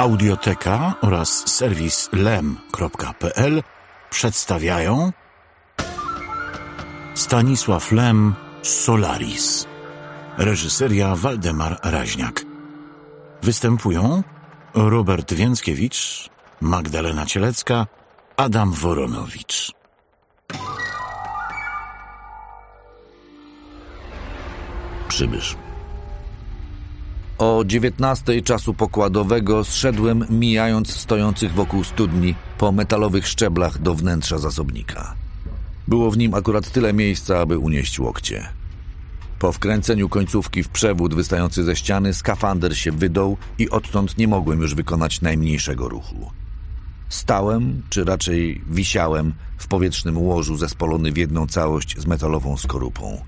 Audioteka oraz serwis lem.pl przedstawiają Stanisław Lem Solaris. Reżyseria Waldemar Raźniak. Występują Robert Więckiewicz, Magdalena Cielecka, Adam Woronowicz. Przybysz O dziewiętnastej czasu pokładowego zszedłem, mijając stojących wokół studni po metalowych szczeblach do wnętrza zasobnika. Było w nim akurat tyle miejsca, aby unieść łokcie. Po wkręceniu końcówki w przewód wystający ze ściany, skafander się wydął i odtąd nie mogłem już wykonać najmniejszego ruchu. Stałem, czy raczej wisiałem, w powietrznym łożu zespolony w jedną całość z metalową skorupą.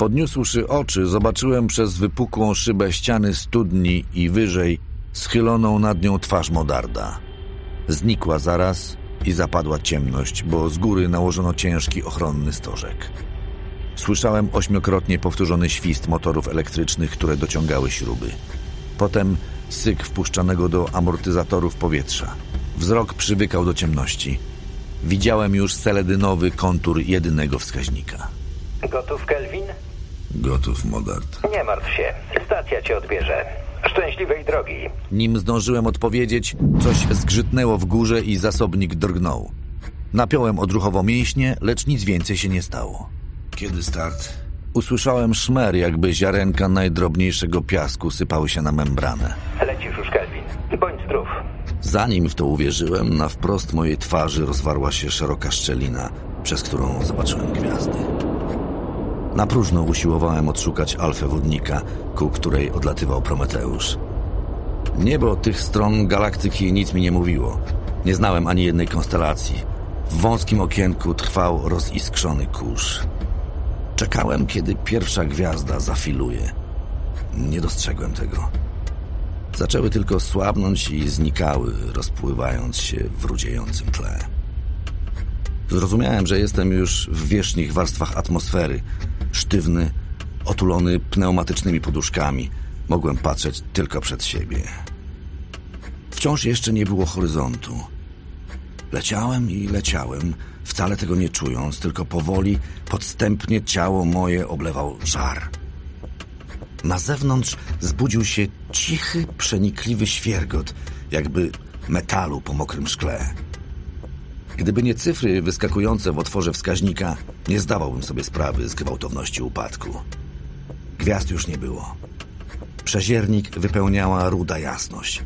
Podniósłszy oczy, zobaczyłem przez wypukłą szybę ściany studni i wyżej schyloną nad nią twarz Modarda. Znikła zaraz i zapadła ciemność, bo z góry nałożono ciężki ochronny stożek. Słyszałem ośmiokrotnie powtórzony świst motorów elektrycznych, które dociągały śruby. Potem syk wpuszczanego do amortyzatorów powietrza. Wzrok przywykał do ciemności. Widziałem już seledynowy kontur jedynego wskaźnika. Gotów, Kelvin? Gotów, Modard. Nie martw się. Stacja cię odbierze. Szczęśliwej drogi. Nim zdążyłem odpowiedzieć, coś zgrzytnęło w górze i zasobnik drgnął. Napiąłem odruchowo mięśnie, lecz nic więcej się nie stało. Kiedy start? Usłyszałem szmer, jakby ziarenka najdrobniejszego piasku sypały się na membranę. Lecisz już, Kelvin. Bądź zdrów. Zanim w to uwierzyłem, na wprost mojej twarzy rozwarła się szeroka szczelina, przez którą zobaczyłem gwiazdy. Na próżno usiłowałem odszukać alfę wodnika, ku której odlatywał Prometeusz. Niebo tych stron galaktyki nic mi nie mówiło. Nie znałem ani jednej konstelacji. W wąskim okienku trwał roziskrzony kurz. Czekałem, kiedy pierwsza gwiazda zafiluje. Nie dostrzegłem tego. Zaczęły tylko słabnąć i znikały, rozpływając się w rudziejącym tle. Zrozumiałem, że jestem już w wierzchnich warstwach atmosfery. Sztywny, otulony pneumatycznymi poduszkami. Mogłem patrzeć tylko przed siebie. Wciąż jeszcze nie było horyzontu. Leciałem i leciałem, wcale tego nie czując, tylko powoli, podstępnie ciało moje oblewał żar. Na zewnątrz zbudził się cichy, przenikliwy świergot, jakby metalu po mokrym szkle. Gdyby nie cyfry wyskakujące w otworze wskaźnika, nie zdawałbym sobie sprawy z gwałtowności upadku. Gwiazd już nie było. Przeziernik wypełniała ruda jasność.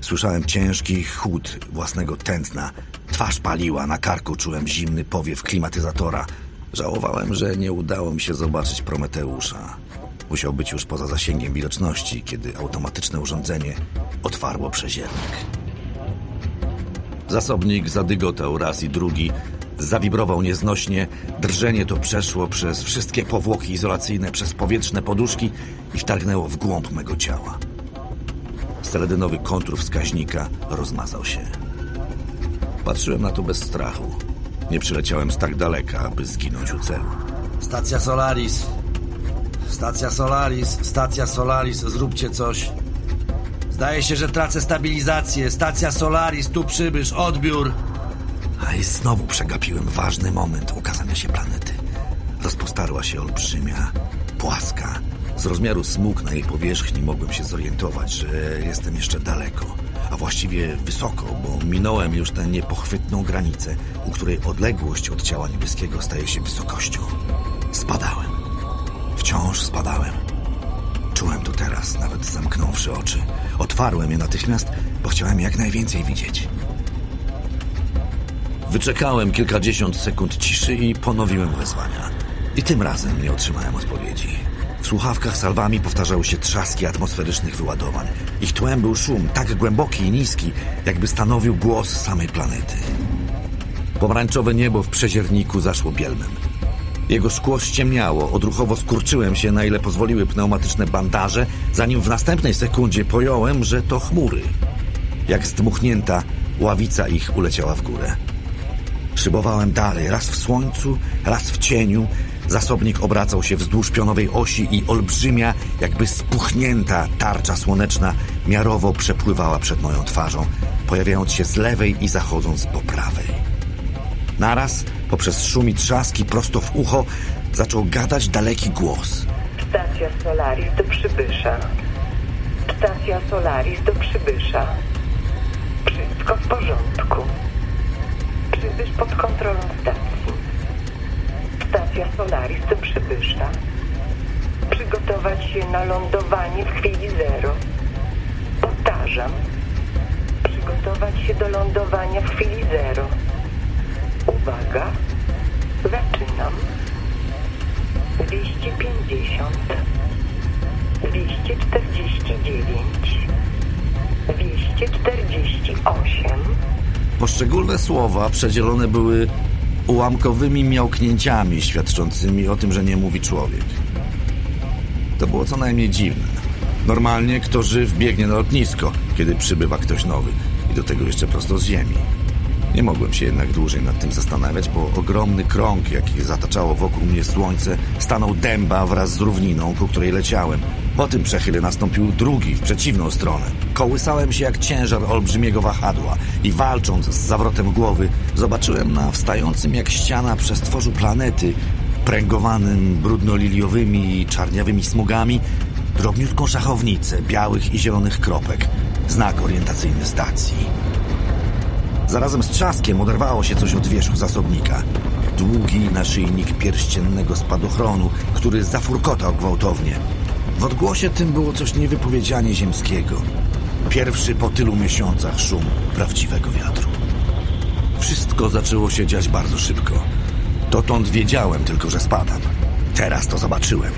Słyszałem ciężki chłód własnego tętna. Twarz paliła, na karku czułem zimny powiew klimatyzatora. Żałowałem, że nie udało mi się zobaczyć Prometeusza. Musiał być już poza zasięgiem widoczności, kiedy automatyczne urządzenie otwarło przeziernik. Zasobnik zadygotał raz i drugi, zawibrował nieznośnie, drżenie to przeszło przez wszystkie powłoki izolacyjne, przez powietrzne poduszki i wtargnęło w głąb mego ciała. Seledynowy kontur wskaźnika rozmazał się. Patrzyłem na to bez strachu. Nie przyleciałem z tak daleka, aby zginąć u celu. Stacja Solaris. Stacja Solaris, stacja Solaris, zróbcie coś. Zdaje się, że tracę stabilizację. Stacja Solaris, tu przybysz, odbiór. A i znowu przegapiłem ważny moment ukazania się planety. Rozpostarła się olbrzymia, płaska. Z rozmiaru smug na jej powierzchni mogłem się zorientować, że jestem jeszcze daleko, a właściwie wysoko, bo minąłem już tę niepochwytną granicę, u której odległość od ciała niebieskiego staje się wysokością. Spadałem. Wciąż spadałem. Czułem to teraz, nawet zamknąwszy oczy. Otwarłem je natychmiast, bo chciałem jak najwięcej widzieć. Wyczekałem kilkadziesiąt sekund ciszy i ponowiłem wezwania. I tym razem nie otrzymałem odpowiedzi. W słuchawkach salwami powtarzały się trzaski atmosferycznych wyładowań. Ich tłem był szum, tak głęboki i niski, jakby stanowił głos samej planety. Pomarańczowe niebo w przezierniku zaszło bielmem. Jego szkło ściemniało, odruchowo skurczyłem się, na ile pozwoliły pneumatyczne bandaże, zanim w następnej sekundzie pojąłem, że to chmury. Jak zdmuchnięta, ławica ich uleciała w górę. Szybowałem dalej, raz w słońcu, raz w cieniu, Zasobnik obracał się wzdłuż pionowej osi i olbrzymia, jakby spuchnięta tarcza słoneczna miarowo przepływała przed moją twarzą, pojawiając się z lewej i zachodząc po prawej. Naraz, poprzez szum i trzaski prosto w ucho, zaczął gadać daleki głos. Stacja Solaris do przybysza. Stacja Solaris do przybysza. Wszystko w porządku. Przybysz pod kontrolą stacji. Stacja Solaris do przybysza. Przygotować się na lądowanie w chwili zero. Powtarzam. Przygotować się do lądowania w chwili zero. Uwaga. Zaczynam. 250 249 248 Poszczególne słowa przedzielone były ułamkowymi miałknięciami świadczącymi o tym, że nie mówi człowiek. To było co najmniej dziwne. Normalnie kto żyw biegnie na lotnisko, kiedy przybywa ktoś nowy i do tego jeszcze prosto z ziemi. Nie mogłem się jednak dłużej nad tym zastanawiać, bo ogromny krąg, jaki zataczało wokół mnie słońce, stanął dęba wraz z równiną, ku której leciałem. Po tym przechyle nastąpił drugi, w przeciwną stronę. Kołysałem się jak ciężar olbrzymiego wahadła i walcząc z zawrotem głowy, zobaczyłem na wstającym jak ściana przestworzu planety, pręgowanym brudno-liliowymi i czarniawymi smugami, drobniutką szachownicę białych i zielonych kropek, znak orientacyjny stacji. Zarazem z trzaskiem oderwało się coś od wierzchu zasobnika. Długi naszyjnik pierściennego spadochronu, który zafurkotał gwałtownie. W odgłosie tym było coś niewypowiedzianie ziemskiego. Pierwszy po tylu miesiącach szum prawdziwego wiatru. Wszystko zaczęło się dziać bardzo szybko. Dotąd wiedziałem tylko, że spadam. Teraz to zobaczyłem.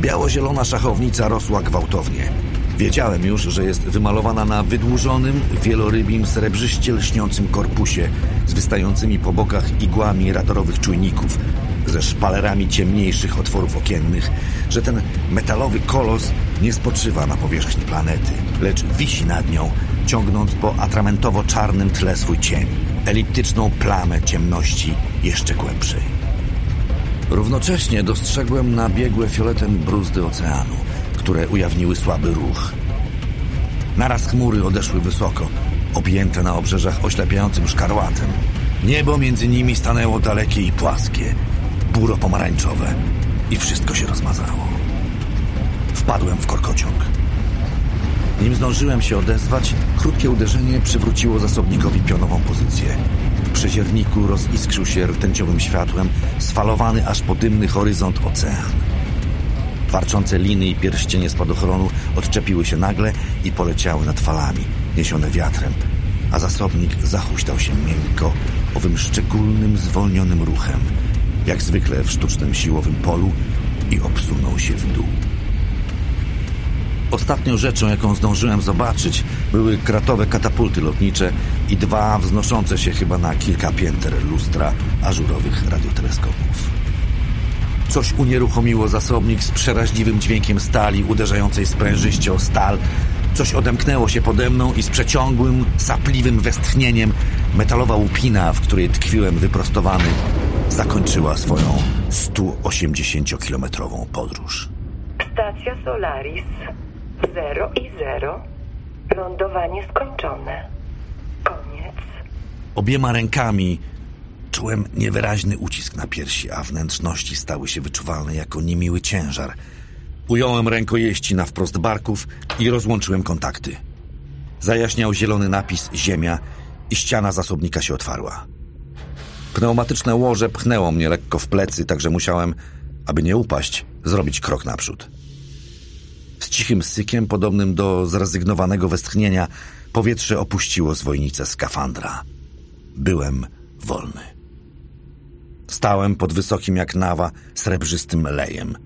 Biało-zielona szachownica rosła gwałtownie. Wiedziałem już, że jest wymalowana na wydłużonym, wielorybim, srebrzyście lśniącym korpusie z wystającymi po bokach igłami radarowych czujników, ze szpalerami ciemniejszych otworów okiennych, że ten metalowy kolos nie spoczywa na powierzchni planety, lecz wisi nad nią, ciągnąc po atramentowo-czarnym tle swój cień, eliptyczną plamę ciemności jeszcze głębszej. Równocześnie dostrzegłem nabiegłe fioletem bruzdy oceanu – które ujawniły słaby ruch. Naraz chmury odeszły wysoko, objęte na obrzeżach oślepiającym szkarłatem. Niebo między nimi stanęło dalekie i płaskie, buro-pomarańczowe i wszystko się rozmazało. Wpadłem w korkociąg. Nim zdążyłem się odezwać, krótkie uderzenie przywróciło zasobnikowi pionową pozycję. W przezierniku roziskrzył się rtęciowym światłem sfalowany aż po dymny horyzont ocean. Warczące liny i pierścienie spadochronu odczepiły się nagle i poleciały nad falami, niesione wiatrem, a zasobnik zahuśtał się miękko, owym szczególnym, zwolnionym ruchem, jak zwykle w sztucznym siłowym polu i obsunął się w dół. Ostatnią rzeczą, jaką zdążyłem zobaczyć, były kratowe katapulty lotnicze i dwa wznoszące się chyba na kilka pięter lustra ażurowych radioteleskopów. Coś unieruchomiło zasobnik z przeraźliwym dźwiękiem stali uderzającej sprężyście o stal. Coś odemknęło się pode mną i z przeciągłym, sapliwym westchnieniem metalowa łupina, w której tkwiłem wyprostowany, zakończyła swoją 180-kilometrową podróż. Stacja Solaris 0 i 0. Lądowanie skończone. Koniec. Obiema rękami Czułem niewyraźny ucisk na piersi, a wnętrzności stały się wyczuwalne jako niemiły ciężar. Ująłem rękojeści na wprost barków i rozłączyłem kontakty. Zajaśniał zielony napis Ziemia i ściana zasobnika się otwarła. Pneumatyczne łoże pchnęło mnie lekko w plecy, także musiałem, aby nie upaść, zrobić krok naprzód. Z cichym sykiem, podobnym do zrezygnowanego westchnienia, powietrze opuściło zwojnicę skafandra. Byłem wolny. Stałem pod wysokim jak nawa, srebrzystym lejem.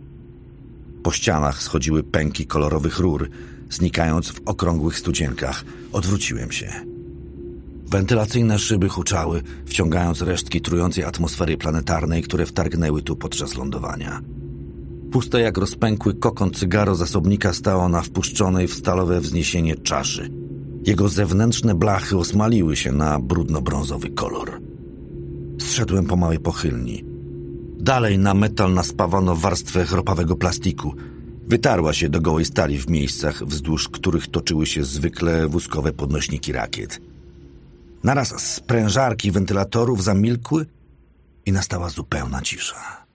Po ścianach schodziły pęki kolorowych rur, znikając w okrągłych studzienkach. Odwróciłem się. Wentylacyjne szyby huczały, wciągając resztki trującej atmosfery planetarnej, które wtargnęły tu podczas lądowania. Puste jak rozpękły kokon cygaro zasobnika stało na wpuszczonej w stalowe wzniesienie czaszy. Jego zewnętrzne blachy osmaliły się na brudno-brązowy kolor. Zszedłem po małej pochylni. Dalej na metal naspawano warstwę chropawego plastiku. Wytarła się do gołej stali w miejscach, wzdłuż których toczyły się zwykle wózkowe podnośniki rakiet. Naraz sprężarki wentylatorów zamilkły i nastała zupełna cisza.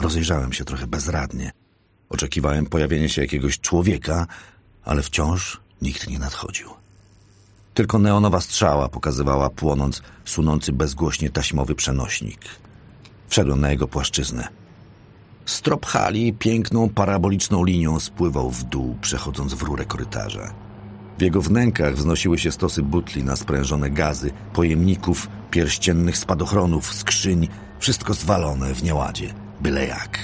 Rozejrzałem się trochę bezradnie. Oczekiwałem pojawienia się jakiegoś człowieka, ale wciąż nikt nie nadchodził. Tylko neonowa strzała pokazywała płonąc, sunący bezgłośnie taśmowy przenośnik. Wszedłem na jego płaszczyznę. Strop hali piękną paraboliczną linią spływał w dół, przechodząc w rurę korytarza. W jego wnękach wznosiły się stosy butli na sprężone gazy, pojemników, pierściennych spadochronów, skrzyń, wszystko zwalone w nieładzie, byle jak.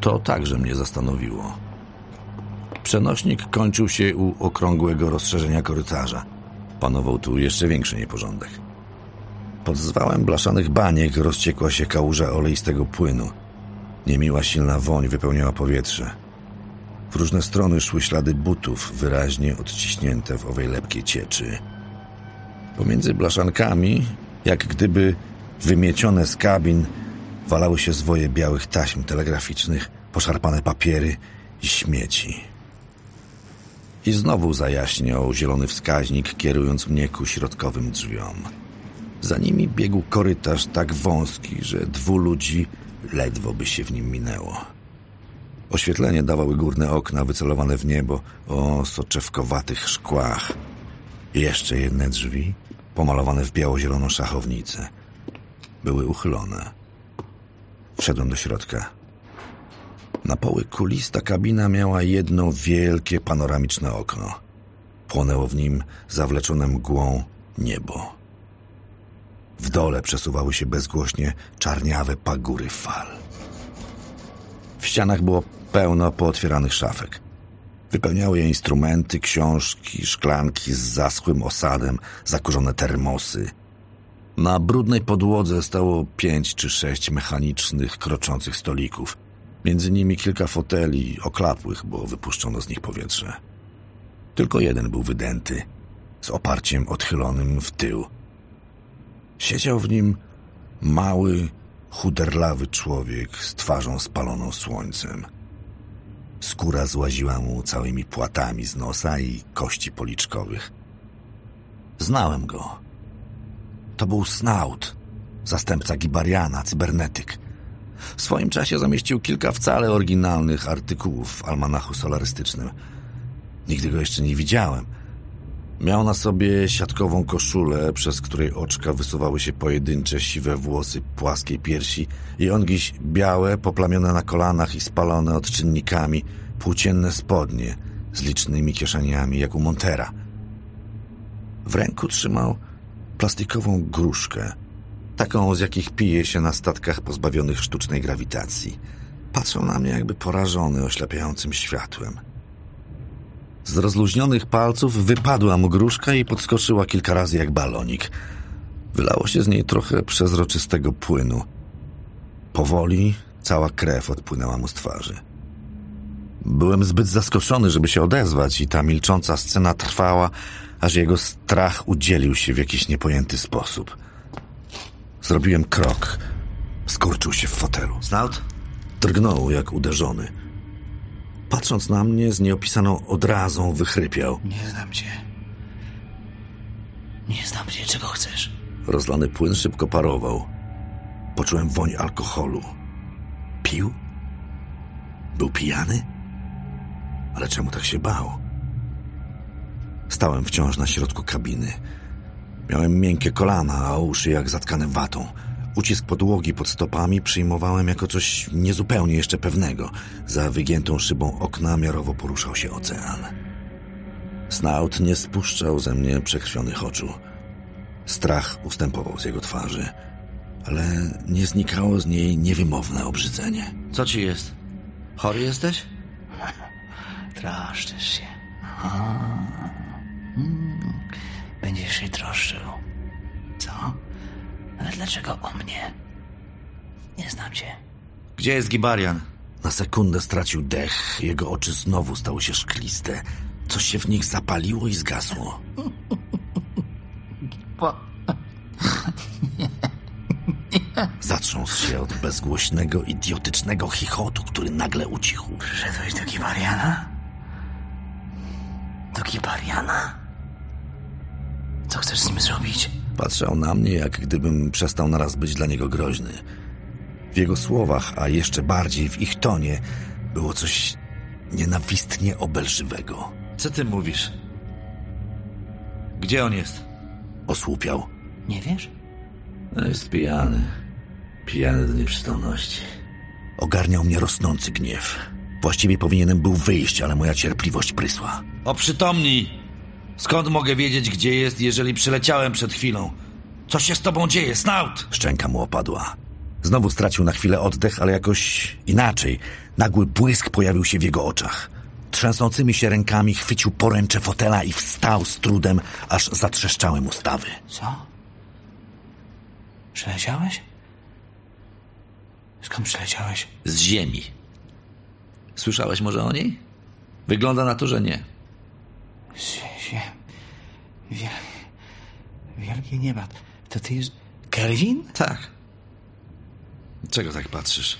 To także mnie zastanowiło. Przenośnik kończył się u okrągłego rozszerzenia korytarza. Panował tu jeszcze większy nieporządek. Pod zwałem blaszanych baniek rozciekła się kałuża oleistego płynu. Niemiła silna woń wypełniała powietrze. W różne strony szły ślady butów, wyraźnie odciśnięte w owej lepkiej cieczy. Pomiędzy blaszankami, jak gdyby wymiecione z kabin, walały się zwoje białych taśm telegraficznych, poszarpane papiery i śmieci. I znowu zajaśniał zielony wskaźnik, kierując mnie ku środkowym drzwiom. Za nimi biegł korytarz tak wąski, że dwu ludzi ledwo by się w nim minęło. Oświetlenie dawały górne okna wycelowane w niebo o soczewkowatych szkłach. Jeszcze jedne drzwi, pomalowane w biało-zieloną szachownicę. Były uchylone. Wszedłem do środka. Na poły kulista kabina miała jedno wielkie panoramiczne okno. Płonęło w nim zawleczone mgłą niebo. W dole przesuwały się bezgłośnie czarniawe pagury fal. W ścianach było pełno pootwieranych szafek. Wypełniały je instrumenty, książki, szklanki z zaschłym osadem, zakurzone termosy. Na brudnej podłodze stało pięć czy sześć mechanicznych, kroczących stolików. Między nimi kilka foteli oklapłych, bo wypuszczono z nich powietrze. Tylko jeden był wydęty, z oparciem odchylonym w tył. Siedział w nim mały, chuderlawy człowiek z twarzą spaloną słońcem. Skóra złaziła mu całymi płatami z nosa i kości policzkowych. Znałem go. To był Snaut, zastępca Gibariana, cybernetyk. W swoim czasie zamieścił kilka wcale oryginalnych artykułów w almanachu solarystycznym. Nigdy go jeszcze nie widziałem. Miał na sobie siatkową koszulę, przez której oczka wysuwały się pojedyncze siwe włosy płaskiej piersi i ongiś białe, poplamione na kolanach i spalone odczynnikami, płócienne spodnie z licznymi kieszeniami jak u Montera. W ręku trzymał plastikową gruszkę, taką z jakich pije się na statkach pozbawionych sztucznej grawitacji. Patrzył na mnie jakby porażony oślepiającym światłem. Z rozluźnionych palców wypadła mu gruszka i podskoczyła kilka razy jak balonik. Wylało się z niej trochę przezroczystego płynu. Powoli cała krew odpłynęła mu z twarzy. Byłem zbyt zaskoczony, żeby się odezwać i ta milcząca scena trwała, aż jego strach udzielił się w jakiś niepojęty sposób. Zrobiłem krok. Skurczył się w fotelu. Snaut? Drgnął jak uderzony. Patrząc na mnie z nieopisaną odrazą wychrypiał. Nie znam cię. Nie znam cię, czego chcesz? Rozlany płyn szybko parował. Poczułem woń alkoholu. Pił? Był pijany? Ale czemu tak się bał? Stałem wciąż na środku kabiny. Miałem miękkie kolana, a uszy jak zatkane watą. Ucisk podłogi pod stopami przyjmowałem jako coś niezupełnie jeszcze pewnego. Za wygiętą szybą okna miarowo poruszał się ocean. Snaut nie spuszczał ze mnie przekrwionych oczu. Strach ustępował z jego twarzy, ale nie znikało z niej niewymowne obrzydzenie. Co ci jest? Chory jesteś? Troszczysz się. Będziesz się troszczył. Co? Ale dlaczego o mnie? Nie znam cię. Gdzie jest Gibarian? Na sekundę stracił dech, jego oczy znowu stały się szkliste. Coś się w nich zapaliło i zgasło. Bo... Zatrząsł się od bezgłośnego, idiotycznego chichotu, który nagle ucichł. Przyszedłeś do Gibariana? Do Gibariana? Co chcesz z nim zrobić? Patrzał na mnie, jak gdybym przestał naraz być dla niego groźny. W jego słowach, a jeszcze bardziej w ich tonie, było coś nienawistnie obelżywego. Co ty mówisz? Gdzie on jest? Osłupiał. Nie wiesz? No jest pijany. Pijany do nieprzytomności. Ogarniał mnie rosnący gniew. Właściwie powinienem był wyjść, ale moja cierpliwość prysła. Oprzytomnij! Skąd mogę wiedzieć, gdzie jest, jeżeli przyleciałem przed chwilą? Co się z tobą dzieje, Snout? Szczęka mu opadła. Znowu stracił na chwilę oddech, ale jakoś inaczej. Nagły błysk pojawił się w jego oczach. Trzęsącymi się rękami chwycił poręcze fotela i wstał z trudem, aż zatrzeszczały mu stawy. Co? Przyleciałeś? Skąd przyleciałeś? Z ziemi. Słyszałeś może o niej? Wygląda na to, że nie. Sie, wiel, wielkie nieba. To ty jest... Kelvin? Tak. Czego tak patrzysz?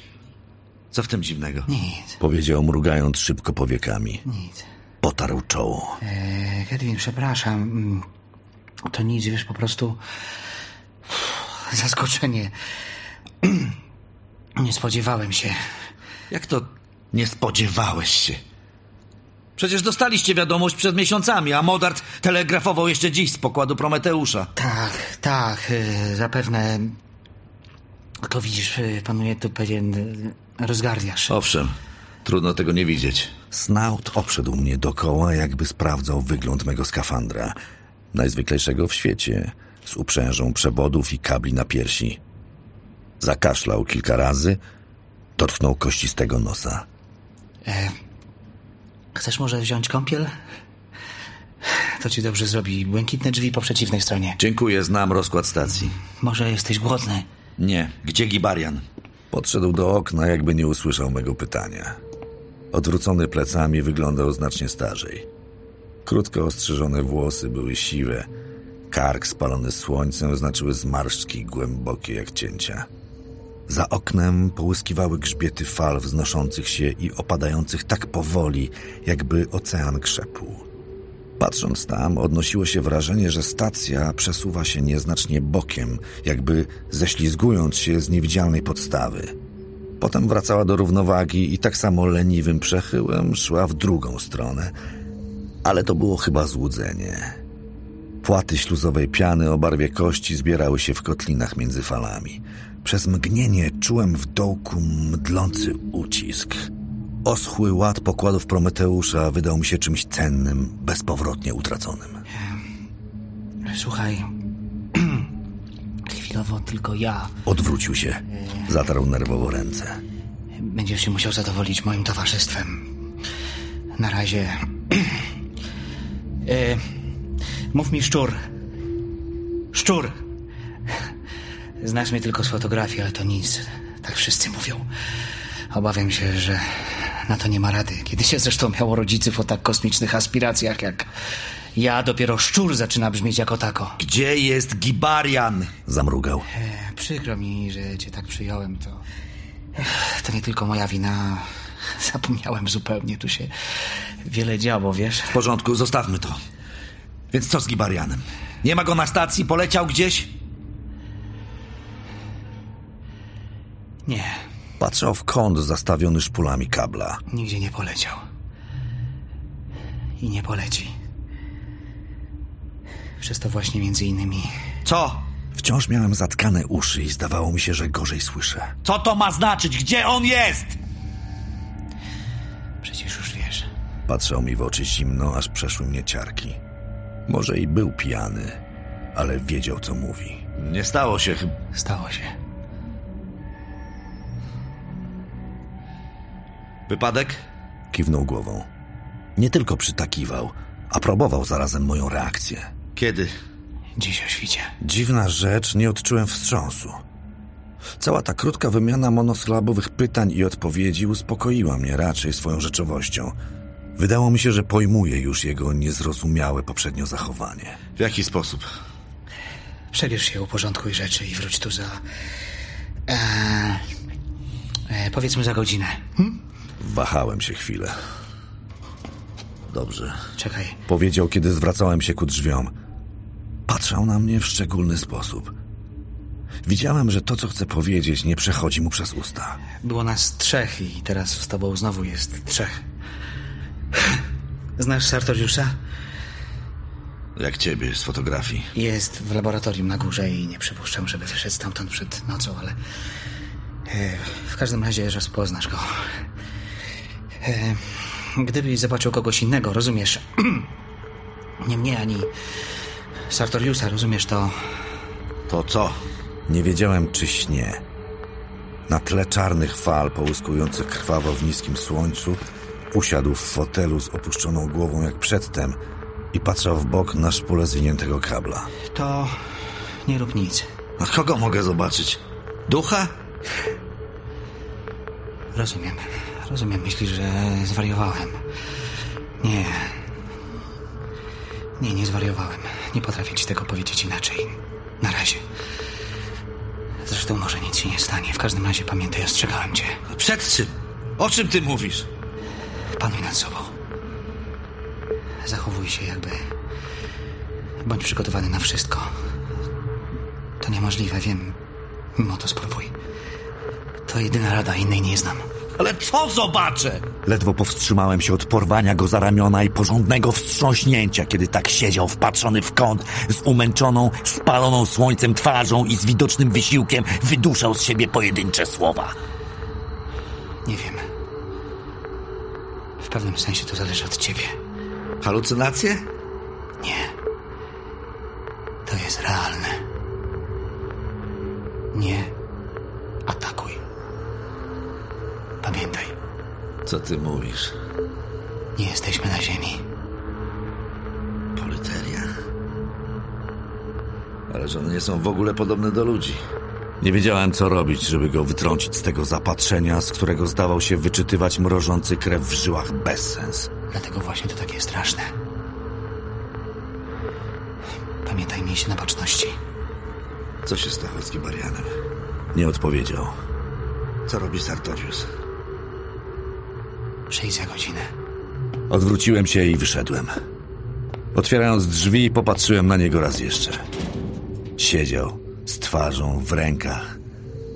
Co w tym dziwnego? Nic, Powiedział mrugając szybko powiekami. nic. Potarł czoło. E, Kelvin, przepraszam. Mm, To nic, wiesz, po prostu... Zaskoczenie. Nie spodziewałem się. Jak to nie spodziewałeś się? Przecież dostaliście wiadomość przed miesiącami, a Modart telegrafował jeszcze dziś z pokładu Prometeusza. Tak, tak, e, zapewne. Tylko widzisz, e, panuje tu pewien e, rozgardiasz. Owszem, trudno tego nie widzieć. Snaut obszedł mnie dokoła, jakby sprawdzał wygląd mego skafandra. Najzwyklejszego w świecie, z uprzężą przewodów i kabli na piersi. Zakaszlał kilka razy, dotknął kościstego nosa. Chcesz może wziąć kąpiel? To ci dobrze zrobi. Błękitne drzwi po przeciwnej stronie. Dziękuję, znam rozkład stacji. Może jesteś głodny? Nie, gdzie Gibarian? Podszedł do okna, jakby nie usłyszał mego pytania. Odwrócony plecami wyglądał znacznie starzej. Krótko ostrzyżone włosy były siwe. Kark spalony słońcem znaczyły zmarszczki głębokie jak cięcia. Za oknem połyskiwały grzbiety fal wznoszących się i opadających tak powoli, jakby ocean krzepł. Patrząc tam, odnosiło się wrażenie, że stacja przesuwa się nieznacznie bokiem, jakby ześlizgując się z niewidzialnej podstawy. Potem wracała do równowagi i tak samo leniwym przechyłem szła w drugą stronę. Ale to było chyba złudzenie. Płaty śluzowej piany o barwie kości zbierały się w kotlinach między falami. Przez mgnienie czułem w dołku mdlący ucisk. Oschły ład pokładów Prometeusza wydał mi się czymś cennym, bezpowrotnie utraconym. Słuchaj. Chwilowo tylko ja. Odwrócił się. Zatarł nerwowo ręce. Będziesz się musiał zadowolić moim towarzystwem. Na razie. e, mów mi szczur. Szczur! Znasz mnie tylko z fotografii, ale to nic. Tak wszyscy mówią. Obawiam się, że na to nie ma rady. Kiedy się zresztą miało rodziców o tak kosmicznych aspiracjach jak ja, dopiero szczur zaczyna brzmieć jako tako. Gdzie jest Gibarian? Zamrugał. E, przykro mi, że cię tak przyjąłem, to... To nie tylko moja wina. Zapomniałem zupełnie, tu się wiele działo, wiesz? W porządku, zostawmy to. Więc co z Gibarianem? Nie ma go na stacji? Poleciał gdzieś? Nie, Patrzał w kąt zastawiony szpulami kabla. nigdzie nie poleciał. I nie poleci. Przez to właśnie między innymi... Co? Wciąż miałem zatkane uszy i zdawało mi się, że gorzej słyszę. Co to ma znaczyć? Gdzie on jest? Przecież już wiesz. Patrzał mi w oczy zimno, aż przeszły mnie ciarki. Może i był pijany, ale wiedział, co mówi. Nie stało się chyba. Stało się. Wypadek? Kiwnął głową. Nie tylko przytakiwał, aprobował zarazem moją reakcję. Kiedy? Dziś o świcie. Dziwna rzecz, nie odczułem wstrząsu. Cała ta krótka wymiana monosylabowych pytań i odpowiedzi uspokoiła mnie raczej swoją rzeczowością. Wydało mi się, że pojmuję już jego niezrozumiałe poprzednio zachowanie. W jaki sposób? Przebierz się, uporządkuj rzeczy i wróć tu za E, e, powiedzmy za godzinę. Wahałem się chwilę. Dobrze. Czekaj. Powiedział, kiedy zwracałem się ku drzwiom. Patrzał na mnie w szczególny sposób. Widziałem, że to, co chce powiedzieć, nie przechodzi mu przez usta. Było nas trzech i teraz z tobą znowu jest trzech. Znasz Sartoriusa? Jak ciebie z fotografii. Jest w laboratorium na górze i nie przypuszczam, żeby wyszedł stamtąd przed nocą, ale... E, w każdym razie rozpoznasz go. E, gdybyś zobaczył kogoś innego, rozumiesz? nie mnie ani Sartoriusa, rozumiesz to... To co? Nie wiedziałem, czy śnie. Na tle czarnych fal połyskujących krwawo w niskim słońcu usiadł w fotelu z opuszczoną głową jak przedtem i patrzał w bok na szpulę zwiniętego kabla. To... nie rób nic. A kogo mogę zobaczyć? Ducha? Rozumiem. Rozumiem. Myślisz, że zwariowałem. Nie. Nie, nie zwariowałem. Nie potrafię ci tego powiedzieć inaczej. Na razie. Zresztą może nic się nie stanie. W każdym razie pamiętaj, ostrzegałem cię. Przed czym? O czym ty mówisz? Panuj nad sobą. Zachowuj się jakby... Bądź przygotowany na wszystko. To niemożliwe, wiem. Mimo to spróbuj. To jedyna rada, innej nie znam. Ale co zobaczę? Ledwo powstrzymałem się od porwania go za ramiona i porządnego wstrząśnięcia, kiedy tak siedział wpatrzony w kąt, z umęczoną, spaloną słońcem twarzą i z widocznym wysiłkiem wyduszał z siebie pojedyncze słowa. Nie wiem. W pewnym sensie to zależy od ciebie. Halucynacje? Nie. To jest realne. Nie atakuj. Pamiętaj, Co ty mówisz? nie jesteśmy na ziemi. Politeria? Ale że one nie są w ogóle podobne do ludzi. Nie wiedziałem, co robić, żeby go wytrącić z tego zapatrzenia, z którego zdawał się wyczytywać mrożący krew w żyłach bezsens. Dlatego właśnie to takie straszne. Pamiętaj, miej się na baczności. Co się stało z Gibarianem? Nie odpowiedział. Co robi Sartorius? Przyjdź za godzinę. Odwróciłem się i wyszedłem. Otwierając drzwi, popatrzyłem na niego raz jeszcze. Siedział z twarzą w rękach,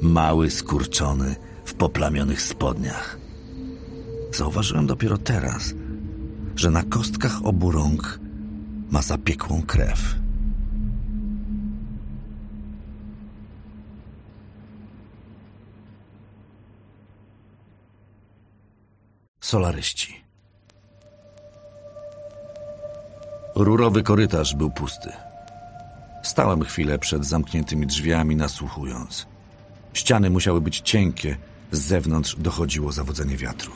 mały, skurczony, w poplamionych spodniach. Zauważyłem dopiero teraz, że na kostkach obu rąk ma zapiekłą krew. Solaryści. Rurowy korytarz był pusty. Stałem chwilę przed zamkniętymi drzwiami, nasłuchując. Ściany musiały być cienkie, z zewnątrz dochodziło zawodzenie wiatru.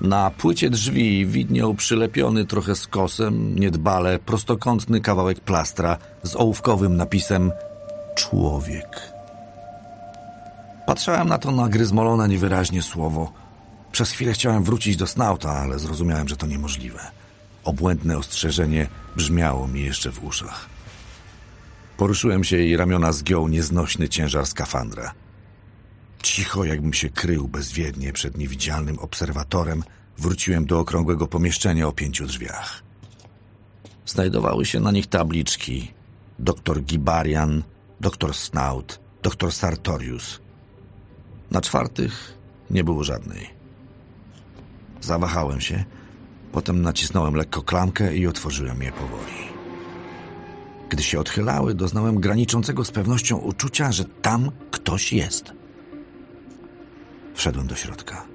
Na płycie drzwi widniał przylepiony trochę skosem, niedbale, prostokątny kawałek plastra z ołówkowym napisem Człowiek. Patrzałem na to nagryzmolone niewyraźnie słowo. Przez chwilę chciałem wrócić do snauta, ale zrozumiałem, że to niemożliwe. Obłędne ostrzeżenie brzmiało mi jeszcze w uszach. Poruszyłem się i ramiona zgiął nieznośny ciężar skafandra. Cicho, jakbym się krył bezwiednie przed niewidzialnym obserwatorem, wróciłem do okrągłego pomieszczenia o pięciu drzwiach. Znajdowały się na nich tabliczki doktor Gibarian, doktor Snout, doktor Sartorius. Na czwartych nie było żadnej. Zawahałem się, potem nacisnąłem lekko klamkę i otworzyłem je powoli. Gdy się odchylały, doznałem graniczącego z pewnością uczucia, że tam ktoś jest. Wszedłem do środka.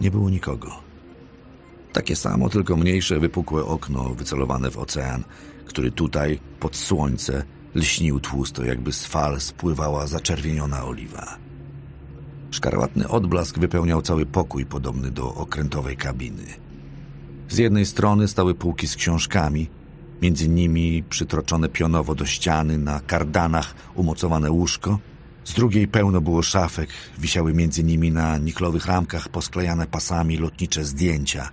Nie było nikogo. Takie samo, tylko mniejsze, wypukłe okno wycelowane w ocean, który tutaj, pod słońce, lśnił tłusto, jakby z fal spływała zaczerwieniona oliwa. Szkarłatny odblask wypełniał cały pokój podobny do okrętowej kabiny. Z jednej strony stały półki z książkami, między nimi przytroczone pionowo do ściany na kardanach umocowane łóżko, z drugiej pełno było szafek, wisiały między nimi na niklowych ramkach posklejane pasami lotnicze zdjęcia,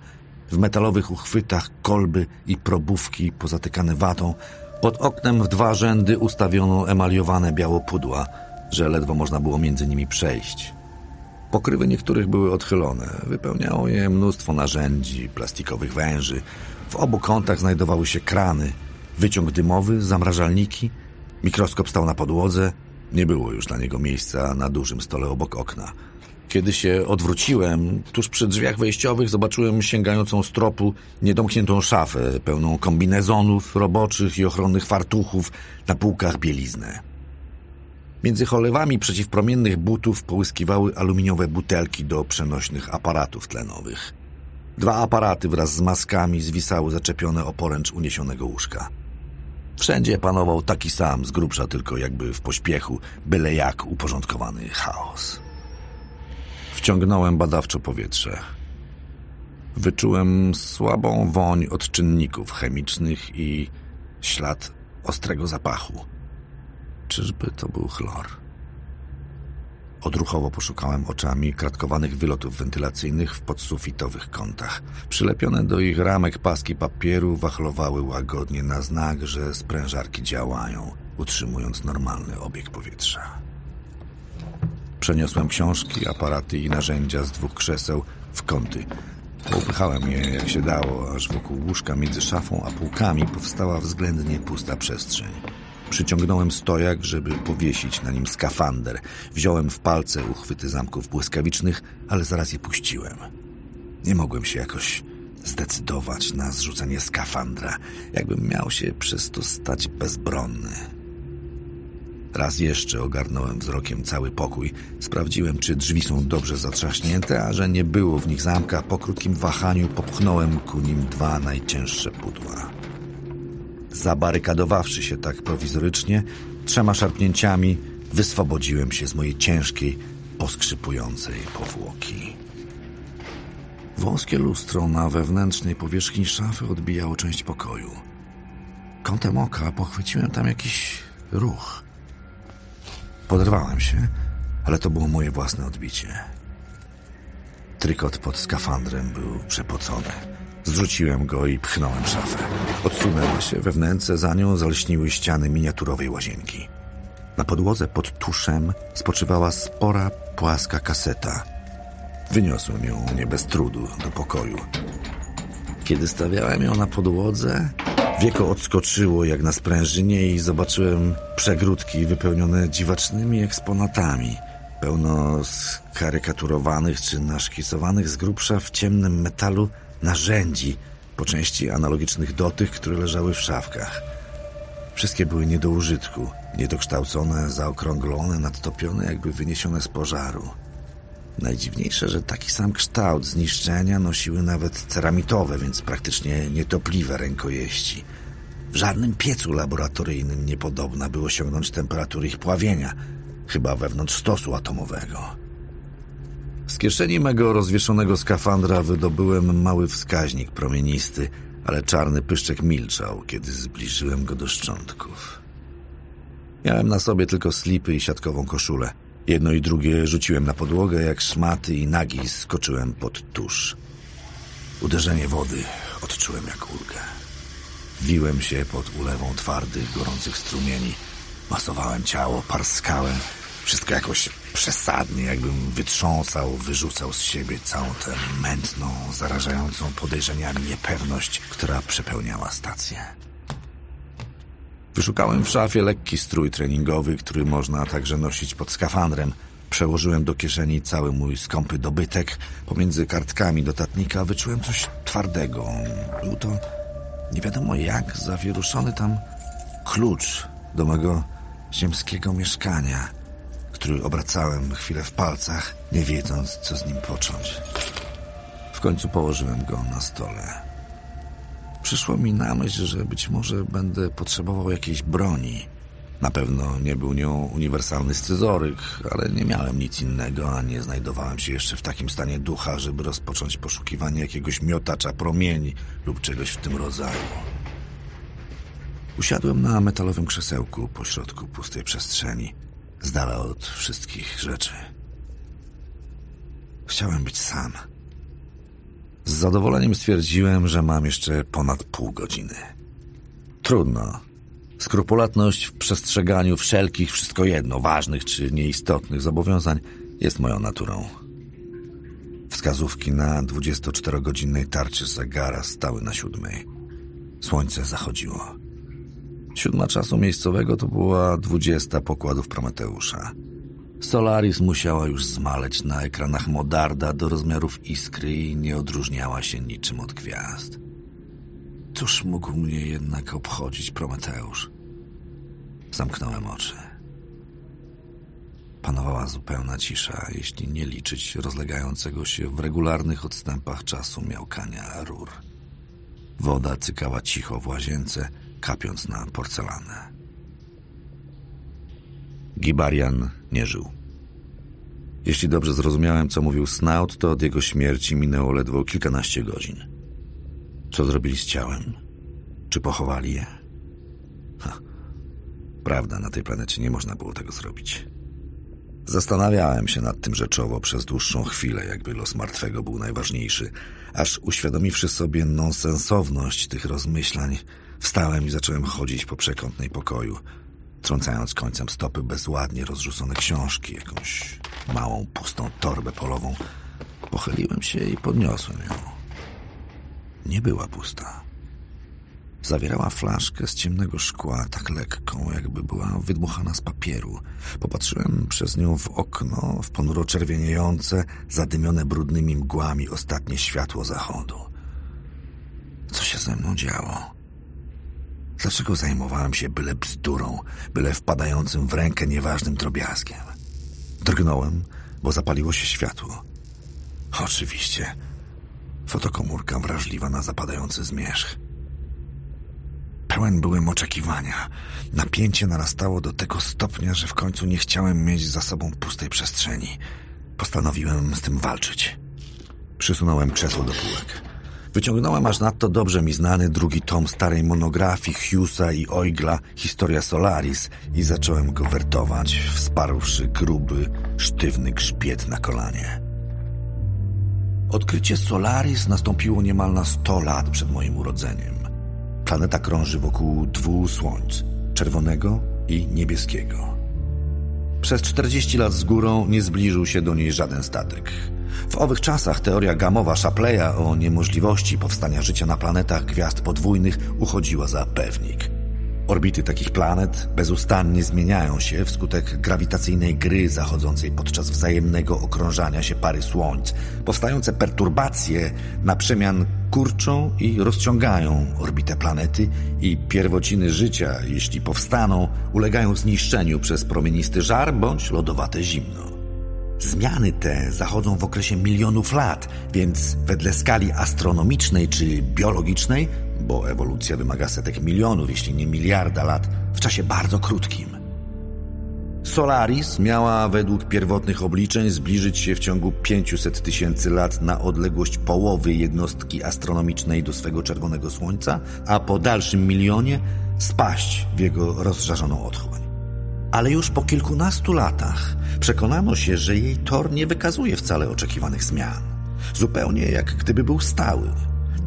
w metalowych uchwytach kolby i probówki pozatykane watą, pod oknem w dwa rzędy ustawiono emaliowane białopudła, że ledwo można było między nimi przejść. Pokrywy niektórych były odchylone, wypełniało je mnóstwo narzędzi, plastikowych węży. W obu kątach znajdowały się krany, wyciąg dymowy, zamrażalniki, mikroskop stał na podłodze. Nie było już dla niego miejsca na dużym stole obok okna. Kiedy się odwróciłem, tuż przy drzwiach wejściowych zobaczyłem sięgającą stropu niedomkniętą szafę, pełną kombinezonów roboczych i ochronnych fartuchów, na półkach bieliznę. Między cholewami przeciwpromiennych butów połyskiwały aluminiowe butelki do przenośnych aparatów tlenowych. Dwa aparaty wraz z maskami zwisały zaczepione o poręcz uniesionego łóżka. Wszędzie panował taki sam, z grubsza tylko jakby w pośpiechu, byle jak uporządkowany chaos. Wciągnąłem badawczo powietrze. Wyczułem słabą woń odczynników chemicznych i ślad ostrego zapachu. Czyżby to był chlor? Odruchowo poszukałem oczami kratkowanych wylotów wentylacyjnych w podsufitowych kątach. Przylepione do ich ramek paski papieru wachlowały łagodnie na znak, że sprężarki działają, utrzymując normalny obieg powietrza. Przeniosłem książki, aparaty i narzędzia z dwóch krzeseł w kąty. Poupychałem je jak się dało, aż wokół łóżka między szafą a półkami powstała względnie pusta przestrzeń. Przyciągnąłem stojak, żeby powiesić na nim skafander. Wziąłem w palce uchwyty zamków błyskawicznych, ale zaraz je puściłem. Nie mogłem się jakoś zdecydować na zrzucenie skafandra, jakbym miał się przez to stać bezbronny. Raz jeszcze ogarnąłem wzrokiem cały pokój. Sprawdziłem, czy drzwi są dobrze zatrzaśnięte, a że nie było w nich zamka, po krótkim wahaniu popchnąłem ku nim dwa najcięższe pudła. Zabarykadowawszy się tak prowizorycznie, trzema szarpnięciami wyswobodziłem się z mojej ciężkiej, poskrzypującej powłoki. Wąskie lustro na wewnętrznej powierzchni szafy odbijało część pokoju. Kątem oka pochwyciłem tam jakiś ruch. Poderwałem się, ale to było moje własne odbicie. Trykot pod skafandrem był przepocony. Zrzuciłem go i pchnąłem szafę. Odsunęła się we wnęce, za nią zalśniły ściany miniaturowej łazienki. Na podłodze pod tuszem spoczywała spora, płaska kaseta. Wyniosłem ją nie bez trudu do pokoju. Kiedy stawiałem ją na podłodze, wieko odskoczyło jak na sprężynie i zobaczyłem przegródki wypełnione dziwacznymi eksponatami, pełno skarykaturowanych czy naszkicowanych z grubsza w ciemnym metalu narzędzi, po części analogicznych do tych, które leżały w szafkach. Wszystkie były nie do użytku, niedokształcone, zaokrąglone, nadtopione, jakby wyniesione z pożaru. Najdziwniejsze, że taki sam kształt zniszczenia nosiły nawet ceramitowe, więc praktycznie nietopliwe rękojeści. W żadnym piecu laboratoryjnym niepodobna było osiągnąć temperatury ich pławienia, chyba wewnątrz stosu atomowego. Z kieszeni mego rozwieszonego skafandra wydobyłem mały wskaźnik promienisty, ale czarny pyszczek milczał, kiedy zbliżyłem go do szczątków. Miałem na sobie tylko slipy i siatkową koszulę. Jedno i drugie rzuciłem na podłogę jak szmaty i nagi skoczyłem pod tusz. Uderzenie wody odczułem jak ulgę. Wiłem się pod ulewą twardych, gorących strumieni. Masowałem ciało, parskałem. Wszystko jakoś przesadnie, jakbym wytrząsał, wyrzucał z siebie całą tę mętną, zarażającą podejrzeniami niepewność, która przepełniała stację. Wyszukałem w szafie lekki strój treningowy, który można także nosić pod skafandrem. Przełożyłem do kieszeni cały mój skąpy dobytek. Pomiędzy kartkami dotatnika wyczułem coś twardego. Był to nie wiadomo jak zawieruszony tam klucz do mego ziemskiego mieszkania, który obracałem chwilę w palcach, nie wiedząc, co z nim począć. W końcu położyłem go na stole. Przyszło mi na myśl, że być może będę potrzebował jakiejś broni. Na pewno nie był nią uniwersalny scyzoryk, ale nie miałem nic innego, a nie znajdowałem się jeszcze w takim stanie ducha, żeby rozpocząć poszukiwanie jakiegoś miotacza promieni lub czegoś w tym rodzaju. Usiadłem na metalowym krzesełku pośrodku pustej przestrzeni, z od wszystkich rzeczy. Chciałem być sam. Z zadowoleniem stwierdziłem, że mam jeszcze ponad pół godziny. Trudno. Skrupulatność w przestrzeganiu wszelkich, wszystko jedno, ważnych czy nieistotnych zobowiązań jest moją naturą. Wskazówki na 24-godzinnej tarczy zegara stały na siódmej. Słońce zachodziło. Siódma czasu miejscowego to była dwudziesta pokładów Prometeusza. Solaris musiała już zmaleć na ekranach Modarda do rozmiarów iskry i nie odróżniała się niczym od gwiazd. Cóż mógł mnie jednak obchodzić Prometeusz? Zamknąłem oczy. Panowała zupełna cisza, jeśli nie liczyć rozlegającego się w regularnych odstępach czasu miałkania rur. Woda cykała cicho w łazience, kapiąc na porcelanę. Gibarian nie żył. Jeśli dobrze zrozumiałem, co mówił Snout, to od jego śmierci minęło ledwo kilkanaście godzin. Co zrobili z ciałem? Czy pochowali je? Ha. Prawda, na tej planecie nie można było tego zrobić. Zastanawiałem się nad tym rzeczowo przez dłuższą chwilę, jakby los martwego był najważniejszy, aż uświadomiwszy sobie nonsensowność tych rozmyślań, wstałem i zacząłem chodzić po przekątnej pokoju, trącając końcem stopy bezładnie rozrzucone książki, jakąś małą, pustą torbę polową. Pochyliłem się i podniosłem ją. Nie była pusta. Zawierała flaszkę z ciemnego szkła, tak lekką, jakby była wydmuchana z papieru. Popatrzyłem przez nią w okno, w ponuro czerwieniejące, zadymione brudnymi mgłami ostatnie światło zachodu. Co się ze mną działo? Dlaczego zajmowałem się byle bzdurą, byle wpadającym w rękę nieważnym drobiazgiem? Drgnąłem, bo zapaliło się światło. Oczywiście. Fotokomórka wrażliwa na zapadający zmierzch. Pełen byłem oczekiwania. Napięcie narastało do tego stopnia, że w końcu nie chciałem mieć za sobą pustej przestrzeni. Postanowiłem z tym walczyć. Przysunąłem krzesło do półek. Wyciągnąłem aż nadto dobrze mi znany drugi tom starej monografii Hughesa i Oigla Historia Solaris i zacząłem go wertować, wsparłszy gruby, sztywny grzbiet na kolanie. Odkrycie Solaris nastąpiło niemal na 100 lat przed moim urodzeniem. Planeta krąży wokół dwóch słońc, czerwonego i niebieskiego. Przez 40 lat z górą nie zbliżył się do niej żaden statek. W owych czasach teoria gamowa Shapleya o niemożliwości powstania życia na planetach gwiazd podwójnych uchodziła za pewnik. Orbity takich planet bezustannie zmieniają się wskutek grawitacyjnej gry zachodzącej podczas wzajemnego okrążania się pary słońc. Powstające perturbacje na przemian kurczą i rozciągają orbitę planety i pierwociny życia, jeśli powstaną, ulegają zniszczeniu przez promienisty żar bądź lodowate zimno. Zmiany te zachodzą w okresie milionów lat, więc wedle skali astronomicznej czy biologicznej, bo ewolucja wymaga setek milionów, jeśli nie miliarda lat, w czasie bardzo krótkim. Solaris miała według pierwotnych obliczeń zbliżyć się w ciągu 500 tysięcy lat na odległość połowy jednostki astronomicznej do swego czerwonego słońca, a po dalszym milionie spaść w jego rozżarzoną otchłań. Ale już po kilkunastu latach przekonano się, że jej tor nie wykazuje wcale oczekiwanych zmian. Zupełnie jak gdyby był stały.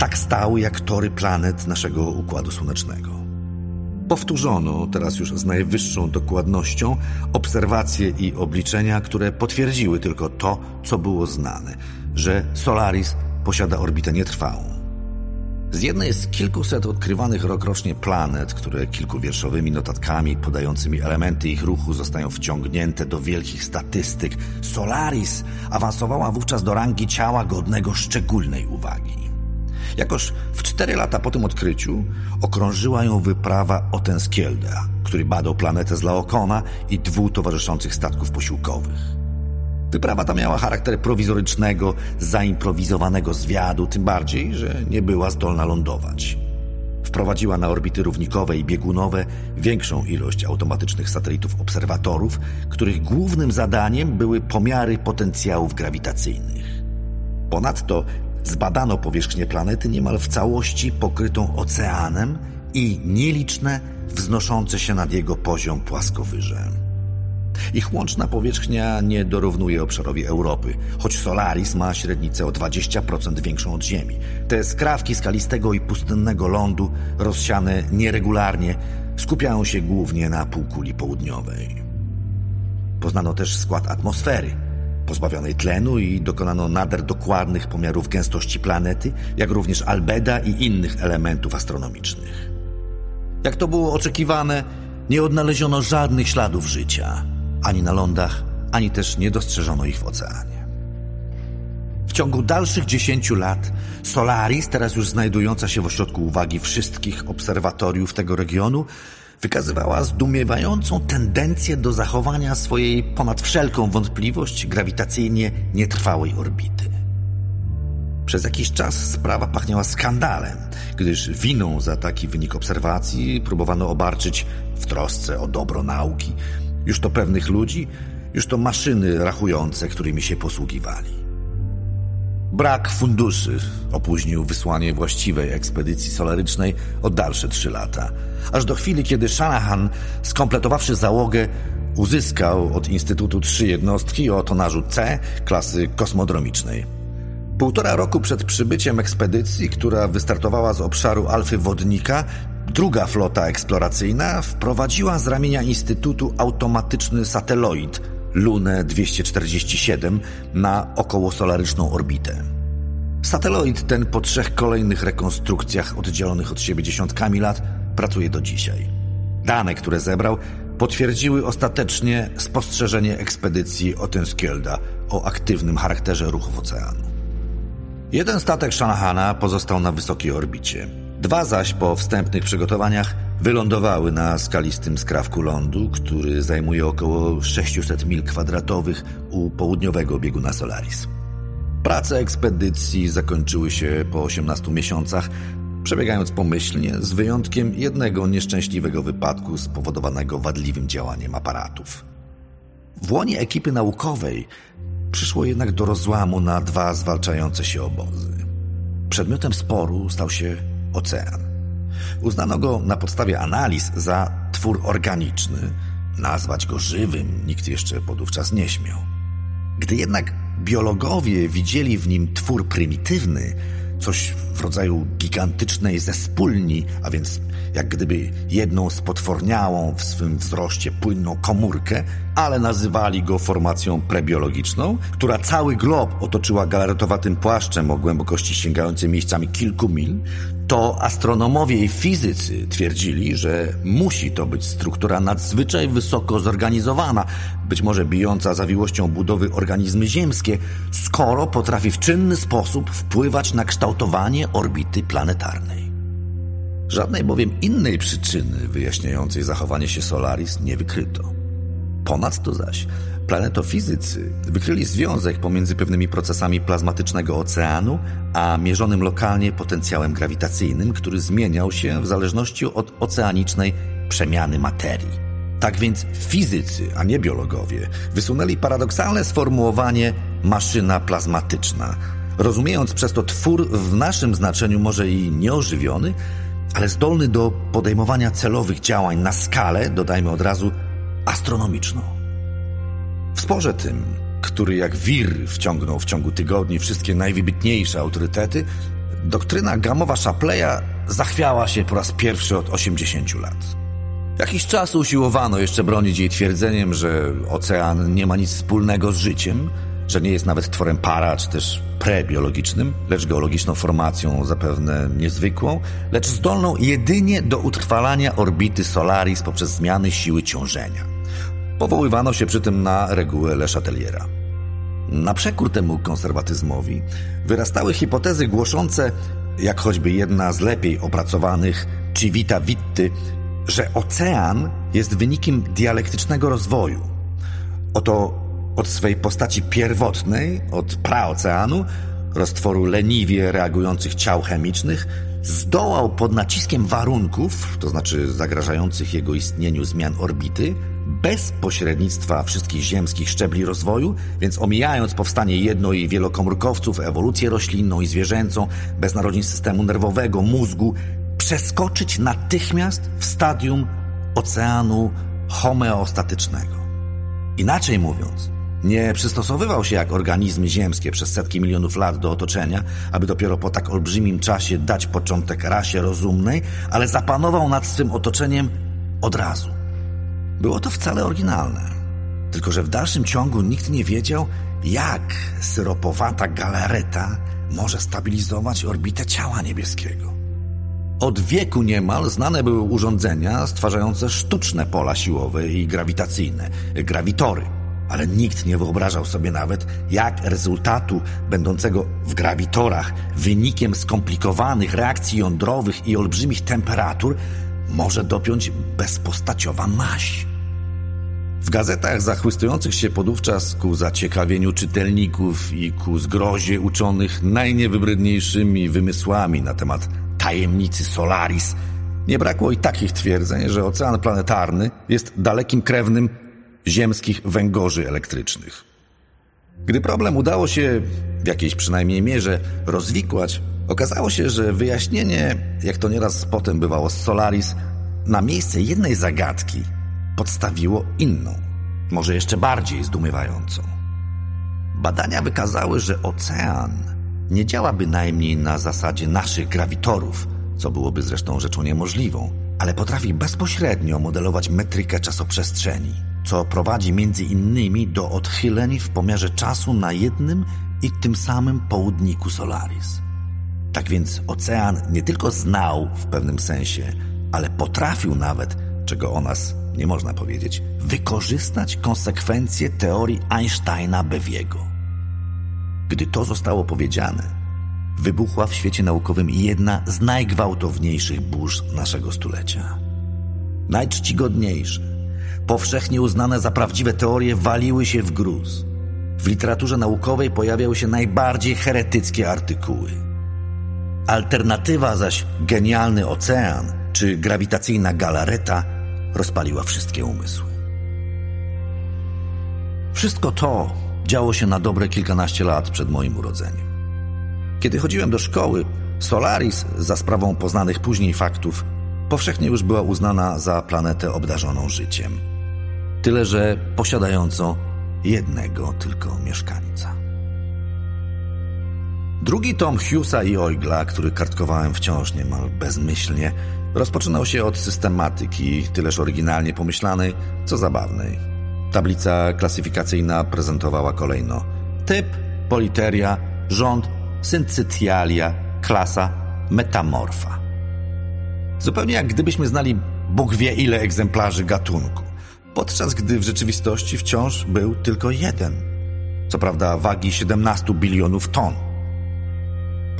Tak stały jak tory planet naszego Układu Słonecznego. Powtórzono, teraz już z najwyższą dokładnością, obserwacje i obliczenia, które potwierdziły tylko to, co było znane, że Solaris posiada orbitę nietrwałą. Z jednej z kilkuset odkrywanych rokrocznie planet, które kilkuwierszowymi notatkami podającymi elementy ich ruchu zostają wciągnięte do wielkich statystyk, Solaris awansowała wówczas do rangi ciała godnego szczególnej uwagi. Jakoż w cztery lata po tym odkryciu okrążyła ją wyprawa Otenskielda, który badał planetę z Laokona i dwóch towarzyszących statków posiłkowych. Wyprawa ta miała charakter prowizorycznego, zaimprowizowanego zwiadu, tym bardziej, że nie była zdolna lądować. Wprowadziła na orbity równikowe i biegunowe większą ilość automatycznych satelitów obserwatorów, których głównym zadaniem były pomiary potencjałów grawitacyjnych. Ponadto zbadano powierzchnię planety niemal w całości pokrytą oceanem i nieliczne, wznoszące się nad jego poziom płaskowyże. Ich łączna powierzchnia nie dorównuje obszarowi Europy, choć Solaris ma średnicę o 20% większą od Ziemi. Te skrawki skalistego i pustynnego lądu, rozsiane nieregularnie, skupiają się głównie na półkuli południowej. Poznano też skład atmosfery, pozbawionej tlenu i dokonano nader dokładnych pomiarów gęstości planety, jak również albeda i innych elementów astronomicznych. Jak to było oczekiwane, nie odnaleziono żadnych śladów życia, ani na lądach, ani też nie dostrzeżono ich w oceanie. W ciągu dalszych dziesięciu lat Solaris, teraz już znajdująca się w ośrodku uwagi wszystkich obserwatoriów tego regionu, wykazywała zdumiewającą tendencję do zachowania swojej ponad wszelką wątpliwość grawitacyjnie nietrwałej orbity. Przez jakiś czas sprawa pachniała skandalem, gdyż winą za taki wynik obserwacji próbowano obarczyć w trosce o dobro nauki już to pewnych ludzi, już to maszyny rachujące, którymi się posługiwali. Brak funduszy opóźnił wysłanie właściwej ekspedycji solarycznej o dalsze trzy lata, aż do chwili, kiedy Shanahan, skompletowawszy załogę, uzyskał od Instytutu trzy jednostki o tonażu C klasy kosmodromicznej. Półtora roku przed przybyciem ekspedycji, która wystartowała z obszaru Alfy Wodnika, druga flota eksploracyjna wprowadziła z ramienia Instytutu automatyczny sateloid Lunę 247 na okołosolaryczną orbitę. Sateloid ten po trzech kolejnych rekonstrukcjach oddzielonych od siebie dziesiątkami lat pracuje do dzisiaj. Dane, które zebrał, potwierdziły ostatecznie spostrzeżenie ekspedycji Otenskjölda o aktywnym charakterze ruchów oceanu. Jeden statek Shanahana pozostał na wysokiej orbicie. Dwa zaś po wstępnych przygotowaniach wylądowały na skalistym skrawku lądu, który zajmuje około 600 mil kwadratowych u południowego bieguna Solaris. Prace ekspedycji zakończyły się po 18 miesiącach, przebiegając pomyślnie, z wyjątkiem jednego nieszczęśliwego wypadku spowodowanego wadliwym działaniem aparatów. W łonie ekipy naukowej przyszło jednak do rozłamu na dwa zwalczające się obozy. Przedmiotem sporu stał się ocean. Uznano go na podstawie analiz za twór organiczny. Nazwać go żywym nikt jeszcze podówczas nie śmiał. Gdy jednak biologowie widzieli w nim twór prymitywny, coś w rodzaju gigantycznej zespólni, a więc jak gdyby jedną spotworniałą w swym wzroście płynną komórkę, ale nazywali go formacją prebiologiczną, która cały glob otoczyła galaretowatym płaszczem o głębokości sięgającej miejscami kilku mil, to astronomowie i fizycy twierdzili, że musi to być struktura nadzwyczaj wysoko zorganizowana, być może bijąca zawiłością budowy organizmy ziemskie, skoro potrafi w czynny sposób wpływać na kształtowanie orbity planetarnej. Żadnej bowiem innej przyczyny wyjaśniającej zachowanie się Solaris nie wykryto. Ponadto zaś planetofizycy wykryli związek pomiędzy pewnymi procesami plazmatycznego oceanu, a mierzonym lokalnie potencjałem grawitacyjnym, który zmieniał się w zależności od oceanicznej przemiany materii. Tak więc fizycy, a nie biologowie, wysunęli paradoksalne sformułowanie maszyna plazmatyczna, rozumiejąc przez to twór w naszym znaczeniu może i nieożywiony, ale zdolny do podejmowania celowych działań na skalę, dodajmy od razu, astronomiczną. W sporze tym, który jak wir wciągnął w ciągu tygodni wszystkie najwybitniejsze autorytety, doktryna gamowa Shapleya zachwiała się po raz pierwszy od 80 lat. Jakiś czas usiłowano jeszcze bronić jej twierdzeniem, że ocean nie ma nic wspólnego z życiem, że nie jest nawet tworem para, czy też prebiologicznym, lecz geologiczną formacją zapewne niezwykłą, lecz zdolną jedynie do utrwalania orbity Solaris poprzez zmiany siły ciążenia. Powoływano się przy tym na regułę Le Chateliera. Na przekór temu konserwatyzmowi wyrastały hipotezy głoszące, jak choćby jedna z lepiej opracowanych, Civita Vitti, że ocean jest wynikiem dialektycznego rozwoju. Oto od swej postaci pierwotnej, od praoceanu, roztworu leniwie reagujących ciał chemicznych, zdołał pod naciskiem warunków, to znaczy zagrażających jego istnieniu zmian orbity, bez pośrednictwa wszystkich ziemskich szczebli rozwoju, więc omijając powstanie jedno- i wielokomórkowców, ewolucję roślinną i zwierzęcą, bez narodzin systemu nerwowego, mózgu, przeskoczyć natychmiast w stadium oceanu homeostatycznego. Inaczej mówiąc, nie przystosowywał się jak organizmy ziemskie przez setki milionów lat do otoczenia, aby dopiero po tak olbrzymim czasie dać początek rasie rozumnej, ale zapanował nad swym otoczeniem od razu. Było to wcale oryginalne. Tylko, że w dalszym ciągu nikt nie wiedział, jak syropowata galareta może stabilizować orbitę ciała niebieskiego. Od wieku niemal znane były urządzenia stwarzające sztuczne pola siłowe i grawitacyjne, grawitory, ale nikt nie wyobrażał sobie nawet, jak rezultatu będącego w grawitorach wynikiem skomplikowanych reakcji jądrowych i olbrzymich temperatur może dopiąć bezpostaciowa maść. W gazetach zachwystujących się podówczas ku zaciekawieniu czytelników i ku zgrozie uczonych najniewybredniejszymi wymysłami na temat tajemnicy Solaris nie brakło i takich twierdzeń, że ocean planetarny jest dalekim krewnym ziemskich węgorzy elektrycznych. Gdy problem udało się w jakiejś przynajmniej mierze rozwikłać, okazało się, że wyjaśnienie, jak to nieraz potem bywało z Solaris, na miejsce jednej zagadki podstawiło inną, może jeszcze bardziej zdumiewającą. Badania wykazały, że ocean nie działa bynajmniej na zasadzie naszych grawitorów, co byłoby zresztą rzeczą niemożliwą, ale potrafi bezpośrednio modelować metrykę czasoprzestrzeni, co prowadzi między innymi do odchyleń w pomiarze czasu na jednym i tym samym południku Solaris. Tak więc ocean nie tylko znał w pewnym sensie, ale potrafił nawet, czego o nas nie można powiedzieć, wykorzystać konsekwencje teorii Einsteina-Bewiego. Gdy to zostało powiedziane, wybuchła w świecie naukowym jedna z najgwałtowniejszych burz naszego stulecia. Najczcigodniejsze, powszechnie uznane za prawdziwe teorie waliły się w gruz. W literaturze naukowej pojawiały się najbardziej heretyckie artykuły. Alternatywa zaś genialny ocean czy grawitacyjna galareta rozpaliła wszystkie umysły. Wszystko to działo się na dobre kilkanaście lat przed moim urodzeniem. Kiedy chodziłem do szkoły, Solaris, za sprawą poznanych później faktów, powszechnie już była uznana za planetę obdarzoną życiem. Tyle, że posiadającą jednego tylko mieszkańca. Drugi tom Hughesa i Oigla, który kartkowałem wciąż niemal bezmyślnie, rozpoczynał się od systematyki, tyleż oryginalnie pomyślanej, co zabawnej. Tablica klasyfikacyjna prezentowała kolejno typ, politeria, rząd, syncytialia, klasa, metamorfa. Zupełnie jak gdybyśmy znali Bóg wie ile egzemplarzy gatunku, podczas gdy w rzeczywistości wciąż był tylko jeden. Co prawda wagi 17 bilionów ton.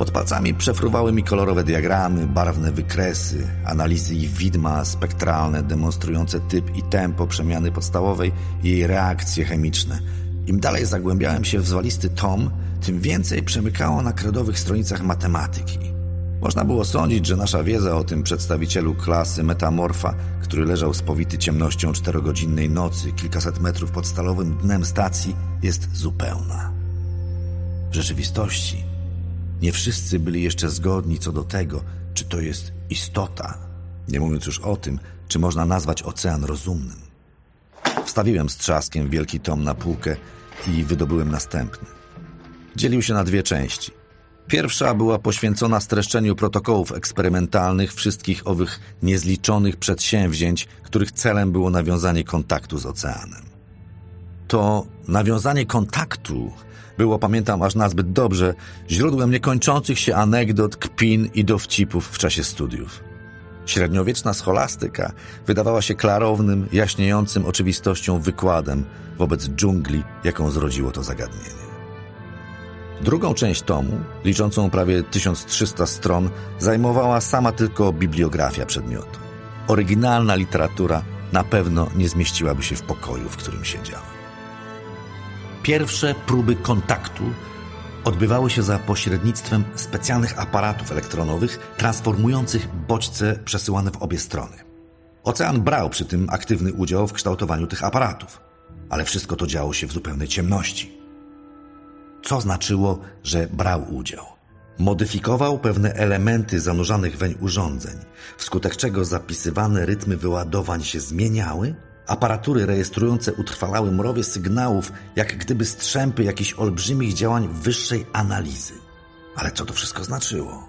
Pod palcami przefruwały mi kolorowe diagramy, barwne wykresy, analizy i widma spektralne demonstrujące typ i tempo przemiany podstawowej i jej reakcje chemiczne. Im dalej zagłębiałem się w zwalisty tom, tym więcej przemykało na kredowych stronicach matematyki. Można było sądzić, że nasza wiedza o tym przedstawicielu klasy metamorfa, który leżał spowity ciemnością czterogodzinnej nocy kilkaset metrów pod stalowym dnem stacji, jest zupełna. W rzeczywistości nie wszyscy byli jeszcze zgodni co do tego, czy to jest istota, nie mówiąc już o tym, czy można nazwać ocean rozumnym. Wstawiłem z trzaskiem wielki tom na półkę i wydobyłem następny. Dzielił się na dwie części. Pierwsza była poświęcona streszczeniu protokołów eksperymentalnych wszystkich owych niezliczonych przedsięwzięć, których celem było nawiązanie kontaktu z oceanem. To nawiązanie kontaktu było, pamiętam aż nazbyt dobrze, źródłem niekończących się anegdot, kpin i dowcipów w czasie studiów. Średniowieczna scholastyka wydawała się klarownym, jaśniejącym oczywistością wykładem wobec dżungli, jaką zrodziło to zagadnienie. Drugą część tomu, liczącą prawie 1300 stron, zajmowała sama tylko bibliografia przedmiotu. Oryginalna literatura na pewno nie zmieściłaby się w pokoju, w którym siedziałem. Pierwsze próby kontaktu odbywały się za pośrednictwem specjalnych aparatów elektronowych transformujących bodźce przesyłane w obie strony. Ocean brał przy tym aktywny udział w kształtowaniu tych aparatów, ale wszystko to działo się w zupełnej ciemności. Co znaczyło, że brał udział? Modyfikował pewne elementy zanurzanych weń urządzeń, wskutek czego zapisywane rytmy wyładowań się zmieniały Aparatury rejestrujące utrwalały mrowie sygnałów, jak gdyby strzępy jakichś olbrzymich działań wyższej analizy. Ale co to wszystko znaczyło?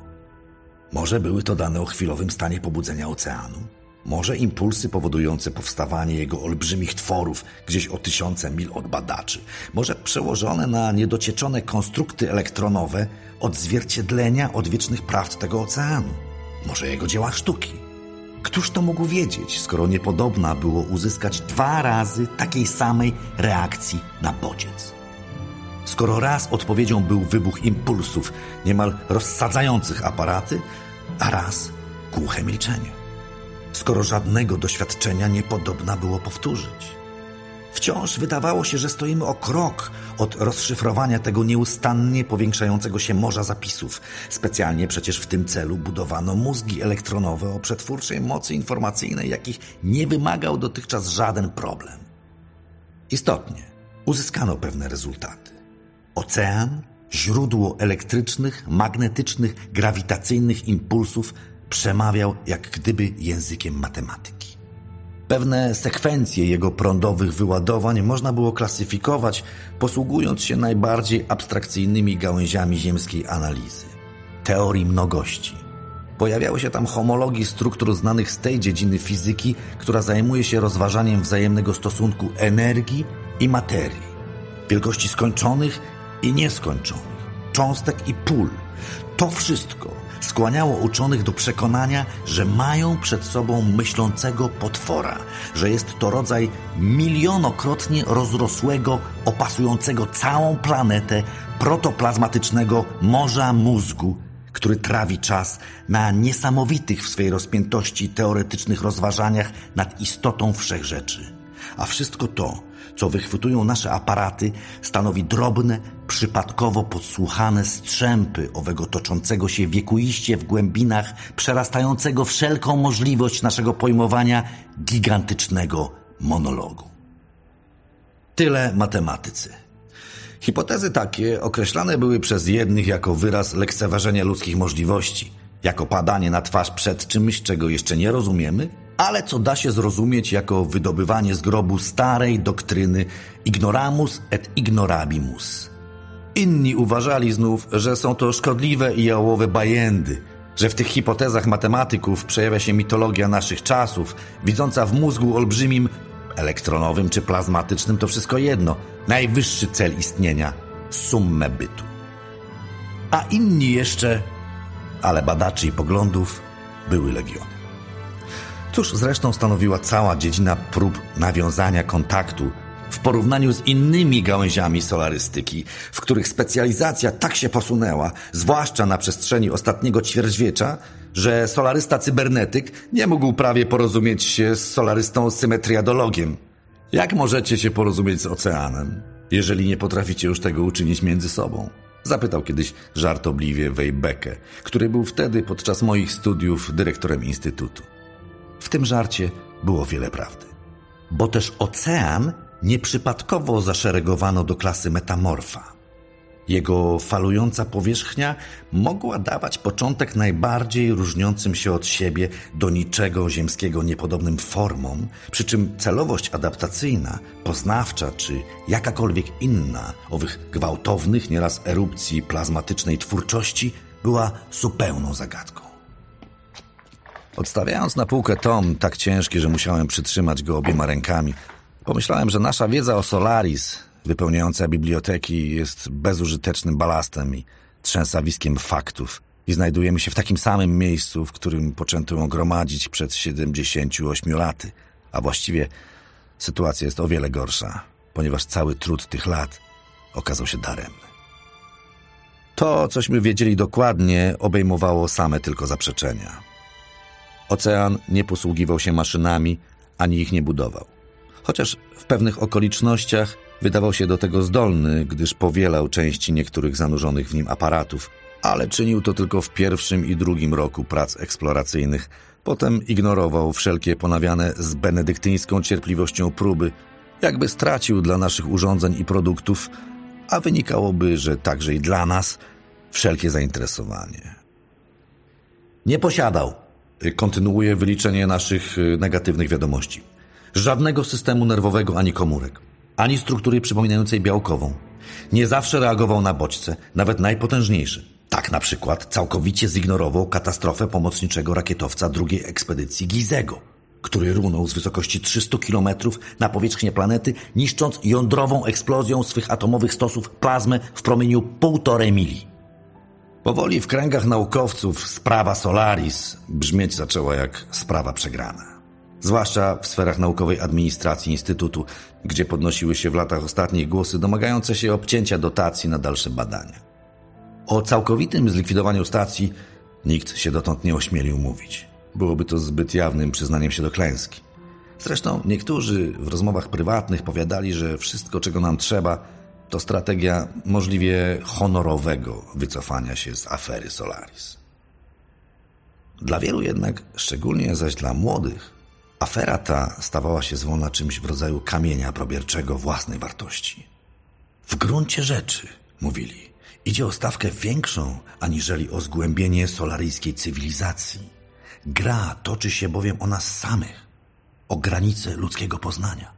Może były to dane o chwilowym stanie pobudzenia oceanu? Może impulsy powodujące powstawanie jego olbrzymich tworów gdzieś o tysiące mil od badaczy. Może przełożone na niedocieczone konstrukty elektronowe odzwierciedlenia odwiecznych prawd tego oceanu. Może jego dzieła sztuki. Któż to mógł wiedzieć, skoro niepodobna było uzyskać dwa razy takiej samej reakcji na bodziec? Skoro raz odpowiedzią był wybuch impulsów, niemal rozsadzających aparaty, a raz głuche milczenie. Skoro żadnego doświadczenia niepodobna było powtórzyć. Wciąż wydawało się, że stoimy o krok od rozszyfrowania tego nieustannie powiększającego się morza zapisów. Specjalnie przecież w tym celu budowano mózgi elektronowe o przetwórczej mocy informacyjnej, jakich nie wymagał dotychczas żaden problem. Istotnie, uzyskano pewne rezultaty. Ocean, źródło elektrycznych, magnetycznych, grawitacyjnych impulsów, przemawiał jak gdyby językiem matematyki. Pewne sekwencje jego prądowych wyładowań można było klasyfikować, posługując się najbardziej abstrakcyjnymi gałęziami ziemskiej analizy teorii mnogości. Pojawiały się tam homologii struktur znanych z tej dziedziny fizyki, która zajmuje się rozważaniem wzajemnego stosunku energii i materii, wielkości skończonych i nieskończonych, cząstek i pól. To wszystko skłaniało uczonych do przekonania, że mają przed sobą myślącego potwora, że jest to rodzaj milionokrotnie rozrosłego, opasującego całą planetę protoplazmatycznego morza mózgu, który trawi czas na niesamowitych w swej rozpiętości teoretycznych rozważaniach nad istotą wszechrzeczy. A wszystko to, co wychwytują nasze aparaty, stanowi drobne, przypadkowo podsłuchane strzępy owego toczącego się wiekuiście w głębinach, przerastającego wszelką możliwość naszego pojmowania gigantycznego monologu. Tyle matematycy. Hipotezy takie określane były przez jednych jako wyraz lekceważenia ludzkich możliwości, jako padanie na twarz przed czymś, czego jeszcze nie rozumiemy, ale co da się zrozumieć jako wydobywanie z grobu starej doktryny ignoramus et ignorabimus. Inni uważali znów, że są to szkodliwe i jałowe bajendy, że w tych hipotezach matematyków przejawia się mitologia naszych czasów, widząca w mózgu olbrzymim, elektronowym czy plazmatycznym, to wszystko jedno, najwyższy cel istnienia summę bytu. A inni jeszcze, ale badaczy i poglądów były legiony. Cóż zresztą stanowiła cała dziedzina prób nawiązania kontaktu w porównaniu z innymi gałęziami solarystyki, w których specjalizacja tak się posunęła, zwłaszcza na przestrzeni ostatniego ćwierćwiecza, że solarysta cybernetyk nie mógł prawie porozumieć się z solarystą symetriadologiem. Jak możecie się porozumieć z oceanem, jeżeli nie potraficie już tego uczynić między sobą? Zapytał kiedyś żartobliwie Wejbeke, który był wtedy podczas moich studiów dyrektorem instytutu. W tym żarcie było wiele prawdy. Bo też ocean nieprzypadkowo zaszeregowano do klasy metamorfa. Jego falująca powierzchnia mogła dawać początek najbardziej różniącym się od siebie do niczego ziemskiego niepodobnym formom, przy czym celowość adaptacyjna, poznawcza czy jakakolwiek inna owych gwałtownych, nieraz erupcji plazmatycznej twórczości była zupełną zagadką. Odstawiając na półkę tom, tak ciężki, że musiałem przytrzymać go obiema rękami, pomyślałem, że nasza wiedza o Solaris, wypełniająca biblioteki, jest bezużytecznym balastem i trzęsawiskiem faktów. I znajdujemy się w takim samym miejscu, w którym poczęto ją gromadzić przed 78 laty. A właściwie sytuacja jest o wiele gorsza, ponieważ cały trud tych lat okazał się daremny. To, cośmy wiedzieli dokładnie, obejmowało same tylko zaprzeczenia. Ocean nie posługiwał się maszynami, ani ich nie budował. Chociaż w pewnych okolicznościach wydawał się do tego zdolny, gdyż powielał części niektórych zanurzonych w nim aparatów, ale czynił to tylko w pierwszym i drugim roku prac eksploracyjnych. Potem ignorował wszelkie ponawiane z benedyktyńską cierpliwością próby, jakby stracił dla naszych urządzeń i produktów, a wynikałoby, że także i dla nas, wszelkie zainteresowanie. Nie posiadał, kontynuuje wyliczenie naszych y, negatywnych wiadomości. Żadnego systemu nerwowego ani komórek, ani struktury przypominającej białkową. Nie zawsze reagował na bodźce, nawet najpotężniejsze. Tak na przykład całkowicie zignorował katastrofę pomocniczego rakietowca drugiej ekspedycji Gizego. który runął z wysokości 300 kilometrów na powierzchnię planety, niszcząc jądrową eksplozją swych atomowych stosów plazmę w promieniu półtorej mili. Powoli w kręgach naukowców sprawa Solaris brzmieć zaczęła jak sprawa przegrana. Zwłaszcza w sferach naukowej administracji Instytutu, gdzie podnosiły się w latach ostatnich głosy domagające się obcięcia dotacji na dalsze badania. O całkowitym zlikwidowaniu stacji nikt się dotąd nie ośmielił mówić. Byłoby to zbyt jawnym przyznaniem się do klęski. Zresztą niektórzy w rozmowach prywatnych powiadali, że wszystko, czego nam trzeba, to strategia możliwie honorowego wycofania się z afery Solaris. Dla wielu jednak, szczególnie zaś dla młodych, afera ta stawała się zwolna czymś w rodzaju kamienia probierczego własnej wartości. W gruncie rzeczy, mówili, idzie o stawkę większą aniżeli o zgłębienie solaryjskiej cywilizacji. Gra toczy się bowiem o nas samych, o granice ludzkiego poznania.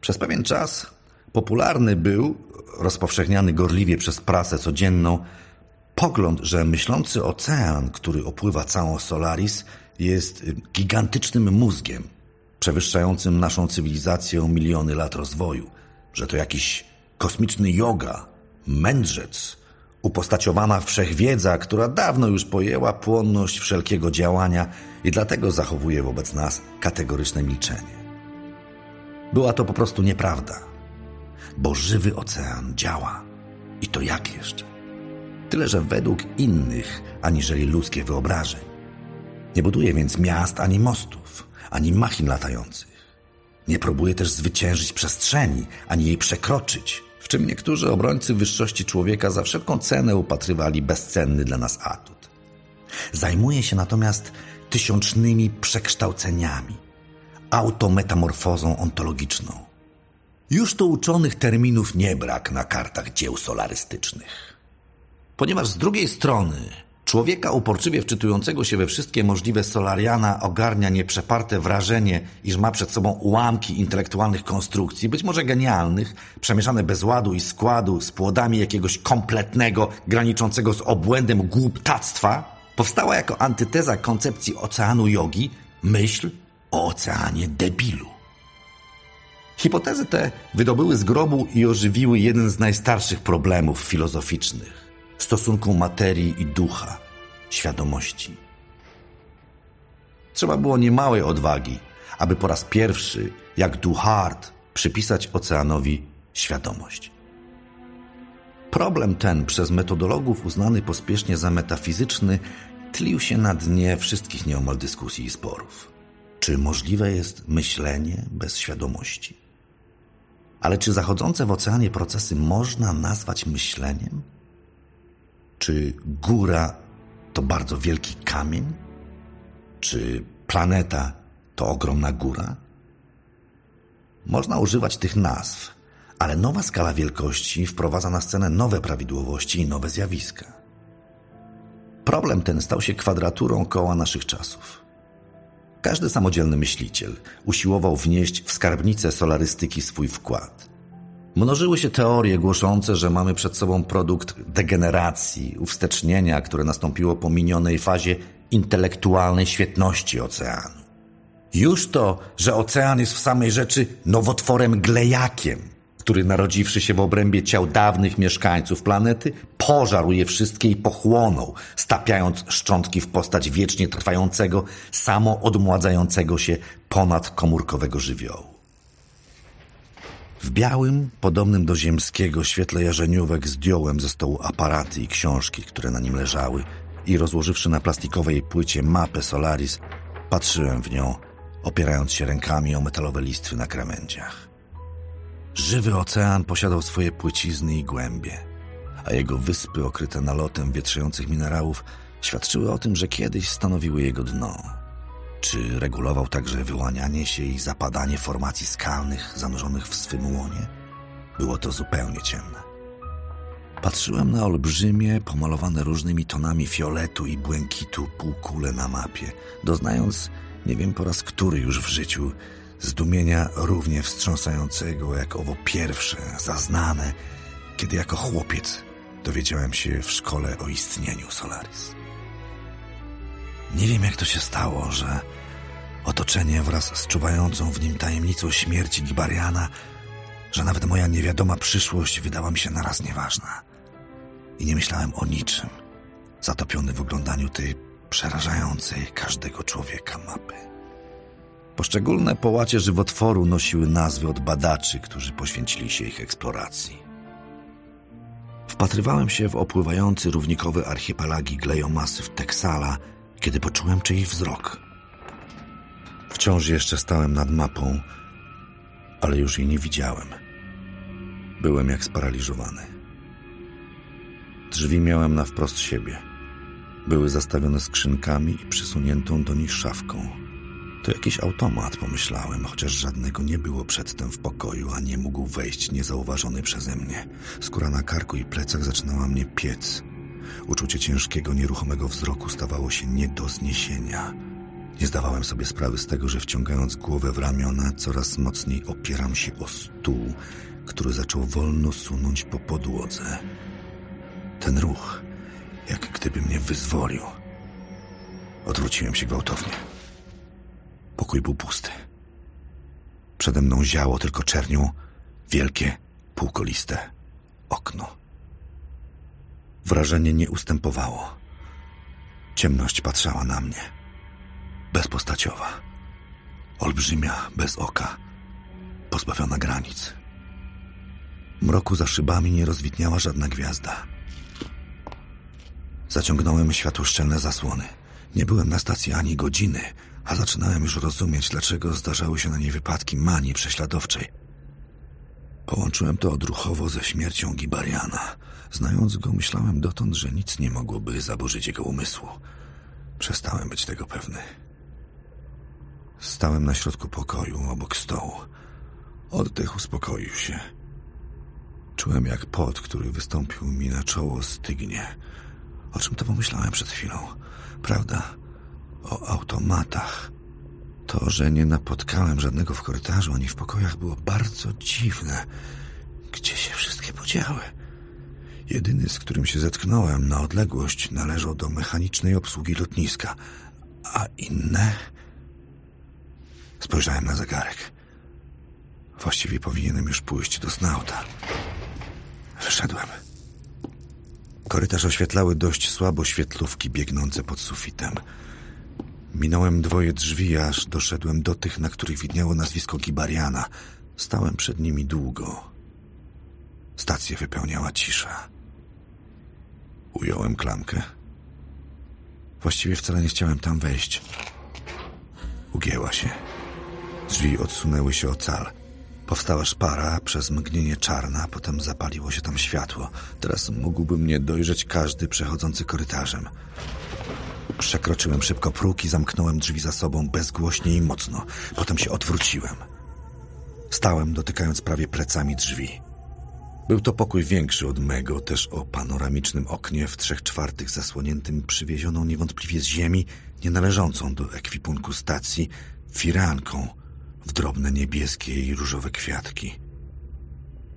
Przez pewien czas popularny był, rozpowszechniany gorliwie przez prasę codzienną, pogląd, że myślący ocean, który opływa całą Solaris, jest gigantycznym mózgiem, przewyższającym naszą cywilizację o miliony lat rozwoju, że to jakiś kosmiczny yoga, mędrzec, upostaciowana wszechwiedza, która dawno już pojęła płonność wszelkiego działania i dlatego zachowuje wobec nas kategoryczne milczenie. Była to po prostu nieprawda, bo żywy ocean działa i to jak jeszcze? Tyle, że według innych, aniżeli ludzkie wyobrażeń. Nie buduje więc miast ani mostów, ani machin latających. Nie próbuje też zwyciężyć przestrzeni, ani jej przekroczyć, w czym niektórzy obrońcy wyższości człowieka za wszelką cenę upatrywali bezcenny dla nas atut. Zajmuje się natomiast tysiącznymi przekształceniami, autometamorfozą ontologiczną. Już to uczonych terminów nie brak na kartach dzieł solarystycznych. Ponieważ z drugiej strony Człowieka uporczywie wczytującego się we wszystkie możliwe solariana ogarnia nieprzeparte wrażenie, iż ma przed sobą ułamki intelektualnych konstrukcji, być może genialnych, przemieszane bez ładu i składu z płodami jakiegoś kompletnego, graniczącego z obłędem głuptactwa, powstała jako antyteza koncepcji oceanu jogi myśl o oceanie debilu. Hipotezy te wydobyły z grobu i ożywiły jeden z najstarszych problemów filozoficznych stosunku materii i ducha, świadomości. Trzeba było niemałej odwagi, aby po raz pierwszy, jak Duhart, przypisać oceanowi świadomość. Problem ten przez metodologów uznany pospiesznie za metafizyczny tlił się na dnie wszystkich nieomal dyskusji i sporów. Czy możliwe jest myślenie bez świadomości? Ale czy zachodzące w oceanie procesy można nazwać myśleniem? Czy góra to bardzo wielki kamień? Czy planeta to ogromna góra? Można używać tych nazw, ale nowa skala wielkości wprowadza na scenę nowe prawidłowości i nowe zjawiska. Problem ten stał się kwadraturą koła naszych czasów. Każdy samodzielny myśliciel usiłował wnieść w skarbnicę solarystyki swój wkład. Mnożyły się teorie głoszące, że mamy przed sobą produkt degeneracji, uwstecznienia, które nastąpiło po minionej fazie intelektualnej świetności oceanu. Już to, że ocean jest w samej rzeczy nowotworem glejakiem, który narodziwszy się w obrębie ciał dawnych mieszkańców planety, pożarł je wszystkie i pochłonął, stapiając szczątki w postać wiecznie trwającego, samo odmładzającego się ponadkomórkowego żywiołu. W białym, podobnym do ziemskiego świetle jarzeniówek zdjąłem ze stołu aparaty i książki, które na nim leżały i rozłożywszy na plastikowej płycie mapę Solaris, patrzyłem w nią, opierając się rękami o metalowe listwy na krawędziach. Żywy ocean posiadał swoje płycizny i głębie, a jego wyspy okryte nalotem wietrzejących minerałów świadczyły o tym, że kiedyś stanowiły jego dno. Czy regulował także wyłanianie się i zapadanie formacji skalnych zanurzonych w swym łonie? Było to zupełnie ciemne. Patrzyłem na olbrzymie, pomalowane różnymi tonami fioletu i błękitu półkule na mapie, doznając, nie wiem po raz który już w życiu, zdumienia równie wstrząsającego jak owo pierwsze, zaznane, kiedy jako chłopiec dowiedziałem się w szkole o istnieniu Solaris. Nie wiem, jak to się stało, że Otoczenie wraz z czuwającą w nim tajemnicą śmierci Gibariana, że nawet moja niewiadoma przyszłość wydała mi się naraz nieważna. I nie myślałem o niczym, zatopiony w oglądaniu tej przerażającej każdego człowieka mapy. Poszczególne połacie żywotworu nosiły nazwy od badaczy, którzy poświęcili się ich eksploracji. Wpatrywałem się w opływający równikowy archipelagi glejomasyw Teksala, kiedy poczułem czyjś wzrok. Wciąż jeszcze stałem nad mapą, ale już jej nie widziałem. Byłem jak sparaliżowany. Drzwi miałem na wprost siebie. Były zastawione skrzynkami i przysuniętą do nich szafką. To jakiś automat, pomyślałem, chociaż żadnego nie było przedtem w pokoju, a nie mógł wejść niezauważony przeze mnie. Skóra na karku i plecach zaczynała mnie piec. Uczucie ciężkiego, nieruchomego wzroku stawało się nie do zniesienia. Nie zdawałem sobie sprawy z tego, że wciągając głowę w ramiona, coraz mocniej opieram się o stół, który zaczął wolno sunąć po podłodze. Ten ruch, jak gdyby mnie wyzwolił. Odwróciłem się gwałtownie. Pokój był pusty. Przede mną ziało tylko czernią wielkie, półkoliste okno. Wrażenie nie ustępowało. Ciemność patrzała na mnie. Bezpostaciowa. Olbrzymia, bez oka. Pozbawiona granic. Mroku za szybami nie rozwitniała żadna gwiazda. Zaciągnąłem światłoszczelne zasłony. Nie byłem na stacji ani godziny, a zaczynałem już rozumieć, dlaczego zdarzały się na niej wypadki manii prześladowczej. Połączyłem to odruchowo ze śmiercią Gibariana. Znając go, myślałem dotąd, że nic nie mogłoby zaburzyć jego umysłu. Przestałem być tego pewny. Stałem na środku pokoju, obok stołu. Oddech uspokoił się. Czułem, jak pot, który wystąpił mi na czoło, stygnie. O czym to pomyślałem przed chwilą? Prawda? O automatach. To, że nie napotkałem żadnego w korytarzu ani w pokojach, było bardzo dziwne. Gdzie się wszystkie podziały? Jedyny, z którym się zetknąłem na odległość, należał do mechanicznej obsługi lotniska, a inne. Spojrzałem na zegarek. Właściwie powinienem już pójść do snauta. Wyszedłem. Korytarz oświetlały dość słabo świetlówki biegnące pod sufitem. Minąłem dwoje drzwi, aż doszedłem do tych, na których widniało nazwisko Gibariana. Stałem przed nimi długo. Stację wypełniała cisza. Ująłem klamkę. Właściwie wcale nie chciałem tam wejść. Ugięła się. Drzwi odsunęły się o cal. Powstała szpara, przez mgnienie czarna, potem zapaliło się tam światło. Teraz mógłby mnie dojrzeć każdy przechodzący korytarzem. Przekroczyłem szybko próg i zamknąłem drzwi za sobą bezgłośnie i mocno. Potem się odwróciłem. Stałem, dotykając prawie plecami drzwi. Był to pokój większy od mego, też o panoramicznym oknie w trzech czwartych zasłoniętym przywiezioną niewątpliwie z ziemi, nie należącą do ekwipunku stacji, firanką w drobne niebieskie i różowe kwiatki.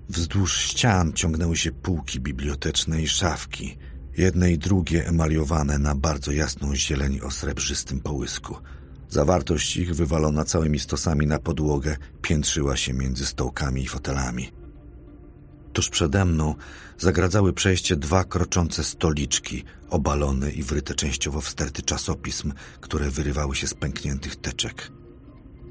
Wzdłuż ścian ciągnęły się półki biblioteczne i szafki, jedne i drugie emaliowane na bardzo jasną zieleń o srebrzystym połysku. Zawartość ich, wywalona całymi stosami na podłogę, piętrzyła się między stołkami i fotelami. Tuż przede mną zagradzały przejście dwa kroczące stoliczki, obalone i wryte częściowo w sterty czasopism, które wyrywały się z pękniętych teczek.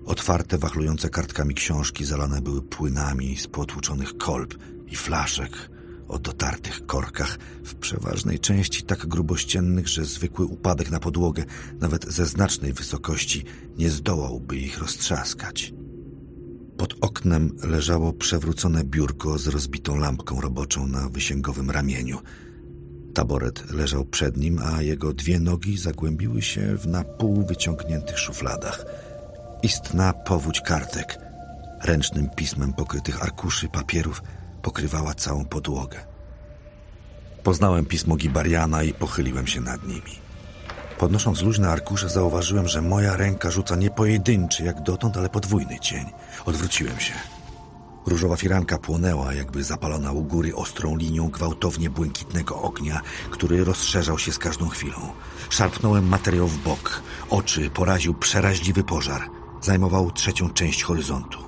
Otwarte, wachlujące kartkami książki zalane były płynami z potłuczonych kolb i flaszek o dotartych korkach, w przeważnej części tak grubościennych, że zwykły upadek na podłogę, nawet ze znacznej wysokości, nie zdołałby ich roztrzaskać. Pod oknem leżało przewrócone biurko z rozbitą lampką roboczą na wysięgowym ramieniu. Taboret leżał przed nim, a jego dwie nogi zagłębiły się w na pół wyciągniętych szufladach. Istna powódź kartek, ręcznym pismem pokrytych arkuszy papierów, pokrywała całą podłogę. Poznałem pismo Gibariana i pochyliłem się nad nimi. Podnosząc luźne arkusze, zauważyłem, że moja ręka rzuca nie pojedynczy jak dotąd, ale podwójny cień. Odwróciłem się. Różowa firanka płonęła, jakby zapalona u góry ostrą linią gwałtownie błękitnego ognia, który rozszerzał się z każdą chwilą. Szarpnąłem materiał w bok. Oczy poraził przeraźliwy pożar. Zajmował trzecią część horyzontu.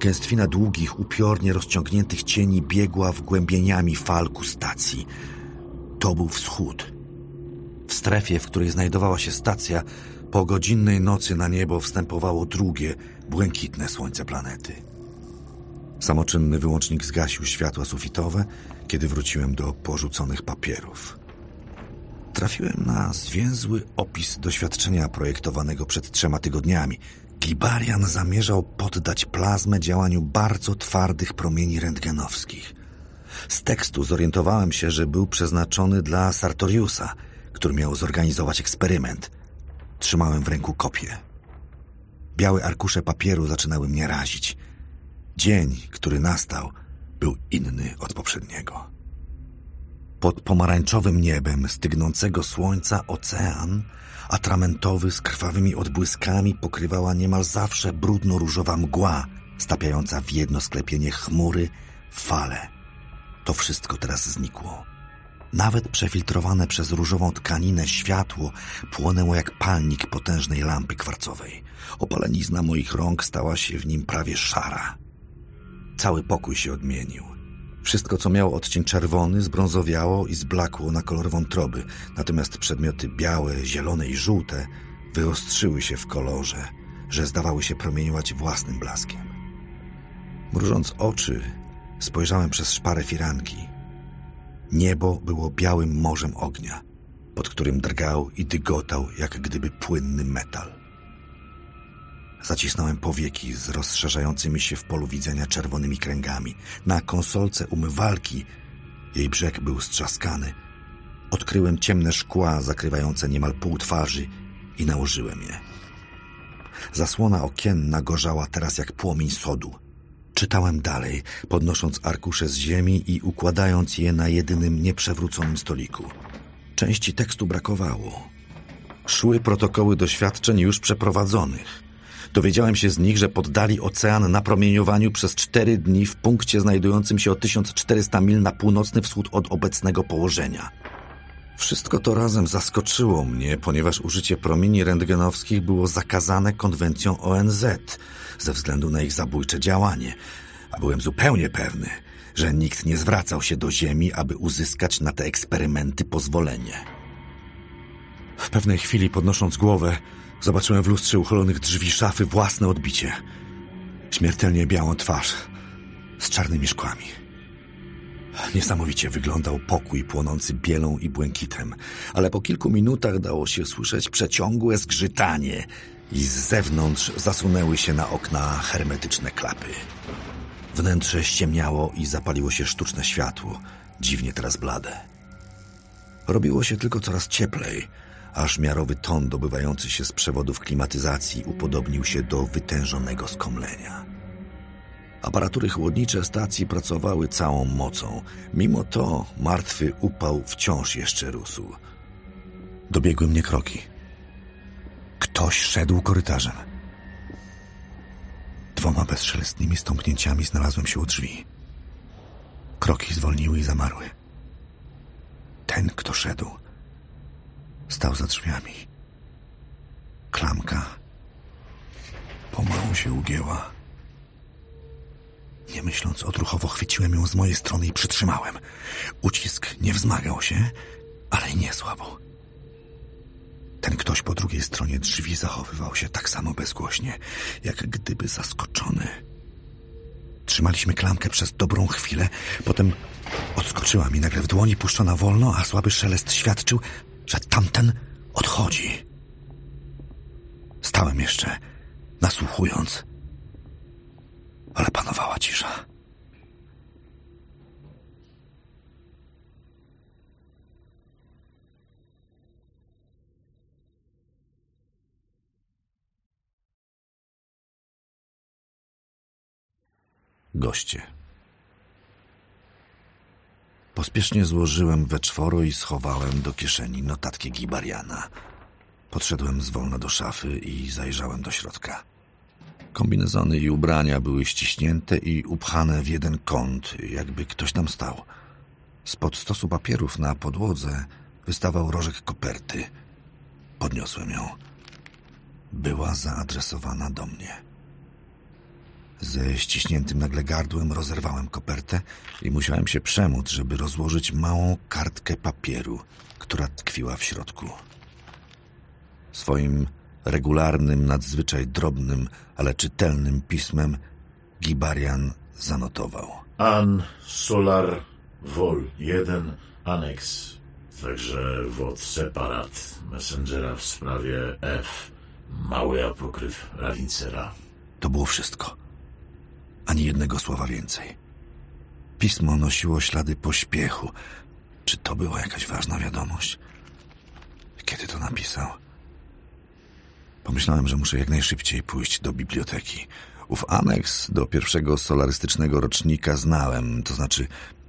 Gęstwina długich, upiornie rozciągniętych cieni biegła wgłębieniami fal stacji. To był wschód. W strefie, w której znajdowała się stacja, po godzinnej nocy na niebo wstępowało drugie, błękitne słońce planety. Samoczynny wyłącznik zgasił światła sufitowe, kiedy wróciłem do porzuconych papierów. Trafiłem na zwięzły opis doświadczenia projektowanego przed trzema tygodniami. Gibarian zamierzał poddać plazmę działaniu bardzo twardych promieni rentgenowskich. Z tekstu zorientowałem się, że był przeznaczony dla Sartoriusa, który miał zorganizować eksperyment. Trzymałem w ręku kopię. Białe arkusze papieru zaczynały mnie razić. Dzień, który nastał, był inny od poprzedniego. Pod pomarańczowym niebem stygnącego słońca ocean, atramentowy z krwawymi odbłyskami, pokrywała niemal zawsze brudno-różowa mgła, stapiająca w jedno sklepienie chmury, fale. To wszystko teraz znikło. Nawet przefiltrowane przez różową tkaninę światło płonęło jak palnik potężnej lampy kwarcowej. Opalenizna moich rąk stała się w nim prawie szara. Cały pokój się odmienił. Wszystko, co miało odcień czerwony, zbrązowiało i zblakło na kolor wątroby, natomiast przedmioty białe, zielone i żółte wyostrzyły się w kolorze, że zdawały się promieniować własnym blaskiem. Mrużąc oczy, spojrzałem przez szparę firanki. Niebo było białym morzem ognia, pod którym drgał i dygotał, jak gdyby płynny metal. Zacisnąłem powieki z rozszerzającymi się w polu widzenia czerwonymi kręgami. Na konsolce umywalki jej brzeg był strzaskany. Odkryłem ciemne szkła zakrywające niemal pół twarzy i nałożyłem je. Zasłona okienna gorzała teraz jak płomień sodu. Czytałem dalej, podnosząc arkusze z ziemi i układając je na jedynym nieprzewróconym stoliku. Części tekstu brakowało. Szły protokoły doświadczeń już przeprowadzonych. Dowiedziałem się z nich, że poddali ocean napromieniowaniu przez cztery dni w punkcie znajdującym się o 1400 mil na północny wschód od obecnego położenia. Wszystko to razem zaskoczyło mnie, ponieważ użycie promieni rentgenowskich było zakazane konwencją ONZ ze względu na ich zabójcze działanie, a byłem zupełnie pewny, że nikt nie zwracał się do Ziemi, aby uzyskać na te eksperymenty pozwolenie. W pewnej chwili, podnosząc głowę, Zobaczyłem w lustrze uchylonych drzwi szafy własne odbicie. Śmiertelnie białą twarz z czarnymi szkłami. Niesamowicie wyglądał pokój płonący bielą i błękitem, ale po kilku minutach dało się słyszeć przeciągłe zgrzytanie i z zewnątrz zasunęły się na okna hermetyczne klapy. Wnętrze ściemniało i zapaliło się sztuczne światło, dziwnie teraz blade. Robiło się tylko coraz cieplej – aż miarowy ton dobywający się z przewodów klimatyzacji upodobnił się do wytężonego skomlenia. Aparatury chłodnicze stacji pracowały całą mocą. Mimo to martwy upał wciąż jeszcze rósł. Dobiegły mnie kroki. Ktoś szedł korytarzem. Dwoma bezszelestnymi stąpnięciami znalazłem się u drzwi. Kroki zwolniły i zamarły. Ten, kto szedł, Stał za drzwiami. Klamka pomału się ugięła. Nie myśląc odruchowo, chwyciłem ją z mojej strony i przytrzymałem. Ucisk nie wzmagał się, ale nie słabo. Ten ktoś po drugiej stronie drzwi zachowywał się tak samo bezgłośnie, jak gdyby zaskoczony. Trzymaliśmy klamkę przez dobrą chwilę, potem odskoczyła mi nagle w dłoni puszczona wolno, a słaby szelest świadczył, że tamten odchodzi. Stałem jeszcze, nasłuchując, ale panowała cisza. Goście. Pospiesznie złożyłem we czworo i schowałem do kieszeni notatki Gibariana. Podszedłem zwolna do szafy i zajrzałem do środka. Kombinezony i ubrania były ściśnięte i upchane w jeden kąt, jakby ktoś tam stał. Spod stosu papierów na podłodze wystawał rożek koperty. Podniosłem ją. Była zaadresowana do mnie. Ze ściśniętym nagle gardłem rozerwałem kopertę i musiałem się przemóc, żeby rozłożyć małą kartkę papieru, która tkwiła w środku. Swoim regularnym, nadzwyczaj drobnym, ale czytelnym pismem Gibarian zanotował. An Solar Vol 1 Aneks. Także wod separat Messengera w sprawie F. Mały apokryf Ravincera. To było wszystko. Ani jednego słowa więcej. Pismo nosiło ślady pośpiechu. Czy to była jakaś ważna wiadomość? Kiedy to napisał? Pomyślałem, że muszę jak najszybciej pójść do biblioteki. Ów aneks do pierwszego solarystycznego rocznika znałem, to znaczy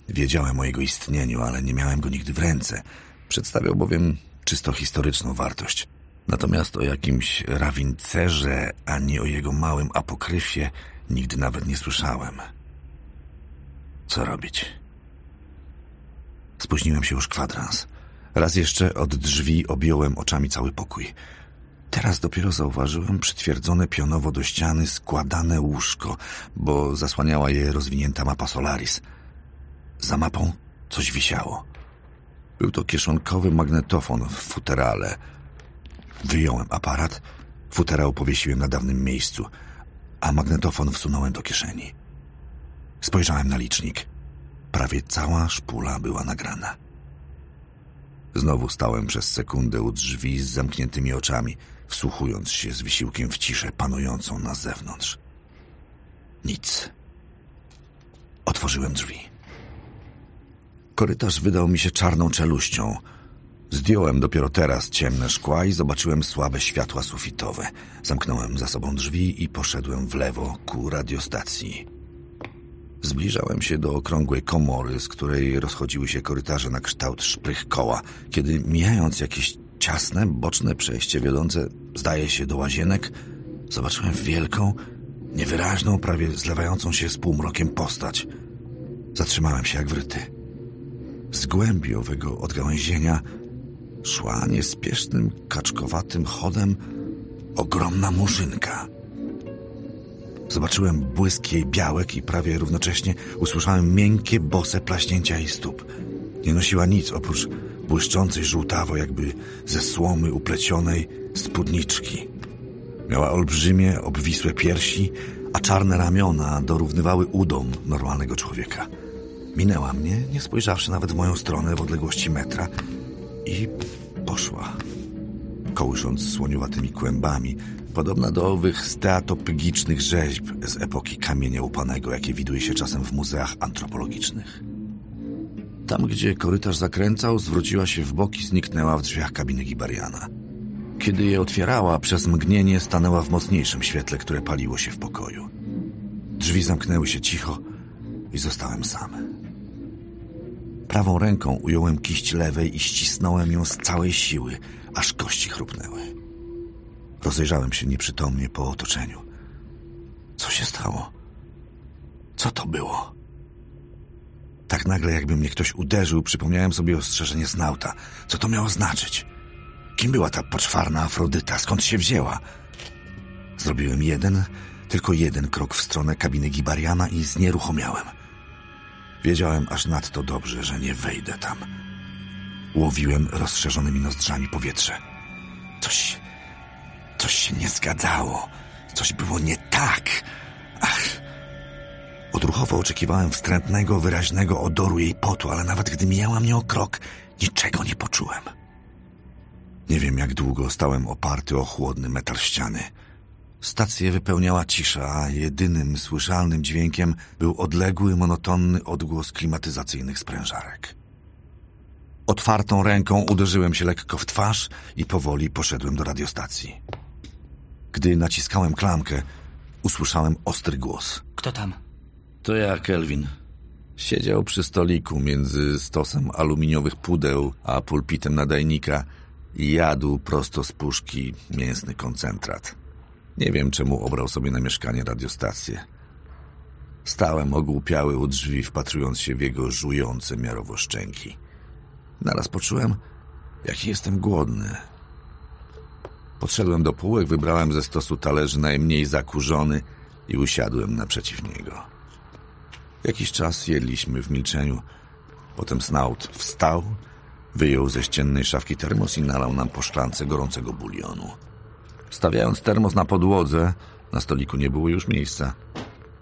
wiedziałem o jego istnieniu, ale nie miałem go nigdy w ręce. Przedstawiał bowiem czysto historyczną wartość. Natomiast o jakimś rawincerze, ani o jego małym apokryfie nigdy nawet nie słyszałem. Co robić? Spóźniłem się już kwadrans. Raz jeszcze od drzwi objąłem oczami cały pokój. Teraz dopiero zauważyłem przytwierdzone pionowo do ściany składane łóżko, bo zasłaniała je rozwinięta mapa Solaris. Za mapą coś wisiało. Był to kieszonkowy magnetofon w futerale. Wyjąłem aparat, futerał powiesiłem na dawnym miejscu, a magnetofon wsunąłem do kieszeni. Spojrzałem na licznik. Prawie cała szpula była nagrana. Znowu stałem przez sekundę u drzwi z zamkniętymi oczami, wsłuchując się z wysiłkiem w ciszę panującą na zewnątrz. Nic. Otworzyłem drzwi. Korytarz wydał mi się czarną czeluścią. Zdjąłem dopiero teraz ciemne szkła i zobaczyłem słabe światła sufitowe. Zamknąłem za sobą drzwi i poszedłem w lewo ku radiostacji. Zbliżałem się do okrągłej komory, z której rozchodziły się korytarze na kształt szprych koła, kiedy mijając jakieś ciasne, boczne przejście wiodące, zdaje się, do łazienek, zobaczyłem wielką, niewyraźną, prawie zlewającą się z półmrokiem postać. Zatrzymałem się jak wryty. Z głębi owego odgałęzienia szła niespiesznym, kaczkowatym chodem ogromna murzynka. Zobaczyłem błysk jej białek i prawie równocześnie usłyszałem miękkie, bose plaśnięcia jej stóp. Nie nosiła nic oprócz błyszczącej żółtawo, jakby ze słomy uplecionej spódniczki. Miała olbrzymie, obwisłe piersi, a czarne ramiona dorównywały udom normalnego człowieka. Minęła mnie, nie spojrzawszy nawet w moją stronę w odległości metra i poszła. Kołysząc słoniowatymi kłębami, podobna do owych steatopygicznych rzeźb z epoki kamienia upanego, jakie widuje się czasem w muzeach antropologicznych. Tam, gdzie korytarz zakręcał, zwróciła się w bok i zniknęła w drzwiach kabiny Gibariana. Kiedy je otwierała, przez mgnienie stanęła w mocniejszym świetle, które paliło się w pokoju. Drzwi zamknęły się cicho i zostałem sam. Prawą ręką ująłem kiść lewej i ścisnąłem ją z całej siły, aż kości chrupnęły. Rozejrzałem się nieprzytomnie po otoczeniu. Co się stało? Co to było? Tak nagle, jakby mnie ktoś uderzył, przypomniałem sobie ostrzeżenie z nauta. Co to miało znaczyć? Kim była ta poczwarna Afrodyta? Skąd się wzięła? Zrobiłem jeden, tylko jeden krok w stronę kabiny Gibariana i znieruchomiałem. Wiedziałem aż nadto dobrze, że nie wejdę tam. Łowiłem rozszerzonymi nozdrzami powietrze. Coś... coś się nie zgadzało. Coś było nie tak. Ach... Odruchowo oczekiwałem wstrętnego, wyraźnego odoru jej potu, ale nawet gdy mijała mnie o krok, niczego nie poczułem. Nie wiem, jak długo stałem oparty o chłodny metal ściany. Stację wypełniała cisza, a jedynym słyszalnym dźwiękiem był odległy, monotonny odgłos klimatyzacyjnych sprężarek. Otwartą ręką uderzyłem się lekko w twarz i powoli poszedłem do radiostacji. Gdy naciskałem klamkę, usłyszałem ostry głos. Kto tam? To ja, Kelvin. Siedział przy stoliku między stosem aluminiowych pudeł a pulpitem nadajnika i jadł prosto z puszki mięsny koncentrat. Nie wiem, czemu obrał sobie na mieszkanie radiostację. Stałem ogłupiały u drzwi, wpatrując się w jego żujące miarowo szczęki. Naraz poczułem, jaki jestem głodny. Podszedłem do półek, wybrałem ze stosu talerzy najmniej zakurzony i usiadłem naprzeciw niego. Jakiś czas jedliśmy w milczeniu. Potem Snaut wstał, wyjął ze ściennej szafki termos i nalał nam po szklance gorącego bulionu. Stawiając termos na podłodze, na stoliku nie było już miejsca.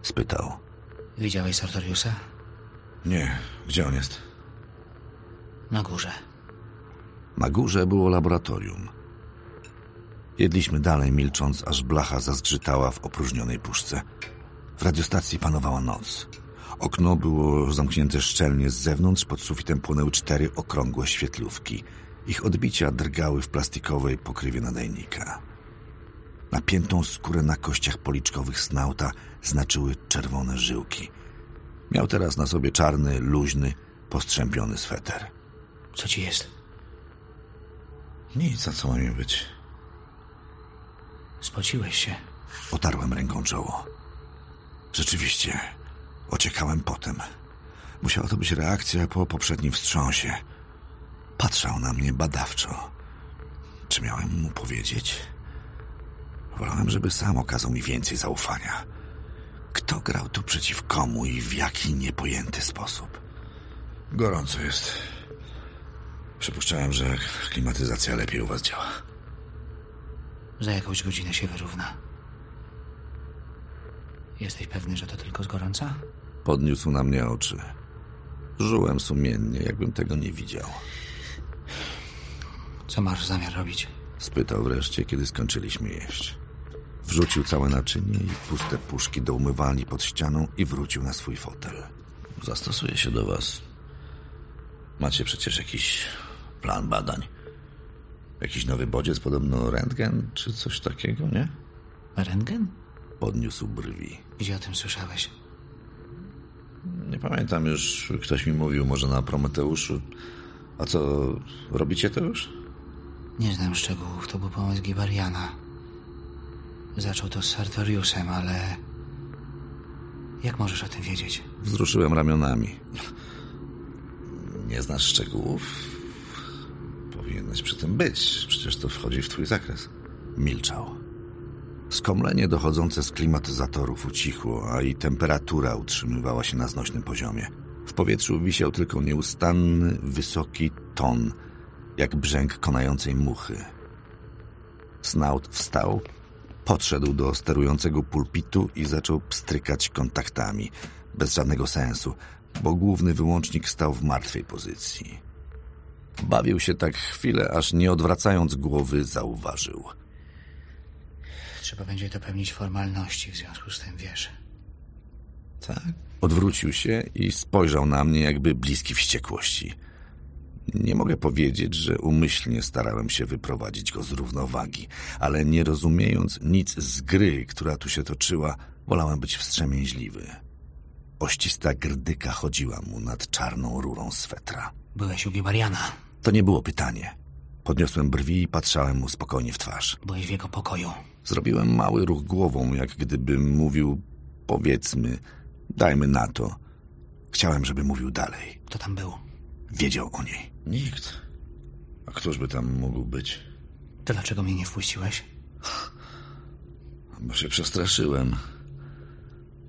Spytał. Widziałeś Sartoriusa? Nie, gdzie on jest? Na górze. Na górze było laboratorium. Jedliśmy dalej, milcząc, aż blacha zazgrzytała w opróżnionej puszce. W radiostacji panowała noc. Okno było zamknięte szczelnie z zewnątrz, pod sufitem płonęły cztery okrągłe świetlówki. Ich odbicia drgały w plastikowej pokrywie nadajnika. Napiętą skórę na kościach policzkowych snauta znaczyły czerwone żyłki. Miał teraz na sobie czarny, luźny, postrzępiony sweter. Co ci jest? Nic, a co ma mi być? Spociłeś się. Otarłem ręką czoło. Rzeczywiście, ociekałem potem. Musiała to być reakcja po poprzednim wstrząsie. Patrzał na mnie badawczo. Czy miałem mu powiedzieć? Wolałem, żeby sam okazał mi więcej zaufania. Kto grał tu przeciw komu i w jaki niepojęty sposób? Gorąco jest. Przypuszczałem, że klimatyzacja lepiej u was działa. Za jakąś godzinę się wyrówna. Jesteś pewny, że to tylko z gorąca? Podniósł na mnie oczy. Żyłem sumiennie, jakbym tego nie widział. Co masz zamiar robić? Spytał wreszcie, kiedy skończyliśmy jeść. Wrzucił całe naczynie i puste puszki do umywalni pod ścianą i wrócił na swój fotel. Zastosuję się do was. Macie przecież jakiś plan badań. Jakiś nowy bodziec, podobno rentgen czy coś takiego, nie? Rentgen? Podniósł brwi. Gdzie o tym słyszałeś? Nie pamiętam już, ktoś mi mówił, może na Prometeuszu. A co, robicie to już? Nie znam szczegółów, to był pomysł Gibariana. Zaczął to z Sartoriusem, ale... Jak możesz o tym wiedzieć? Wzruszyłem ramionami. Nie znasz szczegółów? Powinieneś przy tym być. Przecież to wchodzi w twój zakres. Milczał. Skomlenie dochodzące z klimatyzatorów ucichło, a i temperatura utrzymywała się na znośnym poziomie. W powietrzu wisiał tylko nieustanny, wysoki ton, jak brzęk konającej muchy. Snaut wstał, podszedł do sterującego pulpitu i zaczął pstrykać kontaktami, bez żadnego sensu, bo główny wyłącznik stał w martwej pozycji. Bawił się tak chwilę, aż nie odwracając głowy zauważył. Trzeba będzie dopełnić formalności w związku z tym, wiesz. Tak? Odwrócił się i spojrzał na mnie jakby bliski wściekłości. Nie mogę powiedzieć, że umyślnie starałem się wyprowadzić go z równowagi, ale nie rozumiejąc nic z gry, która tu się toczyła, wolałem być wstrzemięźliwy. Oścista grdyka chodziła mu nad czarną rurą swetra. Byłeś u Gibariana. To nie było pytanie. Podniosłem brwi i patrzałem mu spokojnie w twarz. Byłeś w jego pokoju. Zrobiłem mały ruch głową, jak gdybym mówił, powiedzmy, dajmy na to. Chciałem, żeby mówił dalej. Kto tam był? Wiedział o niej. Nikt. A któż by tam mógł być? To dlaczego mnie nie wpuściłeś? Bo się przestraszyłem.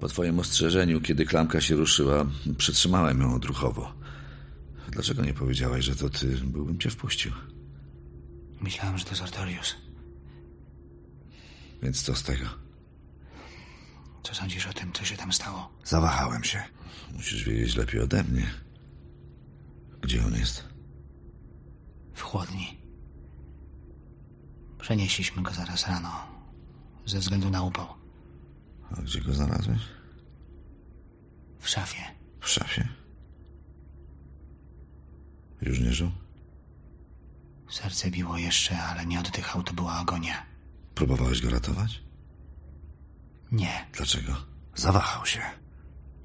Po twoim ostrzeżeniu, kiedy klamka się ruszyła, przytrzymałem ją odruchowo. Dlaczego nie powiedziałaś, że to ty, byłbym cię wpuścił? Myślałem, że to Sartorius. Więc co z tego? Co sądzisz o tym, co się tam stało? Zawahałem się. Musisz wiedzieć lepiej ode mnie. Gdzie on jest? W chłodni. Przenieśliśmy go zaraz rano. Ze względu na upał. A gdzie go znalazłeś? W szafie. W szafie? Już nie żył? Serce biło jeszcze, ale nie oddychał. To była agonia. Próbowałeś go ratować? Nie, Dlaczego? Zawahał się.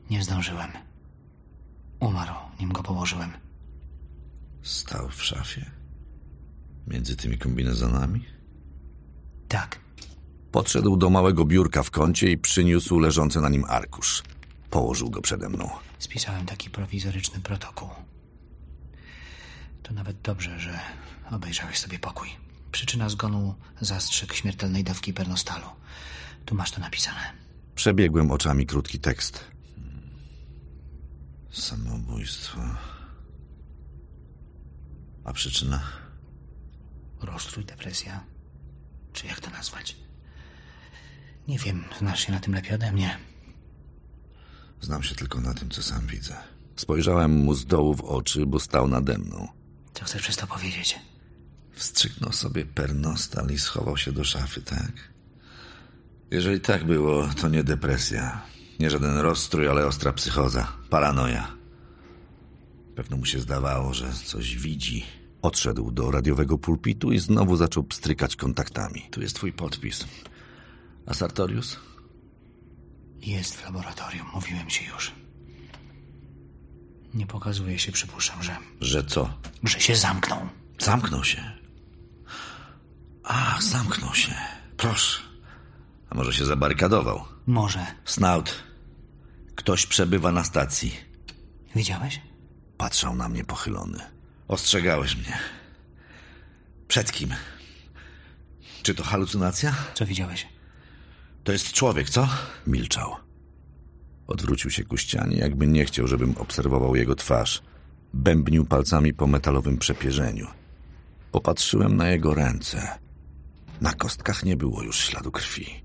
nie zdążyłem. Umarł, nim go położyłem. Stał w szafie? Między tymi kombinezonami? Tak. Podszedł do małego biurka w kącie i przyniósł leżący na nim arkusz. Położył go przede mną. Spisałem taki prowizoryczny protokół. To nawet dobrze, że obejrzałeś sobie pokój. Przyczyna zgonu zastrzyk śmiertelnej dawki pernostalu. Tu masz to napisane. Przebiegłem oczami krótki tekst. Samobójstwo. A przyczyna? Rozstrój, depresja. Czy jak to nazwać? Nie wiem, znasz się na tym lepiej ode mnie. Znam się tylko na tym, co sam widzę. Spojrzałem mu z dołu w oczy, bo stał nade mną. Co chcesz przez to powiedzieć? Wstrzyknął sobie pernostal i schował się do szafy, tak? Jeżeli tak było, to nie depresja. Nie żaden rozstrój, ale ostra psychoza. Paranoja. Pewno mu się zdawało, że coś widzi. Odszedł do radiowego pulpitu i znowu zaczął pstrykać kontaktami. Tu jest twój podpis. A Sartorius? Jest w laboratorium, mówiłem ci już. Nie pokazuje się, przypuszczam, że... Że co? że się zamknął. Zamknął się. A, zamknął się. Proszę. A może się zabarykadował? Może. Snout. Ktoś przebywa na stacji. Widziałeś? Patrzał na mnie pochylony. Ostrzegałeś mnie. Przed kim? Czy to halucynacja? Co widziałeś? To jest człowiek, co? Milczał. Odwrócił się ku ścianie, jakby nie chciał, żebym obserwował jego twarz. Bębnił palcami po metalowym przepierzeniu. Popatrzyłem na jego ręce. Na kostkach nie było już śladu krwi.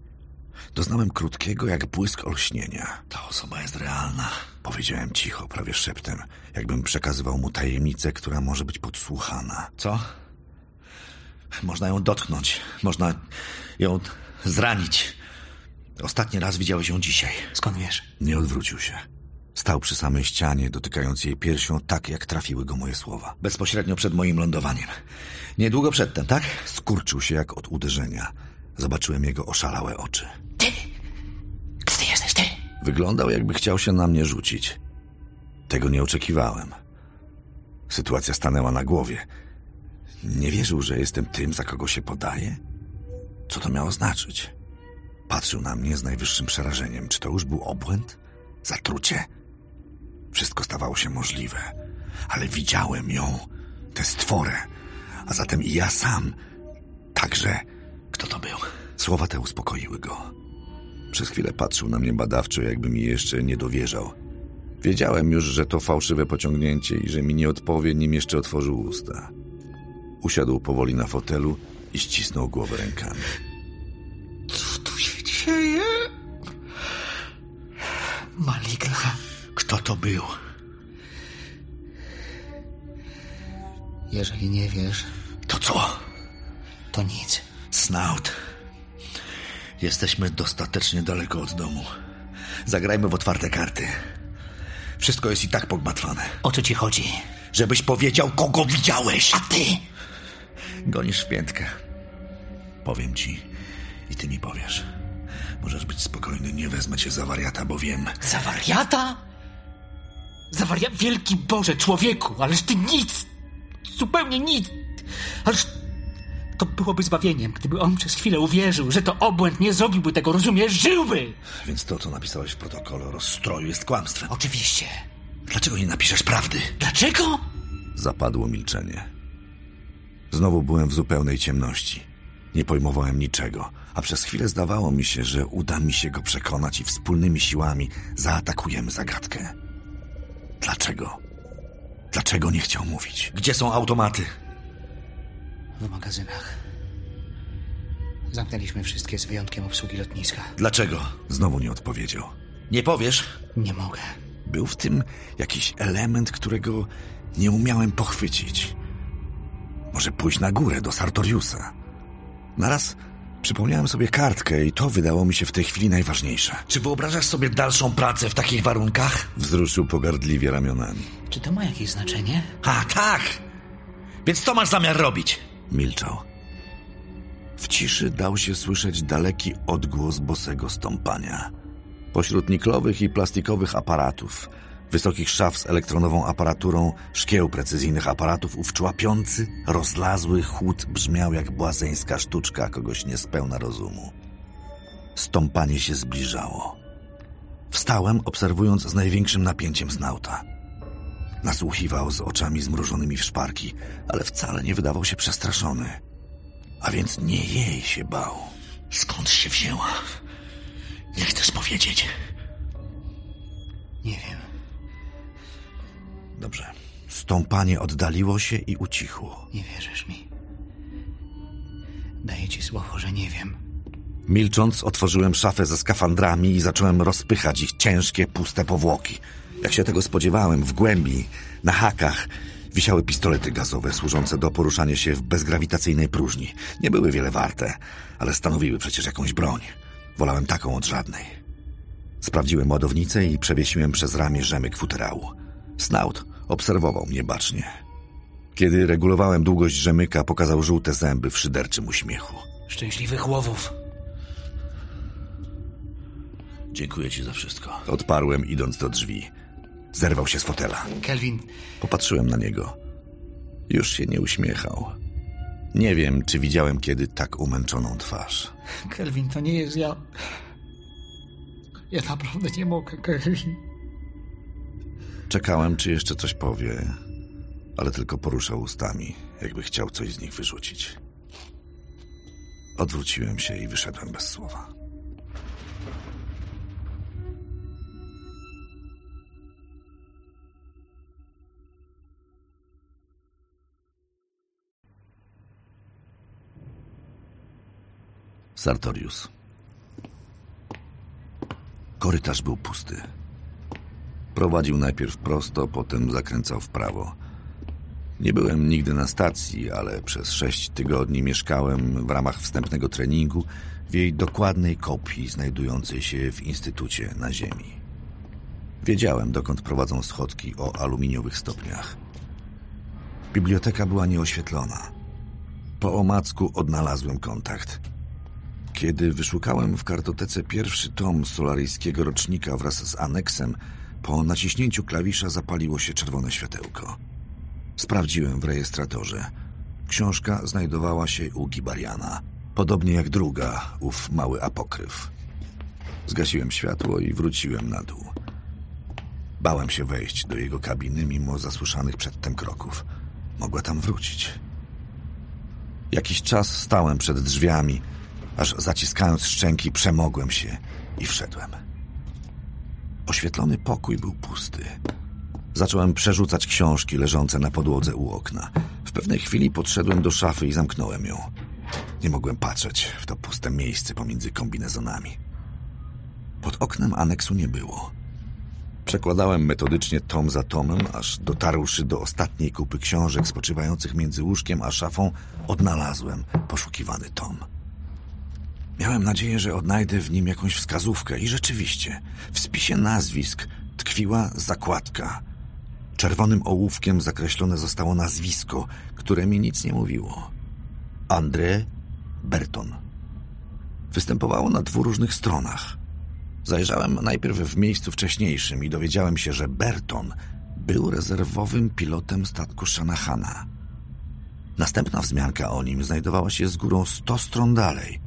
Doznałem krótkiego, jak błysk olśnienia. Ta osoba jest realna. Powiedziałem cicho, prawie szeptem, jakbym przekazywał mu tajemnicę, która może być podsłuchana. Co? Można ją dotknąć. Można ją zranić. Ostatni raz widziałeś ją dzisiaj. Skąd wiesz? Nie odwrócił się. Stał przy samej ścianie, dotykając jej piersią tak, jak trafiły go moje słowa. Bezpośrednio przed moim lądowaniem. Niedługo przedtem, tak? Skurczył się jak od uderzenia. Zobaczyłem jego oszalałe oczy. Wyglądał, jakby chciał się na mnie rzucić. Tego nie oczekiwałem. Sytuacja stanęła na głowie. Nie wierzył, że jestem tym, za kogo się podaje? Co to miało znaczyć? Patrzył na mnie z najwyższym przerażeniem. Czy to już był obłęd? Zatrucie? Wszystko stawało się możliwe. Ale widziałem ją, tę stworę. A zatem i ja sam. Także... Kto to był? Słowa te uspokoiły go. Przez chwilę patrzył na mnie badawczo, jakby mi jeszcze nie dowierzał. Wiedziałem już, że to fałszywe pociągnięcie i że mi nie odpowie, nim jeszcze otworzył usta. Usiadł powoli na fotelu i ścisnął głowę rękami. Co tu się dzieje? Maligna. Kto to był? Jeżeli nie wiesz, To co? to nic. Snout. Jesteśmy dostatecznie daleko od domu. Zagrajmy w otwarte karty. Wszystko jest i tak pogmatwane. O co ci chodzi? Żebyś powiedział, kogo widziałeś. A ty? Gonisz piętkę. Powiem ci i ty mi powiesz. Możesz być spokojny, nie wezmę cię za wariata, bo wiem. Za wariata? Za wariat... Wielki Boże, człowieku, ależ ty nic! Zupełnie nic! Ależ to byłoby zbawieniem, gdyby on przez chwilę uwierzył, że to obłęd nie zrobiłby tego, rozumiesz? Żyłby! Więc to, co napisałeś w protokole o rozstroju, jest kłamstwem. Oczywiście. Dlaczego nie napiszesz prawdy? Dlaczego? Zapadło milczenie. Znowu byłem w zupełnej ciemności. Nie pojmowałem niczego, a przez chwilę zdawało mi się, że uda mi się go przekonać i wspólnymi siłami zaatakujemy zagadkę. Dlaczego? Dlaczego nie chciał mówić? Gdzie są automaty? W magazynach. Zamknęliśmy wszystkie z wyjątkiem obsługi lotniska. Dlaczego? Znowu nie odpowiedział. Nie powiesz? Nie mogę. Był w tym jakiś element, którego nie umiałem pochwycić. Może pójść na górę do Sartoriusa. Naraz przypomniałem sobie kartkę i to wydało mi się w tej chwili najważniejsze. Czy wyobrażasz sobie dalszą pracę w takich warunkach? Wzruszył pogardliwie ramionami. Czy to ma jakieś znaczenie? A, tak! Więc co masz zamiar robić? Milczał. W ciszy dał się słyszeć daleki odgłos bosego stąpania. Pośród niklowych i plastikowych aparatów, wysokich szaf z elektronową aparaturą, szkieł precyzyjnych aparatów, ów człapiący, rozlazły chłód brzmiał jak błazeńska sztuczka kogoś niespełna rozumu. Stąpanie się zbliżało. Wstałem, obserwując z największym napięciem znauta. Nasłuchiwał z oczami zmrużonymi w szparki, ale wcale nie wydawał się przestraszony. A więc nie jej się bał. Skąd się wzięła? Nie chcesz powiedzieć? Nie wiem. Dobrze. Stąpanie oddaliło się i ucichło. Nie wierzysz mi. Daję ci słowo, że nie wiem. Milcząc, otworzyłem szafę ze skafandrami i zacząłem rozpychać ich ciężkie, puste powłoki. Jak się tego spodziewałem, w głębi, na hakach, wisiały pistolety gazowe służące do poruszania się w bezgrawitacyjnej próżni. Nie były wiele warte, ale stanowiły przecież jakąś broń. Wolałem taką od żadnej. Sprawdziłem ładownicę i przewiesiłem przez ramię rzemyk futerału. Snaut obserwował mnie bacznie. Kiedy regulowałem długość rzemyka, pokazał żółte zęby w szyderczym uśmiechu. Szczęśliwych łowów. Dziękuję ci za wszystko. Odparłem, idąc do drzwi. Zerwał się z fotela. Kelvin, Popatrzyłem na niego. Już się nie uśmiechał. Nie wiem, czy widziałem kiedy tak umęczoną twarz. Kelvin, to nie jest ja. Ja naprawdę nie mogę, Kelvin. Czekałem, czy jeszcze coś powie, ale tylko poruszał ustami, jakby chciał coś z nich wyrzucić. Odwróciłem się i wyszedłem bez słowa. Sartorius. Korytarz był pusty. Prowadził najpierw prosto, potem zakręcał w prawo. Nie byłem nigdy na stacji, ale przez sześć tygodni mieszkałem w ramach wstępnego treningu w jej dokładnej kopii znajdującej się w instytucie na Ziemi. Wiedziałem, dokąd prowadzą schodki o aluminiowych stopniach. Biblioteka była nieoświetlona. Po omacku odnalazłem kontakt. Kiedy wyszukałem w kartotece pierwszy tom solaryjskiego rocznika wraz z aneksem, po naciśnięciu klawisza zapaliło się czerwone światełko. Sprawdziłem w rejestratorze. Książka znajdowała się u Gibariana, podobnie jak druga, ów mały apokryf. Zgasiłem światło i wróciłem na dół. Bałem się wejść do jego kabiny, mimo zasłyszanych przedtem kroków. Mogła tam wrócić. Jakiś czas stałem przed drzwiami, aż zaciskając szczęki przemogłem się i wszedłem. Oświetlony pokój był pusty. Zacząłem przerzucać książki leżące na podłodze u okna. W pewnej chwili podszedłem do szafy i zamknąłem ją. Nie mogłem patrzeć w to puste miejsce pomiędzy kombinezonami. Pod oknem aneksu nie było. Przekładałem metodycznie tom za tomem, aż dotarłszy do ostatniej kupy książek spoczywających między łóżkiem a szafą, odnalazłem poszukiwany tom. Miałem nadzieję, że odnajdę w nim jakąś wskazówkę i rzeczywiście w spisie nazwisk tkwiła zakładka. Czerwonym ołówkiem zakreślone zostało nazwisko, które mi nic nie mówiło. André Berton. Występowało na dwóch różnych stronach. Zajrzałem najpierw w miejscu wcześniejszym i dowiedziałem się, że Berton był rezerwowym pilotem statku Shanahana. Następna wzmianka o nim znajdowała się z górą sto stron dalej –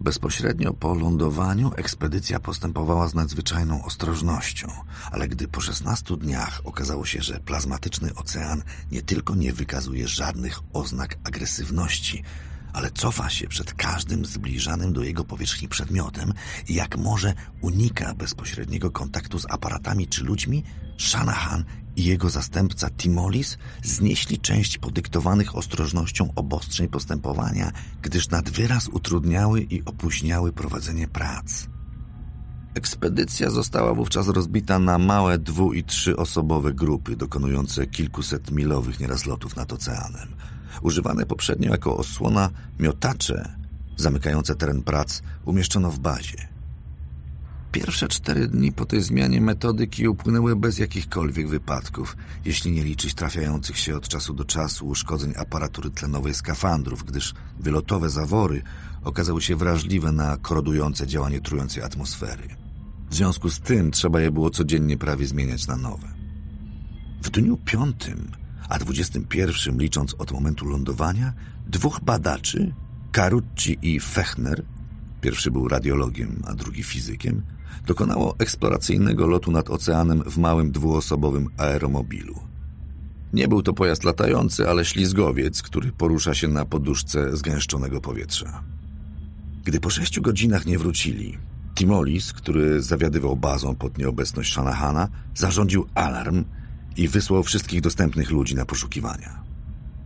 Bezpośrednio po lądowaniu ekspedycja postępowała z nadzwyczajną ostrożnością, ale gdy po 16 dniach okazało się, że plazmatyczny ocean nie tylko nie wykazuje żadnych oznak agresywności, ale cofa się przed każdym zbliżanym do jego powierzchni przedmiotem i jak może unika bezpośredniego kontaktu z aparatami czy ludźmi, Shanahan i jego zastępca Timolis znieśli część podyktowanych ostrożnością obostrzeń postępowania, gdyż nad wyraz utrudniały i opóźniały prowadzenie prac. Ekspedycja została wówczas rozbita na małe dwu- i trzyosobowe grupy dokonujące kilkuset milowych nieraz lotów nad oceanem. Używane poprzednio jako osłona miotacze zamykające teren prac umieszczono w bazie. Pierwsze cztery dni po tej zmianie metodyki upłynęły bez jakichkolwiek wypadków, jeśli nie liczyć trafiających się od czasu do czasu uszkodzeń aparatury tlenowej skafandrów, gdyż wylotowe zawory okazały się wrażliwe na korodujące działanie trującej atmosfery. W związku z tym trzeba je było codziennie prawie zmieniać na nowe. W dniu piątym, a dwudziestym pierwszym licząc od momentu lądowania, dwóch badaczy, Carucci i Fechner, pierwszy był radiologiem, a drugi fizykiem, dokonało eksploracyjnego lotu nad oceanem w małym dwuosobowym aeromobilu. Nie był to pojazd latający, ale ślizgowiec, który porusza się na poduszce zgęszczonego powietrza. Gdy po sześciu godzinach nie wrócili, Timolis, który zawiadywał bazą pod nieobecność Shanahana, zarządził alarm i wysłał wszystkich dostępnych ludzi na poszukiwania.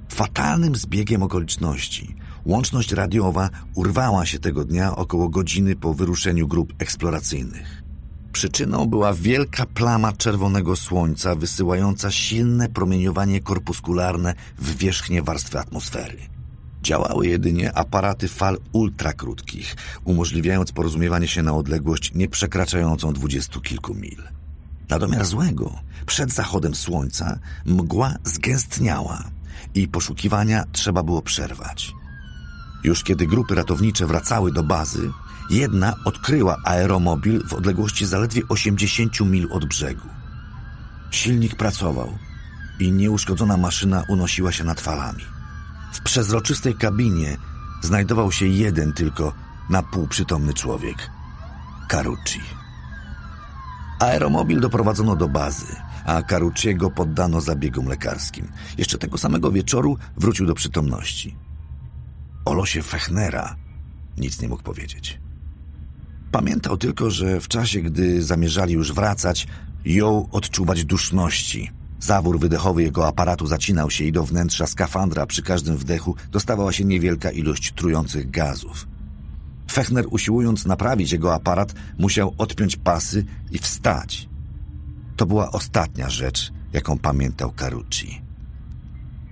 Fatalnym zbiegiem okoliczności łączność radiowa urwała się tego dnia około godziny po wyruszeniu grup eksploracyjnych. Przyczyną była wielka plama czerwonego słońca wysyłająca silne promieniowanie korpuskularne w wierzchnie warstwy atmosfery. Działały jedynie aparaty fal ultrakrótkich, umożliwiając porozumiewanie się na odległość nie przekraczającą dwudziestu kilku mil. Na domiar złego, przed zachodem słońca mgła zgęstniała i poszukiwania trzeba było przerwać. Już kiedy grupy ratownicze wracały do bazy, jedna odkryła aeromobil w odległości zaledwie 80 mil od brzegu. Silnik pracował i nieuszkodzona maszyna unosiła się nad falami. W przezroczystej kabinie znajdował się jeden tylko na pół przytomny człowiek Carucci. Aeromobil doprowadzono do bazy, a Carucciego poddano zabiegom lekarskim. Jeszcze tego samego wieczoru wrócił do przytomności. O losie Fechnera nic nie mógł powiedzieć. Pamiętał tylko, że w czasie, gdy zamierzali już wracać, jął odczuwać duszności. Zawór wydechowy jego aparatu zacinał się i do wnętrza skafandra przy każdym wdechu dostawała się niewielka ilość trujących gazów. Fechner, usiłując naprawić jego aparat, musiał odpiąć pasy i wstać. To była ostatnia rzecz, jaką pamiętał Carucci.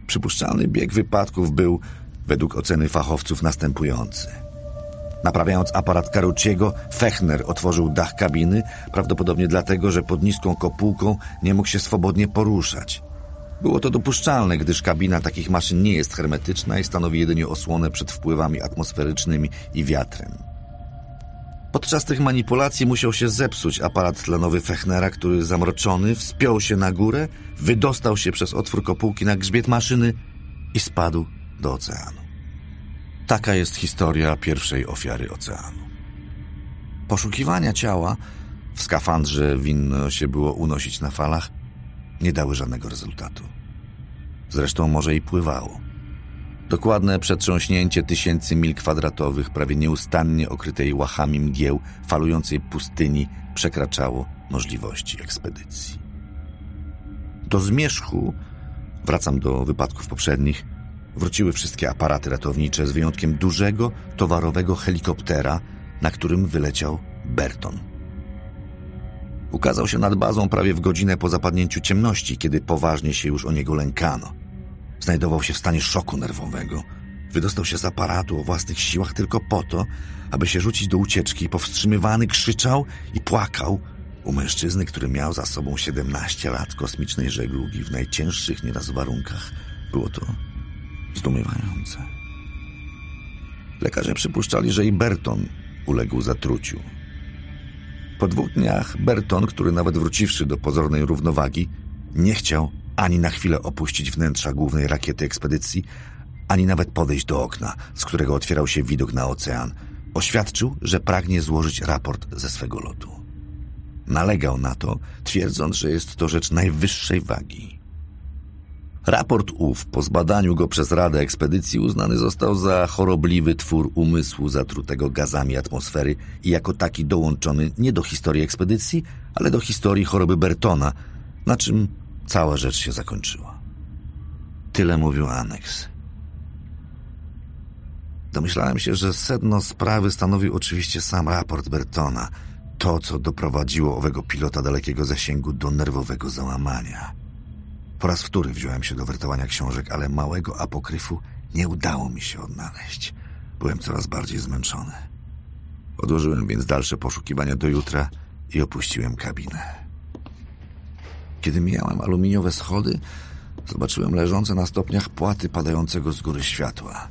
Przypuszczalny bieg wypadków był, według oceny fachowców, następujący. Naprawiając aparat Carucciego, Fechner otworzył dach kabiny, prawdopodobnie dlatego, że pod niską kopułką nie mógł się swobodnie poruszać. Było to dopuszczalne, gdyż kabina takich maszyn nie jest hermetyczna i stanowi jedynie osłonę przed wpływami atmosferycznymi i wiatrem. Podczas tych manipulacji musiał się zepsuć aparat tlenowy Fechnera, który zamroczony wspiął się na górę, wydostał się przez otwór kopułki na grzbiet maszyny i spadł do oceanu. Taka jest historia pierwszej ofiary oceanu. Poszukiwania ciała w skafandrze winno się było unosić na falach, nie dały żadnego rezultatu. Zresztą może i pływało. Dokładne przetrząśnięcie tysięcy mil kwadratowych, prawie nieustannie okrytej łachami mgieł, falującej pustyni przekraczało możliwości ekspedycji. Do zmierzchu, wracam do wypadków poprzednich, wróciły wszystkie aparaty ratownicze z wyjątkiem dużego, towarowego helikoptera, na którym wyleciał Berton. Ukazał się nad bazą prawie w godzinę po zapadnięciu ciemności, kiedy poważnie się już o niego lękano. Znajdował się w stanie szoku nerwowego. Wydostał się z aparatu o własnych siłach tylko po to, aby się rzucić do ucieczki. Powstrzymywany krzyczał i płakał u mężczyzny, który miał za sobą 17 lat kosmicznej żeglugi w najcięższych nieraz warunkach. Było to zdumiewające. Lekarze przypuszczali, że i Berton uległ zatruciu. Po dwóch dniach Berton, który nawet wróciwszy do pozornej równowagi, nie chciał ani na chwilę opuścić wnętrza głównej rakiety ekspedycji, ani nawet podejść do okna, z którego otwierał się widok na ocean. Oświadczył, że pragnie złożyć raport ze swego lotu. Nalegał na to, twierdząc, że jest to rzecz najwyższej wagi. Raport ów, po zbadaniu go przez Radę Ekspedycji, uznany został za chorobliwy twór umysłu zatrutego gazami atmosfery i jako taki dołączony nie do historii ekspedycji, ale do historii choroby Bertona, na czym cała rzecz się zakończyła. Tyle mówił aneks. Domyślałem się, że sedno sprawy stanowił oczywiście sam raport Bertona, to, co doprowadziło owego pilota dalekiego zasięgu do nerwowego załamania. Po raz wtóry wziąłem się do wertowania książek, ale małego apokryfu nie udało mi się odnaleźć. Byłem coraz bardziej zmęczony. Odłożyłem więc dalsze poszukiwania do jutra i opuściłem kabinę. Kiedy mijałem aluminiowe schody, zobaczyłem leżące na stopniach płaty padającego z góry światła.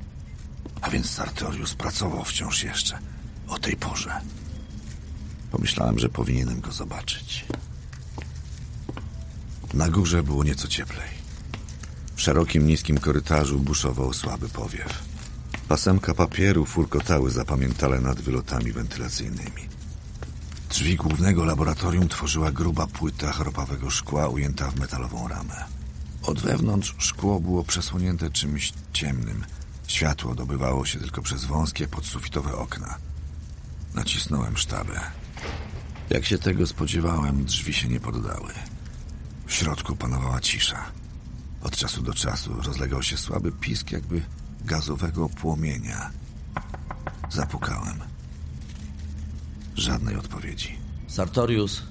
A więc Sartorius pracował wciąż jeszcze o tej porze. Pomyślałem, że powinienem go zobaczyć. Na górze było nieco cieplej. W szerokim, niskim korytarzu buszował słaby powiew. Pasemka papieru furkotały zapamiętale nad wylotami wentylacyjnymi. Drzwi głównego laboratorium tworzyła gruba płyta chropawego szkła ujęta w metalową ramę. Od wewnątrz szkło było przesłonięte czymś ciemnym. Światło dobywało się tylko przez wąskie podsufitowe okna. Nacisnąłem sztabę. Jak się tego spodziewałem, drzwi się nie poddały. W środku panowała cisza. Od czasu do czasu rozlegał się słaby pisk jakby gazowego płomienia. Zapukałem. Żadnej odpowiedzi. Sartorius.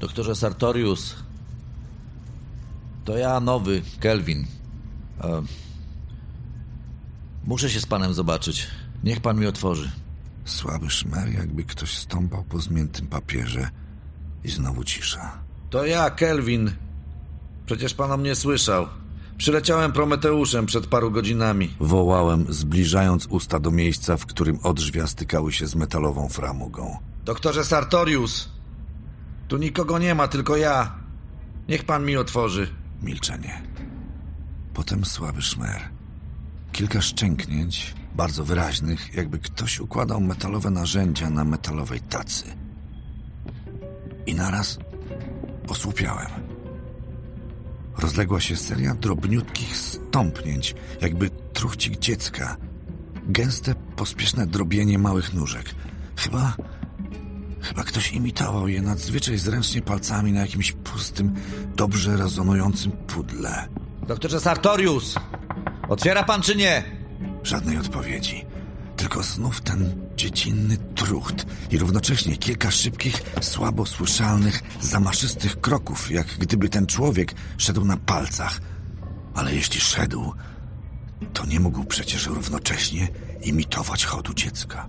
Doktorze Sartorius. To ja, nowy, Kelvin. E, muszę się z panem zobaczyć. Niech pan mi otworzy. Słaby szmer, jakby ktoś stąpał po zmiętym papierze i znowu cisza. To ja, Kelvin. Przecież pan o mnie słyszał. Przyleciałem Prometeuszem przed paru godzinami. Wołałem, zbliżając usta do miejsca, w którym odrzwia stykały się z metalową framugą. Doktorze Sartorius. Tu nikogo nie ma, tylko ja. Niech pan mi otworzy. Milczenie. Potem słaby szmer. Kilka szczęknięć, bardzo wyraźnych, jakby ktoś układał metalowe narzędzia na metalowej tacy. I naraz osłupiałem. Rozległa się seria drobniutkich stąpnięć, jakby truchcik dziecka. Gęste, pospieszne drobienie małych nóżek. Chyba... Chyba ktoś imitował je nadzwyczaj zręcznie palcami na jakimś pustym, dobrze rezonującym pudle. Doktorze Sartorius. Otwiera pan czy nie? Żadnej odpowiedzi. Tylko znów ten dziecinny trucht i równocześnie kilka szybkich, słabo słyszalnych, zamaszystych kroków, jak gdyby ten człowiek szedł na palcach. Ale jeśli szedł, to nie mógł przecież równocześnie imitować chodu dziecka.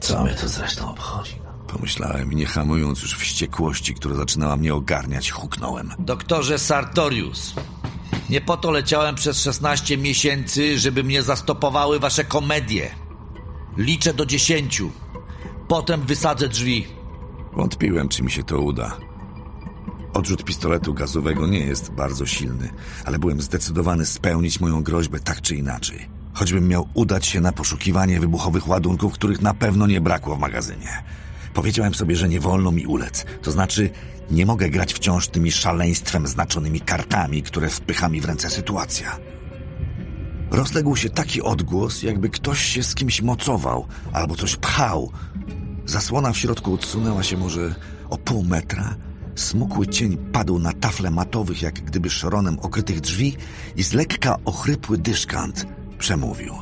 Co mnie to zresztą obchodzi? Pomyślałem i nie hamując już wściekłości, która zaczynała mnie ogarniać, huknąłem. Doktorze Sartorius. Nie po to leciałem przez 16 miesięcy, żeby mnie zastopowały wasze komedie. Liczę do dziesięciu. Potem wysadzę drzwi. Wątpiłem, czy mi się to uda. Odrzut pistoletu gazowego nie jest bardzo silny, ale byłem zdecydowany spełnić moją groźbę tak czy inaczej. Choćbym miał udać się na poszukiwanie wybuchowych ładunków, których na pewno nie brakło w magazynie. Powiedziałem sobie, że nie wolno mi ulec. To znaczy, nie mogę grać wciąż tymi szaleństwem znaczonymi kartami, które wpycha mi w ręce sytuacja. Rozległ się taki odgłos, jakby ktoś się z kimś mocował albo coś pchał. Zasłona w środku odsunęła się może o pół metra. Smukły cień padł na tafle matowych, jak gdyby szoronem okrytych drzwi i z lekka ochrypły dyszkant przemówił.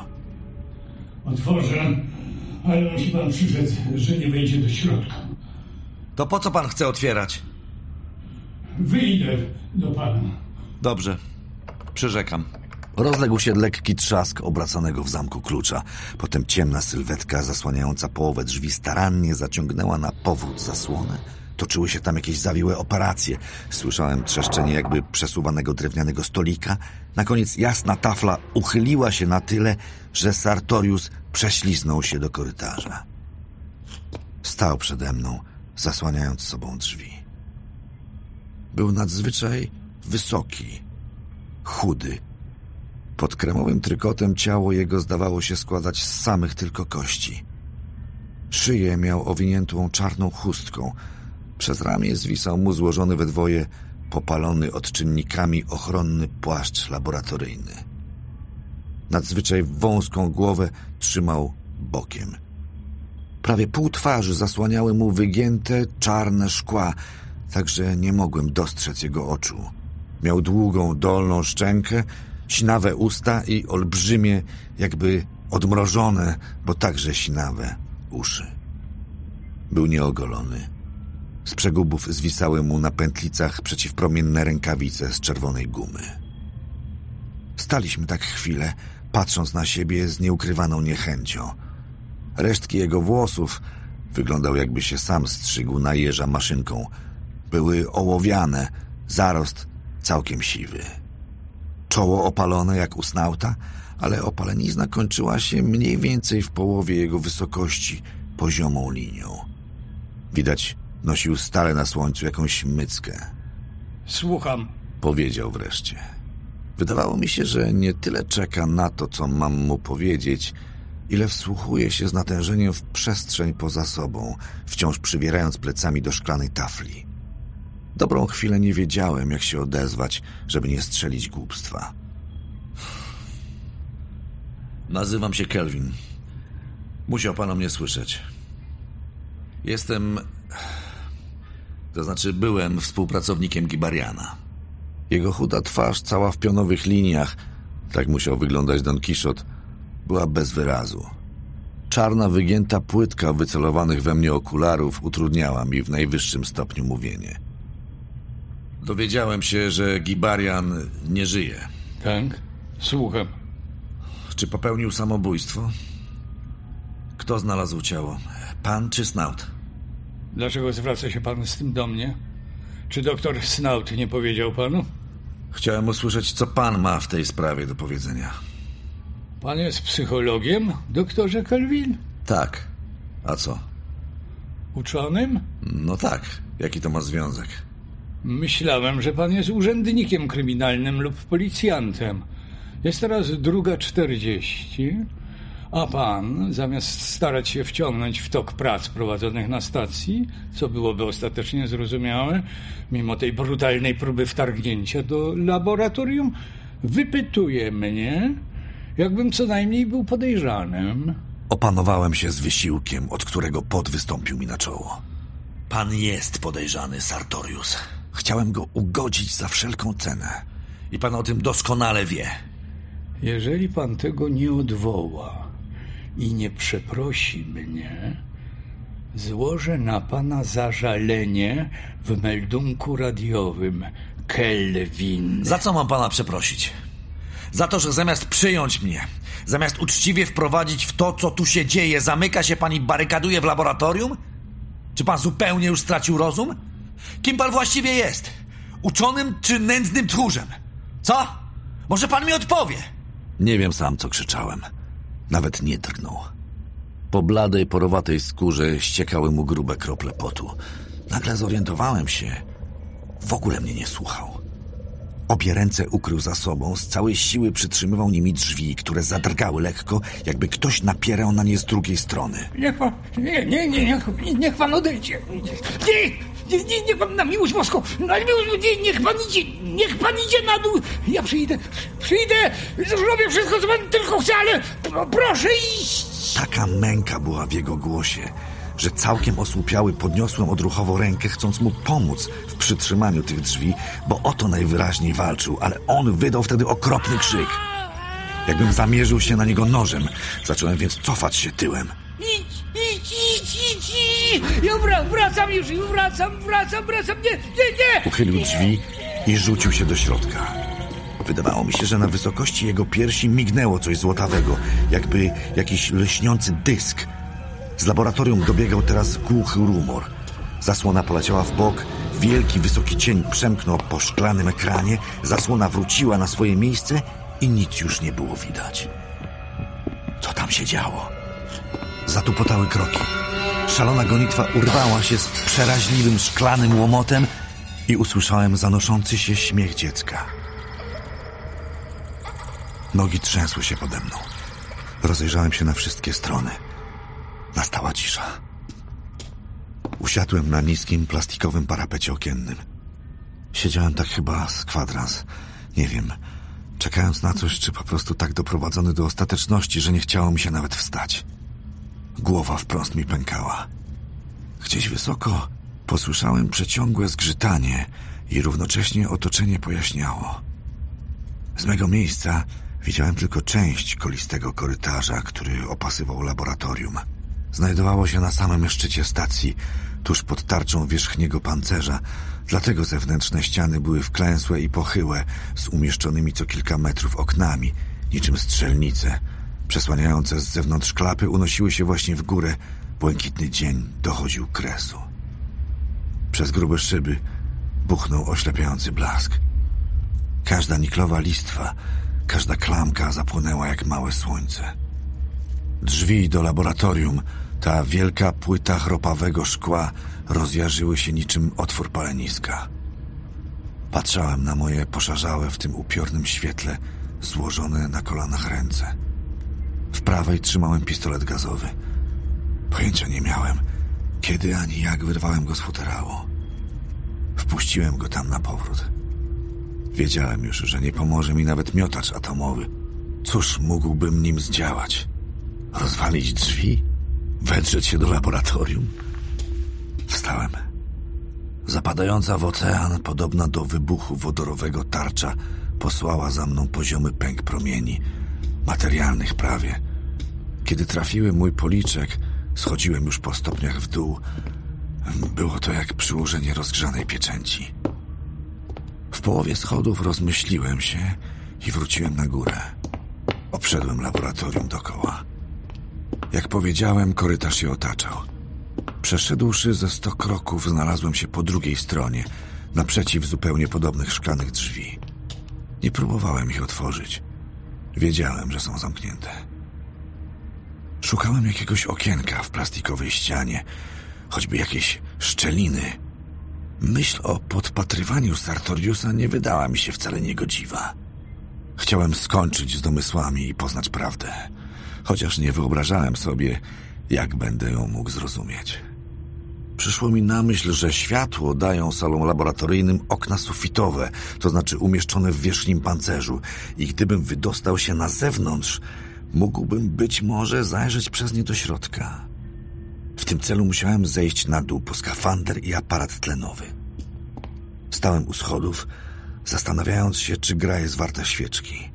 Otworzę, ale musi pan przyrzec, że nie wejdzie do środka. To po co pan chce otwierać? Wyjdę do pana. Dobrze. Przyrzekam. Rozległ się lekki trzask obracanego w zamku klucza. Potem ciemna sylwetka zasłaniająca połowę drzwi starannie zaciągnęła na powrót zasłonę. Toczyły się tam jakieś zawiłe operacje. Słyszałem trzeszczenie jakby przesuwanego drewnianego stolika. Na koniec jasna tafla uchyliła się na tyle, że Sartorius prześliznął się do korytarza. Stał przede mną, zasłaniając sobą drzwi. Był nadzwyczaj wysoki, chudy. Pod kremowym trykotem ciało jego zdawało się składać z samych tylko kości. Szyję miał owiniętą czarną chustką. Przez ramię zwisał mu złożony we dwoje popalony odczynnikami ochronny płaszcz laboratoryjny. Nadzwyczaj wąską głowę trzymał bokiem. Prawie pół twarzy zasłaniały mu wygięte, czarne szkła, tak że nie mogłem dostrzec jego oczu. Miał długą, dolną szczękę, sinawe usta i olbrzymie, jakby odmrożone, bo także sinawe, uszy. Był nieogolony. Z przegubów zwisały mu na pętlicach przeciwpromienne rękawice z czerwonej gumy. Staliśmy tak chwilę, patrząc na siebie z nieukrywaną niechęcią. Resztki jego włosów wyglądał jakby się sam strzygł na jeża maszynką. Były ołowiane, zarost całkiem siwy. Czoło opalone jak u snauta, ale opalenizna kończyła się mniej więcej w połowie jego wysokości, poziomą linią. Widać, nosił stale na słońcu jakąś myckę. Słucham. Powiedział wreszcie. Wydawało mi się, że nie tyle czeka na to, co mam mu powiedzieć, ile wsłuchuje się z natężeniem w przestrzeń poza sobą, wciąż przybierając plecami do szklanej tafli. Dobrą chwilę nie wiedziałem, jak się odezwać, żeby nie strzelić głupstwa. Nazywam się Kelvin. Musiał pan o mnie słyszeć. Jestem. To znaczy, byłem współpracownikiem Gibariana. Jego chuda twarz, cała w pionowych liniach, tak musiał wyglądać Don Quixote, była bez wyrazu. Czarna, wygięta płytka wycelowanych we mnie okularów utrudniała mi w najwyższym stopniu mówienie. Dowiedziałem się, że Gibarian nie żyje. Tak? Słucham. Czy popełnił samobójstwo? Kto znalazł ciało? Pan czy Snout? Dlaczego zwraca się pan z tym do mnie? Czy doktor Snout nie powiedział panu? Chciałem usłyszeć, co pan ma w tej sprawie do powiedzenia. Pan jest psychologiem, doktorze Kelvin? Tak. A co? Uczonym? No tak. Jaki to ma związek? Myślałem, że pan jest urzędnikiem kryminalnym lub policjantem. Jest teraz druga czterdzieści, a pan, zamiast starać się wciągnąć w tok prac prowadzonych na stacji, co byłoby ostatecznie zrozumiałe, mimo tej brutalnej próby wtargnięcia do laboratorium, wypytuje mnie, jakbym co najmniej był podejrzanym. Opanowałem się z wysiłkiem, od którego pot wystąpił mi na czoło. Pan jest podejrzany, Sartorius. Chciałem go ugodzić za wszelką cenę. I pan o tym doskonale wie. Jeżeli pan tego nie odwoła i nie przeprosi mnie, złożę na pana zażalenie w meldunku radiowym. Kelvin. Za co mam pana przeprosić? Za to, że zamiast przyjąć mnie, zamiast uczciwie wprowadzić w to, co tu się dzieje, zamyka się pan i barykaduje w laboratorium? Czy pan zupełnie już stracił rozum? Kim pan właściwie jest? Uczonym czy nędznym tchórzem? Co? Może pan mi odpowie? Nie wiem sam, co krzyczałem. Nawet nie drgnął. Po bladej, porowatej skórze ściekały mu grube krople potu. Nagle zorientowałem się. W ogóle mnie nie słuchał. Obie ręce ukrył za sobą, z całej siły przytrzymywał nimi drzwi, które zadrgały lekko, jakby ktoś napierał na nie z drugiej strony. Niech pan, nie, nie, nie, niech, niech pan odejdzie. Nie, nie, nie, niech pan na miłość boską, na miłość, nie, niech pan idzie, niech pan idzie na dół. Ja przyjdę, przyjdę, zrobię wszystko, co pan tylko chce, ale proszę iść. Taka męka była w jego głosie, że całkiem osłupiały podniosłem odruchowo rękę, chcąc mu pomóc w przytrzymaniu tych drzwi, bo o to najwyraźniej walczył, ale on wydał wtedy okropny krzyk. Jakbym zamierzył się na niego nożem. Zacząłem więc cofać się tyłem. Idź, idź, idź, idź, idź. Ja wra- wracam już, już wracam, wracam, wracam, nie, nie, nie. Uchylił drzwi i rzucił się do środka. Wydawało mi się, że na wysokości jego piersi mignęło coś złotawego, jakby jakiś lśniący dysk. Z laboratorium dobiegał teraz głuchy rumor. Zasłona poleciała w bok, wielki, wysoki cień przemknął po szklanym ekranie, zasłona wróciła na swoje miejsce i nic już nie było widać. Co tam się działo? Zatupotały kroki. Szalona gonitwa urwała się z przeraźliwym szklanym łomotem i usłyszałem zanoszący się śmiech dziecka. Nogi trzęsły się pode mną. Rozejrzałem się na wszystkie strony. Nastała cisza. Usiadłem na niskim, plastikowym parapecie okiennym. Siedziałem tak chyba z kwadrans. Nie wiem, czekając na coś, czy po prostu tak doprowadzony do ostateczności, że nie chciało mi się nawet wstać. Głowa wprost mi pękała. Gdzieś wysoko posłyszałem przeciągłe zgrzytanie i równocześnie otoczenie pojaśniało. Z mego miejsca widziałem tylko część kolistego korytarza, który opasywał laboratorium. Znajdowało się na samym szczycie stacji, tuż pod tarczą wierzchniego pancerza, dlatego zewnętrzne ściany były wklęsłe i pochyłe, z umieszczonymi co kilka metrów oknami, niczym strzelnice. Przesłaniające z zewnątrz klapy unosiły się właśnie w górę. Błękitny dzień dochodził kresu. Przez grube szyby buchnął oślepiający blask. Każda niklowa listwa, każda klamka zapłonęła jak małe słońce. Drzwi do laboratorium, ta wielka płyta chropawego szkła rozjarzyły się niczym otwór paleniska. Patrzałem na moje poszarzałe w tym upiornym świetle, złożone na kolanach ręce. W prawej trzymałem pistolet gazowy. Pojęcia nie miałem, kiedy ani jak wyrwałem go z futerału. Wpuściłem go tam na powrót. Wiedziałem już, że nie pomoże mi nawet miotacz atomowy. Cóż mógłbym nim zdziałać? Rozwalić drzwi? Wedrzeć się do laboratorium? Wstałem. Zapadająca w ocean, podobna do wybuchu wodorowego tarcza, posłała za mną poziomy pęk promieni, materialnych prawie. Kiedy trafiły mój policzek, schodziłem już po stopniach w dół. Było to jak przyłożenie rozgrzanej pieczęci. W połowie schodów rozmyśliłem się i wróciłem na górę. Obszedłem laboratorium dokoła. Jak powiedziałem, korytarz się otaczał. Przeszedłszy ze sto kroków, znalazłem się po drugiej stronie, naprzeciw zupełnie podobnych szklanych drzwi. Nie próbowałem ich otworzyć. Wiedziałem, że są zamknięte. Szukałem jakiegoś okienka w plastikowej ścianie, choćby jakieś szczeliny. Myśl o podpatrywaniu Sartoriusa nie wydała mi się wcale niegodziwa. Chciałem skończyć z domysłami i poznać prawdę, chociaż nie wyobrażałem sobie, jak będę ją mógł zrozumieć. Przyszło mi na myśl, że światło dają salom laboratoryjnym okna sufitowe, to znaczy umieszczone w wierzchnim pancerzu i gdybym wydostał się na zewnątrz, mógłbym być może zajrzeć przez nie do środka. W tym celu musiałem zejść na dół po skafander i aparat tlenowy. Stałem u schodów, zastanawiając się, czy gra jest warta świeczki.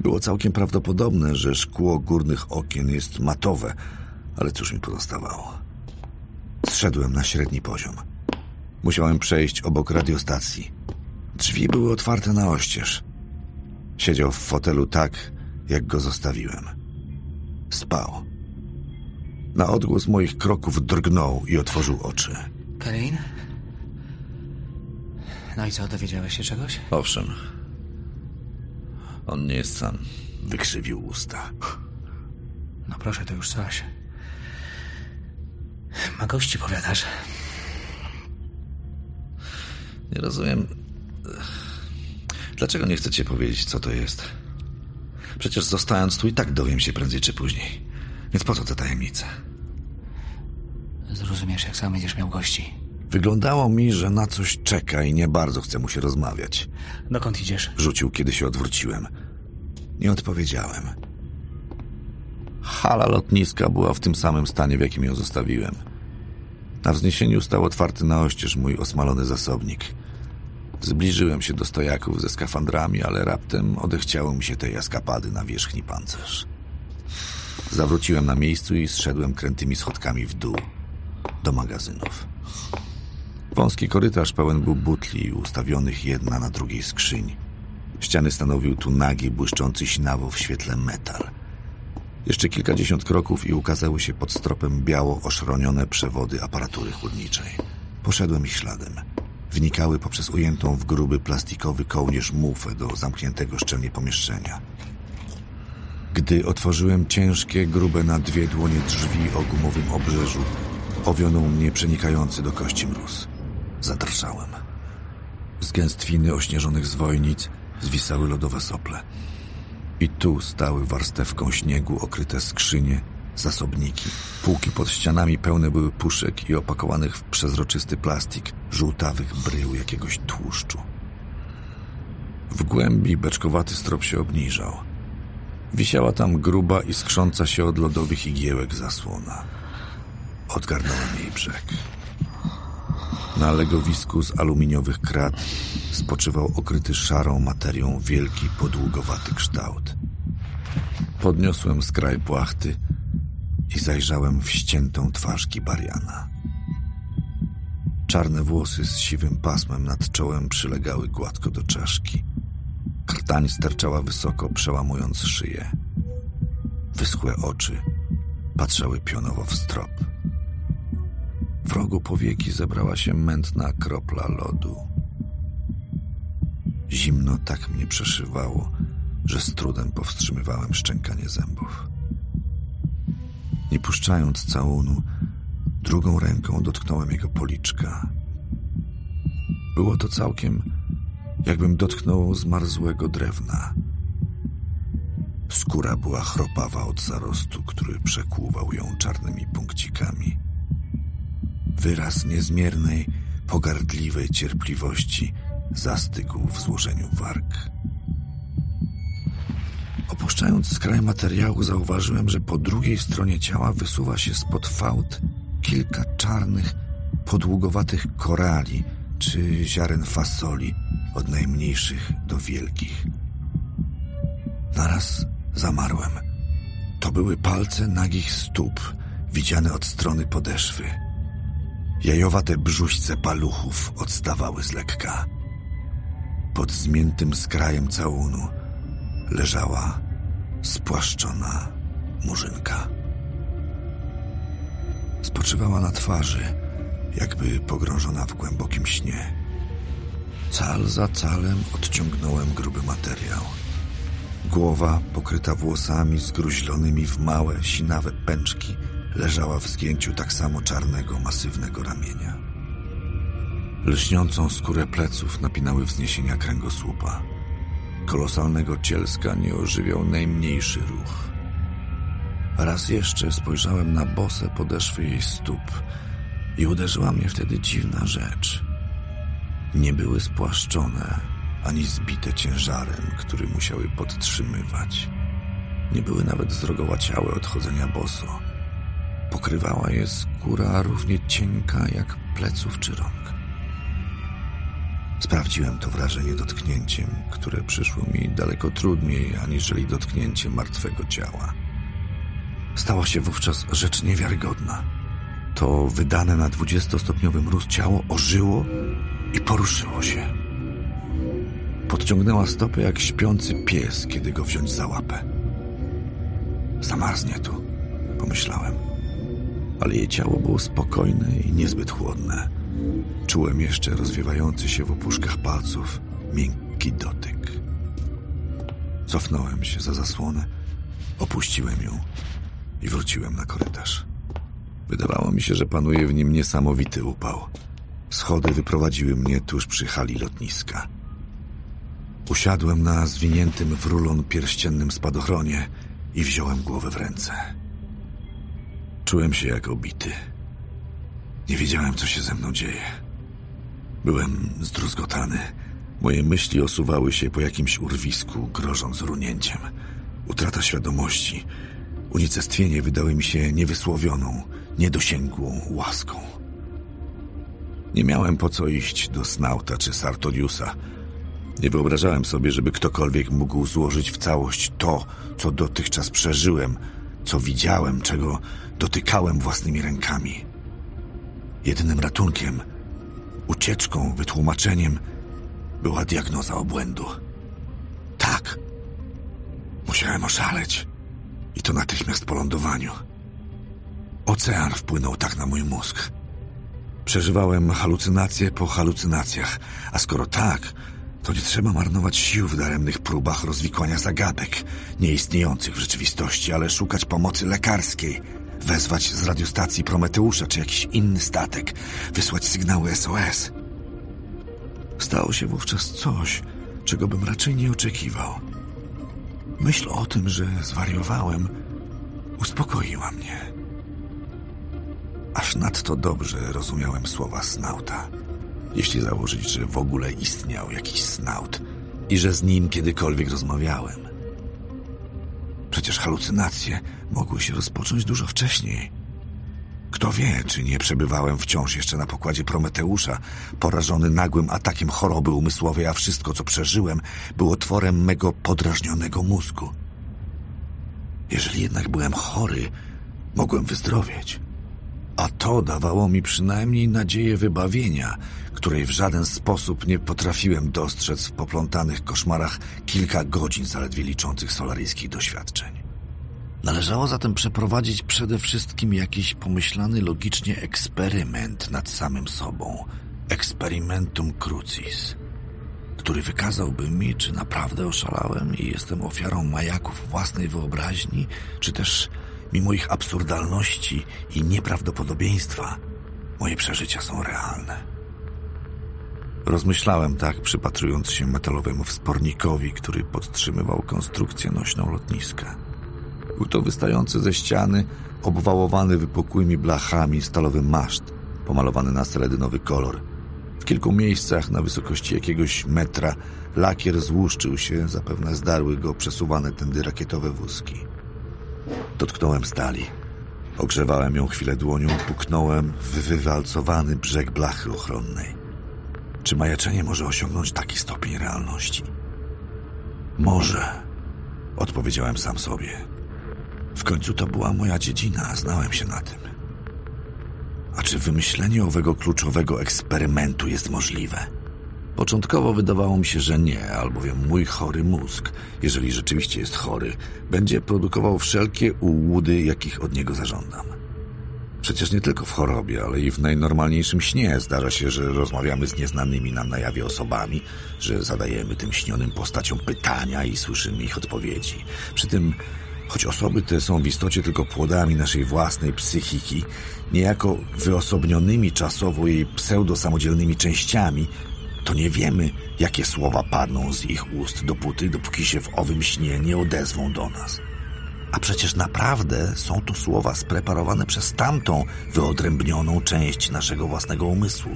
Było całkiem prawdopodobne, że szkło górnych okien jest matowe, ale cóż mi pozostawało? Zszedłem na średni poziom. Musiałem przejść obok radiostacji. Drzwi były otwarte na oścież. Siedział w fotelu tak, jak go zostawiłem. Spał. Na odgłos moich kroków drgnął i otworzył oczy. Karin? No i co, dowiedziałeś się czegoś? Owszem. On nie jest sam. Wykrzywił usta. No proszę, to już coś. Ma gości, powiadasz? Nie rozumiem. Dlaczego nie chcecie powiedzieć, co to jest? Przecież zostając tu i tak dowiem się prędzej czy później. Więc po co te tajemnice? Zrozumiesz, jak sam będziesz miał gości. Wyglądało mi, że na coś czeka i nie bardzo chce mu się rozmawiać. Dokąd idziesz? Rzucił, kiedy się odwróciłem. Nie odpowiedziałem. Hala lotniska była w tym samym stanie, w jakim ją zostawiłem. Na wzniesieniu stał otwarty na oścież mój osmalony zasobnik. Zbliżyłem się do stojaków ze skafandrami, ale raptem odechciało mi się tej eskapady na wierzchni pancerz. Zawróciłem na miejscu i zszedłem krętymi schodkami w dół, do magazynów. Wąski korytarz pełen był butli ustawionych jedna na drugiej skrzyń. Ściany stanowił tu nagi, błyszczący sinawo w świetle metal. Jeszcze kilkadziesiąt kroków i ukazały się pod stropem biało oszronione przewody aparatury chłodniczej. Poszedłem ich śladem. Wnikały poprzez ujętą w gruby plastikowy kołnierz mufę do zamkniętego szczelnie pomieszczenia. Gdy otworzyłem ciężkie, grube na dwie dłonie drzwi o gumowym obrzeżu, owionął mnie przenikający do kości mróz. Zadrżałem. Z gęstwiny ośnieżonych zwojnic zwisały lodowe sople. I tu stały warstewką śniegu okryte skrzynie, zasobniki. Półki pod ścianami pełne były puszek i opakowanych w przezroczysty plastik żółtawych brył jakiegoś tłuszczu. W głębi beczkowaty strop się obniżał. Wisiała tam gruba i skrząca się od lodowych igiełek zasłona. Odgarnąłem jej brzeg. Na legowisku z aluminiowych krat spoczywał okryty szarą materią wielki, podługowaty kształt. Podniosłem skraj płachty i zajrzałem w ściętą twarz Kibariana. Czarne włosy z siwym pasmem nad czołem przylegały gładko do czaszki. Krtań sterczała wysoko, przełamując szyję. Wyschłe oczy patrzały pionowo w strop. W rogu powieki zebrała się mętna kropla lodu. Zimno tak mnie przeszywało, że z trudem powstrzymywałem szczękanie zębów. Nie puszczając całunu, drugą ręką dotknąłem jego policzka. Było to całkiem jakbym dotknął zmarzłego drewna. Skóra była chropawa od zarostu, który przekłuwał ją czarnymi punkcikami. Wyraz niezmiernej, pogardliwej cierpliwości zastygł w złożeniu warg. Opuszczając skraj materiału, zauważyłem, że po drugiej stronie ciała wysuwa się spod fałd kilka czarnych, podługowatych korali czy ziaren fasoli, od najmniejszych do wielkich. Naraz zamarłem. To były palce nagich stóp, widziane od strony podeszwy. Jajowate brzuśce paluchów odstawały z lekka. Pod zmiętym skrajem całunu leżała spłaszczona murzynka. Spoczywała na twarzy, jakby pogrążona w głębokim śnie. Cal za calem odciągnąłem gruby materiał. Głowa, pokryta włosami zgruźlonymi w małe, sinawe pęczki, leżała w zgięciu tak samo czarnego, masywnego ramienia. Lśniącą skórę pleców napinały wzniesienia kręgosłupa. Kolosalnego cielska nie ożywiał najmniejszy ruch. Raz jeszcze spojrzałem na bose podeszwy jej stóp i uderzyła mnie wtedy dziwna rzecz. Nie były spłaszczone, ani zbite ciężarem, który musiały podtrzymywać. Nie były nawet zrogołaciałe od chodzenia boso. Pokrywała je skóra równie cienka jak pleców czy rąk. Sprawdziłem to wrażenie dotknięciem, które przyszło mi daleko trudniej, aniżeli dotknięcie martwego ciała. Stała się wówczas rzecz niewiarygodna. To wydane na dwudziestostopniowy mróz ciało ożyło i poruszyło się. Podciągnęła stopę jak śpiący pies, kiedy go wziąć za łapę. Zamarznie tu, pomyślałem. Ale jej ciało było spokojne i niezbyt chłodne. Czułem jeszcze rozwiewający się w opuszkach palców miękki dotyk. Cofnąłem się za zasłonę, opuściłem ją i wróciłem na korytarz. Wydawało mi się, że panuje w nim niesamowity upał. Schody wyprowadziły mnie tuż przy hali lotniska. Usiadłem na zwiniętym w rulon pierściennym spadochronie i wziąłem głowę w ręce. Czułem się jak obity. Nie wiedziałem, co się ze mną dzieje. Byłem zdruzgotany. Moje myśli osuwały się po jakimś urwisku, grożąc runięciem. Utrata świadomości, unicestwienie wydały mi się niewysłowioną, niedosięgłą łaską. Nie miałem po co iść do Snauta czy Sartoriusa. Nie wyobrażałem sobie, żeby ktokolwiek mógł złożyć w całość to, co dotychczas przeżyłem, co widziałem, czego dotykałem własnymi rękami. Jedynym ratunkiem, ucieczką, wytłumaczeniem była diagnoza obłędu. Tak. Musiałem oszaleć. I to natychmiast po lądowaniu. Ocean wpłynął tak na mój mózg. Przeżywałem halucynacje po halucynacjach, a skoro tak, to nie trzeba marnować sił w daremnych próbach rozwikłania zagadek, nieistniejących w rzeczywistości, ale szukać pomocy lekarskiej, wezwać z radiostacji Prometeusza czy jakiś inny statek, wysłać sygnały SOS. Stało się wówczas coś, czego bym raczej nie oczekiwał. Myśl o tym, że zwariowałem, uspokoiła mnie. Aż nadto dobrze rozumiałem słowa Snauta. Jeśli założyć, że w ogóle istniał jakiś Snaut i że z nim kiedykolwiek rozmawiałem. Przecież halucynacje mogły się rozpocząć dużo wcześniej. Kto wie, czy nie przebywałem wciąż jeszcze na pokładzie Prometeusza, porażony nagłym atakiem choroby umysłowej, a wszystko, co przeżyłem, było tworem mego podrażnionego mózgu. Jeżeli jednak byłem chory, mogłem wyzdrowieć. A to dawało mi przynajmniej nadzieję wybawienia, której w żaden sposób nie potrafiłem dostrzec w poplątanych koszmarach kilka godzin zaledwie liczących solaryjskich doświadczeń. Należało zatem przeprowadzić przede wszystkim jakiś pomyślany logicznie eksperyment nad samym sobą. Experimentum crucis, który wykazałby mi, czy naprawdę oszalałem i jestem ofiarą majaków własnej wyobraźni, czy też mimo ich absurdalności i nieprawdopodobieństwa, moje przeżycia są realne. Rozmyślałem tak, przypatrując się metalowemu wspornikowi, który podtrzymywał konstrukcję nośną lotniska. Był to wystający ze ściany, obwałowany wypukłymi blachami stalowy maszt, pomalowany na seledynowy kolor. W kilku miejscach na wysokości jakiegoś metra lakier złuszczył się, zapewne zdarły go przesuwane tędy rakietowe wózki. Dotknąłem stali. Ogrzewałem ją chwilę dłonią, puknąłem w wywalcowany brzeg blachy ochronnej. Czy majaczenie może osiągnąć taki stopień realności? Może, odpowiedziałem sam sobie. W końcu to była moja dziedzina, znałem się na tym. A czy wymyślenie owego kluczowego eksperymentu jest możliwe? Początkowo wydawało mi się, że nie, albowiem mój chory mózg, jeżeli rzeczywiście jest chory, będzie produkował wszelkie ułudy, jakich od niego zażądam. Przecież nie tylko w chorobie, ale i w najnormalniejszym śnie zdarza się, że rozmawiamy z nieznanymi nam na jawie osobami, że zadajemy tym śnionym postaciom pytania i słyszymy ich odpowiedzi. Przy tym, choć osoby te są w istocie tylko płodami naszej własnej psychiki, niejako wyosobnionymi czasowo jej pseudosamodzielnymi częściami, to nie wiemy, jakie słowa padną z ich ust, dopóty, dopóki się w owym śnie nie odezwą do nas. A przecież naprawdę są to słowa spreparowane przez tamtą wyodrębnioną część naszego własnego umysłu.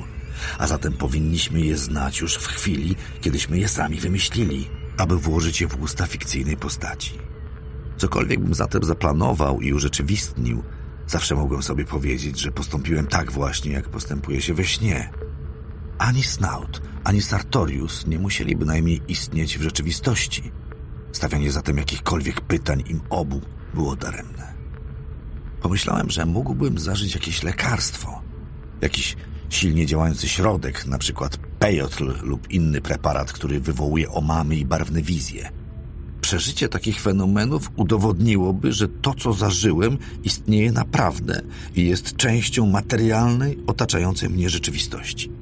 A zatem powinniśmy je znać już w chwili, kiedyśmy je sami wymyślili, aby włożyć je w usta fikcyjnej postaci. Cokolwiek bym zatem zaplanował i urzeczywistnił, zawsze mogłem sobie powiedzieć, że postąpiłem tak właśnie, jak postępuje się we śnie. Ani Snout, ani Sartorius nie musieli bynajmniej istnieć w rzeczywistości. Stawianie zatem jakichkolwiek pytań im obu było daremne. Pomyślałem, że mógłbym zażyć jakieś lekarstwo, jakiś silnie działający środek, na przykład pejotl lub inny preparat, który wywołuje omamy i barwne wizje. Przeżycie takich fenomenów udowodniłoby, że to, co zażyłem, istnieje naprawdę i jest częścią materialnej, otaczającej mnie rzeczywistości.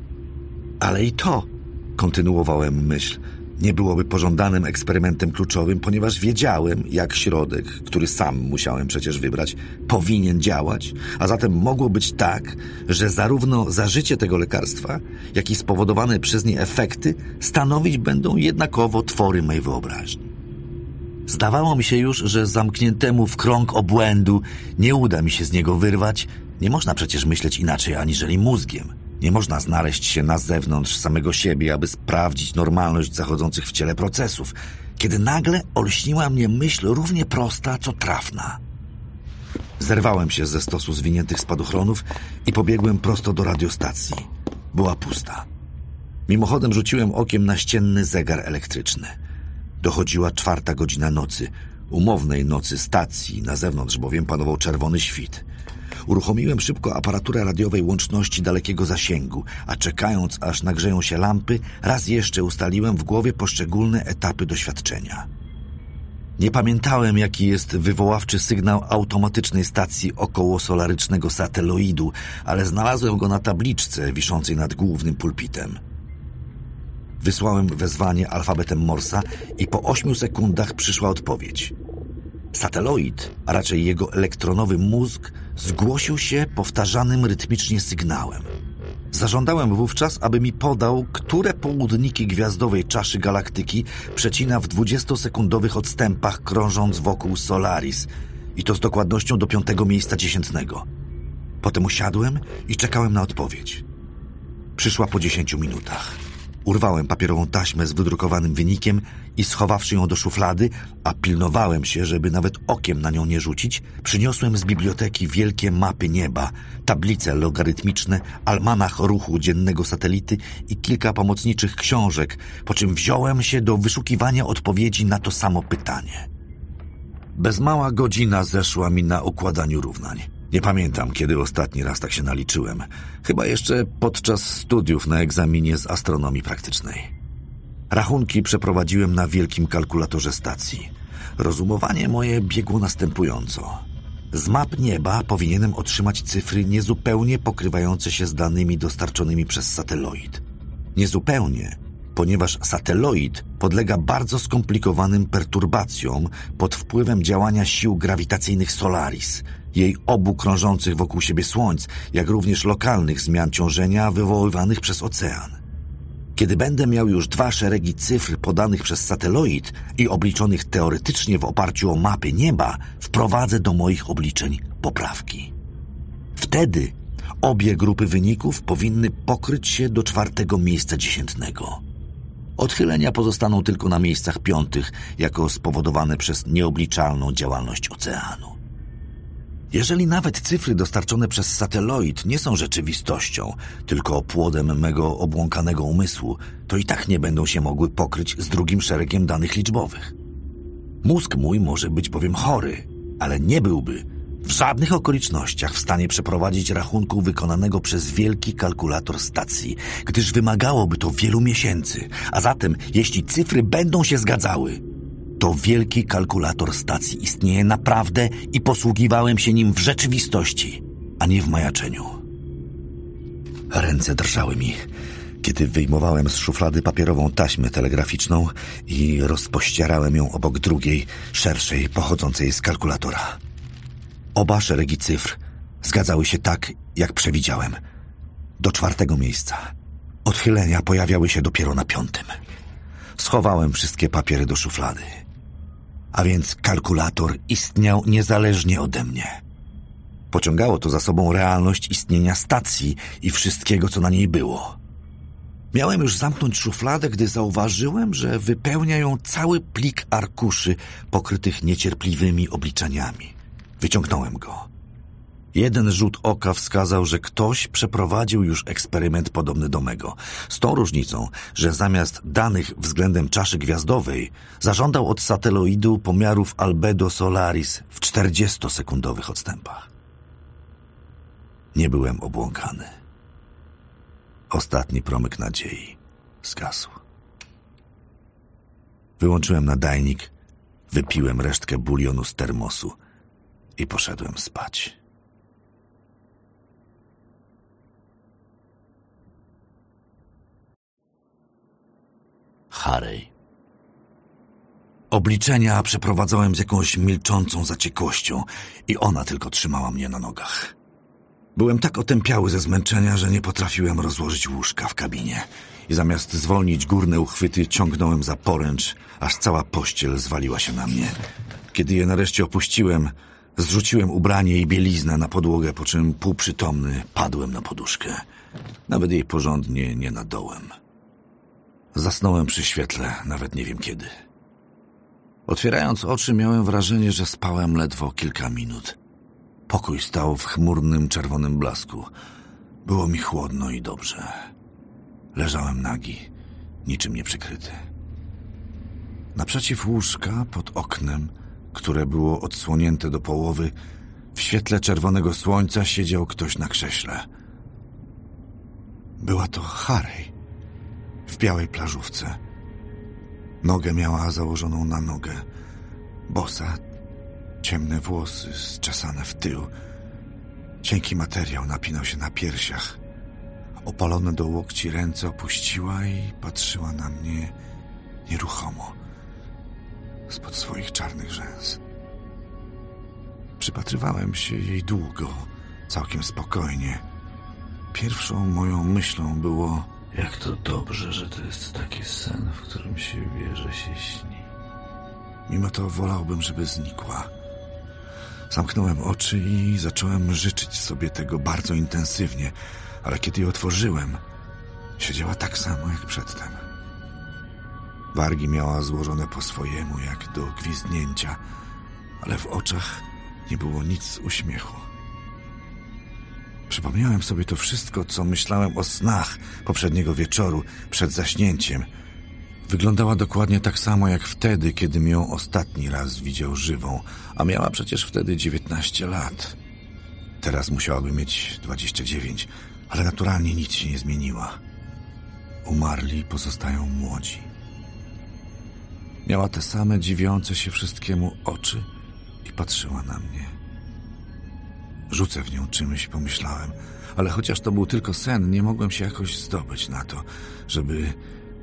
Ale i to, kontynuowałem myśl, nie byłoby pożądanym eksperymentem kluczowym, ponieważ wiedziałem, jak środek, który sam musiałem przecież wybrać, powinien działać, a zatem mogło być tak, że zarówno zażycie tego lekarstwa, jak i spowodowane przez nie efekty stanowić będą jednakowo twory mej wyobraźni. Zdawało mi się już, że zamkniętemu w krąg obłędu nie uda mi się z niego wyrwać. Nie można przecież myśleć inaczej aniżeli mózgiem. Nie można znaleźć się na zewnątrz samego siebie, aby sprawdzić normalność zachodzących w ciele procesów, kiedy nagle olśniła mnie myśl równie prosta, co trafna. Zerwałem się ze stosu zwiniętych spadochronów i pobiegłem prosto do radiostacji. Była pusta. Mimochodem rzuciłem okiem na ścienny zegar elektryczny. Dochodziła czwarta godzina nocy, umownej nocy stacji, na zewnątrz bowiem panował czerwony świt. Uruchomiłem szybko aparaturę radiowej łączności dalekiego zasięgu, a czekając aż nagrzeją się lampy, raz jeszcze ustaliłem w głowie poszczególne etapy doświadczenia. Nie pamiętałem, jaki jest wywoławczy sygnał automatycznej stacji okołosolarycznego sateloidu, ale znalazłem go na tabliczce wiszącej nad głównym pulpitem. Wysłałem wezwanie alfabetem Morsa i po ośmiu sekundach przyszła odpowiedź. Sateloid, a raczej jego elektronowy mózg, zgłosił się powtarzanym rytmicznie sygnałem. Zażądałem wówczas, aby mi podał, które południki gwiazdowej czaszy galaktyki przecina w dwudziestosekundowych odstępach krążąc wokół Solaris i to z dokładnością do piątego miejsca dziesiętnego. Potem usiadłem i czekałem na odpowiedź. Przyszła po dziesięciu minutach. Urwałem papierową taśmę z wydrukowanym wynikiem i schowawszy ją do szuflady, a pilnowałem się, żeby nawet okiem na nią nie rzucić, przyniosłem z biblioteki wielkie mapy nieba, tablice logarytmiczne, almanach ruchu dziennego satelity i kilka pomocniczych książek, po czym wziąłem się do wyszukiwania odpowiedzi na to samo pytanie. Bez mała godzina zeszła mi na układaniu równań. Nie pamiętam, kiedy ostatni raz tak się naliczyłem. Chyba jeszcze podczas studiów na egzaminie z astronomii praktycznej. Rachunki przeprowadziłem na wielkim kalkulatorze stacji. Rozumowanie moje biegło następująco. Z map nieba powinienem otrzymać cyfry niezupełnie pokrywające się z danymi dostarczonymi przez sateloid. Niezupełnie, ponieważ sateloid podlega bardzo skomplikowanym perturbacjom pod wpływem działania sił grawitacyjnych Solaris, jej obu krążących wokół siebie słońc, jak również lokalnych zmian ciążenia wywoływanych przez ocean. Kiedy będę miał już dwa szeregi cyfr podanych przez sateloid i obliczonych teoretycznie w oparciu o mapy nieba, wprowadzę do moich obliczeń poprawki. Wtedy obie grupy wyników powinny pokryć się do czwartego miejsca dziesiętnego. Odchylenia pozostaną tylko na miejscach piątych, jako spowodowane przez nieobliczalną działalność oceanu. Jeżeli nawet cyfry dostarczone przez sateloid nie są rzeczywistością, tylko płodem mego obłąkanego umysłu, to i tak nie będą się mogły pokryć z drugim szeregiem danych liczbowych. Mózg mój może być bowiem chory, ale nie byłby w żadnych okolicznościach w stanie przeprowadzić rachunku wykonanego przez wielki kalkulator stacji, gdyż wymagałoby to wielu miesięcy, a zatem jeśli cyfry będą się zgadzały, to wielki kalkulator stacji istnieje naprawdę i posługiwałem się nim w rzeczywistości, a nie w majaczeniu. Ręce drżały mi, kiedy wyjmowałem z szuflady papierową taśmę telegraficzną i rozpościerałem ją obok drugiej, szerszej, pochodzącej z kalkulatora. Oba szeregi cyfr zgadzały się tak, jak przewidziałem. Do czwartego miejsca. Odchylenia pojawiały się dopiero na piątym. Schowałem wszystkie papiery do szuflady. A więc kalkulator istniał niezależnie ode mnie. Pociągało to za sobą realność istnienia stacji i wszystkiego, co na niej było. Miałem już zamknąć szufladę, gdy zauważyłem, że wypełnia ją cały plik arkuszy pokrytych niecierpliwymi obliczeniami. Wyciągnąłem go. Jeden rzut oka wskazał, że ktoś przeprowadził już eksperyment podobny do mego. Z tą różnicą, że zamiast danych względem czaszy gwiazdowej zażądał od sateloidu pomiarów albedo solaris w 40-sekundowych odstępach. Nie byłem obłąkany. Ostatni promyk nadziei zgasł. Wyłączyłem nadajnik, wypiłem resztkę bulionu z termosu i poszedłem spać. Harry. Obliczenia przeprowadzałem z jakąś milczącą zaciekłością i ona tylko trzymała mnie na nogach. Byłem tak otępiały ze zmęczenia, że nie potrafiłem rozłożyć łóżka w kabinie i zamiast zwolnić górne uchwyty ciągnąłem za poręcz, aż cała pościel zwaliła się na mnie. Kiedy je nareszcie opuściłem, zrzuciłem ubranie i bieliznę na podłogę, po czym półprzytomny padłem na poduszkę. Nawet jej porządnie nie nadołem. Zasnąłem przy świetle, nawet nie wiem kiedy. Otwierając oczy, miałem wrażenie, że spałem ledwo kilka minut. Pokój stał w chmurnym, czerwonym blasku. Było mi chłodno i dobrze. Leżałem nagi, niczym nie przykryty. Naprzeciw łóżka, pod oknem, które było odsłonięte do połowy, w świetle czerwonego słońca siedział ktoś na krześle. Była to Harry w białej plażówce. Nogę miała założoną na nogę. Bosa, ciemne włosy zczesane w tył. Cienki materiał napinał się na piersiach. Opalone do łokci ręce opuściła i patrzyła na mnie nieruchomo spod swoich czarnych rzęs. Przypatrywałem się jej długo, całkiem spokojnie. Pierwszą moją myślą było Jak to dobrze, że to jest taki sen, w którym się wie, że się śni. Mimo to wolałbym, żeby znikła. Zamknąłem oczy i zacząłem życzyć sobie tego bardzo intensywnie, ale kiedy je otworzyłem, siedziała tak samo jak przedtem. Wargi miała złożone po swojemu, jak do gwizdnięcia, ale w oczach nie było nic z uśmiechu. Przypomniałem sobie to wszystko, co myślałem o snach poprzedniego wieczoru przed zaśnięciem. Wyglądała dokładnie tak samo jak wtedy, kiedy ją ostatni raz widział żywą, a miała przecież wtedy 19 lat. Teraz musiałaby mieć 29, ale naturalnie nic się nie zmieniła. Umarli pozostają młodzi. Miała te same dziwiące się wszystkiemu oczy i patrzyła na mnie. Rzucę w nią czymś, pomyślałem, ale chociaż to był tylko sen, nie mogłem się jakoś zdobyć na to, żeby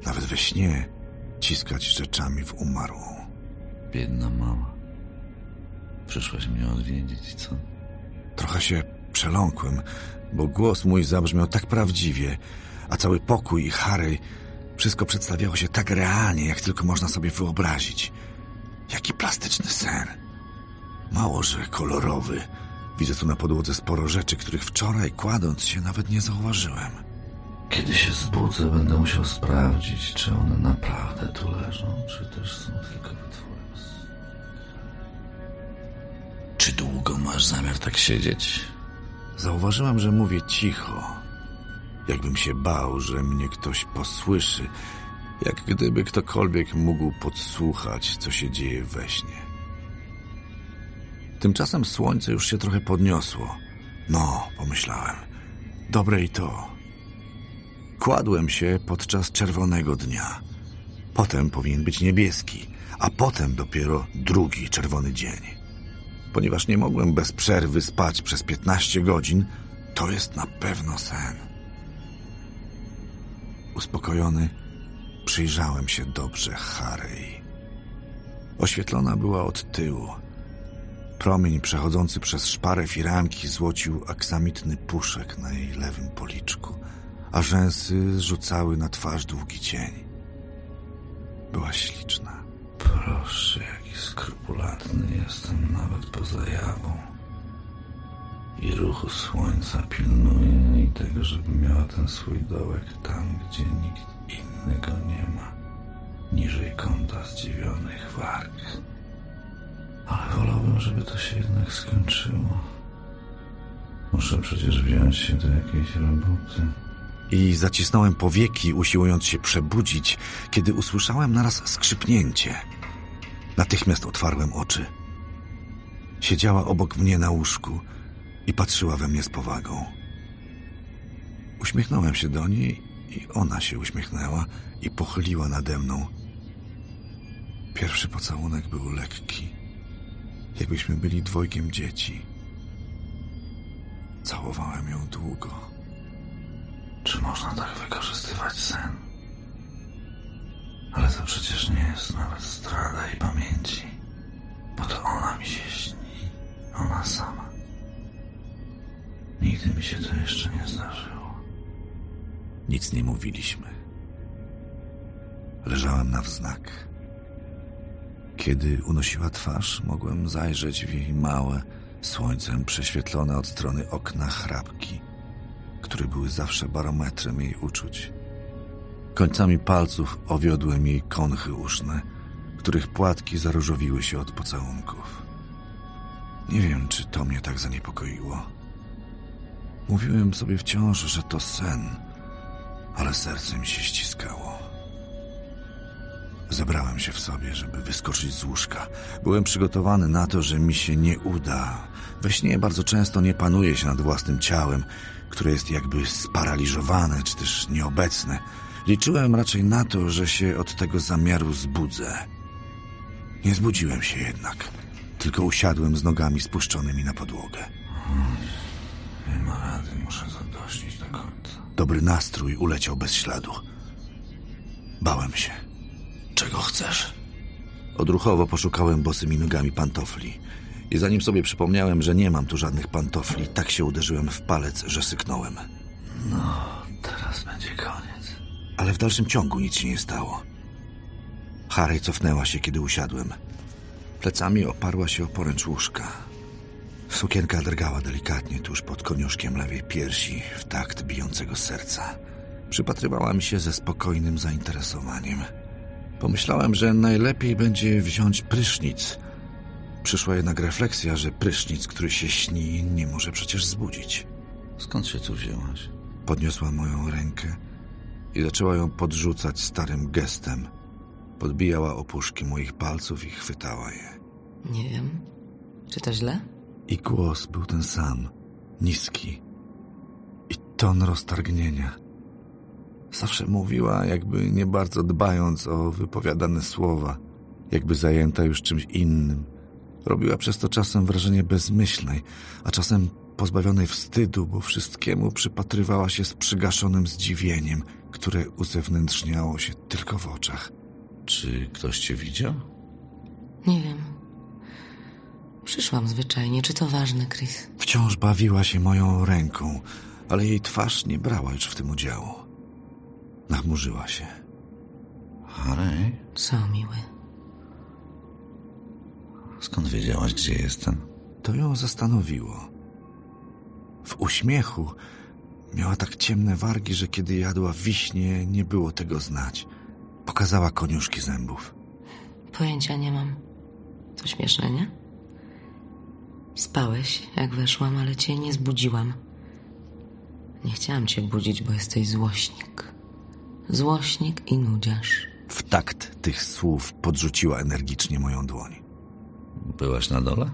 nawet we śnie ciskać rzeczami w umarłą. Biedna mama. Przyszłaś mnie odwiedzić, co? Trochę się przeląkłem, bo głos mój zabrzmiał tak prawdziwie, a cały pokój i Harry Wszystko przedstawiało się tak realnie, jak tylko można sobie wyobrazić. Jaki plastyczny sen. Mało, że kolorowy. Widzę tu na podłodze sporo rzeczy, których wczoraj kładąc się nawet nie zauważyłem. Kiedy się zbudzę, będę musiał sprawdzić, czy one naprawdę tu leżą, czy też są tylko wytworem. s- Czy długo masz zamiar tak siedzieć? Zauważyłem, że mówię cicho. Jakbym się bał, że mnie ktoś posłyszy. Jak gdyby ktokolwiek mógł podsłuchać, co się dzieje we śnie. Tymczasem słońce już się trochę podniosło. No, pomyślałem. Dobre i to. Kładłem się podczas czerwonego dnia. Potem powinien być niebieski, a potem dopiero drugi czerwony dzień. Ponieważ nie mogłem bez przerwy spać przez 15 godzin, to jest na pewno sen. Uspokojony, przyjrzałem się dobrze Harry. Oświetlona była od tyłu. Promień przechodzący przez szparę firanki złocił aksamitny puszek na jej lewym policzku, a rzęsy zrzucały na twarz długi cień. Była śliczna. Proszę, jaki skrupulatny jestem nawet poza jawą. I ruchu słońca pilnuję i tego, żeby miała ten swój dołek tam, gdzie nikt innego nie ma. Niżej kąta zdziwionych warg. Ale wolałbym, żeby to się jednak skończyło. Muszę przecież wziąć się do jakiejś roboty. I zacisnąłem powieki, usiłując się przebudzić, kiedy usłyszałem naraz skrzypnięcie. Natychmiast otwarłem oczy. Siedziała obok mnie na łóżku i patrzyła we mnie z powagą. Uśmiechnąłem się do niej i ona się uśmiechnęła i pochyliła nade mną. Pierwszy pocałunek był lekki, jakbyśmy byli dwojgiem dzieci. Całowałem ją długo. Czy można tak wykorzystywać sen? Ale to przecież nie jest nawet zdrada i pamięci, bo to ona mi się śni, ona sama. Nigdy mi się to jeszcze nie zdarzyło. Nic nie mówiliśmy. Leżałem na wznak. Kiedy unosiła twarz, mogłem zajrzeć w jej małe, słońcem prześwietlone od strony okna chrapki, które były zawsze barometrem jej uczuć. Końcami palców owiodłem jej konchy uszne, których płatki zaróżowiły się od pocałunków. Nie wiem, czy to mnie tak zaniepokoiło. Mówiłem sobie wciąż, że to sen, ale serce mi się ściskało. Zebrałem się w sobie, żeby wyskoczyć z łóżka. Byłem przygotowany na to, że mi się nie uda. We śnie bardzo często nie panuje się nad własnym ciałem, które jest jakby sparaliżowane czy też nieobecne. Liczyłem raczej na to, że się od tego zamiaru zbudzę. Nie zbudziłem się jednak, tylko usiadłem z nogami spuszczonymi na podłogę. Nie ma rady, muszę zadośnić do końca. Dobry nastrój uleciał bez śladu. Bałem się. Czego chcesz? Odruchowo poszukałem bosymi nogami pantofli. I zanim sobie przypomniałem, że nie mam tu żadnych pantofli, tak się uderzyłem w palec, że syknąłem. No, teraz będzie koniec. Ale w dalszym ciągu nic się nie stało. Harry cofnęła się, kiedy usiadłem. Plecami oparła się o poręcz łóżka. Sukienka drgała delikatnie tuż pod koniuszkiem lewej piersi w takt bijącego serca. Przypatrywała mi się ze spokojnym zainteresowaniem. Pomyślałem, że najlepiej będzie wziąć prysznic. Przyszła jednak refleksja, że prysznic, który się śni, nie może przecież zbudzić. Skąd się tu wzięłaś? Podniosła moją rękę i zaczęła ją podrzucać starym gestem. Podbijała opuszki moich palców i chwytała je. Nie wiem. Czy to źle? I głos był ten sam, niski. I ton roztargnienia. Zawsze mówiła, jakby nie bardzo dbając o wypowiadane słowa, jakby zajęta już czymś innym. Robiła przez to czasem wrażenie bezmyślnej, a czasem pozbawionej wstydu, bo wszystkiemu przypatrywała się z przygaszonym zdziwieniem, które uzewnętrzniało się tylko w oczach. Czy ktoś cię widział? Nie wiem. Przyszłam zwyczajnie. Czy to ważne, Chris? Wciąż bawiła się moją ręką, ale jej twarz nie brała już w tym udziału. Nachmurzyła się. Harry, Co, miły? skąd wiedziałaś, gdzie jestem? To ją zastanowiło. W uśmiechu miała tak ciemne wargi, że kiedy jadła wiśnie, nie było tego znać. Pokazała koniuszki zębów. Pojęcia nie mam. To śmieszne, nie? Spałeś, jak weszłam, ale cię nie zbudziłam. Nie chciałam cię budzić, bo jesteś złośnik. Złośnik i nudziarz. W takt tych słów podrzuciła energicznie moją dłoń. Byłaś na dole?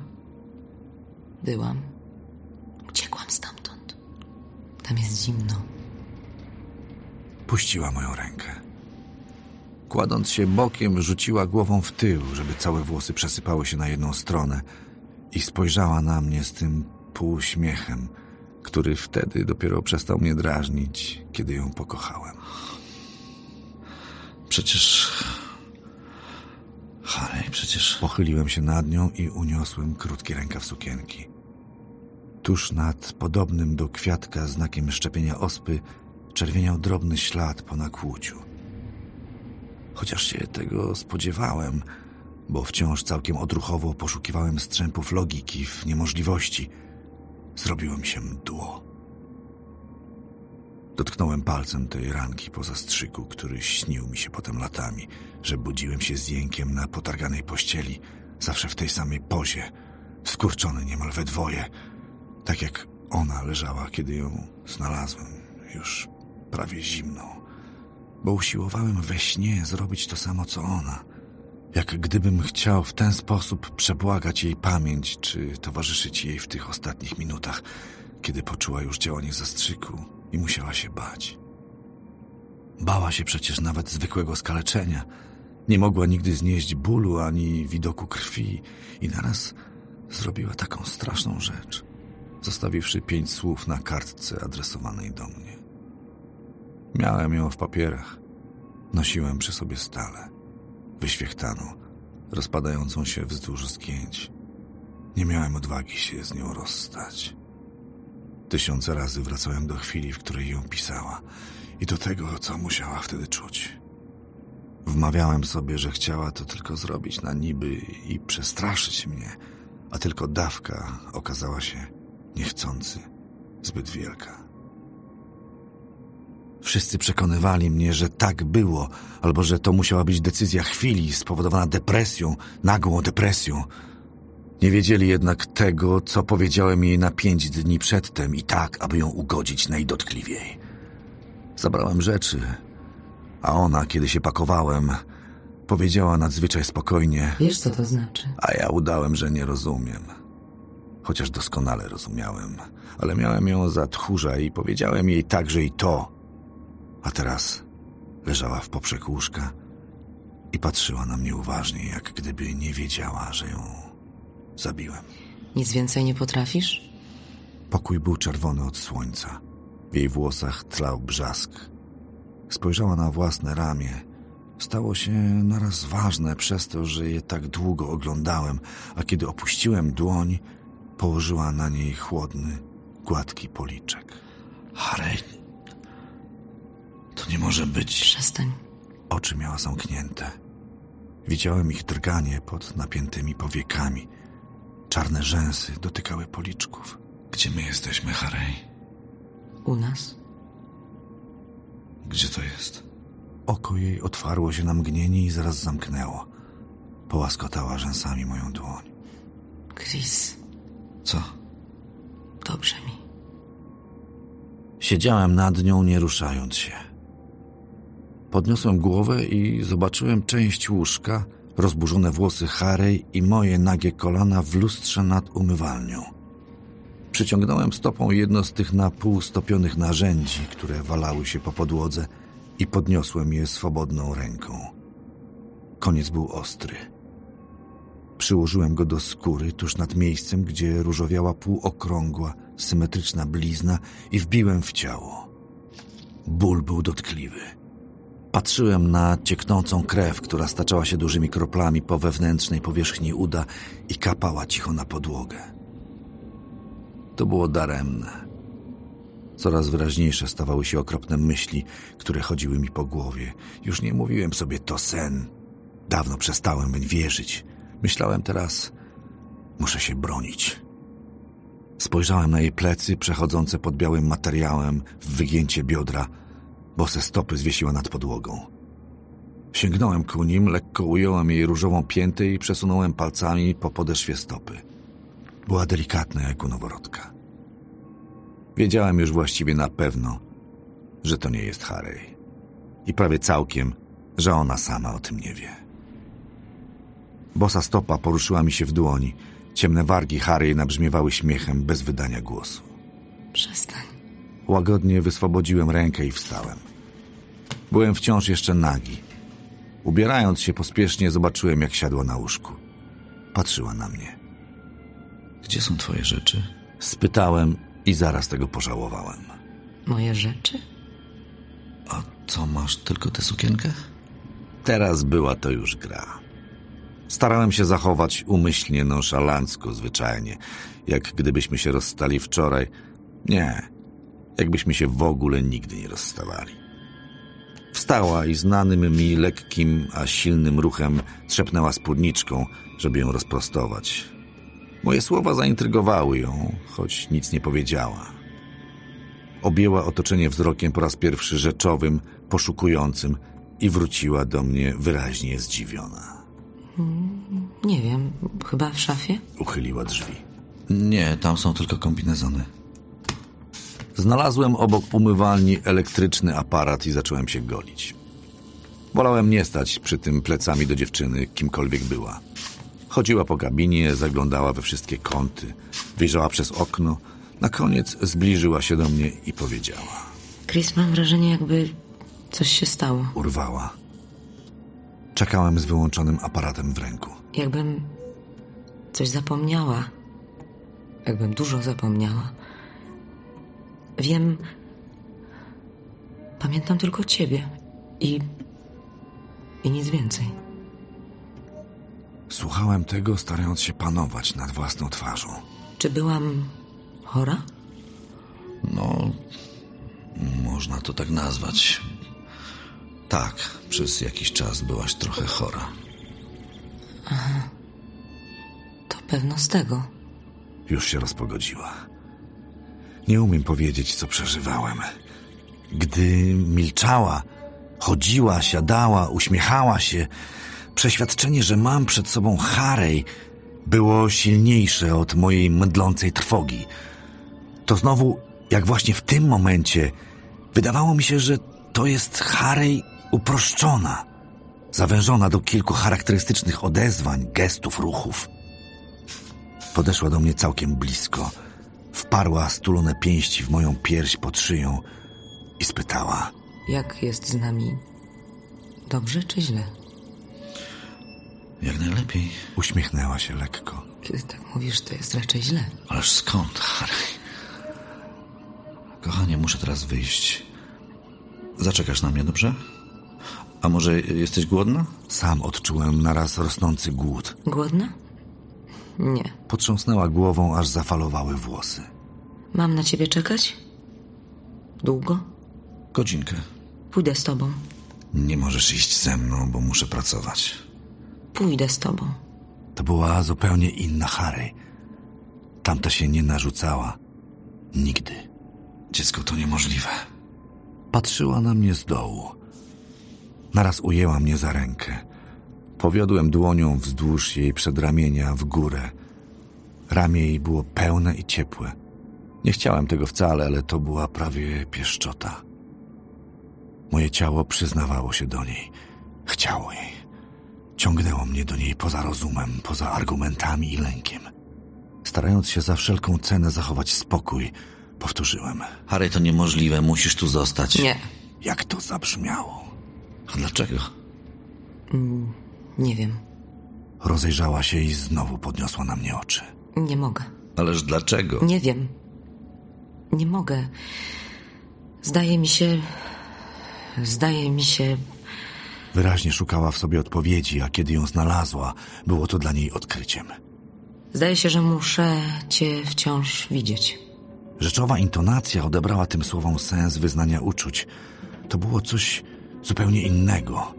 Byłam. Uciekłam stamtąd. Tam jest zimno. Puściła moją rękę. Kładąc się bokiem, rzuciła głową w tył, żeby całe włosy przesypały się na jedną stronę i spojrzała na mnie z tym półuśmiechem, który wtedy dopiero przestał mnie drażnić, kiedy ją pokochałem. Przecież... Harry, przecież... Pochyliłem się nad nią i uniosłem krótki rękaw sukienki. Tuż nad podobnym do kwiatka znakiem szczepienia ospy czerwieniał drobny ślad po nakłuciu. Chociaż się tego spodziewałem, bo wciąż całkiem odruchowo poszukiwałem strzępów logiki w niemożliwości, zrobiłem się mdło. Dotknąłem palcem tej ranki po zastrzyku, który śnił mi się potem latami, że budziłem się z jękiem na potarganej pościeli, zawsze w tej samej pozie, skurczony niemal we dwoje, tak jak ona leżała, kiedy ją znalazłem, już prawie zimną. Bo usiłowałem we śnie zrobić to samo, co ona. Jak gdybym chciał w ten sposób przebłagać jej pamięć, czy towarzyszyć jej w tych ostatnich minutach, kiedy poczuła już działanie zastrzyku i musiała się bać. Bała się przecież nawet zwykłego skaleczenia. Nie mogła nigdy znieść bólu ani widoku krwi i naraz zrobiła taką straszną rzecz, zostawiwszy pięć słów na kartce adresowanej do mnie. Miałem ją w papierach. Nosiłem przy sobie stale, wyświechtaną, rozpadającą się wzdłuż zgięć. Nie miałem odwagi się z nią rozstać. Tysiące razy wracałem do chwili, w której ją pisała i do tego, co musiała wtedy czuć. Wmawiałem sobie, że chciała to tylko zrobić na niby i przestraszyć mnie, a tylko dawka okazała się niechcący zbyt wielka. Wszyscy przekonywali mnie, że tak było, albo że to musiała być decyzja chwili spowodowana depresją, nagłą depresją. Nie wiedzieli jednak tego, co powiedziałem jej na pięć dni przedtem i tak, aby ją ugodzić najdotkliwiej. Zabrałem rzeczy, a ona, kiedy się pakowałem, powiedziała nadzwyczaj spokojnie, Wiesz, co to znaczy? a ja udałem, że nie rozumiem. Chociaż doskonale rozumiałem, ale miałem ją za tchórza i powiedziałem jej także i to. A teraz leżała w poprzek łóżka i patrzyła na mnie uważnie, jak gdyby nie wiedziała, że ją zabiłem. Nic więcej nie potrafisz? Pokój był czerwony od słońca. W jej włosach tlał brzask. Spojrzała na własne ramię. Stało się naraz ważne przez to, że je tak długo oglądałem, a kiedy opuściłem dłoń, położyła na niej chłodny, gładki policzek. Harry... To nie może być... Przestań. Oczy miała zamknięte. Widziałem ich drganie pod napiętymi powiekami. Czarne rzęsy dotykały policzków. Gdzie my jesteśmy, Harry? U nas? Gdzie to jest? Oko jej otwarło się na mgnienie i zaraz zamknęło. Połaskotała rzęsami moją dłoń. Chris, Co? dobrze mi. Siedziałem nad nią, nie ruszając się. Podniosłem głowę i zobaczyłem część łóżka, rozburzone włosy Harej i moje nagie kolana w lustrze nad umywalnią. Przyciągnąłem stopą jedno z tych na pół stopionych narzędzi, które walały się po podłodze i podniosłem je swobodną ręką. Koniec był ostry. Przyłożyłem go do skóry tuż nad miejscem, gdzie różowiała półokrągła, symetryczna blizna i wbiłem w ciało. Ból był dotkliwy. Patrzyłem na cieknącą krew, która staczała się dużymi kroplami po wewnętrznej powierzchni uda i kapała cicho na podłogę. To było daremne. Coraz wyraźniejsze stawały się okropne myśli, które chodziły mi po głowie. Już nie mówiłem sobie to sen. Dawno przestałem weń wierzyć. Myślałem teraz, muszę się bronić. Spojrzałem na jej plecy przechodzące pod białym materiałem w wygięcie biodra. Bose stopy zwiesiła nad podłogą. Sięgnąłem ku nim, lekko ująłem jej różową piętę i przesunąłem palcami po podeszwie stopy. Była delikatna jak u noworodka. Wiedziałem już właściwie na pewno, że to nie jest Harry. I prawie całkiem, że ona sama o tym nie wie. Bosa stopa poruszyła mi się w dłoni. Ciemne wargi Harry nabrzmiewały śmiechem bez wydania głosu. Przestań. Łagodnie wyswobodziłem rękę i wstałem. Byłem wciąż jeszcze nagi. Ubierając się pospiesznie, zobaczyłem, jak siadła na łóżku. Patrzyła na mnie. Gdzie są twoje rzeczy? Spytałem i zaraz tego pożałowałem. Moje rzeczy? A co, masz tylko tę sukienkę? Teraz była to już gra. Starałem się zachować umyślnie, nonszalancko, zwyczajnie, jak gdybyśmy się rozstali wczoraj. Nie, jakbyśmy się w ogóle nigdy nie rozstawali. Wstała i znanym mi lekkim, a silnym ruchem trzepnęła spódniczką, żeby ją rozprostować. Moje słowa zaintrygowały ją, choć nic nie powiedziała. Objęła otoczenie wzrokiem po raz pierwszy rzeczowym, poszukującym i wróciła do mnie wyraźnie zdziwiona. Nie wiem, chyba w szafie? Uchyliła drzwi. Nie, tam są tylko kombinezony. Znalazłem obok umywalni elektryczny aparat i zacząłem się golić. Wolałem nie stać przy tym plecami do dziewczyny, kimkolwiek była. Chodziła po gabinie, zaglądała we wszystkie kąty, wyjrzała przez okno. Na koniec zbliżyła się do mnie i powiedziała. Chris, mam wrażenie, jakby coś się stało. Urwała. Czekałem z wyłączonym aparatem w ręku. Jakbym coś zapomniała. Jakbym dużo zapomniała. Wiem. Pamiętam tylko ciebie i. i nic więcej. Słuchałem tego, starając się panować nad własną twarzą. Czy byłam chora? No, można to tak nazwać. Tak, przez jakiś czas byłaś trochę chora. To pewno z tego. Już się rozpogodziła. Nie umiem powiedzieć, co przeżywałem. Gdy milczała, chodziła, siadała, uśmiechała się, przeświadczenie, że mam przed sobą Harej, było silniejsze od mojej mydlącej trwogi. To znowu, jak właśnie w tym momencie, wydawało mi się, że to jest Harej uproszczona, zawężona do kilku charakterystycznych odezwań, gestów, ruchów. Podeszła do mnie całkiem blisko, wparła stulone pięści w moją pierś pod szyją i spytała. Jak jest z nami? Dobrze czy źle? Jak najlepiej. Uśmiechnęła się lekko. Kiedy tak mówisz, to jest raczej źle. Ależ skąd, Harry? Kochanie, muszę teraz wyjść. Zaczekasz na mnie, dobrze? A może jesteś głodna? Sam odczułem naraz rosnący głód. Głodna? Nie. Potrząsnęła głową, aż zafalowały włosy. Mam na ciebie czekać? Długo? Godzinkę. Pójdę z tobą. Nie możesz iść ze mną, bo muszę pracować. Pójdę z tobą. To była zupełnie inna Harry. Tamta się nie narzucała. Nigdy. Dziecko, to niemożliwe. Patrzyła na mnie z dołu. Naraz ujęła mnie za rękę. Powiodłem dłonią wzdłuż jej przedramienia w górę. Ramię jej było pełne i ciepłe. Nie chciałem tego wcale, ale to była prawie pieszczota. Moje ciało przyznawało się do niej. Chciało jej. Ciągnęło mnie do niej poza rozumem, poza argumentami i lękiem. Starając się za wszelką cenę zachować spokój, powtórzyłem. Harry, to niemożliwe. Musisz tu zostać. Nie. Jak to zabrzmiało? A dlaczego? Nie wiem. Rozejrzała się i znowu podniosła na mnie oczy. Nie mogę. Ależ dlaczego? Nie wiem. Nie mogę. Zdaje mi się. Zdaje mi się. Wyraźnie szukała w sobie odpowiedzi, a kiedy ją znalazła, było to dla niej odkryciem. Zdaje się, że muszę cię wciąż widzieć. Rzeczowa intonacja odebrała tym słowom sens wyznania uczuć. To było coś zupełnie innego.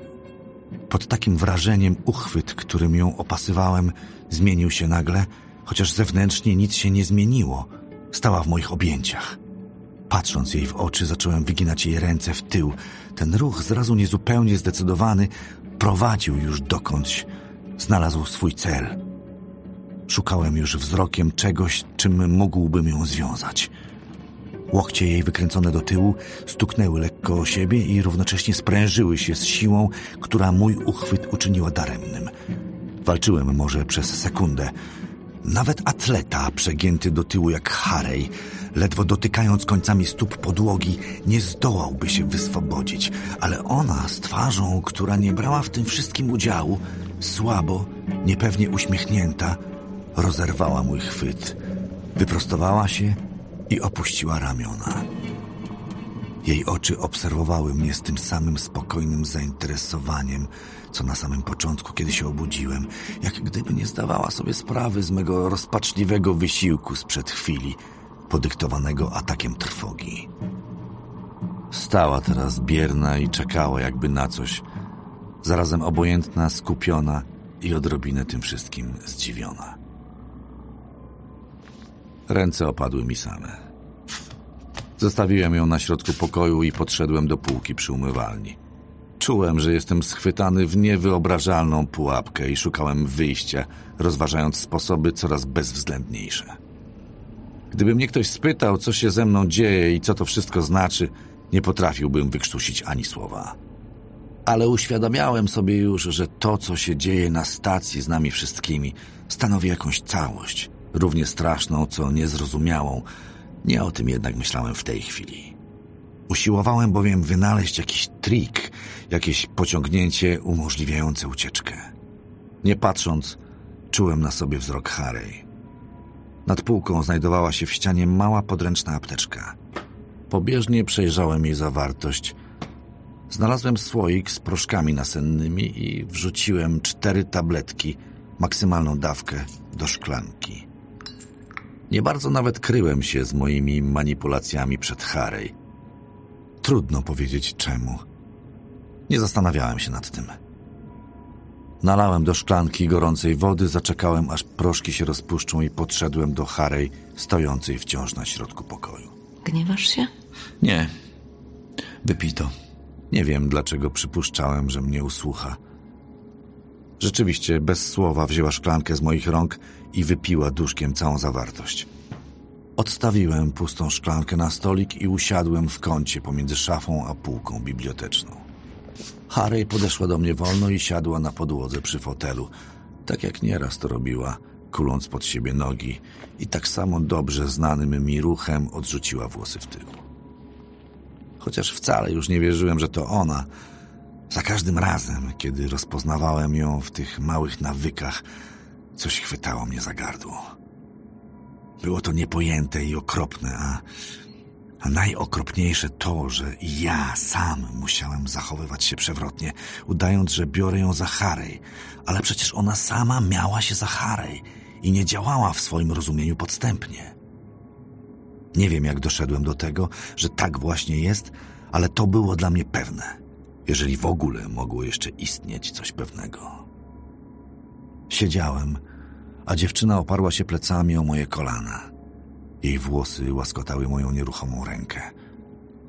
Pod takim wrażeniem uchwyt, którym ją opasywałem, zmienił się nagle, chociaż zewnętrznie nic się nie zmieniło. Stała w moich objęciach. Patrząc jej w oczy, zacząłem wyginać jej ręce w tył. Ten ruch, zrazu niezupełnie zdecydowany, prowadził już dokądś. Znalazł swój cel. Szukałem już wzrokiem czegoś, czym mógłbym ją związać. Łokcie jej wykręcone do tyłu stuknęły lekko o siebie i równocześnie sprężyły się z siłą, która mój uchwyt uczyniła daremnym. Walczyłem może przez sekundę. Nawet atleta, przegięty do tyłu jak Harej, ledwo dotykając końcami stóp podłogi, nie zdołałby się wyswobodzić, ale ona z twarzą, która nie brała w tym wszystkim udziału, słabo, niepewnie uśmiechnięta, rozerwała mój chwyt, wyprostowała się i opuściła ramiona. Jej oczy obserwowały mnie z tym samym spokojnym zainteresowaniem, co na samym początku, kiedy się obudziłem, jak gdyby nie zdawała sobie sprawy z mego rozpaczliwego wysiłku sprzed chwili, podyktowanego atakiem trwogi. Stała teraz bierna i czekała jakby na coś, zarazem obojętna, skupiona i odrobinę tym wszystkim zdziwiona. Ręce opadły mi same. Zostawiłem ją na środku pokoju i podszedłem do półki przy umywalni. Czułem, że jestem schwytany w niewyobrażalną pułapkę i szukałem wyjścia, rozważając sposoby coraz bezwzględniejsze. Gdyby mnie ktoś spytał, co się ze mną dzieje i co to wszystko znaczy, nie potrafiłbym wykrztusić ani słowa. Ale uświadamiałem sobie już, że to, co się dzieje na stacji z nami wszystkimi, stanowi jakąś całość, równie straszną, co niezrozumiałą. Nie o tym jednak myślałem w tej chwili. Usiłowałem bowiem wynaleźć jakiś trik, jakieś pociągnięcie umożliwiające ucieczkę. Nie patrząc, czułem na sobie wzrok Harry. Nad półką znajdowała się w ścianie mała podręczna apteczka. Pobieżnie przejrzałem jej zawartość. Znalazłem słoik z proszkami nasennymi i wrzuciłem cztery tabletki, maksymalną dawkę, do szklanki. Nie bardzo nawet kryłem się z moimi manipulacjami przed Harry. Trudno powiedzieć czemu. Nie zastanawiałem się nad tym. Nalałem do szklanki gorącej wody, zaczekałem aż proszki się rozpuszczą i podszedłem do Harry, stojącej wciąż na środku pokoju. Gniewasz się? Nie. Wypij to. Nie wiem, dlaczego przypuszczałem, że mnie usłucha. Rzeczywiście, bez słowa wzięła szklankę z moich rąk i wypiła duszkiem całą zawartość. Odstawiłem pustą szklankę na stolik i usiadłem w kącie pomiędzy szafą a półką biblioteczną. Harry podeszła do mnie wolno i siadła na podłodze przy fotelu, tak jak nieraz to robiła, kuląc pod siebie nogi i tak samo dobrze znanym mi ruchem odrzuciła włosy w tył. Chociaż wcale już nie wierzyłem, że to ona, za każdym razem, kiedy rozpoznawałem ją w tych małych nawykach, coś chwytało mnie za gardło. Było to niepojęte i okropne, a, a najokropniejsze to, że ja sam musiałem zachowywać się przewrotnie, udając, że biorę ją za Harry, ale przecież ona sama miała się za Harry i nie działała w swoim rozumieniu podstępnie. Nie wiem, jak doszedłem do tego, że tak właśnie jest, ale to było dla mnie pewne, jeżeli w ogóle mogło jeszcze istnieć coś pewnego. Siedziałem, a dziewczyna oparła się plecami o moje kolana. Jej włosy łaskotały moją nieruchomą rękę.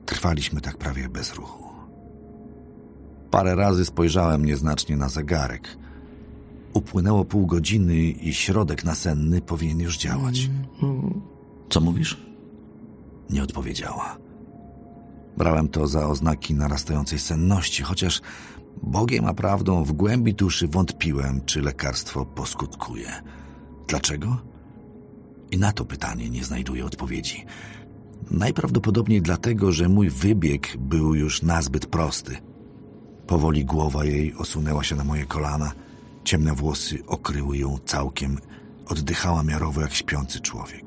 Trwaliśmy tak prawie bez ruchu. Parę razy spojrzałem nieznacznie na zegarek. Upłynęło pół godziny i środek nasenny powinien już działać. Co mówisz? Nie odpowiedziała. Brałem to za oznaki narastającej senności, chociaż Bogiem a prawdą w głębi duszy wątpiłem, czy lekarstwo poskutkuje. Dlaczego? I na to pytanie nie znajduję odpowiedzi. Najprawdopodobniej dlatego, że mój wybieg był już nazbyt prosty. Powoli głowa jej osunęła się na moje kolana, ciemne włosy okryły ją całkiem, oddychała miarowo jak śpiący człowiek.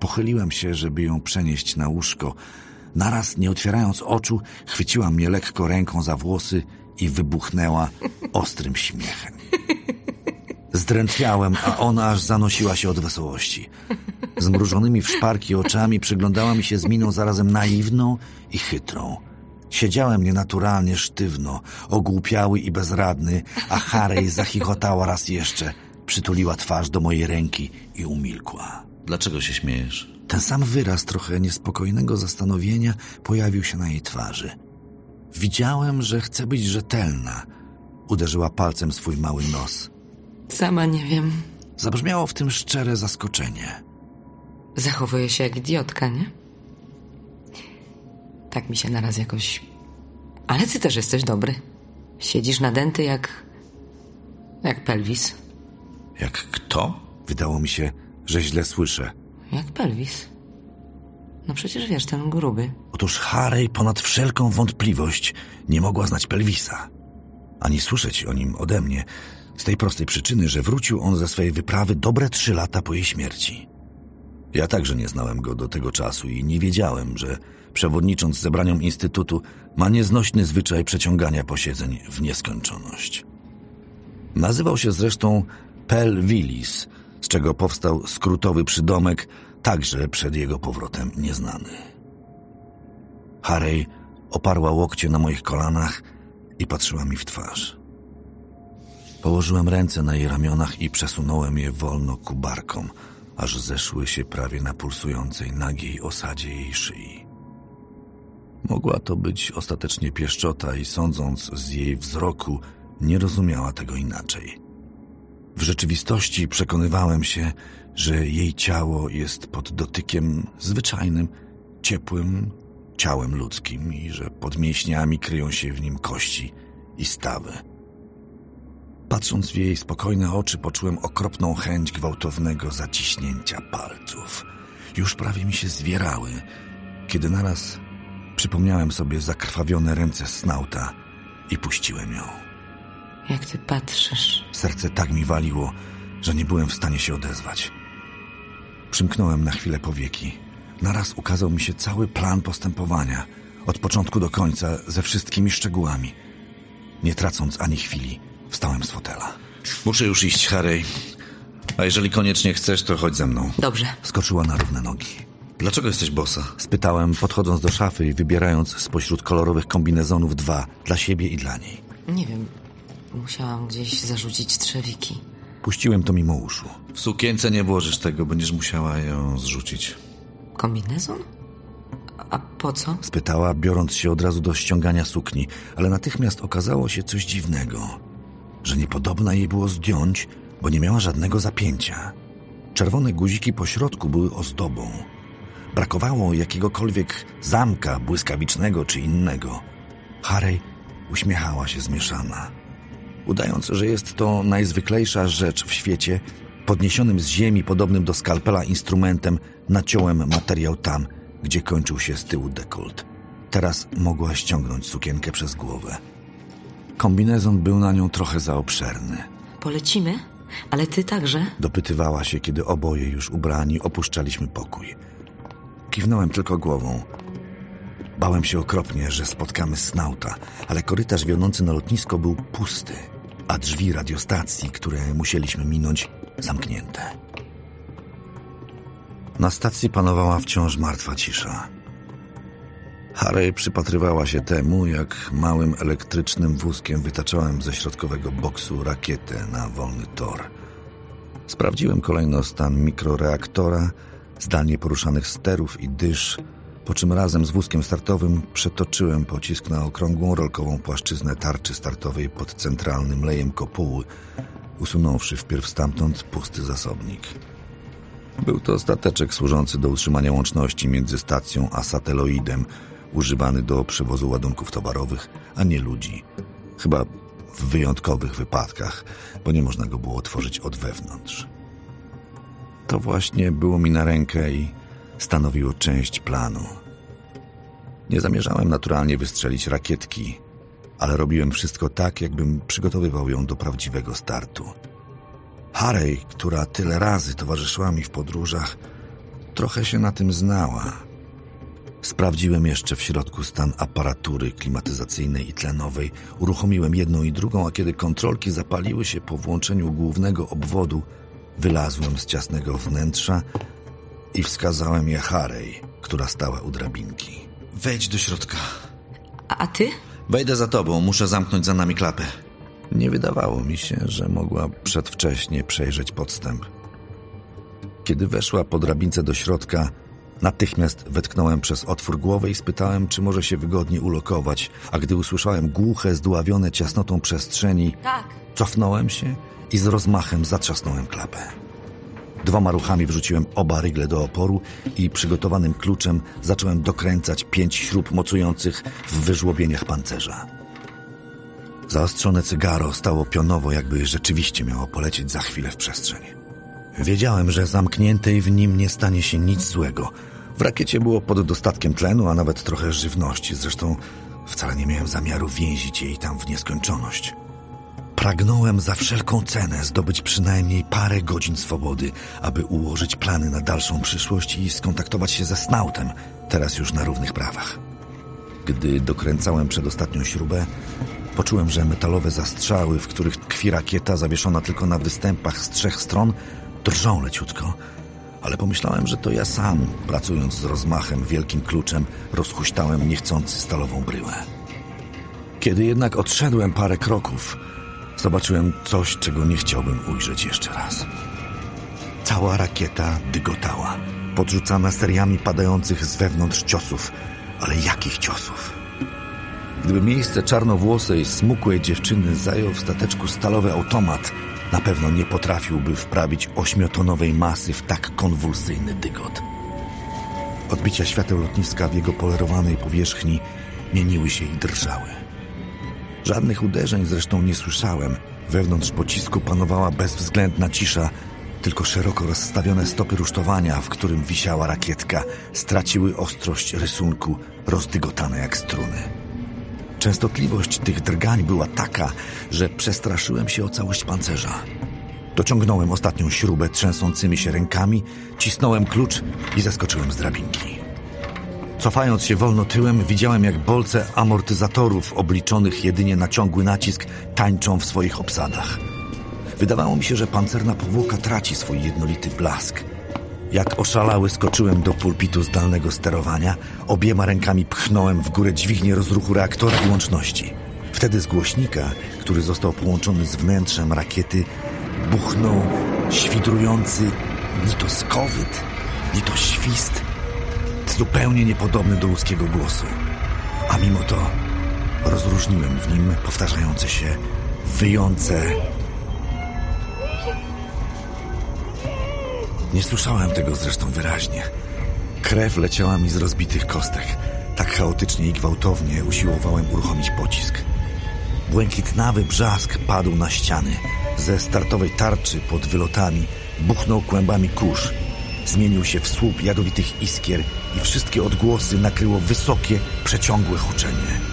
Pochyliłem się, żeby ją przenieść na łóżko. Naraz, nie otwierając oczu, chwyciła mnie lekko ręką za włosy i wybuchnęła ostrym śmiechem. Zdrętwiałem, a ona aż zanosiła się od wesołości. Zmrużonymi w szparki oczami przyglądała mi się z miną zarazem naiwną i chytrą. Siedziałem nienaturalnie sztywno, ogłupiały i bezradny, a Harry zachichotała raz jeszcze, przytuliła twarz do mojej ręki i umilkła. Dlaczego się śmiejesz? Ten sam wyraz trochę niespokojnego zastanowienia pojawił się na jej twarzy. Widziałem, że chce być rzetelna. Uderzyła palcem swój mały nos. Sama nie wiem. Zabrzmiało w tym szczere zaskoczenie. Zachowuję się jak idiotka, nie? Tak mi się naraz jakoś... Ale ty też jesteś dobry. Siedzisz nadęty jak... Jak pelwis. Jak kto? Wydało mi się, że źle słyszę. Jak pelwis. No przecież wiesz, ten gruby. Otóż Harry ponad wszelką wątpliwość nie mogła znać Pelwisa. Ani słyszeć o nim ode mnie, z tej prostej przyczyny, że wrócił on ze swojej wyprawy dobre trzy lata po jej śmierci. Ja także nie znałem go do tego czasu i nie wiedziałem, że przewodnicząc zebraniom Instytutu ma nieznośny zwyczaj przeciągania posiedzeń w nieskończoność. Nazywał się zresztą Pel Willis, z czego powstał skrótowy przydomek, także przed jego powrotem nieznany. Harry oparła łokcie na moich kolanach i patrzyła mi w twarz. Położyłem ręce na jej ramionach i przesunąłem je wolno ku barkom, aż zeszły się prawie na pulsującej nagiej osadzie jej szyi. Mogła to być ostatecznie pieszczota i sądząc z jej wzroku, nie rozumiała tego inaczej. W rzeczywistości przekonywałem się, że jej ciało jest pod dotykiem zwyczajnym, ciepłym ciałem ludzkim i że pod mięśniami kryją się w nim kości i stawy. Patrząc w jej spokojne oczy, poczułem okropną chęć gwałtownego zaciśnięcia palców. Już prawie mi się zwierały, kiedy naraz przypomniałem sobie zakrwawione ręce snauta i puściłem ją. Jak ty patrzysz. Serce tak mi waliło, że nie byłem w stanie się odezwać. Przymknąłem na chwilę powieki. Naraz ukazał mi się cały plan postępowania, od początku do końca, ze wszystkimi szczegółami. Nie tracąc ani chwili, wstałem z fotela. Muszę już iść, Harry. A jeżeli koniecznie chcesz, to chodź ze mną. Dobrze. Skoczyła na równe nogi. Dlaczego jesteś bosa? Spytałem, podchodząc do szafy i wybierając spośród kolorowych kombinezonów dwa, dla siebie i dla niej. Nie wiem. Musiałam gdzieś zarzucić trzewiki. Puściłem to mimo uszu. W sukience nie włożysz tego, będziesz musiała ją zrzucić. Kombinezon? A po co? Spytała, biorąc się od razu do ściągania sukni, ale natychmiast okazało się coś dziwnego. Że niepodobna jej było zdjąć, bo nie miała żadnego zapięcia. Czerwone guziki po środku były ozdobą. Brakowało jakiegokolwiek zamka błyskawicznego czy innego. Harry uśmiechała się zmieszana. Udając, że jest to najzwyklejsza rzecz w świecie, podniesionym z ziemi, podobnym do skalpela instrumentem, naciąłem materiał tam, gdzie kończył się z tyłu dekolt. Teraz mogła ściągnąć sukienkę przez głowę. Kombinezon był na nią trochę za obszerny. Polecimy? Ale ty także? Dopytywała się, kiedy oboje już ubrani opuszczaliśmy pokój. Kiwnąłem tylko głową. Bałem się okropnie, że spotkamy snauta, ale korytarz wiodący na lotnisko był pusty, a drzwi radiostacji, które musieliśmy minąć, zamknięte. Na stacji panowała wciąż martwa cisza. Harry przypatrywała się temu, jak małym elektrycznym wózkiem wytaczałem ze środkowego boksu rakietę na wolny tor. Sprawdziłem kolejno stan mikroreaktora, zdalnie poruszanych sterów i dysz, po czym razem z wózkiem startowym przetoczyłem pocisk na okrągłą rolkową płaszczyznę tarczy startowej pod centralnym lejem kopuły, usunąwszy wpierw stamtąd pusty zasobnik. Był to stateczek służący do utrzymania łączności między stacją a sateloidem, używany do przewozu ładunków towarowych, a nie ludzi. Chyba w wyjątkowych wypadkach, bo nie można go było otworzyć od wewnątrz. To właśnie było mi na rękę i stanowiło część planu. Nie zamierzałem naturalnie wystrzelić rakietki, ale robiłem wszystko tak, jakbym przygotowywał ją do prawdziwego startu. Harry, która tyle razy towarzyszyła mi w podróżach, trochę się na tym znała. Sprawdziłem jeszcze w środku stan aparatury klimatyzacyjnej i tlenowej. Uruchomiłem jedną i drugą, a kiedy kontrolki zapaliły się po włączeniu głównego obwodu, wylazłem z ciasnego wnętrza i wskazałem je Harej, która stała u drabinki. Wejdź do środka. A, a ty? Wejdę za tobą, muszę zamknąć za nami klapę. Nie wydawało mi się, że mogła przedwcześnie przejrzeć podstęp. Kiedy weszła po drabince do środka, natychmiast wetknąłem przez otwór głowę i spytałem, czy może się wygodnie ulokować, a gdy usłyszałem głuche, zdławione ciasnotą przestrzeni, Tak. cofnąłem się i z rozmachem zatrzasnąłem klapę. Dwoma ruchami wrzuciłem oba rygle do oporu i przygotowanym kluczem zacząłem dokręcać pięć śrub mocujących w wyżłobieniach pancerza. Zaostrzone cygaro stało pionowo, jakby rzeczywiście miało polecieć za chwilę w przestrzeń. Wiedziałem, że zamkniętej w nim nie stanie się nic złego. W rakiecie było pod dostatkiem tlenu, a nawet trochę żywności. Zresztą wcale nie miałem zamiaru więzić jej tam w nieskończoność. Pragnąłem za wszelką cenę zdobyć przynajmniej parę godzin swobody, aby ułożyć plany na dalszą przyszłość i skontaktować się ze Snautem, teraz już na równych prawach. Gdy dokręcałem przedostatnią śrubę, poczułem, że metalowe zastrzały, w których tkwi rakieta zawieszona tylko na występach z trzech stron, drżą leciutko. Ale pomyślałem, że to ja sam, pracując z rozmachem wielkim kluczem, rozhuśtałem niechcący stalową bryłę. Kiedy jednak odszedłem parę kroków, zobaczyłem coś, czego nie chciałbym ujrzeć jeszcze raz. Cała rakieta dygotała, podrzucana seriami padających z wewnątrz ciosów. Ale jakich ciosów? Gdyby miejsce czarnowłosej, smukłej dziewczyny zajął w stateczku stalowy automat, na pewno nie potrafiłby wprawić ośmiotonowej masy w tak konwulsyjny dygot. Odbicia świateł lotniska w jego polerowanej powierzchni mieniły się i drżały. Żadnych uderzeń zresztą nie słyszałem. Wewnątrz pocisku panowała bezwzględna cisza, tylko szeroko rozstawione stopy rusztowania, w którym wisiała rakietka, straciły ostrość rysunku, rozdygotane jak struny. Częstotliwość tych drgań była taka, że przestraszyłem się o całość pancerza. Dociągnąłem ostatnią śrubę trzęsącymi się rękami, cisnąłem klucz i zeskoczyłem z drabinki. Cofając się wolno tyłem, widziałem jak bolce amortyzatorów obliczonych jedynie na ciągły nacisk tańczą w swoich obsadach. Wydawało mi się, że pancerna powłoka traci swój jednolity blask. Jak oszalały skoczyłem do pulpitu zdalnego sterowania, obiema rękami pchnąłem w górę dźwignię rozruchu reaktora i łączności. Wtedy z głośnika, który został połączony z wnętrzem rakiety, buchnął świdrujący ni to skowyt, ni to świst, zupełnie niepodobny do ludzkiego głosu. A mimo to rozróżniłem w nim powtarzające się, wyjące Nie słyszałem tego zresztą wyraźnie. Krew leciała mi z rozbitych kostek. Tak chaotycznie i gwałtownie usiłowałem uruchomić pocisk. Błękitnawy brzask padł na ściany. Ze startowej tarczy pod wylotami buchnął kłębami kurz. Zmienił się w słup jadowitych iskier i wszystkie odgłosy nakryło wysokie, przeciągłe huczenie.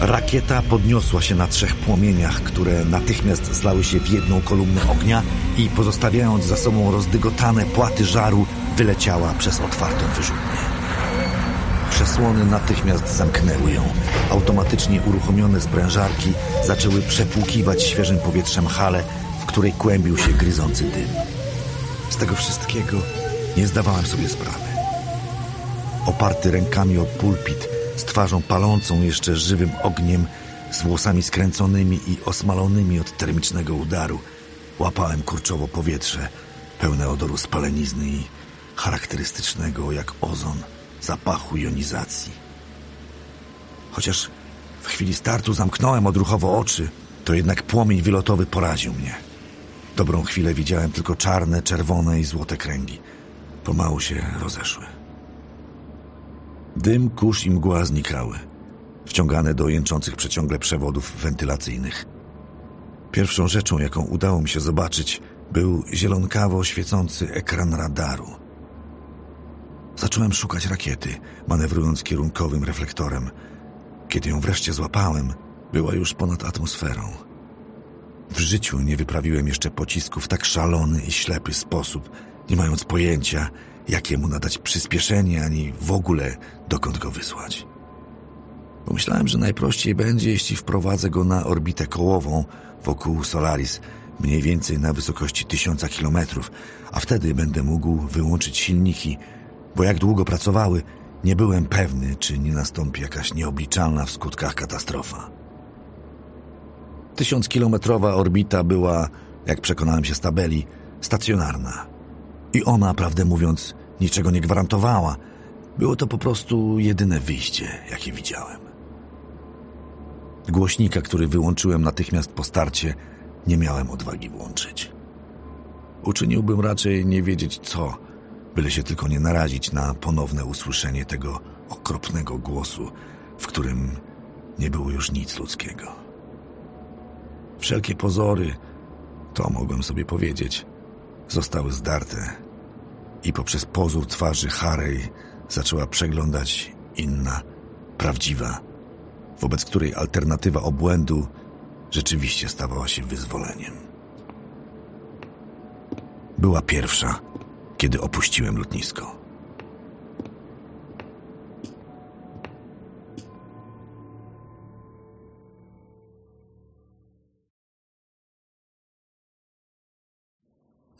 Rakieta podniosła się na trzech płomieniach, które natychmiast zlały się w jedną kolumnę ognia i pozostawiając za sobą rozdygotane płaty żaru, wyleciała przez otwartą wyrzutnię. Przesłony natychmiast zamknęły ją. Automatycznie uruchomione sprężarki zaczęły przepłukiwać świeżym powietrzem halę, w której kłębił się gryzący dym. Z tego wszystkiego nie zdawałem sobie sprawy. Oparty rękami o pulpit, z twarzą palącą jeszcze żywym ogniem, z włosami skręconymi i osmalonymi od termicznego udaru, łapałem kurczowo powietrze, pełne odoru spalenizny i charakterystycznego jak ozon zapachu jonizacji. Chociaż w chwili startu zamknąłem odruchowo oczy, to jednak płomień wylotowy poraził mnie. Dobrą chwilę widziałem tylko czarne, czerwone i złote kręgi. Pomału się rozeszły. Dym, kurz i mgła znikały, wciągane do jęczących przeciągle przewodów wentylacyjnych. Pierwszą rzeczą, jaką udało mi się zobaczyć, był zielonkawo świecący ekran radaru. Zacząłem szukać rakiety, manewrując kierunkowym reflektorem. Kiedy ją wreszcie złapałem, była już ponad atmosferą. W życiu nie wyprawiłem jeszcze pocisku w tak szalony i ślepy sposób, nie mając pojęcia, jakiemu nadać przyspieszenie, ani w ogóle dokąd go wysłać. Pomyślałem, że najprościej będzie, jeśli wprowadzę go na orbitę kołową wokół Solaris, mniej więcej na wysokości tysiąca kilometrów, a wtedy będę mógł wyłączyć silniki, bo jak długo pracowały, nie byłem pewny, czy nie nastąpi jakaś nieobliczalna w skutkach katastrofa. Tysiąckilometrowa orbita była, jak przekonałem się z tabeli, stacjonarna. I ona, prawdę mówiąc, niczego nie gwarantowała. Było to po prostu jedyne wyjście, jakie widziałem. Głośnika, który wyłączyłem natychmiast po starcie, nie miałem odwagi włączyć. Uczyniłbym raczej nie wiedzieć co, byle się tylko nie narazić na ponowne usłyszenie tego okropnego głosu, w którym nie było już nic ludzkiego. Wszelkie pozory, to mogłem sobie powiedzieć, zostały zdarte i poprzez pozór twarzy Harry zaczęła przeglądać inna, prawdziwa, wobec której alternatywa obłędu rzeczywiście stawała się wyzwoleniem. Była pierwsza, kiedy opuściłem lotnisko.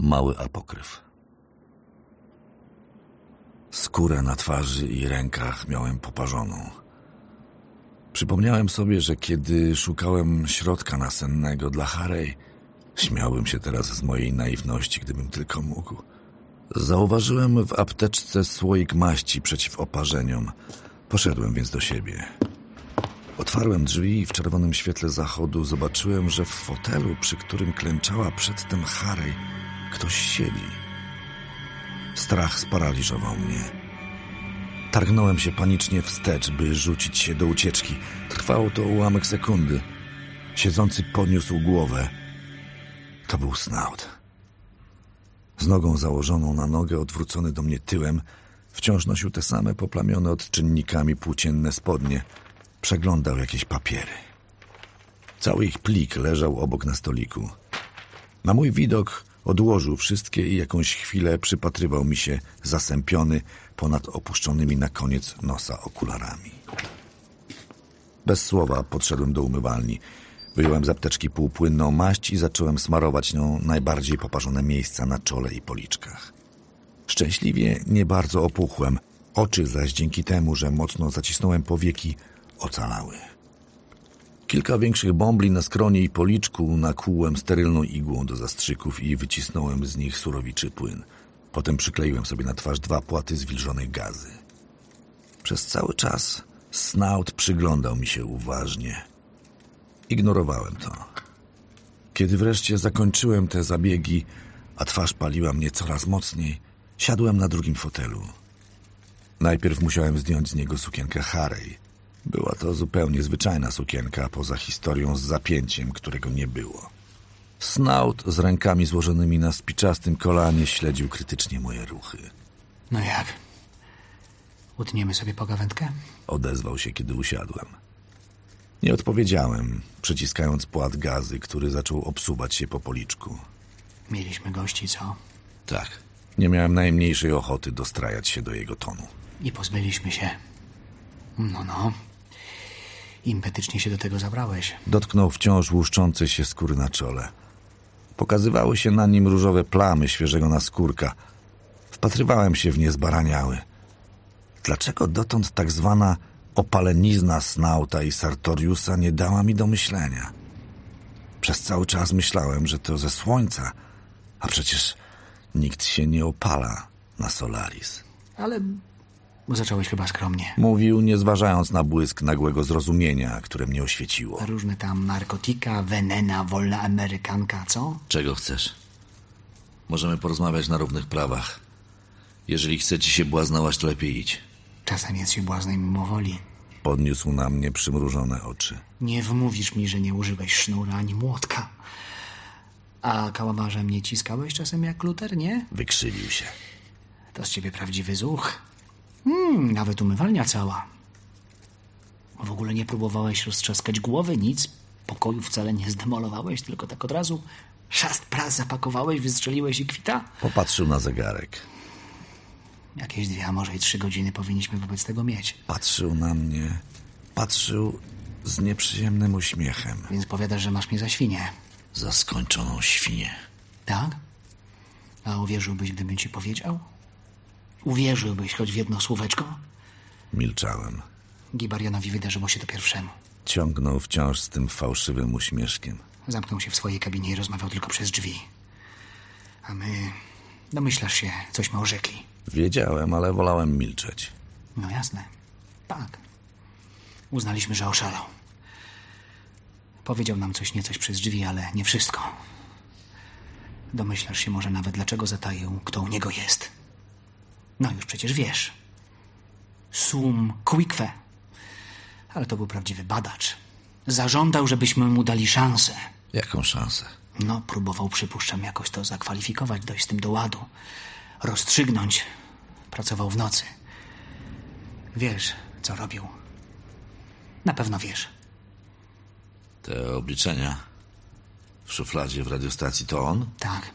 Mały apokryf. Skórę na twarzy i rękach miałem poparzoną. Przypomniałem sobie, że kiedy szukałem środka nasennego dla Harry, śmiałbym się teraz z mojej naiwności, gdybym tylko mógł. Zauważyłem w apteczce słoik maści przeciw oparzeniom. Poszedłem więc do siebie. Otwarłem drzwi i w czerwonym świetle zachodu zobaczyłem, że w fotelu, przy którym klęczała przedtem Harry, ktoś siedzi. Strach sparaliżował mnie. Targnąłem się panicznie wstecz, by rzucić się do ucieczki. Trwało to ułamek sekundy. Siedzący podniósł głowę. To był Snout. Z nogą założoną na nogę, odwrócony do mnie tyłem, wciąż nosił te same poplamione odczynnikami płócienne spodnie. Przeglądał jakieś papiery. Cały ich plik leżał obok na stoliku. Na mój widok odłożył wszystkie i jakąś chwilę przypatrywał mi się zasępiony ponad opuszczonymi na koniec nosa okularami. Bez słowa podszedłem do umywalni. Wyjąłem z apteczki półpłynną maść i zacząłem smarować nią najbardziej poparzone miejsca na czole i policzkach. Szczęśliwie nie bardzo opuchłem, oczy zaś dzięki temu, że mocno zacisnąłem powieki, ocalały. Kilka większych bombli na skronie i policzku nakłułem sterylną igłą do zastrzyków i wycisnąłem z nich surowiczy płyn. Potem przykleiłem sobie na twarz dwa płaty zwilżonej gazy. Przez cały czas Snout przyglądał mi się uważnie. Ignorowałem to. Kiedy wreszcie zakończyłem te zabiegi, a twarz paliła mnie coraz mocniej, siadłem na drugim fotelu. Najpierw musiałem zdjąć z niego sukienkę Harry. Była to zupełnie zwyczajna sukienka, poza historią z zapięciem, którego nie było. Snout z rękami złożonymi na spiczastym kolanie śledził krytycznie moje ruchy. No jak? Utniemy sobie pogawędkę? Odezwał się, kiedy usiadłem. Nie odpowiedziałem, przyciskając płat gazy, który zaczął obsuwać się po policzku. Mieliśmy gości, co? Tak. Nie miałem najmniejszej ochoty dostrajać się do jego tonu. I pozbyliśmy się. No, no. Impetycznie się do tego zabrałeś. Dotknął wciąż łuszczącej się skóry na czole. Pokazywały się na nim różowe plamy świeżego naskórka. Wpatrywałem się w nie zbaraniały. Dlaczego dotąd tak zwana opalenizna Snauta i Sartoriusa nie dała mi do myślenia? Przez cały czas myślałem, że to ze słońca, a przecież nikt się nie opala na Solaris. Ale zacząłeś chyba skromnie. Mówił, nie zważając na błysk nagłego zrozumienia, które mnie oświeciło. Różne tam narkotika, wenena, wolna amerykanka, co? Czego chcesz? Możemy porozmawiać na równych prawach. Jeżeli chcecie się błaznować, to lepiej idź. Czasem jest się błaznem mimo woli. Podniósł na mnie przymrużone oczy. Nie wmówisz mi, że nie użyłeś sznura ani młotka. A kałabarzem nie ciskałeś czasem jak Luter, nie? Wykrzywił się. To z ciebie prawdziwy zuch. Hmm, nawet umywalnia cała. W ogóle nie próbowałeś roztrzaskać głowy, nic. Pokoju wcale nie zdemolowałeś, tylko tak od razu szast pras zapakowałeś, wystrzeliłeś i kwita? Popatrzył na zegarek. Jakieś dwie, a może i trzy godziny powinniśmy wobec tego mieć. Patrzył na mnie. Patrzył z nieprzyjemnym uśmiechem. Więc powiadasz, że masz mnie za świnię. Za skończoną świnię. Tak? A uwierzyłbyś, gdybym ci powiedział? Uwierzyłbyś choć w jedno słóweczko? Milczałem. Gibarianowi wydarzyło się to pierwszemu. Ciągnął wciąż z tym fałszywym uśmieszkiem. Zamknął się w swojej kabinie i rozmawiał tylko przez drzwi. A my... Domyślasz się, cośmy orzekli. Wiedziałem, ale wolałem milczeć. No jasne. Tak. Uznaliśmy, że oszalał. Powiedział nam coś niecoś przez drzwi, ale nie wszystko. Domyślasz się może nawet, dlaczego zataił, kto u niego jest. No już przecież wiesz. Sum Quikwe. Ale to był prawdziwy badacz. Zażądał, żebyśmy mu dali szansę. Jaką szansę? No, próbował, przypuszczam, jakoś to zakwalifikować, dojść z tym do ładu. Rozstrzygnąć. Pracował w nocy. Wiesz, co robił. Na pewno wiesz. Te obliczenia w szufladzie w radiostacji to on? Tak.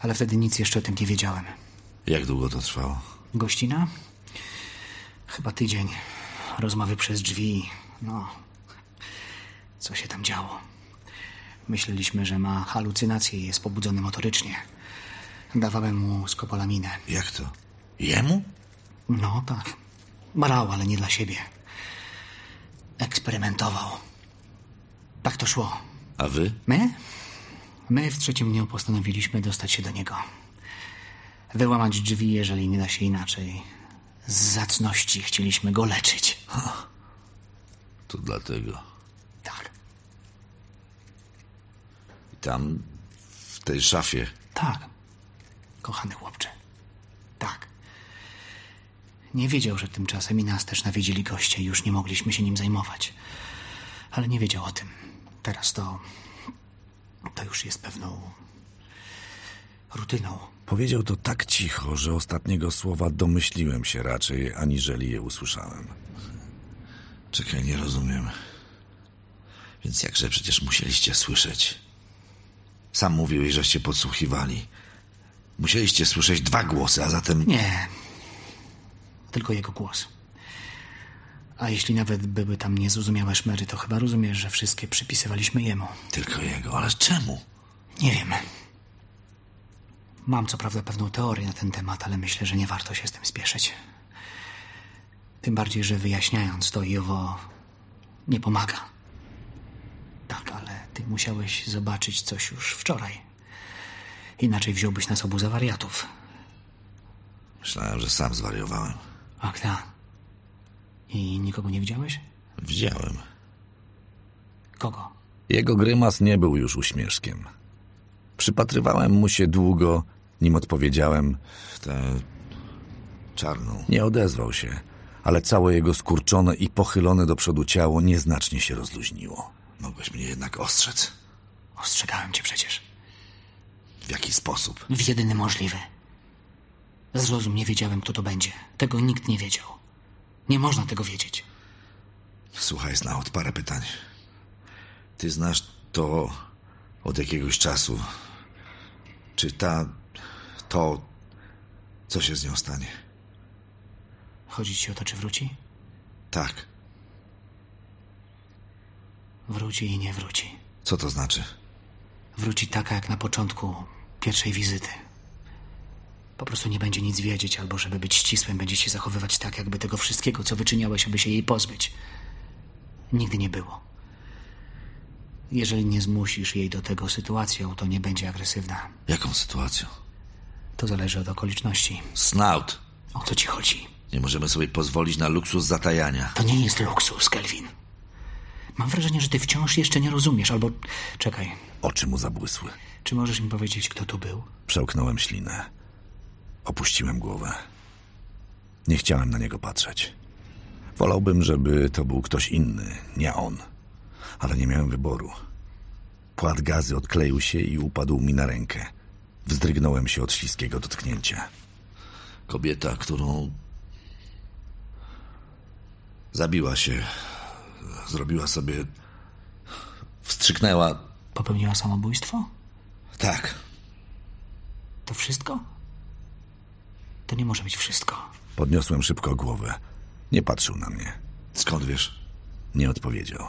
Ale wtedy nic jeszcze o tym nie wiedziałem. Jak długo to trwało? Gościna? Chyba tydzień. Rozmowy przez drzwi. No. Co się tam działo? Myśleliśmy, że ma halucynacje i jest pobudzony motorycznie. Dawałem mu skopolaminę. Jak to? Jemu? No tak. Brał, ale nie dla siebie. Eksperymentował. Tak to szło. A wy? My? My w trzecim dniu postanowiliśmy dostać się do niego. Wyłamać drzwi, jeżeli nie da się inaczej. Z zacności chcieliśmy go leczyć. To dlatego. Tak, I tam, w tej szafie, tak. Kochany chłopcze. Tak. Nie wiedział, że tymczasem i nas też nawiedzili goście i już nie mogliśmy się nim zajmować. Ale nie wiedział o tym. Teraz to... To już jest pewną... rutyną. powiedział to tak cicho, że ostatniego słowa domyśliłem się raczej, aniżeli je usłyszałem. Czekaj, nie rozumiem. Więc jakże przecież musieliście słyszeć? Sam mówiłeś, żeście podsłuchiwali. Musieliście słyszeć dwa głosy, a zatem... Nie. Tylko jego głos. A jeśli nawet były tam niezrozumiałe szmery, to chyba rozumiesz, że wszystkie przypisywaliśmy jemu. Tylko jego, ale czemu? Nie wiem. Mam co prawda pewną teorię na ten temat, ale myślę, że nie warto się z tym spieszyć. Tym bardziej, że wyjaśniając to i owo nie pomaga. Tak, ale ty musiałeś zobaczyć coś już wczoraj. Inaczej wziąłbyś nas obu za wariatów. Myślałem, że sam zwariowałem. Ach, tak. I nikogo nie widziałeś? Widziałem. Kogo? Jego grymas nie był już uśmieszkiem. Przypatrywałem mu się długo, nim odpowiedziałem. W tę czarną. Nie odezwał się, ale całe jego skurczone i pochylone do przodu ciało nieznacznie się rozluźniło. Mogłeś mnie jednak ostrzec. Ostrzegałem cię przecież. W jaki sposób? W jedyny możliwy. Zrozum, nie wiedziałem, kto to będzie. Tego nikt nie wiedział. Nie można tego wiedzieć. Słuchaj, Snaut, parę pytań. Ty znasz to od jakiegoś czasu. Czy ta... to... co się z nią stanie? Chodzi ci o to, czy wróci? Tak. Wróci i nie wróci. Co to znaczy? Wróci taka jak na początku pierwszej wizyty. Po prostu nie będzie nic wiedzieć, albo żeby być ścisłym, będzie się zachowywać tak, jakby tego wszystkiego, co wyczyniałeś, aby się jej pozbyć. Nigdy nie było. Jeżeli nie zmusisz jej do tego sytuacją, to nie będzie agresywna. Jaką sytuacją? To zależy od okoliczności. Snaut. O co ci chodzi? Nie możemy sobie pozwolić na luksus zatajania. To nie jest luksus, Kelvin. Mam wrażenie, że ty wciąż jeszcze nie rozumiesz, albo... Czekaj, Oczy mu zabłysły. czy możesz mi powiedzieć, kto tu był? Przełknąłem ślinę. Opuściłem głowę. Nie chciałem na niego patrzeć. Wolałbym, żeby to był ktoś inny, nie on. Ale nie miałem wyboru. Płat gazy odkleił się i upadł mi na rękę. Wzdrygnąłem się od śliskiego dotknięcia. Kobieta, którą zabiła się, zrobiła sobie. Wstrzyknęła. Popełniła samobójstwo? Tak, To wszystko? To nie może być wszystko. Podniosłem szybko głowę. Nie patrzył na mnie. Skąd wiesz? Nie odpowiedział.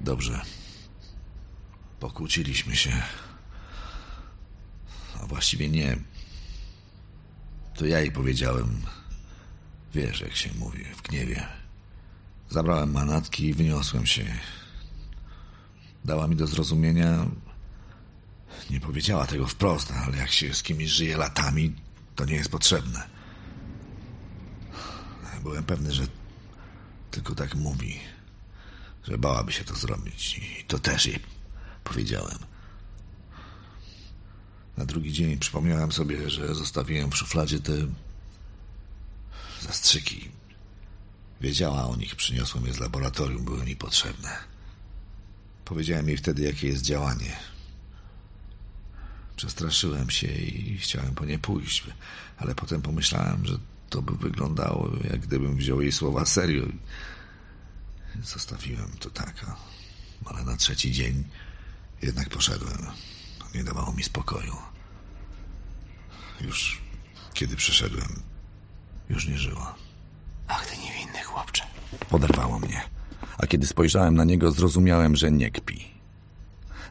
Dobrze. Pokłóciliśmy się. A właściwie nie. To ja jej powiedziałem. Wiesz, jak się mówi, w gniewie. Zabrałem manatki i wyniosłem się. Dała mi do zrozumienia. Nie powiedziała tego wprost, ale jak się z kimś żyje latami, to nie jest potrzebne. Byłem pewny, że tylko tak mówi, że bałaby się to zrobić. I to też jej powiedziałem. Na drugi dzień przypomniałem sobie, że zostawiłem w szufladzie te zastrzyki. Wiedziała o nich, przyniosłem je z laboratorium, były mi potrzebne. Powiedziałem jej wtedy, jakie jest działanie. Przestraszyłem się i chciałem po nie pójść, ale potem pomyślałem, że to by wyglądało, jak gdybym wziął jej słowa serio. Zostawiłem to tak, a- ale na trzeci dzień jednak poszedłem. Nie dawało mi spokoju. Już kiedy przyszedłem, już nie żyła. Ach, ty niewinny chłopcze. Poderwało mnie. A kiedy spojrzałem na niego, zrozumiałem, że nie kpi.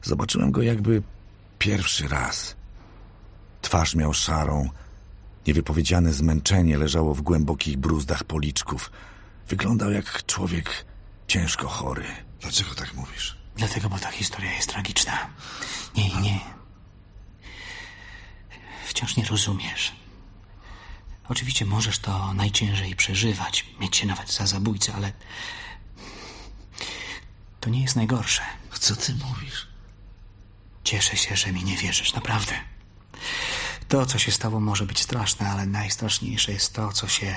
Zobaczyłem go jakby pierwszy raz. Twarz miał szarą. Niewypowiedziane zmęczenie leżało w głębokich bruzdach policzków. Wyglądał jak człowiek ciężko chory. Dlaczego tak mówisz? Dlatego, bo ta historia jest tragiczna. Nie, nie. Wciąż nie rozumiesz. Oczywiście możesz to najciężej przeżywać, mieć się nawet za zabójcę, ale to nie jest najgorsze. Co ty mówisz? Cieszę się, że mi nie wierzysz, naprawdę. To, co się stało, może być straszne, ale najstraszniejsze jest to, co się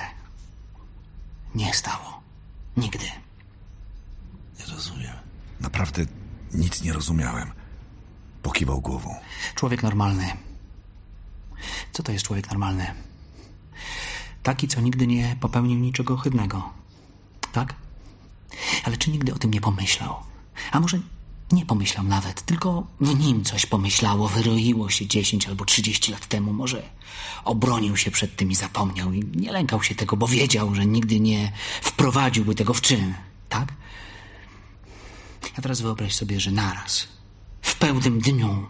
nie stało. Nigdy. Nie rozumiem. Naprawdę nic nie rozumiałem. Pokiwał głową. Człowiek normalny. Co to jest człowiek normalny? Taki, co nigdy nie popełnił niczego ohydnego. Tak? Ale czy nigdy o tym nie pomyślał? A może nie pomyślał nawet, tylko w nim coś pomyślało, wyroiło się 10 albo 30 lat temu. Może obronił się przed tym i zapomniał i nie lękał się tego, bo wiedział, że nigdy nie wprowadziłby tego w czyn. Tak? A teraz wyobraź sobie, że naraz, w pełnym dniu,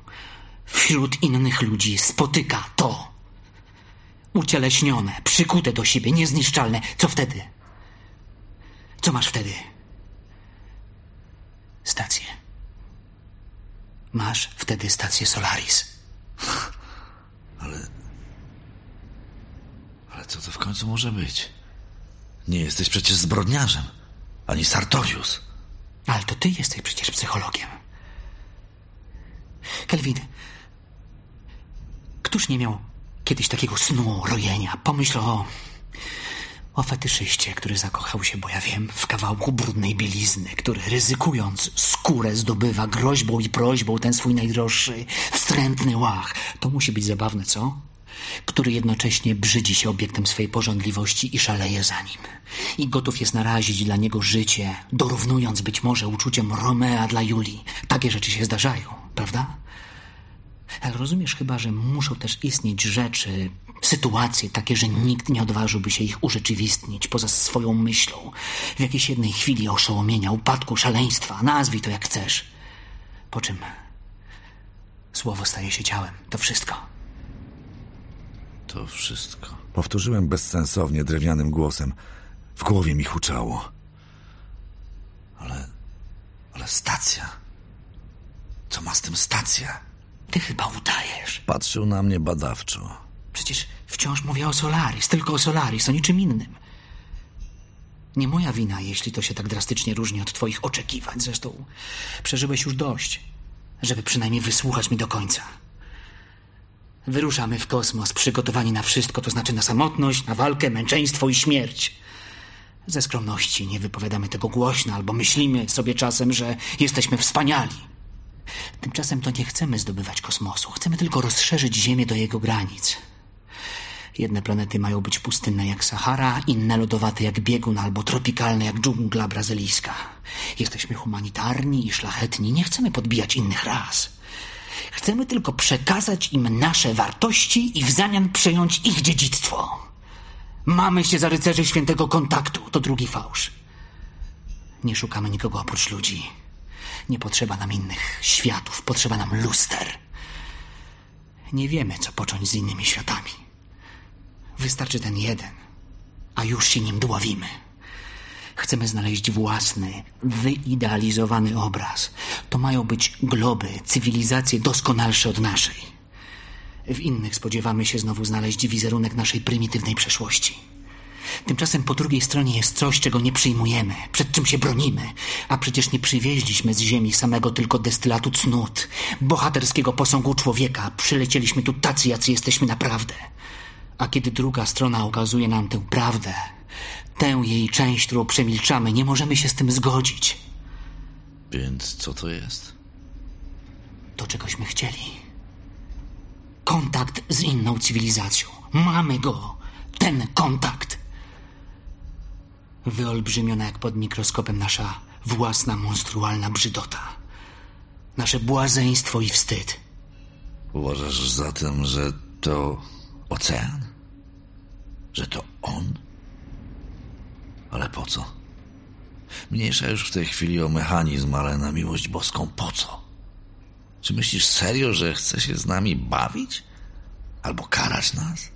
wśród innych ludzi spotyka to. Ucieleśnione, przykute do siebie, niezniszczalne. Co wtedy? Co masz wtedy? Stację. Masz wtedy stację Solaris. Ale co to w końcu może być? Nie jesteś przecież zbrodniarzem. Ani Sartorius. Ale to ty jesteś przecież psychologiem. Kelvin, któż nie miał kiedyś takiego snu, rojenia? Pomyśl o... o fetyszyście, który zakochał się, bo ja wiem, w kawałku brudnej bielizny, który ryzykując skórę zdobywa groźbą i prośbą ten swój najdroższy, wstrętny łach. To musi być zabawne, co? Który jednocześnie brzydzi się obiektem swej pożądliwości i szaleje za nim. I gotów jest narazić dla niego życie, dorównując być może uczuciem Romea dla Julii. Takie rzeczy się zdarzają, prawda? Ale rozumiesz chyba, że muszą też istnieć rzeczy, sytuacje takie, że nikt nie odważyłby się ich urzeczywistnić poza swoją myślą. W jakiejś jednej chwili oszołomienia, upadku, szaleństwa, nazwij to jak chcesz. Po czym słowo staje się ciałem. To wszystko. To wszystko. Powtórzyłem bezsensownie, drewnianym głosem. W głowie mi huczało. Ale stacja. Co ma z tym stacja? Ty chyba udajesz. Patrzył na mnie badawczo. Przecież wciąż mówię o Solaris, tylko o Solaris, o niczym innym. Nie moja wina, jeśli to się tak drastycznie różni od twoich oczekiwań. Zresztą przeżyłeś już dość, żeby przynajmniej wysłuchać mi do końca. Wyruszamy w kosmos, przygotowani na wszystko, to znaczy na samotność, na walkę, męczeństwo i śmierć. Ze skromności nie wypowiadamy tego głośno, albo myślimy sobie czasem, że jesteśmy wspaniali. Tymczasem to nie chcemy zdobywać kosmosu, chcemy tylko rozszerzyć Ziemię do jego granic. Jedne planety mają być pustynne jak Sahara, inne lodowate jak biegun albo tropikalne jak dżungla brazylijska. Jesteśmy humanitarni i szlachetni, nie chcemy podbijać innych ras. Chcemy tylko przekazać im nasze wartości i w zamian przejąć ich dziedzictwo. Mamy się za rycerzy świętego kontaktu. To drugi fałsz. Nie szukamy nikogo oprócz ludzi. Nie potrzeba nam innych światów, potrzeba nam luster. Nie wiemy, co począć z innymi światami. Wystarczy ten jeden, a już się nim dławimy. Chcemy znaleźć własny, wyidealizowany obraz. To mają być globy, cywilizacje doskonalsze od naszej. W innych spodziewamy się znowu znaleźć wizerunek naszej prymitywnej przeszłości. Tymczasem po drugiej stronie jest coś, czego nie przyjmujemy, przed czym się bronimy. A przecież nie przywieźliśmy z ziemi samego tylko destylatu cnót, bohaterskiego posągu człowieka. Przylecieliśmy tu tacy, jacy jesteśmy naprawdę. A kiedy druga strona okazuje nam tę prawdę, tę jej część, którą przemilczamy, nie możemy się z tym zgodzić. Więc co to jest? To, czegośmy chcieli. Kontakt z inną cywilizacją. Mamy go. Ten kontakt. Wyolbrzymiona jak pod mikroskopem nasza własna monstrualna brzydota. Nasze błazeństwo i wstyd. Uważasz zatem, że to ocean? Że to on? Ale po co? Mniejsza już w tej chwili o mechanizm, ale na miłość boską po co? Czy myślisz serio, że chce się z nami bawić? Albo karać nas?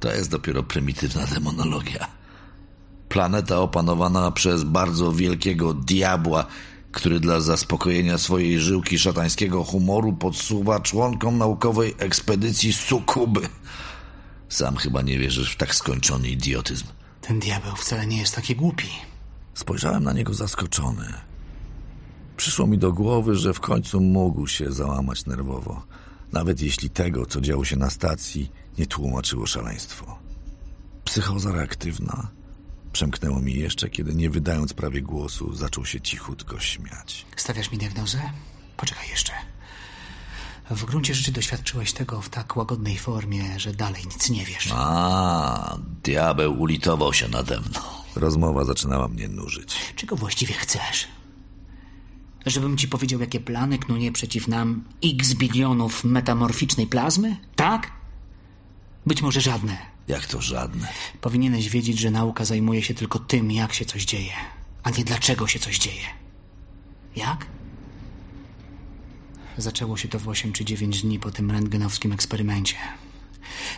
To jest dopiero prymitywna demonologia. Planeta opanowana przez bardzo wielkiego diabła, który dla zaspokojenia swojej żyłki szatańskiego humoru podsuwa członkom naukowej ekspedycji sukuby. Sam chyba nie wierzysz w tak skończony idiotyzm. Ten diabeł wcale nie jest taki głupi. Spojrzałem na niego zaskoczony. Przyszło mi do głowy, że w końcu mógł się załamać nerwowo, nawet jeśli tego, co działo się na stacji, nie tłumaczyło szaleństwo. Psychoza reaktywna przemknęło mi jeszcze, kiedy nie wydając prawie głosu, zaczął się cichutko śmiać. Stawiasz mi diagnozę? Poczekaj jeszcze. W gruncie rzeczy doświadczyłeś tego w tak łagodnej formie, że dalej nic nie wiesz. A, diabeł ulitował się nade mną. Rozmowa zaczynała mnie nużyć. Czego właściwie chcesz? Żebym ci powiedział, jakie plany knuje przeciw nam x bilionów metamorficznej plazmy? Tak? Być może żadne. Jak to żadne? Powinieneś wiedzieć, że nauka zajmuje się tylko tym, jak się coś dzieje, a nie dlaczego się coś dzieje. Jak? Zaczęło się to w 8 czy 9 dni po tym rentgenowskim eksperymencie.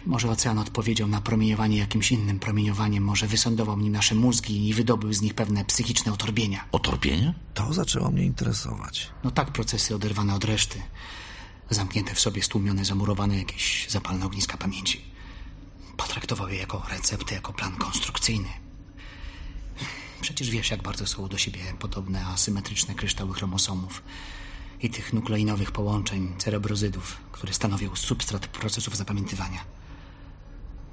Może ocean odpowiedział na promieniowanie jakimś innym promieniowaniem, może wysądował nim nasze mózgi i wydobył z nich pewne psychiczne otorbienia. Otorpienie? To zaczęło mnie interesować. No tak, procesy oderwane od reszty. Zamknięte w sobie, stłumione, zamurowane jakieś zapalne ogniska pamięci. Potraktował je jako receptę, jako plan konstrukcyjny. Przecież wiesz, jak bardzo są do siebie podobne asymetryczne kryształy chromosomów i tych nukleinowych połączeń cerebrozydów, które stanowią substrat procesów zapamiętywania.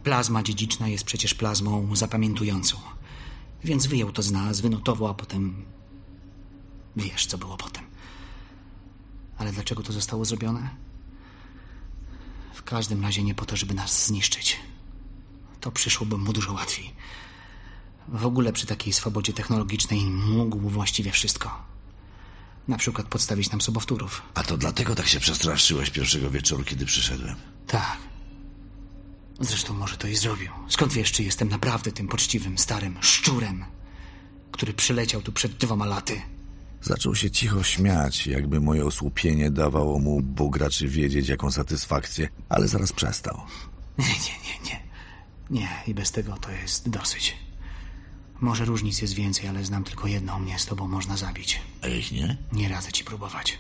Plazma dziedziczna jest przecież plazmą zapamiętującą. Więc wyjął to z nas, wynotował, a potem... Wiesz, co było potem. Ale dlaczego to zostało zrobione? W każdym razie nie po to, żeby nas zniszczyć. To przyszłoby mu dużo łatwiej. W ogóle przy takiej swobodzie technologicznej mógł właściwie wszystko. Na przykład podstawić nam sobowtórów. A to dlatego tak się przestraszyłeś pierwszego wieczoru, kiedy przyszedłem. Tak. Zresztą może to i zrobił. Skąd wiesz, czy jestem naprawdę tym poczciwym, starym szczurem, który przyleciał tu przed dwoma laty? Zaczął się cicho śmiać, jakby moje osłupienie dawało mu Bóg raczy wiedzieć, jaką satysfakcję, ale zaraz przestał. Nie, nie, nie, nie. Nie, i bez tego to jest dosyć. Może różnic jest więcej, ale znam tylko jedną. Mnie z tobą można zabić. A ich nie? Nie radzę ci próbować.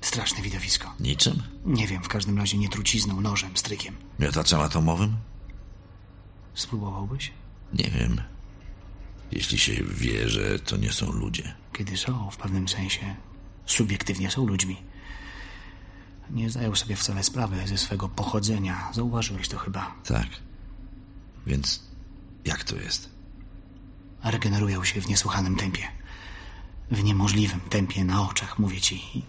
Straszne widowisko. Niczym? Nie wiem, w każdym razie nie trucizną, nożem, strykiem. Miotaczem atomowym? Spróbowałbyś? Nie wiem. Jeśli się wie, że to nie są ludzie. Kiedy są, w pewnym sensie, subiektywnie są ludźmi. Nie zdają sobie wcale sprawy ze swego pochodzenia. Zauważyłeś to chyba. Tak. Więc jak to jest? Regenerują się w niesłychanym tempie. W niemożliwym tempie na oczach, mówię ci.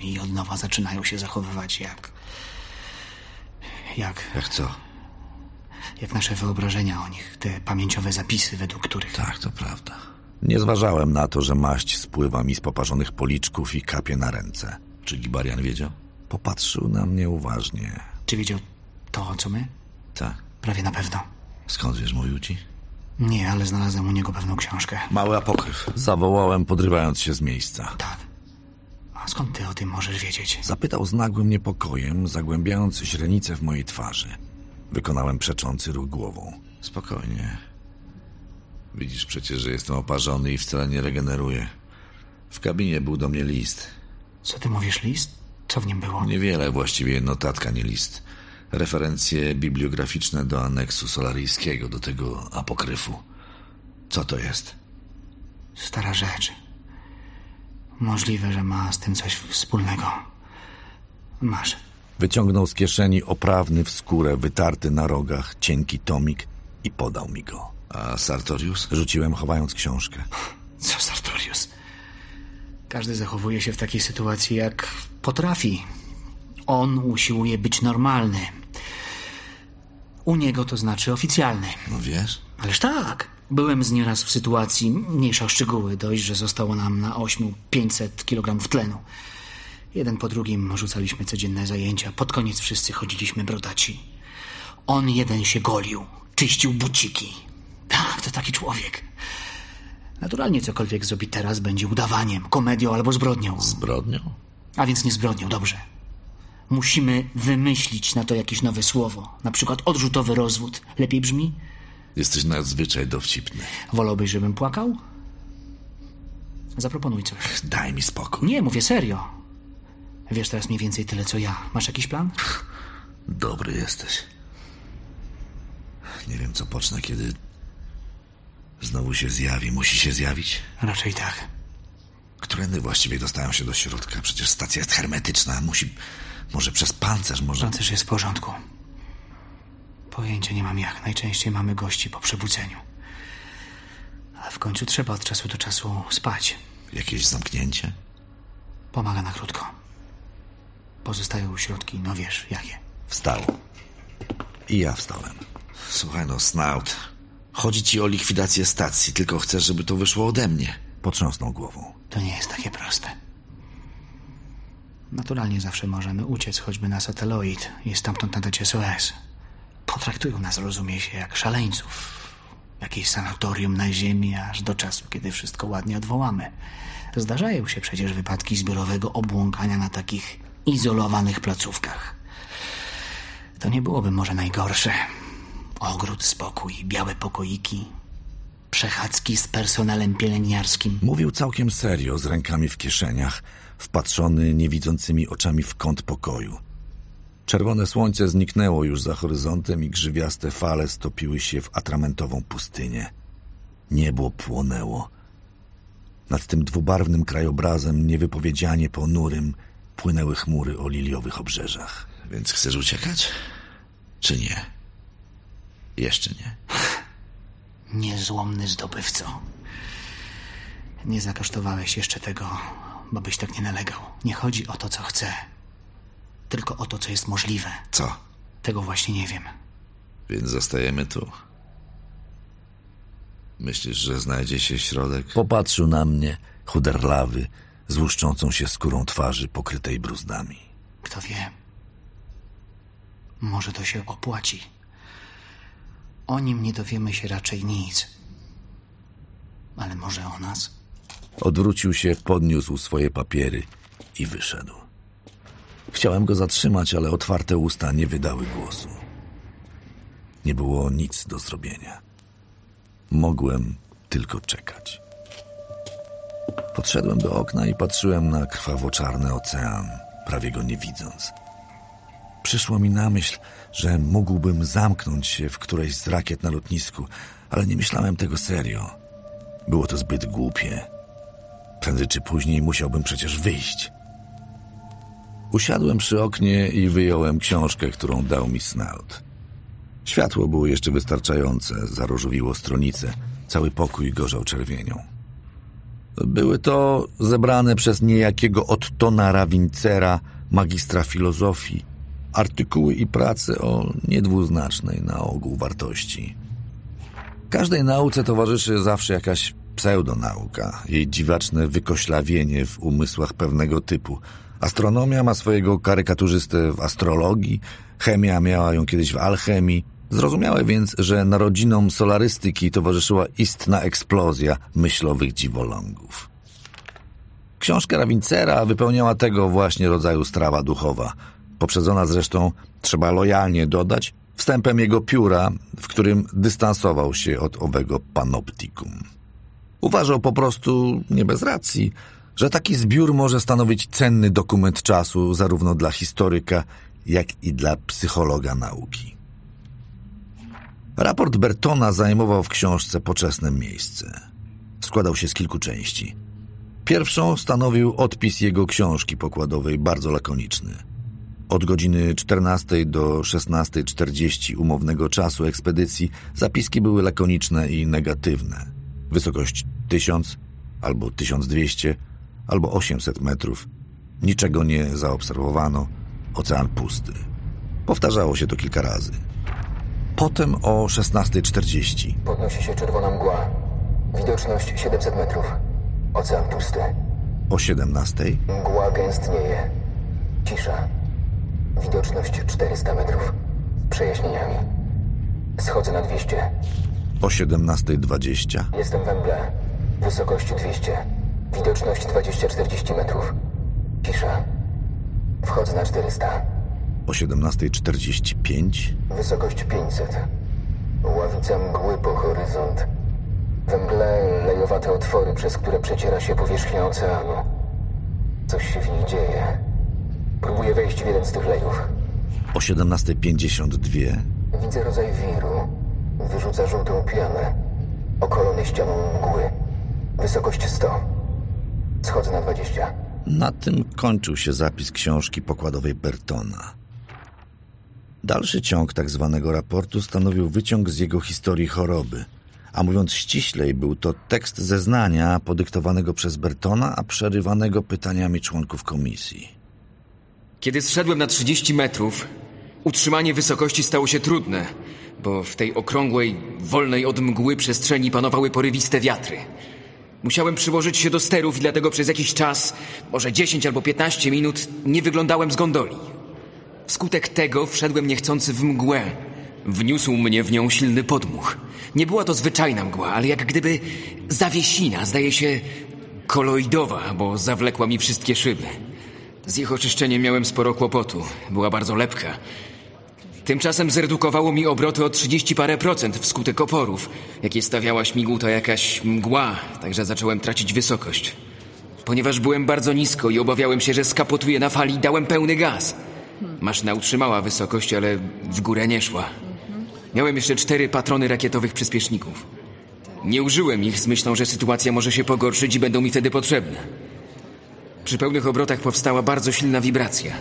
I od nowa zaczynają się zachowywać jak... Jak... Jak co? Jak nasze wyobrażenia o nich. Te pamięciowe zapisy, według których... Tak, to prawda. Nie zważałem na to, że maść spływa mi z poparzonych policzków i kapie na ręce. Czy Gibarian wiedział? Popatrzył na mnie uważnie. Czy wiedział to, co my? Tak. Prawie na pewno. Skąd wiesz, mówił ci? Nie, ale znalazłem u niego pewną książkę. Mały apokryf. Zawołałem, podrywając się z miejsca. Tak. A skąd ty o tym możesz wiedzieć? Zapytał z nagłym niepokojem, zagłębiając źrenicę w mojej twarzy. Wykonałem przeczący ruch głową. Spokojnie. Widzisz przecież, że jestem oparzony i wcale nie regeneruję. W kabinie był do mnie list. Co ty mówisz, list? Co w nim było? Niewiele, właściwie notatka, nie list. Referencje bibliograficzne do aneksu solaryjskiego, do tego apokryfu. Co to jest? Stara rzecz. Możliwe, że ma z tym coś wspólnego. Masz. Wyciągnął z kieszeni oprawny w skórę, wytarty na rogach, cienki tomik i podał mi go. A Sartorius? Rzuciłem, chowając książkę. Co Sartorius? Każdy zachowuje się w takiej sytuacji jak potrafi. On usiłuje być normalny. U niego to znaczy oficjalny. No wiesz? Ależ tak. Byłem z nieraz w sytuacji, mniejsza o szczegóły, dość, że zostało nam na ośmiu 500 kg tlenu. Jeden po drugim rzucaliśmy codzienne zajęcia. Pod koniec wszyscy chodziliśmy brodaci. On jeden się golił, czyścił buciki. Tak, to taki człowiek. Naturalnie cokolwiek zrobi teraz będzie udawaniem, komedią albo zbrodnią. Zbrodnią? A więc nie zbrodnią, dobrze. Musimy wymyślić na to jakieś nowe słowo. Na przykład odrzutowy rozwód. Lepiej brzmi? Jesteś nadzwyczaj dowcipny. Wolałbyś, żebym płakał? Zaproponuj coś. Daj mi spokój. Nie, mówię serio. Wiesz teraz mniej więcej tyle, co ja. Masz jakiś plan? Dobry jesteś. Nie wiem, co pocznę, kiedy znowu się zjawi. Musi się zjawić? Raczej tak. Którędy właściwie dostają się do środka? Przecież stacja jest hermetyczna. Musi... Może przez pancerz, może... Pancerz jest w porządku. Pojęcia nie mam jak. Najczęściej mamy gości po przebudzeniu. Ale w końcu trzeba od czasu do czasu spać. Jakieś zamknięcie? Pomaga na krótko. Pozostają środki, no wiesz, jakie. Wstał. I ja wstałem. Słuchaj no, Snout. Chodzi ci o likwidację stacji, tylko chcesz, żeby to wyszło ode mnie. Potrząsnął głową. To nie jest takie proste. Naturalnie zawsze możemy uciec choćby na sateloid i stamtąd nadać SOS. Potraktują nas, rozumie się, jak szaleńców. Jakieś sanatorium na ziemi, aż do czasu, kiedy wszystko ładnie odwołamy. Zdarzają się przecież wypadki zbiorowego obłąkania na takich izolowanych placówkach. To nie byłoby może najgorsze. Ogród, spokój, białe pokoiki, przechadzki z personelem pielęgniarskim. Mówił całkiem serio, z rękami w kieszeniach, wpatrzony niewidzącymi oczami w kąt pokoju. Czerwone słońce zniknęło już za horyzontem i grzywiaste fale stopiły się w atramentową pustynię. Niebo płonęło. Nad tym dwubarwnym krajobrazem, niewypowiedzianie ponurym, płynęły chmury o liliowych obrzeżach. Więc chcesz uciekać? Czy nie? Jeszcze nie. Niezłomny zdobywco. Nie zakosztowałeś jeszcze tego, bo byś tak nie nalegał. Nie chodzi o to, co chcę, tylko o to, co jest możliwe. Co? Tego właśnie nie wiem. Więc zostajemy tu. Myślisz, że znajdzie się środek? Popatrzył na mnie, chuderlawy, z łuszczącą się skórą twarzy pokrytej bruzdami. Kto wie? Może to się opłaci. O nim nie dowiemy się raczej nic. Ale może o nas? Odwrócił się, podniósł swoje papiery i wyszedł. Chciałem go zatrzymać, ale otwarte usta nie wydały głosu. Nie było nic do zrobienia. Mogłem tylko czekać. Podszedłem do okna i patrzyłem na krwawo-czarny ocean, prawie go nie widząc. Przyszło mi na myśl, że mógłbym zamknąć się w którejś z rakiet na lotnisku, ale nie myślałem tego serio. Było to zbyt głupie. Prędzej czy później musiałbym przecież wyjść. Usiadłem przy oknie i wyjąłem książkę, którą dał mi Snout. Światło było jeszcze wystarczające, zarożowiło stronice. Cały pokój gorzał czerwienią. Były to zebrane przez niejakiego Ottona Rawincera, magistra filozofii, artykuły i prace o niedwuznacznej na ogół wartości. Każdej nauce towarzyszy zawsze jakaś pseudonauka, jej dziwaczne wykoślawienie w umysłach pewnego typu, Astronomia ma swojego karykaturzystę w astrologii, chemia miała ją kiedyś w alchemii. Zrozumiałe więc, że narodzinom solarystyki towarzyszyła istna eksplozja myślowych dziwolągów. Książka Rawincera wypełniała tego właśnie rodzaju strawa duchowa, poprzedzona zresztą, trzeba lojalnie dodać, wstępem jego pióra, w którym dystansował się od owego panoptikum. Uważał po prostu, nie bez racji, że taki zbiór może stanowić cenny dokument czasu zarówno dla historyka, jak i dla psychologa nauki. Raport Bertona zajmował w książce poczesne miejsce. Składał się z kilku części. Pierwszą stanowił odpis jego książki pokładowej, bardzo lakoniczny. Od godziny 14 do 16.40 umownego czasu ekspedycji zapiski były lakoniczne i negatywne. Wysokość 1000 albo 1200 albo 800 metrów. Niczego nie zaobserwowano. Ocean pusty. Powtarzało się to kilka razy. Potem o 16.40 Podnosi się czerwona mgła. Widoczność 700 metrów. Ocean pusty. o 17.00 Mgła gęstnieje. Cisza. Widoczność 400 metrów. Z przejaśnieniami. Schodzę na 200. o 17.20 Jestem we mgle. Wysokość 200. Widoczność 20-40 metrów. Cisza. Wchodzę na 400. o 17.45 Wysokość 500. Ławica mgły po horyzont. We mgle lejowate otwory, przez które przeciera się powierzchnia oceanu. Coś się w nich dzieje. Próbuję wejść w jeden z tych lejów. o 17.52 Widzę rodzaj wiru. Wyrzuca żółtą pianę. Okolony ścianą mgły. Wysokość 100. Schodzę na 20. Na tym kończył się zapis książki pokładowej Bertona. Dalszy ciąg tak zwanego raportu stanowił wyciąg z jego historii choroby, a mówiąc ściślej, był to tekst zeznania podyktowanego przez Bertona, a przerywanego pytaniami członków komisji. Kiedy zszedłem na 30 metrów, utrzymanie wysokości stało się trudne, bo w tej okrągłej, wolnej od mgły przestrzeni panowały porywiste wiatry. Musiałem przyłożyć się do sterów i dlatego przez jakiś czas, może 10 albo 15 minut, nie wyglądałem z gondoli. Wskutek tego wszedłem niechcący w mgłę. Wniósł mnie w nią silny podmuch. Nie była to zwyczajna mgła, ale jak gdyby zawiesina, zdaje się koloidowa, bo zawlekła mi wszystkie szyby. Z ich oczyszczeniem miałem sporo kłopotu. Była bardzo lepka. Tymczasem zredukowało mi obroty o 30 parę procent wskutek oporów, jakie stawiała śmigułta jakaś mgła, także zacząłem tracić wysokość. Ponieważ byłem bardzo nisko i obawiałem się, że skapotuję na fali, dałem pełny gaz. Maszyna utrzymała wysokość, ale w górę nie szła. Miałem jeszcze cztery patrony rakietowych przyspieszników. Nie użyłem ich z myślą, że sytuacja może się pogorszyć i będą mi wtedy potrzebne. Przy pełnych obrotach powstała bardzo silna wibracja.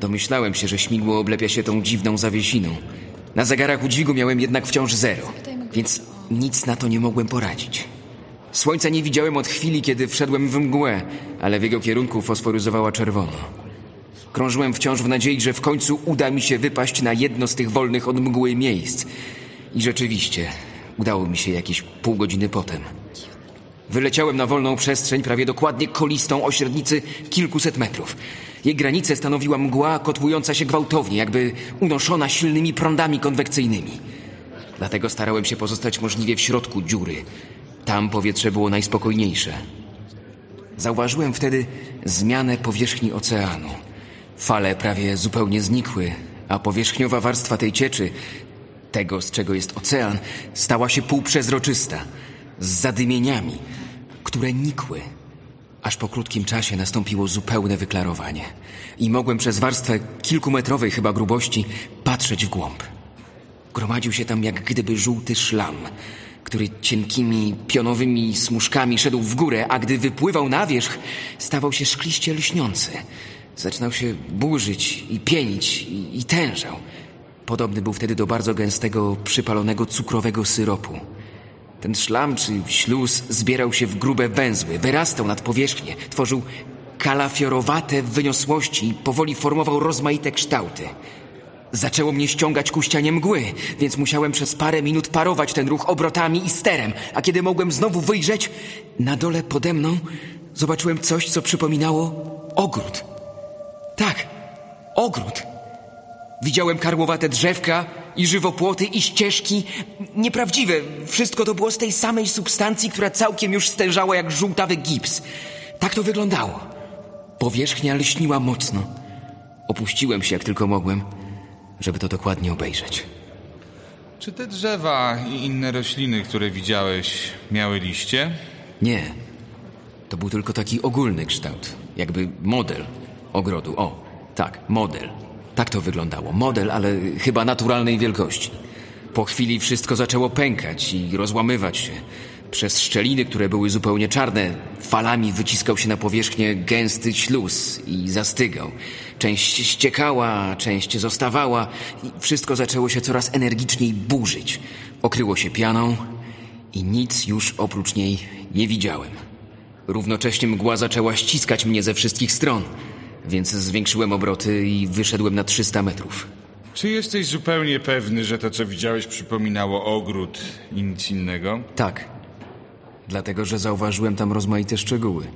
Domyślałem się, że śmigło oblepia się tą dziwną zawiesiną. Na zegarach udźwigu miałem jednak wciąż zero, więc nic na to nie mogłem poradzić. Słońca nie widziałem od chwili, kiedy wszedłem w mgłę, ale w jego kierunku fosforyzowała czerwono. Krążyłem wciąż w nadziei, że w końcu uda mi się wypaść na jedno z tych wolnych od mgły miejsc. I rzeczywiście, udało mi się jakieś pół godziny potem. Wyleciałem na wolną przestrzeń, prawie dokładnie kolistą o średnicy kilkuset metrów. Jej granicę stanowiła mgła kotłująca się gwałtownie, jakby unoszona silnymi prądami konwekcyjnymi. Dlatego starałem się pozostać możliwie w środku dziury. Tam powietrze było najspokojniejsze. Zauważyłem wtedy zmianę powierzchni oceanu. Fale prawie zupełnie znikły, a powierzchniowa warstwa tej cieczy, tego z czego jest ocean, stała się półprzezroczysta, z zadymieniami, które nikły. Aż po krótkim czasie nastąpiło zupełne wyklarowanie i mogłem przez warstwę kilkumetrowej chyba grubości patrzeć w głąb. Gromadził się tam jak gdyby żółty szlam, który cienkimi, pionowymi smuszkami szedł w górę, a gdy wypływał na wierzch, stawał się szkliście lśniący. Zaczynał się burzyć i pienić i, i tężał. Podobny był wtedy do bardzo gęstego, przypalonego cukrowego syropu. Ten szlam czy śluz zbierał się w grube węzły, wyrastał nad powierzchnię, tworzył kalafiorowate wyniosłości i powoli formował rozmaite kształty. Zaczęło mnie ściągać ku ścianie mgły, więc musiałem przez parę minut parować ten ruch obrotami i sterem, a kiedy mogłem znowu wyjrzeć, na dole pode mną zobaczyłem coś, co przypominało ogród. Tak, ogród. Widziałem karłowate drzewka i żywopłoty i ścieżki. Nieprawdziwe. Wszystko to było z tej samej substancji, która całkiem już stężała jak żółtawy gips. Tak to wyglądało. Powierzchnia lśniła mocno. Opuściłem się jak tylko mogłem, żeby to dokładnie obejrzeć. Czy te drzewa i inne rośliny, które widziałeś, miały liście? Nie. To był tylko taki ogólny kształt. Jakby model ogrodu. O, tak, model. Tak to wyglądało. Model, ale chyba naturalnej wielkości. Po chwili wszystko zaczęło pękać i rozłamywać się. Przez szczeliny, które były zupełnie czarne, falami wyciskał się na powierzchnię gęsty śluz i zastygał. Część ściekała, część zostawała i wszystko zaczęło się coraz energiczniej burzyć. Okryło się pianą i nic już oprócz niej nie widziałem. Równocześnie mgła zaczęła ściskać mnie ze wszystkich stron, więc zwiększyłem obroty i wyszedłem na 300 metrów. Czy jesteś zupełnie pewny, że to, co widziałeś, przypominało ogród i nic innego? Tak. Dlatego, że zauważyłem tam rozmaite szczegóły.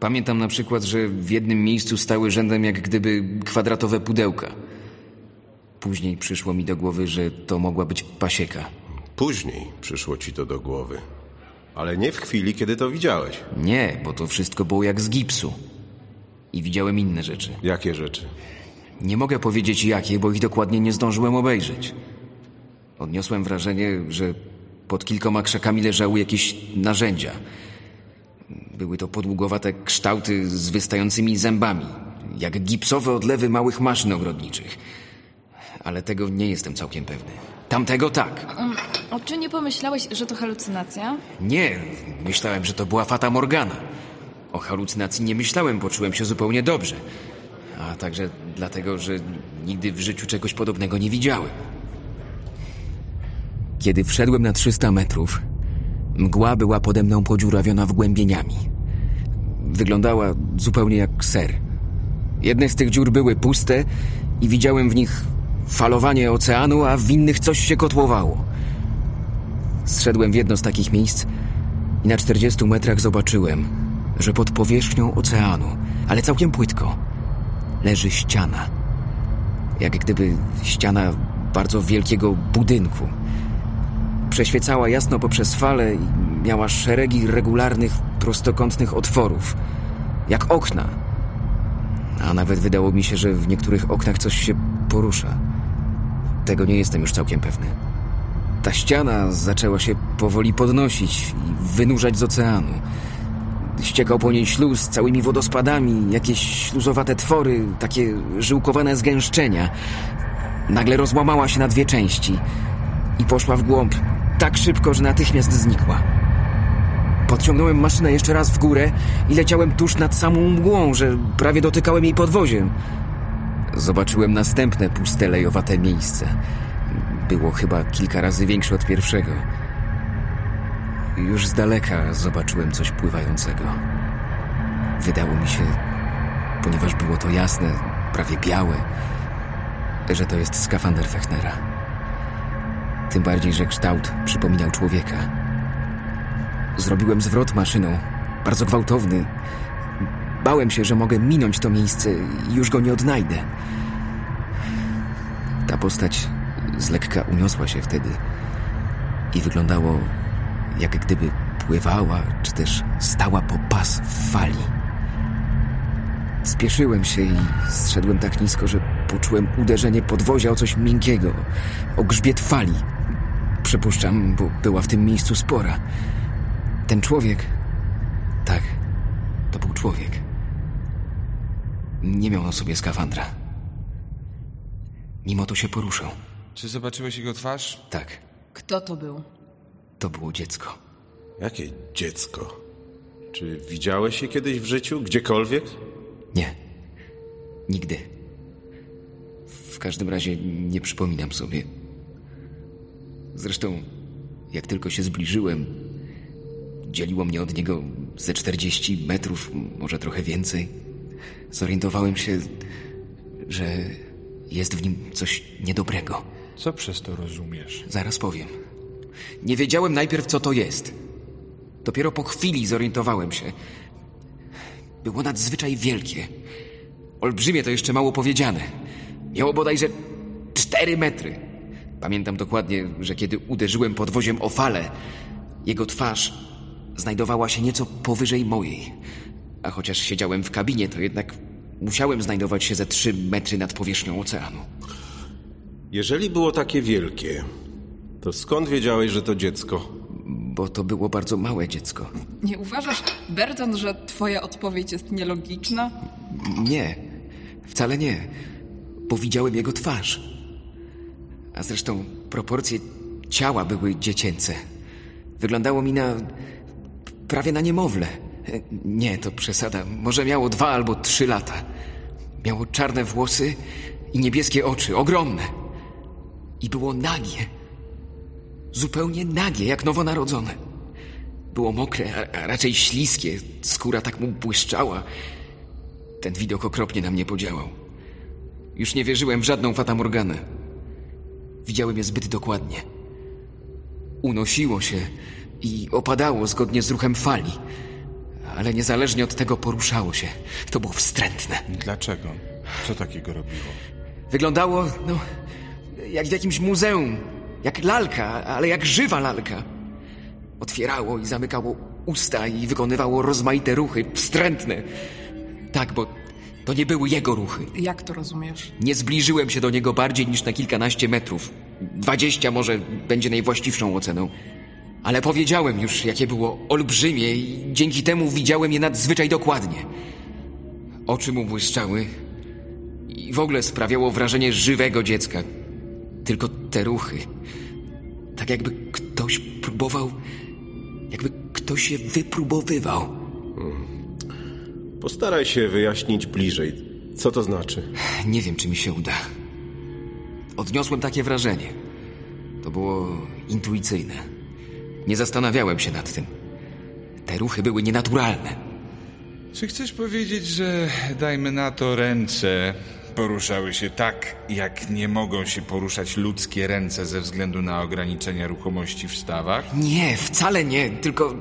Pamiętam na przykład, że w jednym miejscu stały rzędem jak gdyby kwadratowe pudełka. Później przyszło mi do głowy, że to mogła być pasieka. Później przyszło ci to do głowy. Ale nie w chwili, kiedy to widziałeś. Nie, bo to wszystko było jak z gipsu. I widziałem inne rzeczy. Jakie rzeczy? Nie mogę powiedzieć jakie, bo ich dokładnie nie zdążyłem obejrzeć. Odniosłem wrażenie, że pod kilkoma krzakami leżały jakieś narzędzia. Były to podługowate kształty z wystającymi zębami, jak gipsowe odlewy małych maszyn ogrodniczych. Ale tego nie jestem całkiem pewny. Tamtego tak. Um, a czy nie pomyślałeś, że to halucynacja? Nie, myślałem, że to była Fata Morgana. O halucynacji nie myślałem, poczułem się zupełnie dobrze. A także dlatego, że nigdy w życiu czegoś podobnego nie widziałem. Kiedy wszedłem na 300 metrów, mgła była pode mną podziurawiona wgłębieniami. Wyglądała zupełnie jak ser. Jedne z tych dziur były puste i widziałem w nich falowanie oceanu, a w innych coś się kotłowało. Zszedłem w jedno z takich miejsc i na 40 metrach zobaczyłem, że pod powierzchnią oceanu, ale całkiem płytko, leży ściana. Jak gdyby ściana bardzo wielkiego budynku. Przeświecała jasno poprzez fale i miała szeregi regularnych, prostokątnych otworów, jak okna. A nawet wydało mi się, że w niektórych oknach coś się porusza. Tego nie jestem już całkiem pewny. Ta ściana zaczęła się powoli podnosić i wynurzać z oceanu. Ściekał po niej śluz całymi wodospadami, jakieś śluzowate twory, takie żyłkowane zgęszczenia. Nagle rozłamała się na dwie części i poszła w głąb tak szybko, że natychmiast znikła. Podciągnąłem maszynę jeszcze raz w górę i leciałem tuż nad samą mgłą, że prawie dotykałem jej podwoziem. Zobaczyłem następne puste lejowate miejsce. Było chyba kilka razy większe od pierwszego. Już z daleka zobaczyłem coś pływającego. Wydało mi się, ponieważ było to jasne, prawie białe, że to jest skafander Fechnera. Tym bardziej, że kształt przypominał człowieka. Zrobiłem zwrot maszyną, bardzo gwałtowny. Bałem się, że mogę minąć to miejsce i już go nie odnajdę. Ta postać z lekka uniosła się wtedy i wyglądało, jak gdyby pływała, czy też stała po pas w fali. Spieszyłem się i zszedłem tak nisko, że poczułem uderzenie podwozia o coś miękkiego, o grzbiet fali. Przypuszczam, bo była w tym miejscu spora. Ten człowiek... Tak, to był człowiek. Nie miał na sobie skafandra. Mimo to się poruszał. Czy zobaczyłeś jego twarz? Tak, Kto to był? To było dziecko. Jakie dziecko? Czy widziałeś je kiedyś w życiu? Gdziekolwiek? Nie. Nigdy. W każdym razie nie przypominam sobie. Zresztą, jak tylko się zbliżyłem, dzieliło mnie od niego ze 40 metrów, może trochę więcej. Zorientowałem się, że jest w nim coś niedobrego. Co przez to rozumiesz? Zaraz powiem. Nie wiedziałem najpierw, co to jest. Dopiero po chwili zorientowałem się. Było nadzwyczaj wielkie. Olbrzymie to jeszcze mało powiedziane. Miało bodajże cztery metry. Pamiętam dokładnie, że kiedy uderzyłem podwoziem o falę, jego twarz znajdowała się nieco powyżej mojej. A chociaż siedziałem w kabinie, to jednak musiałem znajdować się ze trzy metry nad powierzchnią oceanu. Jeżeli było takie wielkie, to skąd wiedziałeś, że to dziecko? Bo to było bardzo małe dziecko. Nie uważasz, Berton, że twoja odpowiedź jest nielogiczna? Nie, wcale nie, bo widziałem jego twarz. A zresztą proporcje ciała były dziecięce. Wyglądało mi na. prawie na niemowlę. Nie, to przesada. Może miało dwa albo trzy lata. Miało czarne włosy i niebieskie oczy, ogromne. I było nagie. Zupełnie nagie, jak nowonarodzone. Było mokre, a, raczej śliskie. Skóra tak mu błyszczała. Ten widok okropnie na mnie podziałał. Już nie wierzyłem w żadną fatamorganę. Widziałem je zbyt dokładnie. Unosiło się i opadało zgodnie z ruchem fali. Ale niezależnie od tego poruszało się. To było wstrętne. Dlaczego? Co takiego robiło? Wyglądało, no, jak w jakimś muzeum. Jak lalka, ale jak żywa lalka. Otwierało i zamykało usta i wykonywało rozmaite ruchy, wstrętne. Tak, bo to nie były jego ruchy. Jak to rozumiesz? Nie zbliżyłem się do niego bardziej niż na kilkanaście metrów. Dwadzieścia może będzie najwłaściwszą oceną. Ale powiedziałem już, jakie było olbrzymie i dzięki temu widziałem je nadzwyczaj dokładnie. Oczy mu błyszczały i w ogóle sprawiało wrażenie żywego dziecka. Tylko te ruchy. Tak jakby ktoś próbował... Jakby ktoś je wypróbowywał. Postaraj się wyjaśnić bliżej, co to znaczy. Nie wiem, czy mi się uda. Odniosłem takie wrażenie. To było intuicyjne. Nie zastanawiałem się nad tym. Te ruchy były nienaturalne. Czy chcesz powiedzieć, że dajmy na to ręce poruszały się tak, jak nie mogą się poruszać ludzkie ręce ze względu na ograniczenia ruchomości w stawach? Nie, wcale nie, tylko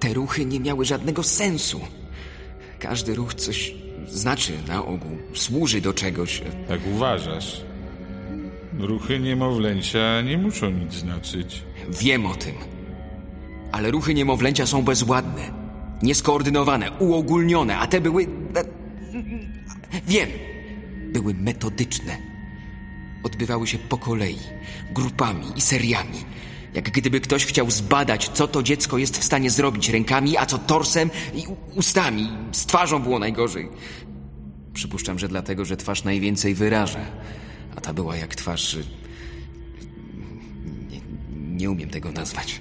te ruchy nie miały żadnego sensu. Każdy ruch coś znaczy na ogół, służy do czegoś. Tak uważasz? Ruchy niemowlęcia nie muszą nic znaczyć. Wiem o tym. Ale ruchy niemowlęcia są bezładne, nieskoordynowane, uogólnione, a te były. e, Wiem. Były metodyczne. Odbywały się po kolei, grupami i seriami. Jak gdyby ktoś chciał zbadać, co to dziecko jest w stanie zrobić rękami, a co torsem i ustami. Z twarzą było najgorzej. Przypuszczam, że dlatego, że twarz najwięcej wyraża. A ta była jak twarz. y, Nie, nie umiem tego nazwać.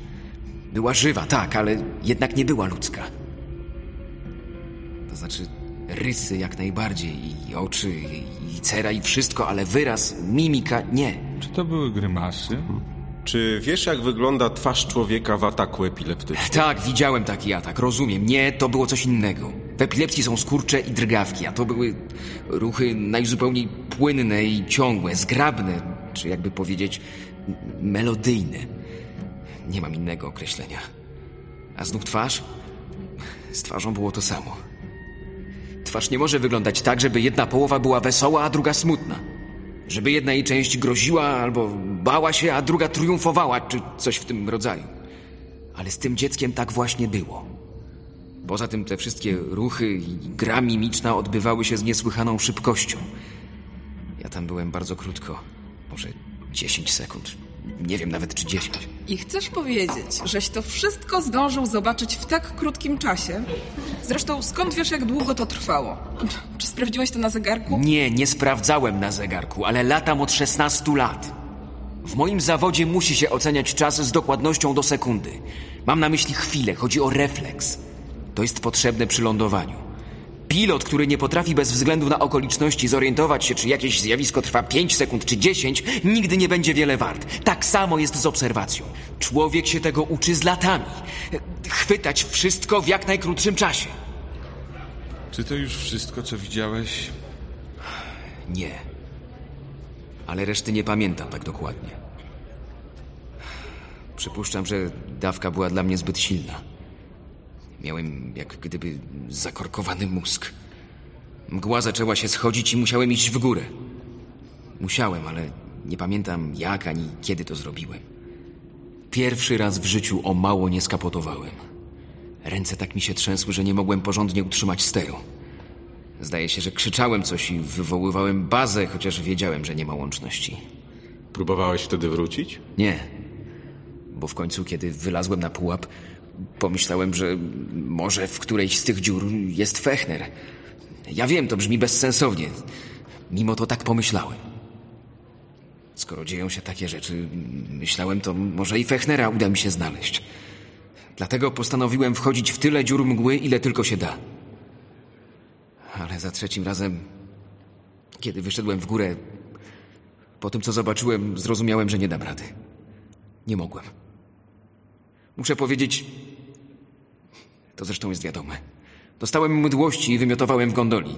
Była żywa, tak, ale jednak nie była ludzka. To znaczy, rysy jak najbardziej, i oczy, i, cera, i wszystko, ale wyraz, mimika nie. Czy to były grymasy? Czy wiesz, jak wygląda twarz człowieka w ataku epileptycznym? Tak, widziałem taki atak, rozumiem. Nie, to było coś innego. W epilepsji są skurcze i drgawki, a to były ruchy najzupełniej płynne i ciągłe, zgrabne, czy jakby powiedzieć, melodyjne. Nie mam innego określenia. A znów twarz? Z twarzą było to samo. Twarz nie może wyglądać tak, żeby jedna połowa była wesoła, a druga smutna. Żeby jedna jej część groziła albo bała się, a druga triumfowała, czy coś w tym rodzaju. Ale z tym dzieckiem tak właśnie było. Poza tym te wszystkie ruchy i gra mimiczna odbywały się z niesłychaną szybkością. Ja tam byłem bardzo krótko. Może 10 sekund. Nie wiem nawet czy 10. I chcesz powiedzieć, żeś to wszystko zdążył zobaczyć w tak krótkim czasie? Zresztą skąd wiesz, jak długo to trwało? Czy sprawdziłeś to na zegarku? Nie, nie sprawdzałem na zegarku, ale latam od 16 lat. W moim zawodzie musi się oceniać czas z dokładnością do sekundy. Mam na myśli chwilę, chodzi o refleks. To jest potrzebne przy lądowaniu. Pilot, który nie potrafi bez względu na okoliczności zorientować się, czy jakieś zjawisko trwa 5 sekund czy 10, nigdy nie będzie wiele wart. Tak samo jest z obserwacją. Człowiek się tego uczy z latami. Chwytać wszystko w jak najkrótszym czasie. Czy to już wszystko, co widziałeś? Nie. Ale reszty nie pamiętam tak dokładnie. Przypuszczam, że dawka była dla mnie zbyt silna. Miałem jak gdyby zakorkowany mózg. Mgła zaczęła się schodzić i musiałem iść w górę. Musiałem, ale nie pamiętam jak ani kiedy to zrobiłem. Pierwszy raz w życiu o mało nie skapotowałem. Ręce tak mi się trzęsły, że nie mogłem porządnie utrzymać steru. Zdaje się, że krzyczałem coś i wywoływałem bazę, chociaż wiedziałem, że nie ma łączności. Próbowałeś wtedy wrócić? Nie. Bo w końcu, kiedy wylazłem na pułap, pomyślałem, że może w którejś z tych dziur jest Fechner. Ja wiem, to brzmi bezsensownie. Mimo to tak pomyślałem. Skoro dzieją się takie rzeczy, myślałem, to może i Fechnera uda mi się znaleźć. Dlatego postanowiłem wchodzić w tyle dziur mgły, ile tylko się da. Ale za trzecim razem, kiedy wyszedłem w górę, po tym co zobaczyłem, zrozumiałem, że nie dam rady. Nie mogłem. Muszę powiedzieć, to zresztą jest wiadome. Dostałem mdłości i wymiotowałem w gondoli.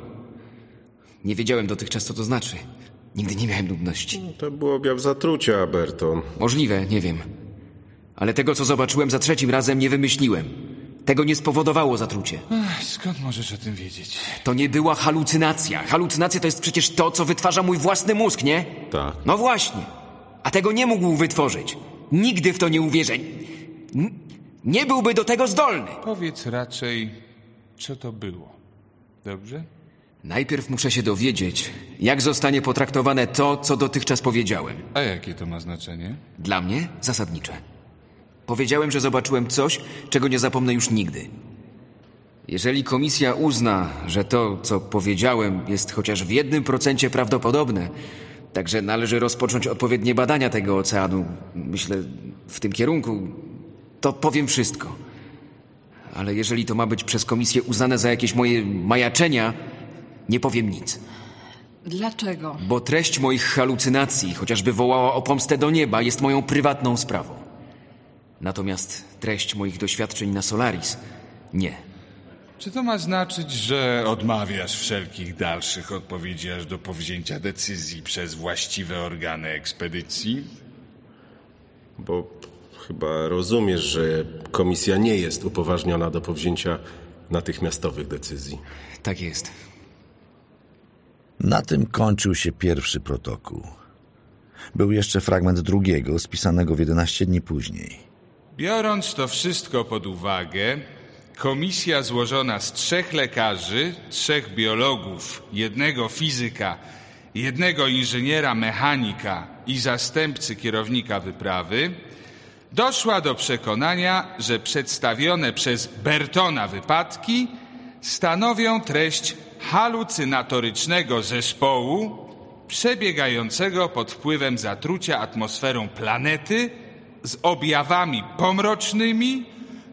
Nie wiedziałem dotychczas, co to znaczy. Nigdy nie miałem nudności. To był objaw zatrucia, Berton. Możliwe, nie wiem. Ale tego, co zobaczyłem za trzecim razem, nie wymyśliłem. Tego nie spowodowało zatrucie. Ech, skąd możesz o tym wiedzieć? To nie była halucynacja. Halucynacja to jest przecież to, co wytwarza mój własny mózg, nie? Tak. No właśnie. A tego nie mógł wytworzyć. Nigdy w to nie uwierzę. N- nie byłby do tego zdolny. Powiedz raczej, co to było. Dobrze? Najpierw muszę się dowiedzieć, jak zostanie potraktowane to, co dotychczas powiedziałem. A jakie to ma znaczenie? Dla mnie zasadnicze. Powiedziałem, że zobaczyłem coś, czego nie zapomnę już nigdy. Jeżeli komisja uzna, że to, co powiedziałem, jest chociaż w jednym procencie prawdopodobne, także należy rozpocząć odpowiednie badania tego oceanu, myślę, w tym kierunku, to powiem wszystko. Ale jeżeli to ma być przez komisję uznane za jakieś moje majaczenia, nie powiem nic. Dlaczego? Bo treść moich halucynacji, chociażby wołała o pomstę do nieba, jest moją prywatną sprawą. Natomiast treść moich doświadczeń na Solaris nie. Czy to ma znaczyć, że odmawiasz wszelkich dalszych odpowiedzi aż do powzięcia decyzji przez właściwe organy ekspedycji? Bo chyba rozumiesz, że komisja nie jest upoważniona do powzięcia natychmiastowych decyzji. Tak jest. Na tym kończył się pierwszy protokół. Był jeszcze fragment drugiego, spisanego w 11 dni później. Biorąc to wszystko pod uwagę, komisja złożona z trzech lekarzy, trzech biologów, jednego fizyka, jednego inżyniera mechanika i zastępcy kierownika wyprawy doszła do przekonania, że przedstawione przez Bertona wypadki stanowią treść halucynatorycznego zespołu przebiegającego pod wpływem zatrucia atmosferą planety z objawami pomrocznymi,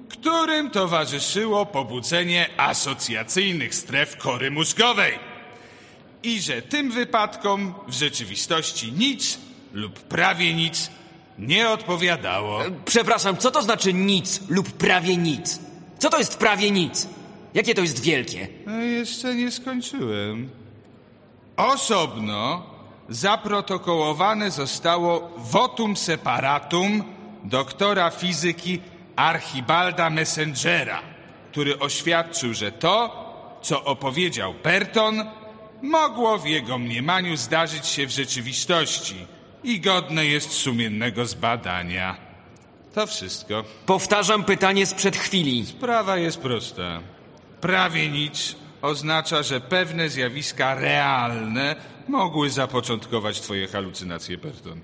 którym towarzyszyło pobudzenie asocjacyjnych stref kory mózgowej. I że tym wypadkom w rzeczywistości nic lub prawie nic nie odpowiadało. Przepraszam, co to znaczy nic lub prawie nic? Co to jest prawie nic? Jakie to jest wielkie? No, jeszcze nie skończyłem. Osobno zaprotokołowane zostało votum separatum doktora fizyki Archibalda Messengera, który oświadczył, że to, co opowiedział Berton, mogło w jego mniemaniu zdarzyć się w rzeczywistości i godne jest sumiennego zbadania. To wszystko. Powtarzam pytanie sprzed chwili. Sprawa jest prosta. Prawie nic oznacza, że pewne zjawiska realne mogły zapoczątkować twoje halucynacje, Berton.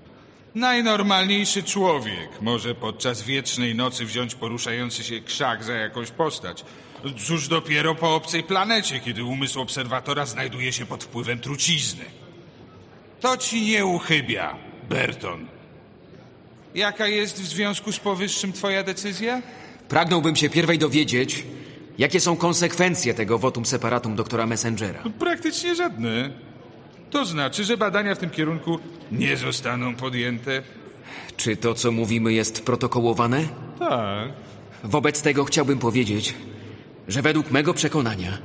Najnormalniejszy człowiek może podczas wiecznej nocy wziąć poruszający się krzak za jakąś postać. Cóż dopiero po obcej planecie, kiedy umysł obserwatora znajduje się pod wpływem trucizny. To ci nie uchybia, Berton. Jaka jest w związku z powyższym twoja decyzja? Pragnąłbym się pierwej dowiedzieć, jakie są konsekwencje tego votum separatum doktora Messengera. Praktycznie żadne. To znaczy, że badania w tym kierunku nie zostaną podjęte. Czy to, co mówimy, jest protokołowane? Tak. Wobec tego chciałbym powiedzieć, że według mego przekonania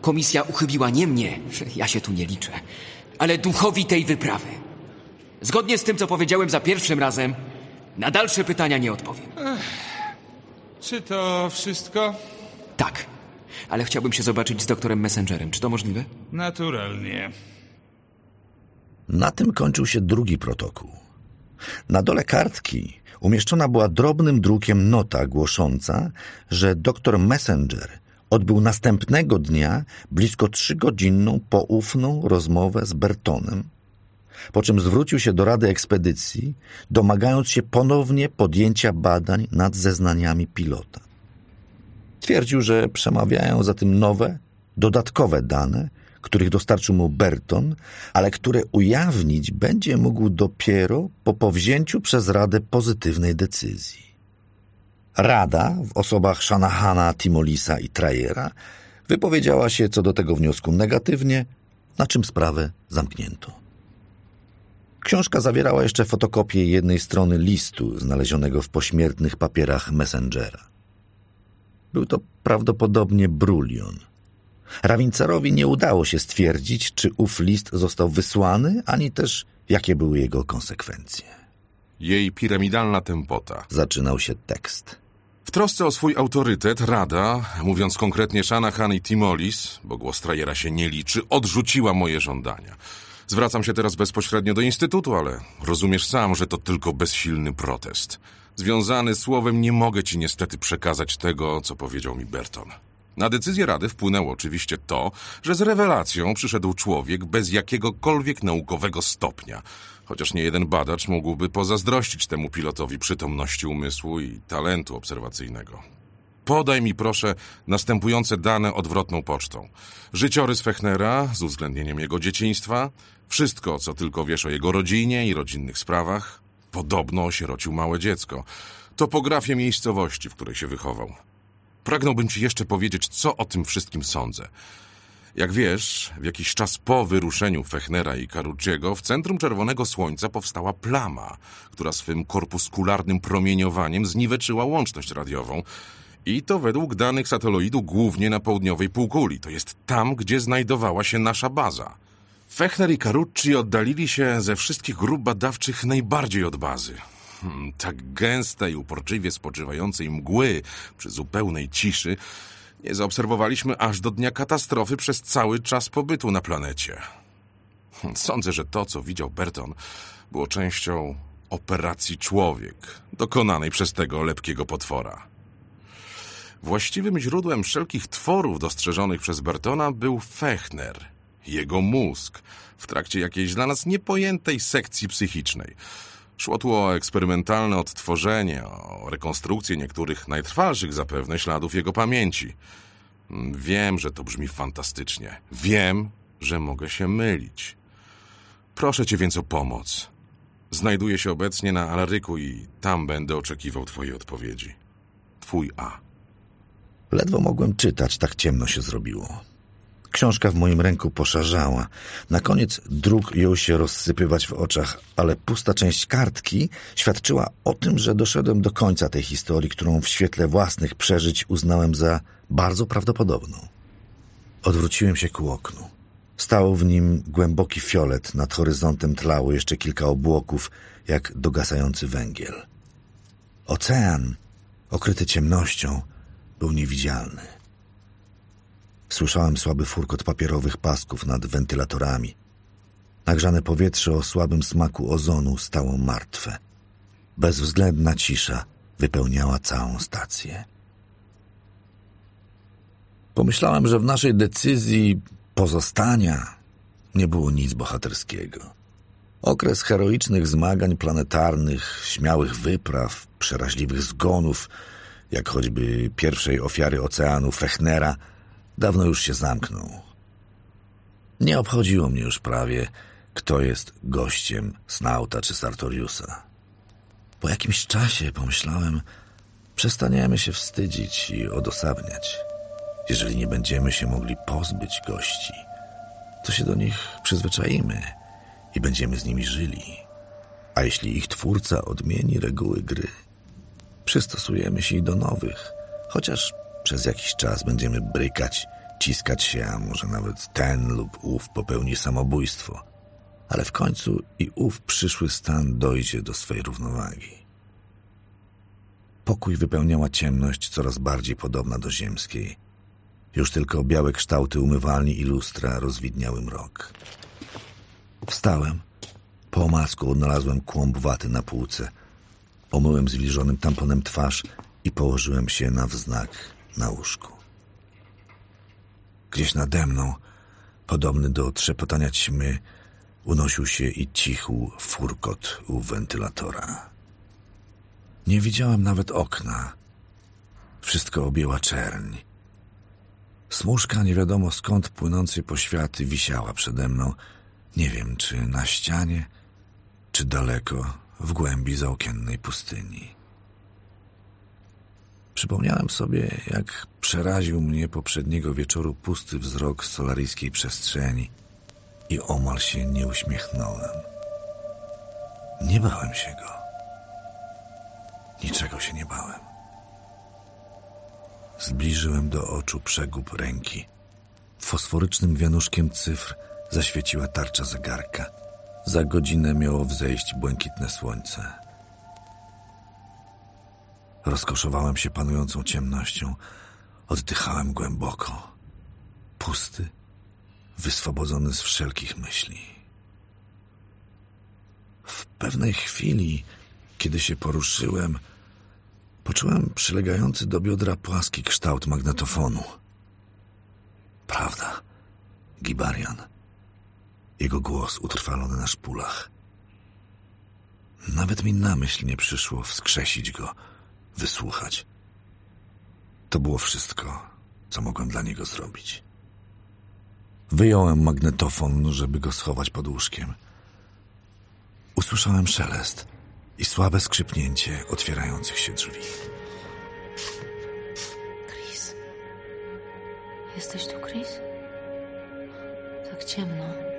komisja uchybiła nie mnie, ja się tu nie liczę, ale duchowi tej wyprawy. Zgodnie z tym, co powiedziałem za pierwszym razem, na dalsze pytania nie odpowiem. Czy to wszystko? Tak. ale chciałbym się zobaczyć z doktorem Messengerem. Czy to możliwe? Naturalnie. Na tym kończył się drugi protokół. Na dole kartki umieszczona była drobnym drukiem nota głosząca, że doktor Messenger odbył następnego dnia blisko trzygodzinną poufną rozmowę z Bertonem, po czym zwrócił się do Rady Ekspedycji, domagając się ponownie podjęcia badań nad zeznaniami pilota. Twierdził, że przemawiają za tym nowe, dodatkowe dane, których dostarczył mu Berton, ale które ujawnić będzie mógł dopiero po powzięciu przez Radę pozytywnej decyzji. Rada w osobach Shanahana, Timolisa i Trajera wypowiedziała się co do tego wniosku negatywnie, na czym sprawę zamknięto. Książka zawierała jeszcze fotokopię jednej strony listu znalezionego w pośmiertnych papierach Messengera. Był to prawdopodobnie brulion. Rawincerowi nie udało się stwierdzić, czy ów list został wysłany, ani też jakie były jego konsekwencje. Jej piramidalna tempota. Zaczynał się tekst. W trosce o swój autorytet Rada, mówiąc konkretnie Shanahan i Timolis, bo głos Trajera się nie liczy, odrzuciła moje żądania. Zwracam się teraz bezpośrednio do Instytutu, ale rozumiesz sam, że to tylko bezsilny protest. Związany słowem nie mogę ci niestety przekazać tego, co powiedział mi Berton. Na decyzję Rady wpłynęło oczywiście to, że z rewelacją przyszedł człowiek bez jakiegokolwiek naukowego stopnia, chociaż nie jeden badacz mógłby pozazdrościć temu pilotowi przytomności umysłu i talentu obserwacyjnego. Podaj mi proszę następujące dane odwrotną pocztą. Życiorys Fechnera z uwzględnieniem jego dzieciństwa, wszystko, co tylko wiesz o jego rodzinie i rodzinnych sprawach. Podobno osierocił małe dziecko. Topografię miejscowości, w której się wychował. Pragnąłbym ci jeszcze powiedzieć, co o tym wszystkim sądzę. Jak wiesz, w jakiś czas po wyruszeniu Fechnera i Carucciego w centrum Czerwonego Słońca powstała plama, która swym korpuskularnym promieniowaniem zniweczyła łączność radiową. I to według danych sateloidu głównie na południowej półkuli. To jest tam, gdzie znajdowała się nasza baza. Fechner i Carucci oddalili się ze wszystkich grup badawczych najbardziej od bazy. Hmm, tak gęstej, uporczywie spoczywającej mgły przy zupełnej ciszy nie zaobserwowaliśmy aż do dnia katastrofy przez cały czas pobytu na planecie. Hmm, Sądzę, że to, co widział Berton, było częścią operacji Człowiek, dokonanej przez tego lepkiego potwora. Właściwym źródłem wszelkich tworów dostrzeżonych przez Bertona był Fechner, jego mózg, w trakcie jakiejś dla nas niepojętej sekcji psychicznej. Szło tu o eksperymentalne odtworzenie, o rekonstrukcję niektórych najtrwalszych zapewne śladów jego pamięci. Wiem, że to brzmi fantastycznie. Wiem, że mogę się mylić. Proszę cię więc o pomoc. Znajduję się obecnie na Alaryku i tam będę oczekiwał twojej odpowiedzi. Twój A. Ledwo mogłem czytać, tak ciemno się zrobiło. Książka w moim ręku poszarzała. Na koniec druk jął się rozsypywać w oczach, ale pusta część kartki świadczyła o tym, że doszedłem do końca tej historii, którą w świetle własnych przeżyć uznałem za bardzo prawdopodobną. Odwróciłem się ku oknu. Stał w nim głęboki fiolet, nad horyzontem tlało jeszcze kilka obłoków, jak dogasający węgiel. Ocean, okryty ciemnością, był niewidzialny. Słyszałem słaby furkot papierowych pasków nad wentylatorami. Nagrzane powietrze o słabym smaku ozonu stało martwe. Bezwzględna cisza wypełniała całą stację. Pomyślałem, że w naszej decyzji pozostania nie było nic bohaterskiego. Okres heroicznych zmagań planetarnych, śmiałych wypraw, przeraźliwych zgonów, jak choćby pierwszej ofiary oceanu Fechnera, dawno już się zamknął. Nie obchodziło mnie już prawie, kto jest gościem Snauta czy Sartoriusa. Po jakimś czasie pomyślałem, przestaniemy się wstydzić i odosobniać. Jeżeli nie będziemy się mogli pozbyć gości, to się do nich przyzwyczaimy i będziemy z nimi żyli. A jeśli ich twórca odmieni reguły gry, przystosujemy się i do nowych, chociaż przez jakiś czas będziemy brykać, ciskać się, a może nawet ten lub ów popełni samobójstwo. Ale w końcu i ów przyszły stan dojdzie do swej równowagi. Pokój wypełniała ciemność coraz bardziej podobna do ziemskiej. Już tylko białe kształty umywalni i lustra rozwidniały mrok. Wstałem. Po omacku odnalazłem kłąb waty na półce. Omyłem zwilżonym tamponem twarz i położyłem się na wznak na łóżku. Gdzieś nade mną, podobny do trzepotania ćmy, unosił się i cichł furkot u wentylatora. Nie widziałem nawet okna. Wszystko objęła czerń. Smuszka nie wiadomo skąd płynącej po światy wisiała przede mną. Nie wiem, czy na ścianie, czy daleko w głębi zaokiennej pustyni. Przypomniałem sobie, jak przeraził mnie poprzedniego wieczoru pusty wzrok solaryjskiej przestrzeni i omal się nie uśmiechnąłem. Nie bałem się go. Niczego się nie bałem. Zbliżyłem do oczu przegub ręki. Fosforycznym wianuszkiem cyfr zaświeciła tarcza zegarka. Za godzinę miało wzejść błękitne słońce. Rozkoszowałem się panującą ciemnością. Oddychałem głęboko. Pusty, wyswobodzony z wszelkich myśli. W pewnej chwili, kiedy się poruszyłem, poczułem przylegający do biodra płaski kształt magnetofonu. Prawda, Gibarian. Jego głos utrwalony na szpulach. Nawet mi na myśl nie przyszło wskrzesić go, wysłuchać. To było wszystko, co mogłem dla niego zrobić. Wyjąłem magnetofon, żeby go schować pod łóżkiem. Usłyszałem szelest i słabe skrzypnięcie otwierających się drzwi. Chris. Jesteś tu, Chris? Tak ciemno.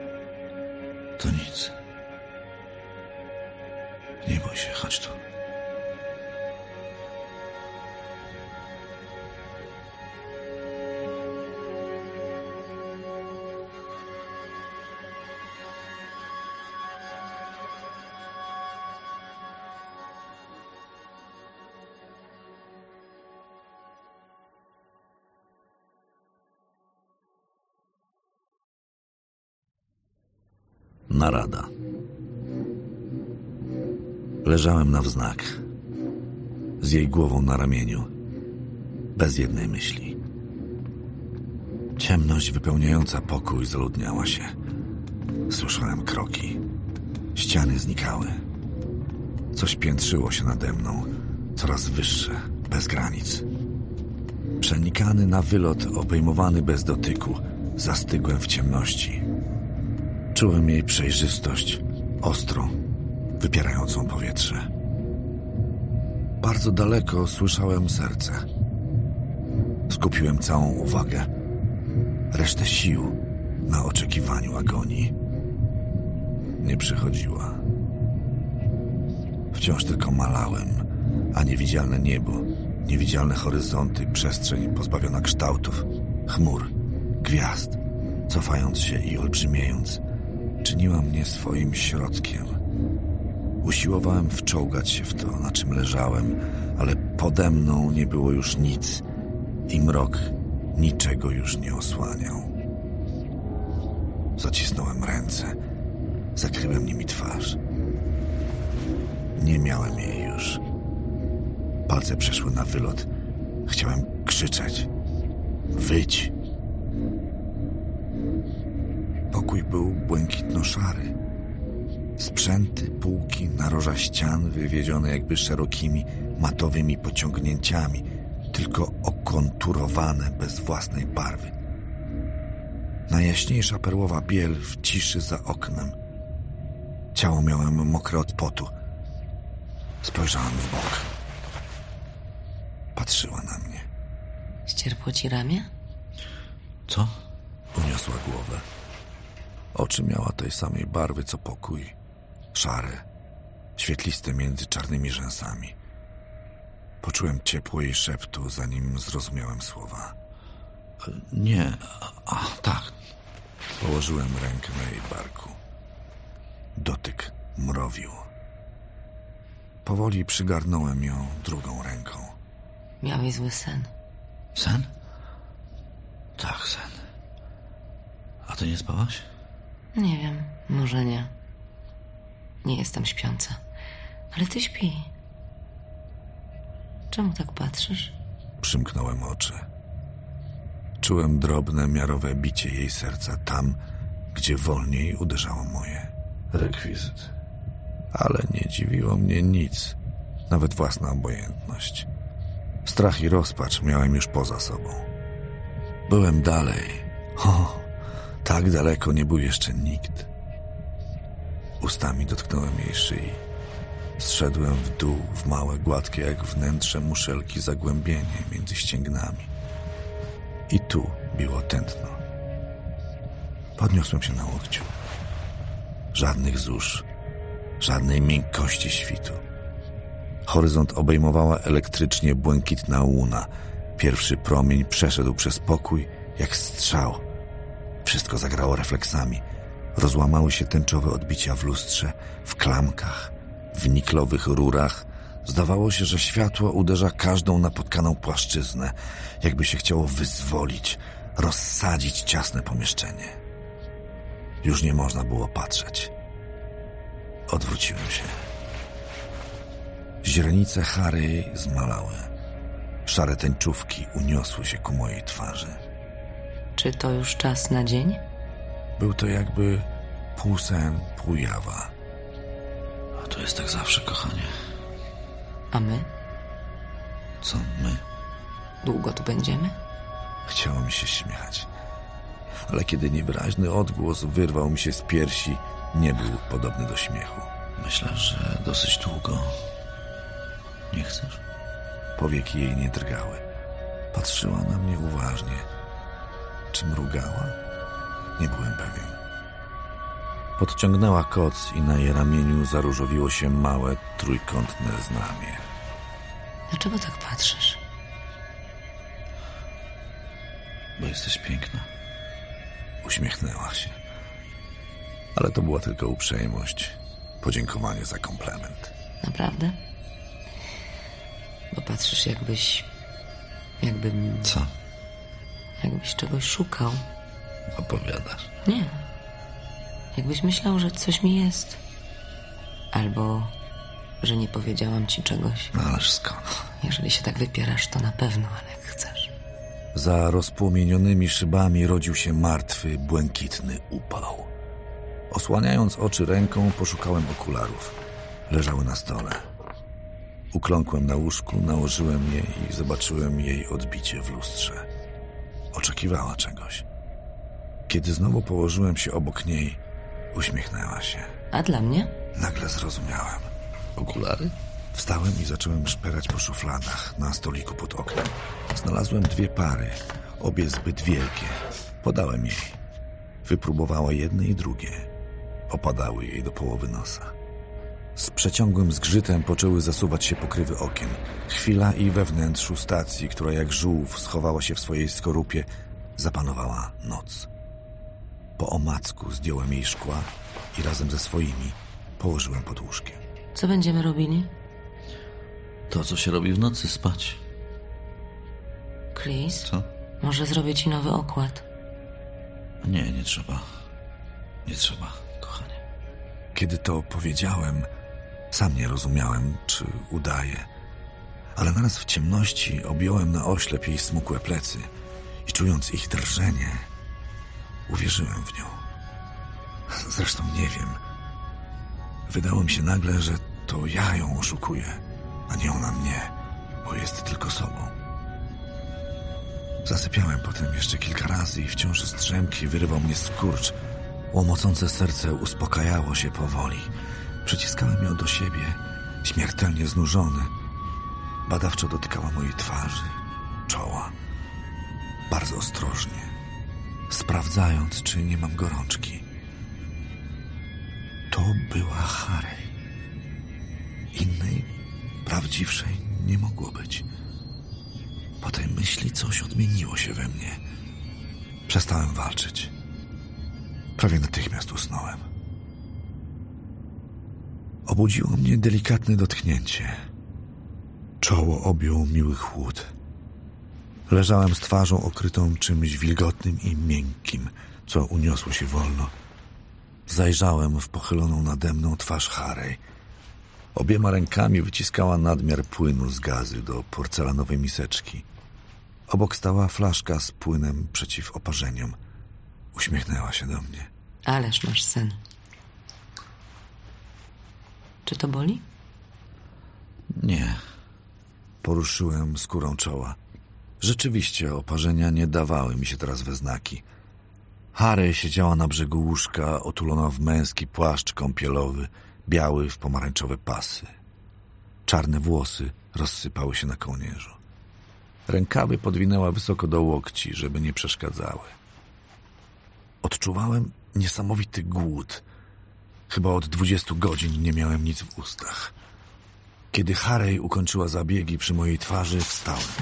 To nic. Nie bój się, chodź tu. Narada. Leżałem na wznak. Z jej głową na ramieniu. Bez jednej myśli. Ciemność wypełniająca pokój zaludniała się. Słyszałem kroki. Ściany znikały. Coś piętrzyło się nade mną. Coraz wyższe, bez granic. Przenikany na wylot, obejmowany bez dotyku, zastygłem w ciemności. Czułem jej przejrzystość, ostrą, wypierającą powietrze. Bardzo daleko słyszałem serce. Skupiłem całą uwagę, resztę sił na oczekiwaniu agonii. Nie przychodziła. Wciąż tylko malałem, a niewidzialne niebo, niewidzialne horyzonty, przestrzeń pozbawiona kształtów, chmur, gwiazd, cofając się i olbrzymiejąc, czyniła mnie swoim środkiem. Usiłowałem wczołgać się w to, na czym leżałem, ale pode mną nie było już nic i mrok niczego już nie osłaniał. Zacisnąłem ręce, zakryłem nimi twarz. Nie miałem jej już. Palce przeszły na wylot. Chciałem krzyczeć, wyć. Pokój był błękitno-szary. Sprzęty, półki, naroża ścian wywiedzione jakby szerokimi, matowymi pociągnięciami, tylko okonturowane bez własnej barwy. Najjaśniejsza perłowa biel w ciszy za oknem. Ciało miałem mokre od potu. Spojrzałem w bok. Patrzyła na mnie. Ścierpło ci ramię? Co? Uniosła głowę. Oczy miała tej samej barwy co pokój. Szare, świetliste między czarnymi rzęsami. Poczułem ciepło jej szeptu, zanim zrozumiałem słowa. Nie, a tak. Położyłem rękę na jej barku. Dotyk mrowił. Powoli przygarnąłem ją drugą ręką. Miałeś zły sen. Sen? Tak, sen. A ty nie spałaś? Nie wiem, może nie. Nie jestem śpiąca. Ale ty śpi. Czemu tak patrzysz? Przymknąłem oczy. Czułem drobne, miarowe bicie jej serca tam, gdzie wolniej uderzało moje. Rekwizyt. Ale nie dziwiło mnie nic, nawet własna obojętność. Strach i rozpacz miałem już poza sobą. Byłem dalej. O, tak daleko nie był jeszcze nikt. Ustami dotknąłem jej szyi. Zszedłem w dół, w małe, gładkie jak wnętrze muszelki zagłębienie między ścięgnami. I tu biło tętno. Podniosłem się na łokciu. Żadnych zórz, żadnej miękkości świtu. Horyzont obejmowała elektrycznie błękitna łuna. Pierwszy promień przeszedł przez pokój jak strzał. Wszystko zagrało refleksami. Rozłamały się tęczowe odbicia w lustrze, w klamkach, w niklowych rurach. Zdawało się, że światło uderza każdą napotkaną płaszczyznę, jakby się chciało wyzwolić, rozsadzić ciasne pomieszczenie. Już nie można było patrzeć. Odwróciłem się. Źrenice Harry zmalały. Szare tęczówki uniosły się ku mojej twarzy. Czy to już czas na dzień? Był to jakby pół sen, pół jawa. A to jest tak zawsze, kochanie. A my? Co my? Długo tu będziemy? Chciało mi się śmiać. Ale kiedy niewyraźny odgłos wyrwał mi się z piersi, nie był podobny do śmiechu. Myślę, że dosyć długo. Nie chcesz? Powieki jej nie drgały. Patrzyła na mnie uważnie. Czy mrugała? Nie byłem pewien. Podciągnęła koc i na jej ramieniu zaróżowiło się małe, trójkątne znamie. Dlaczego tak patrzysz? Bo jesteś piękna. Uśmiechnęła się. Ale to była tylko uprzejmość. Podziękowanie za komplement. Naprawdę? Bo patrzysz jakbyś... Jakbym... Co? Jakbyś czegoś szukał. Opowiadasz. Nie. Jakbyś myślał, że coś mi jest. Albo, że nie powiedziałam ci czegoś. No ależ skąd? Jeżeli się tak wypierasz, to na pewno, ale jak chcesz. Za rozpłomienionymi szybami rodził się martwy, błękitny upał. Osłaniając oczy ręką, poszukałem okularów. Leżały na stole. Ukląkłem na łóżku, nałożyłem je i zobaczyłem jej odbicie w lustrze. Oczekiwała czegoś. Kiedy znowu położyłem się obok niej, uśmiechnęła się. A dla mnie? Nagle zrozumiałem. Okulary? Wstałem i zacząłem szperać po szufladach na stoliku pod oknem. Znalazłem dwie pary, obie zbyt wielkie. Podałem jej. Wypróbowała jedne i drugie. Opadały jej do połowy nosa. Z przeciągłym zgrzytem poczęły zasuwać się pokrywy okien. Chwila i we wnętrzu stacji, która jak żółw schowała się w swojej skorupie, zapanowała noc. Po omacku zdjąłem jej szkła i razem ze swoimi położyłem pod łóżkiem. Co będziemy robili? To, co się robi w nocy, spać. Chris? Co? Może zrobię ci nowy okład. Nie, nie trzeba. Nie trzeba, kochanie. Kiedy to powiedziałem, sam nie rozumiałem, czy udaje. Ale naraz w ciemności objąłem na oślep jej smukłe plecy i czując ich drżenie, uwierzyłem w nią. Zresztą nie wiem. Wydało mi się nagle, że to ja ją oszukuję, a nie ona mnie, bo jest tylko sobą. Zasypiałem potem jeszcze kilka razy i wciąż z drzemki wyrywał mnie skurcz. Łomocące serce uspokajało się powoli. Przyciskałem ją do siebie, śmiertelnie znużony. Badawczo dotykała mojej twarzy, czoła. Bardzo ostrożnie, sprawdzając, czy nie mam gorączki. To była Harry. Innej, prawdziwszej nie mogło być. Po tej myśli coś odmieniło się we mnie. Przestałem walczyć. Prawie natychmiast usnąłem. Obudziło mnie delikatne dotknięcie. Czoło objął miły chłód. Leżałem z twarzą okrytą czymś wilgotnym i miękkim, co uniosło się wolno. Zajrzałem w pochyloną nade mną twarz Harry. Obiema rękami wyciskała nadmiar płynu z gazy do porcelanowej miseczki. Obok stała flaszka z płynem przeciw oparzeniom. Uśmiechnęła się do mnie. Ależ masz sen. Czy to boli? Nie. Poruszyłem skórą czoła. Rzeczywiście oparzenia nie dawały mi się teraz we znaki. Harry siedziała na brzegu łóżka, otulona w męski płaszcz kąpielowy, biały w pomarańczowe pasy. Czarne włosy rozsypały się na kołnierzu. Rękawy podwinęła wysoko do łokci, żeby nie przeszkadzały. Odczuwałem niesamowity głód. Chyba od dwudziestu godzin nie miałem nic w ustach. Kiedy Harry ukończyła zabiegi przy mojej twarzy, wstałem.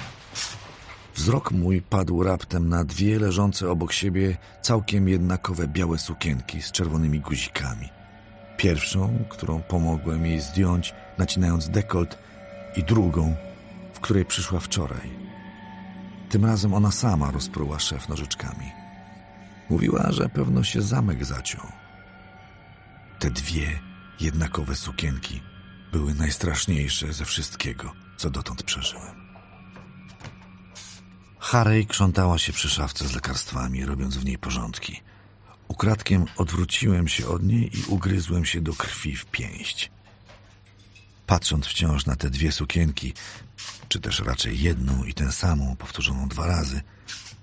Wzrok mój padł raptem na dwie leżące obok siebie całkiem jednakowe białe sukienki z czerwonymi guzikami. Pierwszą, którą pomogłem jej zdjąć, nacinając dekolt, i drugą, w której przyszła wczoraj. Tym razem ona sama rozpruła szef nożyczkami. Mówiła, że pewno się zamek zaciął. Te dwie jednakowe sukienki były najstraszniejsze ze wszystkiego, co dotąd przeżyłem. Harry krzątała się przy szafce z lekarstwami, robiąc w niej porządki. Ukradkiem odwróciłem się od niej i ugryzłem się do krwi w pięść. Patrząc wciąż na te dwie sukienki, czy też raczej jedną i tę samą, powtórzoną dwa razy,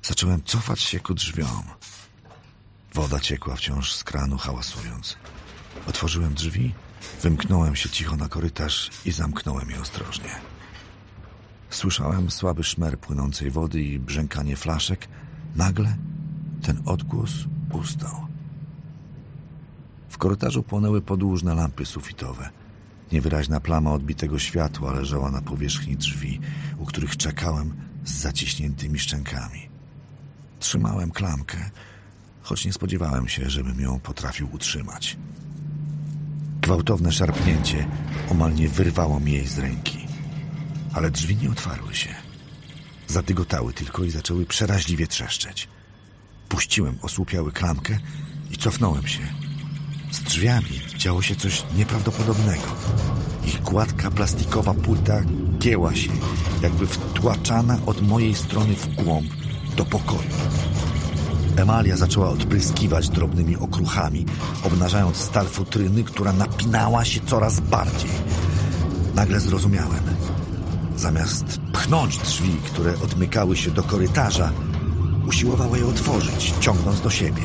zacząłem cofać się ku drzwiom. Woda ciekła wciąż z kranu, hałasując. Otworzyłem drzwi, wymknąłem się cicho na korytarz i zamknąłem je ostrożnie. Słyszałem słaby szmer płynącej wody i brzękanie flaszek. Nagle ten odgłos ustał. W korytarzu płonęły podłużne lampy sufitowe. Niewyraźna plama odbitego światła leżała na powierzchni drzwi, u których czekałem z zaciśniętymi szczękami. Trzymałem klamkę, choć nie spodziewałem się, żebym ją potrafił utrzymać. Gwałtowne szarpnięcie omal nie wyrwało mi jej z ręki ale drzwi nie otwarły się. Zadygotały tylko i zaczęły przeraźliwie trzeszczeć. Puściłem osłupiały klamkę i cofnąłem się. Z drzwiami działo się coś nieprawdopodobnego. Ich gładka plastikowa płyta gięła się, jakby wtłaczana od mojej strony w głąb do pokoju. Emalia zaczęła odpryskiwać drobnymi okruchami, obnażając stal futryny, która napinała się coraz bardziej. Nagle zrozumiałem – Zamiast pchnąć drzwi, które odmykały się do korytarza, usiłowała je otworzyć, ciągnąc do siebie.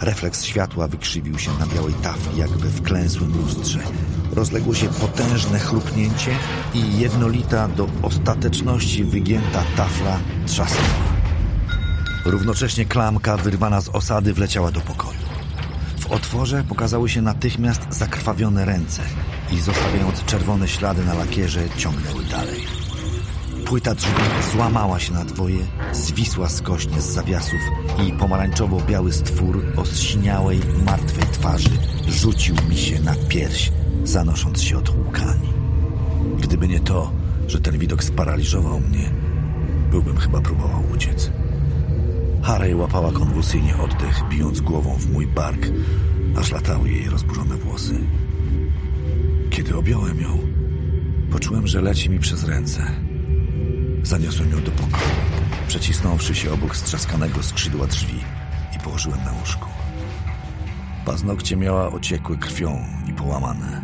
Refleks światła wykrzywił się na białej tafli, jak we wklęsłym lustrze. Rozległo się potężne chrupnięcie i jednolita do ostateczności wygięta tafla trzasnęła. Równocześnie klamka wyrwana z osady wleciała do pokoju. W otworze pokazały się natychmiast zakrwawione ręce – i zostawiając czerwone ślady na lakierze, ciągnęły dalej. Płyta drzwi złamała się na dwoje, zwisła skośnie z zawiasów i pomarańczowo-biały stwór o zsiniałej, martwej twarzy rzucił mi się na pierś, zanosząc się od łukani. Gdyby nie to, że ten widok sparaliżował mnie, byłbym chyba próbował uciec. Harry łapała konwulsyjnie oddech, bijąc głową w mój bark, aż latały jej rozburzone włosy. Kiedy objąłem ją, poczułem, że leci mi przez ręce. Zaniosłem ją do pokoju, przecisnąwszy się obok strzaskanego skrzydła drzwi i położyłem na łóżku. Paznokcie miała ociekłe krwią i połamane.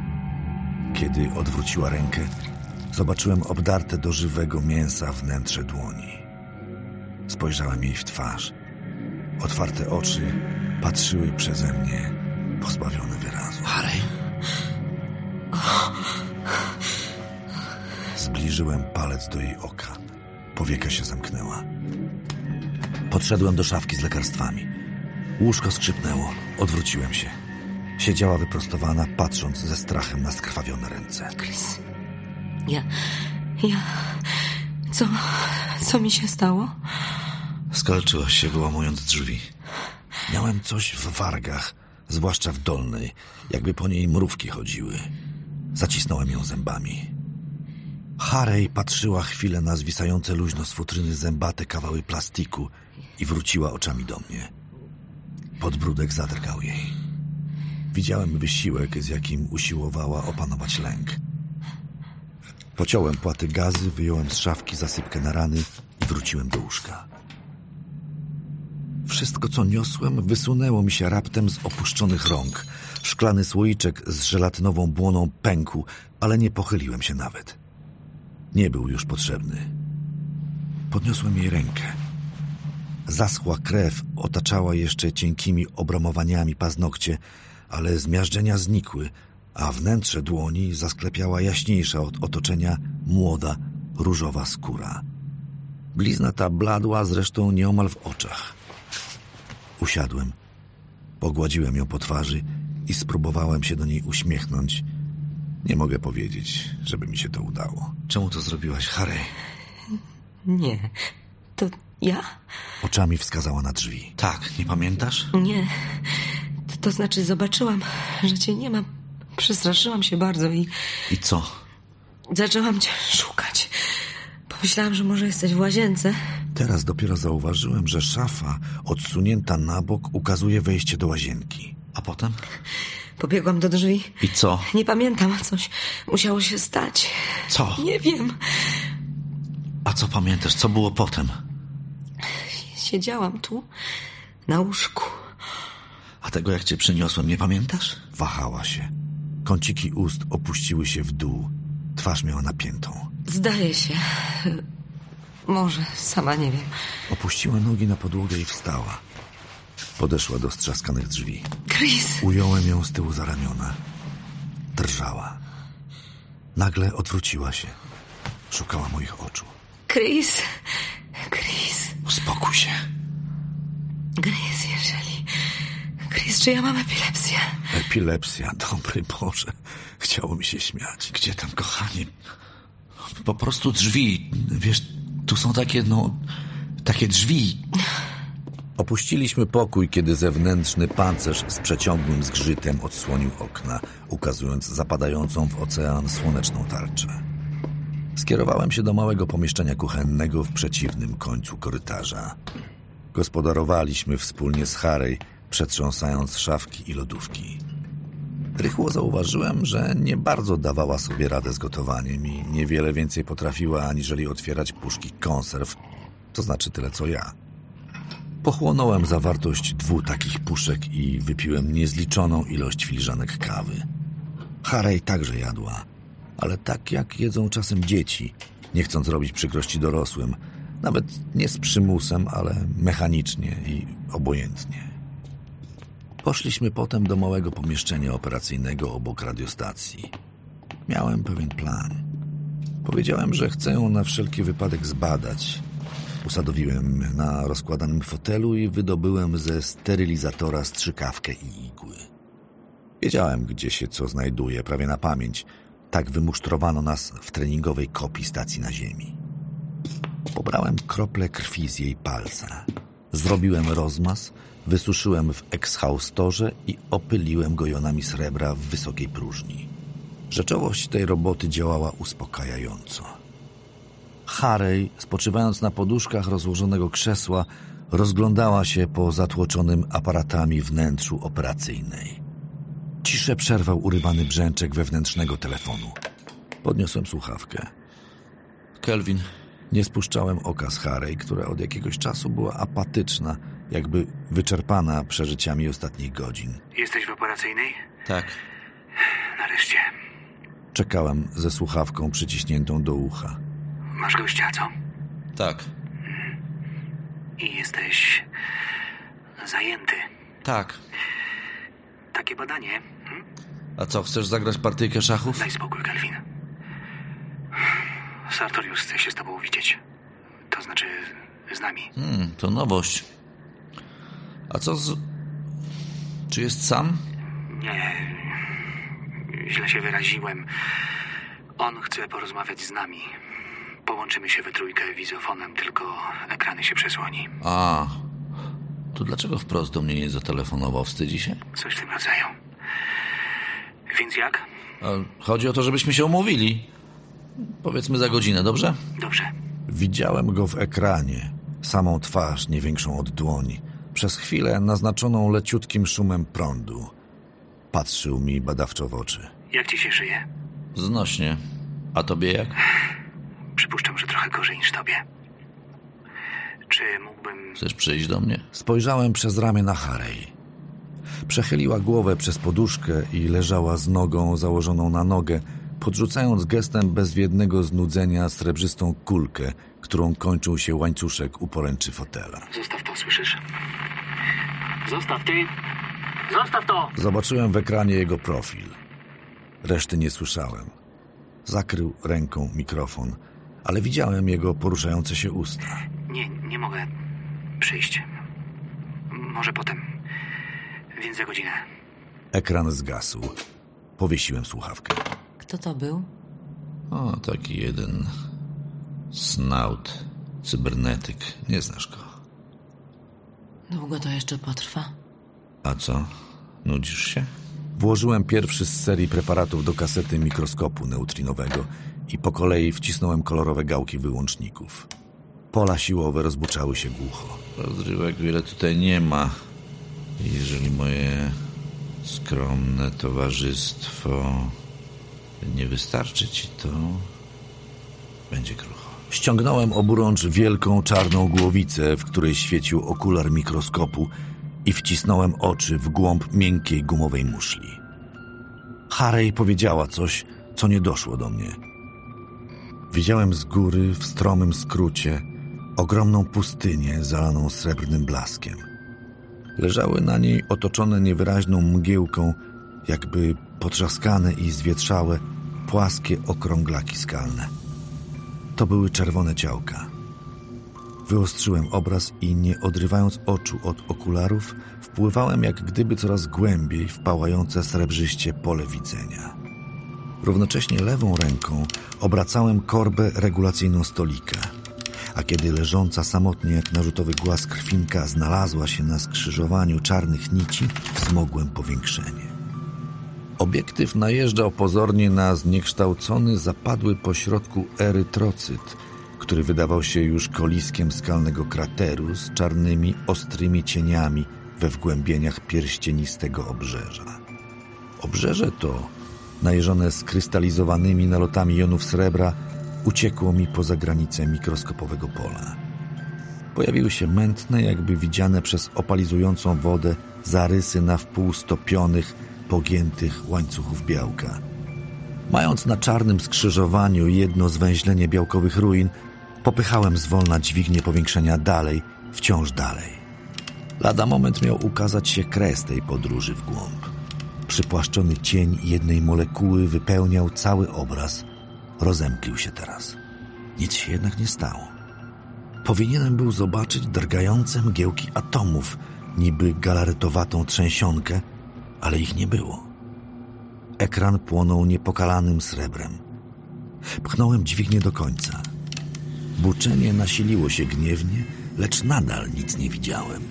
Kiedy odwróciła rękę, zobaczyłem obdarte do żywego mięsa wnętrze dłoni. Spojrzałem jej w twarz. Otwarte oczy patrzyły przeze mnie, pozbawione wyrazu. Harry? Zbliżyłem palec do jej oka. Powieka się zamknęła. Podszedłem do szafki z lekarstwami. Łóżko skrzypnęło. Odwróciłem się. Siedziała wyprostowana, patrząc ze strachem na skrwawione ręce. Chris, ja... ja... Co... co mi się stało? Skalczyłaś się, wyłamując drzwi. Miałem coś w wargach, zwłaszcza w dolnej, jakby po niej mrówki chodziły. Zacisnąłem ją zębami. Harry patrzyła chwilę na zwisające luźno z futryny zębate kawały plastiku i wróciła oczami do mnie. Podbródek zadrgał jej. Widziałem wysiłek, z jakim usiłowała opanować lęk. Pociąłem płaty gazy, wyjąłem z szafki zasypkę na rany i wróciłem do łóżka. Wszystko, co niosłem, wysunęło mi się raptem z opuszczonych rąk. Szklany słoiczek z żelatynową błoną pękł, ale nie pochyliłem się nawet. Nie był już potrzebny. Podniosłem jej rękę. Zaschła krew otaczała jeszcze cienkimi obromowaniami paznokcie, ale zmiażdżenia znikły, a wnętrze dłoni zasklepiała jaśniejsza od otoczenia młoda, różowa skóra. Blizna ta bladła zresztą nieomal w oczach. Usiadłem, pogładziłem ją po twarzy i spróbowałem się do niej uśmiechnąć. Nie mogę powiedzieć, żeby mi się to udało. Czemu to zrobiłaś, Harry? Nie. To ja? Oczami wskazała na drzwi. Tak, nie pamiętasz? Nie. To, to znaczy zobaczyłam, że cię nie ma. Przestraszyłam się bardzo i I co? zaczęłam cię szukać. Pomyślałam, że może jesteś w łazience. Teraz dopiero zauważyłem, że szafa odsunięta na bok ukazuje wejście do łazienki. A potem? Pobiegłam do drzwi. I co? Nie pamiętam, coś musiało się stać. Co? Nie wiem. A co pamiętasz? Co było potem? Siedziałam tu, na łóżku. A tego, jak cię przyniosłem, nie pamiętasz? Wahała się. Kąciki ust opuściły się w dół. Twarz miała napiętą. Zdaje się. Może, sama nie wiem. Opuściła nogi na podłogę i wstała. Podeszła do strzaskanych drzwi. Chris! Ująłem ją z tyłu za ramiona. Drżała. Nagle odwróciła się. Szukała moich oczu. Chris! Chris! Uspokój się. Chris, jeżeli... Chris, czy ja mam epilepsję? Epilepsja, dobry Boże. Chciało mi się śmiać. Gdzie tam, kochani? Po prostu drzwi. Wiesz, tu są takie, no... Takie drzwi. Opuściliśmy pokój, kiedy zewnętrzny pancerz z przeciągłym zgrzytem odsłonił okna, ukazując zapadającą w ocean słoneczną tarczę. Skierowałem się do małego pomieszczenia kuchennego w przeciwnym końcu korytarza. Gospodarowaliśmy wspólnie z Harry, przetrząsając szafki i lodówki. Rychło zauważyłem, że nie bardzo dawała sobie radę z gotowaniem i niewiele więcej potrafiła aniżeli otwierać puszki konserw, to znaczy tyle co ja. Pochłonąłem zawartość dwóch takich puszek i wypiłem niezliczoną ilość filiżanek kawy. Harry także jadła, ale tak jak jedzą czasem dzieci, nie chcąc robić przykrości dorosłym, nawet nie z przymusem, ale mechanicznie i obojętnie. Poszliśmy potem do małego pomieszczenia operacyjnego obok radiostacji. Miałem pewien plan. Powiedziałem, że chcę ją na wszelki wypadek zbadać. Usadowiłem na rozkładanym fotelu i wydobyłem ze sterylizatora strzykawkę i igły. Wiedziałem, gdzie się co znajduje, prawie na pamięć. Tak wymusztrowano nas w treningowej kopii stacji na Ziemi. Pobrałem krople krwi z jej palca. Zrobiłem rozmaz, wysuszyłem w ekshaustorze i opyliłem go jonami srebra w wysokiej próżni. Rzeczowość tej roboty działała uspokajająco. Harry, spoczywając na poduszkach rozłożonego krzesła, rozglądała się po zatłoczonym aparatami wnętrzu operacyjnej. Ciszę przerwał urywany brzęczek wewnętrznego telefonu. Podniosłem słuchawkę. Kelvin. Nie spuszczałem oka z Harry, która od jakiegoś czasu była apatyczna, jakby wyczerpana przeżyciami ostatnich godzin. Jesteś w operacyjnej? Tak. Nareszcie. Czekałem ze słuchawką przyciśniętą do ucha. Masz gościa, co? Tak. I jesteś... zajęty. Tak. Takie badanie. A co, chcesz zagrać partyjkę szachów? Daj spokój, Kelvin. Sartorius chce się z tobą widzieć. To znaczy z nami. Hmm, to nowość. A co z... Czy jest sam? Nie. Źle się wyraziłem. On chce porozmawiać z nami. Połączymy się we trójkę wizofonem, tylko ekrany się przesłoni. A, to dlaczego wprost do mnie nie zatelefonował? Wstydzi się? Coś w tym rodzaju. Więc jak? Chodzi o to, żebyśmy się umówili. Powiedzmy za godzinę, dobrze? Dobrze. Widziałem go w ekranie, samą twarz, nie większą od dłoni, przez chwilę naznaczoną leciutkim szumem prądu. Patrzył mi badawczo w oczy. Jak ci się żyje? Znośnie. A tobie jak? Przypuszczam, że trochę gorzej niż tobie. Czy mógłbym... Chcesz przyjść do mnie? Spojrzałem przez ramię na Harry. Przechyliła głowę przez poduszkę i leżała z nogą założoną na nogę, podrzucając gestem bezwiednego znudzenia srebrzystą kulkę, którą kończył się łańcuszek u poręczy fotela. Zostaw to, słyszysz? Zostaw ty! Zostaw to! Zobaczyłem w ekranie jego profil. Reszty nie słyszałem. Zakrył ręką mikrofon, ale widziałem jego poruszające się usta. Nie, nie mogę przyjść. Może potem. Więc za godzinę. Ekran zgasł. Powiesiłem słuchawkę. Kto to był? O, taki jeden snaut, cybernetyk. Nie znasz go. Długo to jeszcze potrwa? A co? Nudzisz się? Włożyłem pierwszy z serii preparatów do kasety mikroskopu neutrinowego i po kolei wcisnąłem kolorowe gałki wyłączników. Pola siłowe rozbuczały się głucho. Rozrywek wiele tutaj nie ma. Jeżeli moje skromne towarzystwo nie wystarczy ci, to będzie krucho. Ściągnąłem oburącz wielką czarną głowicę, w której świecił okular mikroskopu i wcisnąłem oczy w głąb miękkiej gumowej muszli. Harry powiedziała coś, co nie doszło do mnie. Widziałem z góry, w stromym skrócie, ogromną pustynię zalaną srebrnym blaskiem. Leżały na niej otoczone niewyraźną mgiełką, jakby potrzaskane i zwietrzałe, płaskie okrąglaki skalne. To były czerwone ciałka. Wyostrzyłem obraz i nie odrywając oczu od okularów, wpływałem jak gdyby coraz głębiej w pałające srebrzyście pole widzenia. Równocześnie lewą ręką obracałem korbę regulacyjną stolika, a kiedy leżąca samotnie jak narzutowy głaz krwinka znalazła się na skrzyżowaniu czarnych nici, wzmogłem powiększenie. Obiektyw najeżdżał pozornie na zniekształcony, zapadły pośrodku erytrocyt, który wydawał się już koliskiem skalnego krateru z czarnymi, ostrymi cieniami we wgłębieniach pierścienistego obrzeża. Obrzeże to, najeżone skrystalizowanymi nalotami jonów srebra, uciekło mi poza granicę mikroskopowego pola. Pojawiły się mętne, jakby widziane przez opalizującą wodę, zarysy na wpół stopionych, pogiętych łańcuchów białka. Mając na czarnym skrzyżowaniu jedno zwęźlenie białkowych ruin, popychałem zwolna dźwignię powiększenia dalej, wciąż dalej. Lada moment miał ukazać się kres tej podróży w głąb. Przypłaszczony cień jednej molekuły wypełniał cały obraz. Rozemklił się teraz. Nic się jednak nie stało. Powinienem był zobaczyć drgające mgiełki atomów, niby galaretowatą trzęsionkę, ale ich nie było. Ekran płonął niepokalanym srebrem. Pchnąłem dźwignię do końca. Buczenie nasiliło się gniewnie, lecz nadal nic nie widziałem.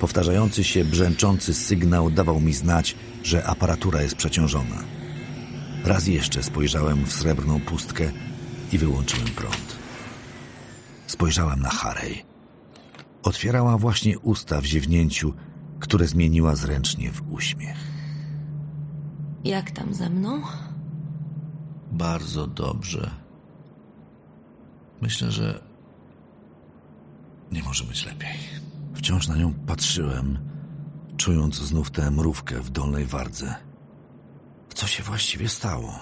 Powtarzający się brzęczący sygnał dawał mi znać, że aparatura jest przeciążona. Raz jeszcze spojrzałem w srebrną pustkę i wyłączyłem prąd. Spojrzałem na Harry. Otwierała właśnie usta w ziewnięciu, które zmieniła zręcznie w uśmiech. Jak tam ze mną? Bardzo dobrze. Myślę, że nie może być lepiej. Wciąż na nią patrzyłem, czując znów tę mrówkę w dolnej wardze. Co się właściwie stało?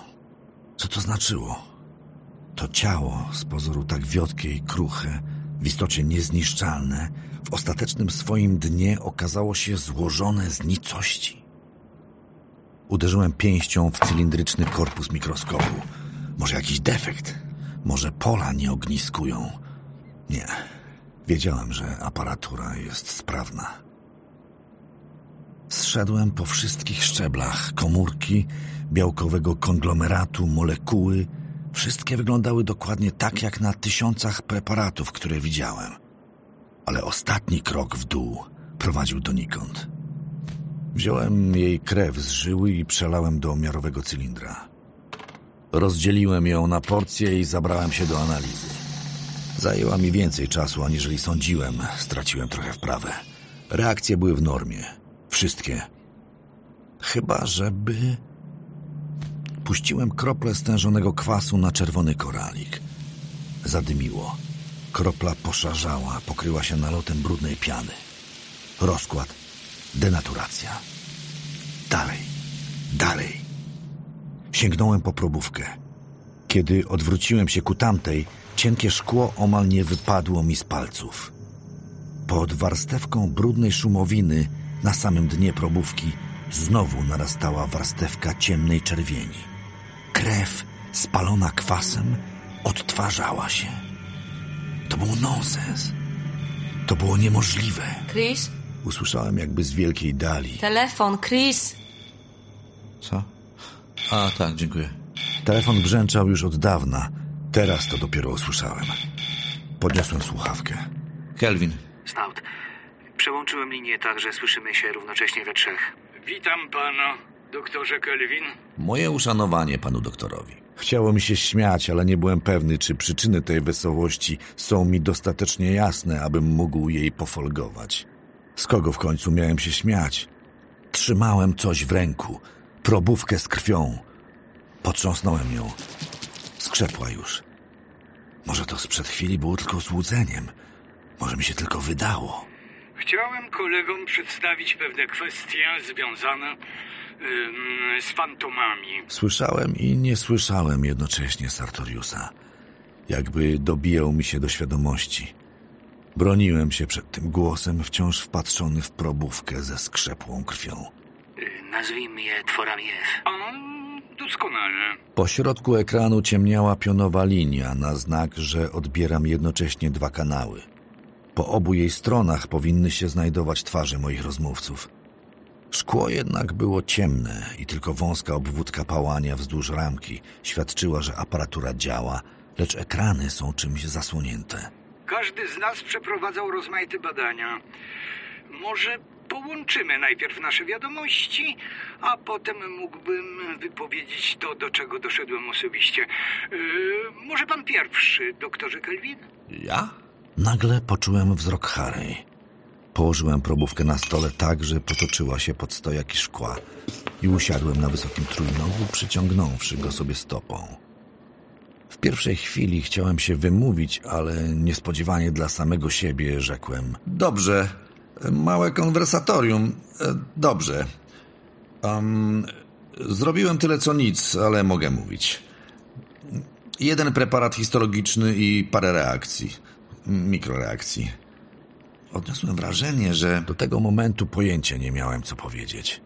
Co to znaczyło? To ciało, z pozoru tak wiotkie i kruche, w istocie niezniszczalne, w ostatecznym swoim dnie okazało się złożone z nicości. Uderzyłem pięścią w cylindryczny korpus mikroskopu. Może jakiś defekt? Może pola nie ogniskują? Nie. Wiedziałem, że aparatura jest sprawna. Zszedłem po wszystkich szczeblach. Komórki, białkowego konglomeratu, molekuły. Wszystkie wyglądały dokładnie tak, jak na tysiącach preparatów, które widziałem. Ale ostatni krok w dół prowadził donikąd. Wziąłem jej krew z żyły i przelałem do miarowego cylindra. Rozdzieliłem ją na porcje i zabrałem się do analizy. Zajęła mi więcej czasu, aniżeli sądziłem. Straciłem trochę wprawę. Reakcje były w normie. Wszystkie. Chyba, żeby... Puściłem krople stężonego kwasu na czerwony koralik. Zadymiło. Kropla poszarzała, pokryła się nalotem brudnej piany. Rozkład, denaturacja. Dalej, dalej. Sięgnąłem po probówkę. Kiedy odwróciłem się ku tamtej, cienkie szkło omal nie wypadło mi z palców. Pod warstewką brudnej szumowiny na samym dnie probówki znowu narastała warstewka ciemnej czerwieni. Krew spalona kwasem odtwarzała się. To był nonsens. To było niemożliwe. Chris? Usłyszałem jakby z wielkiej dali. Telefon, Chris! Co? A, tak, dziękuję. Telefon brzęczał już od dawna. Teraz to dopiero usłyszałem. Podniosłem słuchawkę. Kelvin. Snout. Przełączyłem linię tak, że słyszymy się równocześnie we trzech. Witam pana, doktorze Kelvin. Moje uszanowanie panu doktorowi. Chciało mi się śmiać, ale nie byłem pewny, czy przyczyny tej wesołości są mi dostatecznie jasne, abym mógł jej pofolgować. Z kogo w końcu miałem się śmiać? Trzymałem coś w ręku. Probówkę z krwią. Potrząsnąłem ją. Skrzepła już. Może to sprzed chwili było tylko złudzeniem. Może mi się tylko wydało. Chciałem kolegom przedstawić pewne kwestie związane z fantomami. Słyszałem i nie słyszałem jednocześnie Sartoriusa. Jakby dobijał mi się do świadomości. Broniłem się przed tym głosem, wciąż wpatrzony w probówkę ze skrzepłą krwią. Nazwijmy je tworami F. Doskonale. Po środku ekranu ciemniała pionowa linia na znak, że odbieram jednocześnie dwa kanały. Po obu jej stronach powinny się znajdować twarze moich rozmówców. Szkło jednak było ciemne i tylko wąska obwódka pałania wzdłuż ramki świadczyła, że aparatura działa, lecz ekrany są czymś zasłonięte. Każdy z nas przeprowadzał rozmaite badania. Może połączymy najpierw nasze wiadomości, a potem mógłbym wypowiedzieć to, do czego doszedłem osobiście. Yy, może pan pierwszy, doktorze Kelvin? Ja? Nagle poczułem wzrok Harry. Położyłem probówkę na stole tak, że potoczyła się pod stojaki szkła i usiadłem na wysokim trójnogu, przyciągnąwszy go sobie stopą. W pierwszej chwili chciałem się wymówić, ale niespodziewanie dla samego siebie rzekłem. Dobrze, małe konwersatorium. E, Dobrze. Um, zrobiłem tyle co nic, ale mogę mówić. Jeden preparat histologiczny i parę reakcji. Mikroreakcji. Odniosłem wrażenie, że do tego momentu pojęcia nie miałem, co powiedzieć.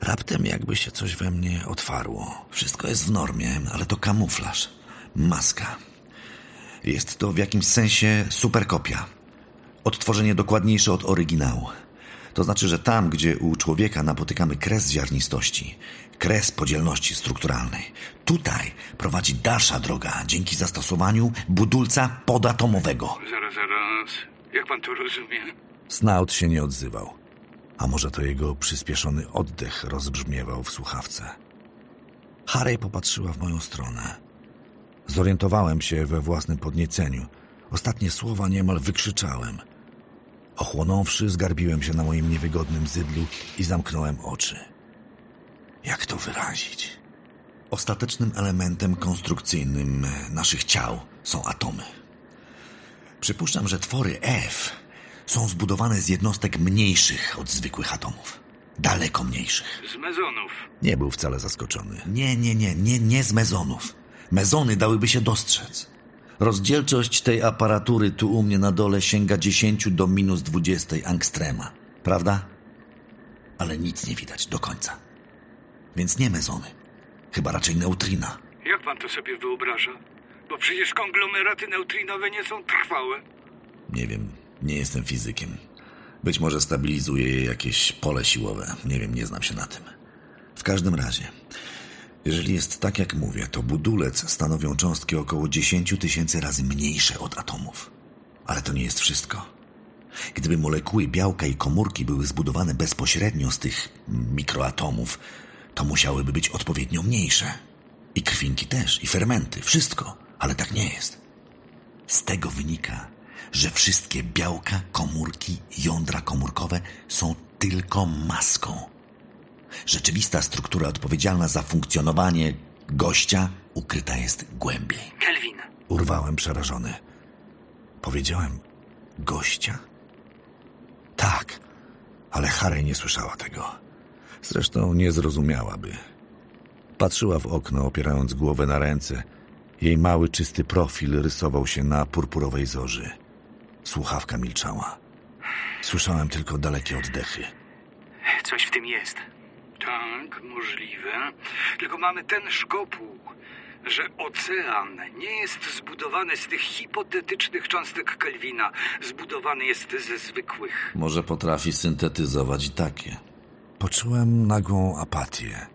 Raptem jakby się coś we mnie otwarło. Wszystko jest w normie, ale to kamuflaż. Maska. Jest to w jakimś sensie superkopia. Odtworzenie dokładniejsze od oryginału. To znaczy, że tam, gdzie u człowieka napotykamy kres ziarnistości, kres podzielności strukturalnej, tutaj prowadzi dalsza droga dzięki zastosowaniu budulca podatomowego. Zaraz, zaraz. Jak pan to rozumie? Snout się nie odzywał. A może to jego przyspieszony oddech rozbrzmiewał w słuchawce. Harry popatrzyła w moją stronę. Zorientowałem się we własnym podnieceniu. Ostatnie słowa niemal wykrzyczałem. Ochłonąwszy, zgarbiłem się na moim niewygodnym zydlu i zamknąłem oczy. Jak to wyrazić? Ostatecznym elementem konstrukcyjnym naszych ciał są atomy. Przypuszczam, że twory F są zbudowane z jednostek mniejszych od zwykłych atomów. Daleko mniejszych. Z mezonów. Nie był wcale zaskoczony. Nie, nie, nie, nie, nie z mezonów. Mezony dałyby się dostrzec. Rozdzielczość tej aparatury tu u mnie na dole sięga 10 do minus 20 angstrema. Prawda? Ale nic nie widać do końca. Więc nie mezony. Chyba raczej neutrina. Jak pan to sobie wyobraża? Bo przecież konglomeraty neutrinowe nie są trwałe. Nie wiem, nie jestem fizykiem. Być może stabilizuje je jakieś pole siłowe. Nie wiem, nie znam się na tym. W każdym razie, jeżeli jest tak jak mówię, to budulec stanowią cząstki około 10 tysięcy razy mniejsze od atomów. Ale to nie jest wszystko. Gdyby molekuły białka i komórki były zbudowane bezpośrednio z tych mikroatomów, to musiałyby być odpowiednio mniejsze. I krwinki też, i fermenty, wszystko. Ale tak nie jest. Z tego wynika, że wszystkie białka, komórki, jądra komórkowe są tylko maską. Rzeczywista struktura odpowiedzialna za funkcjonowanie gościa ukryta jest głębiej. Kelvin. Urwałem przerażony. Powiedziałem gościa? Tak, ale Harry nie słyszała tego. Zresztą nie zrozumiałaby. Patrzyła w okno, opierając głowę na ręce. Jej mały, czysty profil rysował się na purpurowej zorzy. Słuchawka milczała. Słyszałem tylko dalekie oddechy. Coś w tym jest. Tak, możliwe. Tylko mamy ten szkopuł, że ocean nie jest zbudowany z tych hipotetycznych cząstek Kelvina. Zbudowany jest ze zwykłych. Może potrafi syntetyzować i takie. Poczułem nagłą apatię.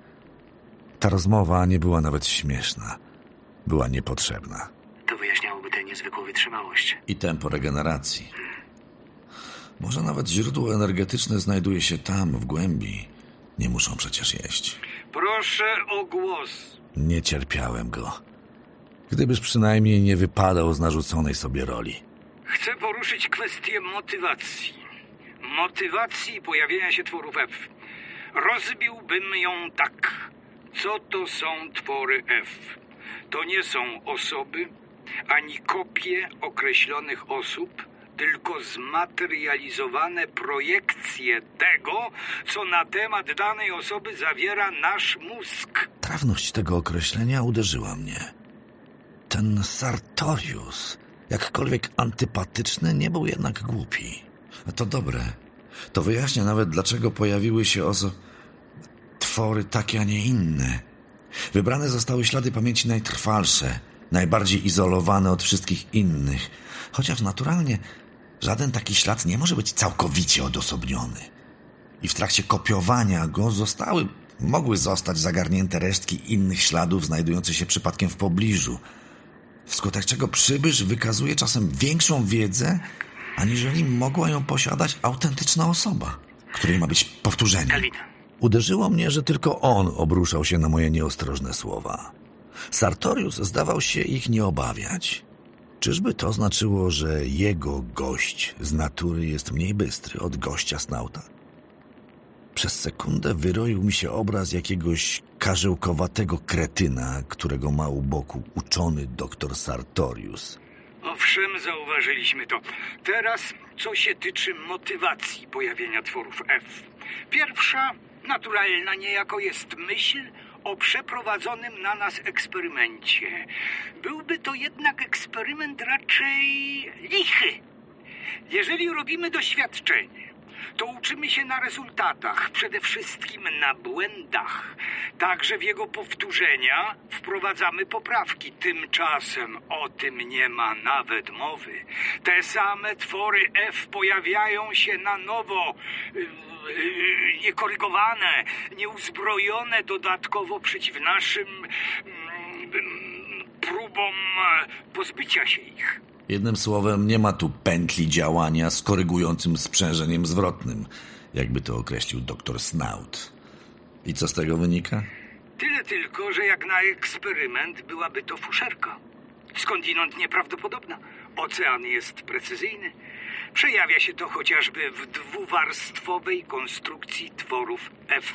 Ta rozmowa nie była nawet śmieszna. Była niepotrzebna. To wyjaśniałoby tę niezwykłą wytrzymałość. I tempo regeneracji. Może nawet źródło energetyczne znajduje się tam, w głębi. Nie muszą przecież jeść. Proszę o głos. Nie cierpiałem go. Gdybyż przynajmniej nie wypadał z narzuconej sobie roli. Chcę poruszyć kwestię motywacji. Motywacji pojawienia się tworów F. Rozbiłbym ją tak. Co to są twory F? To nie są osoby, ani kopie określonych osób, tylko zmaterializowane projekcje tego, co na temat danej osoby zawiera nasz mózg. Trawność tego określenia uderzyła mnie. Ten Sartorius, jakkolwiek antypatyczny, nie był jednak głupi. To dobre. To wyjaśnia nawet, dlaczego pojawiły się oso... twory takie, a nie inne. Wybrane zostały ślady pamięci najtrwalsze, najbardziej izolowane od wszystkich innych. Chociaż naturalnie żaden taki ślad nie może być całkowicie odosobniony. I w trakcie kopiowania go zostały, mogły zostać zagarnięte resztki innych śladów znajdujących się przypadkiem w pobliżu. Wskutek czego przybysz wykazuje czasem większą wiedzę, aniżeli mogła ją posiadać autentyczna osoba, której ma być powtórzenie. Uderzyło mnie, że tylko on obruszał się na moje nieostrożne słowa. Sartorius zdawał się ich nie obawiać. Czyżby to znaczyło, że jego gość z natury jest mniej bystry od gościa Snauta? Przez sekundę wyroił mi się obraz jakiegoś karzełkowatego kretyna, którego ma u boku uczony doktor Sartorius. Owszem, zauważyliśmy to. Teraz, co się tyczy motywacji pojawienia tworów F. Pierwsza, naturalna niejako jest myśl o przeprowadzonym na nas eksperymencie. Byłby to jednak eksperyment raczej lichy. Jeżeli robimy doświadczenie, to uczymy się na rezultatach, przede wszystkim na błędach. Także w jego powtórzenia wprowadzamy poprawki. Tymczasem o tym nie ma nawet mowy. Te same twory F pojawiają się na nowo, niekorygowane, nieuzbrojone dodatkowo przeciw naszym yy, próbom e, pozbycia się ich. Jednym słowem, nie ma tu pętli działania z korygującym sprzężeniem zwrotnym, jakby to określił doktor Snout. I co z tego wynika? Tyle tylko, że jak na eksperyment byłaby to fuszerka. Skądinąd nieprawdopodobna. Ocean jest precyzyjny. Przejawia się to chociażby w dwuwarstwowej konstrukcji tworów F.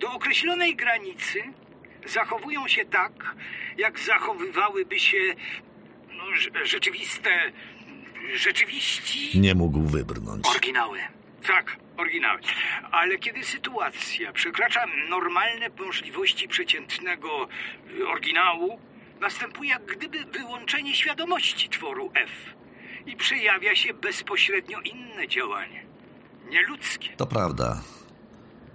Do określonej granicy zachowują się tak, jak zachowywałyby się no, rze- rzeczywiste, rzeczywiści Nie mógł wybrnąć. Oryginały. Tak, oryginały. Ale kiedy sytuacja przekracza normalne możliwości przeciętnego oryginału, następuje jak gdyby wyłączenie świadomości tworu F i przejawia się bezpośrednio inne działanie. Nieludzkie. To prawda.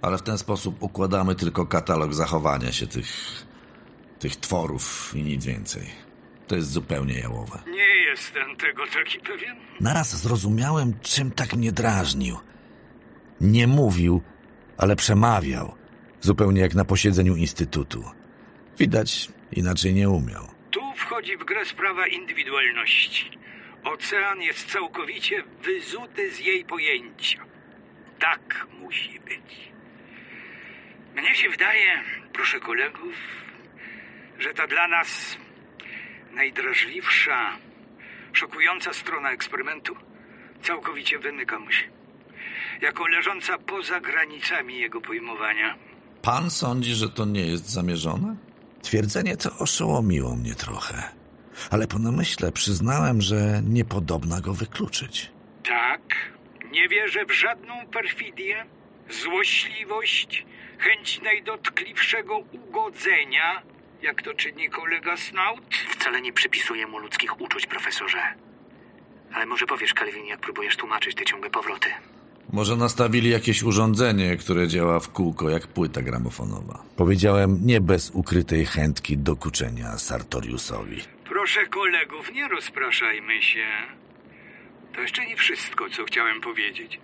Ale w ten sposób układamy tylko katalog zachowania się tych. tych tworów i nic więcej. To jest zupełnie jałowe. Nie jestem tego taki pewien. Naraz zrozumiałem, czym tak mnie drażnił. Nie mówił, ale przemawiał. Zupełnie jak na posiedzeniu instytutu. Widać, inaczej nie umiał. Tu wchodzi w grę sprawa indywidualności. Ocean jest całkowicie wyzuty z jej pojęcia. Tak musi być. Mnie się wydaje, proszę kolegów, że ta dla nas najdrażliwsza, szokująca strona eksperymentu całkowicie wymyka mu się. Jako leżąca poza granicami jego pojmowania. Pan sądzi, że to nie jest zamierzone? Twierdzenie to oszołomiło mnie trochę. Ale po namyśle przyznałem, że niepodobna go wykluczyć. Tak, nie wierzę w żadną perfidię, złośliwość, chęć najdotkliwszego ugodzenia, jak to czyni kolega Snout. Wcale nie przypisuję mu ludzkich uczuć, profesorze. Ale może powiesz, Calvin, jak próbujesz tłumaczyć te ciągłe powroty? Może nastawili jakieś urządzenie, które działa w kółko jak płyta gramofonowa. Powiedziałem nie bez ukrytej chętki dokuczenia Sartoriusowi. Proszę kolegów, nie rozpraszajmy się. To jeszcze nie wszystko, co chciałem powiedzieć.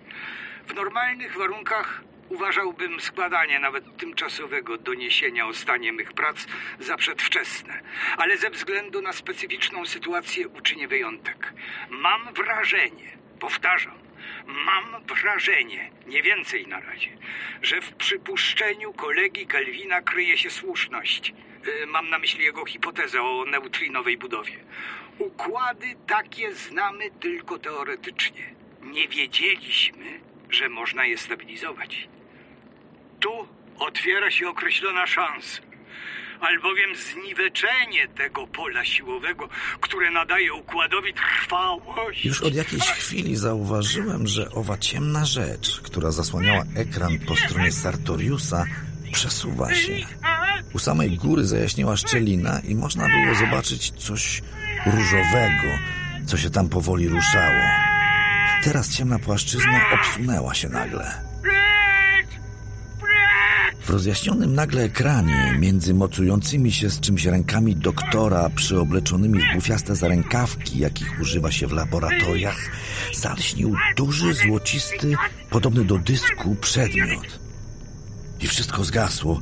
W normalnych warunkach uważałbym składanie nawet tymczasowego doniesienia o stanie mych prac za przedwczesne, ale ze względu na specyficzną sytuację uczynię wyjątek. Mam wrażenie, powtarzam, mam wrażenie, nie więcej na razie, że w przypuszczeniu kolegi Kelvina kryje się słuszność. Y, Mam na myśli jego hipotezę o neutrinowej budowie. Układy takie znamy tylko teoretycznie. Nie wiedzieliśmy, że można je stabilizować. Tu otwiera się określona szansa, albowiem zniweczenie tego pola siłowego, które nadaje układowi trwałość. Już od jakiejś chwili zauważyłem, że owa ciemna rzecz, która zasłaniała ekran po stronie Sartoriusa, przesuwa się. U samej góry zajaśniała szczelina i można było zobaczyć coś różowego, co się tam powoli ruszało. Teraz ciemna płaszczyzna obsunęła się nagle. W rozjaśnionym nagle ekranie, między mocującymi się z czymś rękami doktora, przyobleczonymi w bufiaste zarękawki, jakich używa się w laboratoriach, zalśnił duży, złocisty, podobny do dysku przedmiot. I wszystko zgasło,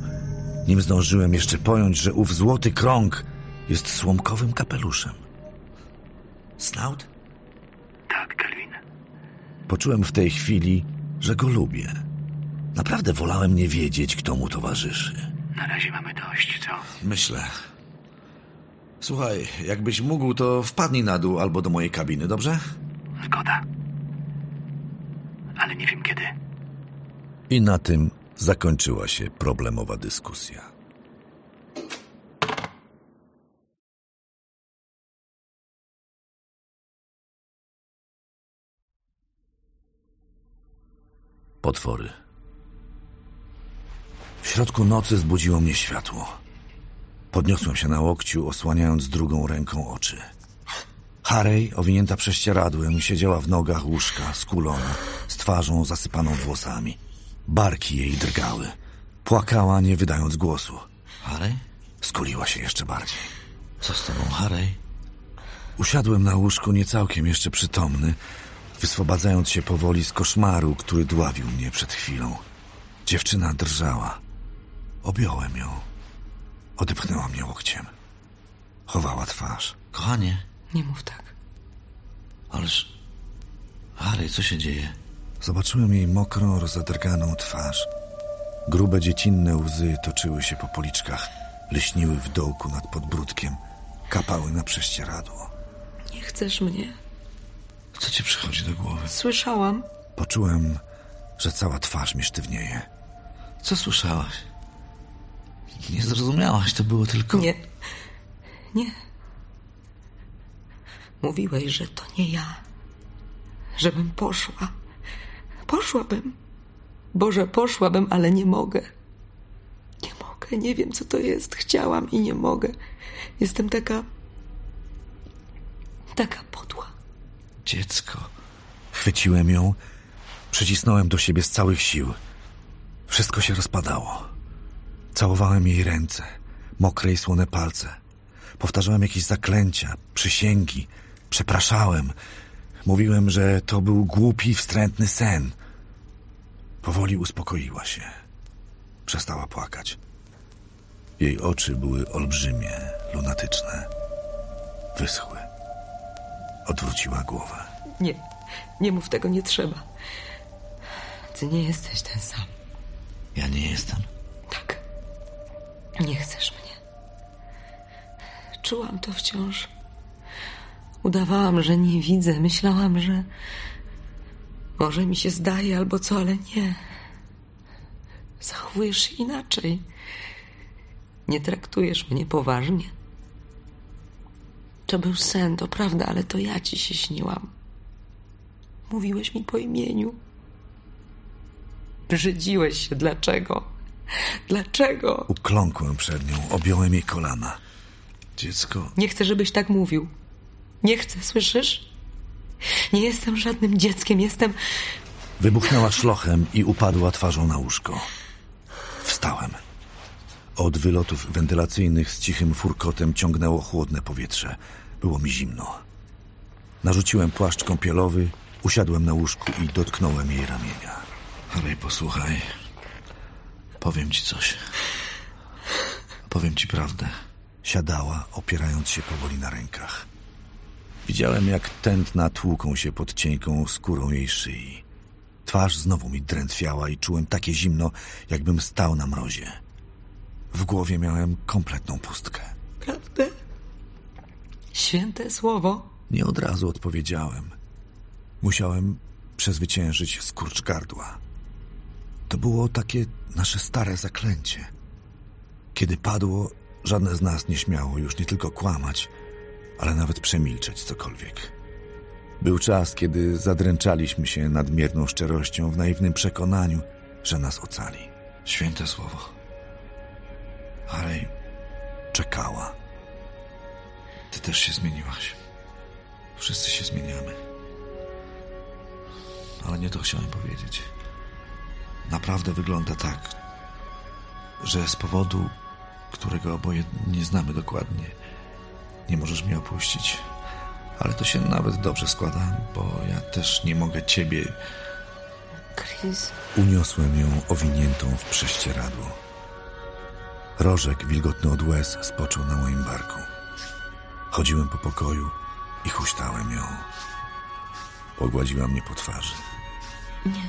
nim zdążyłem jeszcze pojąć, że ów złoty krąg jest słomkowym kapeluszem. Snout? Tak, Kelvin. Poczułem w tej chwili, że go lubię. Naprawdę wolałem nie wiedzieć, kto mu towarzyszy. Na razie mamy dość, co? Myślę. Słuchaj, jakbyś mógł, to wpadnij na dół albo do mojej kabiny, dobrze? Zgoda. Ale nie wiem kiedy. I na tym zakończyła się problemowa dyskusja. Potwory. W środku nocy zbudziło mnie światło. Podniosłem się na łokciu, osłaniając drugą ręką oczy. Harry, owinięta prześcieradłem, siedziała w nogach łóżka, skulona, z twarzą zasypaną włosami. Barki jej drgały. Płakała, nie wydając głosu. Harry? Skuliła się jeszcze bardziej. Co z tobą, Harry? Usiadłem na łóżku niecałkiem jeszcze przytomny, wyswobadzając się powoli z koszmaru, który dławił mnie przed chwilą. Dziewczyna drżała. Objąłem ją. Odepchnęła mnie łokciem. Chowała twarz. Kochanie, Nie mów tak. ależ... Harry, co się dzieje? Zobaczyłem jej mokrą, rozedrganą twarz. Grube dziecinne łzy toczyły się po policzkach, lśniły w dołku nad podbródkiem, kapały na prześcieradło. Nie chcesz mnie. Co ci przychodzi do głowy? Słyszałam. Poczułem, że cała twarz mi sztywnieje. Co słyszałaś? Nie zrozumiałaś, to było tylko... Nie. Nie. Mówiłeś, że to nie ja. Żebym poszła. Poszłabym. Boże, poszłabym, ale nie mogę. Nie mogę, nie wiem, co to jest. Chciałam i nie mogę. Jestem taka. taka podła. Dziecko. Chwyciłem ją, przycisnąłem do siebie z całych sił. Wszystko się rozpadało. Całowałem jej ręce, mokre i słone palce. Powtarzałem jakieś zaklęcia, przysięgi. Przepraszałem. Mówiłem, że to był głupi, wstrętny sen. Powoli uspokoiła się. Przestała płakać. Jej oczy były olbrzymie, lunatyczne. Wyschły. Odwróciła głowę. Nie, nie mów tego, nie trzeba. Ty nie jesteś ten sam. Ja nie jestem. Nie chcesz mnie. Czułam to wciąż. Udawałam, że nie widzę. Myślałam, że może mi się zdaje albo co, ale nie. Zachowujesz się inaczej. Nie traktujesz mnie poważnie. To był sen, to prawda, ale to ja ci się śniłam. Mówiłeś mi po imieniu. Brzydziłeś się. Dlaczego? Dlaczego? Ukląkłem przed nią, objąłem jej kolana. Dziecko, Nie chcę, żebyś tak mówił. Nie chcę, słyszysz? Nie jestem żadnym dzieckiem, jestem. Wybuchnęła szlochem i upadła twarzą na łóżko. Wstałem. Od wylotów wentylacyjnych z cichym furkotem ciągnęło chłodne powietrze. Było mi zimno. Narzuciłem płaszcz kąpielowy, usiadłem na łóżku i dotknąłem jej ramienia. Harry, posłuchaj. Powiem ci coś. Powiem ci prawdę. Siadała, opierając się powoli na rękach. Widziałem, jak tętna tłuką się pod cienką skórą jej szyi. Twarz znowu mi drętwiała i czułem takie zimno, jakbym stał na mrozie. W głowie miałem kompletną pustkę. Prawda? Święte słowo. Nie od razu odpowiedziałem. Musiałem przezwyciężyć skurcz gardła. To było takie nasze stare zaklęcie. Kiedy padło, żadne z nas nie śmiało już nie tylko kłamać, ale nawet przemilczeć cokolwiek. Był czas, kiedy zadręczaliśmy się nadmierną szczerością w naiwnym przekonaniu, że nas ocali. Święte słowo. Harry, Czekała. ty też się zmieniłaś. Wszyscy się zmieniamy. Ale nie to chciałem powiedzieć. Naprawdę wygląda tak, że z powodu, którego oboje nie znamy dokładnie, nie możesz mnie opuścić. Ale to się nawet dobrze składa, bo ja też nie mogę ciebie. Chris. Uniosłem ją owiniętą w prześcieradło. Rożek wilgotny od łez spoczął na moim barku. Chodziłem po pokoju i huśtałem ją. Pogładziła mnie po twarzy. Nie.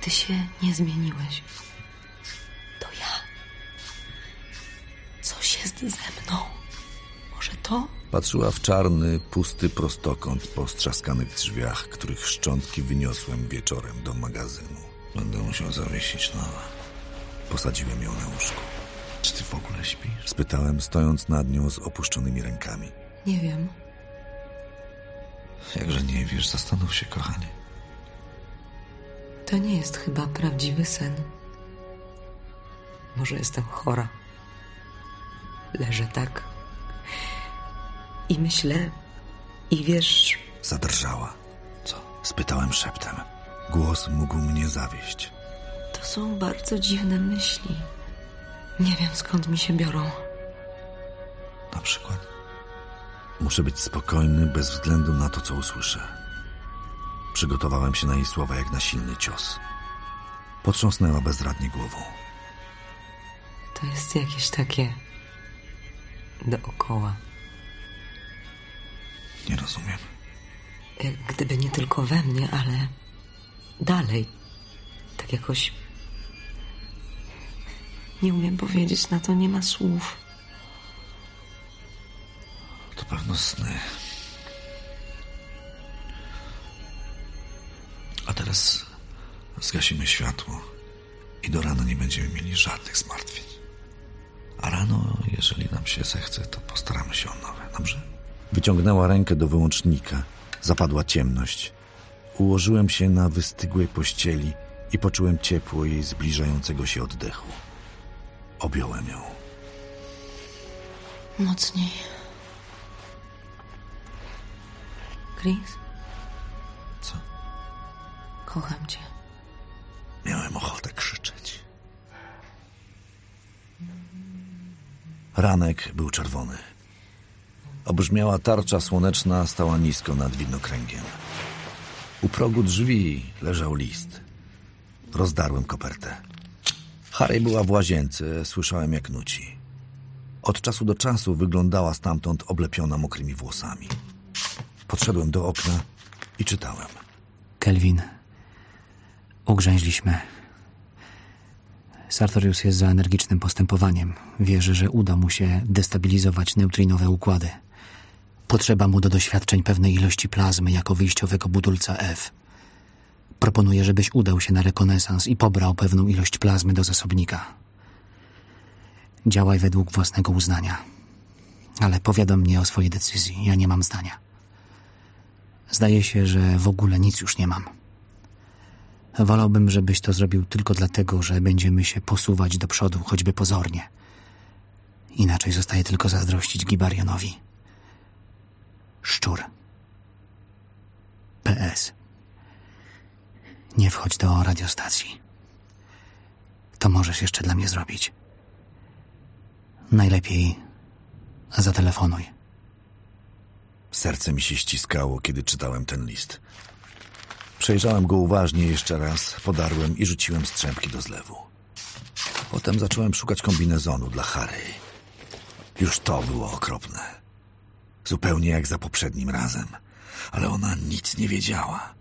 Ty się nie zmieniłeś. To ja. Jest ze mną. Może to? Patrzyła w czarny, pusty prostokąt po strzaskanych drzwiach, których szczątki wyniosłem wieczorem do magazynu. Będę musiał zawiesić nowe. Posadziłem ją na łóżku. Czy ty w ogóle śpisz? Spytałem, stojąc nad nią z opuszczonymi rękami. Nie wiem. Jakże nie wiesz, zastanów się, kochanie. To nie jest chyba prawdziwy sen. Może jestem chora. Leżę tak. I myślę. I wiesz. Zadrżała. Co? Spytałem szeptem. Głos mógł mnie zawieść. To są bardzo dziwne myśli. Nie wiem skąd mi się biorą. Na przykład? Muszę być spokojny bez względu na to, co usłyszę. Przygotowałem się na jej słowa jak na silny cios. Potrząsnęła bezradnie głową. To jest jakieś takie. Dookoła. Nie rozumiem. Jak gdyby nie tylko we mnie, ale dalej. Tak jakoś. Nie umiem powiedzieć, na to nie ma słów. To pewno sny. A teraz zgasimy światło i do rana nie będziemy mieli żadnych zmartwień. A rano, jeżeli nam się zechce, to postaramy się o nowe, dobrze? Wyciągnęła rękę do wyłącznika. Zapadła ciemność. Ułożyłem się na wystygłej pościeli i poczułem ciepło jej zbliżającego się oddechu. Objąłem ją. Mocniej. Chris? Co? Kocham cię. Miałem ochotę krzyczeć. Ranek był czerwony. Obrzmiała tarcza słoneczna stała nisko nad widnokręgiem. U progu drzwi leżał list. Rozdarłem kopertę. Harry była w łazience, słyszałem jak nuci. Od czasu do czasu wyglądała stamtąd oblepiona mokrymi włosami. Podszedłem do okna i czytałem. Kelvin, ugrzęźliśmy. Sartorius jest za energicznym postępowaniem. Wierzy, że uda mu się destabilizować neutrinowe układy. Potrzeba mu do doświadczeń pewnej ilości plazmy jako wyjściowego budulca F. Proponuję, żebyś udał się na rekonesans i pobrał pewną ilość plazmy do zasobnika. Działaj według własnego uznania. Ale powiadom mnie o swojej decyzji. Ja nie mam zdania. Zdaje się, że w ogóle nic już nie mam. Wolałbym, żebyś to zrobił tylko dlatego, że będziemy się posuwać do przodu, choćby pozornie. Inaczej zostaje tylko zazdrościć Gibarionowi. Szczur. PS. Nie wchodź do radiostacji. To możesz jeszcze dla mnie zrobić. Najlepiej zatelefonuj. Serce mi się ściskało, kiedy czytałem ten list. Przejrzałem go uważnie jeszcze raz, podarłem i rzuciłem strzępki do zlewu. Potem zacząłem szukać kombinezonu dla Harry. Już to było okropne. Zupełnie jak za poprzednim razem. Ale ona nic nie wiedziała.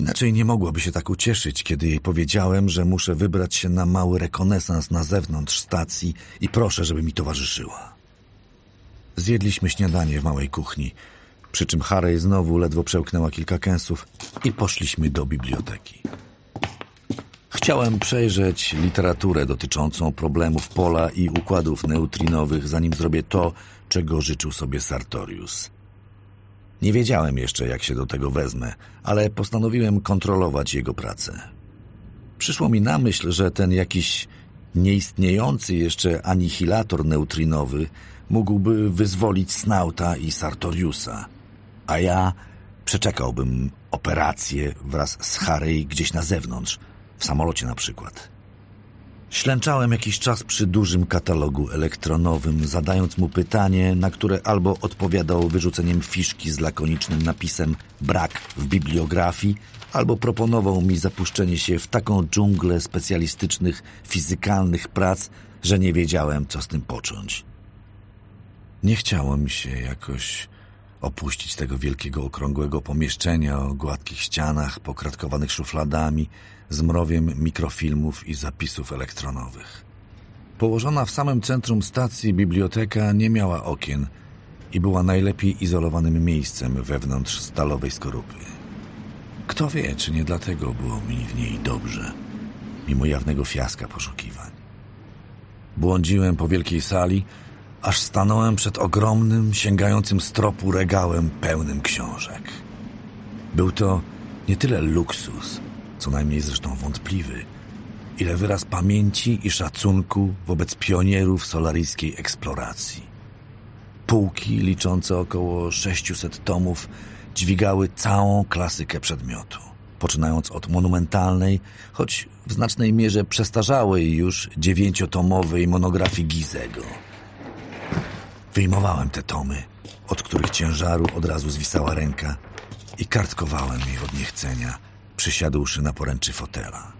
Inaczej nie mogłaby się tak ucieszyć, kiedy jej powiedziałem, że muszę wybrać się na mały rekonesans na zewnątrz stacji i proszę, żeby mi towarzyszyła. Zjedliśmy śniadanie w małej kuchni, przy czym Harry znowu ledwo przełknęła kilka kęsów i poszliśmy do biblioteki. Chciałem przejrzeć literaturę dotyczącą problemów pola i układów neutrinowych, zanim zrobię to, czego życzył sobie Sartorius. Nie wiedziałem jeszcze, jak się do tego wezmę, ale postanowiłem kontrolować jego pracę. Przyszło mi na myśl, że ten jakiś nieistniejący jeszcze anihilator neutrinowy mógłby wyzwolić Snauta i Sartoriusa, a ja przeczekałbym operację wraz z Harry gdzieś na zewnątrz, w samolocie na przykład. Ślęczałem jakiś czas przy dużym katalogu elektronowym, zadając mu pytanie, na które albo odpowiadał wyrzuceniem fiszki z lakonicznym napisem brak w bibliografii, albo proponował mi zapuszczenie się w taką dżunglę specjalistycznych, fizykalnych prac, że nie wiedziałem, co z tym począć. Nie chciało mi się jakoś opuścić tego wielkiego, okrągłego pomieszczenia o gładkich ścianach, pokratkowanych szufladami, z mrowiem mikrofilmów i zapisów elektronowych. Położona w samym centrum stacji biblioteka nie miała okien i była najlepiej izolowanym miejscem wewnątrz stalowej skorupy. Kto wie, czy nie dlatego było mi w niej dobrze, mimo jawnego fiaska poszukiwań. Błądziłem po wielkiej sali, aż stanąłem przed ogromnym, sięgającym stropu regałem pełnym książek. Był to nie tyle luksus, co najmniej zresztą wątpliwy, ile wyraz pamięci i szacunku wobec pionierów solaryjskiej eksploracji. Półki liczące około 600 tomów dźwigały całą klasykę przedmiotu, poczynając od monumentalnej, choć w znacznej mierze przestarzałej już dziewięciotomowej monografii Gizego. Wyjmowałem te tomy, od których ciężaru od razu zwisała ręka i kartkowałem je od niechcenia, przysiadłszy na poręczy fotela.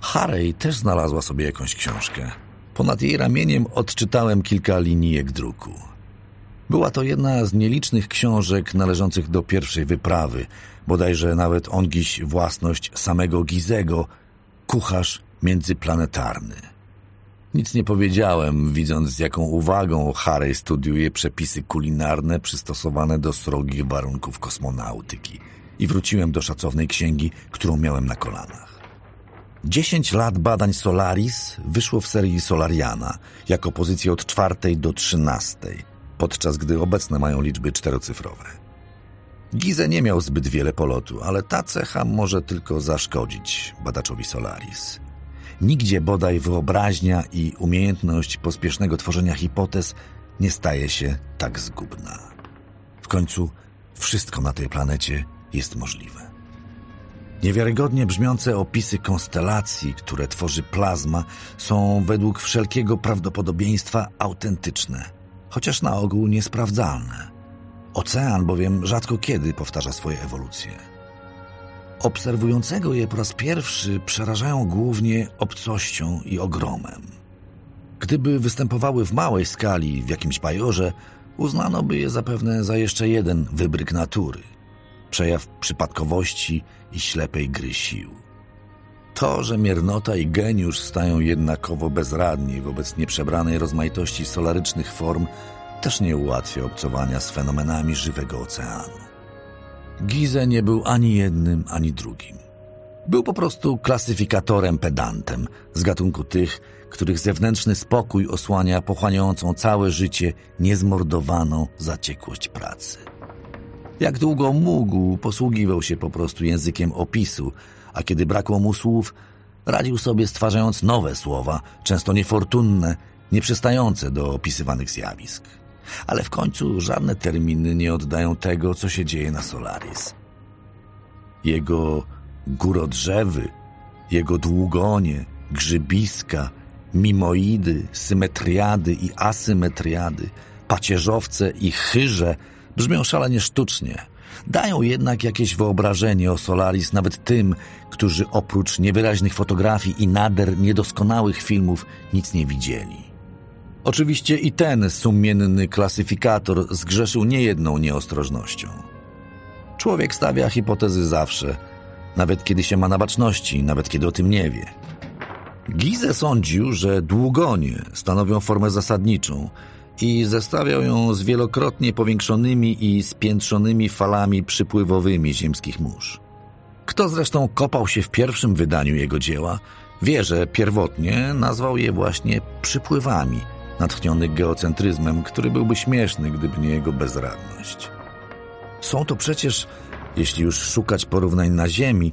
Harry też znalazła sobie jakąś książkę. Ponad jej ramieniem odczytałem kilka linijek druku. Była to jedna z nielicznych książek należących do pierwszej wyprawy, bodajże nawet ongiś własność samego Gizego, kucharz międzyplanetarny. Nic nie powiedziałem, widząc z jaką uwagą Harry studiuje przepisy kulinarne przystosowane do srogich warunków kosmonautyki i wróciłem do szacownej księgi, którą miałem na kolanach. Dziesięć lat badań Solaris wyszło w serii Solariana, jako pozycję od czwartej do trzynastej, podczas gdy obecne mają liczby czterocyfrowe. Gize nie miał zbyt wiele polotu, ale ta cecha może tylko zaszkodzić badaczowi Solaris. Nigdzie bodaj wyobraźnia i umiejętność pospiesznego tworzenia hipotez nie staje się tak zgubna. W końcu wszystko na tej planecie jest możliwe. Niewiarygodnie brzmiące opisy konstelacji, które tworzy plazma, są według wszelkiego prawdopodobieństwa autentyczne, chociaż na ogół niesprawdzalne. Ocean bowiem rzadko kiedy powtarza swoje ewolucje. Obserwującego je po raz pierwszy przerażają głównie obcością i ogromem. Gdyby występowały w małej skali w jakimś bajorze, uznano by je zapewne za jeszcze jeden wybryk natury – przejaw przypadkowości i ślepej gry sił. To, że miernota i geniusz stają jednakowo bezradni wobec nieprzebranej rozmaitości solarycznych form, też nie ułatwia obcowania z fenomenami żywego oceanu. Gize nie był ani jednym, ani drugim. Był po prostu klasyfikatorem pedantem z gatunku tych, których zewnętrzny spokój osłania pochłaniającą całe życie niezmordowaną zaciekłość pracy. Jak długo mógł, posługiwał się po prostu językiem opisu, a kiedy brakło mu słów, radził sobie stwarzając nowe słowa, często niefortunne, nieprzystające do opisywanych zjawisk. Ale w końcu żadne terminy nie oddają tego, co się dzieje na Solaris. Jego górodrzewy, jego długonie, grzybiska, mimoidy, symetriady i asymetriady, pacierzowce i chyże brzmią szalenie sztucznie. Dają jednak jakieś wyobrażenie o Solaris nawet tym, którzy oprócz niewyraźnych fotografii i nader niedoskonałych filmów nic nie widzieli. Oczywiście i ten sumienny klasyfikator zgrzeszył niejedną nieostrożnością. Człowiek stawia hipotezy zawsze, nawet kiedy się ma na baczności, nawet kiedy o tym nie wie. Gize sądził, że długonie stanowią formę zasadniczą i zestawiał ją z wielokrotnie powiększonymi i spiętrzonymi falami przypływowymi ziemskich mórz. Kto zresztą kopał się w pierwszym wydaniu jego dzieła, wie, że pierwotnie nazwał je właśnie przypływami, natchniony geocentryzmem, który byłby śmieszny, gdyby nie jego bezradność. Są to przecież, jeśli już szukać porównań na Ziemi,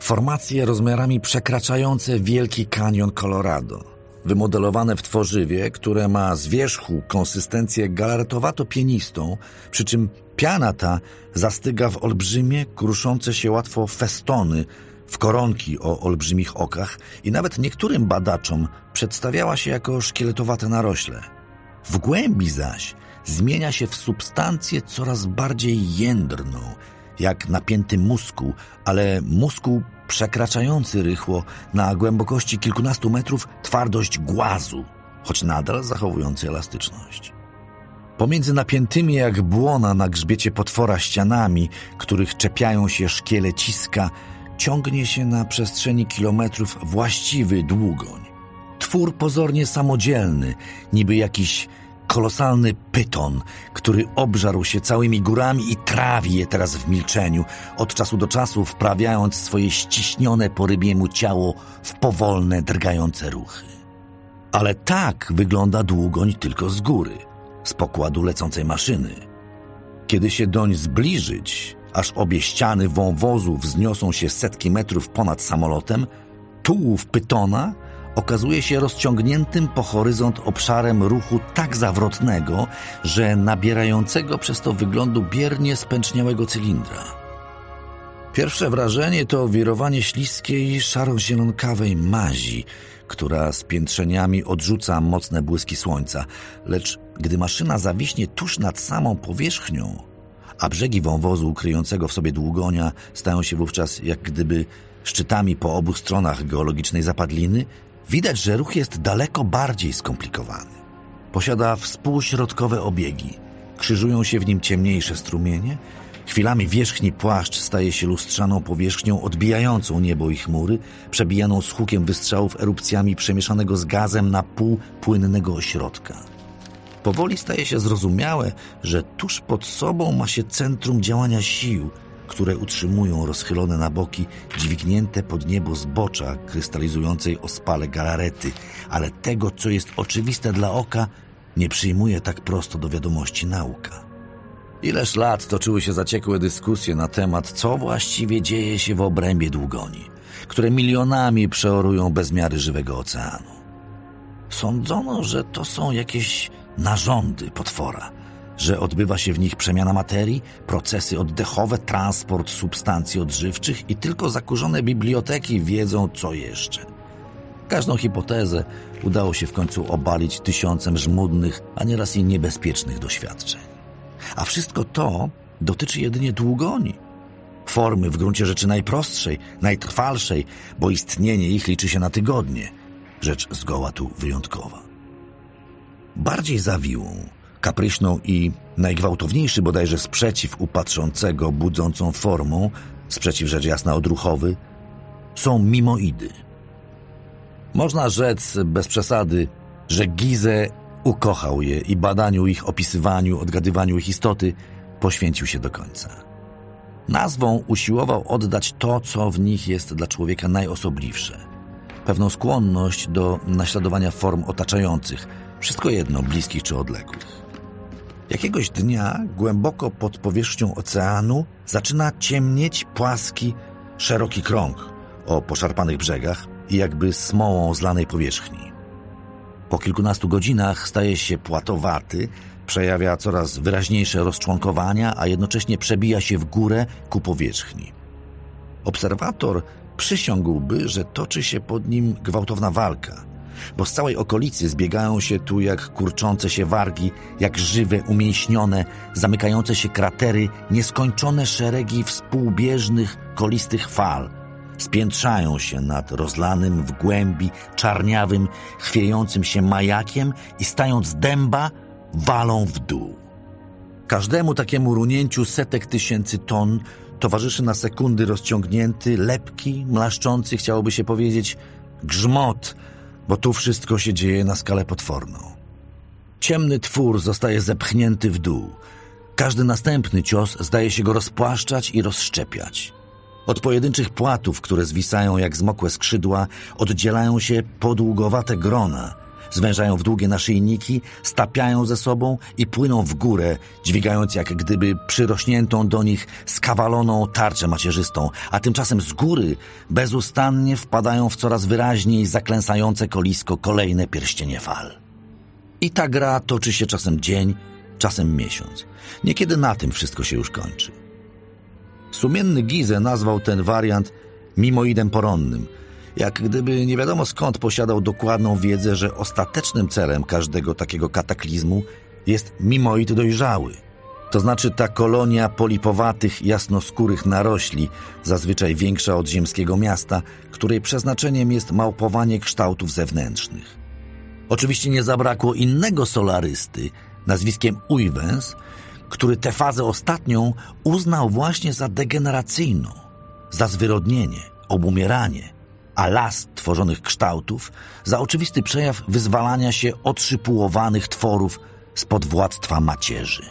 formacje rozmiarami przekraczające Wielki Kanion Colorado, wymodelowane w tworzywie, które ma z wierzchu konsystencję galaretowato-pienistą, przy czym piana ta zastyga w olbrzymie, kruszące się łatwo festony, w koronki o olbrzymich okach i nawet niektórym badaczom przedstawiała się jako szkieletowate narośle. W głębi zaś zmienia się w substancję coraz bardziej jędrną, jak napięty muskuł, ale muskuł przekraczający rychło na głębokości kilkunastu metrów twardość głazu, choć nadal zachowujący elastyczność. Pomiędzy napiętymi jak błona na grzbiecie potwora ścianami, których czepiają się szkieleciska, ciągnie się na przestrzeni kilometrów właściwy długoń. Twór pozornie samodzielny, niby jakiś kolosalny pyton, który obżarł się całymi górami i trawi je teraz w milczeniu, od czasu do czasu wprawiając swoje ściśnione po rybiemu ciało w powolne, drgające ruchy. Ale tak wygląda długoń tylko z góry, z pokładu lecącej maszyny. Kiedy się doń zbliżyć, aż obie ściany wąwozu wzniosą się setki metrów ponad samolotem, tułów pytona okazuje się rozciągniętym po horyzont obszarem ruchu tak zawrotnego, że nabierającego przez to wyglądu biernie spęczniałego cylindra. Pierwsze wrażenie to wirowanie śliskiej, szaro-zielonkawej mazi, która z piętrzeniami odrzuca mocne błyski słońca, lecz gdy maszyna zawiśnie tuż nad samą powierzchnią, a brzegi wąwozu kryjącego w sobie długonia stają się wówczas jak gdyby szczytami po obu stronach geologicznej zapadliny, widać, że ruch jest daleko bardziej skomplikowany. Posiada współśrodkowe obiegi, krzyżują się w nim ciemniejsze strumienie, chwilami wierzchni płaszcz staje się lustrzaną powierzchnią odbijającą niebo i chmury, przebijaną z hukiem wystrzałów erupcjami przemieszanego z gazem na pół płynnego ośrodka. Powoli staje się zrozumiałe, że tuż pod sobą ma się centrum działania sił, które utrzymują rozchylone na boki dźwignięte pod niebo zbocza krystalizującej ospale galarety, ale tego, co jest oczywiste dla oka, nie przyjmuje tak prosto do wiadomości nauka. Ileż lat toczyły się zaciekłe dyskusje na temat, co właściwie dzieje się w obrębie długoni, które milionami przeorują bezmiary żywego oceanu. Sądzono, że to są jakieś narządy potwora, że odbywa się w nich przemiana materii, procesy oddechowe, transport substancji odżywczych i tylko zakurzone biblioteki wiedzą, co jeszcze. Każdą hipotezę udało się w końcu obalić tysiącem żmudnych, a nieraz i niebezpiecznych doświadczeń. A wszystko to dotyczy jedynie długoni. Formy w gruncie rzeczy najprostszej, najtrwalszej, bo istnienie ich liczy się na tygodnie. Rzecz zgoła tu wyjątkowa. Bardziej zawiłą, kapryśną i najgwałtowniejszy bodajże sprzeciw upatrzącego budzącą formą, sprzeciw rzecz jasna odruchowy, są mimoidy. Można rzec bez przesady, że Gizę ukochał je i badaniu ich, opisywaniu, odgadywaniu ich istoty poświęcił się do końca. Nazwą usiłował oddać to, co w nich jest dla człowieka najosobliwsze. Pewną skłonność do naśladowania form otaczających, wszystko jedno, bliskich czy odległych. Jakiegoś dnia, głęboko pod powierzchnią oceanu, zaczyna ciemnieć płaski, szeroki krąg o poszarpanych brzegach i jakby smołą zlanej powierzchni. Po kilkunastu godzinach staje się płatowaty, przejawia coraz wyraźniejsze rozczłonkowania, a jednocześnie przebija się w górę ku powierzchni. Obserwator przysiągłby, że toczy się pod nim gwałtowna walka, bo z całej okolicy zbiegają się tu jak kurczące się wargi, jak żywe, umięśnione, zamykające się kratery, nieskończone szeregi współbieżnych, kolistych fal. Spiętrzają się nad rozlanym w głębi, czarniawym, chwiejącym się majakiem i stając dęba, walą w dół. Każdemu takiemu runięciu setek tysięcy ton towarzyszy na sekundy rozciągnięty, lepki, mlaszczący, chciałoby się powiedzieć, grzmot, bo tu wszystko się dzieje na skalę potworną. Ciemny twór zostaje zepchnięty w dół. Każdy następny cios zdaje się go rozpłaszczać i rozszczepiać. Od pojedynczych płatów, które zwisają jak zmokłe skrzydła, oddzielają się podługowate grona – zwężają w długie naszyjniki, stapiają ze sobą i płyną w górę, dźwigając jak gdyby przyrośniętą do nich skawaloną tarczę macierzystą, a tymczasem z góry bezustannie wpadają w coraz wyraźniej zaklęsające kolisko kolejne pierścienie fal. I ta gra toczy się czasem dzień, czasem miesiąc. Niekiedy na tym wszystko się już kończy. Sumienny Gize nazwał ten wariant mimoidem poronnym – jak gdyby nie wiadomo skąd posiadał dokładną wiedzę, że ostatecznym celem każdego takiego kataklizmu jest mimoid dojrzały. To znaczy ta kolonia polipowatych, jasnoskórych narośli, zazwyczaj większa od ziemskiego miasta, której przeznaczeniem jest małpowanie kształtów zewnętrznych. Oczywiście nie zabrakło innego solarysty, nazwiskiem Uivens, który tę fazę ostatnią uznał właśnie za degeneracyjną, za zwyrodnienie, obumieranie, a las tworzonych kształtów za oczywisty przejaw wyzwalania się otrzypułowanych tworów spod władztwa macierzy.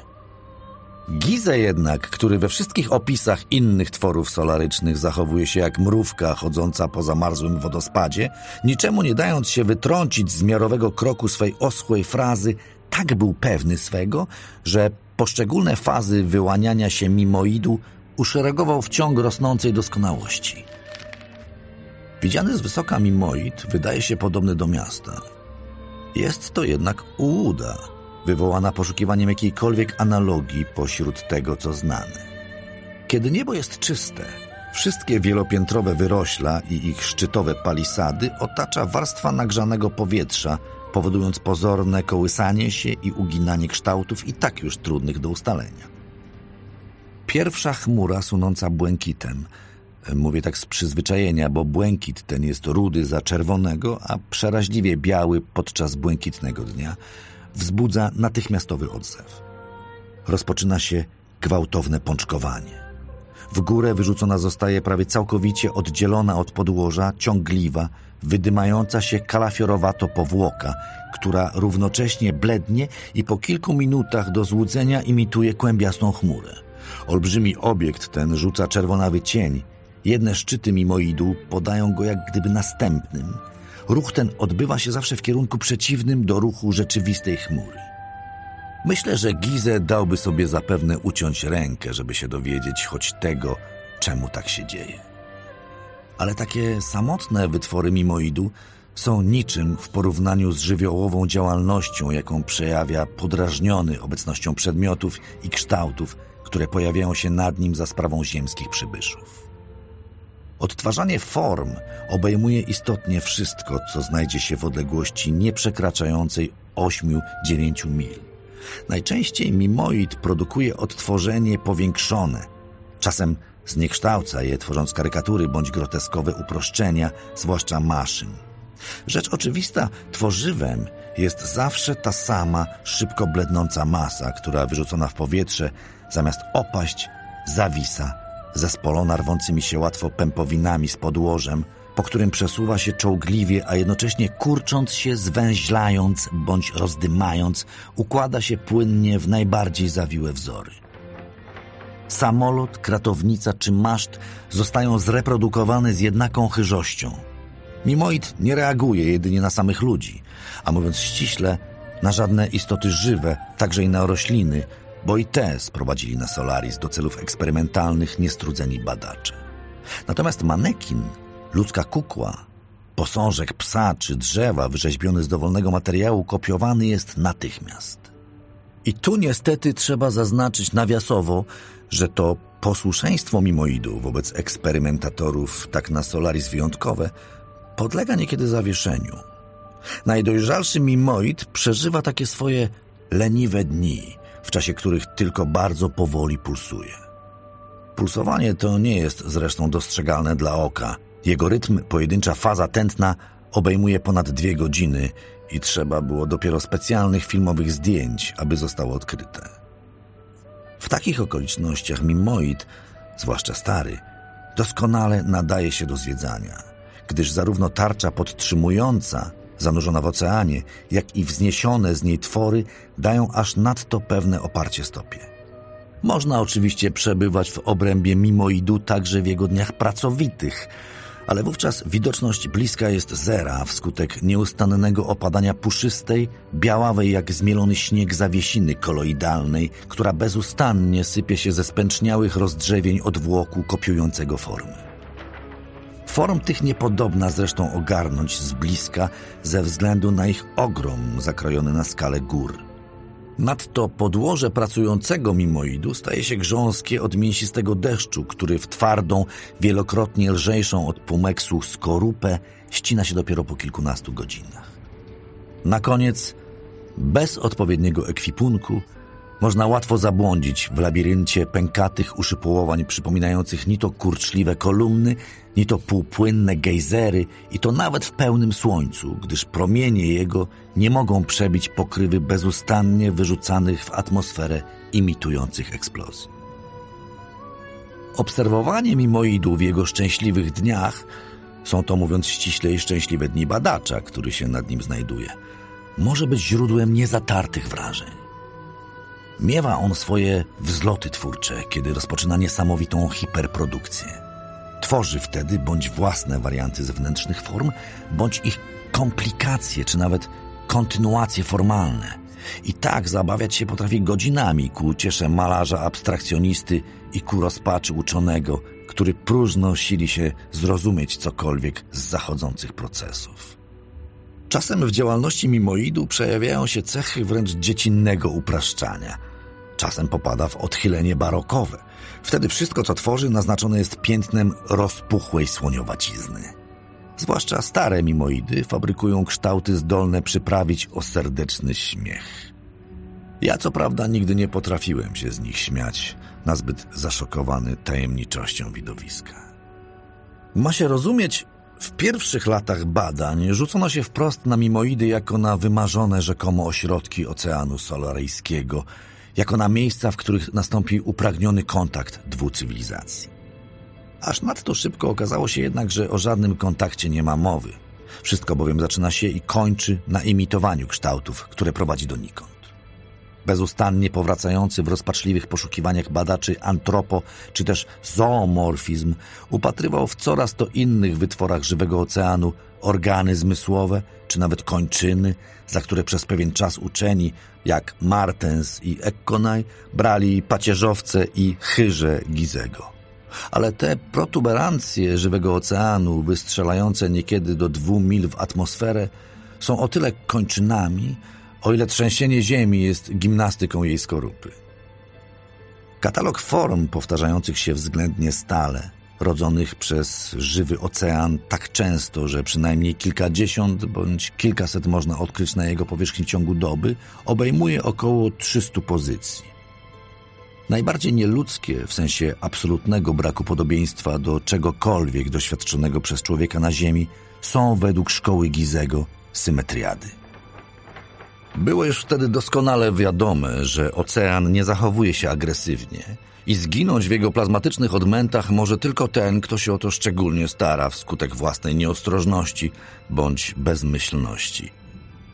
Gize jednak, który we wszystkich opisach innych tworów solarycznych zachowuje się jak mrówka chodząca po zamarzłym wodospadzie, niczemu nie dając się wytrącić z miarowego kroku swej oschłej frazy, tak był pewny swego, że poszczególne fazy wyłaniania się mimoidu uszeregował w ciąg rosnącej doskonałości. Widziany z wysoka mimoid wydaje się podobny do miasta. Jest to jednak ułuda, wywołana poszukiwaniem jakiejkolwiek analogii pośród tego, co znane. Kiedy niebo jest czyste, wszystkie wielopiętrowe wyrośla i ich szczytowe palisady otacza warstwa nagrzanego powietrza, powodując pozorne kołysanie się i uginanie kształtów i tak już trudnych do ustalenia. Pierwsza chmura sunąca błękitem – Mówię tak z przyzwyczajenia, bo błękit ten jest rudy za czerwonego, a przeraźliwie biały podczas błękitnego dnia wzbudza natychmiastowy odzew. Rozpoczyna się gwałtowne pączkowanie. W górę wyrzucona zostaje prawie całkowicie oddzielona od podłoża, ciągliwa, wydymająca się kalafiorowato powłoka, która równocześnie blednie i po kilku minutach do złudzenia imituje kłębiastą chmurę. Olbrzymi obiekt ten rzuca czerwonawy cień, Jedne szczyty mimoidu podają go jak gdyby następnym. Ruch ten odbywa się zawsze w kierunku przeciwnym do ruchu rzeczywistej chmury. Myślę, że Gize dałby sobie zapewne uciąć rękę, żeby się dowiedzieć choć tego, czemu tak się dzieje. Ale takie samotne wytwory mimoidu są niczym w porównaniu z żywiołową działalnością, jaką przejawia podrażniony obecnością przedmiotów i kształtów, które pojawiają się nad nim za sprawą ziemskich przybyszów. Odtwarzanie form obejmuje istotnie wszystko, co znajdzie się w odległości nieprzekraczającej 8-9 mil. Najczęściej mimoid produkuje odtworzenie powiększone. Czasem zniekształca je, tworząc karykatury bądź groteskowe uproszczenia, zwłaszcza maszyn. Rzecz oczywista, tworzywem jest zawsze ta sama, szybko blednąca masa, która wyrzucona w powietrze, zamiast opaść, zawisa zespolona rwącymi się łatwo pępowinami z podłożem, po którym przesuwa się czołgliwie, a jednocześnie kurcząc się, zwęźlając bądź rozdymając, układa się płynnie w najbardziej zawiłe wzory. Samolot, kratownica czy maszt zostają zreprodukowane z jednaką chyżością. Mimoid nie reaguje jedynie na samych ludzi, a mówiąc ściśle, na żadne istoty żywe, także i na rośliny, bo i te sprowadzili na Solaris do celów eksperymentalnych niestrudzeni badacze. Natomiast manekin, ludzka kukła, posążek psa czy drzewa wyrzeźbiony z dowolnego materiału kopiowany jest natychmiast. I tu niestety trzeba zaznaczyć nawiasowo, że to posłuszeństwo mimoidu wobec eksperymentatorów tak na Solaris wyjątkowe podlega niekiedy zawieszeniu. Najdojrzalszy mimoid przeżywa takie swoje leniwe dni, w czasie których tylko bardzo powoli pulsuje. Pulsowanie to nie jest zresztą dostrzegalne dla oka. Jego rytm, pojedyncza faza tętna obejmuje ponad dwie godziny i trzeba było dopiero specjalnych filmowych zdjęć, aby zostało odkryte. W takich okolicznościach mimoid, zwłaszcza stary, doskonale nadaje się do zwiedzania, gdyż zarówno tarcza podtrzymująca, zanurzona w oceanie, jak i wzniesione z niej twory dają aż nadto pewne oparcie stopie. Można oczywiście przebywać w obrębie mimoidu także w jego dniach pracowitych, ale wówczas widoczność bliska jest zera wskutek nieustannego opadania puszystej, białawej jak zmielony śnieg zawiesiny koloidalnej, która bezustannie sypie się ze spęczniałych rozdrzewień odwłoku kopiującego formy. Form tych niepodobna zresztą ogarnąć z bliska ze względu na ich ogrom zakrojony na skalę gór. Nadto podłoże pracującego mimoidu staje się grząskie od mięsistego deszczu, który w twardą, wielokrotnie lżejszą od pumeksu skorupę ścina się dopiero po kilkunastu godzinach. Na koniec, bez odpowiedniego ekwipunku, można łatwo zabłądzić w labiryncie pękatych uszypołowań przypominających ni to kurczliwe kolumny, ni to półpłynne gejzery i to nawet w pełnym słońcu, gdyż promienie jego nie mogą przebić pokrywy bezustannie wyrzucanych w atmosferę imitujących eksplozji. Obserwowanie mimoidu w jego szczęśliwych dniach są to, mówiąc ściślej, szczęśliwe dni badacza, który się nad nim znajduje, może być źródłem niezatartych wrażeń. Miewa on swoje wzloty twórcze, kiedy rozpoczyna niesamowitą hiperprodukcję. Tworzy wtedy bądź własne warianty zewnętrznych form, bądź ich komplikacje, czy nawet kontynuacje formalne. I tak zabawiać się potrafi godzinami ku uciesze malarza abstrakcjonisty i ku rozpaczy uczonego, który próżno sili się zrozumieć cokolwiek z zachodzących procesów. Czasem w działalności mimoidu przejawiają się cechy wręcz dziecinnego upraszczania. Czasem popada w odchylenie barokowe. Wtedy wszystko, co tworzy, naznaczone jest piętnem rozpuchłej słoniowacizny. Zwłaszcza stare mimoidy fabrykują kształty zdolne przyprawić o serdeczny śmiech. Ja co prawda nigdy nie potrafiłem się z nich śmiać, nazbyt zaszokowany tajemniczością widowiska. Ma się rozumieć, w pierwszych latach badań rzucono się wprost na mimoidy jako na wymarzone rzekomo ośrodki Oceanu Solaryjskiego, jako na miejsca, w których nastąpi upragniony kontakt dwóch cywilizacji. Aż nadto szybko okazało się jednak, że o żadnym kontakcie nie ma mowy. Wszystko bowiem zaczyna się i kończy na imitowaniu kształtów, które prowadzi donikąd. Bezustannie powracający w rozpaczliwych poszukiwaniach badaczy antropo czy też zoomorfizm upatrywał w coraz to innych wytworach żywego oceanu organy zmysłowe czy nawet kończyny, za które przez pewien czas uczeni, jak Martens i Ekkonaj, brali pacierzowce i chyże Gizego. Ale te protuberancje żywego oceanu, wystrzelające niekiedy do dwóch mil w atmosferę, są o tyle kończynami, o ile trzęsienie ziemi jest gimnastyką jej skorupy. Katalog form powtarzających się względnie stale, rodzonych przez żywy ocean tak często, że przynajmniej kilkadziesiąt bądź kilkaset można odkryć na jego powierzchni w ciągu doby, obejmuje około 300 pozycji. Najbardziej nieludzkie w sensie absolutnego braku podobieństwa do czegokolwiek doświadczonego przez człowieka na Ziemi są według szkoły Gizego symetriady. Było już wtedy doskonale wiadome, że ocean nie zachowuje się agresywnie i zginąć w jego plazmatycznych odmętach może tylko ten, kto się o to szczególnie stara wskutek własnej nieostrożności bądź bezmyślności.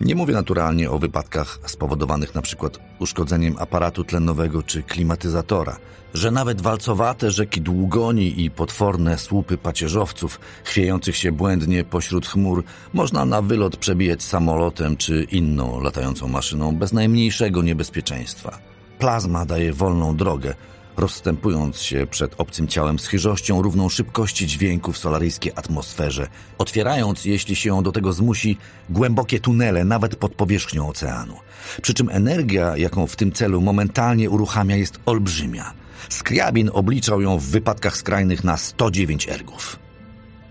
Nie mówię naturalnie o wypadkach spowodowanych przykład uszkodzeniem aparatu tlenowego czy klimatyzatora, że nawet walcowate rzeki długoni i potworne słupy pacierzowców chwiejących się błędnie pośród chmur można na wylot przebijać samolotem czy inną latającą maszyną bez najmniejszego niebezpieczeństwa. Plazma daje wolną drogę, rozstępując się przed obcym ciałem z chyżością równą szybkości dźwięku w solaryjskiej atmosferze, otwierając, jeśli się ją do tego zmusi, głębokie tunele nawet pod powierzchnią oceanu. Przy czym energia, jaką w tym celu momentalnie uruchamia, jest olbrzymia. Skriabin obliczał ją w wypadkach skrajnych na 109 ergów.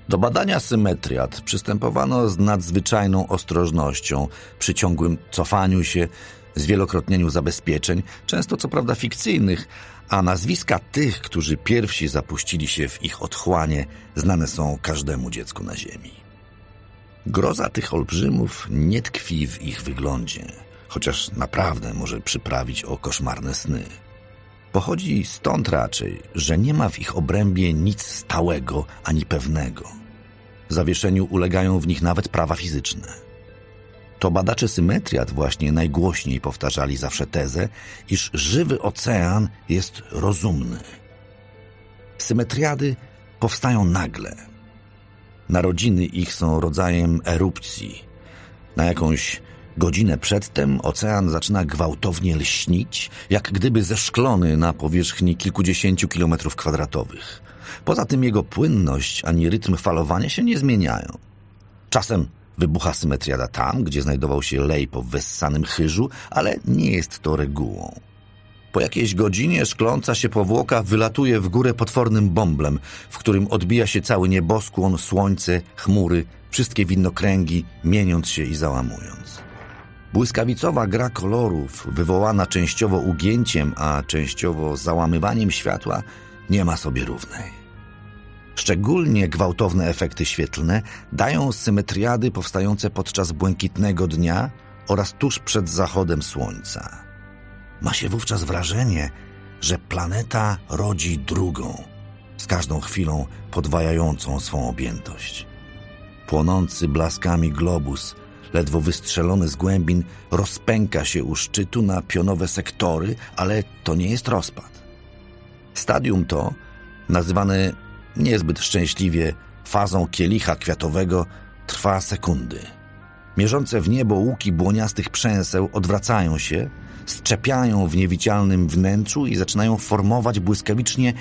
Do badania symetriat przystępowano z nadzwyczajną ostrożnością, przy ciągłym cofaniu się, zwielokrotnieniu zabezpieczeń, często co prawda fikcyjnych, a nazwiska tych, którzy pierwsi zapuścili się w ich otchłanie, znane są każdemu dziecku na ziemi. Groza tych olbrzymów nie tkwi w ich wyglądzie, chociaż naprawdę może przyprawić o koszmarne sny. Pochodzi stąd raczej, że nie ma w ich obrębie nic stałego ani pewnego. Zawieszeniu ulegają w nich nawet prawa fizyczne. To badacze symetriat właśnie najgłośniej powtarzali zawsze tezę, iż żywy ocean jest rozumny. Symetriady powstają nagle. Narodziny ich są rodzajem erupcji. Na jakąś godzinę przedtem ocean zaczyna gwałtownie lśnić, jak gdyby zeszklony na powierzchni kilkudziesięciu kilometrów kwadratowych. Poza tym jego płynność ani rytm falowania się nie zmieniają. Czasem Wybucha symetriada tam, gdzie znajdował się lej po wessanym chyżu, ale nie jest to regułą. Po jakiejś godzinie szkląca się powłoka wylatuje w górę potwornym bąblem, w którym odbija się cały nieboskłon, słońce, chmury, wszystkie widnokręgi, mieniąc się i załamując. Błyskawicowa gra kolorów, wywołana częściowo ugięciem, a częściowo załamywaniem światła, nie ma sobie równej. Szczególnie gwałtowne efekty świetlne dają symetriady powstające podczas błękitnego dnia oraz tuż przed zachodem słońca. Ma się wówczas wrażenie, że planeta rodzi drugą, z każdą chwilą podwajającą swą objętość. Płonący blaskami globus, ledwo wystrzelony z głębin, rozpęka się u szczytu na pionowe sektory, ale to nie jest rozpad. Stadium to, nazywane niezbyt szczęśliwie fazą kielicha kwiatowego trwa sekundy. Mierzące w niebo łuki błoniastych przęseł odwracają się, szczepiają w niewidzialnym wnętrzu i zaczynają formować błyskawicznie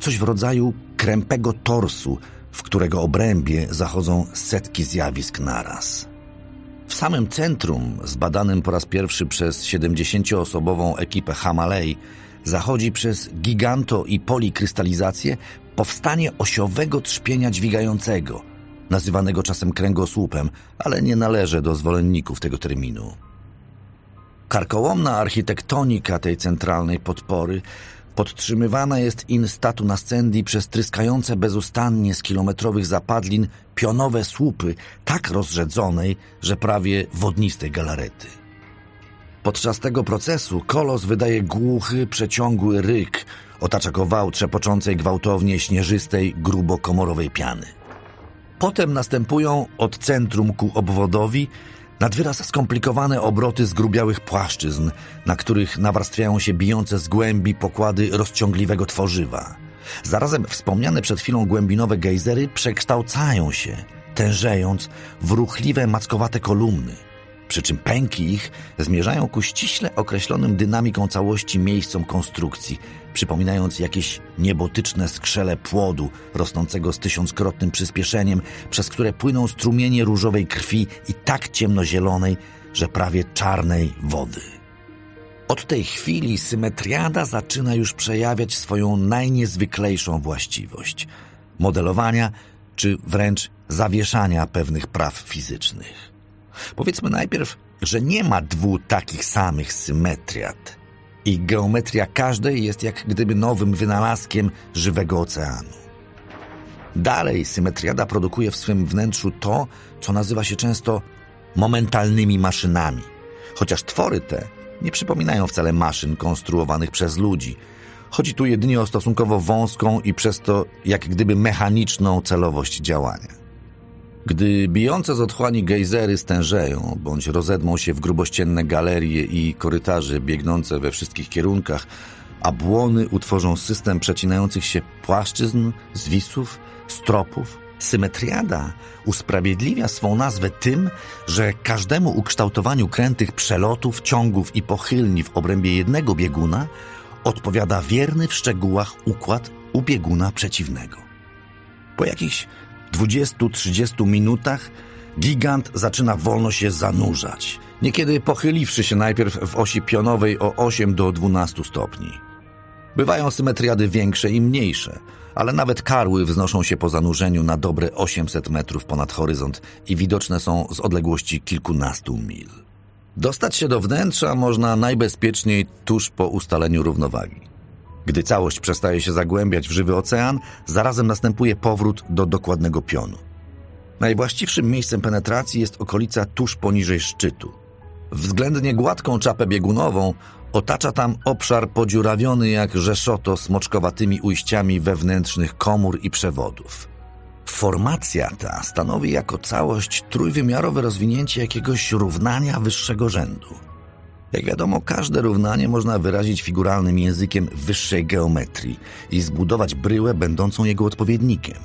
coś w rodzaju krępego torsu, w którego obrębie zachodzą setki zjawisk naraz. W samym centrum, zbadanym po raz pierwszy przez 70-osobową ekipę Hamalej, zachodzi przez giganto i polikrystalizację powstanie osiowego trzpienia dźwigającego, nazywanego czasem kręgosłupem, ale nie należy do zwolenników tego terminu. Karkołomna architektonika tej centralnej podpory podtrzymywana jest in statu nascendi przez tryskające bezustannie z kilometrowych zapadlin pionowe słupy tak rozrzedzonej, że prawie wodnistej galarety. Podczas tego procesu kolos wydaje głuchy, przeciągły ryk, Otacza go wał trzepoczącej gwałtownie śnieżystej, grubokomorowej piany. Potem następują od centrum ku obwodowi nadwyraz skomplikowane obroty zgrubiałych płaszczyzn, na których nawarstwiają się bijące z głębi pokłady rozciągliwego tworzywa. Zarazem wspomniane przed chwilą głębinowe gejzery przekształcają się, tężejąc w ruchliwe mackowate kolumny – przy czym pęki ich zmierzają ku ściśle określonym dynamiką całości miejscom konstrukcji, przypominając jakieś niebotyczne skrzele płodu rosnącego z tysiąckrotnym przyspieszeniem, przez które płyną strumienie różowej krwi i tak ciemnozielonej, że prawie czarnej wody. Od tej chwili symetriada zaczyna już przejawiać swoją najniezwyklejszą właściwość modelowania czy wręcz zawieszania pewnych praw fizycznych. Powiedzmy najpierw, że nie ma dwóch takich samych symetriat i geometria każdej jest jak gdyby nowym wynalazkiem żywego oceanu. Dalej symetriada produkuje w swym wnętrzu to, co nazywa się często momentalnymi maszynami, chociaż twory te nie przypominają wcale maszyn konstruowanych przez ludzi. Chodzi tu jedynie o stosunkowo wąską i przez to jak gdyby mechaniczną celowość działania. Gdy bijące z otchłani gejzery stężeją, bądź rozedmą się w grubościenne galerie i korytarze biegnące we wszystkich kierunkach, a błony utworzą system przecinających się płaszczyzn, zwisów, stropów, symetriada usprawiedliwia swą nazwę tym, że każdemu ukształtowaniu krętych przelotów, ciągów i pochylni w obrębie jednego bieguna odpowiada wierny w szczegółach układ u bieguna przeciwnego. Po jakichś 20-30 minutach gigant zaczyna wolno się zanurzać, niekiedy pochyliwszy się najpierw w osi pionowej o 8 do 12 stopni. Bywają symetriady większe i mniejsze, ale nawet karły wznoszą się po zanurzeniu na dobre 800 metrów ponad horyzont i widoczne są z odległości kilkunastu mil. Dostać się do wnętrza można najbezpieczniej tuż po ustaleniu równowagi. Gdy całość przestaje się zagłębiać w żywy ocean, zarazem następuje powrót do dokładnego pionu. Najwłaściwszym miejscem penetracji jest okolica tuż poniżej szczytu. Względnie gładką czapę biegunową otacza tam obszar podziurawiony jak rzeszoto smoczkowatymi ujściami wewnętrznych komór i przewodów. Formacja ta stanowi jako całość trójwymiarowe rozwinięcie jakiegoś równania wyższego rzędu. Jak wiadomo, każde równanie można wyrazić figuralnym językiem wyższej geometrii i zbudować bryłę będącą jego odpowiednikiem.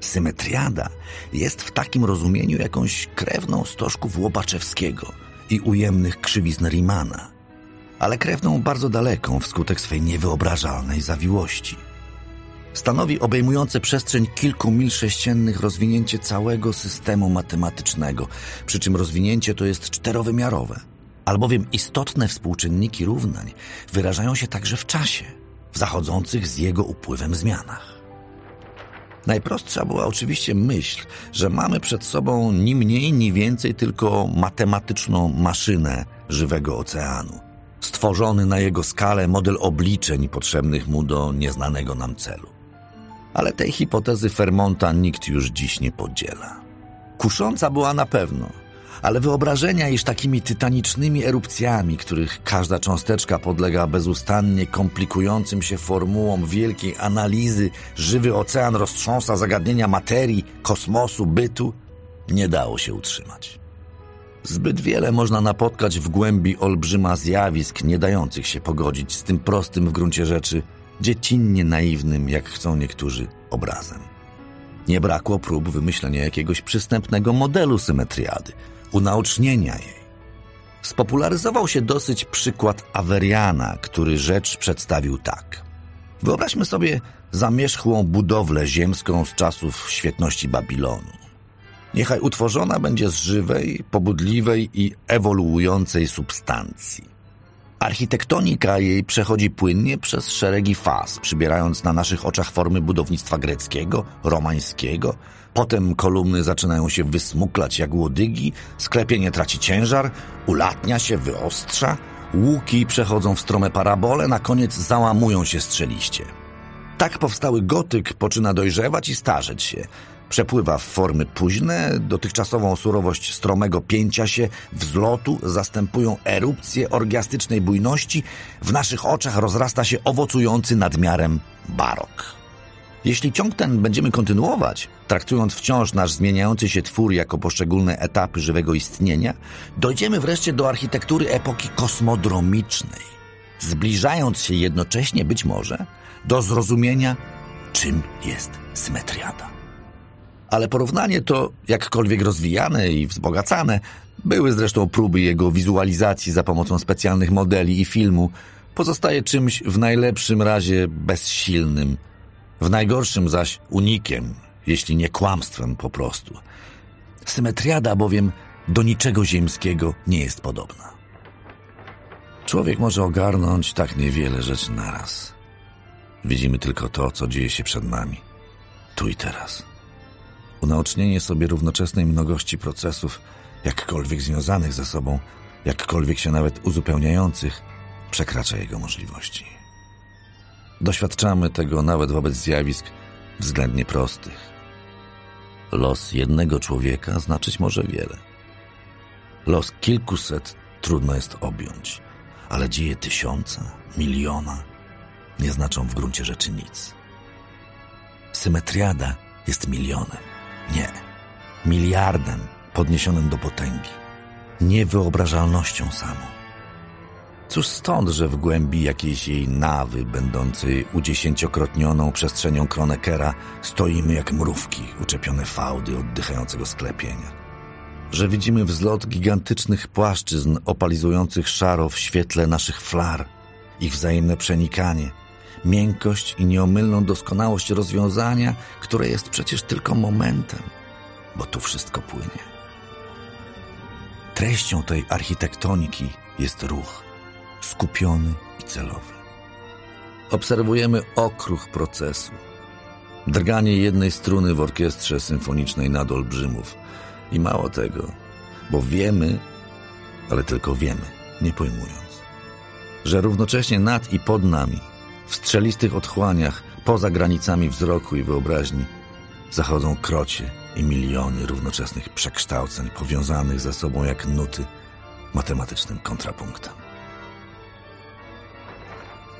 Symetriada jest w takim rozumieniu jakąś krewną stożków Łobaczewskiego i ujemnych krzywizn Rimana, ale krewną bardzo daleką wskutek swej niewyobrażalnej zawiłości. Stanowi obejmujące przestrzeń kilku mil sześciennych rozwinięcie całego systemu matematycznego, przy czym rozwinięcie to jest czterowymiarowe – albowiem istotne współczynniki równań wyrażają się także w czasie, w zachodzących z jego upływem zmianach. Najprostsza była oczywiście myśl, że mamy przed sobą ni mniej, ni więcej tylko matematyczną maszynę żywego oceanu, stworzony na jego skalę model obliczeń potrzebnych mu do nieznanego nam celu. Ale tej hipotezy Fermonta nikt już dziś nie podziela. Kusząca była na pewno – ale wyobrażenia, iż takimi tytanicznymi erupcjami, których każda cząsteczka podlega bezustannie komplikującym się formułom wielkiej analizy, żywy ocean roztrząsa zagadnienia materii, kosmosu, bytu, nie dało się utrzymać. Zbyt wiele można napotkać w głębi olbrzyma zjawisk, nie dających się pogodzić z tym prostym w gruncie rzeczy, dziecinnie naiwnym, jak chcą niektórzy, obrazem. Nie brakło prób wymyślenia jakiegoś przystępnego modelu symetriady – unaocznienia jej. Spopularyzował się dosyć przykład Averiana, który rzecz przedstawił tak. Wyobraźmy sobie zamierzchłą budowlę ziemską z czasów świetności Babilonu. Niechaj utworzona będzie z żywej, pobudliwej i ewoluującej substancji. Architektonika jej przechodzi płynnie przez szeregi faz, przybierając na naszych oczach formy budownictwa greckiego, romańskiego. Potem kolumny zaczynają się wysmuklać jak łodygi, sklepienie traci ciężar, ulatnia się, wyostrza, łuki przechodzą w strome parabole, na koniec załamują się strzeliście. Tak powstały gotyk poczyna dojrzewać i starzeć się – Przepływa w formy późne, dotychczasową surowość stromego pięcia się, wzlotu zastępują erupcje orgiastycznej bujności, w naszych oczach rozrasta się owocujący nadmiarem barok. Jeśli ciąg ten będziemy kontynuować, traktując wciąż nasz zmieniający się twór jako poszczególne etapy żywego istnienia, dojdziemy wreszcie do architektury epoki kosmodromicznej, zbliżając się jednocześnie być może do zrozumienia, czym jest symetriada. Ale porównanie to, jakkolwiek rozwijane i wzbogacane, były zresztą próby jego wizualizacji za pomocą specjalnych modeli i filmu, pozostaje czymś w najlepszym razie bezsilnym, w najgorszym zaś unikiem, jeśli nie kłamstwem po prostu. Symetriada bowiem do niczego ziemskiego nie jest podobna. Człowiek może ogarnąć tak niewiele rzeczy naraz. Widzimy tylko to, co dzieje się przed nami, tu i teraz unaocznienie sobie równoczesnej mnogości procesów, jakkolwiek związanych ze sobą, jakkolwiek się nawet uzupełniających, przekracza jego możliwości. Doświadczamy tego nawet wobec zjawisk względnie prostych. Los jednego człowieka znaczyć może wiele. Los kilkuset trudno jest objąć, ale dzieje tysiąca, miliona nie znaczą w gruncie rzeczy nic. Symetriada jest milionem. Nie. Miliardem podniesionym do potęgi. Niewyobrażalnością samą. Cóż stąd, że w głębi jakiejś jej nawy, będącej udziesięciokrotnioną przestrzenią Kronekera, stoimy jak mrówki uczepione fałdy oddychającego sklepienia. Że widzimy wzlot gigantycznych płaszczyzn opalizujących szaro w świetle naszych flar, ich wzajemne przenikanie, miękkość i nieomylną doskonałość rozwiązania, które jest przecież tylko momentem, bo tu wszystko płynie. Treścią tej architektoniki jest ruch, skupiony i celowy. Obserwujemy okruch procesu. Drganie jednej struny w orkiestrze symfonicznej nad Olbrzymów. I mało tego, bo wiemy, ale tylko wiemy, nie pojmując, że równocześnie nad i pod nami, w strzelistych otchłaniach, poza granicami wzroku i wyobraźni, zachodzą krocie i miliony równoczesnych przekształceń powiązanych ze sobą jak nuty matematycznym kontrapunktem.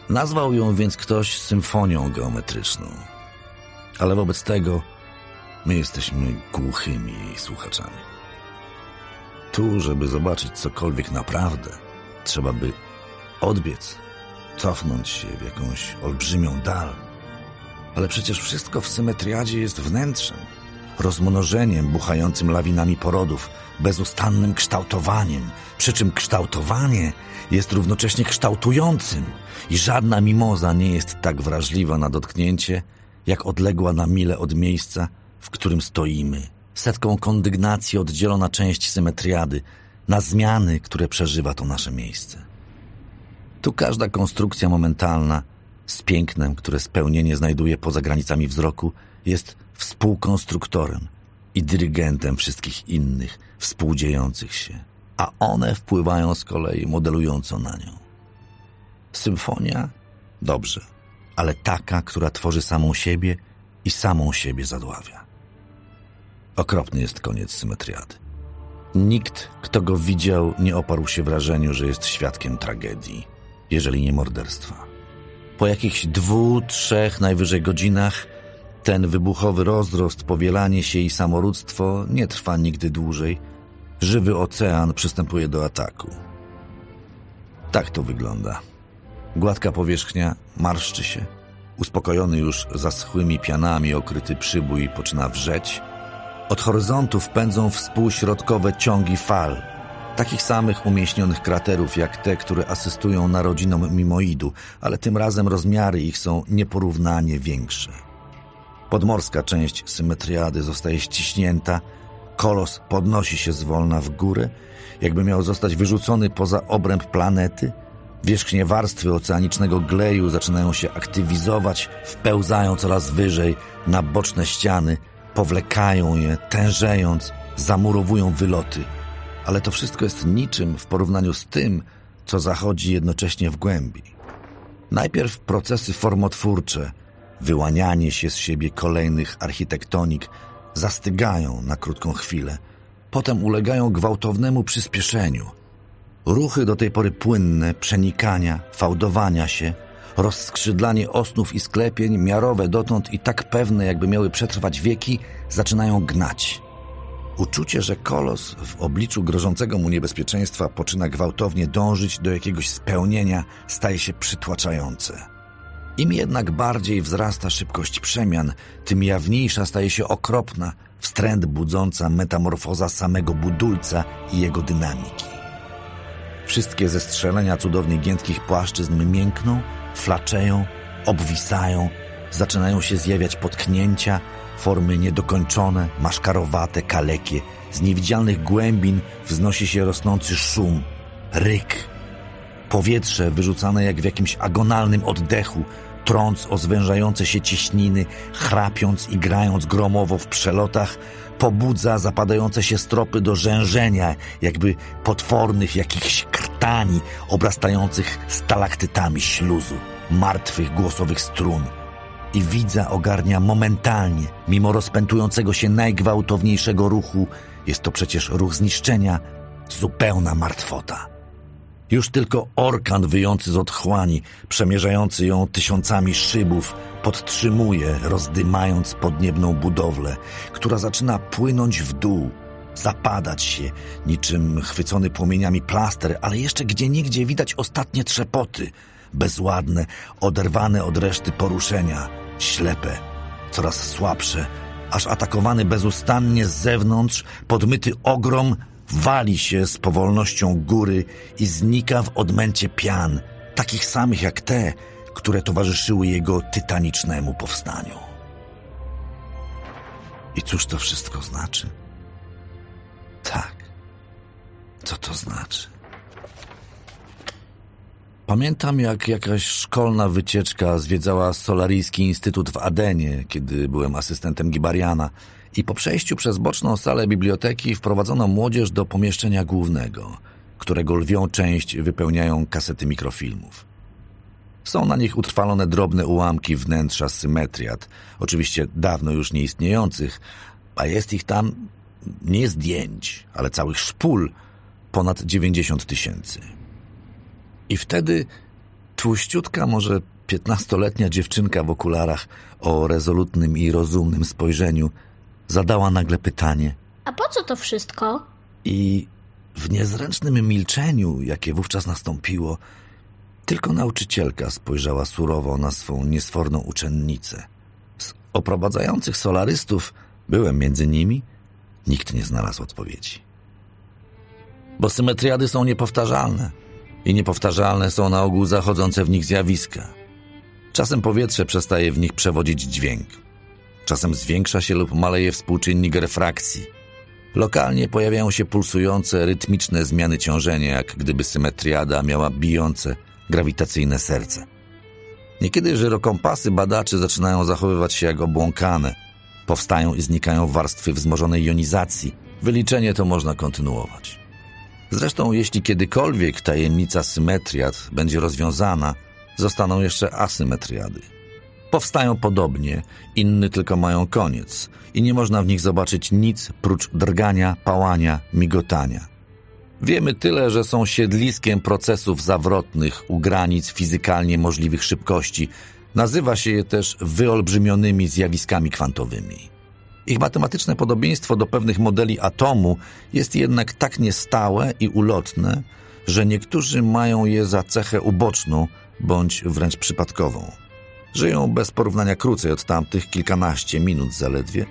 Nazwał ją więc ktoś symfonią geometryczną, ale wobec tego my jesteśmy głuchymi jej słuchaczami. Tu, żeby zobaczyć cokolwiek naprawdę, trzeba by odbiec, cofnąć się w jakąś olbrzymią dal. Ale przecież wszystko w symetriadzie jest wnętrzem, rozmnożeniem buchającym lawinami porodów, bezustannym kształtowaniem, przy czym kształtowanie jest równocześnie kształtującym i żadna mimoza nie jest tak wrażliwa na dotknięcie, jak odległa na mile od miejsca, w którym stoimy, setką kondygnacji oddzielona część symetriady, na zmiany, które przeżywa to nasze miejsce. Tu każda konstrukcja momentalna, z pięknem, które spełnienie znajduje poza granicami wzroku, jest współkonstruktorem i dyrygentem wszystkich innych współdziejących się, a one wpływają z kolei modelująco na nią. Symfonia? Dobrze, ale taka, która tworzy samą siebie i samą siebie zadławia. Okropny jest koniec symetriady. Nikt, kto go widział, nie oparł się wrażeniu, że jest świadkiem tragedii, jeżeli nie morderstwa. Po jakichś dwóch, trzech najwyżej godzinach ten wybuchowy rozrost, powielanie się i samorództwo nie trwa nigdy dłużej. Żywy ocean przystępuje do ataku. Tak to wygląda. Gładka powierzchnia marszczy się. Uspokojony już zaschłymi pianami okryty przybój poczyna wrzeć. Od horyzontów pędzą współśrodkowe ciągi fal, takich samych umieśnionych kraterów jak te, które asystują narodzinom mimoidu, ale tym razem rozmiary ich są nieporównanie większe. Podmorska część symetriady zostaje ściśnięta, kolos podnosi się zwolna w górę, jakby miał zostać wyrzucony poza obręb planety. Wierzchnie warstwy oceanicznego gleju zaczynają się aktywizować, wpełzają coraz wyżej na boczne ściany, powlekają je, tężejąc, zamurowują wyloty. Ale to wszystko jest niczym w porównaniu z tym, co zachodzi jednocześnie w głębi. Najpierw procesy formotwórcze – wyłanianie się z siebie kolejnych architektonik zastygają na krótką chwilę, potem ulegają gwałtownemu przyspieszeniu. Ruchy do tej pory płynne, przenikania, fałdowania się, rozskrzydlanie osnów i sklepień, miarowe dotąd i tak pewne, jakby miały przetrwać wieki, zaczynają gnać. Uczucie, że kolos w obliczu grożącego mu niebezpieczeństwa poczyna gwałtownie dążyć do jakiegoś spełnienia, staje się przytłaczające. Im jednak bardziej wzrasta szybkość przemian, tym jawniejsza staje się okropna, wstręt budząca metamorfoza samego budulca i jego dynamiki. Wszystkie zestrzelenia cudownie giętkich płaszczyzn miękną, flaczeją, obwisają, zaczynają się zjawiać potknięcia, formy niedokończone, maszkarowate, kalekie. Z niewidzialnych głębin wznosi się rosnący szum, ryk, Powietrze wyrzucane jak w jakimś agonalnym oddechu, trąc o zwężające się cieśniny, chrapiąc i grając gromowo w przelotach, pobudza zapadające się stropy do rzężenia, jakby potwornych jakichś krtani obrastających stalaktytami śluzu, martwych głosowych strun. I widza ogarnia momentalnie, mimo rozpętującego się najgwałtowniejszego ruchu, jest to przecież ruch zniszczenia, zupełna martwota Już tylko orkan wyjący z otchłani, przemierzający ją tysiącami szybów, podtrzymuje, rozdymając podniebną budowlę, która zaczyna płynąć w dół, zapadać się, niczym chwycony płomieniami plaster, ale jeszcze gdzieniegdzie widać ostatnie trzepoty, bezładne, oderwane od reszty poruszenia, ślepe, coraz słabsze, aż atakowany bezustannie z zewnątrz, podmyty ogrom wali się z powolnością góry i znika w odmęcie pian, takich samych jak te, które towarzyszyły jego tytanicznemu powstaniu. I cóż to wszystko znaczy? Tak. Co to znaczy? Pamiętam, jak jakaś szkolna wycieczka zwiedzała Solaryjski Instytut w Adenie, kiedy byłem asystentem Gibariana i po przejściu przez boczną salę biblioteki wprowadzono młodzież do pomieszczenia głównego, którego lwią część wypełniają kasety mikrofilmów. Są na nich utrwalone drobne ułamki wnętrza symetriat, oczywiście dawno już nieistniejących, a jest ich tam nie zdjęć, ale całych szpul ponad 90 tysięcy. I wtedy tłuściutka, może piętnastoletnia dziewczynka w okularach o rezolutnym i rozumnym spojrzeniu zadała nagle pytanie A po co to wszystko? i w niezręcznym milczeniu, jakie wówczas nastąpiło, tylko nauczycielka spojrzała surowo na swą niesforną uczennicę. Z oprowadzających solarystów byłem między nimi, nikt nie znalazł odpowiedzi. Bo symetriady są niepowtarzalne i niepowtarzalne są na ogół zachodzące w nich zjawiska. Czasem powietrze przestaje w nich przewodzić dźwięk. Czasem zwiększa się lub maleje współczynnik refrakcji. Lokalnie pojawiają się pulsujące, rytmiczne zmiany ciążenia, jak gdyby symetriada miała bijące, grawitacyjne serce. Niekiedy żyrokompasy badaczy zaczynają zachowywać się jak obłąkane. Powstają i znikają warstwy wzmożonej jonizacji. Wyliczenie to można kontynuować. Zresztą, jeśli kiedykolwiek tajemnica symetriad będzie rozwiązana, zostaną jeszcze asymetriady. Powstają podobnie, inne tylko mają koniec i nie można w nich zobaczyć nic prócz drgania, pałania, migotania. Wiemy tyle, że są siedliskiem procesów zawrotnych u granic fizykalnie możliwych szybkości. Nazywa się je też wyolbrzymionymi zjawiskami kwantowymi. Ich matematyczne podobieństwo do pewnych modeli atomu jest jednak tak niestałe i ulotne, że niektórzy mają je za cechę uboczną bądź wręcz przypadkową. Żyją bez porównania krócej od tamtych kilkanaście minut zaledwie,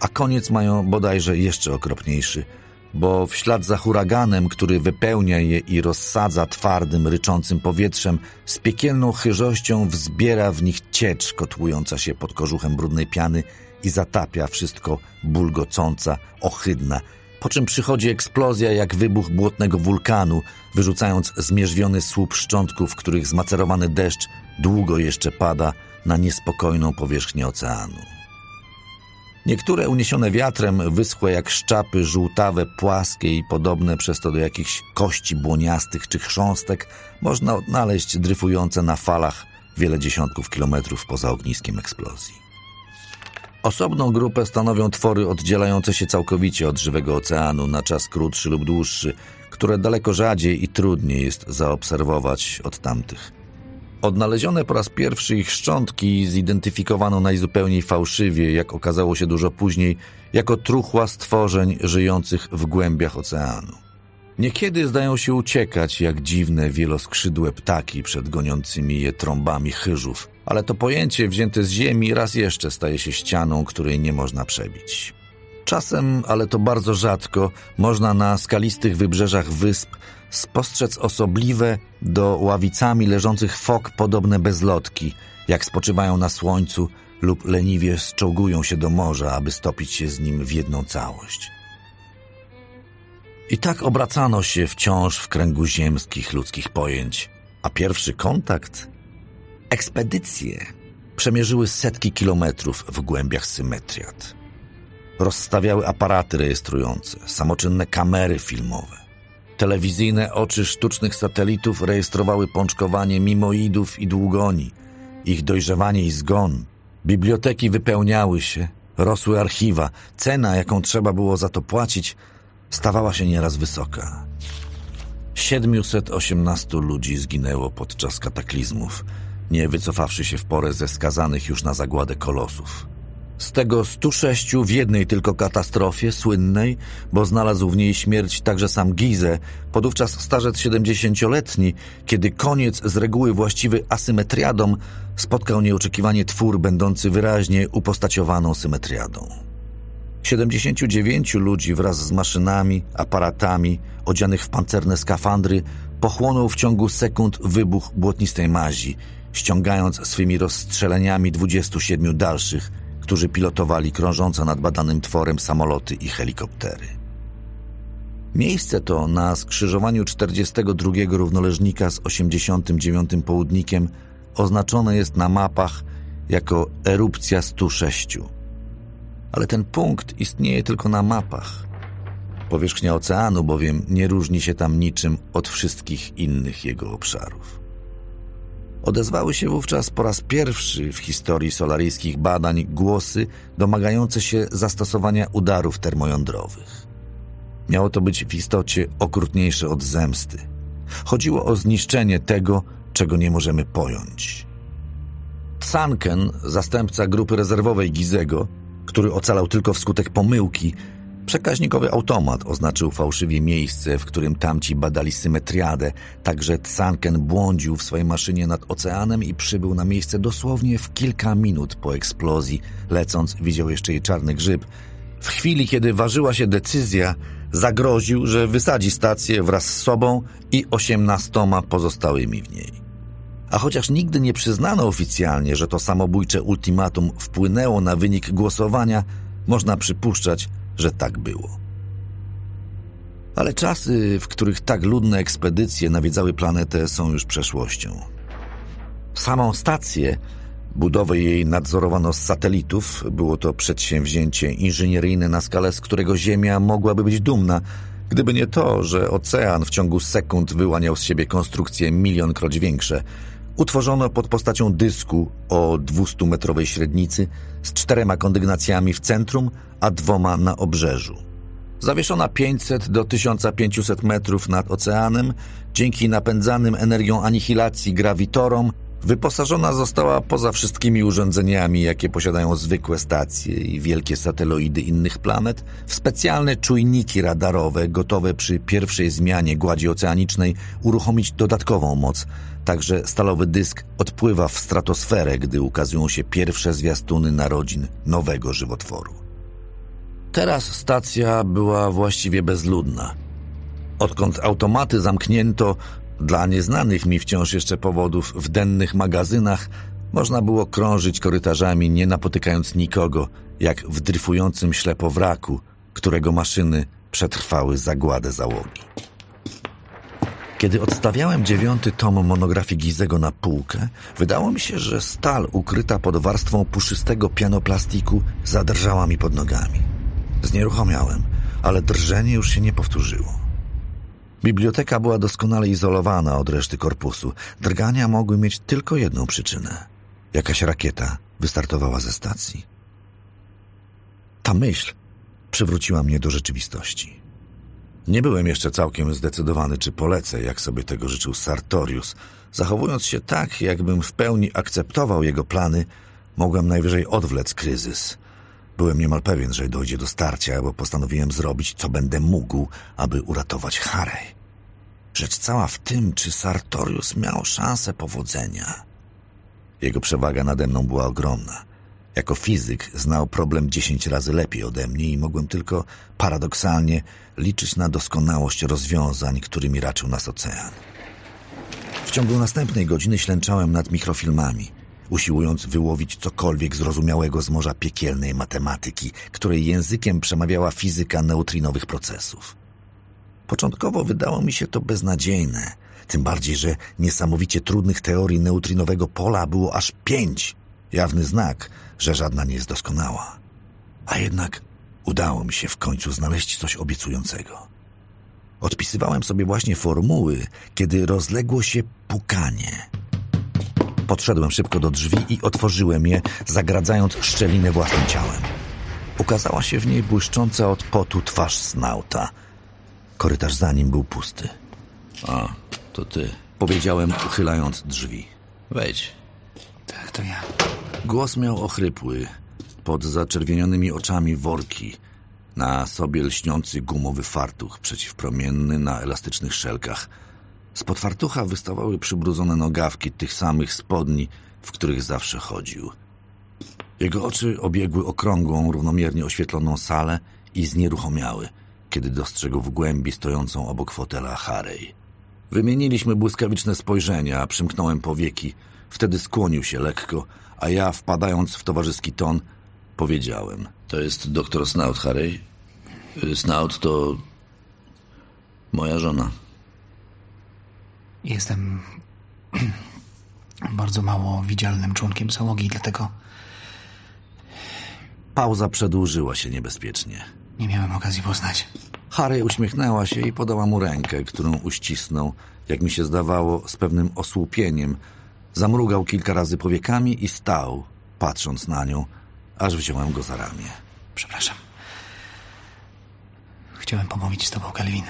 a koniec mają bodajże jeszcze okropniejszy, bo w ślad za huraganem, który wypełnia je i rozsadza twardym, ryczącym powietrzem, z piekielną chyżością wzbiera w nich ciecz kotłująca się pod kożuchem brudnej piany i zatapia wszystko bulgocąca, ohydna, po czym przychodzi eksplozja jak wybuch błotnego wulkanu, wyrzucając zmierzwiony słup szczątków, których zmacerowany deszcz długo jeszcze pada na niespokojną powierzchnię oceanu. Niektóre uniesione wiatrem, wyschłe jak szczapy, żółtawe, płaskie i podobne przez to do jakichś kości błoniastych czy chrząstek, można odnaleźć dryfujące na falach wiele dziesiątków kilometrów poza ogniskiem eksplozji. Osobną grupę stanowią twory oddzielające się całkowicie od żywego oceanu na czas krótszy lub dłuższy, które daleko rzadziej i trudniej jest zaobserwować od tamtych. Odnalezione po raz pierwszy ich szczątki zidentyfikowano najzupełniej fałszywie, jak okazało się dużo później, jako truchła stworzeń żyjących w głębiach oceanu. Niekiedy zdają się uciekać jak dziwne wieloskrzydłe ptaki przed goniącymi je trąbami chyżów, ale to pojęcie wzięte z ziemi raz jeszcze staje się ścianą, której nie można przebić. Czasem, ale to bardzo rzadko, można na skalistych wybrzeżach wysp spostrzec osobliwe do ławicami leżących fok podobne bezlotki, jak spoczywają na słońcu lub leniwie zczołgują się do morza, aby stopić się z nim w jedną całość. I tak obracano się wciąż w kręgu ziemskich ludzkich pojęć, a pierwszy kontakt ekspedycje przemierzyły setki kilometrów w głębiach symetriat. Rozstawiały aparaty rejestrujące, samoczynne kamery filmowe. Telewizyjne oczy sztucznych satelitów rejestrowały pączkowanie mimoidów i długoni, ich dojrzewanie i zgon. Biblioteki wypełniały się, rosły archiwa, cena, jaką trzeba było za to płacić, stawała się nieraz wysoka. 718 ludzi zginęło podczas kataklizmów, nie wycofawszy się w porę ze skazanych już na zagładę kolosów. Z tego 106 w jednej tylko katastrofie słynnej, bo znalazł w niej śmierć także sam Gizę, podówczas starzec 70-letni, kiedy koniec z reguły właściwy asymetriadom spotkał nieoczekiwanie twór będący wyraźnie upostaciowaną symetriadą. 79 ludzi wraz z maszynami, aparatami, odzianych w pancerne skafandry, pochłonął w ciągu sekund wybuch błotnistej mazi, ściągając swymi rozstrzeleniami 27 dalszych, którzy pilotowali krążące nad badanym tworem samoloty i helikoptery. Miejsce to na skrzyżowaniu 42 równoleżnika z 89 południkiem oznaczone jest na mapach jako erupcja 106. Ale ten punkt istnieje tylko na mapach. Powierzchnia oceanu bowiem nie różni się tam niczym od wszystkich innych jego obszarów. Odezwały się wówczas po raz pierwszy w historii solaryjskich badań głosy domagające się zastosowania udarów termojądrowych. Miało to być w istocie okrutniejsze od zemsty. Chodziło o zniszczenie tego, czego nie możemy pojąć. Tsanken, zastępca grupy rezerwowej Gizego, który ocalał tylko wskutek pomyłki, Przekaźnikowy automat oznaczył fałszywie miejsce, w którym tamci badali symetriadę, także Tsanken błądził w swojej maszynie nad oceanem i przybył na miejsce dosłownie w kilka minut po eksplozji. Lecąc, widział jeszcze jej czarny grzyb. W chwili, kiedy ważyła się decyzja, zagroził, że wysadzi stację wraz z sobą i osiemnastoma pozostałymi w niej. A chociaż nigdy nie przyznano oficjalnie, że to samobójcze ultimatum wpłynęło na wynik głosowania, można przypuszczać, że tak było. Ale czasy, w których tak ludne ekspedycje nawiedzały planetę, są już przeszłością. Samą stację, budowę jej nadzorowano z satelitów, było to przedsięwzięcie inżynieryjne na skalę, z którego Ziemia mogłaby być dumna, gdyby nie to, że ocean w ciągu sekund wyłaniał z siebie konstrukcje milionkroć większe. Utworzono pod postacią dysku o 200-metrowej średnicy z czterema kondygnacjami w centrum, a dwoma na obrzeżu. Zawieszona 500 do 1500 metrów nad oceanem, dzięki napędzanym energią anihilacji grawitorom, wyposażona została poza wszystkimi urządzeniami, jakie posiadają zwykłe stacje i wielkie sateloidy innych planet, w specjalne czujniki radarowe gotowe przy pierwszej zmianie gładzi oceanicznej uruchomić dodatkową moc. Także stalowy dysk odpływa w stratosferę, gdy ukazują się pierwsze zwiastuny narodzin nowego żywotworu. Teraz stacja była właściwie bezludna. Odkąd automaty zamknięto, dla nieznanych mi wciąż jeszcze powodów w dennych magazynach, można było krążyć korytarzami, nie napotykając nikogo, jak w dryfującym ślepo wraku, którego maszyny przetrwały zagładę załogi. Kiedy odstawiałem dziewiąty tom monografii Gizego na półkę, wydało mi się, że stal ukryta pod warstwą puszystego pianoplastiku zadrżała mi pod nogami. Znieruchomiałem, ale drżenie już się nie powtórzyło. Biblioteka była doskonale izolowana od reszty korpusu. Drgania mogły mieć tylko jedną przyczynę. Jakaś rakieta wystartowała ze stacji. Ta myśl przywróciła mnie do rzeczywistości. Nie byłem jeszcze całkiem zdecydowany, czy polecę, jak sobie tego życzył Sartorius. Zachowując się tak, jakbym w pełni akceptował jego plany, mogłem najwyżej odwlec kryzys. Byłem niemal pewien, że dojdzie do starcia, bo postanowiłem zrobić, co będę mógł, aby uratować Harej. Rzecz cała w tym, czy Sartorius miał szansę powodzenia. Jego przewaga nade mną była ogromna. Jako fizyk znał problem dziesięć razy lepiej ode mnie i mogłem tylko paradoksalnie liczyć na doskonałość rozwiązań, którymi raczył nas ocean. W ciągu następnej godziny ślęczałem nad mikrofilmami, usiłując wyłowić cokolwiek zrozumiałego z morza piekielnej matematyki, której językiem przemawiała fizyka neutrinowych procesów. Początkowo wydało mi się to beznadziejne, tym bardziej, że niesamowicie trudnych teorii neutrinowego pola było aż pięć. Jawny znak, że żadna nie jest doskonała. A jednak udało mi się w końcu znaleźć coś obiecującego. Odpisywałem sobie właśnie formuły, kiedy rozległo się pukanie. Podszedłem szybko do drzwi i otworzyłem je, zagradzając szczelinę własnym ciałem. Ukazała się w niej błyszcząca od potu twarz snauta. Korytarz za nim był pusty. A, to ty. Powiedziałem, uchylając drzwi. Wejdź. Tak, to ja. Głos miał ochrypły. Pod zaczerwienionymi oczami worki. Na sobie lśniący gumowy fartuch przeciwpromienny na elastycznych szelkach. Spod fartucha wystawały przybrudzone nogawki tych samych spodni, w których zawsze chodził. Jego oczy obiegły okrągłą, równomiernie oświetloną salę i znieruchomiały, kiedy dostrzegł w głębi stojącą obok fotela Harry. Wymieniliśmy błyskawiczne spojrzenia, przymknąłem powieki. Wtedy skłonił się lekko, a ja, wpadając w towarzyski ton, powiedziałem. To jest doktor Snout, Harry. Y, Snout to moja żona. Jestem bardzo mało widzialnym członkiem załogi, dlatego Pauza przedłużyła się niebezpiecznie. nie miałem okazji poznać. Harry uśmiechnęła się i podała mu rękę, którą uścisnął, jak mi się zdawało, z pewnym osłupieniem. Zamrugał kilka razy powiekami i stał, patrząc na nią, aż wziąłem go za ramię. Przepraszam. Chciałem pomówić z tobą, Kelvin.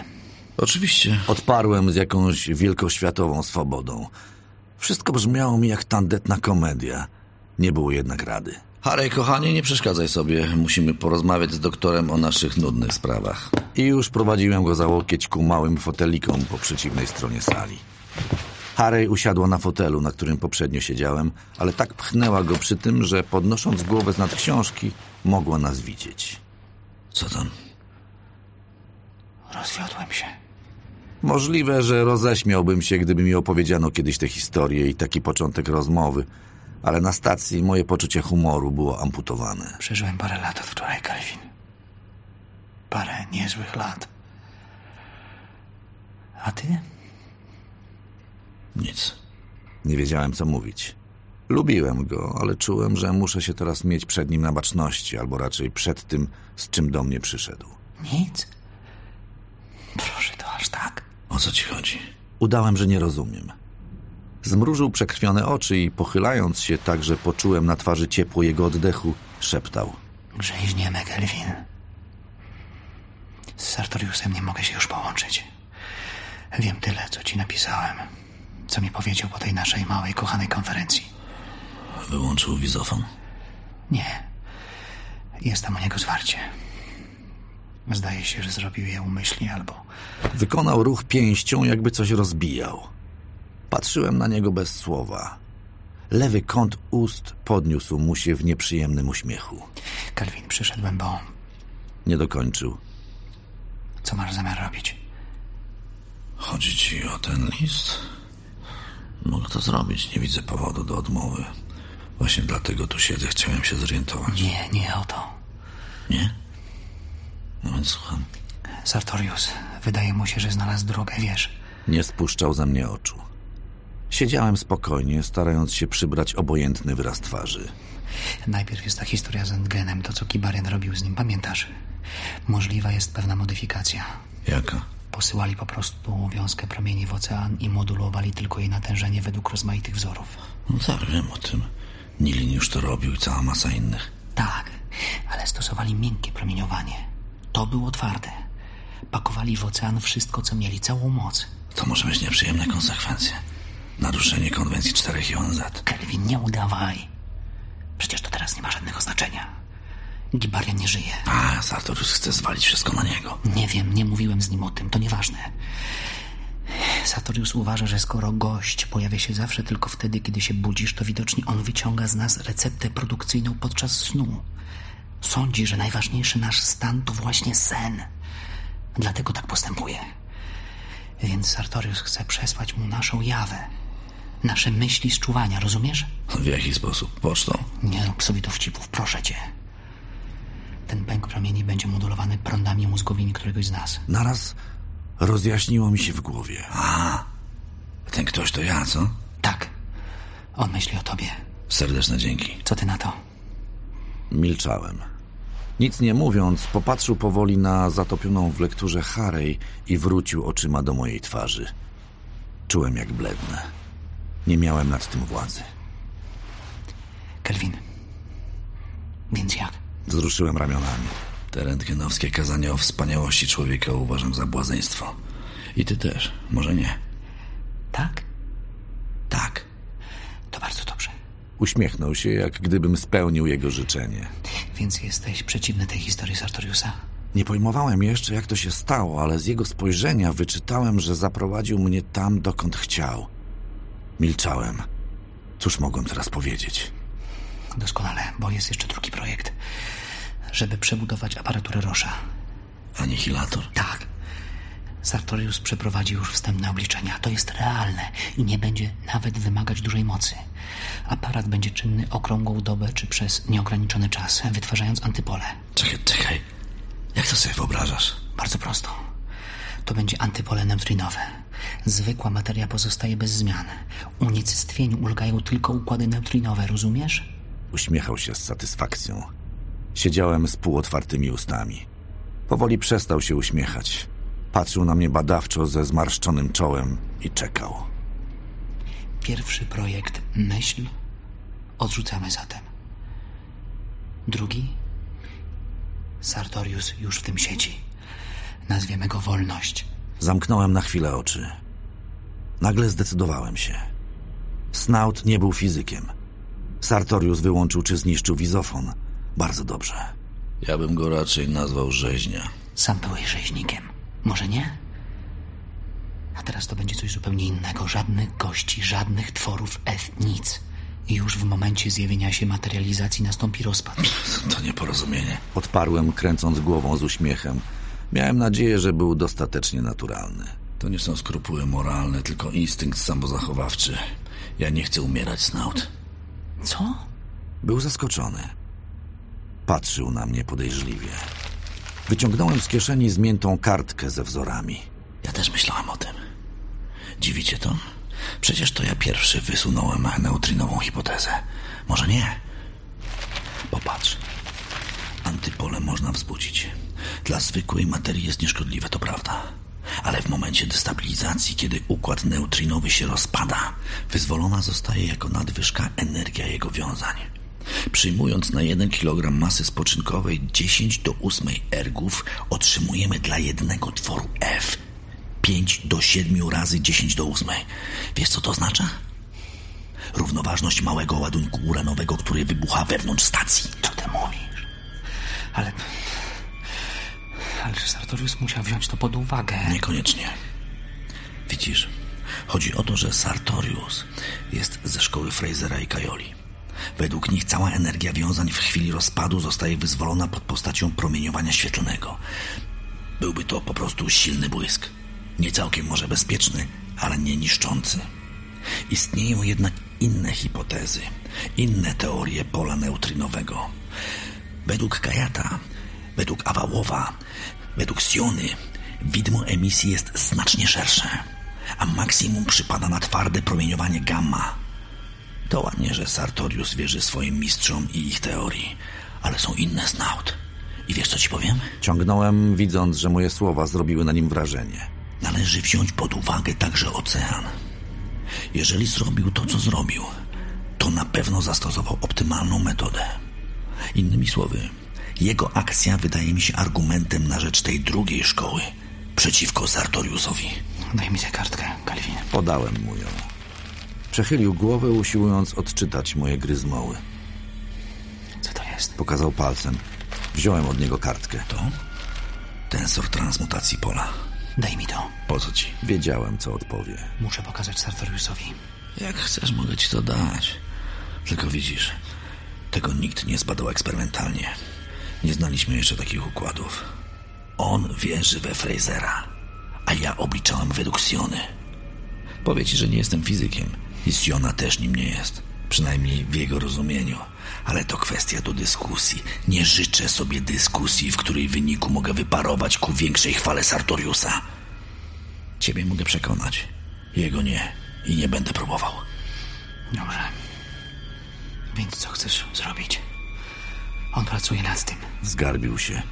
Oczywiście. Odparłem z jakąś wielkoświatową swobodą. Wszystko brzmiało mi jak tandetna komedia. Nie było jednak rady. Harry, kochanie, nie przeszkadzaj sobie. Musimy porozmawiać z doktorem o naszych nudnych sprawach. I już prowadziłem go za łokieć ku małym fotelikom po przeciwnej stronie sali. Harry usiadła na fotelu, na którym poprzednio siedziałem, ale tak pchnęła go przy tym, że podnosząc głowę z nad książki, mogła nas widzieć. Co tam? Rozwiodłem się. Możliwe, że roześmiałbym się, gdyby mi opowiedziano kiedyś tę historię i taki początek rozmowy, ale na stacji moje poczucie humoru było amputowane. Przeżyłem parę lat od wczoraj, Kelvin. Parę niezłych lat. A ty? Nic. Nie wiedziałem, co mówić. Lubiłem go, ale czułem, że muszę się teraz mieć przed nim na baczności, albo raczej przed tym, z czym do mnie przyszedł. Nic? Proszę, to aż tak? O co ci chodzi? Udałem, że nie rozumiem. Zmrużył przekrwione oczy i pochylając się tak, że poczułem na twarzy ciepło jego oddechu, szeptał. Grzeźniemy, Kelvin. Z Sartoriusem nie mogę się już połączyć. Wiem tyle, co ci napisałem. Co mi powiedział po tej naszej małej, kochanej konferencji. Wyłączył wizofon. Nie. Jestem u niego zwarcie. Zdaje się, że zrobił je umyślnie albo... Wykonał ruch pięścią, jakby coś rozbijał. Patrzyłem na niego bez słowa. Lewy kąt ust podniósł mu się w nieprzyjemnym uśmiechu. Kelvin, przyszedłem, bo... Nie dokończył. Co masz zamiar robić? Chodzi ci o ten list? Mogę to zrobić, nie widzę powodu do odmowy. Właśnie dlatego tu siedzę, chciałem się zorientować. Nie, nie o to. Nie? No słucham. Sartorius, wydaje mu się, że znalazł drogę, wiesz. Nie spuszczał ze mnie oczu. Siedziałem spokojnie, starając się przybrać obojętny wyraz twarzy. Najpierw jest ta historia z Entgenem, to co Kibarian robił z nim, pamiętasz? Możliwa jest pewna modyfikacja. Jaka? Posyłali po prostu wiązkę promieni w ocean i modulowali tylko jej natężenie według rozmaitych wzorów. No tak, wiem o tym. Nilin już to robił i cała masa innych. Tak, ale stosowali miękkie promieniowanie. To było twarde. Pakowali w ocean wszystko, co mieli, całą moc. To może mieć nieprzyjemne konsekwencje. Naruszenie konwencji czterech i ONZ. Kelvin, nie udawaj. Przecież to teraz nie ma żadnego znaczenia. Gibarian nie żyje. A, Sartorius chce zwalić wszystko na niego. Nie wiem, nie mówiłem z nim o tym, to nieważne. Sartorius uważa, że skoro gość pojawia się zawsze tylko wtedy, kiedy się budzisz, to widocznie on wyciąga z nas receptę produkcyjną podczas snu. Sądzi, że najważniejszy nasz stan to właśnie sen. Dlatego tak postępuje. Więc Sartorius chce przesłać mu naszą jawę. Nasze myśli z czuwania, rozumiesz? W jaki sposób? Pocztą? Nie rób sobie dowcipów, proszę cię. Ten pęk promieni będzie modulowany prądami mózgowymi któregoś z nas. Naraz rozjaśniło mi się w głowie. A, ten ktoś to ja, co? Tak. On myśli o tobie. Serdeczne dzięki. Co ty na to? Milczałem. Nic nie mówiąc, popatrzył powoli na zatopioną w lekturze Harry i wrócił oczyma do mojej twarzy. Czułem jak blednę. Nie miałem nad tym władzy. Kelvin. Więc jak? Wzruszyłem ramionami. Te rentgenowskie kazania o wspaniałości człowieka uważam za błazeństwo. I ty też, może nie. Tak? Tak. To bardzo dobrze. Uśmiechnął się, jak gdybym spełnił jego życzenie. Więc jesteś przeciwny tej historii Sartoriusa? Nie pojmowałem jeszcze, jak to się stało, ale z jego spojrzenia wyczytałem, że zaprowadził mnie tam, dokąd chciał. Milczałem. Cóż mogłem teraz powiedzieć? Doskonale, bo jest jeszcze drugi projekt. Żeby przebudować aparaturę Rosza. Anihilator? Tak. Sartorius przeprowadzi już wstępne obliczenia. To jest realne i nie będzie nawet wymagać dużej mocy. Aparat będzie czynny okrągłą dobę czy przez nieograniczony czas, wytwarzając antypole. Czekaj, czekaj. Jak to sobie wyobrażasz? Bardzo prosto. To będzie antypole neutrinowe. Zwykła materia pozostaje bez zmian. Unicestwieniu ulegają tylko układy neutrinowe, rozumiesz? Uśmiechał się z satysfakcją. Siedziałem z półotwartymi ustami. Powoli przestał się uśmiechać. Patrzył na mnie badawczo ze zmarszczonym czołem i czekał. Pierwszy projekt myśl odrzucamy zatem. Drugi Sartorius już w tym siedzi. Nazwiemy go Wolność. Zamknąłem na chwilę oczy. Nagle zdecydowałem się. Snout nie był fizykiem. Sartorius wyłączył czy zniszczył wizofon. Bardzo dobrze. Ja bym go raczej nazwał rzeźnia. Sam byłeś rzeźnikiem. Może nie? A teraz to będzie coś zupełnie innego. Żadnych gości, żadnych tworów F, nic. I już w momencie zjawienia się materializacji nastąpi rozpad. To nieporozumienie. Odparłem, kręcąc głową z uśmiechem. Miałem nadzieję, że był dostatecznie naturalny. To nie są skrupuły moralne, tylko instynkt samozachowawczy. Ja nie chcę umierać, Snout. Co? Był zaskoczony. Patrzył na mnie podejrzliwie. Wyciągnąłem z kieszeni zmiętą kartkę ze wzorami. Ja też myślałem o tym. Dziwicie to? Przecież to ja pierwszy wysunąłem neutrinową hipotezę. Może nie? Popatrz. Antypole można wzbudzić. Dla zwykłej materii jest nieszkodliwe, to prawda. Ale w momencie destabilizacji, kiedy układ neutrinowy się rozpada, wyzwolona zostaje jako nadwyżka energia jego wiązań. Przyjmując na 1 kg masy spoczynkowej 10 do 8 ergów, otrzymujemy dla jednego tworu F 5 do 7 razy 10 do 8. Wiesz, co to oznacza? Równoważność małego ładunku uranowego, który wybucha wewnątrz stacji. Co ty mówisz? Ale... Ale Sartorius musiał wziąć to pod uwagę. Niekoniecznie. Widzisz, chodzi o to, że Sartorius jest ze szkoły Frasera i Kajoli. Według nich cała energia wiązań w chwili rozpadu zostaje wyzwolona pod postacią promieniowania świetlnego. Byłby to po prostu silny błysk. Nie całkiem może bezpieczny, ale nie niszczący. Istnieją jednak inne hipotezy, inne teorie pola neutrinowego. Według Kajata, według Awałowa, według Siony, widmo emisji jest znacznie szersze, a maksimum przypada na twarde promieniowanie gamma. To ładnie, że Sartorius wierzy swoim mistrzom i ich teorii, ale są inne snaut. I wiesz, co ci powiem? Ciągnąłem, widząc, że moje słowa zrobiły na nim wrażenie. Należy wziąć pod uwagę także ocean. Jeżeli zrobił to, co zrobił, to na pewno zastosował optymalną metodę. Innymi słowy, jego akcja wydaje mi się argumentem na rzecz tej drugiej szkoły przeciwko Sartoriusowi. Daj mi tę kartkę, Calvin. Podałem mu ją. Przechylił głowę, usiłując odczytać moje gryzmoły. Co to jest? Pokazał palcem. Wziąłem od niego kartkę. To? Tensor transmutacji pola. Daj mi to. Po co ci? Wiedziałem, co odpowie. Muszę pokazać Sartoriusowi. Jak chcesz, mogę ci to dać. Tylko widzisz, tego nikt nie zbadał eksperymentalnie. Nie znaliśmy jeszcze takich układów. On wierzy we Frasera, a ja obliczałem według Siony. Powie ci, że nie jestem fizykiem i Siona też nim nie jest. Przynajmniej w jego rozumieniu. Ale to kwestia do dyskusji. Nie życzę sobie dyskusji, w której wyniku mogę wyparować ku większej chwale Sartoriusa. Ciebie mogę przekonać. Jego nie. I nie będę próbował. Dobrze. Więc co chcesz zrobić? On pracuje nad tym. Zgarbił się.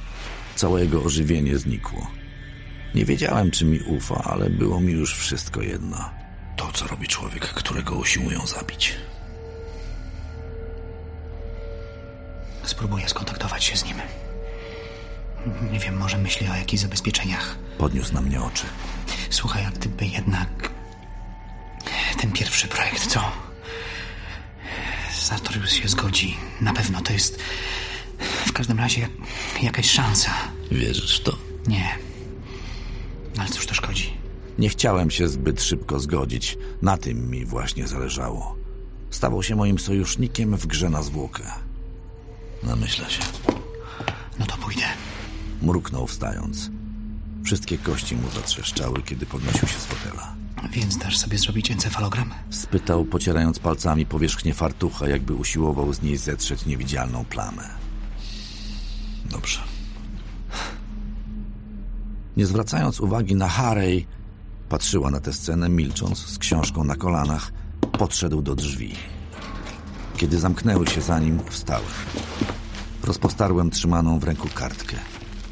Całe jego ożywienie znikło. Nie wiedziałem, czy mi ufa, ale było mi już wszystko jedno. To, co robi człowiek, którego usiłują zabić. Spróbuję skontaktować się z nim. Nie wiem, może myśli o jakichś zabezpieczeniach. Podniósł na mnie oczy. Słuchaj, a gdyby jednak ten pierwszy projekt, co? Sartorius się zgodzi. Na pewno to jest w każdym razie jak, jakaś szansa. Wierzysz w to? Nie. Ale cóż to szkodzi? Nie chciałem się zbyt szybko zgodzić. Na tym mi właśnie zależało. Stawał się moim sojusznikiem w grze na zwłokę. Namyśla się. No to pójdę. Mruknął wstając. Wszystkie kości mu zatrzeszczały, kiedy podnosił się z fotela. Więc dasz sobie zrobić encefalogram? Spytał, pocierając palcami powierzchnię fartucha, jakby usiłował z niej zetrzeć niewidzialną plamę. Dobrze. Nie zwracając uwagi na Harry, patrzyła na tę scenę, milcząc, z książką na kolanach, podszedł do drzwi. Kiedy zamknęły się za nim, wstałem. Rozpostarłem trzymaną w ręku kartkę.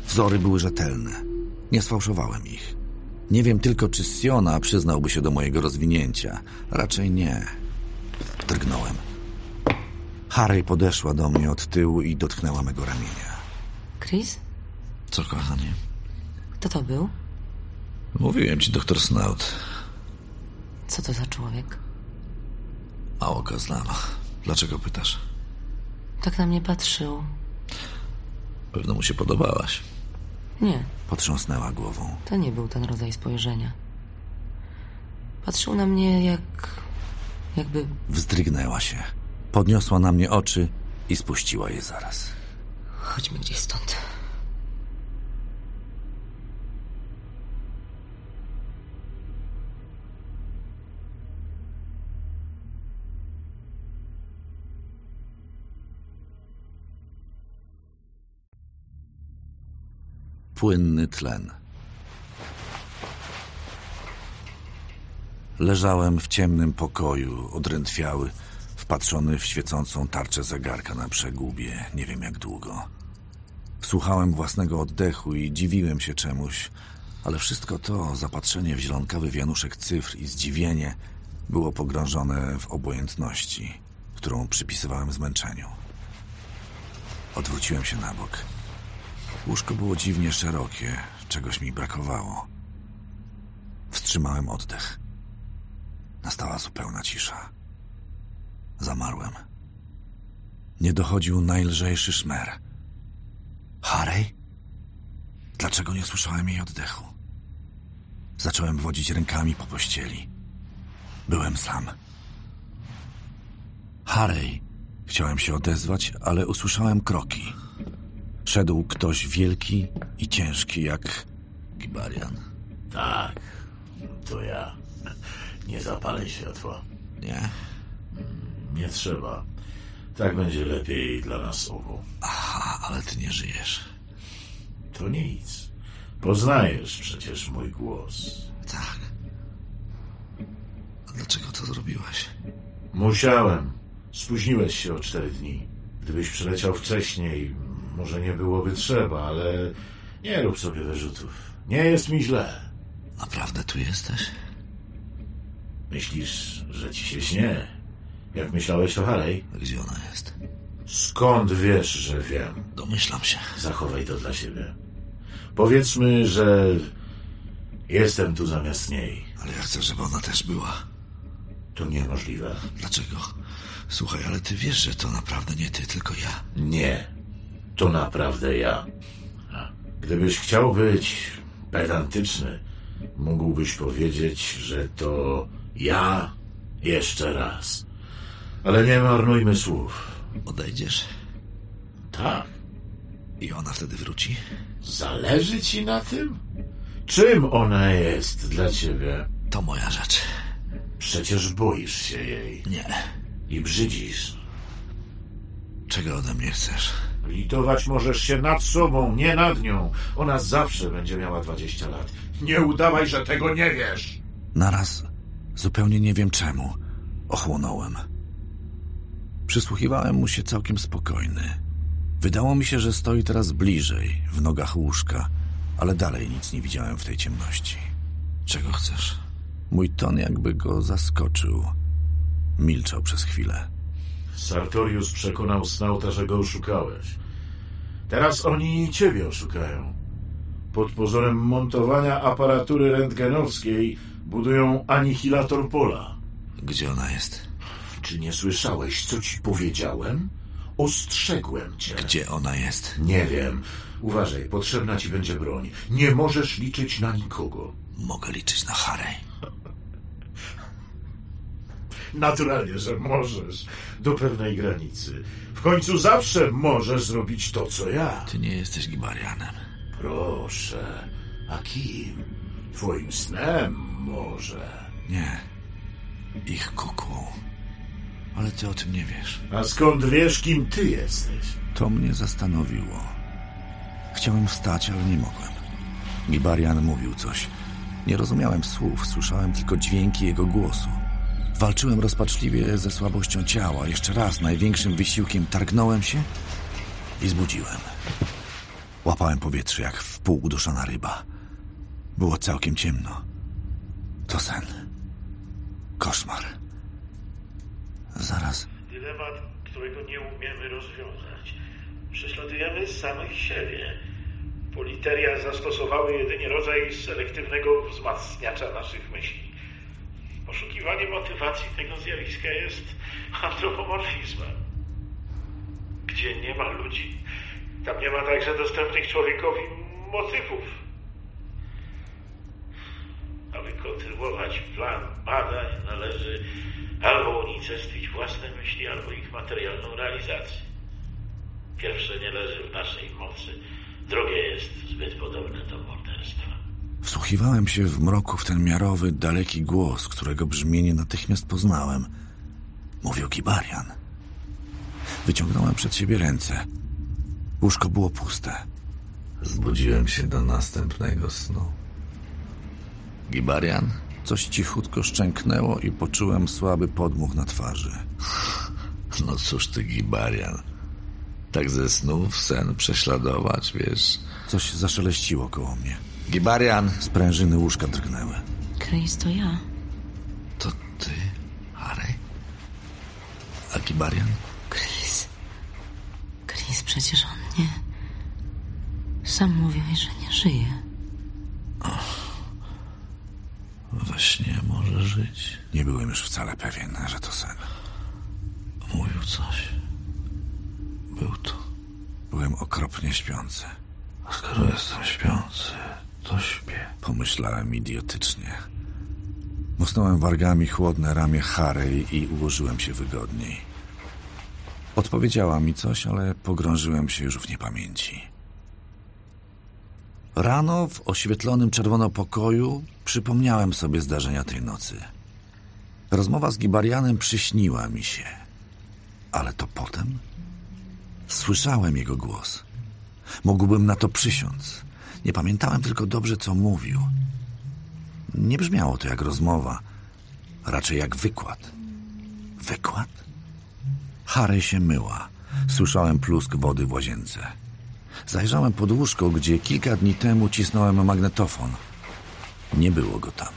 Wzory były rzetelne. Nie sfałszowałem ich. Nie wiem tylko, czy Siona przyznałby się do mojego rozwinięcia. Raczej nie. Drgnąłem. Harry podeszła do mnie od tyłu i dotknęła mego ramienia. Chris? Co, kochanie? Kto to był? Mówiłem ci, doktor Snout. Co to za człowiek? Mało go znam. Dlaczego pytasz? Tak na mnie patrzył. Pewno mu się podobałaś. Nie, Potrząsnęła głową. to nie był ten rodzaj spojrzenia. Patrzył na mnie jak... jakby... Wzdrygnęła się. Podniosła na mnie oczy i spuściła je zaraz. Chodźmy gdzieś stąd. Płynny tlen. Leżałem w ciemnym pokoju, odrętwiały, wpatrzony w świecącą tarczę zegarka na przegubie, nie wiem jak długo. Słuchałem własnego oddechu i dziwiłem się czemuś, ale wszystko to, zapatrzenie w zielonkawy wianuszek cyfr i zdziwienie, było pogrążone w obojętności, którą przypisywałem zmęczeniu. Odwróciłem się na bok. Łóżko było dziwnie szerokie, czegoś mi brakowało. Wstrzymałem oddech. Nastała zupełna cisza. Zamarłem. Nie dochodził najlżejszy szmer. Harry? Dlaczego nie słyszałem jej oddechu? Zacząłem wodzić rękami po pościeli. Byłem sam. Harry! Chciałem się odezwać, ale usłyszałem kroki. Szedł ktoś wielki i ciężki jak Gibarian. Tak, to ja. Nie zapalę światła. Nie? Nie trzeba. Tak będzie lepiej dla nas obu. Aha, ale ty nie żyjesz. To nic. Poznajesz przecież mój głos. Tak. A dlaczego to zrobiłeś? Musiałem. Spóźniłeś się o cztery dni. Gdybyś przyleciał wcześniej, może nie byłoby trzeba, ale nie rób sobie wyrzutów. Nie jest mi źle. Naprawdę tu jesteś? Myślisz, że ci się śnie? Jak myślałeś, to Harry? Gdzie ona jest? Skąd wiesz, że wiem? Domyślam się. Zachowaj to dla siebie. Powiedzmy, że jestem tu zamiast niej. Ale ja chcę, żeby ona też była. To niemożliwe. Dlaczego? Słuchaj, ale ty wiesz, że to naprawdę nie ty, tylko ja. Nie. To naprawdę ja. Gdybyś chciał być pedantyczny, mógłbyś powiedzieć, że to ja jeszcze raz. Ale nie marnujmy słów. Odejdziesz? Tak. I ona wtedy wróci? Zależy ci na tym? Czym ona jest dla ciebie? To moja rzecz. Przecież boisz się jej. Nie. I brzydzisz. Czego ode mnie chcesz? Litować możesz się nad sobą, nie nad nią. Ona zawsze będzie miała 20 lat. Nie udawaj, że tego nie wiesz. Naraz, zupełnie nie wiem czemu, ochłonąłem. Przysłuchiwałem mu się całkiem spokojny. Wydało mi się, że stoi teraz bliżej, w nogach łóżka, ale dalej nic nie widziałem w tej ciemności. Czego chcesz? Mój ton jakby go zaskoczył. Milczał przez chwilę. Sartorius przekonał Snauta, że go oszukałeś. Teraz oni ciebie oszukają. pod pozorem montowania aparatury rentgenowskiej budują anihilator pola. Gdzie ona jest? Czy nie słyszałeś, co ci powiedziałem? Ostrzegłem cię. Gdzie ona jest? Nie wiem. Uważaj, potrzebna ci będzie broń. Nie możesz liczyć na nikogo. Mogę liczyć na Harry. Naturalnie, że możesz. Do pewnej granicy. W końcu zawsze możesz zrobić to, co ja. Ty nie jesteś Gibarianem. Proszę. A kim? Twoim snem może. Nie. Ich kuku. Ale ty o tym nie wiesz. A skąd wiesz, kim ty jesteś? To mnie zastanowiło. Chciałem wstać, ale nie mogłem. Gibarian mówił coś. Nie rozumiałem słów, słyszałem tylko dźwięki jego głosu. Walczyłem rozpaczliwie ze słabością ciała. Jeszcze raz największym wysiłkiem targnąłem się i zbudziłem. Łapałem powietrze jak w pół uduszona ryba. Było całkiem ciemno. To sen. Koszmar. Zaraz. Dylemat, którego nie umiemy rozwiązać. Prześladujemy samych siebie. Politeria zastosowały jedynie rodzaj selektywnego wzmacniacza naszych myśli. Poszukiwanie motywacji tego zjawiska jest antropomorfizmem. Gdzie nie ma ludzi, tam nie ma także dostępnych człowiekowi motywów. Aby kontynuować plan badań, należy albo unicestwić własne myśli, albo ich materialną realizację. Pierwsze nie leży w naszej mocy, drugie jest zbyt podobne do morderstwa. Wsłuchiwałem się w mroku w ten miarowy, daleki głos, którego brzmienie natychmiast poznałem. Mówił Gibarian. Wyciągnąłem przed siebie ręce. Łóżko było puste. Zbudziłem się do następnego snu. Gibarian? Coś cichutko szczęknęło i poczułem słaby podmuch na twarzy. No cóż ty, Gibarian. Tak ze snu w sen prześladować, wiesz. Coś zaszeleściło koło mnie. Gibarian! Sprężyny łóżka drgnęły. Chris, to ja. To ty, Harry? A Gibarian? Chris. Chris, przecież on nie... Sam mówiłeś, że nie żyje. We śnie może żyć. Nie byłem już wcale pewien, że to sen. Mówił coś. Był tu. Byłem okropnie śpiący. A skoro jestem śpiący, Pomyślałem idiotycznie. Musnąłem wargami chłodne ramię Harry i ułożyłem się wygodniej. Odpowiedziała mi coś, ale pogrążyłem się już w niepamięci. Rano w oświetlonym czerwono pokoju przypomniałem sobie zdarzenia tej nocy. Rozmowa z Gibarianem przyśniła mi się. Ale to potem? Słyszałem jego głos. Mógłbym na to przysiąc. Nie pamiętałem tylko dobrze, co mówił. Nie brzmiało to jak rozmowa, raczej jak wykład. Wykład? Harry się myła. Słyszałem plusk wody w łazience. Zajrzałem pod łóżko, gdzie kilka dni temu cisnąłem magnetofon. Nie było go tam.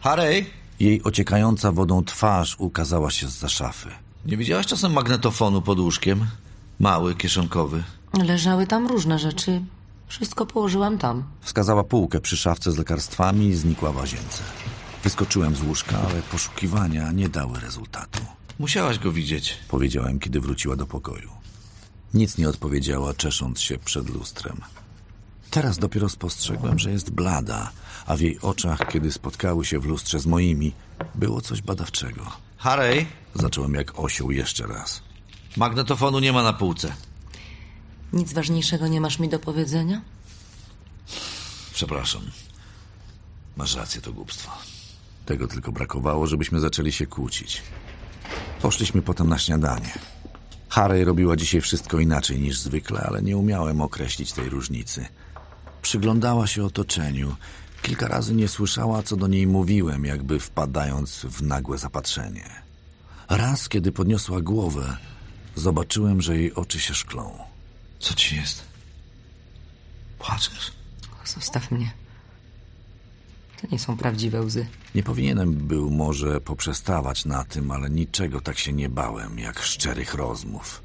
Harry? Jej ociekająca wodą twarz ukazała się z za szafy. Nie widziałaś czasem magnetofonu pod łóżkiem? Mały, kieszonkowy. Leżały tam różne rzeczy. Wszystko położyłam tam. Wskazała półkę przy szafce z lekarstwami i znikła w łazience. Wyskoczyłem z łóżka, ale poszukiwania nie dały rezultatu. Musiałaś go widzieć. Powiedziałem, kiedy wróciła do pokoju. Nic nie odpowiedziała, czesząc się przed lustrem. Teraz dopiero spostrzegłem, że jest blada, a w jej oczach, kiedy spotkały się w lustrze z moimi, było coś badawczego. Harry? Zacząłem jak osioł jeszcze raz. Magnetofonu nie ma na półce. Nic ważniejszego nie masz mi do powiedzenia? Przepraszam. Masz rację, to głupstwo. Tego tylko brakowało, żebyśmy zaczęli się kłócić. Poszliśmy potem na śniadanie. Harry robiła dzisiaj wszystko inaczej niż zwykle, ale nie umiałem określić tej różnicy. Przyglądała się otoczeniu. Kilka razy nie słyszała, co do niej mówiłem, jakby wpadając w nagłe zapatrzenie. Raz, kiedy podniosła głowę, zobaczyłem, że jej oczy się szklą. Co ci jest? Płaczesz? Zostaw mnie. To nie są prawdziwe łzy. Nie powinienem był może poprzestawać na tym, ale niczego tak się nie bałem, jak szczerych rozmów.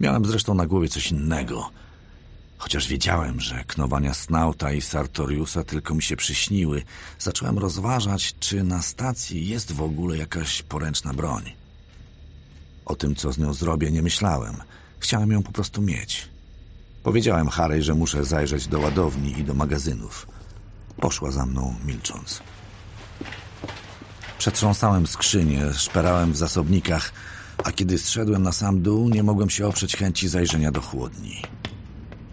Miałem zresztą na głowie coś innego. Chociaż wiedziałem, że knowania Snauta i Sartoriusa tylko mi się przyśniły, zacząłem rozważać, czy na stacji jest w ogóle jakaś poręczna broń. O tym, co z nią zrobię, nie myślałem. Chciałem ją po prostu mieć. Powiedziałem Harry, że muszę zajrzeć do ładowni i do magazynów. Poszła za mną, milcząc. Przetrząsałem skrzynię, szperałem w zasobnikach, a kiedy zszedłem na sam dół, nie mogłem się oprzeć chęci zajrzenia do chłodni.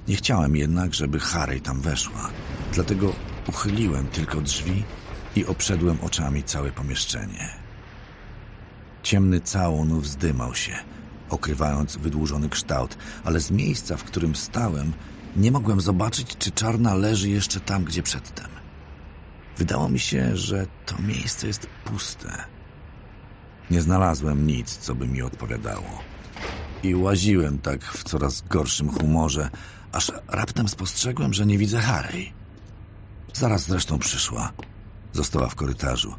Nie chciałem jednak, żeby Harry tam weszła, dlatego uchyliłem tylko drzwi i obszedłem oczami całe pomieszczenie. Ciemny całun wzdymał się, okrywając wydłużony kształt, ale z miejsca, w którym stałem, nie mogłem zobaczyć, czy czarna leży jeszcze tam, gdzie przedtem. Wydało mi się, że to miejsce jest puste. Nie znalazłem nic, co by mi odpowiadało. I łaziłem tak w coraz gorszym humorze, aż raptem spostrzegłem, że nie widzę Harry. Zaraz zresztą przyszła. Została w korytarzu.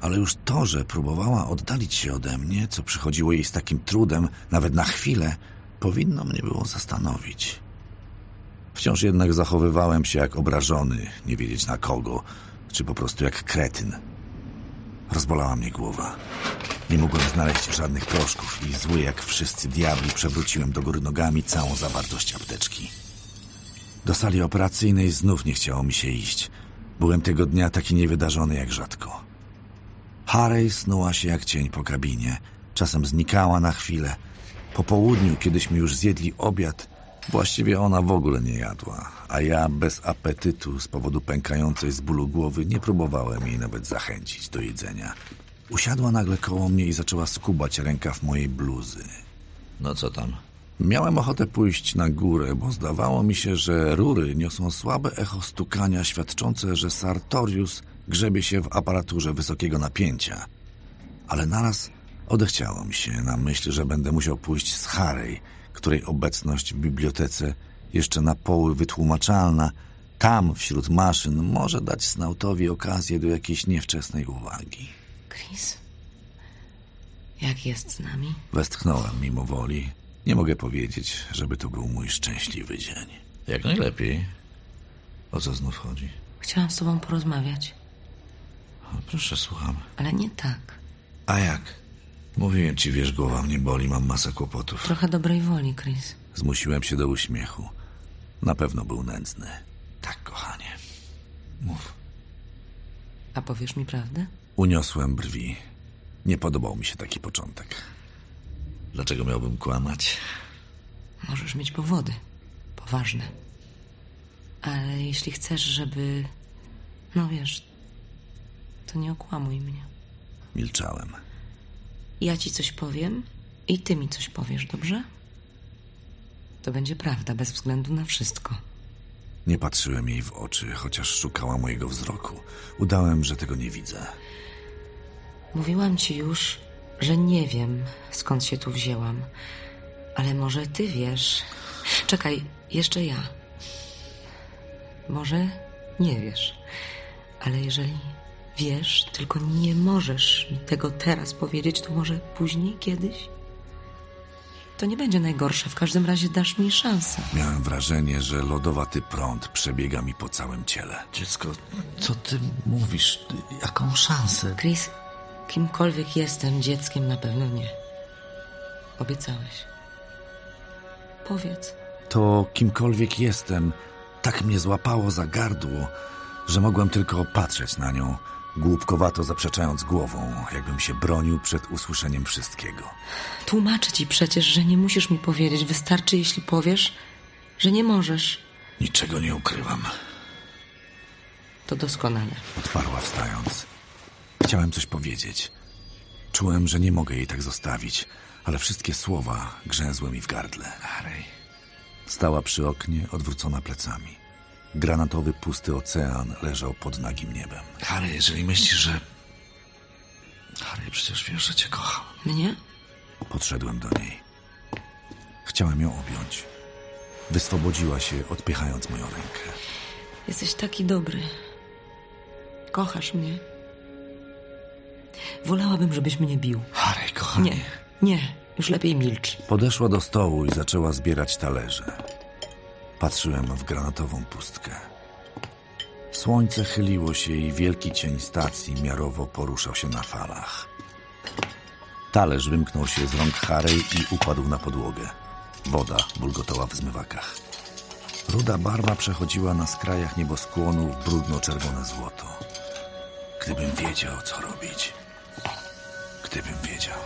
Ale już to, że próbowała oddalić się ode mnie, co przychodziło jej z takim trudem, nawet na chwilę, powinno mnie było zastanowić. Wciąż jednak zachowywałem się jak obrażony, nie wiedzieć na kogo, czy po prostu jak kretyn. Rozbolała mnie głowa. Nie mogłem znaleźć żadnych proszków i zły jak wszyscy diabli przewróciłem do góry nogami całą zawartość apteczki. Do sali operacyjnej znów nie chciało mi się iść. Byłem tego dnia taki niewydarzony jak rzadko. Harry snuła się jak cień po kabinie. Czasem znikała na chwilę. Po południu, kiedyśmy już zjedli obiad, właściwie ona w ogóle nie jadła, a ja bez apetytu z powodu pękającej z bólu głowy nie próbowałem jej nawet zachęcić do jedzenia. Usiadła nagle koło mnie i zaczęła skubać rękaw mojej bluzy. No co tam? Miałem ochotę pójść na górę, bo zdawało mi się, że rury niosą słabe echo stukania świadczące, że Sartorius grzebie się w aparaturze wysokiego napięcia. Ale naraz odechciało mi się na myśl, że będę musiał pójść z Harry, której obecność w bibliotece jeszcze na poły wytłumaczalna, tam wśród maszyn może dać Snautowi okazję do jakiejś niewczesnej uwagi. Chris, jak jest z nami? Westchnąłem mimo woli. Nie mogę powiedzieć, żeby to był mój szczęśliwy dzień. Jak najlepiej. O co znów chodzi? Chciałam z tobą porozmawiać, proszę, słucham. ale nie tak. A jak? Mówiłem ci, wiesz, głowa mnie boli, mam masę kłopotów. Trochę dobrej woli, Chris. Zmusiłem się do uśmiechu. Na pewno był nędzny. Tak, kochanie. Mów. A powiesz mi prawdę? Uniosłem brwi. Nie podobał mi się taki początek. Dlaczego miałbym kłamać? Możesz mieć powody. Poważne. Ale jeśli chcesz, żeby... No wiesz... To nie okłamuj mnie. Milczałem. Ja ci coś powiem i ty mi coś powiesz, dobrze? To będzie prawda, bez względu na wszystko. Nie patrzyłem jej w oczy, chociaż szukała mojego wzroku. Udałem, że tego nie widzę. Mówiłam ci już, że nie wiem, skąd się tu wzięłam. Ale może ty wiesz. Czekaj, jeszcze ja. Może nie wiesz. Ale jeżeli wiesz, tylko nie możesz mi tego teraz powiedzieć, to może później, kiedyś? To nie będzie najgorsze. W każdym razie dasz mi szansę. Miałem wrażenie, że lodowaty prąd przebiega mi po całym ciele. Dziecko, co ty mówisz? Jaką szansę? Chris, kimkolwiek jestem, dzieckiem na pewno nie. Obiecałeś. Powiedz. To kimkolwiek jestem, tak mnie złapało za gardło, że mogłem tylko patrzeć na nią, głupkowato zaprzeczając głową, jakbym się bronił przed usłyszeniem wszystkiego. Tłumaczę ci przecież, że nie musisz mi powiedzieć. Wystarczy, jeśli powiesz, że nie możesz. Niczego nie ukrywam, To doskonale. odparła wstając. Chciałem coś powiedzieć. Czułem, że nie mogę jej tak zostawić, ale wszystkie słowa grzęzły mi w gardle. Harry, Stała przy oknie, odwrócona plecami. Granatowy, pusty ocean leżał pod nagim niebem. Harry, jeżeli myślisz, że... Harry, przecież wiesz, że cię kocham. Mnie? Podszedłem do niej. Chciałem ją objąć. Wyswobodziła się, odpychając moją rękę. Jesteś taki dobry. Kochasz mnie. Wolałabym, żebyś mnie bił. Harry, kochanie. Nie, nie. Już lepiej milcz. Podeszła do stołu i zaczęła zbierać talerze. Patrzyłem w granatową pustkę. Słońce chyliło się i wielki cień stacji miarowo poruszał się na falach. Talerz wymknął się z rąk Harej i upadł na podłogę. Woda bulgotała w zmywakach. Ruda barwa przechodziła na skrajach nieboskłonu w brudno-czerwone złoto. Gdybym wiedział, co robić. Gdybym wiedział.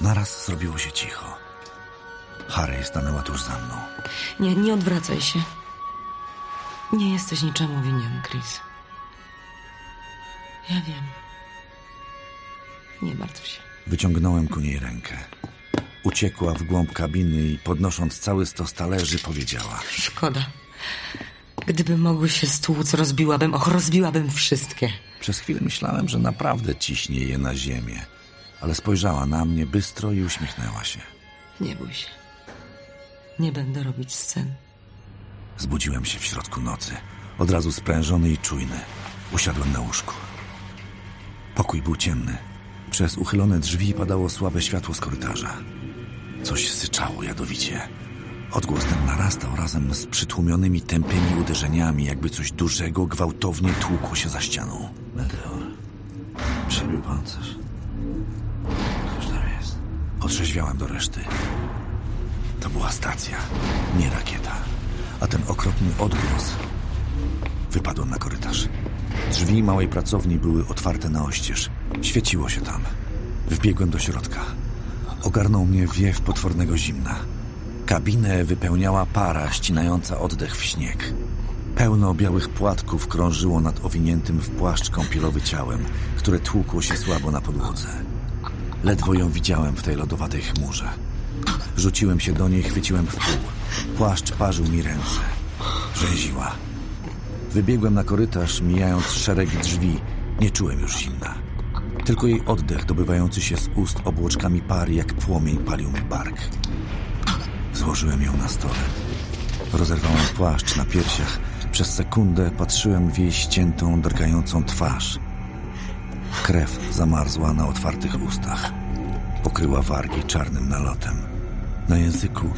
Naraz zrobiło się cicho. Harry stanęła tuż za mną. Nie, nie odwracaj się. Nie jesteś niczemu winien, Chris. Ja wiem. Nie martw się. Wyciągnąłem ku niej rękę. Uciekła w głąb kabiny i podnosząc cały stos talerzy powiedziała. Szkoda. Gdybym mogły się stłuc, rozbiłabym, och, rozbiłabym wszystkie. Przez chwilę myślałem, że naprawdę ciśnie je na ziemię. Ale spojrzała na mnie bystro i uśmiechnęła się. Nie bój się. Nie będę robić scen. Zbudziłem się w środku nocy. Od razu sprężony i czujny. Usiadłem na łóżku. Pokój był ciemny. Przez uchylone drzwi padało słabe światło z korytarza. Coś syczało jadowicie. Odgłos ten narastał razem z przytłumionymi tępymi uderzeniami, jakby coś dużego gwałtownie tłukło się za ścianą. Meteor. Przebił pancerz. Cóż tam jest? Otrzeźwiałem do reszty. To była stacja, nie rakieta. A ten okropny odgłos... Wypadłem na korytarz. Drzwi małej pracowni były otwarte na oścież. Świeciło się tam. Wbiegłem do środka. Ogarnął mnie wiew potwornego zimna. Kabinę wypełniała para ścinająca oddech w śnieg. Pełno białych płatków krążyło nad owiniętym w płaszcz kąpielowy ciałem, które tłukło się słabo na podłodze. Ledwo ją widziałem w tej lodowatej chmurze. Rzuciłem się do niej, chwyciłem w pół. Płaszcz parzył mi ręce. Rzęziła. Wybiegłem na korytarz, mijając szeregi drzwi. Nie czułem już zimna. Tylko jej oddech dobywający się z ust obłoczkami pary, jak płomień palił mi bark. Złożyłem ją na stole. Rozerwałem płaszcz na piersiach. Przez sekundę patrzyłem w jej ściętą, drgającą twarz. Krew zamarzła na otwartych ustach. Pokryła wargi czarnym nalotem. Na języku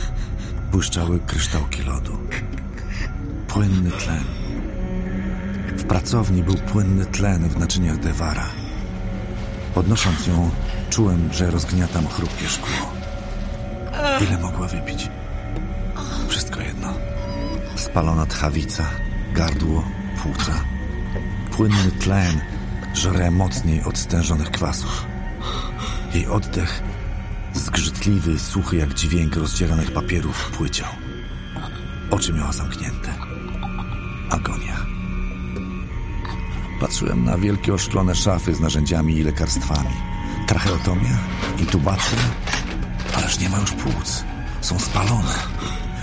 błyszczały kryształki lodu. Płynny tlen. W pracowni był płynny tlen w naczyniach Dewara. Podnosząc ją, czułem, że rozgniatam chrupkie szkło. Ile mogła wypić? Wszystko jedno. Spalona tchawica, gardło, płuca. Płynny tlen żre mocniej od stężonych kwasów. Jej oddech, zgrzytliwy, suchy jak dźwięk rozdzieranych papierów, płyciał. Oczy miała zamknięte. Agonia. Patrzyłem na wielkie oszklone szafy z narzędziami i lekarstwami. Tracheotomia, intubacja, ależ nie ma już płuc. Są spalone.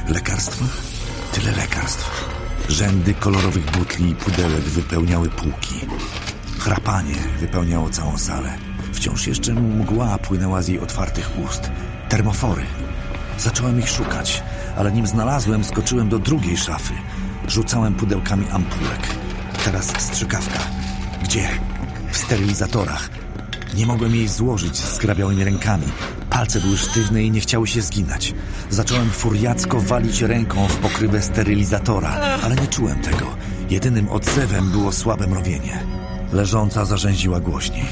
Lekarstwa? Tyle lekarstw. Rzędy kolorowych butli i pudełek wypełniały półki. Chrapanie wypełniało całą salę. Wciąż jeszcze mgła płynęła z jej otwartych ust. Termofory. Zacząłem ich szukać, ale nim znalazłem, skoczyłem do drugiej szafy. Rzucałem pudełkami ampulek. Teraz strzykawka. Gdzie? W sterylizatorach. Nie mogłem jej złożyć z zgrabiałymi rękami. Palce były sztywne i nie chciały się zginać. Zacząłem furiacko walić ręką w pokrywę sterylizatora, ale nie czułem tego. Jedynym odzewem było słabe mrowienie. Leżąca zarzęziła głośniej.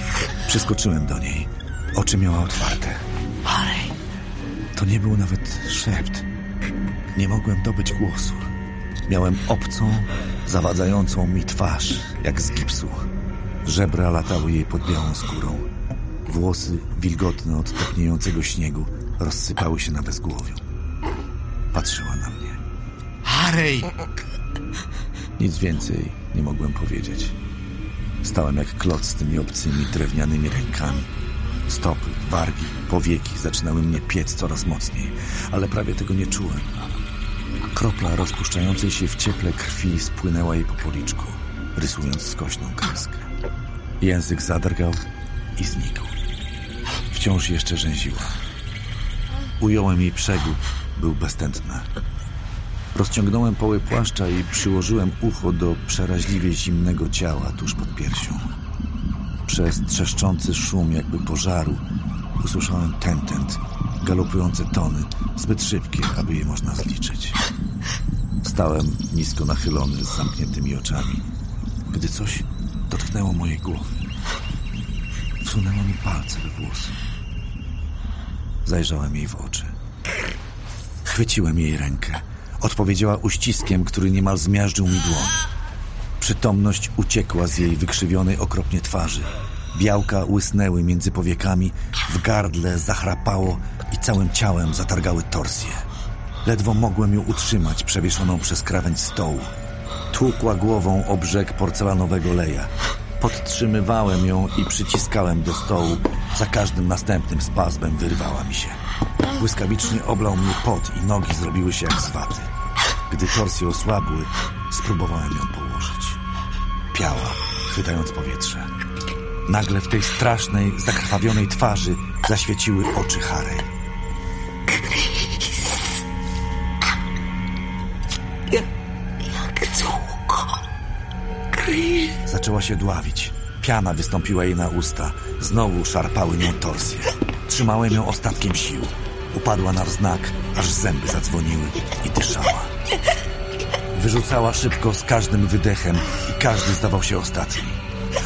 Przyskoczyłem do niej. Oczy miała otwarte. Harry! To nie był nawet szept. Nie mogłem dobyć głosu. Miałem obcą, zawadzającą mi twarz, jak z gipsu. Żebra latały jej pod białą skórą. Włosy, wilgotne od topniejącego śniegu, rozsypały się na bezgłowiu. Patrzyła na mnie. Harry! Nic więcej nie mogłem powiedzieć. Stałem jak kloc z tymi obcymi drewnianymi rękami. Stopy, wargi, powieki zaczynały mnie piec coraz mocniej, ale prawie tego nie czułem. Kropla rozpuszczającej się w cieple krwi spłynęła jej po policzku, rysując skośną kreskę. Język zadrgał i znikł. Wciąż jeszcze rzęziła. Ująłem jej przegub, był beztętny. Rozciągnąłem poły płaszcza i przyłożyłem ucho do przeraźliwie zimnego ciała tuż pod piersią. Przez trzeszczący szum jakby pożaru usłyszałem tentent galopujące tony, zbyt szybkie, aby je można zliczyć. Stałem nisko nachylony z zamkniętymi oczami, gdy coś dotknęło mojej głowy. Wsunęło mi palce we włosy. Zajrzałem jej w oczy. Chwyciłem jej rękę. Odpowiedziała uściskiem, który niemal zmiażdżył mi dłoń. Przytomność uciekła z jej wykrzywionej okropnie twarzy. Białka łysnęły między powiekami, w gardle zachrapało i całym ciałem zatargały torsję. Ledwo mogłem ją utrzymać przewieszoną przez krawędź stołu. Tłukła głową o brzeg porcelanowego leja. Podtrzymywałem ją i przyciskałem do stołu. Za każdym następnym spazmem wyrwała mi się. Błyskawicznie oblał mnie pot i nogi zrobiły się jak z waty. Gdy torsje osłabły, spróbowałem ją położyć. Piała, chwytając powietrze. Nagle w tej strasznej, zakrwawionej twarzy zaświeciły oczy Harry. Jak długo? Chris. Zaczęła się dławić. Piana wystąpiła jej na usta. Znowu szarpały nią torsję. Trzymałem ją ostatkiem sił. Upadła na wznak, aż zęby zadzwoniły i dyszała. Wyrzucała szybko z każdym wydechem i każdy zdawał się ostatni.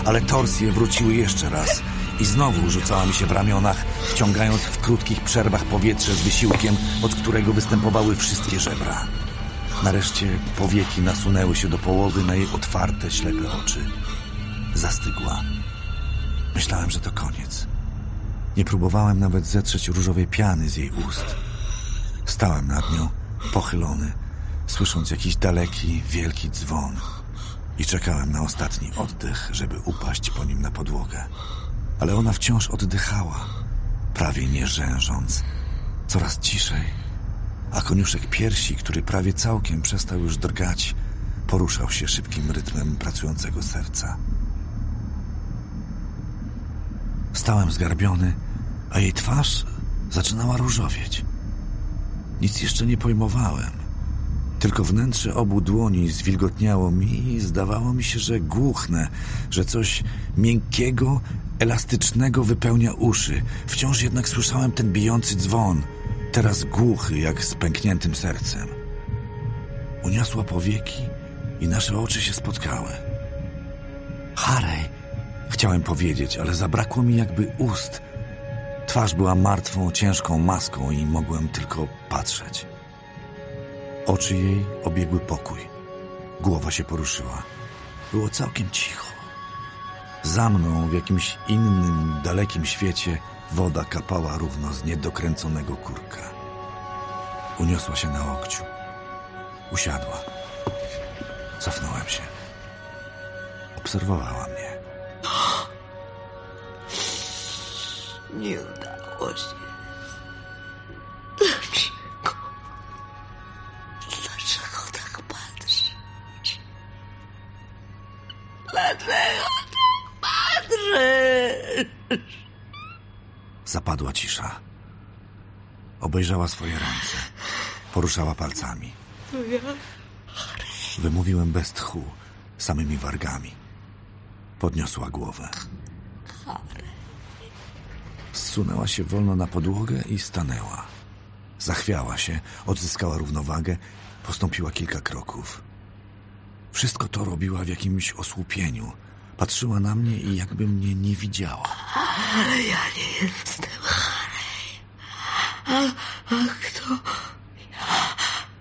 Ale torsje wróciły jeszcze raz i znowu rzucała mi się w ramionach, wciągając w krótkich przerwach powietrze z wysiłkiem, od którego występowały wszystkie żebra. Nareszcie powieki nasunęły się do połowy na jej otwarte, ślepe oczy. Zastygła. Myślałem, że to koniec. Nie próbowałem nawet zetrzeć różowej piany z jej ust. Stałem nad nią, pochylony, słysząc jakiś daleki, wielki dzwon i czekałem na ostatni oddech, żeby upaść po nim na podłogę. Ale ona wciąż oddychała, prawie nie rzężąc, coraz ciszej, a koniuszek piersi, który prawie całkiem przestał już drgać, poruszał się szybkim rytmem pracującego serca. Stałem zgarbiony, a jej twarz zaczynała różowieć. Nic jeszcze nie pojmowałem. Tylko wnętrze obu dłoni zwilgotniało mi i zdawało mi się, że głuchnę, że coś miękkiego, elastycznego wypełnia uszy. Wciąż jednak słyszałem ten bijący dzwon, teraz głuchy, jak z pękniętym sercem. Uniosła powieki i nasze oczy się spotkały. Harry, chciałem powiedzieć, ale zabrakło mi jakby ust. Twarz była martwą, ciężką maską i mogłem tylko patrzeć. Oczy jej obiegły pokój. Głowa się poruszyła. Było całkiem cicho. Za mną w jakimś innym, dalekim świecie woda kapała równo z niedokręconego kurka. Uniosła się na łokciu. Usiadła. Cofnąłem się. Obserwowała mnie. Nie udało się. Dlaczego? Dlaczego tak patrzysz? Dlaczego tak patrzysz? Zapadła cisza. Obejrzała swoje ręce. Poruszała palcami. To ja? Wymówiłem bez tchu, samymi wargami. Podniosła głowę. Zsunęła się wolno na podłogę i stanęła. Zachwiała się, odzyskała równowagę, postąpiła kilka kroków. Wszystko to robiła w jakimś osłupieniu. Patrzyła na mnie i jakby mnie nie widziała. Ale ja nie jestem Harry. A, a kto?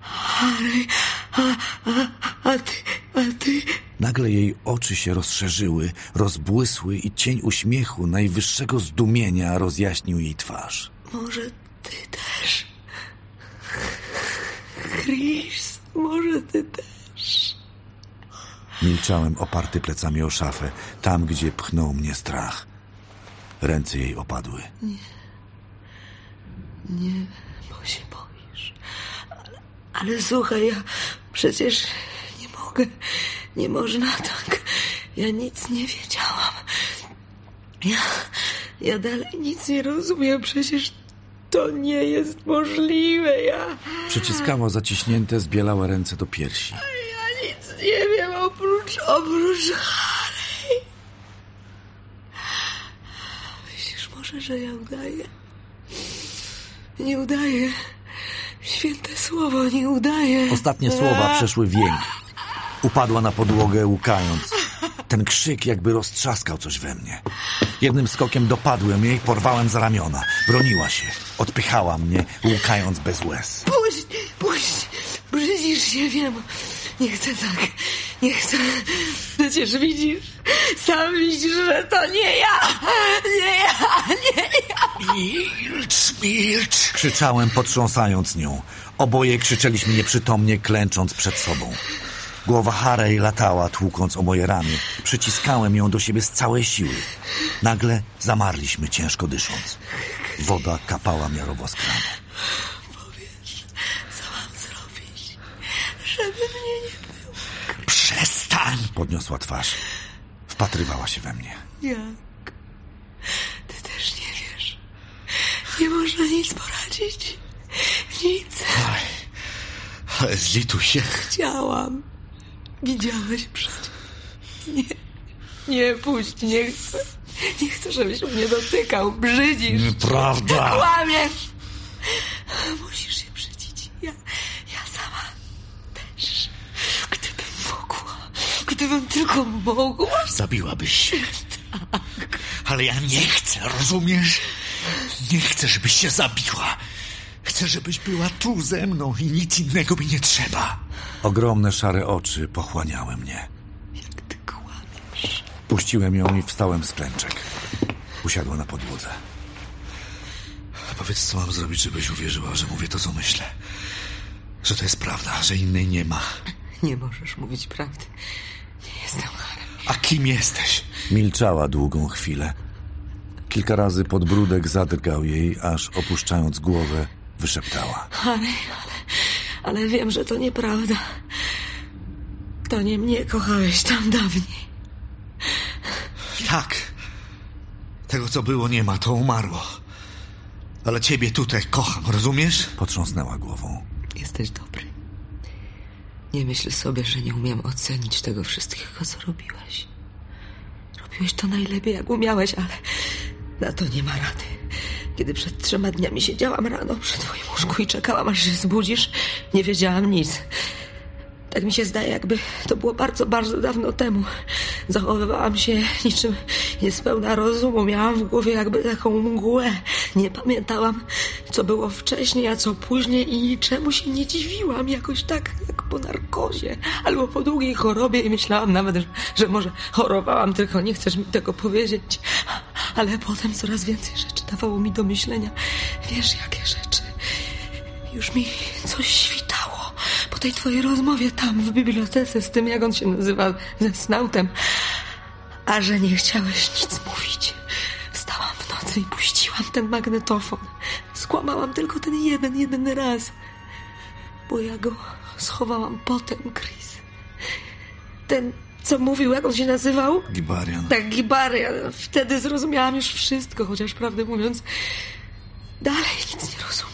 Harry, a, a, a ty, a ty... Nagle jej oczy się rozszerzyły, rozbłysły i cień uśmiechu najwyższego zdumienia rozjaśnił jej twarz. Może ty też? Chris, może ty też? Milczałem oparty plecami o szafę, tam gdzie pchnął mnie strach. Ręce jej opadły. Nie. Nie, bo się boisz. Ale, ale słuchaj, ja przecież nie mogę. Nie można tak. Ja nic nie wiedziałam. Ja, ja dalej nic nie rozumiem. Przecież to nie jest możliwe. Ja, Przyciskała zaciśnięte, zbielałe ręce do piersi. ja nic nie wiem oprócz, oprócz Harry. Myślisz może, że ja udaję? Nie udaje. Święte słowo, nie udaje. Ostatnie słowa przeszły w jęk. Upadła na podłogę, łukając. Ten krzyk jakby roztrzaskał coś we mnie. Jednym skokiem dopadłem jej, porwałem za ramiona. Broniła się. Odpychała mnie, łukając bez łez. Puść, puść. Brzydzisz się, wiem. Nie chcę tak. Nie chcę. Przecież widzisz. Sam widzisz, że to nie ja. Nie ja, nie ja. Milcz, milcz! Krzyczałem, potrząsając nią. Oboje krzyczeliśmy nieprzytomnie, klęcząc przed sobą. Głowa Harry latała, tłukąc o moje ramię. Przyciskałem ją do siebie z całej siły. Nagle zamarliśmy, ciężko dysząc. Woda kapała miarowo z kranu. Przestań! Podniosła twarz. Wpatrywała się we mnie. Jak? Ty też nie wiesz. Nie można nic poradzić. Nic. Ale zlituj się. Chciałam. Widziałeś przecież. Nie. Nie puść, nie chcę. Nie chcę, żebyś mnie dotykał. Brzydzisz. Nieprawda. Kłamiesz. Musisz się brzydzić. Ja, ja sama też. Gdybym mogła. Gdybym tylko mogła. Zabiłabyś się. Ale ja nie chcę, rozumiesz? Nie chcę, żebyś się zabiła. Chcę, żebyś była tu ze mną i nic innego mi nie trzeba. Ogromne szare oczy pochłaniały mnie. Jak ty kłamiesz. Puściłem ją i wstałem z klęczek. Usiadła na podłodze. Powiedz, co mam zrobić, żebyś uwierzyła, że mówię to, co myślę. Że to jest prawda, że innej nie ma. Nie możesz mówić prawdy. Nie jestem Harry. A kim jesteś? Milczała długą chwilę. Kilka razy podbródek zadrgał jej, aż opuszczając głowę, wyszeptała. Harry, ale, ale wiem, że to nieprawda. To nie mnie kochałeś tam dawniej. Tak. Tego, co było, nie ma, to umarło. Ale ciebie tutaj kocham, rozumiesz? Potrząsnęła głową. Jesteś dobry. Nie myśl sobie, że nie umiem ocenić tego wszystkiego, co robiłeś. Robiłeś to najlepiej, jak umiałeś, ale na to nie ma rady. Kiedy przed trzema dniami siedziałam rano przy twoim łóżku i czekałam, aż się zbudzisz, nie wiedziałam nic. Tak mi się zdaje, jakby to było bardzo, bardzo dawno temu. Zachowywałam się niczym niespełna rozumu. Miałam w głowie jakby taką mgłę. Nie pamiętałam, co było wcześniej, a co później i niczemu się nie dziwiłam. Jakoś tak, jak po narkozie. Albo po długiej chorobie i myślałam nawet, że, że może chorowałam, tylko nie chcesz mi tego powiedzieć. Ale potem coraz więcej rzeczy dawało mi do myślenia. Wiesz, jakie rzeczy. Już mi coś świtało po tej twojej rozmowie tam w bibliotece z tym, jak on się nazywa, ze Snautem. A że nie chciałeś nic mówić. Wstałam w nocy i puściłam ten magnetofon. Skłamałam tylko ten jeden, jeden raz. Bo ja go schowałam potem, Chris. Ten, co mówił, jak on się nazywał? Gibarian. Tak, Gibarian. Wtedy zrozumiałam już wszystko, chociaż prawdę mówiąc, dalej nic nie rozumiem.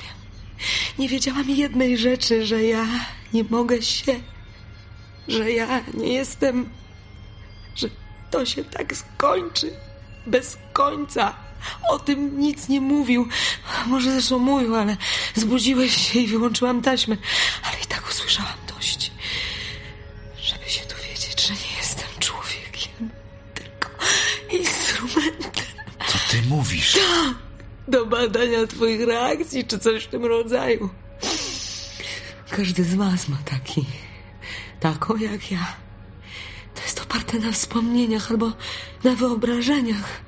Nie wiedziałam jednej rzeczy, że ja nie mogę się, że ja nie jestem, że to się tak skończy, bez końca. O tym nic nie mówił. Może zresztą mówił, ale zbudziłeś się i wyłączyłam taśmę. Ale i tak usłyszałam dość, żeby się dowiedzieć, że nie jestem człowiekiem, tylko instrumentem. Co ty mówisz? Tak, do badania twoich reakcji, czy coś w tym rodzaju. Każdy z was ma taki, taką jak ja. To jest oparte na wspomnieniach albo na wyobrażeniach.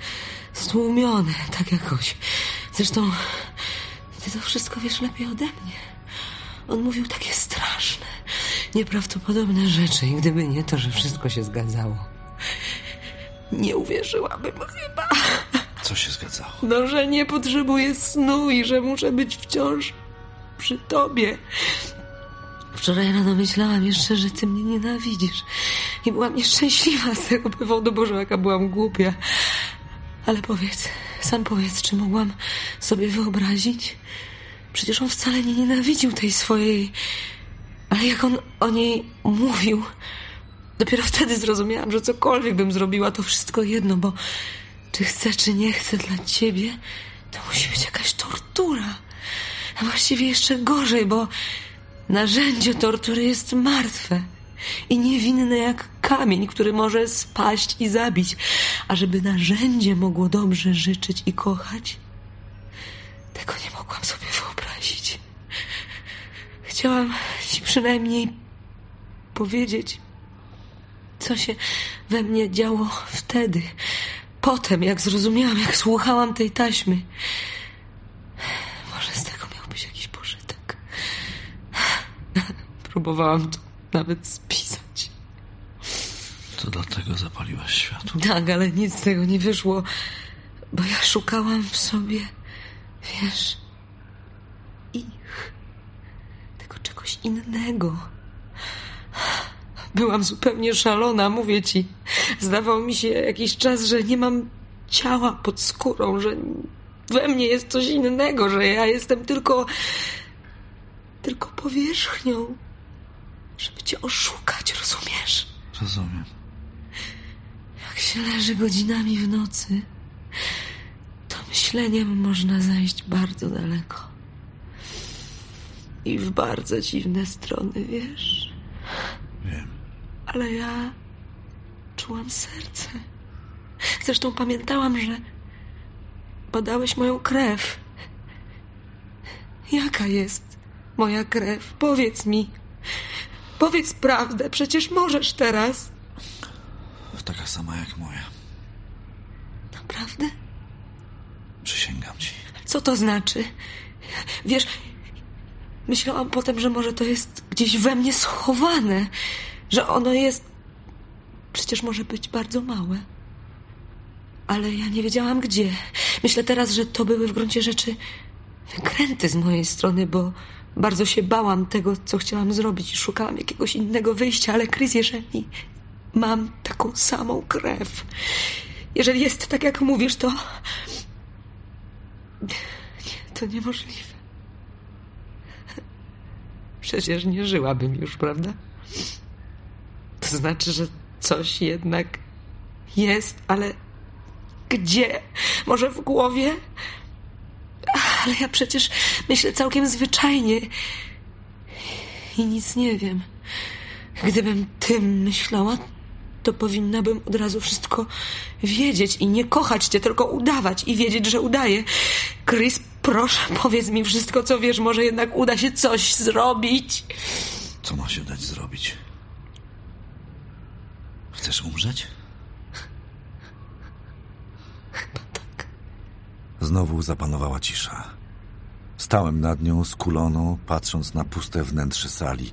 Stłumione, tak jakoś. Zresztą, ty to wszystko wiesz lepiej ode mnie. On mówił takie straszne, nieprawdopodobne rzeczy i gdyby nie to, że wszystko się zgadzało, nie uwierzyłabym chyba. Co się zgadzało? No, że nie potrzebuję snu i że muszę być wciąż przy tobie. Wczoraj rano myślałam jeszcze, że ty mnie nienawidzisz. I byłam nieszczęśliwa z tego powodu, Boże, jaka byłam głupia. Ale powiedz, sam powiedz, czy mogłam sobie wyobrazić? Przecież on wcale nie nienawidził tej swojej... Ale jak on o niej mówił... Dopiero wtedy zrozumiałam, że cokolwiek bym zrobiła, to wszystko jedno, bo czy chcę, czy nie chcę dla ciebie, to musi być jakaś tortura. A właściwie jeszcze gorzej, bo narzędzie tortury jest martwe i niewinne jak kamień, który może spaść i zabić. A żeby narzędzie mogło dobrze życzyć i kochać, tego nie mogłam sobie wyobrazić. Chciałam ci przynajmniej powiedzieć, co się we mnie działo wtedy. Potem, jak zrozumiałam, jak słuchałam tej taśmy. Może z tego miał być jakiś pożytek. Próbowałam to nawet spisać. To dlatego zapaliłaś światło. Tak, ale nic z tego nie wyszło, bo ja szukałam w sobie, wiesz, ich, tego czegoś innego. Byłam zupełnie szalona, mówię ci. Zdawał mi się jakiś czas, że nie mam ciała pod skórą, że we mnie jest coś innego, że ja jestem tylko. tylko powierzchnią. Żeby cię oszukać, rozumiesz? Rozumiem. Jak się leży godzinami w nocy, to myśleniem można zajść bardzo daleko. I w bardzo dziwne strony, wiesz? Wiem. Ale ja czułam serce. Zresztą pamiętałam, że badałeś moją krew. Jaka jest moja krew? Powiedz mi. Powiedz prawdę, przecież możesz teraz. Taka sama jak moja. Naprawdę? Przysięgam ci. Co to znaczy? Wiesz, myślałam potem, że może to jest gdzieś we mnie schowane, że ono jest. Przecież może być bardzo małe. Ale ja nie wiedziałam gdzie. Myślę teraz, że to były w gruncie rzeczy wykręty z mojej strony, bo bardzo się bałam tego, co chciałam zrobić i szukałam jakiegoś innego wyjścia, ale Chris, jeżeli mam taką samą krew, jeżeli jest tak, jak mówisz, to. Nie, to niemożliwe. Przecież nie żyłabym już, prawda? To znaczy, że coś jednak jest, ale gdzie? Może w głowie? Ale ja przecież myślę całkiem zwyczajnie i nic nie wiem. Gdybym tym myślała, to powinnabym od razu wszystko wiedzieć i nie kochać cię, tylko udawać i wiedzieć, że udaję. Chris, proszę, powiedz mi wszystko, co wiesz. Może jednak uda się coś zrobić. Co ma się dać zrobić? Chcesz umrzeć? Znowu zapanowała cisza. Stałem nad nią skuloną, patrząc na puste wnętrze sali,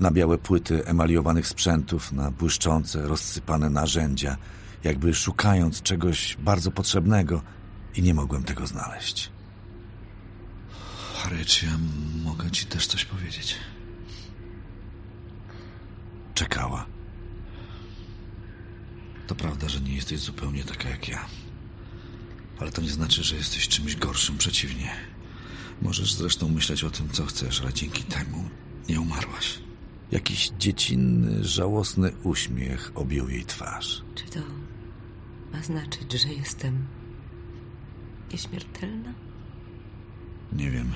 na białe płyty emaliowanych sprzętów, na błyszczące, rozsypane narzędzia, jakby szukając czegoś bardzo potrzebnego i nie mogłem tego znaleźć. Harry, czy ja mogę ci też coś powiedzieć? Czekała. To prawda, że nie jesteś zupełnie taka jak ja. Ale to nie znaczy, że jesteś czymś gorszym, przeciwnie. Możesz zresztą myśleć o tym, co chcesz, ale dzięki temu nie umarłaś. Jakiś dziecinny, żałosny uśmiech objął jej twarz. Czy to ma znaczyć, że jestem nieśmiertelna? Nie wiem.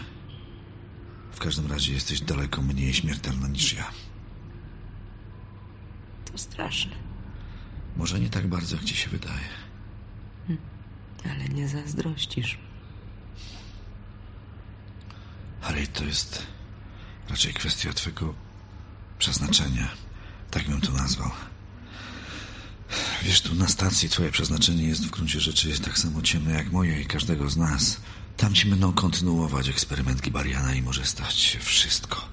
W każdym razie jesteś daleko mniej śmiertelna niż ja. To straszne. Może nie tak bardzo, jak ci się wydaje. Hm. Ale nie zazdrościsz. Harry, to jest raczej kwestia twego przeznaczenia. Tak bym to nazwał. Wiesz, tu na stacji twoje przeznaczenie jest w gruncie rzeczy jest tak samo ciemne jak moje i każdego z nas. Tam ci będą kontynuować eksperyment Gibariana i może stać się wszystko.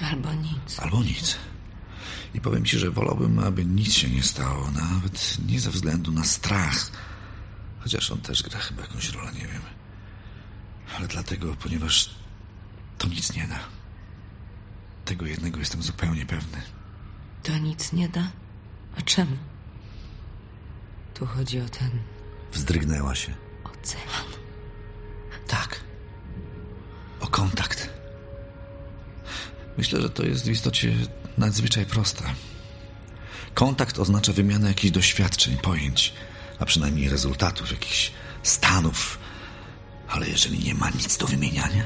Albo nic. Albo nic. I powiem ci, że wolałbym, aby nic się nie stało, nawet nie ze względu na strach. Chociaż on też gra chyba jakąś rolę, nie wiem. Ale dlatego, ponieważ to nic nie da. Tego jednego jestem zupełnie pewny. To nic nie da? A czemu? Tu chodzi o ten Wzdrygnęła się. ocean. Tak. O kontakt. Myślę, że to jest w istocie nadzwyczaj proste. Kontakt oznacza wymianę jakichś doświadczeń, pojęć, a przynajmniej rezultatów, jakichś stanów. Ale jeżeli nie ma nic do wymieniania,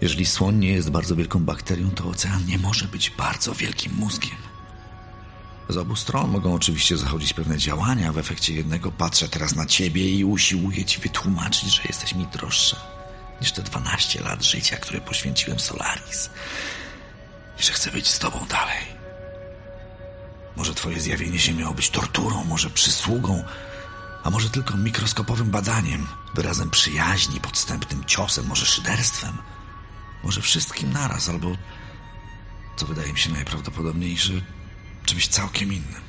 Jeżeli słoń nie jest bardzo wielką bakterią, to ocean nie może być bardzo wielkim mózgiem. Z obu stron mogą oczywiście zachodzić pewne działania. W efekcie jednego patrzę teraz na ciebie i usiłuję ci wytłumaczyć, że jesteś mi droższa niż te 12 lat życia, które poświęciłem Solaris. I że chcę być z tobą dalej. Może twoje zjawienie się miało być torturą, może przysługą, a może tylko mikroskopowym badaniem, wyrazem przyjaźni, podstępnym ciosem, może szyderstwem, może wszystkim naraz, albo, co wydaje mi się najprawdopodobniejsze, czymś całkiem innym.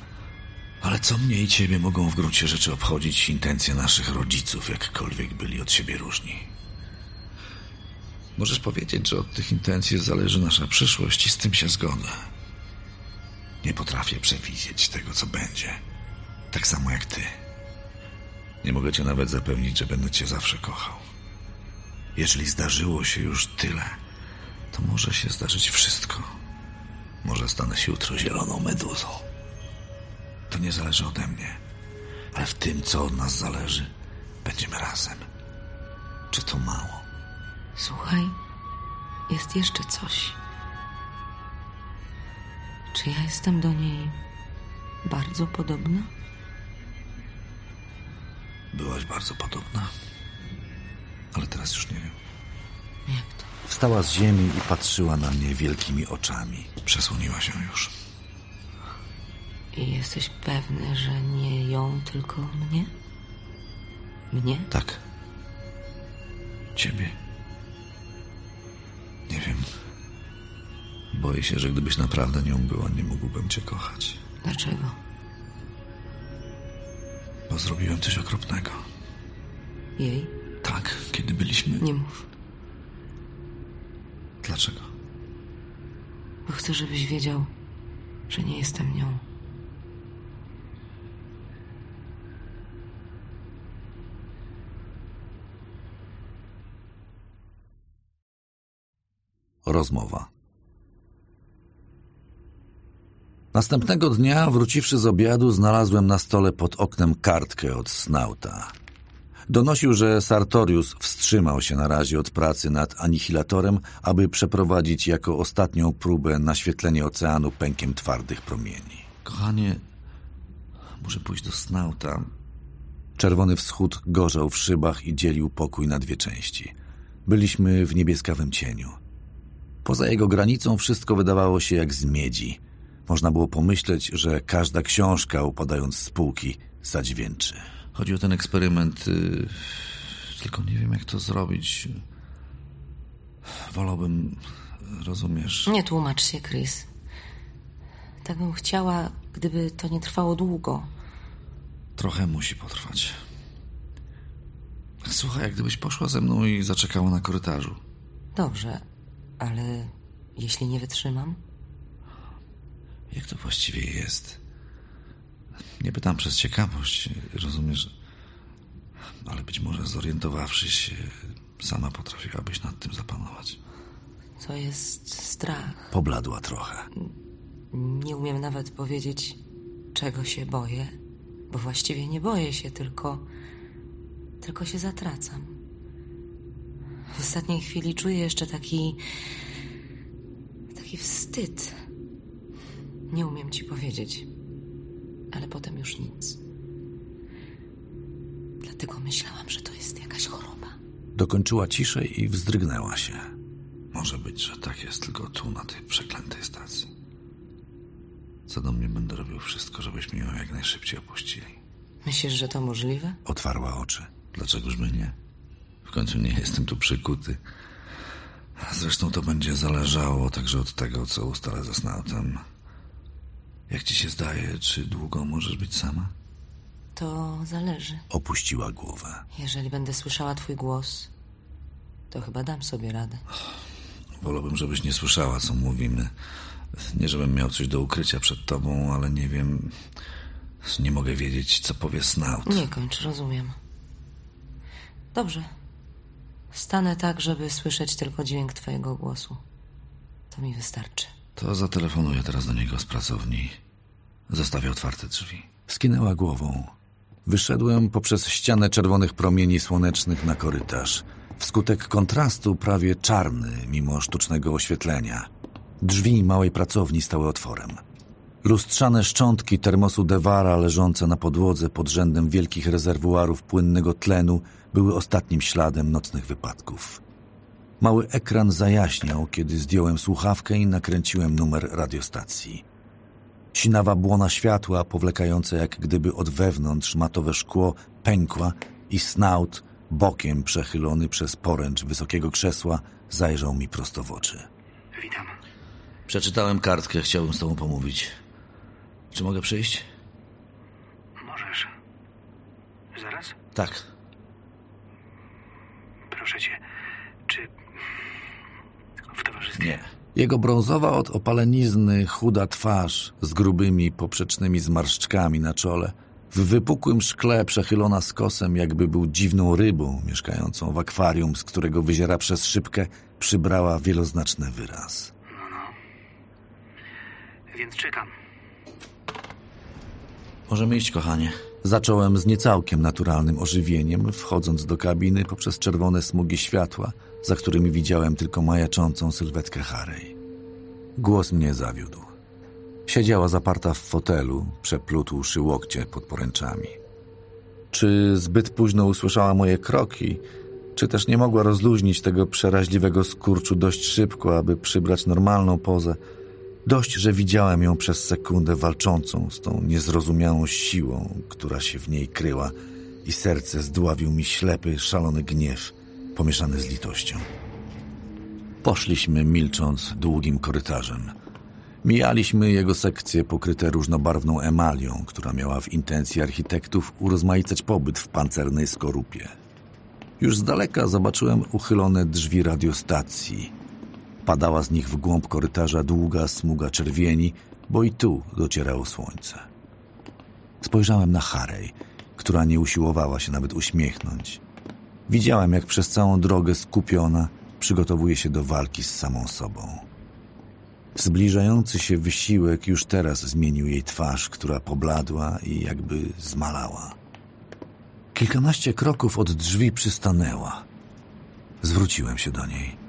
Ale co mnie i ciebie mogą w gruncie rzeczy obchodzić intencje naszych rodziców, jakkolwiek byli od siebie różni? Możesz powiedzieć, że od tych intencji zależy nasza przyszłość i z tym się zgodzę. Nie potrafię przewidzieć tego, co będzie. Tak samo jak ty. Nie mogę cię nawet zapewnić, że będę cię zawsze kochał. Jeżeli zdarzyło się już tyle, to może się zdarzyć wszystko. Może stanę się jutro zieloną meduzą. To nie zależy ode mnie, ale w tym, co od nas zależy, będziemy razem. Czy to mało? Słuchaj, jest jeszcze coś. Czy ja jestem do niej bardzo podobna? Byłaś bardzo podobna, ale teraz już nie wiem. Jak to? Wstała z ziemi i patrzyła na mnie wielkimi oczami. Przesłoniła się już. I jesteś pewny, że nie ją, tylko mnie? Mnie? Tak. Ciebie. Nie wiem. Boję się, że gdybyś naprawdę nią była, nie mógłbym cię kochać. Dlaczego? Bo zrobiłem coś okropnego. Jej? Tak, kiedy byliśmy. Nie mów. Dlaczego? Bo chcę, żebyś wiedział, że nie jestem nią. Rozmowa. Następnego dnia, wróciwszy z obiadu, znalazłem na stole pod oknem kartkę od Snauta. Donosił, że Sartorius wstrzymał się na razie od pracy nad anihilatorem, aby przeprowadzić jako ostatnią próbę naświetlenie oceanu pękiem twardych promieni. Kochanie, muszę pójść do Snauta. Czerwony wschód gorzał w szybach i dzielił pokój na dwie części. Byliśmy w niebieskawym cieniu. Poza jego granicą wszystko wydawało się jak z miedzi. Można było pomyśleć, że każda książka, upadając z półki, zadźwięczy. Chodzi o ten eksperyment, yy, tylko nie wiem, jak to zrobić. Wolałbym, rozumiesz... Nie tłumacz się, Chris. Tak bym chciała, gdyby to nie trwało długo. Trochę musi potrwać. Słuchaj, jak gdybyś poszła ze mną i zaczekała na korytarzu. Dobrze, ale jeśli nie wytrzymam? Jak to właściwie jest? Nie pytam przez ciekawość, rozumiesz? Ale być może zorientowawszy się, sama potrafiłabyś nad tym zapanować. To jest strach. Pobladła trochę. Nie umiem nawet powiedzieć, czego się boję, bo właściwie nie boję się, tylko. tylko się zatracam. W ostatniej chwili czuję jeszcze taki. taki wstyd. Nie umiem ci powiedzieć, ale potem już nic. Dlatego myślałam, że to jest jakaś choroba. Dokończyła ciszę i wzdrygnęła się. Może być, że tak jest tylko tu, na tej przeklętej stacji. Co do mnie będę robił wszystko, żebyśmy ją jak najszybciej opuścili. Myślisz, że to możliwe? Otwarła oczy. Dlaczegoż by nie? W końcu nie jestem tu przykuty. Zresztą to będzie zależało także od tego, co ustalę ze Snautem. Jak ci się zdaje, czy długo możesz być sama? To zależy. Opuściła głowę. Jeżeli będę słyszała twój głos, to chyba dam sobie radę. Wolałbym, żebyś nie słyszała, co mówimy. Nie, żebym miał coś do ukrycia przed tobą, ale nie wiem. Nie mogę wiedzieć, co powie Snaut. Nie kończ, rozumiem. Dobrze. Stanę tak, żeby słyszeć tylko dźwięk twojego głosu. To mi wystarczy. To zatelefonuję teraz do niego z pracowni. Zostawię otwarte drzwi. Skinęła głową. Wyszedłem poprzez ścianę czerwonych promieni słonecznych na korytarz. Wskutek kontrastu prawie czarny, mimo sztucznego oświetlenia. Drzwi małej pracowni stały otworem. Lustrzane szczątki termosu Dewara leżące na podłodze pod rzędem wielkich rezerwuarów płynnego tlenu były ostatnim śladem nocnych wypadków. Mały ekran zajaśniał, kiedy zdjąłem słuchawkę i nakręciłem numer radiostacji. Sinawa błona światła, powlekająca jak gdyby od wewnątrz matowe szkło, pękła i snaut, bokiem przechylony przez poręcz wysokiego krzesła, zajrzał mi prosto w oczy. Witam. Przeczytałem kartkę, chciałbym z tobą pomówić. Czy mogę przyjść? Możesz. Zaraz? Tak. Proszę cię. Czy w towarzystwie? Nie. Jego brązowa od opalenizny, chuda twarz z grubymi, poprzecznymi zmarszczkami na czole, w wypukłym szkle przechylona skosem, jakby był dziwną rybą mieszkającą w akwarium, z którego wyziera przez szybkę, przybrała wieloznaczny wyraz. Więc czekam. Możemy iść, kochanie. Zacząłem z niecałkiem naturalnym ożywieniem, wchodząc do kabiny poprzez czerwone smugi światła, za którymi widziałem tylko majaczącą sylwetkę Harry. Głos mnie zawiódł. Siedziała zaparta w fotelu, przeplutłszy łokcie pod poręczami. Czy zbyt późno usłyszała moje kroki, czy też nie mogła rozluźnić tego przeraźliwego skurczu dość szybko, aby przybrać normalną pozę, Dość, że widziałem ją przez sekundę walczącą z tą niezrozumiałą siłą, która się w niej kryła i serce zdławił mi ślepy, szalony gniew, pomieszany z litością. Poszliśmy milcząc długim korytarzem. Mijaliśmy jego sekcje pokryte różnobarwną emalią, która miała w intencji architektów urozmaicać pobyt w pancernej skorupie. Już z daleka zobaczyłem uchylone drzwi radiostacji – Padała z nich w głąb korytarza długa smuga czerwieni, bo i tu docierało słońce. Spojrzałem na Harej, która nie usiłowała się nawet uśmiechnąć. Widziałem, jak przez całą drogę skupiona przygotowuje się do walki z samą sobą. Zbliżający się wysiłek już teraz zmienił jej twarz, która pobladła i jakby zmalała. Kilkanaście kroków od drzwi przystanęła. Zwróciłem się do niej.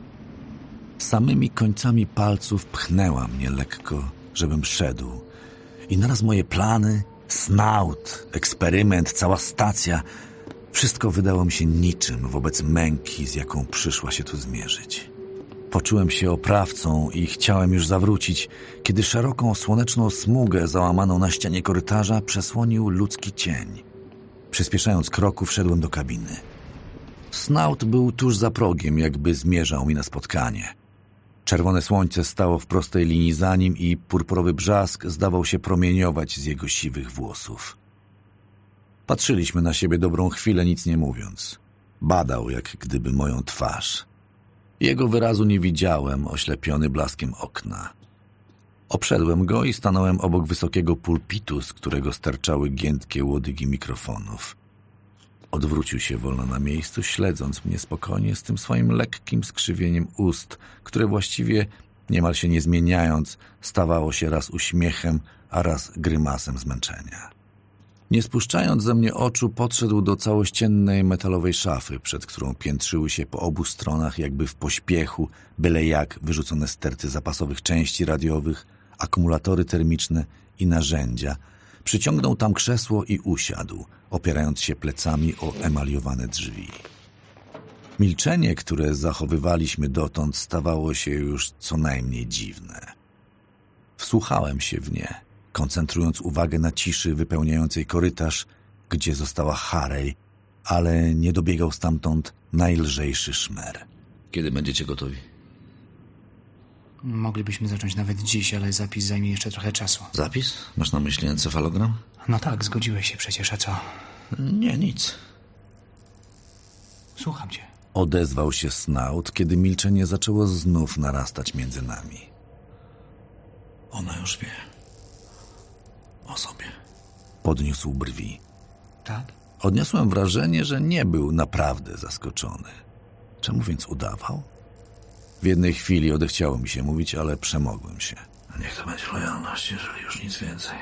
Samymi końcami palców pchnęła mnie lekko, żebym szedł. I naraz moje plany, snaut, eksperyment, cała stacja, wszystko wydało mi się niczym wobec męki, z jaką przyszła się tu zmierzyć. Poczułem się oprawcą i chciałem już zawrócić, kiedy szeroką słoneczną smugę załamaną na ścianie korytarza przesłonił ludzki cień. Przyspieszając kroku, wszedłem do kabiny. Snaut był tuż za progiem, jakby zmierzał mi na spotkanie – Czerwone słońce stało w prostej linii za nim i purpurowy brzask zdawał się promieniować z jego siwych włosów. Patrzyliśmy na siebie dobrą chwilę, nic nie mówiąc. Badał, jak gdyby moją twarz. Jego wyrazu nie widziałem, oślepiony blaskiem okna. Obszedłem go i stanąłem obok wysokiego pulpitu, z którego sterczały giętkie łodygi mikrofonów. Odwrócił się wolno na miejscu, śledząc mnie spokojnie z tym swoim lekkim skrzywieniem ust, które właściwie, niemal się nie zmieniając, stawało się raz uśmiechem, a raz grymasem zmęczenia. Nie spuszczając ze mnie oczu, podszedł do całościennej metalowej szafy, przed którą piętrzyły się po obu stronach, jakby w pośpiechu, byle jak wyrzucone sterty zapasowych części radiowych, akumulatory termiczne i narzędzia. Przyciągnął tam krzesło i usiadł, opierając się plecami o emaliowane drzwi. Milczenie, które zachowywaliśmy dotąd, stawało się już co najmniej dziwne. Wsłuchałem się w nie, koncentrując uwagę na ciszy wypełniającej korytarz, gdzie została Harej, ale nie dobiegał stamtąd najlżejszy szmer. Kiedy będziecie gotowi? Moglibyśmy zacząć nawet dziś, ale zapis zajmie jeszcze trochę czasu. Zapis? Masz na myśli encefalogram? No tak, zgodziłeś się przecież, a co? Nie, nic. Słucham cię. Odezwał się Snaut, kiedy milczenie zaczęło znów narastać między nami. Ona już wie. O sobie. Podniósł brwi. Tak? Odniosłem wrażenie, że nie był naprawdę zaskoczony. Czemu więc udawał? W jednej chwili odechciało mi się mówić, ale przemogłem się. Niech to będzie lojalność, jeżeli już nic więcej.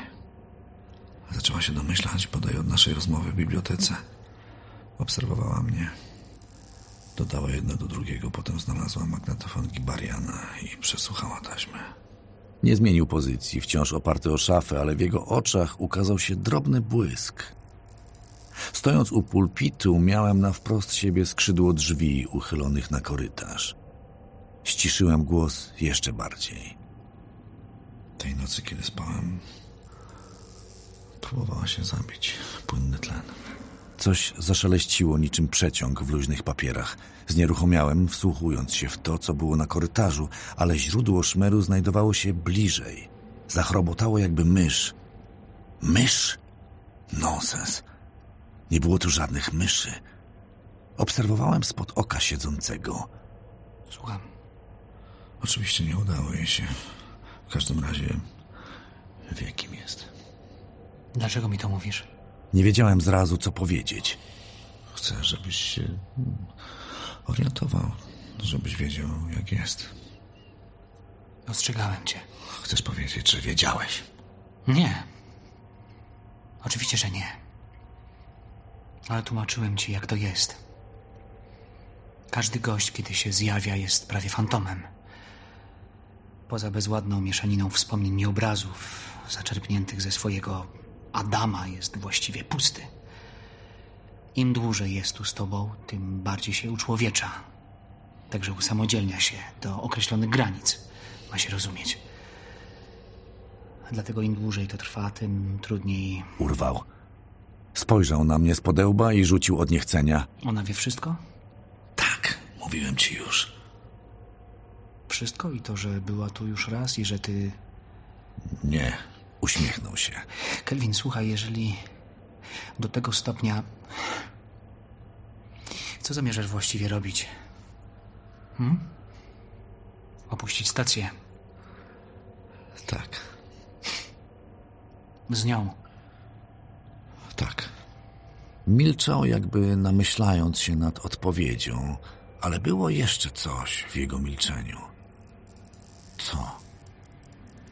Zaczęła się domyślać, bodaj od naszej rozmowy w bibliotece. Obserwowała mnie. Dodała jedno do drugiego, potem znalazła magnetofon Gibariana i przesłuchała taśmę. Nie zmienił pozycji, wciąż oparty o szafę, ale w jego oczach ukazał się drobny błysk. Stojąc u pulpitu, miałem na wprost siebie skrzydło drzwi uchylonych na korytarz. Ściszyłem głos jeszcze bardziej. Tej nocy, kiedy spałem, próbowała się zabić. Płynny tlen. Coś zaszeleściło niczym przeciąg w luźnych papierach. Znieruchomiałem, wsłuchując się w to, co było na korytarzu, ale źródło szmeru znajdowało się bliżej. Zachrobotało jakby mysz. Mysz? Nonsens. Nie było tu żadnych myszy. Obserwowałem spod oka siedzącego. Słucham. Oczywiście nie udało jej się. W każdym razie wie, kim jest. Dlaczego mi to mówisz? Nie wiedziałem zrazu, co powiedzieć. Chcę, żebyś się orientował, żebyś wiedział, jak jest. Ostrzegałem cię. Chcesz powiedzieć, że wiedziałeś? Nie. Oczywiście, że nie. Ale tłumaczyłem ci, jak to jest. Każdy gość, kiedy się zjawia, jest prawie fantomem. Poza bezładną mieszaniną wspomnień i obrazów, zaczerpniętych ze swojego Adama, jest właściwie pusty. Im dłużej jest tu z tobą, tym bardziej się uczłowiecza. Także usamodzielnia się do określonych granic, ma się rozumieć. Dlatego im dłużej to trwa, tym trudniej. Urwał. Spojrzał na mnie z podełba i rzucił od niechcenia. Ona wie wszystko? Tak, mówiłem ci już. Wszystko i to, że była tu już raz i że ty. Nie, uśmiechnął się. Kelvin, słuchaj, jeżeli do tego stopnia. Co zamierzasz właściwie robić? Hmm? Opuścić stację. Tak. Z nią. Tak. Milczał, jakby namyślając się nad odpowiedzią, ale było jeszcze coś w jego milczeniu. Co?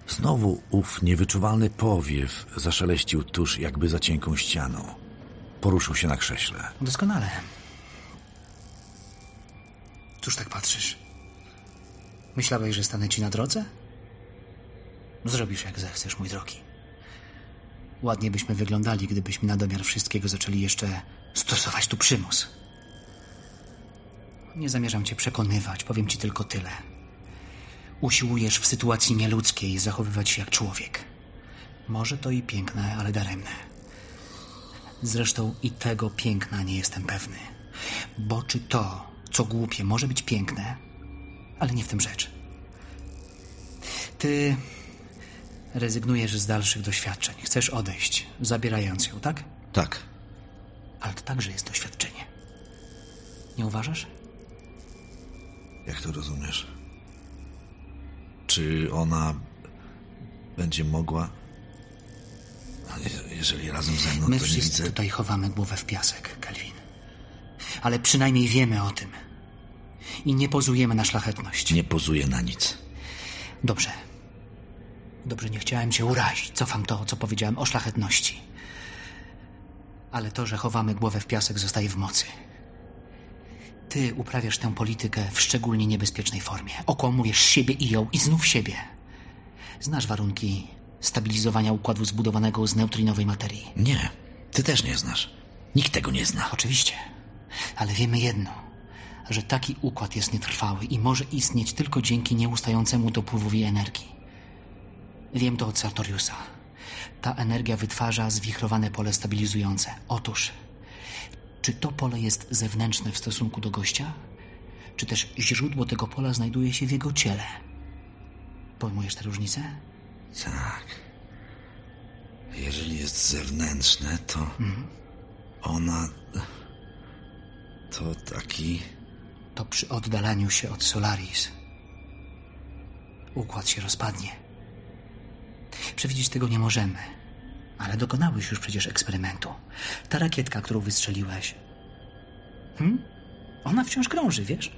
Znowu ów niewyczuwalny powiew zaszeleścił tuż jakby za cienką ścianą. Poruszył się na krześle. Doskonale. Cóż tak patrzysz? Myślałeś, że stanę ci na drodze? Zrobisz jak zechcesz, mój drogi. Ładnie byśmy wyglądali, gdybyśmy na domiar wszystkiego zaczęli jeszcze stosować tu przymus. Nie zamierzam cię przekonywać, powiem ci tylko tyle. Usiłujesz w sytuacji nieludzkiej zachowywać się jak człowiek. Może to i piękne, ale daremne. Zresztą i tego piękna nie jestem pewny. Bo czy to, co głupie, może być piękne, ale nie w tym rzecz. Ty rezygnujesz z dalszych doświadczeń. Chcesz odejść, zabierając ją, tak? Tak. Ale to także jest doświadczenie. Nie uważasz? Jak to rozumiesz? Czy ona będzie mogła? Je- Jeżeli razem ze mną, My to nie wszyscy widzę. tutaj chowamy głowę w piasek, Kelvin. Ale przynajmniej wiemy o tym. I nie pozujemy na szlachetność. Nie pozuję na nic. Dobrze. Dobrze, nie chciałem cię urazić. Cofam to, co powiedziałem o szlachetności. Ale to, że chowamy głowę w piasek, zostaje w mocy. Ty uprawiasz tę politykę w szczególnie niebezpiecznej formie. Okłamujesz siebie i ją, i znów siebie. Znasz warunki stabilizowania układu zbudowanego z neutrinowej materii. Nie, ty też nie znasz. Nikt tego nie zna. Oczywiście. Ale wiemy jedno, że taki układ jest nietrwały i może istnieć tylko dzięki nieustającemu dopływowi energii. Wiem to od Sartoriusa. Ta energia wytwarza zwichrowane pole stabilizujące. Otóż, czy to pole jest zewnętrzne w stosunku do gościa, czy też źródło tego pola znajduje się w jego ciele? Pojmujesz tę różnicę? Tak. Jeżeli jest zewnętrzne, to ona. To taki. To przy oddalaniu się od Solaris układ się rozpadnie. Przewidzieć tego nie możemy, ale dokonałeś już przecież eksperymentu. Ta rakietka, którą wystrzeliłeś. Hmm? Ona wciąż krąży, wiesz?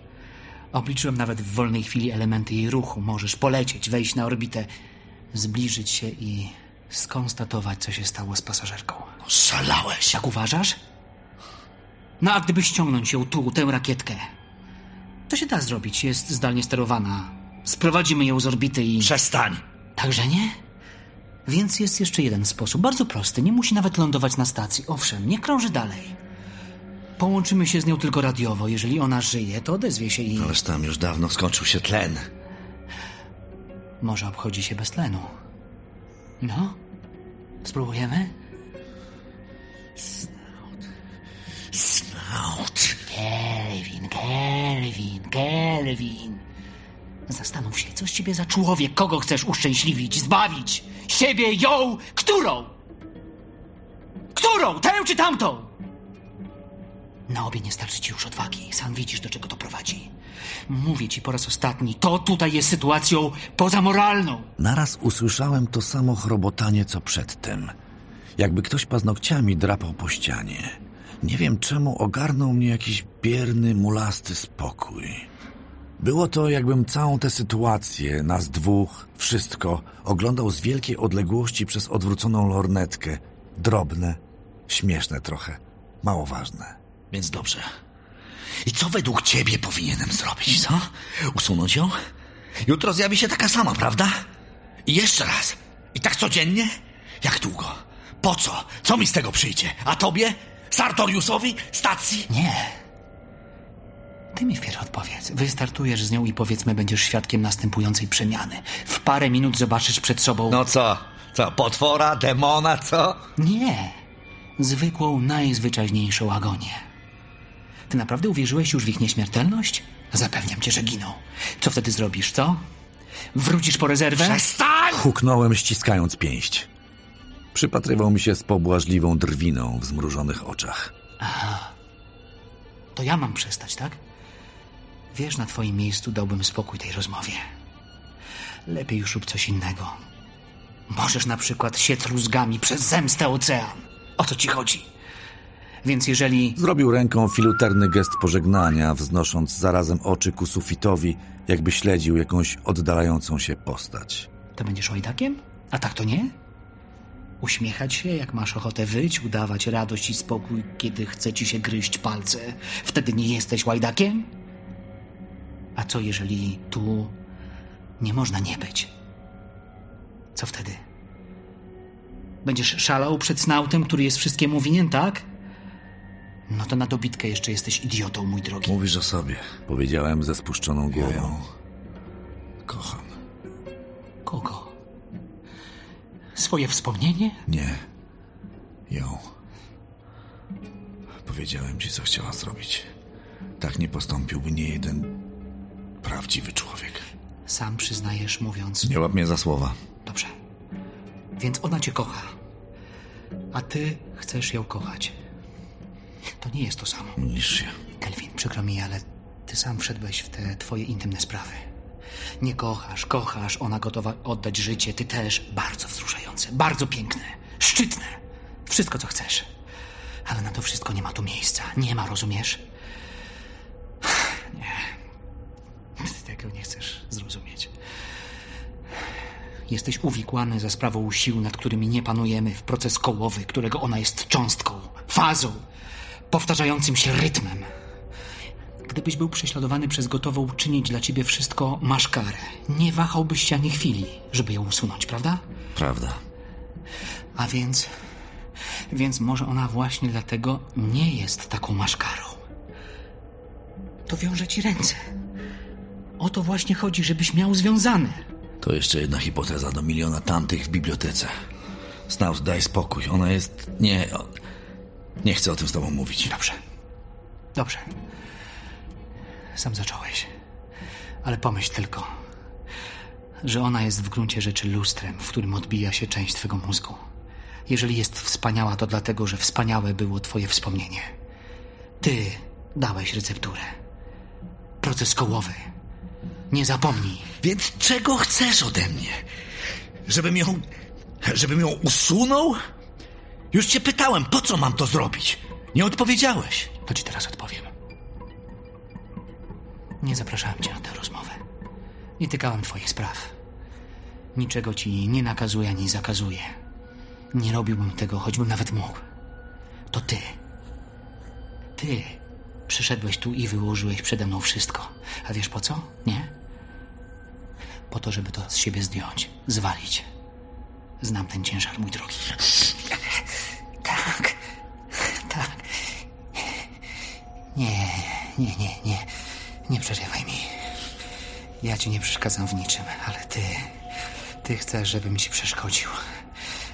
Obliczyłem nawet w wolnej chwili elementy jej ruchu. Możesz polecieć, wejść na orbitę, zbliżyć się i skonstatować, co się stało z pasażerką. Szalałeś! Tak uważasz? No a gdyby ściągnąć ją tu, tę rakietkę, To się da zrobić, jest zdalnie sterowana. Sprowadzimy ją z orbity i... Przestań! Także nie? Więc jest jeszcze jeden sposób, bardzo prosty. Nie musi nawet lądować na stacji. Owszem, nie krąży dalej. Połączymy się z nią tylko radiowo. Jeżeli ona żyje, to odezwie się i... Ależ tam już dawno skończył się tlen. Może obchodzi się bez tlenu. No? Spróbujemy? Snout. Kelvin, Kelvin, Kelvin. Zastanów się, co z ciebie za człowiek? Kogo chcesz uszczęśliwić, zbawić? Siebie, ją? Którą? Którą? Tę czy tamtą? Na obie nie starczy ci już odwagi. Sam widzisz, do czego to prowadzi. Mówię ci po raz ostatni, to tutaj jest sytuacją pozamoralną. Naraz usłyszałem to samo chrobotanie, co przedtem. Jakby ktoś paznokciami drapał po ścianie. Nie wiem czemu ogarnął mnie jakiś bierny, mulasty spokój. Było to, jakbym całą tę sytuację, nas dwóch, wszystko, oglądał z wielkiej odległości przez odwróconą lornetkę. Drobne, śmieszne trochę, mało ważne. Więc dobrze. I co według ciebie powinienem zrobić, co? Usunąć ją? Jutro zjawi się taka sama, prawda? I jeszcze raz. I tak codziennie? Jak długo? Po co? Co mi z tego przyjdzie? A tobie? Sartoriusowi? Stacji? Nie. Ty mi wpierw odpowiedz. Wystartujesz z nią i powiedzmy będziesz świadkiem następującej przemiany. W parę minut zobaczysz przed sobą... No co? Co, potwora, demona, co? Nie. Zwykłą, najzwyczajniejszą agonię. Ty naprawdę uwierzyłeś już w ich nieśmiertelność? Zapewniam cię, że giną. Co wtedy zrobisz, co? Wrócisz po rezerwę? Przestań! Huknąłem, ściskając pięść. Przypatrywał mi się z pobłażliwą drwiną w zmrużonych oczach. Aha. To ja mam przestać, tak? Wiesz, na twoim miejscu dałbym spokój tej rozmowie. Lepiej już rób coś innego. Możesz na przykład siec rózgami przez zemstę ocean. O co ci chodzi? Więc jeżeli... Zrobił ręką filuterny gest pożegnania, wznosząc zarazem oczy ku sufitowi, jakby śledził jakąś oddalającą się postać. To będziesz łajdakiem? A tak to nie? Uśmiechać się, jak masz ochotę wyć, udawać radość i spokój, kiedy chce ci się gryźć palce. Wtedy nie jesteś łajdakiem? A co jeżeli tu nie można nie być? Co wtedy? Będziesz szalał przed snautem, który jest wszystkiemu winien, tak? No to na dobitkę jeszcze jesteś idiotą, mój drogi. Mówisz o sobie, powiedziałem ze spuszczoną głową. Kocham. Kogo? Swoje wspomnienie? Nie. Ją. Powiedziałem ci, co chciała zrobić. Tak nie postąpiłby nie jeden prawdziwy człowiek. Sam przyznajesz, mówiąc. Nie łap mnie za słowa. Dobrze. Więc ona cię kocha. A ty chcesz ją kochać. To nie jest to samo. Mylisz się. Kelvin, przykro mi, ale ty sam wszedłeś w te twoje intymne sprawy. Nie kochasz, kochasz, ona gotowa oddać życie, ty też. Bardzo wzruszające, bardzo piękne, szczytne. Wszystko, co chcesz. Ale na to wszystko nie ma tu miejsca. Nie ma, rozumiesz? Nie. Ty tego nie chcesz zrozumieć. Jesteś uwikłany za sprawą sił, nad którymi nie panujemy, w proces kołowy, którego ona jest cząstką, fazą, powtarzającym się rytmem. Gdybyś był prześladowany przez gotową czynić dla ciebie wszystko, masz karę. Nie wahałbyś się ani chwili, żeby ją usunąć, prawda? Prawda. A więc. Więc może ona właśnie dlatego nie jest taką maszkarą. To wiąże ci ręce. O to właśnie chodzi, żebyś miał związane. To jeszcze jedna hipoteza do miliona tamtych w bibliotece. Snout, daj spokój. Ona jest... Nie... Nie chcę o tym z tobą mówić. Dobrze. Dobrze. Sam zacząłeś. Ale pomyśl tylko, że ona jest w gruncie rzeczy lustrem, w którym odbija się część twego mózgu. Jeżeli jest wspaniała, to dlatego, że wspaniałe było twoje wspomnienie. Ty dałeś recepturę. Proces kołowy. Nie zapomnij. Więc czego chcesz ode mnie? Żebym ją... żebym ją usunął? Już cię pytałem, po co mam to zrobić? Nie odpowiedziałeś. To ci teraz odpowiem. Nie zapraszałem cię na tę rozmowę. Nie tykałem twoich spraw. Niczego ci nie nakazuję ani zakazuję. Nie robiłbym tego, choćbym nawet mógł. To ty. Ty Przyszedłeś tu i wyłożyłeś przede mną wszystko. A wiesz po co? Nie? Po to, żeby to z siebie zdjąć, zwalić. Znam ten ciężar, mój drogi. Tak, tak. Nie, nie, nie, nie. Nie przerywaj mi. Ja ci nie przeszkadzam w niczym, ale ty. Ty chcesz, żebym ci przeszkodził.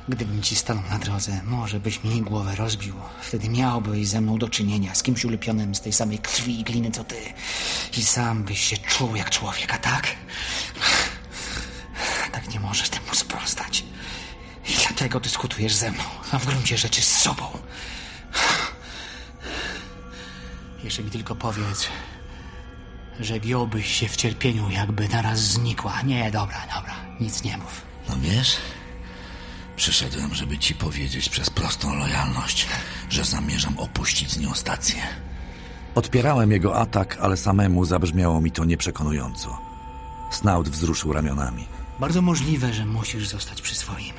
Gdybym ci stanął na drodze, może byś mi głowę rozbił. Wtedy miałbyś ze mną do czynienia z kimś ulepionym z tej samej krwi i gliny co ty. I sam byś się czuł jak człowiek, a tak? Tak nie możesz temu sprostać. I dlatego dyskutujesz ze mną, a w gruncie rzeczy z sobą. Jeszcze mi tylko powiedz, że giąłbyś się w cierpieniu, jakby naraz znikła. Nie, dobra, dobra, nic nie mów. No wiesz, przyszedłem, żeby ci powiedzieć przez prostą lojalność, że zamierzam opuścić z nią stację. Odpierałem jego atak, ale samemu zabrzmiało mi to nieprzekonująco. Snout wzruszył ramionami. Bardzo możliwe, że musisz zostać przy swoim.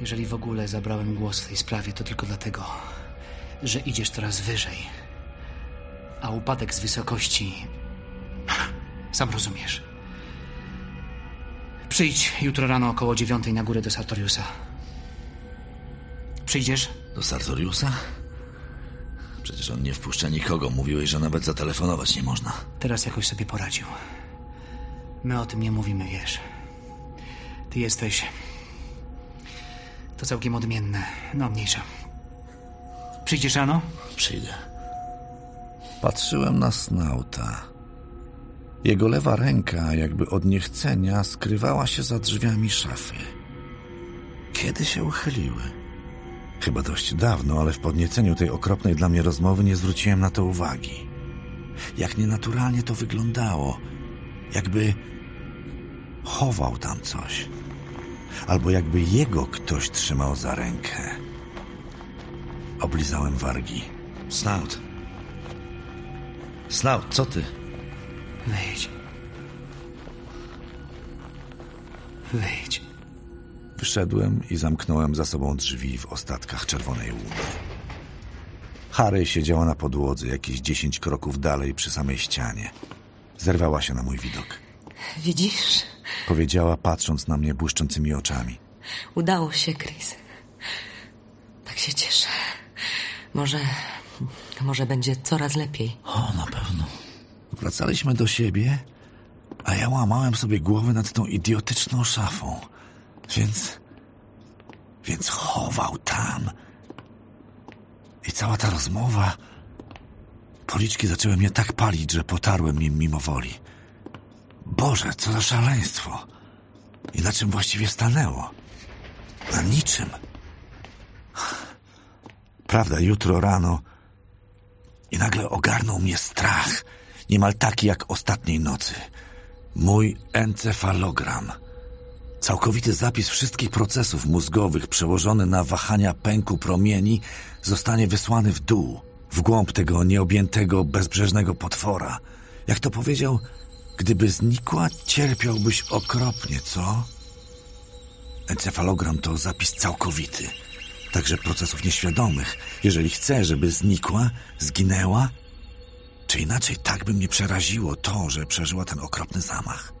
Jeżeli w ogóle zabrałem głos w tej sprawie, to tylko dlatego, że idziesz coraz wyżej. A upadek z wysokości. Sam rozumiesz. Przyjdź jutro rano około dziewiątej na górę do Sartoriusa. Przyjdziesz? Do Sartoriusa? Przecież on nie wpuszcza nikogo. Mówiłeś, że nawet zatelefonować nie można. Teraz jakoś sobie poradził. My o tym nie mówimy, wiesz. Ty jesteś. To całkiem odmienne. No, mniejsza. Przyjdziesz rano? Przyjdę. Patrzyłem na Snauta. Jego lewa ręka, jakby od niechcenia, skrywała się za drzwiami szafy. Kiedy się uchyliły? Chyba dość dawno, ale w podnieceniu tej okropnej dla mnie rozmowy nie zwróciłem na to uwagi. Jak nienaturalnie to wyglądało. Jakby chował tam coś. Albo jakby jego ktoś trzymał za rękę. Oblizałem wargi. Snout. Snout, co ty? Wyjdź. Wyjdź. Wyszedłem i zamknąłem za sobą drzwi w ostatkach czerwonej łuny. Harry siedziała na podłodze jakieś dziesięć kroków dalej przy samej ścianie. Zerwała się na mój widok. Widzisz? Powiedziała, patrząc na mnie błyszczącymi oczami. Udało się, Chris. Tak się cieszę. Może. Może będzie coraz lepiej. O, na pewno. Wracaliśmy do siebie, a ja łamałem sobie głowę nad tą idiotyczną szafą. Więc. Więc chował tam. I cała ta rozmowa. Policzki zaczęły mnie tak palić, że potarłem nim mimo woli. Boże, co za szaleństwo. I na czym właściwie stanęło? Na niczym. Prawda, jutro rano. I nagle ogarnął mnie strach. Niemal taki jak ostatniej nocy. Mój encefalogram. Całkowity zapis wszystkich procesów mózgowych przełożony na wahania pęku promieni zostanie wysłany w dół, w głąb tego nieobjętego, bezbrzeżnego potwora. Jak to powiedział, gdyby znikła, cierpiałbyś okropnie, co? Encefalogram to zapis całkowity, także procesów nieświadomych. Jeżeli chcę, żeby znikła, zginęła, czy inaczej tak by mnie przeraziło to, że przeżyła ten okropny zamach.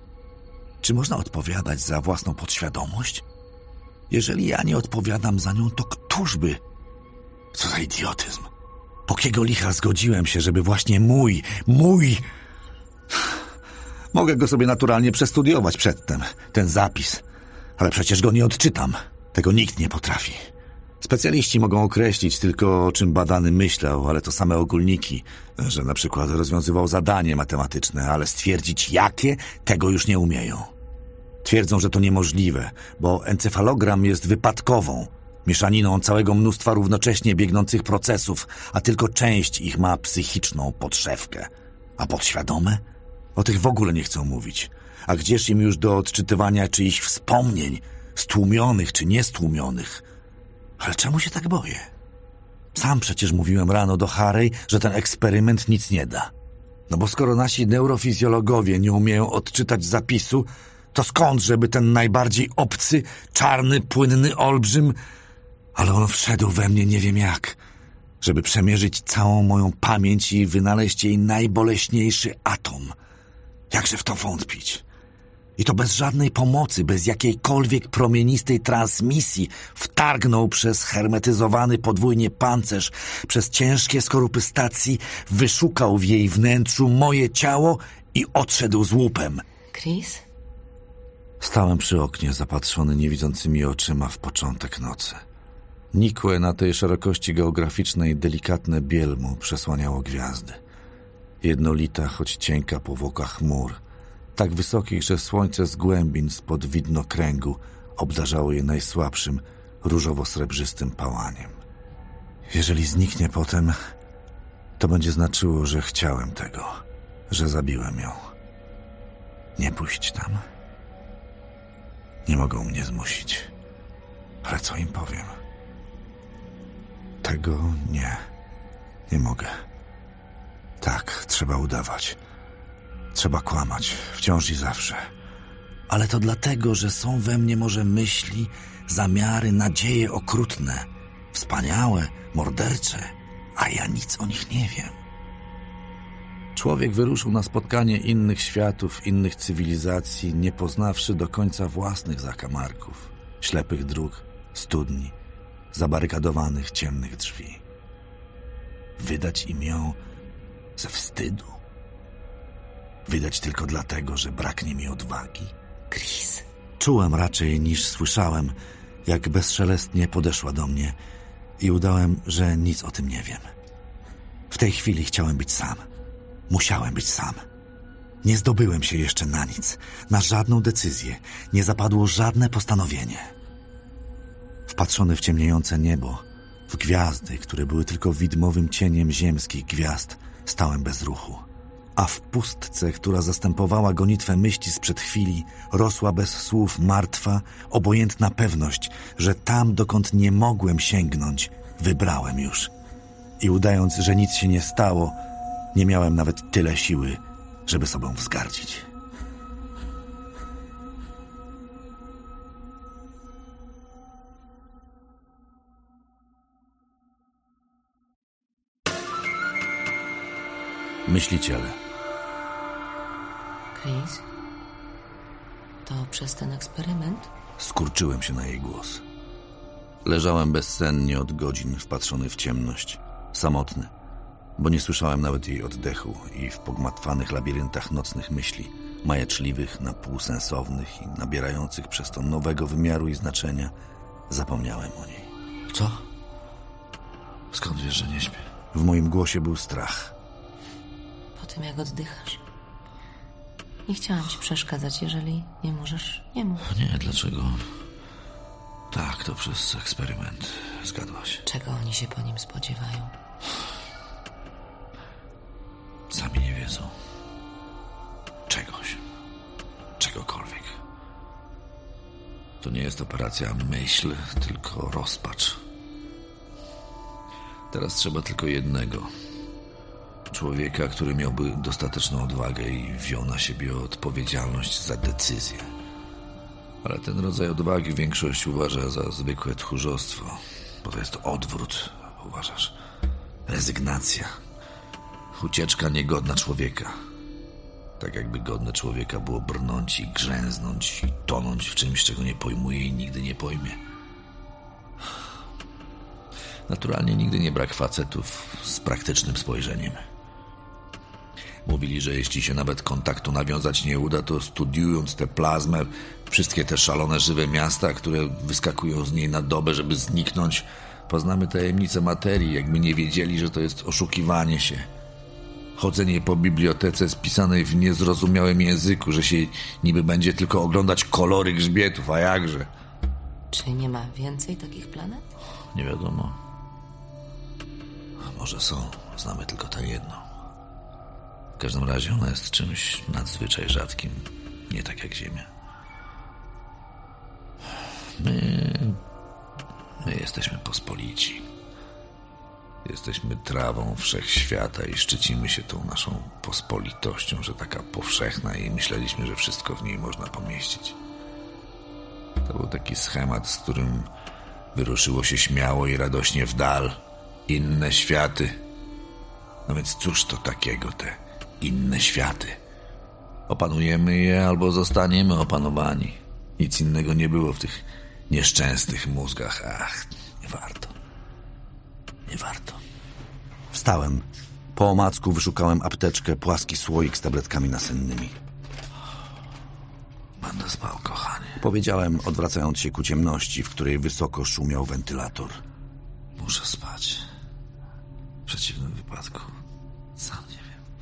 Czy można odpowiadać za własną podświadomość? Jeżeli ja nie odpowiadam za nią, to któż by? Co za idiotyzm. Po kiego licha zgodziłem się, żeby właśnie mój, mój... Mogę go sobie naturalnie przestudiować przedtem, ten zapis. Ale przecież go nie odczytam. Tego nikt nie potrafi. Specjaliści mogą określić tylko, o czym badany myślał, ale to same ogólniki, że na przykład rozwiązywał zadanie matematyczne, ale stwierdzić jakie, tego już nie umieją. Twierdzą, że to niemożliwe, bo encefalogram jest wypadkową, mieszaniną całego mnóstwa równocześnie biegnących procesów, a tylko część ich ma psychiczną podszewkę. A podświadome? O tych w ogóle nie chcą mówić. A gdzież im już do odczytywania czyichś wspomnień, stłumionych czy niestłumionych? Ale czemu się tak boję? Sam przecież mówiłem rano do Harry, że ten eksperyment nic nie da. No bo skoro nasi neurofizjologowie nie umieją odczytać zapisu, to skąd, żeby ten najbardziej obcy, czarny, płynny olbrzym... Ale on wszedł we mnie nie wiem jak. żeby przemierzyć całą moją pamięć i wynaleźć jej najboleśniejszy atom. Jakże w to wątpić? I to bez żadnej pomocy, bez jakiejkolwiek promienistej transmisji wtargnął przez hermetyzowany podwójnie pancerz, przez ciężkie skorupy stacji, wyszukał w jej wnętrzu moje ciało i odszedł z łupem. Chris? Stałem przy oknie, zapatrzony niewidzącymi oczyma w początek nocy. Nikłe na tej szerokości geograficznej delikatne bielmo przesłaniało gwiazdy. Jednolita, choć cienka powłoka chmur, tak wysokich, że słońce z głębin spod widnokręgu obdarzało je najsłabszym, różowo-srebrzystym pałaniem. Jeżeli zniknie potem, to będzie znaczyło, że chciałem tego, że zabiłem ją. Nie pójść tam. Nie mogą mnie zmusić. Ale co im powiem? Tego nie. Nie mogę. Tak, trzeba udawać. Trzeba kłamać, wciąż i zawsze. Ale to dlatego, że są we mnie może myśli, zamiary, nadzieje okrutne, wspaniałe, mordercze, a ja nic o nich nie wiem. Człowiek wyruszył na spotkanie innych światów, innych cywilizacji, nie poznawszy do końca własnych zakamarków, ślepych dróg, studni, zabarykadowanych ciemnych drzwi. Wydać im ją ze wstydu? Wydać tylko dlatego, że braknie mi odwagi? Chris. Czułem raczej niż słyszałem, jak bezszelestnie podeszła do mnie i udałem, że nic o tym nie wiem. W tej chwili chciałem być sam. Musiałem być sam. Nie zdobyłem się jeszcze na nic, na żadną decyzję, nie zapadło żadne postanowienie. Wpatrzony w ciemniejące niebo, w gwiazdy, które były tylko widmowym cieniem ziemskich gwiazd, stałem bez ruchu. A w pustce, która zastępowała gonitwę myśli sprzed chwili, rosła bez słów martwa, obojętna pewność, że tam, dokąd nie mogłem sięgnąć, wybrałem już. I udając, że nic się nie stało, nie miałem nawet tyle siły, żeby sobą wzgardzić. Myśliciele. Chris? To przez ten eksperyment? Skurczyłem się na jej głos. Leżałem bezsennie od godzin, wpatrzony w ciemność, samotny, bo nie słyszałem nawet jej oddechu i w pogmatwanych labiryntach nocnych myśli, majaczliwych, napółsensownych i nabierających przez to nowego wymiaru i znaczenia, zapomniałem o niej. Co? Skąd wiesz, że nie śpię? W moim głosie był strach. Po tym, jak oddychasz. Nie chciałam ci przeszkadzać, jeżeli nie możesz, nie mów. Nie, dlaczego? Tak, to przez eksperyment. Zgadłaś. Czego oni się po nim spodziewają? Sami nie wiedzą. Czegoś. Czegokolwiek. To nie jest operacja myśl, tylko rozpacz. Teraz trzeba tylko jednego. Człowieka, który miałby dostateczną odwagę i wziął na siebie odpowiedzialność za decyzję. Ale ten rodzaj odwagi większość uważa za zwykłe tchórzostwo, bo to jest odwrót, uważasz? Rezygnacja. Ucieczka niegodna człowieka. Tak jakby godne człowieka było brnąć i grzęznąć i tonąć w czymś, czego nie pojmuje i nigdy nie pojmie. Naturalnie nigdy nie brak facetów z praktycznym spojrzeniem. Mówili, że jeśli się nawet kontaktu nawiązać nie uda, to studiując tę plazmę, wszystkie te szalone żywe miasta, które wyskakują z niej na dobę, żeby zniknąć, poznamy tajemnice materii, jakby nie wiedzieli, że to jest oszukiwanie się. Chodzenie po bibliotece spisanej w niezrozumiałym języku, że się niby będzie tylko oglądać kolory grzbietów, a jakże? Czy nie ma więcej takich planet? Nie wiadomo. A może są, znamy tylko tę jedną. W każdym razie ona jest czymś nadzwyczaj rzadkim, nie tak jak Ziemia. My. My jesteśmy pospolici. Jesteśmy trawą wszechświata i szczycimy się tą naszą pospolitością, że taka powszechna i myśleliśmy, że wszystko w niej można pomieścić. To był taki schemat, z którym wyruszyło się śmiało i radośnie w dal Inne światy. No więc cóż to takiego te inne światy? Opanujemy je albo zostaniemy opanowani. Nic innego nie było w tych nieszczęsnych mózgach. Ach, nie warto. Nie warto. Wstałem. Po omacku wyszukałem apteczkę, płaski słoik z tabletkami nasennymi. Będę spał, kochanie. Powiedziałem, odwracając się ku ciemności, w której wysoko szumiał wentylator. Muszę spać. W przeciwnym wypadku sam.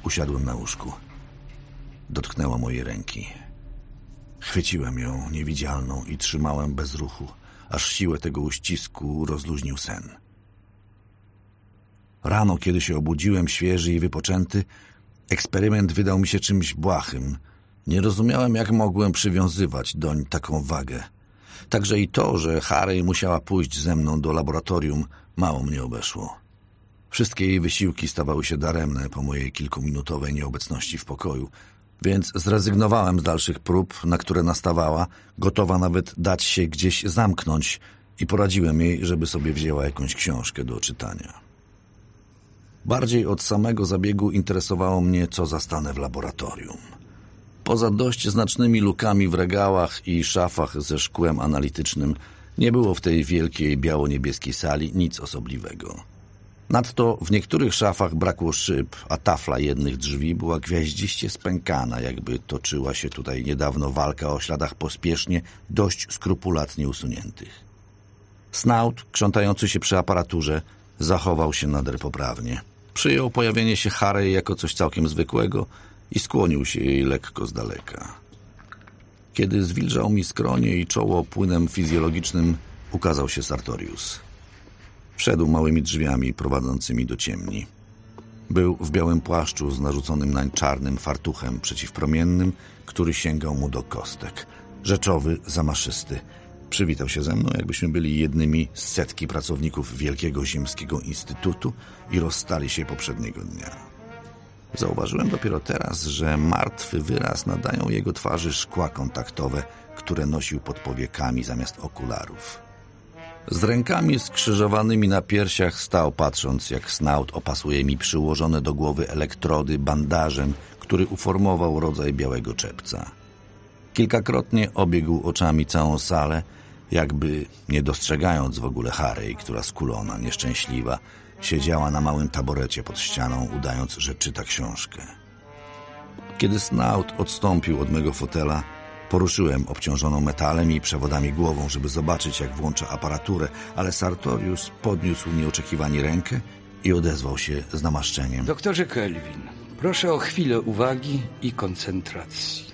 Usiadłem na łóżku. Dotknęła mojej ręki. Chwyciłem ją, niewidzialną, i trzymałem bez ruchu, aż siłę tego uścisku rozluźnił sen. Rano, kiedy się obudziłem, świeży i wypoczęty, eksperyment wydał mi się czymś błahym. Nie rozumiałem, jak mogłem przywiązywać doń taką wagę. Także i to, że Harry musiała pójść ze mną do laboratorium, mało mnie obeszło. Wszystkie jej wysiłki stawały się daremne po mojej kilkuminutowej nieobecności w pokoju, więc zrezygnowałem z dalszych prób, na które nastawała, gotowa nawet dać się gdzieś zamknąć i poradziłem jej, żeby sobie wzięła jakąś książkę do czytania. Bardziej od samego zabiegu interesowało mnie, co zastanę w laboratorium. Poza dość znacznymi lukami w regałach i szafach ze szkłem analitycznym, nie było w tej wielkiej biało-niebieskiej sali nic osobliwego. Nadto w niektórych szafach brakło szyb, a tafla jednych drzwi była gwiaździście spękana, jakby toczyła się tutaj niedawno walka o śladach pospiesznie, dość skrupulatnie usuniętych. Snout, krzątający się przy aparaturze, zachował się nader poprawnie. Przyjął pojawienie się Harry jako coś całkiem zwykłego i skłonił się jej lekko z daleka. Kiedy zwilżał mi skronie i czoło płynem fizjologicznym, ukazał się Sartorius. Wszedł małymi drzwiami prowadzącymi do ciemni. Był w białym płaszczu z narzuconym nań czarnym fartuchem przeciwpromiennym, który sięgał mu do kostek. Rzeczowy, zamaszysty. Przywitał się ze mną, jakbyśmy byli jednymi z setki pracowników Wielkiego Ziemskiego Instytutu i rozstali się poprzedniego dnia. Zauważyłem dopiero teraz, że martwy wyraz nadają jego twarzy szkła kontaktowe, które nosił pod powiekami zamiast okularów. Z rękami skrzyżowanymi na piersiach stał, patrząc jak Snout opasuje mi przyłożone do głowy elektrody bandażem, który uformował rodzaj białego czepca. Kilkakrotnie obiegł oczami całą salę, jakby nie dostrzegając w ogóle Harry, która skulona, nieszczęśliwa, siedziała na małym taborecie pod ścianą, udając, że czyta książkę. Kiedy Snout odstąpił od mego fotela, poruszyłem obciążoną metalem i przewodami głową, żeby zobaczyć, jak włącza aparaturę, ale Sartorius podniósł nieoczekiwanie rękę i odezwał się z namaszczeniem. Doktorze Kelvin, proszę o chwilę uwagi i koncentracji.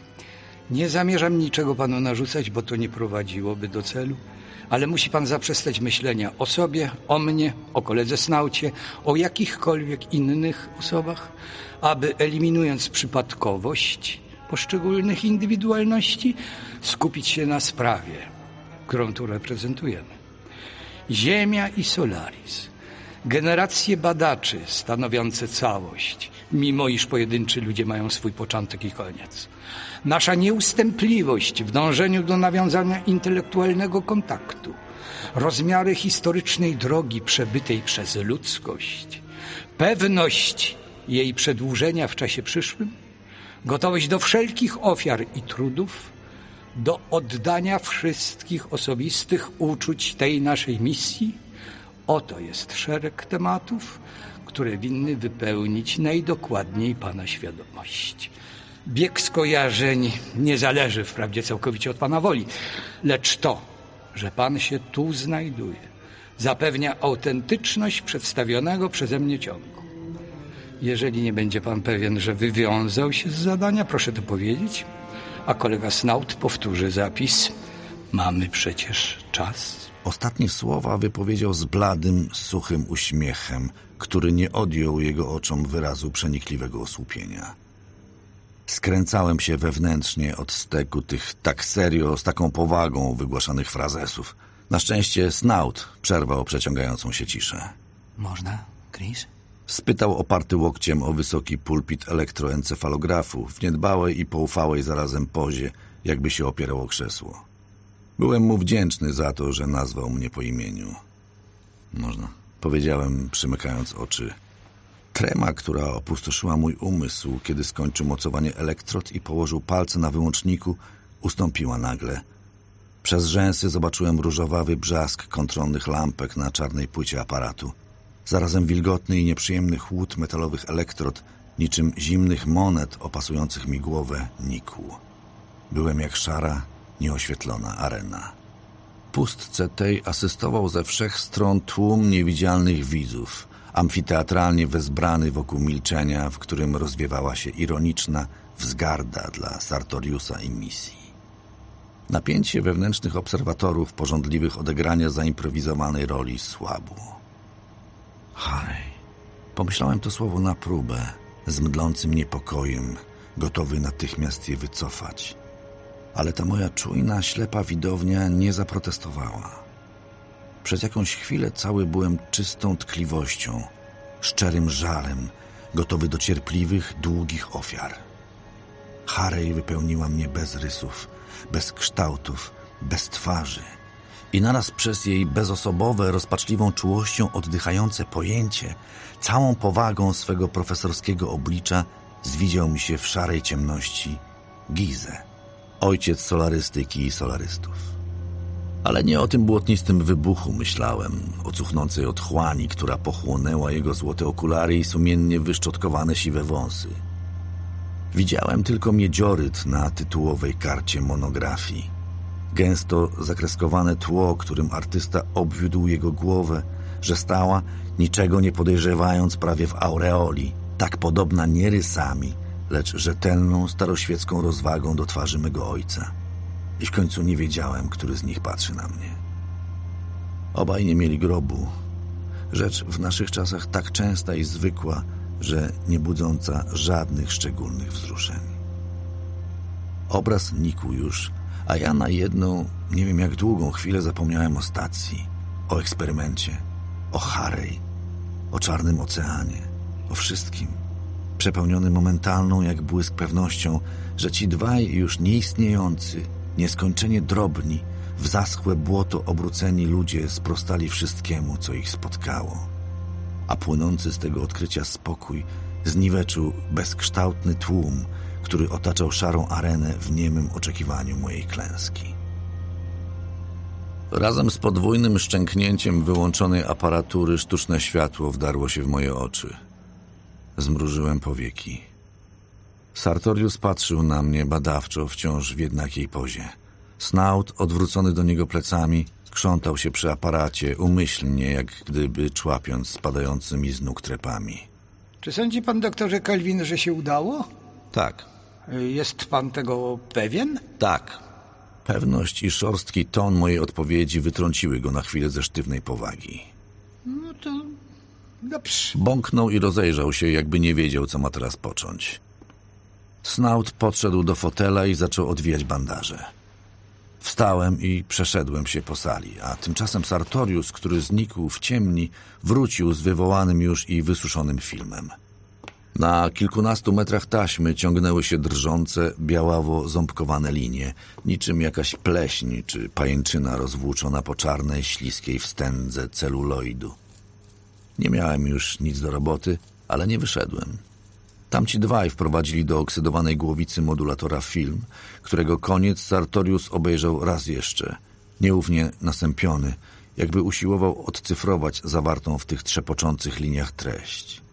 Nie zamierzam niczego panu narzucać, bo to nie prowadziłoby do celu, ale musi pan zaprzestać myślenia o sobie, o mnie, o koledze Snaucie, o jakichkolwiek innych osobach, aby eliminując przypadkowość poszczególnych indywidualności, skupić się na sprawie, którą tu reprezentujemy. Ziemia i Solaris. Generacje badaczy stanowiące całość, mimo iż pojedynczy ludzie mają swój początek i koniec. Nasza nieustępliwość w dążeniu do nawiązania intelektualnego kontaktu, rozmiary historycznej drogi przebytej przez ludzkość, pewność jej przedłużenia w czasie przyszłym, gotowość do wszelkich ofiar i trudów, do oddania wszystkich osobistych uczuć tej naszej misji. Oto jest szereg tematów, które winny wypełnić najdokładniej Pana świadomość. Bieg skojarzeń nie zależy wprawdzie całkowicie od Pana woli, lecz to, że Pan się tu znajduje, zapewnia autentyczność przedstawionego przeze mnie ciągu. Jeżeli nie będzie Pan pewien, że wywiązał się z zadania, proszę to powiedzieć, a kolega Snaut powtórzy zapis. Mamy przecież czas. Ostatnie słowa wypowiedział z bladym, suchym uśmiechem, który nie odjął jego oczom wyrazu przenikliwego osłupienia. Skręcałem się wewnętrznie od steku tych tak serio, z taką powagą wygłaszanych frazesów. Na szczęście Snout przerwał przeciągającą się ciszę. Można, Chris? Spytał oparty łokciem o wysoki pulpit elektroencefalografu w niedbałej i poufałej zarazem pozie, jakby się opierał o krzesło. Byłem mu wdzięczny za to, że nazwał mnie po imieniu. Można. powiedziałem, przymykając oczy. Trema, która opustoszyła mój umysł, kiedy skończył mocowanie elektrod i położył palce na wyłączniku, ustąpiła nagle. Przez rzęsy zobaczyłem różowawy brzask kontrolnych lampek na czarnej płycie aparatu. Zarazem wilgotny i nieprzyjemny chłód metalowych elektrod, niczym zimnych monet opasujących mi głowę, nikł. Byłem jak szara, nieoświetlona arena. Pustce tej asystował ze wszech stron tłum niewidzialnych widzów, amfiteatralnie wezbrany wokół milczenia, w którym rozwiewała się ironiczna wzgarda dla Sartoriusa i misji. Napięcie wewnętrznych obserwatorów pożądliwych odegrania zaimprowizowanej roli słabło. Harry, pomyślałem to słowo na próbę, z mdlącym niepokojem, gotowy natychmiast je wycofać. Ale ta moja czujna, ślepa widownia nie zaprotestowała. Przez jakąś chwilę cały byłem czystą tkliwością, szczerym żalem, gotowy do cierpliwych, długich ofiar. Harej wypełniła mnie bez rysów, bez kształtów, bez twarzy. I naraz przez jej bezosobowe, rozpaczliwą czułością oddychające pojęcie, całą powagą swego profesorskiego oblicza zwidział mi się w szarej ciemności Gizę, ojciec solarystyki i solarystów. Ale nie o tym błotnistym wybuchu myślałem, o cuchnącej otchłani, która pochłonęła jego złote okulary i sumiennie wyszczotkowane siwe wąsy. Widziałem tylko miedzioryt na tytułowej karcie monografii. Gęsto zakreskowane tło, którym artysta obwiódł jego głowę, że stała, niczego nie podejrzewając, prawie w aureoli, tak podobna nie rysami, lecz rzetelną, staroświecką rozwagą do twarzy mego ojca. I w końcu nie wiedziałem, który z nich patrzy na mnie. Obaj nie mieli grobu. Rzecz w naszych czasach tak częsta i zwykła, że nie budząca żadnych szczególnych wzruszeń. Obraz nikł już, a ja na jedną, nie wiem jak długą chwilę zapomniałem o stacji, o eksperymencie, o Harry, o czarnym oceanie, o wszystkim. Przepełniony momentalną jak błysk pewnością, że ci dwaj już nieistniejący, nieskończenie drobni, w zaschłe błoto obróceni ludzie sprostali wszystkiemu, co ich spotkało a płynący z tego odkrycia spokój zniweczył bezkształtny tłum, który otaczał szarą arenę w niemym oczekiwaniu mojej klęski. Razem z podwójnym szczęknięciem wyłączonej aparatury sztuczne światło wdarło się w moje oczy. Zmrużyłem powieki. Sartorius patrzył na mnie badawczo, wciąż w jednakiej pozie. Snaut, odwrócony do niego plecami, Krzątał się przy aparacie, umyślnie, jak gdyby człapiąc spadającymi z nóg trepami. Czy sądzi pan, doktorze Kelvin, że się udało? Tak. Jest pan tego pewien? Tak. Pewność i szorstki ton mojej odpowiedzi wytrąciły go na chwilę ze sztywnej powagi. No to dobrze. Bąknął i rozejrzał się, jakby nie wiedział, co ma teraz począć. Snaut podszedł do fotela i zaczął odwijać bandaże. Wstałem i przeszedłem się po sali, a tymczasem Sartorius, który znikł w ciemni, wrócił z wywołanym już i wysuszonym filmem. Na kilkunastu metrach taśmy ciągnęły się drżące, białawo-ząbkowane linie, niczym jakaś pleśń czy pajęczyna rozwłóczona po czarnej, śliskiej wstędze celuloidu. Nie miałem już nic do roboty, ale nie wyszedłem. Tamci dwaj wprowadzili do oksydowanej głowicy modulatora film, którego koniec Sartorius obejrzał raz jeszcze, nieufnie nasępiony, jakby usiłował odcyfrować zawartą w tych trzepoczących liniach treść.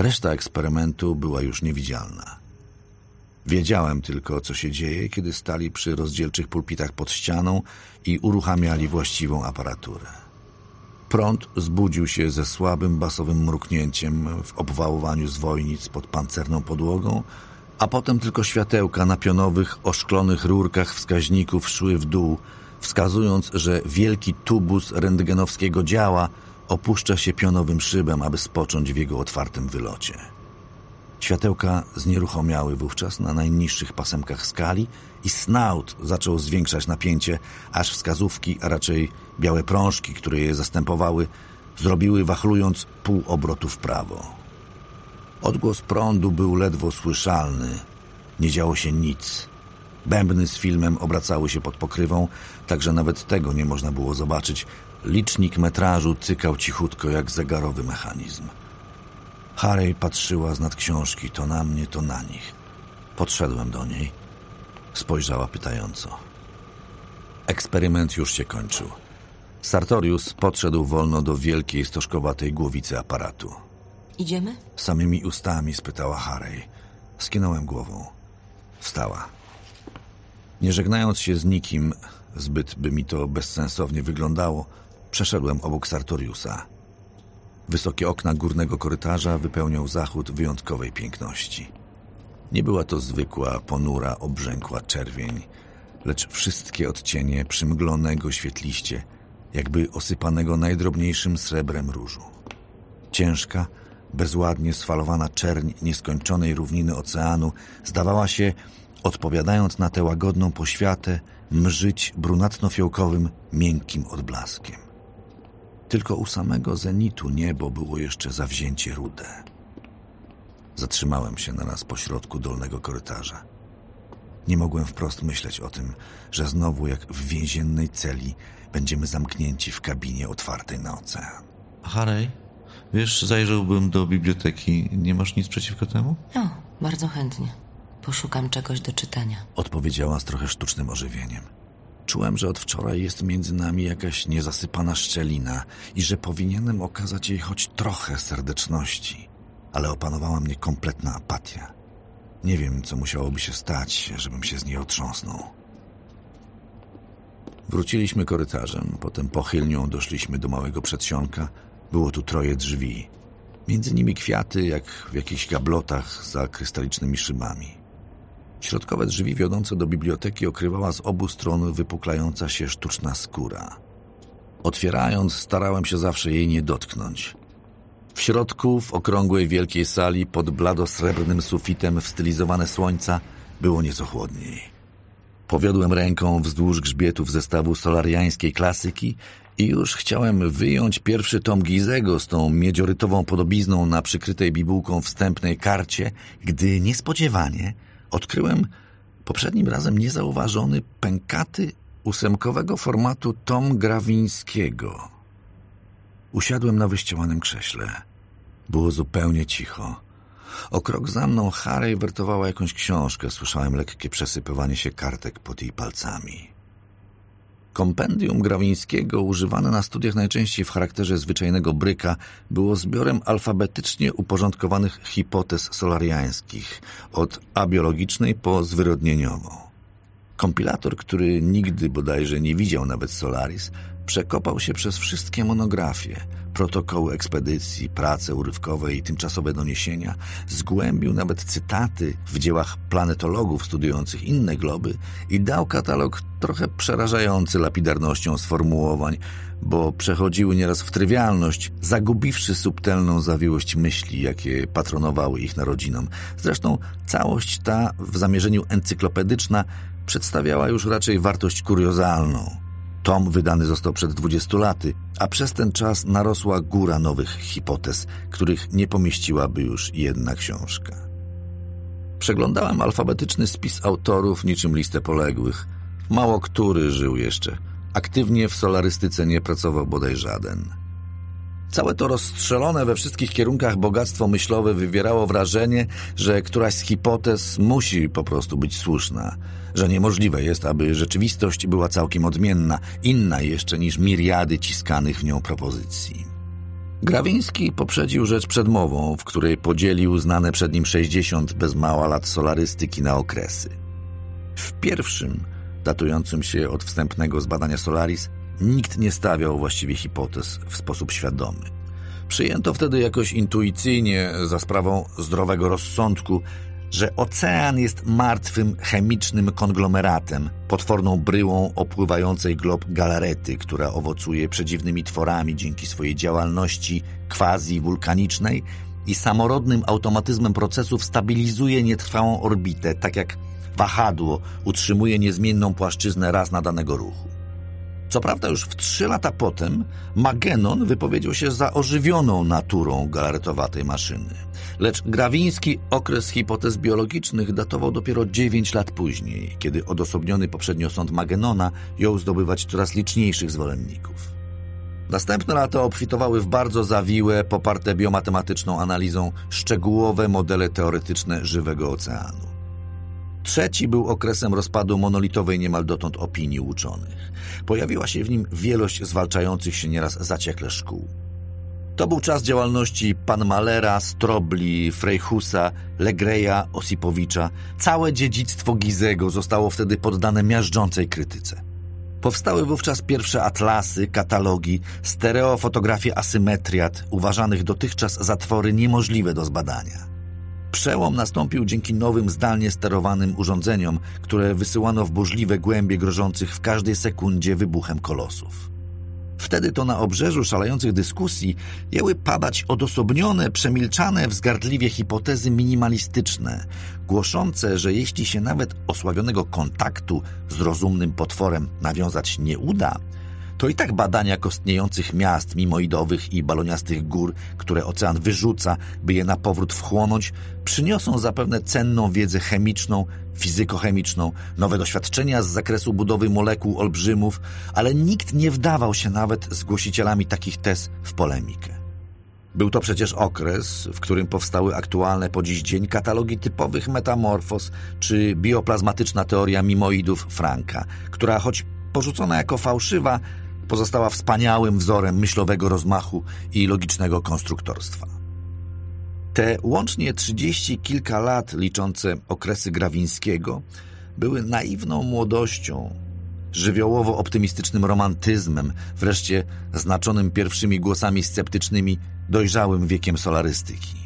Reszta eksperymentu była już niewidzialna. Wiedziałem tylko, co się dzieje, kiedy stali przy rozdzielczych pulpitach pod ścianą i uruchamiali właściwą aparaturę. Prąd zbudził się ze słabym basowym mruknięciem w obwałowaniu zwojnic pod pancerną podłogą, a potem tylko światełka na pionowych, oszklonych rurkach wskaźników szły w dół, wskazując, że wielki tubus rentgenowskiego działa opuszcza się pionowym szybem, aby spocząć w jego otwartym wylocie. Światełka znieruchomiały wówczas na najniższych pasemkach skali i snaut zaczął zwiększać napięcie, aż wskazówki, a raczej białe prążki, które je zastępowały, zrobiły wachlując pół obrotu w prawo. Odgłos prądu był ledwo słyszalny. Nie działo się nic. Bębny z filmem obracały się pod pokrywą, tak że nawet tego nie można było zobaczyć. Licznik metrażu cykał cichutko jak zegarowy mechanizm. Harry patrzyła z nad książki to na mnie, to na nich. Podszedłem do niej. Spojrzała pytająco. Eksperyment już się kończył. Sartorius podszedł wolno do wielkiej, stożkowatej głowicy aparatu. Idziemy? Samymi ustami spytała Harry. Skinąłem głową. Wstała. Nie żegnając się z nikim, zbyt by mi to bezsensownie wyglądało, przeszedłem obok Sartoriusa. Wysokie okna górnego korytarza wypełniał zachód wyjątkowej piękności. Nie była to zwykła, ponura, obrzękła czerwień, lecz wszystkie odcienie przymglonego świetliście, jakby osypanego najdrobniejszym srebrem różu. Ciężka, bezładnie sfalowana czerń nieskończonej równiny oceanu zdawała się, odpowiadając na tę łagodną poświatę, mrzyć brunatno-fiołkowym, miękkim odblaskiem. Tylko u samego zenitu niebo było jeszcze zawzięcie rude. Zatrzymałem się naraz pośrodku dolnego korytarza. Nie mogłem wprost myśleć o tym, że znowu jak w więziennej celi będziemy zamknięci w kabinie otwartej na ocean. Harry, wiesz, zajrzałbym do biblioteki. Nie masz nic przeciwko temu? O, bardzo chętnie. Poszukam czegoś do czytania. Odpowiedziała z trochę sztucznym ożywieniem. Czułem, że od wczoraj jest między nami jakaś niezasypana szczelina i że powinienem okazać jej choć trochę serdeczności, ale opanowała mnie kompletna apatia. Nie wiem, co musiałoby się stać, żebym się z niej otrząsnął. Wróciliśmy korytarzem, potem pochylnią doszliśmy do małego przedsionka. Było tu troje drzwi. Między nimi kwiaty, jak w jakichś gablotach za krystalicznymi szybami. Środkowe drzwi wiodące do biblioteki okrywała z obu stron wypuklająca się sztuczna skóra. Otwierając, starałem się zawsze jej nie dotknąć. W środku, w okrągłej wielkiej sali, pod blado-srebrnym sufitem wstylizowane słońca, było nieco chłodniej. Powiodłem ręką wzdłuż grzbietów zestawu solariańskiej klasyki i już chciałem wyjąć pierwszy tom Gizego z tą miedziorytową podobizną na przykrytej bibułką wstępnej karcie, gdy niespodziewanie odkryłem poprzednim razem niezauważony, pękaty, ósemkowego formatu tom Grawińskiego. Usiadłem na wyściełanym krześle. Było zupełnie cicho. O krok za mną Harry wertowała jakąś książkę. Słyszałem lekkie przesypywanie się kartek pod jej palcami. Kompendium Grawińskiego, używane na studiach najczęściej w charakterze zwyczajnego bryka, było zbiorem alfabetycznie uporządkowanych hipotez solariańskich, od abiologicznej po zwyrodnieniową. Kompilator, który nigdy bodajże nie widział nawet Solaris, przekopał się przez wszystkie monografie, protokoły ekspedycji, prace urywkowe i tymczasowe doniesienia, zgłębił nawet cytaty w dziełach planetologów studiujących inne globy i dał katalog trochę przerażający lapidarnością sformułowań, bo przechodziły nieraz w trywialność, zagubiwszy subtelną zawiłość myśli, jakie patronowały ich narodzinom. Zresztą całość ta, w zamierzeniu encyklopedyczna, przedstawiała już raczej wartość kuriozalną. Tom wydany został przed 20 laty, a przez ten czas narosła góra nowych hipotez, których nie pomieściłaby już jedna książka. Przeglądałem alfabetyczny spis autorów niczym listę poległych. Mało który żył jeszcze. Aktywnie w solarystyce nie pracował bodaj żaden. Całe to rozstrzelone we wszystkich kierunkach bogactwo myślowe wywierało wrażenie, że któraś z hipotez musi po prostu być słuszna, że niemożliwe jest, aby rzeczywistość była całkiem odmienna, inna jeszcze niż miriady ciskanych w nią propozycji. Grawiński poprzedził rzecz przedmową, w której podzielił znane przed nim 60 bez mała lat solarystyki na okresy. W pierwszym, datującym się od wstępnego zbadania Solaris, nikt nie stawiał właściwie hipotez w sposób świadomy. Przyjęto wtedy jakoś intuicyjnie, za sprawą zdrowego rozsądku, że ocean jest martwym, chemicznym konglomeratem, potworną bryłą opływającej glob galarety, która owocuje przedziwnymi tworami dzięki swojej działalności quasi-wulkanicznej i samorodnym automatyzmem procesów stabilizuje nietrwałą orbitę, tak jak wahadło utrzymuje niezmienną płaszczyznę raz nadanego ruchu. Co prawda już w trzy lata potem Magenon wypowiedział się za ożywioną naturą galaretowatej maszyny. Lecz grawiński okres hipotez biologicznych datował dopiero 9 lat później, kiedy odosobniony poprzednio sąd Magenona jął zdobywać coraz liczniejszych zwolenników. Następne lata obfitowały w bardzo zawiłe, poparte biomatematyczną analizą, szczegółowe modele teoretyczne żywego oceanu. Trzeci był okresem rozpadu monolitowej niemal dotąd opinii uczonych. Pojawiła się w nim wielość zwalczających się nieraz zaciekle szkół. To był czas działalności Panmalera, Strobli, Freyhusa, Legreja, Osipowicza. Całe dziedzictwo Gizego zostało wtedy poddane miażdżącej krytyce. Powstały wówczas pierwsze atlasy, katalogi, stereofotografie asymetriat, uważanych dotychczas za twory niemożliwe do zbadania. Przełom nastąpił dzięki nowym zdalnie sterowanym urządzeniom, które wysyłano w burzliwe głębie grożących w każdej sekundzie wybuchem kolosów. Wtedy to na obrzeżu szalejących dyskusji jęły padać odosobnione, przemilczane wzgardliwie hipotezy minimalistyczne, głoszące, że jeśli się nawet osławionego kontaktu z rozumnym potworem nawiązać nie uda, to i tak badania kostniejących miast mimoidowych i baloniastych gór, które ocean wyrzuca, by je na powrót wchłonąć, przyniosą zapewne cenną wiedzę chemiczną, fizykochemiczną, nowe doświadczenia z zakresu budowy molekuł olbrzymów, ale nikt nie wdawał się nawet z głosicielami takich tez w polemikę. Był to przecież okres, w którym powstały aktualne po dziś dzień katalogi typowych metamorfos czy bioplazmatyczna teoria mimoidów Franka, która choć porzucona jako fałszywa, pozostała wspaniałym wzorem myślowego rozmachu i logicznego konstruktorstwa. Te łącznie trzydzieści kilka lat liczące okresy Grawińskiego były naiwną młodością, żywiołowo-optymistycznym romantyzmem, wreszcie znaczonym pierwszymi głosami sceptycznymi, dojrzałym wiekiem solarystyki.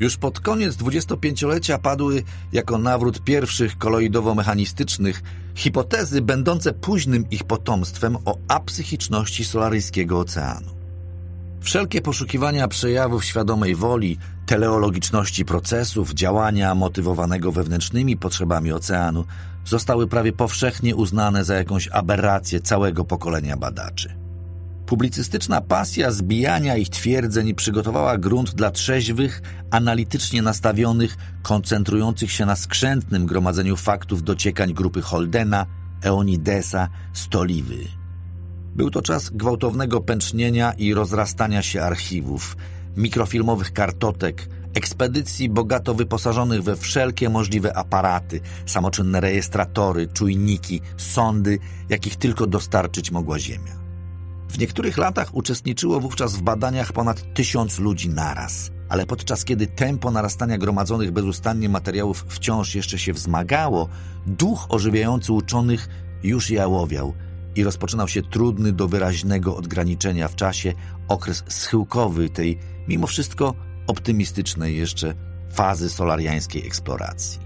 Już pod koniec dwudziestopęciolecia padły jako nawrót pierwszych koloidowo-mechanistycznych hipotezy będące późnym ich potomstwem o apsychiczności solaryjskiego oceanu. Wszelkie poszukiwania przejawów świadomej woli, teleologiczności procesów, działania motywowanego wewnętrznymi potrzebami oceanu zostały prawie powszechnie uznane za jakąś aberrację całego pokolenia badaczy. Publicystyczna pasja zbijania ich twierdzeń przygotowała grunt dla trzeźwych, analitycznie nastawionych, koncentrujących się na skrzętnym gromadzeniu faktów dociekań grupy Holdena, Eonidesa, Stoliwy. Był to czas gwałtownego pęcznienia i rozrastania się archiwów, mikrofilmowych kartotek, ekspedycji bogato wyposażonych we wszelkie możliwe aparaty, samoczynne rejestratory, czujniki, sądy, jakich tylko dostarczyć mogła Ziemia. W niektórych latach uczestniczyło wówczas w badaniach ponad tysiąc ludzi naraz, ale podczas kiedy tempo narastania gromadzonych bezustannie materiałów wciąż jeszcze się wzmagało, duch ożywiający uczonych już jałowiał i rozpoczynał się trudny do wyraźnego odgraniczenia w czasie okres schyłkowy tej, mimo wszystko optymistycznej jeszcze fazy solariańskiej eksploracji.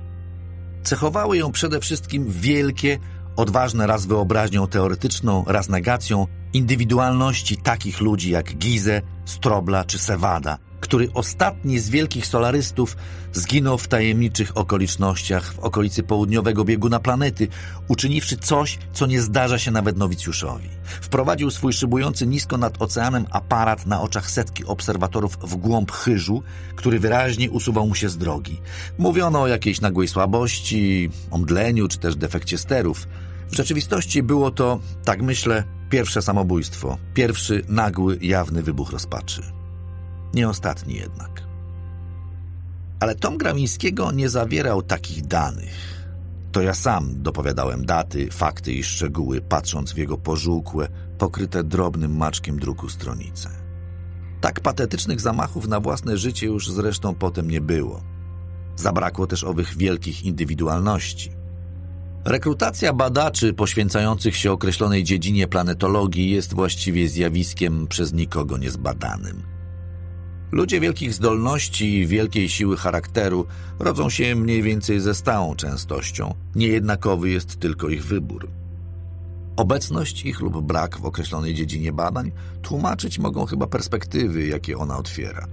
Cechowały ją przede wszystkim wielkie, odważne raz wyobraźnią teoretyczną, raz negacją, indywidualności takich ludzi jak Gize, Strobla czy Sewada, który ostatni z wielkich solarystów zginął w tajemniczych okolicznościach w okolicy południowego bieguna planety, uczyniwszy coś, co nie zdarza się nawet nowicjuszowi. Wprowadził swój szybujący nisko nad oceanem aparat na oczach setki obserwatorów w głąb chyżu, który wyraźnie usuwał mu się z drogi. Mówiono o jakiejś nagłej słabości, omdleniu czy też defekcie sterów. W rzeczywistości było to, tak myślę, pierwsze samobójstwo, pierwszy nagły, jawny wybuch rozpaczy. Nie ostatni jednak. Ale Tom Gramińskiego nie zawierał takich danych. To ja sam dopowiadałem daty, fakty i szczegóły, patrząc w jego pożółkłe, pokryte drobnym maczkiem druku stronice. Tak patetycznych zamachów na własne życie już zresztą potem nie było. Zabrakło też owych wielkich indywidualności – Rekrutacja badaczy poświęcających się określonej dziedzinie planetologii jest właściwie zjawiskiem przez nikogo niezbadanym. Ludzie wielkich zdolności i wielkiej siły charakteru rodzą się mniej więcej ze stałą częstością, niejednakowy jest tylko ich wybór. Obecność ich lub brak w określonej dziedzinie badań tłumaczyć mogą chyba perspektywy, jakie ona otwiera.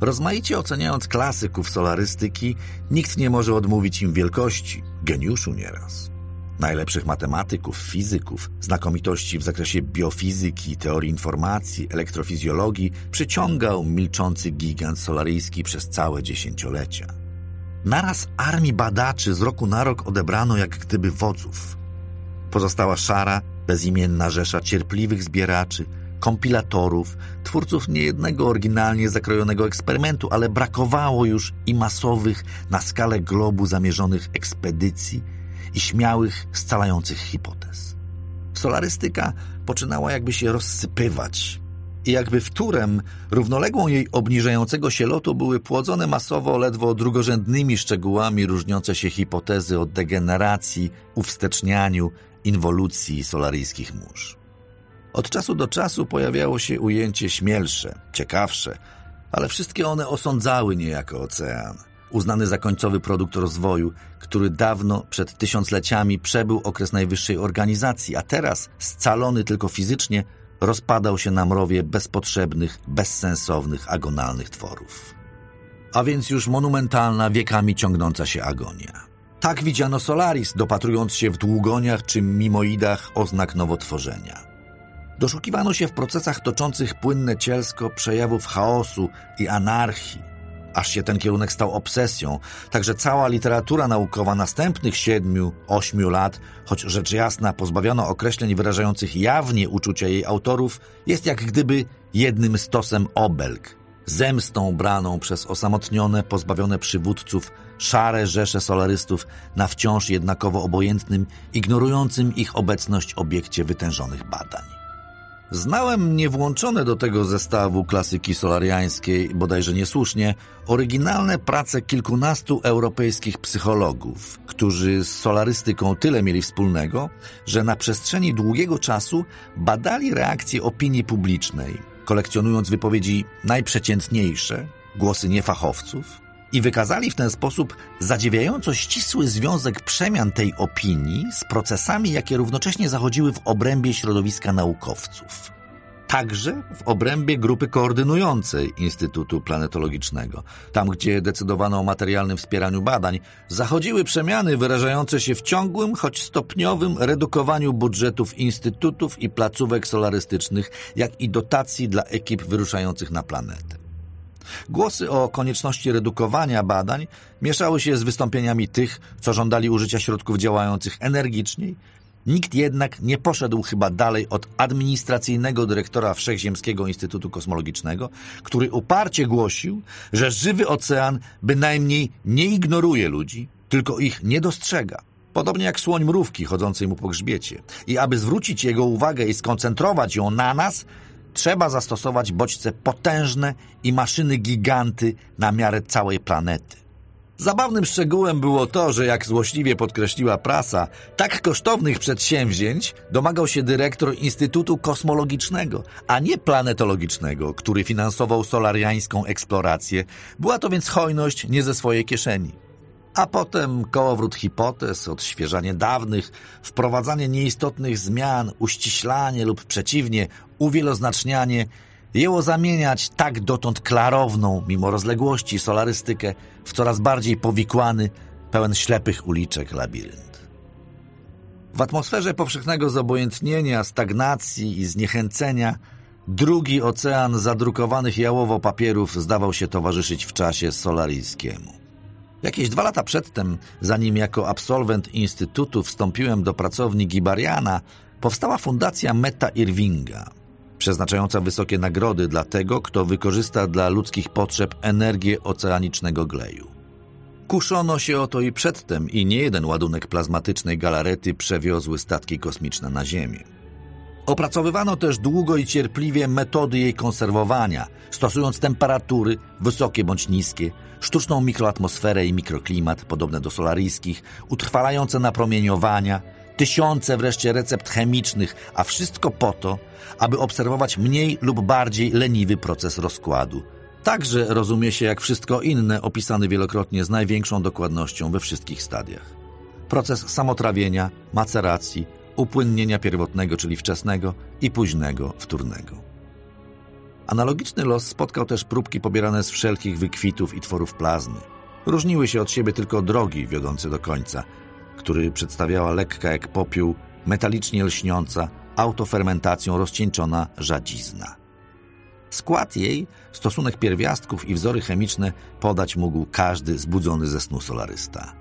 Rozmaicie oceniając klasyków solarystyki, nikt nie może odmówić im wielkości, geniuszu nieraz. Najlepszych matematyków, fizyków, znakomitości w zakresie biofizyki, teorii informacji, elektrofizjologii przyciągał milczący gigant solaryjski przez całe dziesięciolecia. Naraz armii badaczy z roku na rok odebrano jak gdyby wodzów. Pozostała szara, bezimienna rzesza cierpliwych zbieraczy, kompilatorów, twórców niejednego oryginalnie zakrojonego eksperymentu, ale brakowało już i masowych na skalę globu zamierzonych ekspedycji i śmiałych, scalających hipotez. Solarystyka poczynała jakby się rozsypywać i jakby wtórem równoległą jej obniżającego się lotu były płodzone masowo ledwo drugorzędnymi szczegółami różniące się hipotezy o degeneracji, uwstecznianiu, inwolucji solaryjskich mórz. Od czasu do czasu pojawiało się ujęcie śmielsze, ciekawsze, ale wszystkie one osądzały niejako ocean, uznany za końcowy produkt rozwoju, który dawno przed tysiącleciami przebył okres najwyższej organizacji, a teraz, scalony tylko fizycznie, rozpadał się na mrowie bezpotrzebnych, bezsensownych, agonalnych tworów. A więc już monumentalna, wiekami ciągnąca się agonia. Tak widziano Solaris, dopatrując się w długoniach czy mimoidach oznak nowotworzenia. Doszukiwano się w procesach toczących płynne cielsko przejawów chaosu i anarchii, aż się ten kierunek stał obsesją, także cała literatura naukowa następnych siedmiu, ośmiu lat, choć rzecz jasna pozbawiono określeń wyrażających jawnie uczucia jej autorów, jest jak gdyby jednym stosem obelg, zemstą braną przez osamotnione, pozbawione przywódców, szare rzesze solarystów na wciąż jednakowo obojętnym, ignorującym ich obecność obiekcie wytężonych badań. Znałem niewłączone do tego zestawu klasyki solariańskiej, bodajże niesłusznie, oryginalne prace kilkunastu europejskich psychologów, którzy z solarystyką tyle mieli wspólnego, że na przestrzeni długiego czasu badali reakcję opinii publicznej, kolekcjonując wypowiedzi najprzeciętniejsze, głosy niefachowców, i wykazali w ten sposób zadziwiająco ścisły związek przemian tej opinii z procesami, jakie równocześnie zachodziły w obrębie środowiska naukowców. Także w obrębie grupy koordynującej Instytutu Planetologicznego. Tam, gdzie decydowano o materialnym wspieraniu badań, zachodziły przemiany wyrażające się w ciągłym, choć stopniowym redukowaniu budżetów instytutów i placówek solarystycznych, jak i dotacji dla ekip wyruszających na planetę. Głosy o konieczności redukowania badań mieszały się z wystąpieniami tych, co żądali użycia środków działających energiczniej. Nikt jednak nie poszedł chyba dalej od administracyjnego dyrektora Wszechziemskiego Instytutu Kosmologicznego, który uparcie głosił, że żywy ocean bynajmniej nie ignoruje ludzi, tylko ich nie dostrzega. Podobnie jak słoń mrówki chodzącej mu po grzbiecie. I aby zwrócić jego uwagę i skoncentrować ją na nas, trzeba zastosować bodźce potężne i maszyny giganty na miarę całej planety. Zabawnym szczegółem było to, że jak złośliwie podkreśliła prasa, tak kosztownych przedsięwzięć domagał się dyrektor Instytutu Kosmologicznego, a nie planetologicznego, który finansował solariańską eksplorację. Była to więc hojność nie ze swojej kieszeni a potem kołowrót hipotez, odświeżanie dawnych, wprowadzanie nieistotnych zmian, uściślanie lub przeciwnie, uwieloznacznianie jęło zamieniać tak dotąd klarowną, mimo rozległości, solarystykę w coraz bardziej powikłany, pełen ślepych uliczek labirynt. W atmosferze powszechnego zobojętnienia, stagnacji i zniechęcenia drugi ocean zadrukowanych jałowo papierów zdawał się towarzyszyć w czasie solaryjskiemu. Jakieś dwa lata przedtem, zanim jako absolwent Instytutu wstąpiłem do pracowni Gibariana, powstała fundacja Meta Irvinga, przeznaczająca wysokie nagrody dla tego, kto wykorzysta dla ludzkich potrzeb energię oceanicznego gleju. Kuszono się o to i przedtem i nie jeden ładunek plazmatycznej galarety przewiozły statki kosmiczne na Ziemię. Opracowywano też długo i cierpliwie metody jej konserwowania, stosując temperatury, wysokie bądź niskie, sztuczną mikroatmosferę i mikroklimat podobne do solaryjskich, utrwalające napromieniowania, tysiące wreszcie recept chemicznych, a wszystko po to, aby obserwować mniej lub bardziej leniwy proces rozkładu. Także rozumie się jak wszystko inne, opisany wielokrotnie z największą dokładnością we wszystkich stadiach. Proces samotrawienia, maceracji, upłynnienia pierwotnego, czyli wczesnego i późnego, wtórnego. Analogiczny los spotkał też próbki pobierane z wszelkich wykwitów i tworów plazmy. Różniły się od siebie tylko drogi wiodące do końca. który przedstawiała lekka jak popiół, metalicznie lśniąca, autofermentacją rozcieńczona żadzizna. Skład jej, stosunek pierwiastków i wzory chemiczne podać mógł każdy zbudzony ze snu solarysta.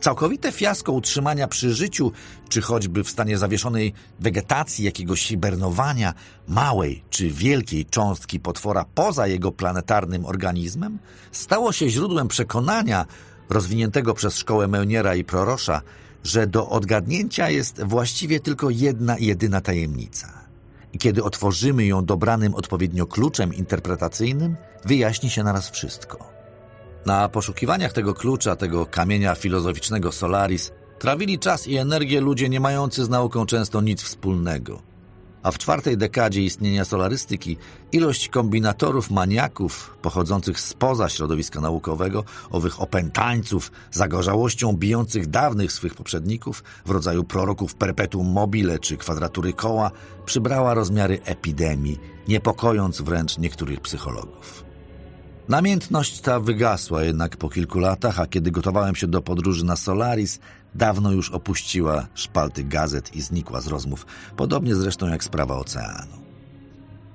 Całkowite fiasko utrzymania przy życiu, czy choćby w stanie zawieszonej wegetacji jakiegoś hibernowania małej czy wielkiej cząstki potwora poza jego planetarnym organizmem, stało się źródłem przekonania rozwiniętego przez szkołę Meuniera i Prorosza, że do odgadnięcia jest właściwie tylko jedna jedyna tajemnica. I kiedy otworzymy ją dobranym odpowiednio kluczem interpretacyjnym, wyjaśni się naraz wszystko. Na poszukiwaniach tego klucza, tego kamienia filozoficznego Solaris, trawili czas i energię ludzie nie mający z nauką często nic wspólnego. A w czwartej dekadzie istnienia solarystyki ilość kombinatorów maniaków pochodzących spoza środowiska naukowego, owych opętańców, zagorzałością bijących dawnych swych poprzedników w rodzaju proroków perpetuum mobile czy kwadratury koła, przybrała rozmiary epidemii, niepokojąc wręcz niektórych psychologów. Namiętność ta wygasła jednak po kilku latach, a kiedy gotowałem się do podróży na Solaris, dawno już opuściła szpalty gazet i znikła z rozmów, podobnie zresztą jak sprawa oceanu.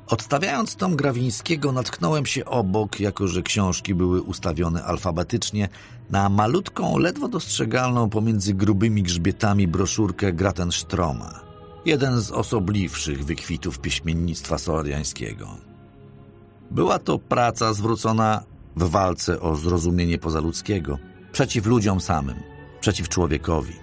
Odstawiając tom Grawińskiego, natknąłem się obok, jako że książki były ustawione alfabetycznie, na malutką, ledwo dostrzegalną pomiędzy grubymi grzbietami broszurkę Gratenstroma, jeden z osobliwszych wykwitów pieśmiennictwa solariańskiego. Była to praca zwrócona w walce o zrozumienie pozaludzkiego, przeciw ludziom samym, przeciw człowiekowi.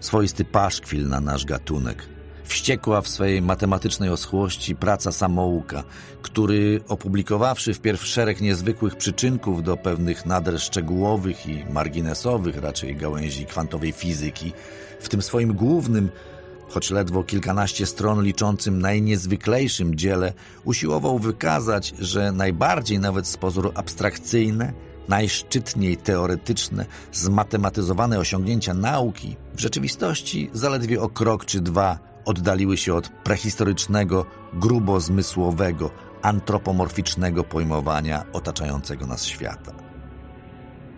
Swoisty paszkwil na nasz gatunek. Wściekła w swojej matematycznej oschłości praca samouka, który opublikowawszy wpierw szereg niezwykłych przyczynków do pewnych nader szczegółowych i marginesowych raczej gałęzi kwantowej fizyki, w tym swoim głównym, choć ledwo kilkanaście stron liczącym najniezwyklejszym dziele, usiłował wykazać, że najbardziej nawet z pozoru abstrakcyjne, najszczytniej teoretyczne, zmatematyzowane osiągnięcia nauki w rzeczywistości zaledwie o krok czy dwa oddaliły się od prehistorycznego, grubo zmysłowego, antropomorficznego pojmowania otaczającego nas świata.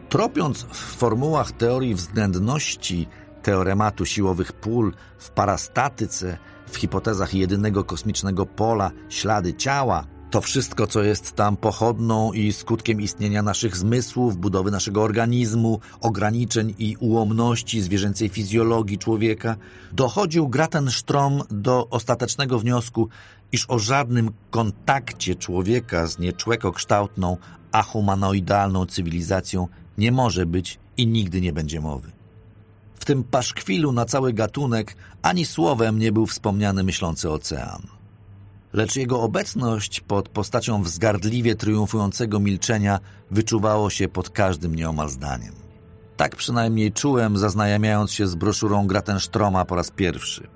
Tropiąc w formułach teorii względności teorematu siłowych pól, w parastatyce, w hipotezach jedynego kosmicznego pola, ślady ciała, to wszystko, co jest tam pochodną i skutkiem istnienia naszych zmysłów, budowy naszego organizmu, ograniczeń i ułomności zwierzęcej fizjologii człowieka, dochodził Gratenstrom do ostatecznego wniosku, iż o żadnym kontakcie człowieka z nieczłekokształtną, ahumanoidalną cywilizacją nie może być i nigdy nie będzie mowy. W tym paszkwilu na cały gatunek ani słowem nie był wspomniany myślący ocean. Lecz jego obecność pod postacią wzgardliwie triumfującego milczenia wyczuwało się pod każdym nieomal zdaniem. Tak przynajmniej czułem, zaznajamiając się z broszurą Gratenstroma po raz pierwszy.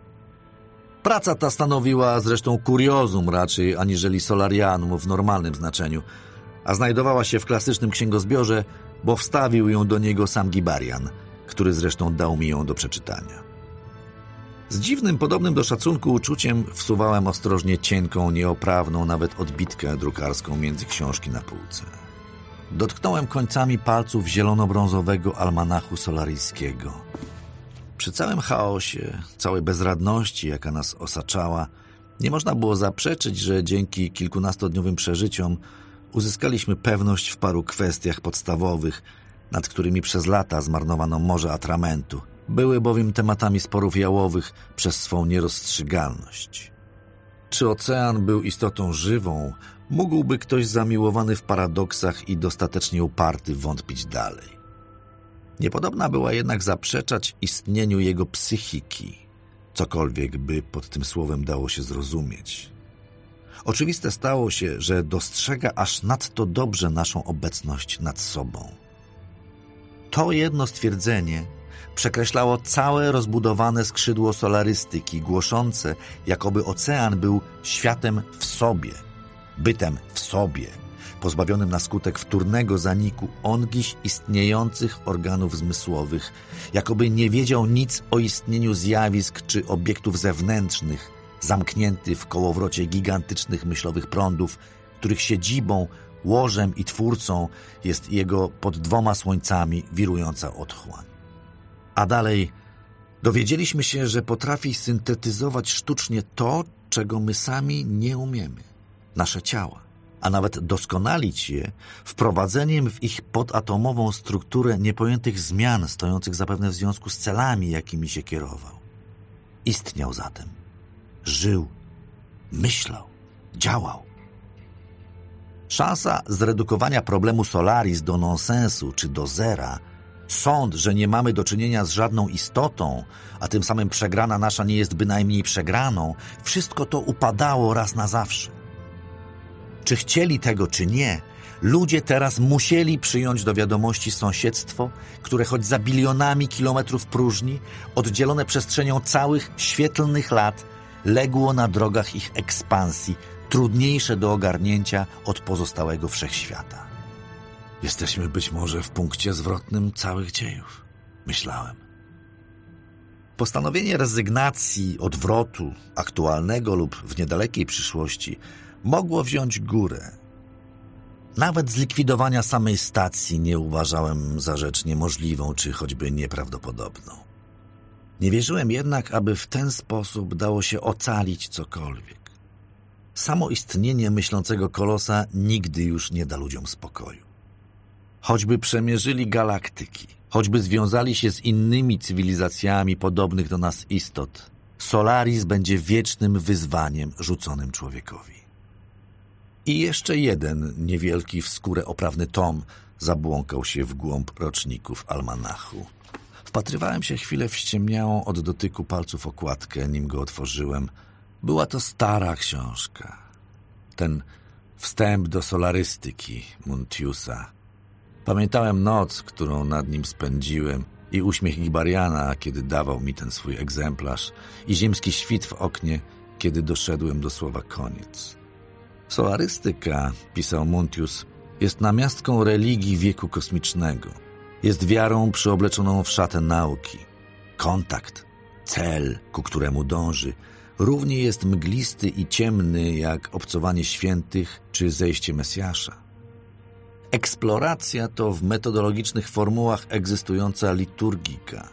Praca ta stanowiła zresztą kuriozum raczej aniżeli solarianum w normalnym znaczeniu, a znajdowała się w klasycznym księgozbiorze, bo wstawił ją do niego sam Gibarian – który zresztą dał mi ją do przeczytania. Z dziwnym, podobnym do szacunku uczuciem wsuwałem ostrożnie cienką, nieoprawną nawet odbitkę drukarską między książki na półce. Dotknąłem końcami palców zielono-brązowego almanachu solaryjskiego. Przy całym chaosie, całej bezradności, jaka nas osaczała, nie można było zaprzeczyć, że dzięki kilkunastodniowym przeżyciom uzyskaliśmy pewność w paru kwestiach podstawowych, nad którymi przez lata zmarnowano morze atramentu. Były bowiem tematami sporów jałowych przez swą nierozstrzygalność. Czy ocean był istotą żywą, mógłby ktoś zamiłowany w paradoksach i dostatecznie uparty wątpić dalej. Niepodobna była jednak zaprzeczać istnieniu jego psychiki, cokolwiek by pod tym słowem dało się zrozumieć. Oczywiste stało się, że dostrzega aż nadto dobrze naszą obecność nad sobą. To jedno stwierdzenie przekreślało całe rozbudowane skrzydło solarystyki, głoszące, jakoby ocean był światem w sobie, bytem w sobie, pozbawionym na skutek wtórnego zaniku ongiś istniejących organów zmysłowych, jakoby nie wiedział nic o istnieniu zjawisk czy obiektów zewnętrznych, zamknięty w kołowrocie gigantycznych myślowych prądów, których siedzibą łożem i twórcą jest jego pod dwoma słońcami wirująca otchłań. A dalej dowiedzieliśmy się, że potrafi syntetyzować sztucznie to, czego my sami nie umiemy nasze ciała, a nawet doskonalić je wprowadzeniem w ich podatomową strukturę niepojętych zmian stojących zapewne w związku z celami, jakimi się kierował. Istniał zatem, żył, myślał, działał. Szansa zredukowania problemu Solaris do nonsensu czy do zera, sąd, że nie mamy do czynienia z żadną istotą, a tym samym przegrana nasza nie jest bynajmniej przegraną, wszystko to upadało raz na zawsze. Czy chcieli tego, czy nie, ludzie teraz musieli przyjąć do wiadomości sąsiedztwo, które choć za bilionami kilometrów próżni, oddzielone przestrzenią całych świetlnych lat, legło na drogach ich ekspansji, trudniejsze do ogarnięcia od pozostałego wszechświata. Jesteśmy być może w punkcie zwrotnym całych dziejów, myślałem. Postanowienie rezygnacji, odwrotu, aktualnego lub w niedalekiej przyszłości, mogło wziąć górę. Nawet zlikwidowania samej stacji nie uważałem za rzecz niemożliwą czy choćby nieprawdopodobną. Nie wierzyłem jednak, aby w ten sposób dało się ocalić cokolwiek. Samo istnienie myślącego kolosa nigdy już nie da ludziom spokoju. Choćby przemierzyli galaktyki, choćby związali się z innymi cywilizacjami podobnych do nas istot, Solaris będzie wiecznym wyzwaniem rzuconym człowiekowi. I jeszcze jeden niewielki w skórę oprawny tom zabłąkał się w głąb roczników almanachu. Wpatrywałem się chwilę w ściemniałą od dotyku palców okładkę, nim go otworzyłem. Była to stara książka. Ten wstęp do solarystyki Muntiusa. Pamiętałem noc, którą nad nim spędziłem i uśmiech Gibariana, kiedy dawał mi ten swój egzemplarz i ziemski świt w oknie, kiedy doszedłem do słowa koniec. Solarystyka, pisał Muntius, jest namiastką religii wieku kosmicznego. Jest wiarą przyobleczoną w szatę nauki. Kontakt, cel, ku któremu dąży, równie jest mglisty i ciemny jak obcowanie świętych czy zejście Mesjasza. Eksploracja to w metodologicznych formułach egzystująca liturgika.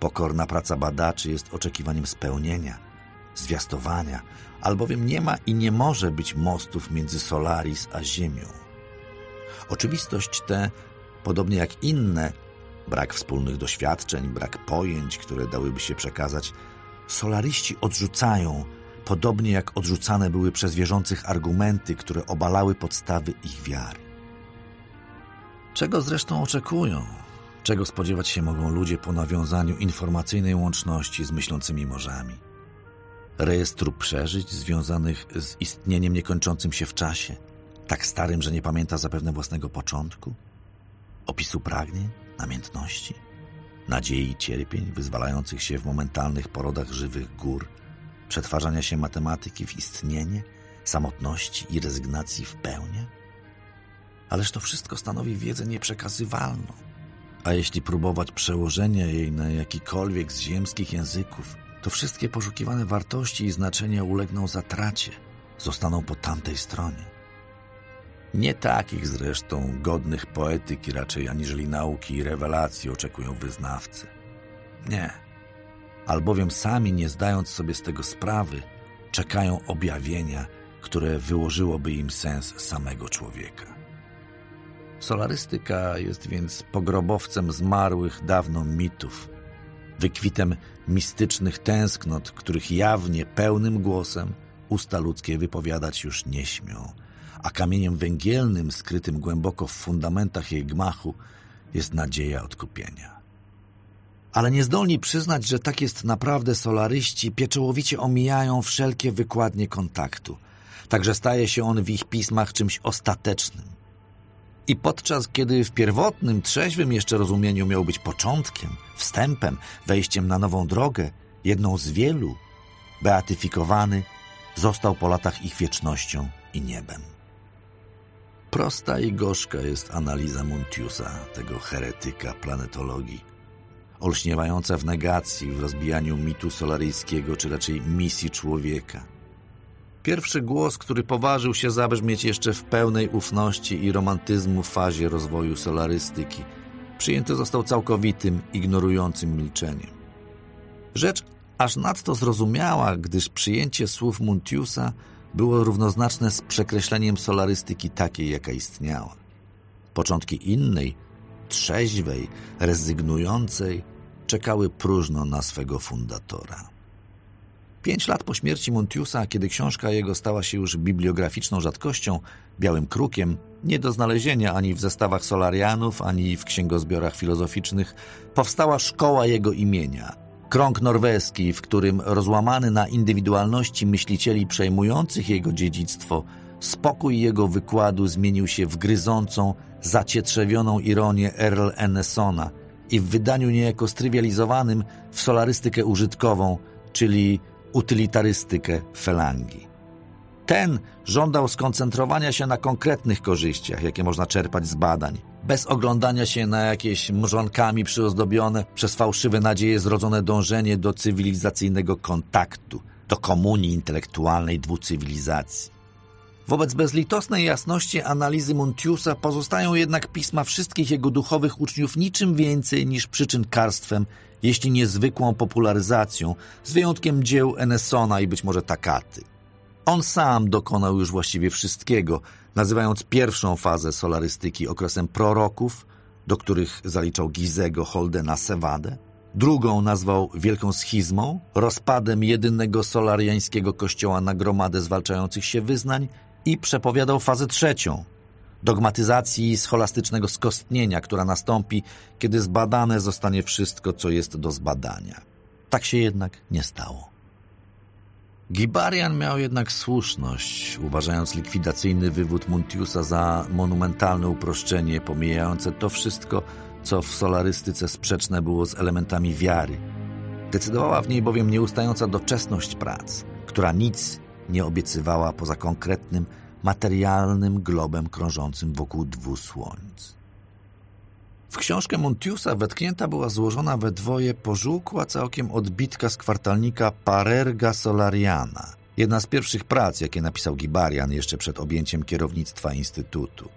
Pokorna praca badaczy jest oczekiwaniem spełnienia, zwiastowania, albowiem nie ma i nie może być mostów między Solaris a Ziemią. Oczywistość te, podobnie jak inne, brak wspólnych doświadczeń, brak pojęć, które dałyby się przekazać, solariści odrzucają, podobnie jak odrzucane były przez wierzących argumenty, które obalały podstawy ich wiary. Czego zresztą oczekują? Czego spodziewać się mogą ludzie po nawiązaniu informacyjnej łączności z myślącymi morzami? Rejestru przeżyć związanych z istnieniem niekończącym się w czasie, tak starym, że nie pamięta zapewne własnego początku? Opisu pragnień, namiętności, nadziei cierpień wyzwalających się w momentalnych porodach żywych gór, przetwarzania się matematyki w istnienie, samotności i rezygnacji w pełnię? Ależ to wszystko stanowi wiedzę nieprzekazywalną. A jeśli próbować przełożenia jej na jakikolwiek z ziemskich języków, to wszystkie poszukiwane wartości i znaczenia ulegną zatracie, zostaną po tamtej stronie. Nie takich zresztą godnych poetyki raczej aniżeli nauki i rewelacji oczekują wyznawcy. Nie, albowiem sami nie zdając sobie z tego sprawy, czekają objawienia, które wyłożyłoby im sens samego człowieka. Solarystyka jest więc pogrobowcem zmarłych dawno mitów, wykwitem mistycznych tęsknot, których jawnie, pełnym głosem usta ludzkie wypowiadać już nie śmią, a kamieniem węgielnym skrytym głęboko w fundamentach jej gmachu jest nadzieja odkupienia. Ale niezdolni przyznać, że tak jest naprawdę solaryści, pieczołowicie omijają wszelkie wykładnie kontaktu. Także staje się on w ich pismach czymś ostatecznym. I podczas kiedy w pierwotnym, trzeźwym jeszcze rozumieniu miał być początkiem, wstępem, wejściem na nową drogę, jedną z wielu, beatyfikowany, został po latach ich wiecznością i niebem. Prosta i gorzka jest analiza Muntiusa, tego heretyka planetologii, olśniewająca w negacji, w rozbijaniu mitu solaryjskiego, czy raczej misji człowieka – Pierwszy głos, który poważył się zabrzmieć jeszcze w pełnej ufności i romantyzmu fazie rozwoju solarystyki, przyjęty został całkowitym, ignorującym milczeniem. Rzecz aż nadto zrozumiała, gdyż przyjęcie słów Muntiusa było równoznaczne z przekreśleniem solarystyki takiej, jaka istniała. Początki innej, trzeźwej, rezygnującej, czekały próżno na swego fundatora. Pięć lat po śmierci Montiusa, kiedy książka jego stała się już bibliograficzną rzadkością, białym krukiem, nie do znalezienia ani w zestawach solarianów, ani w księgozbiorach filozoficznych, powstała szkoła jego imienia. Krąg norweski, w którym rozłamany na indywidualności myślicieli przejmujących jego dziedzictwo, spokój jego wykładu zmienił się w gryzącą, zacietrzewioną ironię Earl Ennesona i w wydaniu niejako strywializowanym w solarystykę użytkową, czyli utylitarystykę felangi. Ten żądał skoncentrowania się na konkretnych korzyściach, jakie można czerpać z badań, bez oglądania się na jakieś mrzonkami przyozdobione przez fałszywe nadzieje zrodzone dążenie do cywilizacyjnego kontaktu, do komunii intelektualnej dwóch cywilizacji. Wobec bezlitosnej jasności analizy Montiusa pozostają jednak pisma wszystkich jego duchowych uczniów niczym więcej niż przyczynkarstwem, jeśli niezwykłą popularyzacją, z wyjątkiem dzieł Enesona i być może Takaty. On sam dokonał już właściwie wszystkiego, nazywając pierwszą fazę solarystyki okresem proroków, do których zaliczał Gizego, Holdena, Sewadę, drugą nazwał wielką schizmą, rozpadem jedynego solariańskiego kościoła na gromadę zwalczających się wyznań i przepowiadał fazę trzecią, dogmatyzacji scholastycznego skostnienia, która nastąpi, kiedy zbadane zostanie wszystko, co jest do zbadania. Tak się jednak nie stało. Gibarian miał jednak słuszność, uważając likwidacyjny wywód Muntiusa za monumentalne uproszczenie, pomijające to wszystko, co w solarystyce sprzeczne było z elementami wiary. Decydowała w niej bowiem nieustająca doczesność prac, która nic nie obiecywała poza konkretnym, materialnym globem krążącym wokół dwóch słońc. W książkę Montiusa wetknięta była złożona we dwoje pożółkła całkiem odbitka z kwartalnika Parerga Solariana, jedna z pierwszych prac, jakie napisał Gibarian jeszcze przed objęciem kierownictwa Instytutu.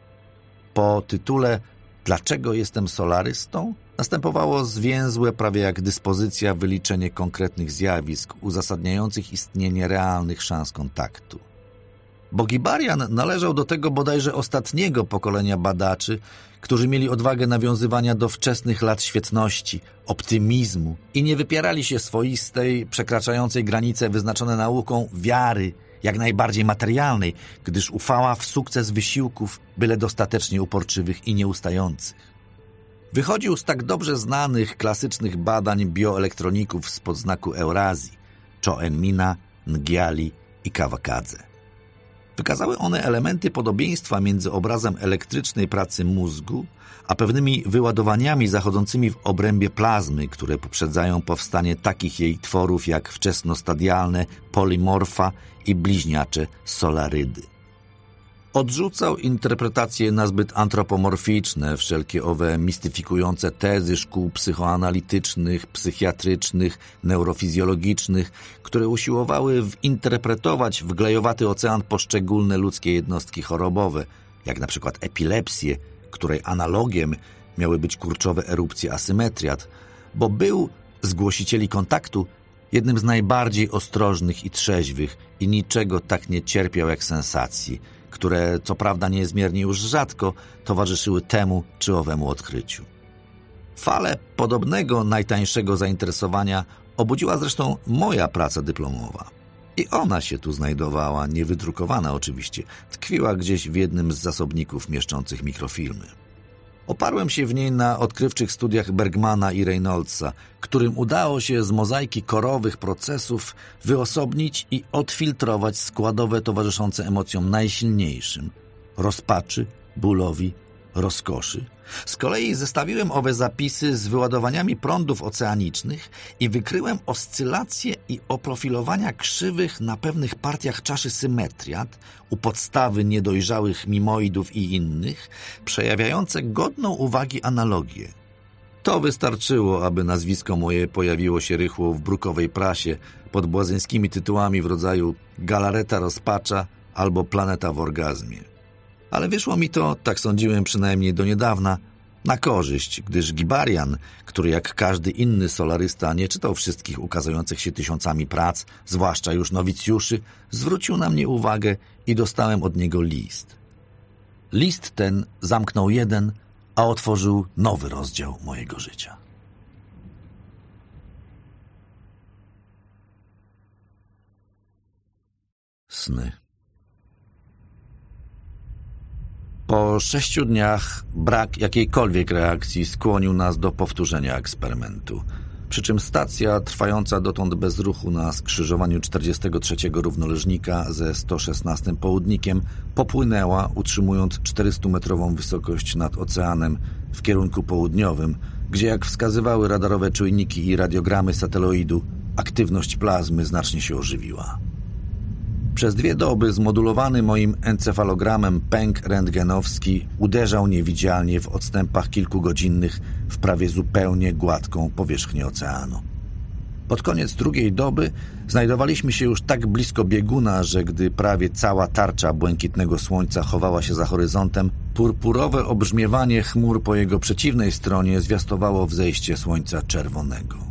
Po tytule Dlaczego jestem solarystą? Następowało zwięzłe, prawie jak dyspozycja, wyliczenie konkretnych zjawisk uzasadniających istnienie realnych szans kontaktu. Bogibarian należał do tego bodajże ostatniego pokolenia badaczy, którzy mieli odwagę nawiązywania do wczesnych lat świetności, optymizmu i nie wypierali się swoistej, przekraczającej granice wyznaczone nauką wiary, jak najbardziej materialnej, gdyż ufała w sukces wysiłków, byle dostatecznie uporczywych i nieustających. Wychodził z tak dobrze znanych, klasycznych badań bioelektroników spod znaku Eurazji, Choenmina, Ngiali i Kawakadze. Wykazały one elementy podobieństwa między obrazem elektrycznej pracy mózgu, a pewnymi wyładowaniami zachodzącymi w obrębie plazmy, które poprzedzają powstanie takich jej tworów jak wczesnostadialne polimorfa i bliźniacze solarydy. Odrzucał interpretacje nazbyt antropomorficzne, wszelkie owe mistyfikujące tezy szkół psychoanalitycznych, psychiatrycznych, neurofizjologicznych, które usiłowały winterpretować w glejowaty ocean poszczególne ludzkie jednostki chorobowe, jak na przykład epilepsję, której analogiem miały być kurczowe erupcje asymetriat, bo był, z głosicieli kontaktu, jednym z najbardziej ostrożnych i trzeźwych i niczego tak nie cierpiał jak sensacji – które co prawda niezmiernie już rzadko towarzyszyły temu czy owemu odkryciu. Falę podobnego najtańszego zainteresowania obudziła zresztą moja praca dyplomowa. I ona się tu znajdowała, niewydrukowana oczywiście, tkwiła gdzieś w jednym z zasobników mieszczących mikrofilmy. Oparłem się w niej na odkrywczych studiach Bergmana i Reynoldsa, którym udało się z mozaiki korowych procesów wyosobnić i odfiltrować składowe towarzyszące emocjom najsilniejszym rozpaczy, bólowi, rozkoszy. Z kolei zestawiłem owe zapisy z wyładowaniami prądów oceanicznych i wykryłem oscylacje i oprofilowania krzywych na pewnych partiach czaszy symetriat u podstawy niedojrzałych mimoidów i innych, przejawiające godną uwagi analogię. To wystarczyło, aby nazwisko moje pojawiło się rychło w brukowej prasie pod błazeńskimi tytułami w rodzaju Galareta rozpacza albo Planeta w orgazmie ale wyszło mi to, tak sądziłem przynajmniej do niedawna, Na korzyść, gdyż Gibarian, który jak każdy inny solarysta nie czytał wszystkich ukazujących się tysiącami prac, zwłaszcza już nowicjuszy, zwrócił na mnie uwagę i dostałem od niego list. List ten zamknął jeden, a otworzył nowy rozdział mojego życia. Sny. Po sześciu dniach brak jakiejkolwiek reakcji skłonił nas do powtórzenia eksperymentu. Przy czym stacja trwająca dotąd bez ruchu na skrzyżowaniu 43 równoleżnika ze 116 południkiem popłynęła, utrzymując 400-metrową wysokość nad oceanem w kierunku południowym, gdzie jak wskazywały radarowe czujniki i radiogramy sateloidu, aktywność plazmy znacznie się ożywiła. Przez dwie doby zmodulowany moim encefalogramem pęk rentgenowski uderzał niewidzialnie w odstępach kilkugodzinnych w prawie zupełnie gładką powierzchnię oceanu. Pod koniec drugiej doby znajdowaliśmy się już tak blisko bieguna, że gdy prawie cała tarcza błękitnego słońca chowała się za horyzontem, purpurowe obrzmiewanie chmur po jego przeciwnej stronie zwiastowało wzejście słońca czerwonego.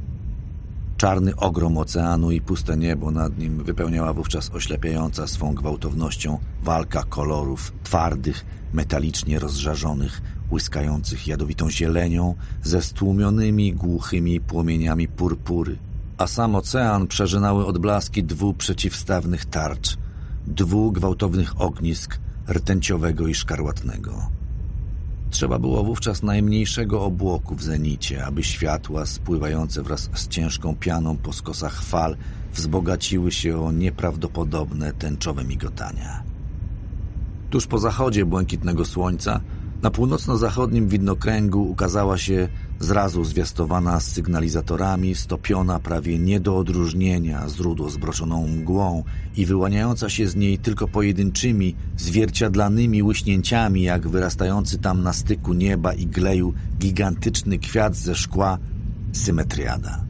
Czarny ogrom oceanu i puste niebo nad nim wypełniała wówczas oślepiająca swą gwałtownością walka kolorów twardych, metalicznie rozżarzonych, łyskających jadowitą zielenią ze stłumionymi, głuchymi płomieniami purpury, a sam ocean przeżynały odblaski dwóch przeciwstawnych tarcz, dwóch gwałtownych ognisk rtęciowego i szkarłatnego. Trzeba było wówczas najmniejszego obłoku w zenicie, aby światła spływające wraz z ciężką pianą po skosach fal wzbogaciły się o nieprawdopodobne tęczowe migotania. Tuż po zachodzie błękitnego słońca na północno-zachodnim widnokręgu ukazała się zrazu zwiastowana sygnalizatorami, stopiona prawie nie do odróżnienia źródło zbroczoną mgłą i wyłaniająca się z niej tylko pojedynczymi, zwierciadlanymi łyśnięciami, jak wyrastający tam na styku nieba i gleju gigantyczny kwiat ze szkła symetriada.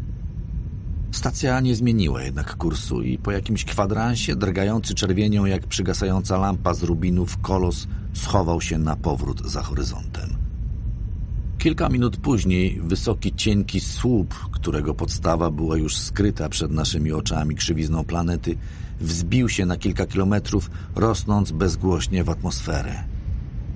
Stacja nie zmieniła jednak kursu i po jakimś kwadransie, drgający czerwienią jak przygasająca lampa z rubinów, kolos schował się na powrót za horyzontem. Kilka minut później wysoki, cienki słup, którego podstawa była już skryta przed naszymi oczami krzywizną planety, wzbił się na kilka kilometrów, rosnąc bezgłośnie w atmosferę.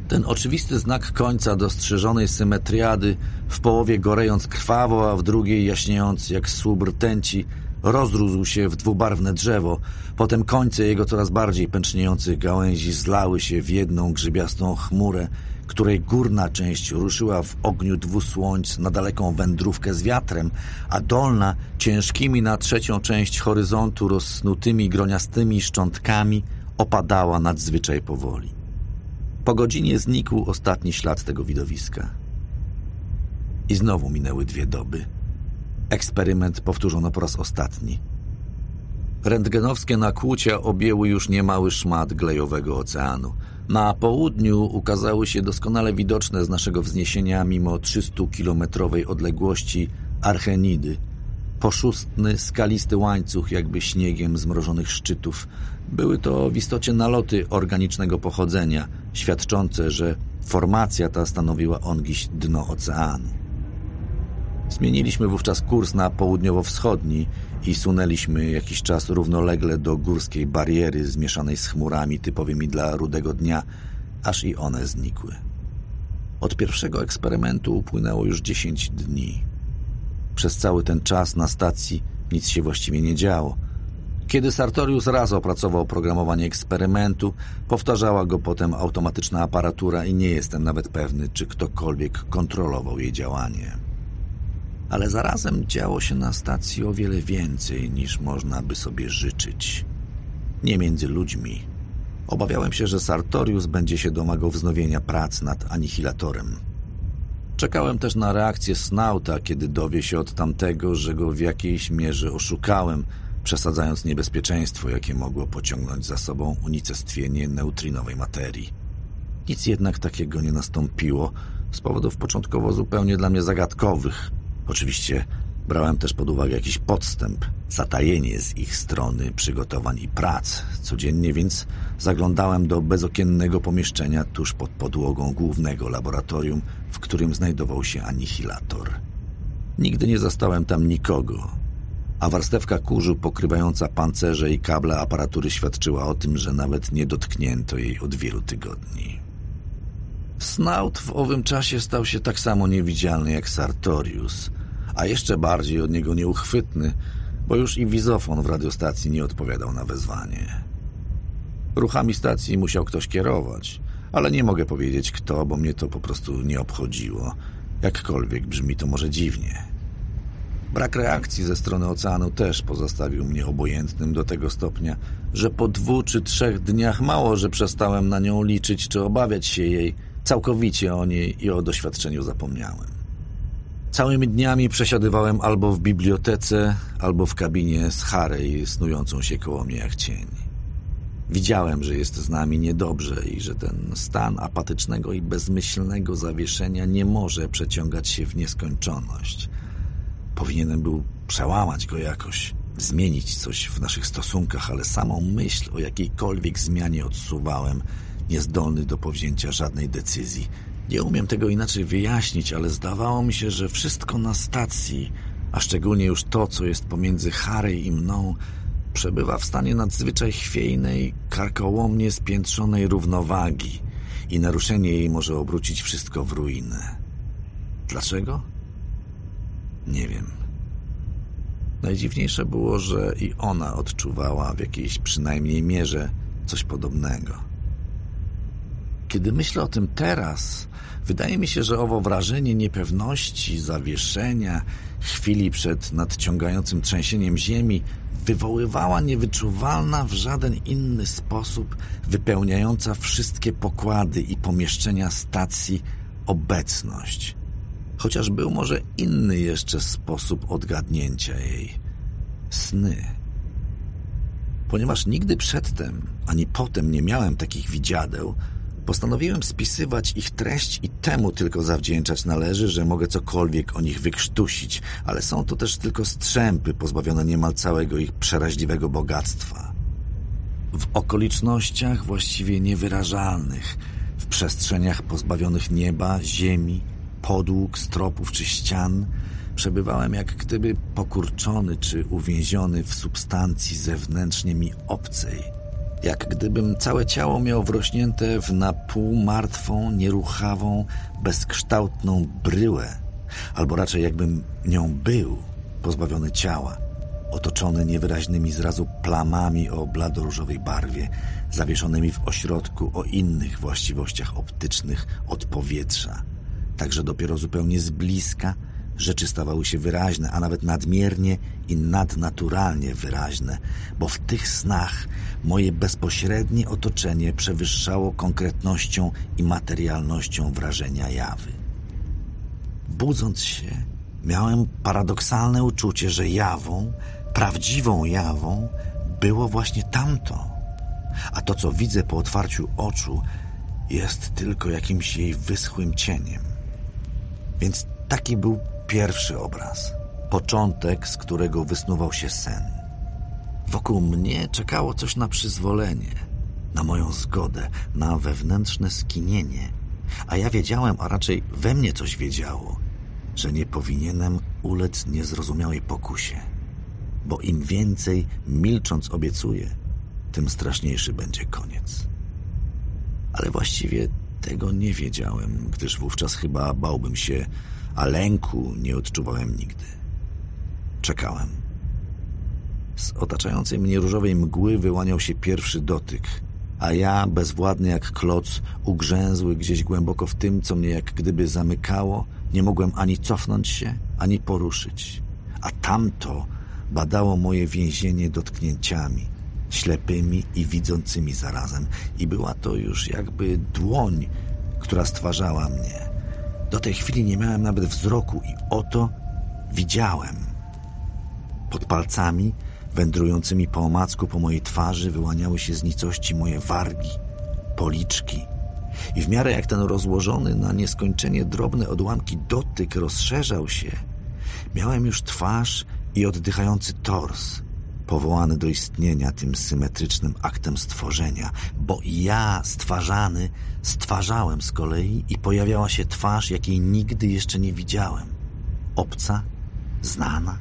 Ten oczywisty znak końca dostrzeżonej symetriady, w połowie gorejąc krwawo, a w drugiej jaśniejąc jak słup rtęci, rozrósł się w dwubarwne drzewo, potem końce jego coraz bardziej pęczniejących gałęzi zlały się w jedną grzybiastą chmurę, której górna część ruszyła w ogniu dwu słońc na daleką wędrówkę z wiatrem, a dolna ciężkimi na trzecią część horyzontu rozsnutymi groniastymi szczątkami opadała nadzwyczaj powoli. Po godzinie znikł ostatni ślad tego widowiska. I znowu minęły dwie doby. Eksperyment powtórzono po raz ostatni. Rentgenowskie nakłucia objęły już niemały szmat glejowego oceanu – na południu ukazały się doskonale widoczne z naszego wzniesienia mimo 300-kilometrowej odległości archenidy. Poszustny, skalisty łańcuch jakby śniegiem zmrożonych szczytów. Były to w istocie naloty organicznego pochodzenia, świadczące, że formacja ta stanowiła ongiś dno oceanu. Zmieniliśmy wówczas kurs na południowo-wschodni i sunęliśmy jakiś czas równolegle do górskiej bariery zmieszanej z chmurami typowymi dla rudego dnia, aż i one znikły. Od pierwszego eksperymentu upłynęło już dziesięć dni. Przez cały ten czas na stacji nic się właściwie nie działo. Kiedy Sartorius raz opracował oprogramowanie eksperymentu, powtarzała go potem automatyczna aparatura i nie jestem nawet pewny, czy ktokolwiek kontrolował jej działanie ale zarazem działo się na stacji o wiele więcej niż można by sobie życzyć. Nie między ludźmi. Obawiałem się, że Sartorius będzie się domagał wznowienia prac nad anihilatorem. Czekałem też na reakcję Snauta, kiedy dowie się od tamtego, że go w jakiejś mierze oszukałem, przesadzając niebezpieczeństwo, jakie mogło pociągnąć za sobą unicestwienie neutrinowej materii. Nic jednak takiego nie nastąpiło, z powodów początkowo zupełnie dla mnie zagadkowych – Oczywiście Brałem też pod uwagę jakiś podstęp, zatajenie z ich strony przygotowań i prac. Codziennie więc zaglądałem do bezokiennego pomieszczenia tuż pod podłogą głównego laboratorium, w którym znajdował się anihilator. Nigdy nie zastałem tam nikogo, a warstewka kurzu pokrywająca pancerze i kable aparatury świadczyła o tym, że nawet nie dotknięto jej od wielu tygodni. Snaut w owym czasie stał się tak samo niewidzialny jak Sartorius, a jeszcze bardziej od niego nieuchwytny, bo już i wizofon w radiostacji nie odpowiadał na wezwanie. Ruchami stacji musiał ktoś kierować, ale nie mogę powiedzieć kto, bo mnie to po prostu nie obchodziło. Jakkolwiek brzmi to może dziwnie. Brak reakcji ze strony oceanu też pozostawił mnie obojętnym do tego stopnia, że po dwóch czy trzech dniach mało, że przestałem na nią liczyć czy obawiać się jej, całkowicie o niej i o doświadczeniu zapomniałem. Całymi dniami przesiadywałem albo w bibliotece, albo w kabinie z Harry snującą się koło mnie jak cień. Widziałem, że jest z nami niedobrze i że ten stan apatycznego i bezmyślnego zawieszenia nie może przeciągać się w nieskończoność. Powinienem był przełamać go jakoś, zmienić coś w naszych stosunkach, ale samą myśl o jakiejkolwiek zmianie odsuwałem, niezdolny do powzięcia żadnej decyzji. Nie umiem tego inaczej wyjaśnić, ale zdawało mi się, że wszystko na stacji, a szczególnie już to, co jest pomiędzy Harry i mną, przebywa w stanie nadzwyczaj chwiejnej, karkołomnie spiętrzonej równowagi i naruszenie jej może obrócić wszystko w ruinę. Dlaczego? Nie wiem. Najdziwniejsze było, że i ona odczuwała w jakiejś przynajmniej mierze coś podobnego. Kiedy myślę o tym teraz, wydaje mi się, że owo wrażenie niepewności, zawieszenia, chwili przed nadciągającym trzęsieniem ziemi wywoływała niewyczuwalna w żaden inny sposób, wypełniająca wszystkie pokłady i pomieszczenia stacji obecność. Chociaż był może inny jeszcze sposób odgadnięcia jej. Sny. Ponieważ nigdy przedtem ani potem nie miałem takich widziadeł, Postanowiłem spisywać ich treść i temu tylko zawdzięczać należy, że mogę cokolwiek o nich wykrztusić, ale są to też tylko strzępy pozbawione niemal całego ich przeraźliwego bogactwa. W okolicznościach właściwie niewyrażalnych, w przestrzeniach pozbawionych nieba, ziemi, podłóg, stropów czy ścian, przebywałem jak gdyby pokurczony czy uwięziony w substancji zewnętrznie mi obcej – jak gdybym całe ciało miał wrośnięte w napół martwą, nieruchawą, bezkształtną bryłę, albo raczej jakbym nią był, pozbawiony ciała, otoczony niewyraźnymi zrazu plamami o bladoróżowej barwie, zawieszonymi w ośrodku o innych właściwościach optycznych od powietrza, także dopiero zupełnie z bliska rzeczy stawały się wyraźne, a nawet nadmiernie i nadnaturalnie wyraźne, bo w tych snach moje bezpośrednie otoczenie przewyższało konkretnością i materialnością wrażenia jawy. Budząc się, miałem paradoksalne uczucie, że jawą, prawdziwą jawą, było właśnie tamto, a to, co widzę po otwarciu oczu, jest tylko jakimś jej wyschłym cieniem. Więc taki był Pierwszy obraz. Początek, z którego wysnuwał się sen. Wokół mnie czekało coś na przyzwolenie, na moją zgodę, na wewnętrzne skinienie. A ja wiedziałem, a raczej we mnie coś wiedziało, że nie powinienem ulec niezrozumiałej pokusie. Bo im więcej milcząc obiecuję, tym straszniejszy będzie koniec. Ale właściwie tego nie wiedziałem, gdyż wówczas chyba bałbym się a lęku nie odczuwałem nigdy. Czekałem. Z otaczającej mnie różowej mgły wyłaniał się pierwszy dotyk, a ja, bezwładny jak kloc, ugrzęzły gdzieś głęboko w tym, co mnie jak gdyby zamykało, nie mogłem ani cofnąć się, ani poruszyć. A tamto badało moje więzienie dotknięciami, ślepymi i widzącymi zarazem, i była to już jakby dłoń, która stwarzała mnie do tej chwili nie miałem nawet wzroku i oto widziałem. Pod palcami, wędrującymi po omacku po mojej twarzy, wyłaniały się z nicości moje wargi, policzki. I w miarę jak ten rozłożony na nieskończenie drobne odłamki dotyk rozszerzał się, Miałem już twarz i oddychający tors, powołany do istnienia tym symetrycznym aktem stworzenia, bo ja, stwarzany, stwarzałem z kolei i pojawiała się twarz, jakiej nigdy jeszcze nie widziałem. Obca, znana.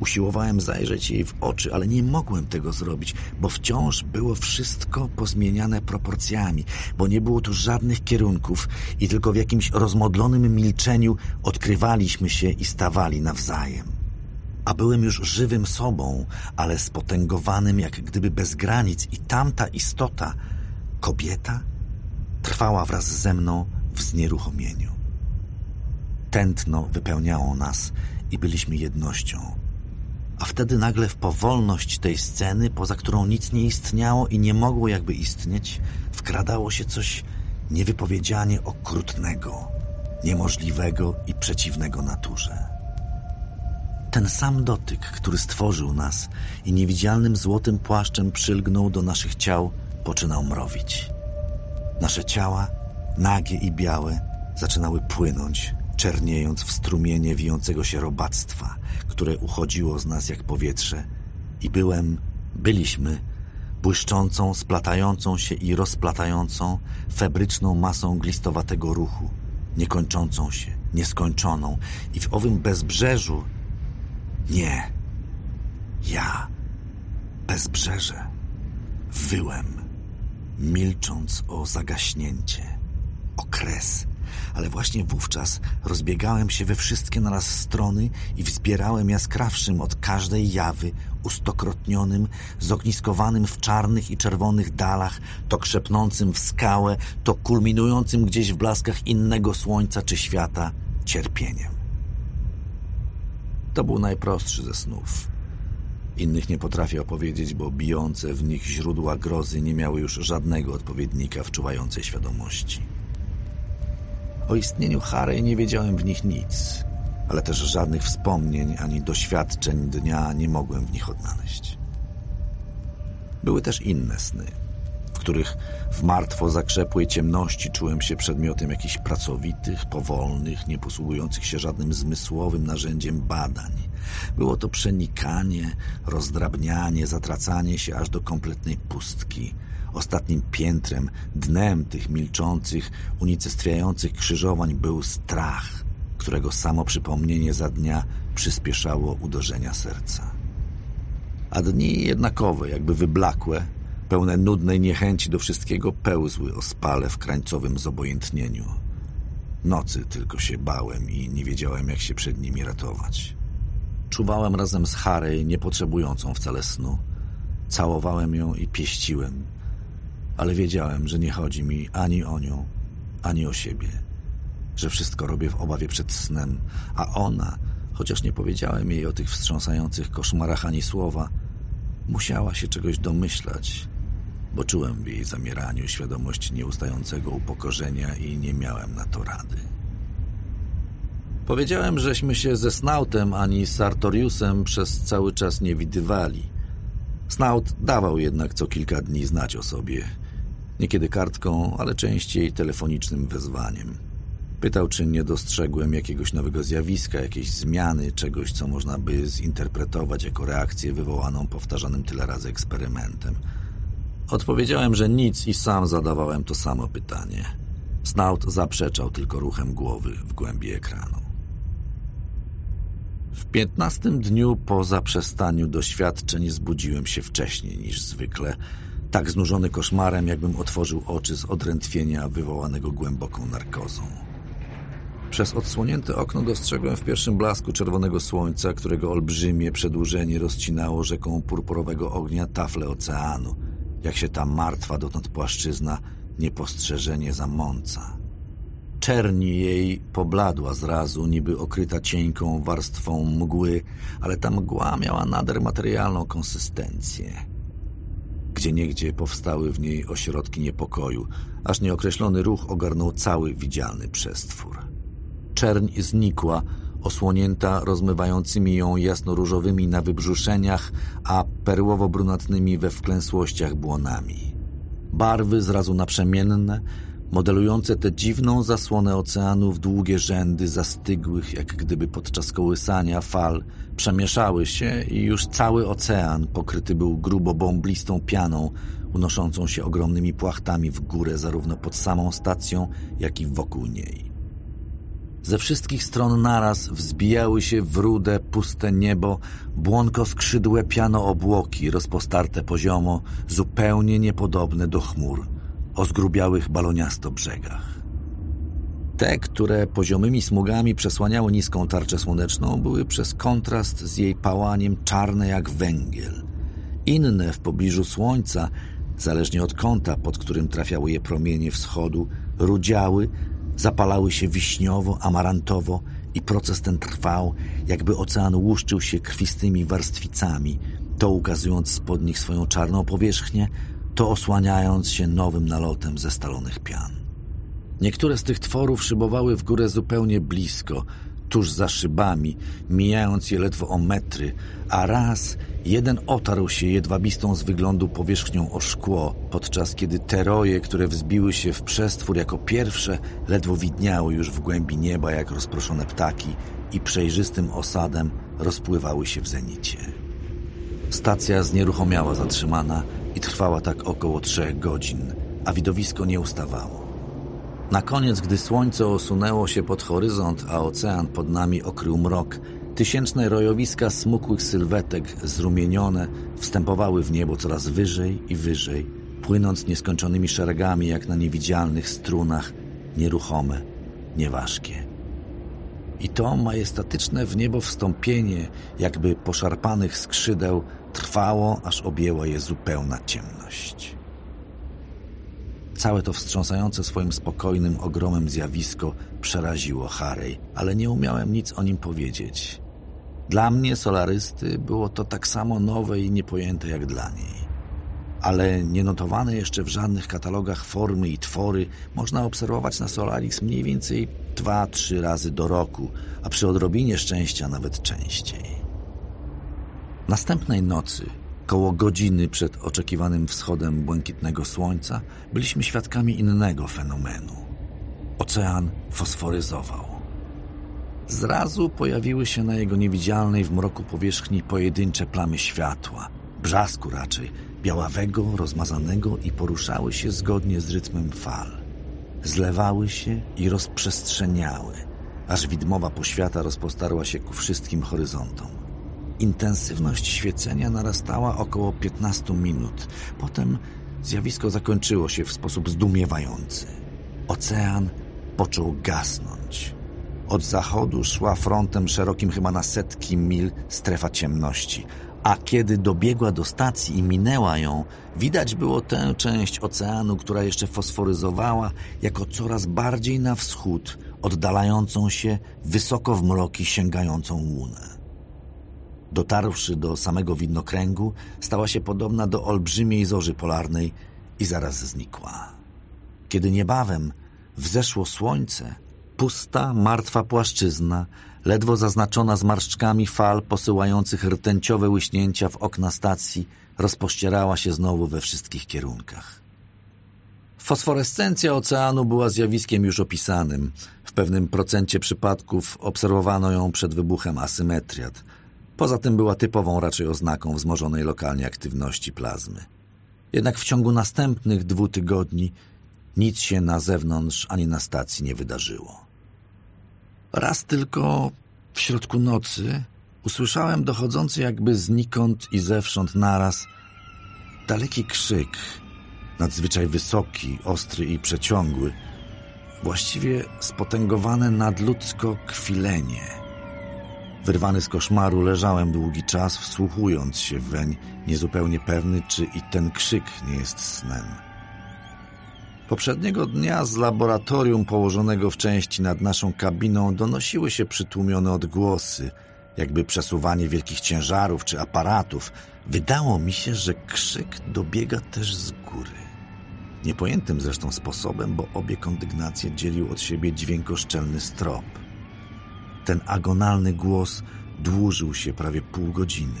Usiłowałem zajrzeć jej w oczy, ale nie mogłem tego zrobić, bo wciąż było wszystko pozmieniane proporcjami, bo nie było tu żadnych kierunków i tylko w jakimś rozmodlonym milczeniu odkrywaliśmy się i stawali nawzajem a byłem już żywym sobą, ale spotęgowanym jak gdyby bez granic i tamta istota, kobieta, trwała wraz ze mną w znieruchomieniu. Tętno wypełniało nas i byliśmy jednością. A wtedy nagle w powolność tej sceny, poza którą nic nie istniało i nie mogło jakby istnieć, wkradało się coś niewypowiedzianie okrutnego, niemożliwego i przeciwnego naturze. Ten sam dotyk, który stworzył nas i niewidzialnym złotym płaszczem przylgnął do naszych ciał, poczynał mrowić. Nasze ciała, nagie i białe, zaczynały płynąć, czerniejąc w strumienie wijącego się robactwa, które uchodziło z nas jak powietrze i byłem, byliśmy błyszczącą, splatającą się i rozplatającą, febryczną masą glistowatego ruchu, niekończącą się, nieskończoną i w owym bezbrzeżu nie. Ja, bezbrzeże, wyłem, milcząc o zagaśnięcie, o kres, ale właśnie wówczas rozbiegałem się we wszystkie naraz strony i wzbierałem jaskrawszym od każdej jawy, ustokrotnionym, zogniskowanym w czarnych i czerwonych dalach, to krzepnącym w skałę, to kulminującym gdzieś w blaskach innego słońca czy świata cierpieniem. To był najprostszy ze snów. Innych nie potrafię opowiedzieć, bo bijące w nich źródła grozy nie miały już żadnego odpowiednika w czuwającej świadomości. O istnieniu Harry nie wiedziałem w nich nic, ale też żadnych wspomnień ani doświadczeń dnia nie mogłem w nich odnaleźć. Były też inne sny – których w martwo zakrzepłej ciemności czułem się przedmiotem jakichś pracowitych, powolnych, nie posługujących się żadnym zmysłowym narzędziem badań. Było to przenikanie, rozdrabnianie, zatracanie się aż do kompletnej pustki. Ostatnim piętrem, dnem tych milczących, unicestwiających krzyżowań był strach, którego samo przypomnienie za dnia przyspieszało uderzenia serca. A dni jednakowe, jakby wyblakłe, pełne nudnej niechęci do wszystkiego, pełzły ospale w krańcowym zobojętnieniu. Nocy tylko się bałem i nie wiedziałem, jak się przed nimi ratować. Czuwałem razem z Harry, nie potrzebującą wcale snu. Całowałem ją i pieściłem, ale wiedziałem, że nie chodzi mi ani o nią, ani o siebie, że wszystko robię w obawie przed snem, a ona, chociaż nie powiedziałem jej o tych wstrząsających koszmarach ani słowa, musiała się czegoś domyślać, bo czułem w jej zamieraniu świadomość nieustającego upokorzenia i nie miałem na to rady. Powiedziałem, żeśmy się ze Snautem ani Sartoriusem przez cały czas nie widywali. Snaut dawał jednak co kilka dni znać o sobie. Niekiedy kartką, ale częściej telefonicznym wezwaniem. Pytał, czy nie dostrzegłem jakiegoś nowego zjawiska, jakiejś zmiany, czegoś, co można by zinterpretować jako reakcję wywołaną powtarzanym tyle razy eksperymentem – Odpowiedziałem, że nic i sam zadawałem to samo pytanie. Snaut zaprzeczał tylko ruchem głowy w głębi ekranu. W piętnastym dniu po zaprzestaniu doświadczeń zbudziłem się wcześniej niż zwykle, tak znużony koszmarem, jakbym otworzył oczy z odrętwienia wywołanego głęboką narkozą. Przez odsłonięte okno dostrzegłem w pierwszym blasku czerwonego słońca, którego olbrzymie przedłużenie rozcinało rzeką purpurowego ognia tafle oceanu – jak się ta martwa dotąd płaszczyzna niepostrzeżenie zamąca. Czerni jej pobladła zrazu, niby okryta cienką warstwą mgły, ale ta mgła miała nader materialną konsystencję. Gdzie niegdzie powstały w niej ośrodki niepokoju, aż nieokreślony ruch ogarnął cały widzialny przestwór. Czerń znikła, osłonięta rozmywającymi ją jasnoróżowymi na wybrzuszeniach, a perłowo-brunatnymi we wklęsłościach błonami. Barwy zrazu naprzemienne, modelujące tę dziwną zasłonę oceanu w długie rzędy zastygłych, jak gdyby podczas kołysania fal, przemieszały się i już cały ocean pokryty był grubo bąblistą pianą, unoszącą się ogromnymi płachtami w górę zarówno pod samą stacją, jak i wokół niej. Ze wszystkich stron naraz wzbijały się w rude, puste niebo błonko-skrzydłe piano obłoki rozpostarte poziomo, zupełnie niepodobne do chmur, o zgrubiałych baloniasto brzegach. Te, które poziomymi smugami przesłaniały niską tarczę słoneczną, były przez kontrast z jej pałaniem czarne jak węgiel. Inne w pobliżu słońca, zależnie od kąta, pod którym trafiały je promienie wschodu, rudziały, zapalały się wiśniowo, amarantowo i proces ten trwał, jakby ocean łuszczył się krwistymi warstwicami, to ukazując spod nich swoją czarną powierzchnię, to osłaniając się nowym nalotem ze stalonych pian. Niektóre z tych tworów szybowały w górę zupełnie blisko, tuż za szybami, mijając je ledwo o metry, a raz jeden otarł się jedwabistą z wyglądu powierzchnią o szkło, podczas kiedy te roje, które wzbiły się w przestwór jako pierwsze, ledwo widniały już w głębi nieba jak rozproszone ptaki i przejrzystym osadem rozpływały się w zenicie. Stacja znieruchomiała zatrzymana i trwała tak około trzech godzin, a widowisko nie ustawało. Na koniec, gdy słońce osunęło się pod horyzont, a ocean pod nami okrył mrok, tysięczne rojowiska smukłych sylwetek, zrumienione, wstępowały w niebo coraz wyżej i wyżej, płynąc nieskończonymi szeregami jak na niewidzialnych strunach, nieruchome, nieważkie. I to majestatyczne w niebo wstąpienie, jakby poszarpanych skrzydeł, trwało, aż objęła je zupełna ciemność. Całe to wstrząsające swoim spokojnym ogromem zjawisko przeraziło Harej, ale nie umiałem nic o nim powiedzieć. Dla mnie, solarysty, było to tak samo nowe i niepojęte jak dla niej. Ale nienotowane jeszcze w żadnych katalogach formy i twory można obserwować na Solaris mniej więcej dwa, trzy razy do roku, a przy odrobinie szczęścia nawet częściej. Następnej nocy Koło godziny przed oczekiwanym wschodem błękitnego słońca byliśmy świadkami innego fenomenu. Ocean fosforyzował. Zrazu pojawiły się na jego niewidzialnej w mroku powierzchni pojedyncze plamy światła, brzasku raczej, białawego, rozmazanego i poruszały się zgodnie z rytmem fal. Zlewały się i rozprzestrzeniały, aż widmowa poświata rozpostarła się ku wszystkim horyzontom. Intensywność świecenia narastała około 15 minut. Potem zjawisko zakończyło się w sposób zdumiewający. Ocean począł gasnąć. Od zachodu szła frontem szerokim chyba na setki mil strefa ciemności, a kiedy dobiegła do stacji i minęła ją, widać było tę część oceanu, która jeszcze fosforyzowała, jako coraz bardziej na wschód, oddalającą się wysoko w mroki sięgającą łunę. Dotarłszy do samego widnokręgu, stała się podobna do olbrzymiej zorzy polarnej i zaraz znikła. Kiedy niebawem wzeszło słońce, pusta, martwa płaszczyzna, ledwo zaznaczona zmarszczkami fal posyłających rtęciowe łyśnięcia w okna stacji, rozpościerała się znowu we wszystkich kierunkach. Fosforescencja oceanu była zjawiskiem już opisanym. W pewnym procencie przypadków obserwowano ją przed wybuchem asymetriat – Poza tym była typową raczej oznaką wzmożonej lokalnie aktywności plazmy. Jednak w ciągu następnych dwóch tygodni nic się na zewnątrz ani na stacji nie wydarzyło. Raz tylko w środku nocy usłyszałem dochodzący jakby znikąd i zewsząd naraz daleki krzyk, nadzwyczaj wysoki, ostry i przeciągły, właściwie spotęgowane nadludzko kwilenie – Wyrwany z koszmaru leżałem długi czas, wsłuchując się weń, niezupełnie pewny, czy i ten krzyk nie jest snem. Poprzedniego dnia z laboratorium położonego w części nad naszą kabiną donosiły się przytłumione odgłosy, jakby przesuwanie wielkich ciężarów czy aparatów. Wydało mi się, że krzyk dobiega też z góry. Niepojętym zresztą sposobem, bo obie kondygnacje dzielił od siebie dźwiękoszczelny strop. Ten agonalny głos dłużył się prawie pół godziny.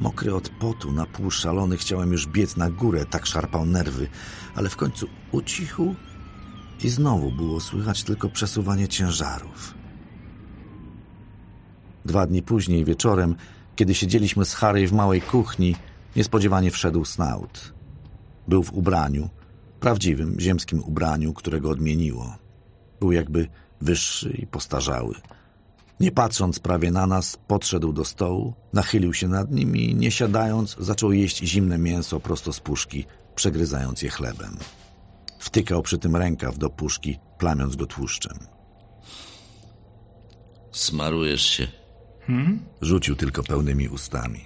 Mokry od potu, na pół szalony, chciałem już biec na górę, tak szarpał nerwy, ale w końcu ucichł i znowu było słychać tylko przesuwanie ciężarów. Dwa dni później, wieczorem, kiedy siedzieliśmy z Harry w małej kuchni, niespodziewanie wszedł Snout. Był w ubraniu, prawdziwym, ziemskim ubraniu, którego odmieniło. Był jakby wyższy i postarzały. Nie patrząc prawie na nas, podszedł do stołu, nachylił się nad nim i nie siadając, zaczął jeść zimne mięso prosto z puszki, przegryzając je chlebem. Wtykał przy tym rękaw do puszki, plamiąc go tłuszczem. Smarujesz się. Hmm? Rzucił tylko pełnymi ustami.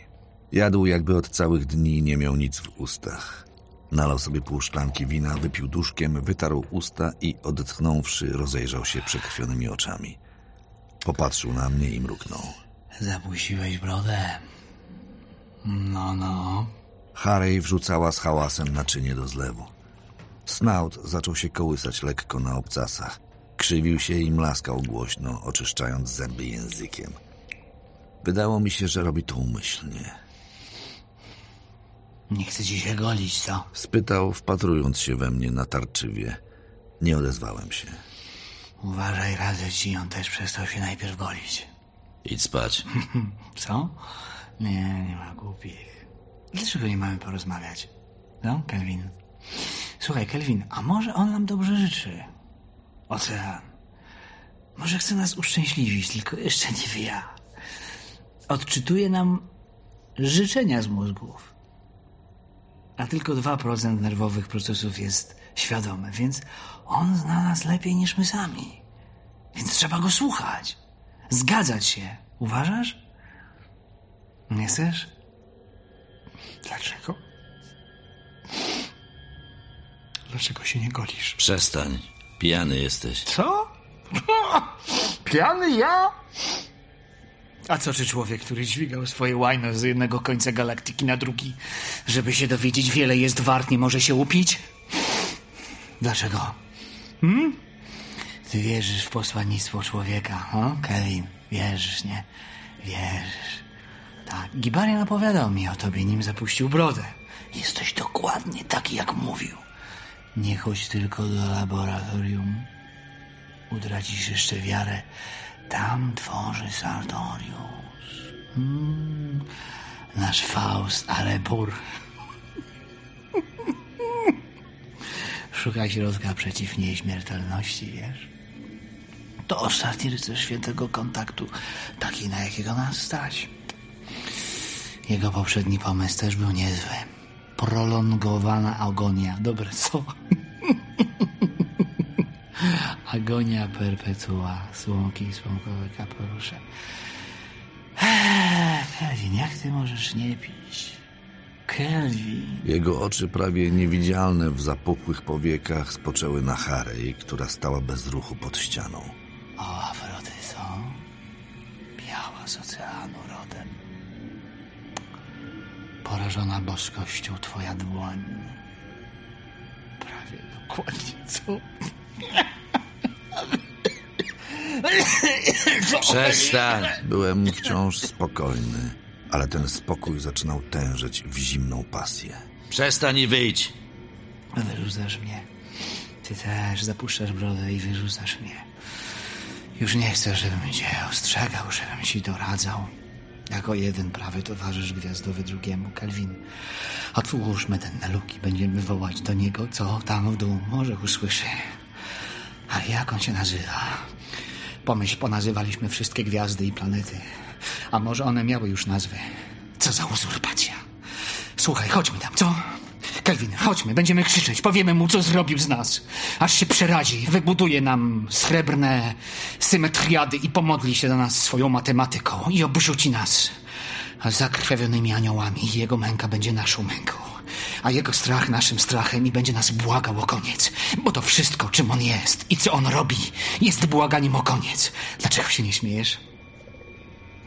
Jadł, jakby od całych dni nie miał nic w ustach. Nalał sobie pół szklanki wina, wypił duszkiem, wytarł usta i odetchnąwszy, rozejrzał się przekrwionymi oczami. Popatrzył na mnie i mruknął. Zapuściłeś brodę. No, no. Harry wrzucała z hałasem naczynie do zlewu. Snout zaczął się kołysać lekko na obcasach. Krzywił się i mlaskał głośno, oczyszczając zęby językiem. Wydało mi się, że robi to umyślnie. Nie chce ci się golić, co? Spytał, wpatrując się we mnie natarczywie. Nie odezwałem się. Uważaj, radzę ci, on też przestał się najpierw golić. Idź spać. Co? Nie, nie ma głupich. Dlaczego nie mamy porozmawiać? No, Kelvin? Słuchaj, Kelvin, a może on nam dobrze życzy? Ocean. Może chce nas uszczęśliwić, tylko jeszcze nie wie ja. Odczytuje nam życzenia z mózgów. A tylko 2% nerwowych procesów jest świadome, więc on zna nas lepiej niż my sami. Więc trzeba go słuchać. Zgadzać się. Uważasz? Nie chcesz? Dlaczego? Dlaczego się nie golisz? Przestań. Pijany jesteś. Co? Pijany ja? A co czy człowiek, który dźwigał swoje łajno z jednego końca galaktyki na drugi, żeby się dowiedzieć, wiele jest wart, nie może się upić? Dlaczego? Hmm? Ty wierzysz w posłannictwo człowieka, o? Kevin, wierzysz, nie? Wierzysz. Tak, Gibarian opowiadał mi o tobie, nim zapuścił brodę. Jesteś dokładnie taki, jak mówił. Nie chodź tylko do laboratorium. Utracisz jeszcze wiarę. Tam tworzy Sartorius. Mm, nasz Faust, ale bur. Szuka środka przeciw nieśmiertelności, wiesz? To ostatni rycerz świętego kontaktu, taki na jakiego nas stać. Jego poprzedni pomysł też był niezły. Prolongowana agonia. Dobre co? Agonia perpetua. Słomki, słomkowe kapelusze. Kelvin, jak ty możesz nie pić? Kelvin. Jego oczy prawie niewidzialne w zapuchłych powiekach spoczęły na Harry, która stała bez ruchu pod ścianą. O, Afrodyto. Biała z oceanu rodem. Porażona boskością twoja dłoń. Prawie dokładnie co? Przestań. Byłem wciąż spokojny, ale ten spokój zaczynał tężeć w zimną pasję. Przestań i wyjdź. Wyrzucasz mnie. Ty też zapuszczasz brodę i wyrzucasz mnie. Już nie chcę, żebym cię ostrzegał, żebym ci doradzał. Jako jeden prawy towarzysz gwiazdowy drugiemu, Kelvin. Otwórzmy ten luk i będziemy wołać do niego, co tam w dół może usłyszy. Ale jak on się nazywa? Pomyśl, ponazywaliśmy wszystkie gwiazdy i planety. A może one miały już nazwy? Co za uzurpacja. Słuchaj, chodźmy tam, co? Kelvin, chodźmy, będziemy krzyczeć, powiemy mu, co zrobił z nas. Aż się przeradzi, wybuduje nam srebrne symetriady i pomodli się do nas swoją matematyką i obrzuci nas zakrwawionymi aniołami. Jego męka będzie naszą męką, a jego strach naszym strachem i będzie nas błagał o koniec. Bo to wszystko, czym on jest i co on robi, jest błaganiem o koniec. Dlaczego się nie śmiejesz?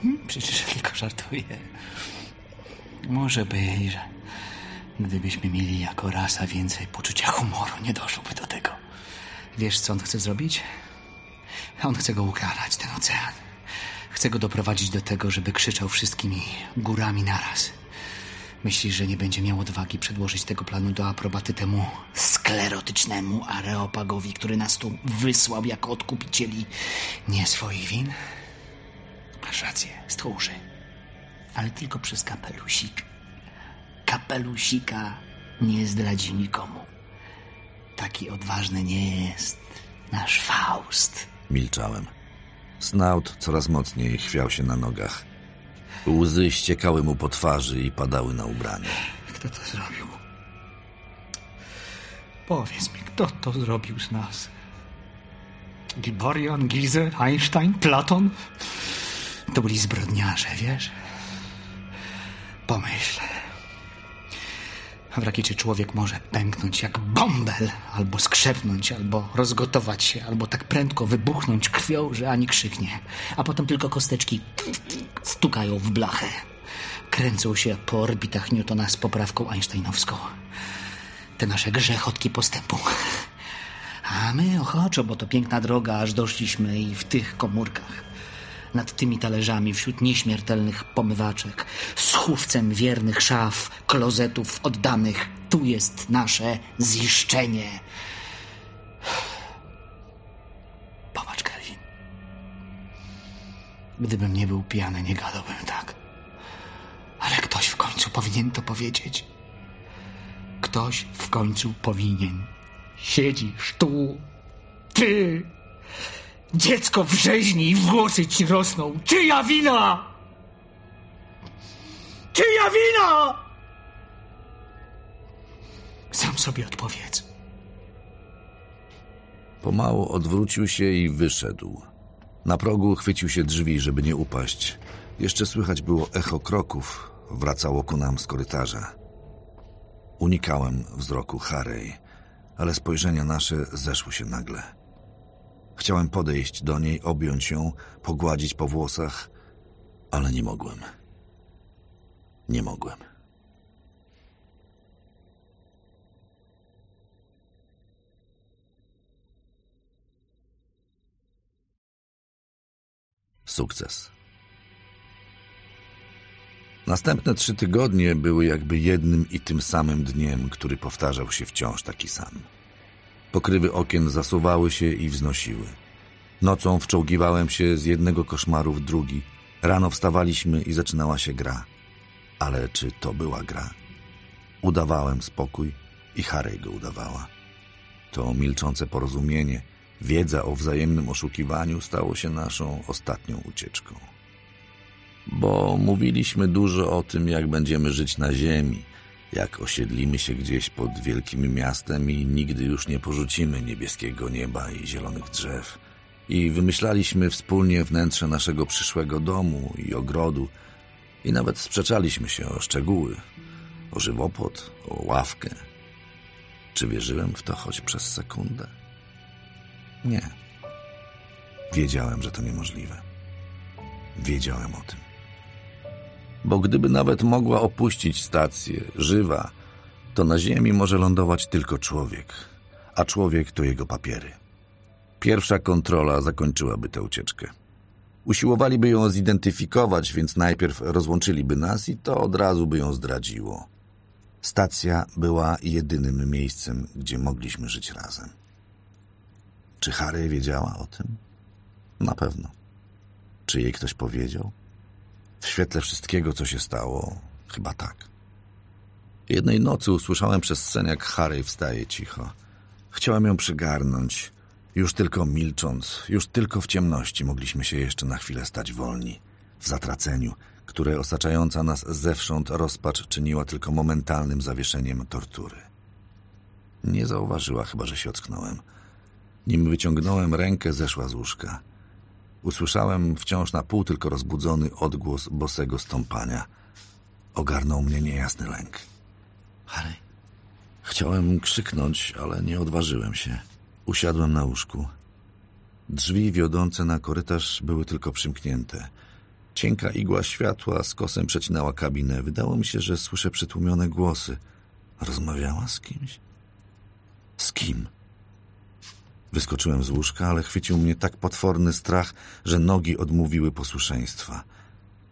Hmm? Przecież tylko żartuję. Może być, że gdybyśmy mieli jako rasa więcej poczucia humoru, nie doszłoby do tego. Wiesz, co on chce zrobić? On chce go ukarać, ten ocean. Chce go doprowadzić do tego, żeby krzyczał wszystkimi górami naraz. Myślisz, że nie będzie miał odwagi przedłożyć tego planu do aprobaty temu sklerotycznemu areopagowi, który nas tu wysłał jako odkupicieli nie swoich win? Masz rację, stchórzy. Ale tylko przez kapelusik. Kapelusika nie zdradzi nikomu. Taki odważny nie jest nasz Faust. Milczałem. Snaut coraz mocniej chwiał się na nogach. Łzy ściekały mu po twarzy i padały na ubranie. Kto to zrobił? Powiedz mi, kto to zrobił z nas? Giborian, Gize, Einstein, Platon? To byli zbrodniarze, wiesz? Pomyśl. W rakiecie człowiek może pęknąć jak bąbel, albo skrzepnąć, albo rozgotować się, albo tak prędko wybuchnąć krwią, że ani krzyknie. A potem tylko kosteczki stukają w blachę. Kręcą się po orbitach Newtona z poprawką einsteinowską. Te nasze grzechotki postępu. A my ochoczo, bo to piękna droga, aż doszliśmy i w tych komórkach. Nad tymi talerzami, wśród nieśmiertelnych pomywaczek, z chówcem wiernych szaf, klozetów oddanych, tu jest nasze ziszczenie. Popatrz, Kelvin. Gdybym nie był pijany, nie gadałbym tak. Ale ktoś w końcu powinien to powiedzieć. Ktoś w końcu powinien. Siedzisz tu. Ty! Dziecko w rzeźni i włosy ci rosną. Czyja wina? Czyja wina? Sam sobie odpowiedz. Pomału odwrócił się i wyszedł. Na progu chwycił się drzwi, żeby nie upaść. Jeszcze słychać było echo kroków. Wracało ku nam z korytarza. Unikałem wzroku Harry, ale spojrzenia nasze zeszły się nagle. Chciałem podejść do niej, objąć ją, pogładzić po włosach, ale nie mogłem. Nie mogłem. Sukces. Następne trzy tygodnie były jakby jednym i tym samym dniem, który powtarzał się wciąż taki sam. Pokrywy okien zasuwały się i wznosiły. Nocą wczołgiwałem się z jednego koszmaru w drugi. Rano wstawaliśmy i zaczynała się gra. Ale czy to była gra? Udawałem spokój i Harry go udawała. To milczące porozumienie, wiedza o wzajemnym oszukiwaniu stało się naszą ostatnią ucieczką. Bo mówiliśmy dużo o tym, jak będziemy żyć na ziemi, jak osiedlimy się gdzieś pod wielkim miastem i nigdy już nie porzucimy niebieskiego nieba i zielonych drzew. I wymyślaliśmy wspólnie wnętrze naszego przyszłego domu i ogrodu i nawet sprzeczaliśmy się o szczegóły, o żywopłot, o ławkę. Czy wierzyłem w to choć przez sekundę? Nie. Wiedziałem, że to niemożliwe. Wiedziałem o tym bo gdyby nawet mogła opuścić stację, żywa, to na Ziemi może lądować tylko człowiek, a człowiek to jego papiery. Pierwsza kontrola zakończyłaby tę ucieczkę. Usiłowaliby ją zidentyfikować, więc najpierw rozłączyliby nas i to od razu by ją zdradziło. Stacja była jedynym miejscem, gdzie mogliśmy żyć razem. Czy Harry wiedziała o tym? Na pewno. Czy jej ktoś powiedział? W świetle wszystkiego, co się stało, chyba tak. Jednej nocy usłyszałem przez sen, jak Harry wstaje cicho. Chciałem ją przygarnąć. Już tylko milcząc, już tylko w ciemności mogliśmy się jeszcze na chwilę stać wolni. W zatraceniu, które osaczająca nas zewsząd rozpacz czyniła tylko momentalnym zawieszeniem tortury. Nie zauważyła chyba, że się ocknąłem. Nim wyciągnąłem rękę, zeszła z łóżka. Usłyszałem wciąż na pół tylko rozbudzony odgłos bosego stąpania. Ogarnął mnie niejasny lęk. Harry? Chciałem krzyknąć, ale nie odważyłem się. Usiadłem na łóżku. Drzwi wiodące na korytarz były tylko przymknięte. Cienka igła światła z kosem przecinała kabinę. Wydało mi się, że słyszę przytłumione głosy. Rozmawiała z kimś? Z kim? Wyskoczyłem z łóżka, ale chwycił mnie tak potworny strach, że nogi odmówiły posłuszeństwa.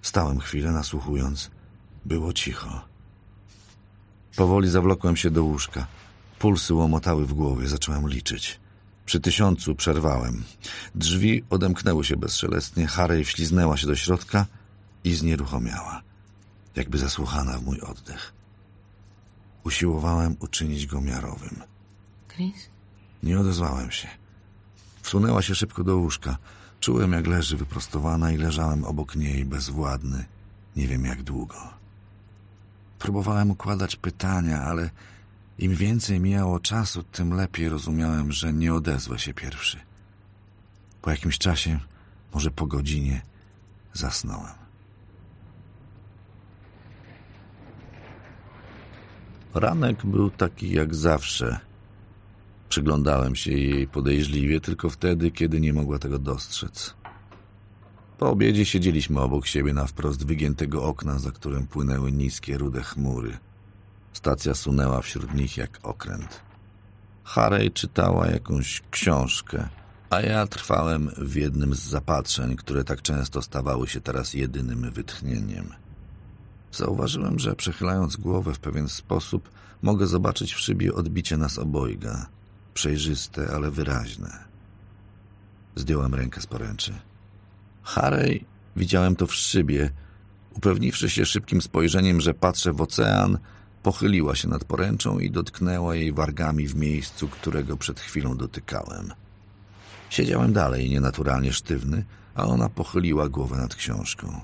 Stałem chwilę, nasłuchując. Było cicho. Powoli zawlokłem się do łóżka. Pulsy łomotały w głowie, zacząłem liczyć. Przy tysiącu przerwałem. Drzwi odemknęły się bezszelestnie, Harry wśliznęła się do środka i znieruchomiała, jakby zasłuchana w mój oddech. Usiłowałem uczynić go miarowym. Chris? Nie odezwałem się. Wsunęła się szybko do łóżka. Czułem, jak leży wyprostowana i leżałem obok niej, bezwładny, nie wiem jak długo. Próbowałem układać pytania, ale im więcej mijało czasu, tym lepiej rozumiałem, że nie odezwę się pierwszy. Po jakimś czasie, może po godzinie, zasnąłem. Ranek był taki jak zawsze. Przyglądałem się jej podejrzliwie tylko wtedy, kiedy nie mogła tego dostrzec. Po obiedzie siedzieliśmy obok siebie na wprost wygiętego okna, za którym płynęły niskie, rude chmury. Stacja sunęła wśród nich jak okręt. Harry czytała jakąś książkę, a ja trwałem w jednym z zapatrzeń, które tak często stawały się teraz jedynym wytchnieniem. Zauważyłem, że przechylając głowę w pewien sposób mogę zobaczyć w szybie odbicie nas obojga. Przejrzyste, ale wyraźne. Zdjąłem rękę z poręczy. Harry, widziałem to w szybie. Upewniwszy się szybkim spojrzeniem, że patrzę w ocean, pochyliła się nad poręczą i dotknęła jej wargami w miejscu, którego przed chwilą dotykałem. Siedziałem dalej, nienaturalnie sztywny, a ona pochyliła głowę nad książką.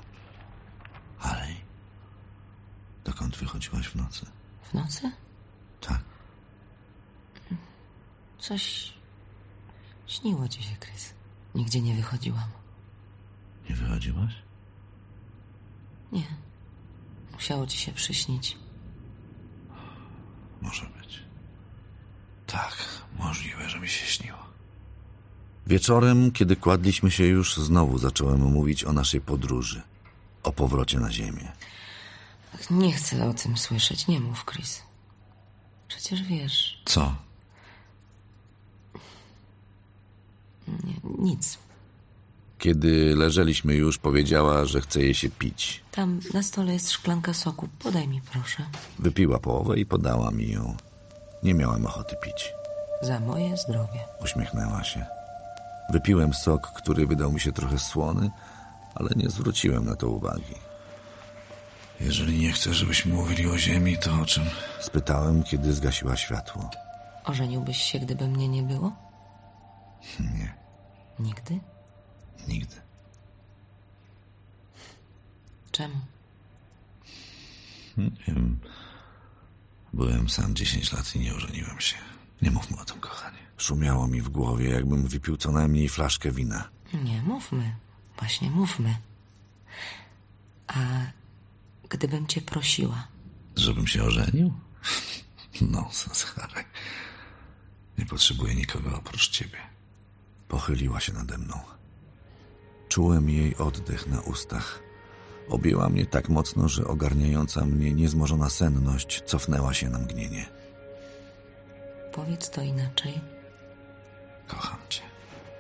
Harry, dokąd wychodziłaś w nocy? W nocy? Tak. Coś śniło ci się, Chris. Nigdzie nie wychodziłam. Nie wychodziłaś? Nie. Musiało ci się przyśnić. Może być. Tak, możliwe, że mi się śniło. Wieczorem, kiedy kładliśmy się już, znowu zacząłem mówić o naszej podróży. O powrocie na ziemię. Nie chcę o tym słyszeć. Nie mów, Chris. Przecież wiesz. Co? Nie, nic. Kiedy leżeliśmy już, powiedziała, że chce jej się pić. Tam na stole jest szklanka soku. Podaj mi, proszę. Wypiła połowę i podała mi ją. Nie miałem ochoty pić. Za moje zdrowie. Uśmiechnęła się. Wypiłem sok, który wydał mi się trochę słony, ale nie zwróciłem na to uwagi. Jeżeli nie chcesz, żebyśmy mówili o ziemi, to o czym? Spytałem, kiedy zgasiła światło. Ożeniłbyś się, gdyby mnie nie było? Nie, Nigdy? nigdy. Czemu? Nie wiem. Byłem sam 10 lat i nie ożeniłem się. Nie mówmy o tym, kochanie. Szumiało mi w głowie, jakbym wypił co najmniej flaszkę wina. Nie, mówmy. Właśnie mówmy. A gdybym cię prosiła? Żebym się ożenił? Nonsens, Harry. Nie potrzebuję nikogo oprócz ciebie. Pochyliła się nade mną. Czułem jej oddech na ustach. Objęła mnie tak mocno, że ogarniająca mnie niezmożona senność cofnęła się na mgnienie. Powiedz to inaczej. Kocham cię.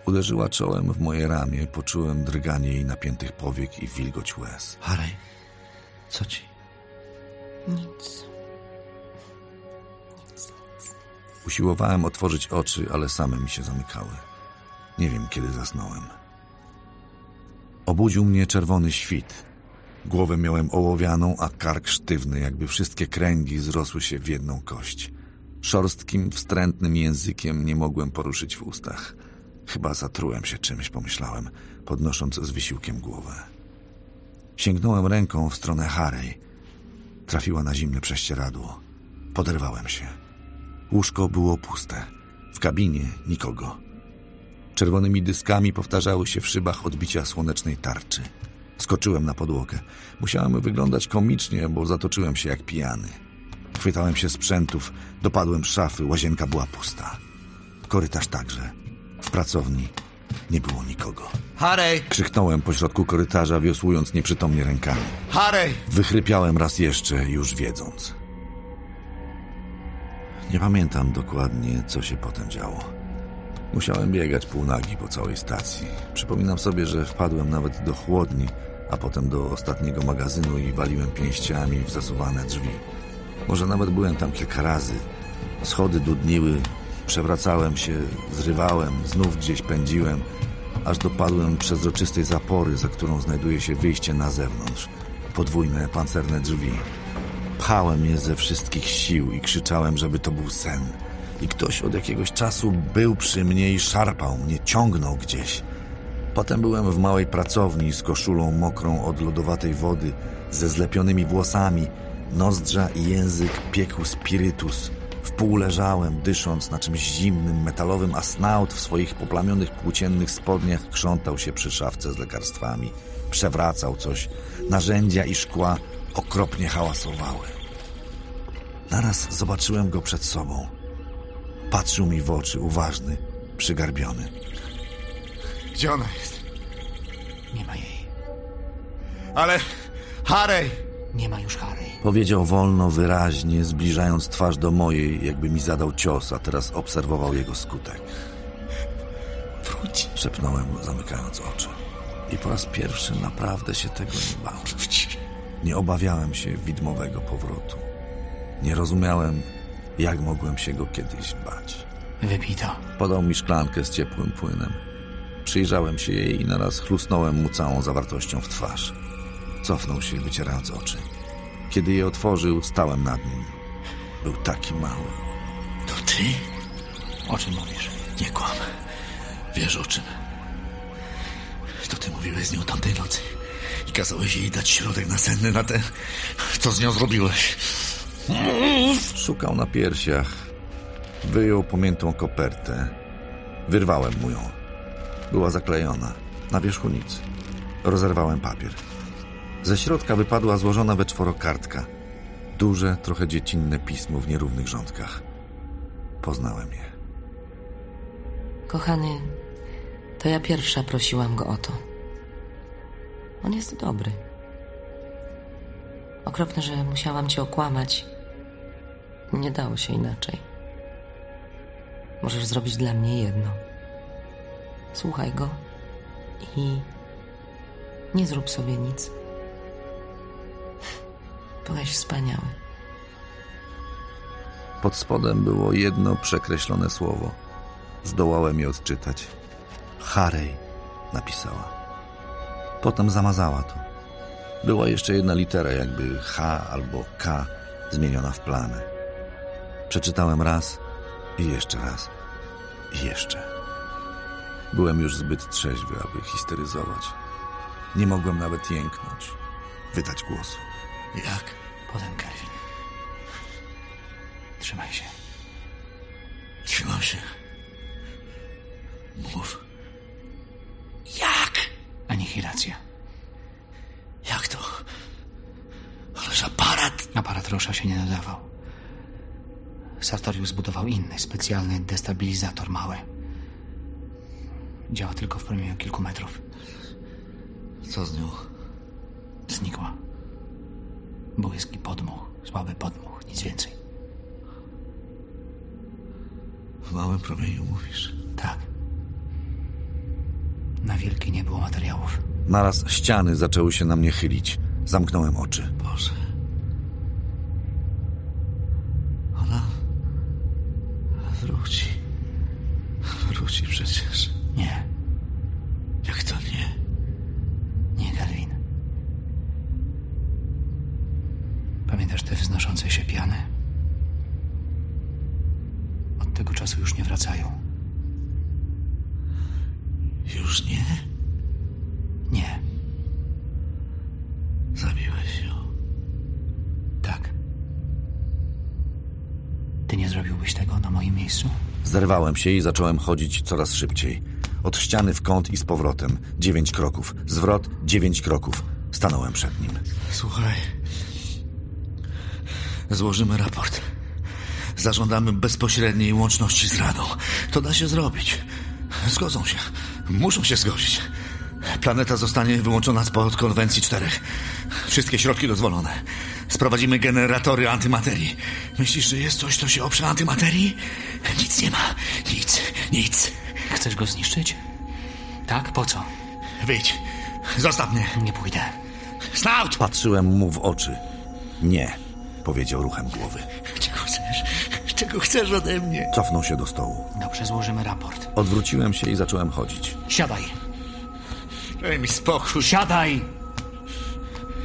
Uderzyła czołem w moje ramię, poczułem drganie jej napiętych powiek i wilgoć łez. Harry, co ci? Nic. Usiłowałem otworzyć oczy, ale same mi się zamykały. Nie wiem, kiedy zasnąłem. Obudził mnie czerwony świt. Głowę miałem ołowianą, a kark sztywny, jakby wszystkie kręgi zrosły się w jedną kość. Szorstkim, wstrętnym językiem nie mogłem poruszyć w ustach. Chyba zatrułem się czymś, pomyślałem, podnosząc z wysiłkiem głowę. Sięgnąłem ręką w stronę Harry. Trafiła na zimne prześcieradło. Poderwałem się. Łóżko było puste. W kabinie nikogo. Czerwonymi dyskami powtarzały się w szybach odbicia słonecznej tarczy. Skoczyłem na podłogę. Musiałem wyglądać komicznie, bo zatoczyłem się jak pijany. Chwytałem się sprzętów, dopadłem szafy, łazienka była pusta. Korytarz także. W pracowni nie było nikogo. Harry! Krzyknąłem pośrodku korytarza, wiosłując nieprzytomnie rękami. Harry! Wychrypiałem raz jeszcze, już wiedząc. Nie pamiętam dokładnie, co się potem działo. Musiałem biegać półnagi po całej stacji. Przypominam sobie, że wpadłem nawet do chłodni, a potem do ostatniego magazynu i waliłem pięściami w zasuwane drzwi. Może nawet byłem tam kilka razy. Schody dudniły, przewracałem się, zrywałem, znów gdzieś pędziłem, aż dopadłem przezroczystej zapory, za którą znajduje się wyjście na zewnątrz. Podwójne, pancerne drzwi. Pchałem je ze wszystkich sił i krzyczałem, żeby to był sen. I ktoś od jakiegoś czasu był przy mnie i szarpał mnie, ciągnął gdzieś. Potem byłem w małej pracowni z koszulą mokrą od lodowatej wody, ze zlepionymi włosami. Nozdrza i język piekł spirytus. W pół leżałem, dysząc na czymś zimnym, metalowym, a snaut w swoich poplamionych płóciennych spodniach krzątał się przy szafce z lekarstwami. Przewracał coś. Narzędzia i szkła okropnie hałasowały. Naraz zobaczyłem go przed sobą. Patrzył mi w oczy, uważny, przygarbiony. Gdzie ona jest? Nie ma jej. Ale... Harry! Nie ma już Harry. Powiedział wolno, wyraźnie, zbliżając twarz do mojej, jakby mi zadał cios, a teraz obserwował jego skutek. Wróć. Szepnąłem, zamykając oczy. I po raz pierwszy naprawdę się tego nie bałem. Nie obawiałem się widmowego powrotu. Nie rozumiałem, jak mogłem się go kiedyś bać. Wypij to. Podał mi szklankę z ciepłym płynem. Przyjrzałem się jej i naraz chlusnąłem mu całą zawartością w twarz. Cofnął się, wycierając oczy. Kiedy je otworzył, stałem nad nim. Był taki mały. To ty? O czym mówisz? Nie kłam. Wiesz o czym? To ty mówiłeś z nią tamtej nocy i kazałeś jej dać środek nasenny na ten... Co z nią zrobiłeś? Szukał na piersiach. Wyjął pamiętą kopertę. Wyrwałem mu ją. Była zaklejona. Na wierzchu nic. Rozerwałem papier. Ze środka wypadła złożona we czworo kartka. Duże, trochę dziecinne pismo w nierównych rządkach. Poznałem je. Kochany, to ja pierwsza prosiłam go o to. On jest dobry. Okropne, że musiałam cię okłamać. Nie dało się inaczej. Możesz zrobić dla mnie jedno. Słuchaj go i nie zrób sobie nic. Byłeś wspaniały. Pod spodem było jedno przekreślone słowo. Zdołałem je odczytać. Harej napisała. Potem zamazała to. Była jeszcze jedna litera, jakby H albo K, zmieniona w plamę. Przeczytałem raz i jeszcze raz. I jeszcze. Byłem już zbyt trzeźwy, aby histeryzować. Nie mogłem nawet jęknąć, wydać głosu. Jak? Potem, Kelvin. Trzymaj się. Trzymam się. Mów. Jak? Anihilacja. Jak to? Ależ aparat... Aparat Rosza się nie nadawał. Sartorius zbudował inny, specjalny destabilizator mały. Działa tylko w promieniu kilku metrów. Co z nią? Znikła. Błyski podmuch, słaby podmuch, nic więcej. W małym promieniu mówisz? Tak. Na wielkiej nie było materiałów. Naraz ściany zaczęły się na mnie chylić. Zamknąłem oczy. Boże. Ona... Wróci. Wróci przecież. Nie. Jak to nie? Nie, Galwin. Pamiętasz te wznoszące się piany? Od tego czasu już nie wracają. Już nie? Nie. Zabiłeś ją. Tak. Ty nie zrobiłbyś tego na moim miejscu? Zerwałem się i zacząłem chodzić coraz szybciej. Od ściany w kąt i z powrotem. Dziewięć kroków. Zwrot, dziewięć kroków. Stanąłem przed nim. Słuchaj. Złożymy raport. Zażądamy bezpośredniej łączności z Radą. To da się zrobić. Zgodzą się. Muszą się zgodzić. Planeta zostanie wyłączona spod konwencji czterech. Wszystkie środki dozwolone. Sprowadzimy generatory antymaterii. Myślisz, że jest coś, co się oprze antymaterii? Nic nie ma. Nic. Nic. Chcesz go zniszczyć? Tak? Po co? Wyjdź. Zostaw mnie. Nie pójdę. Snout! Patrzyłem mu w oczy. Nie. powiedział ruchem głowy. Czego chcesz? Czego chcesz ode mnie? Cofnął się do stołu. Dobrze, złożymy raport. Odwróciłem się i zacząłem chodzić. Siadaj. Daj mi spokój. Siadaj!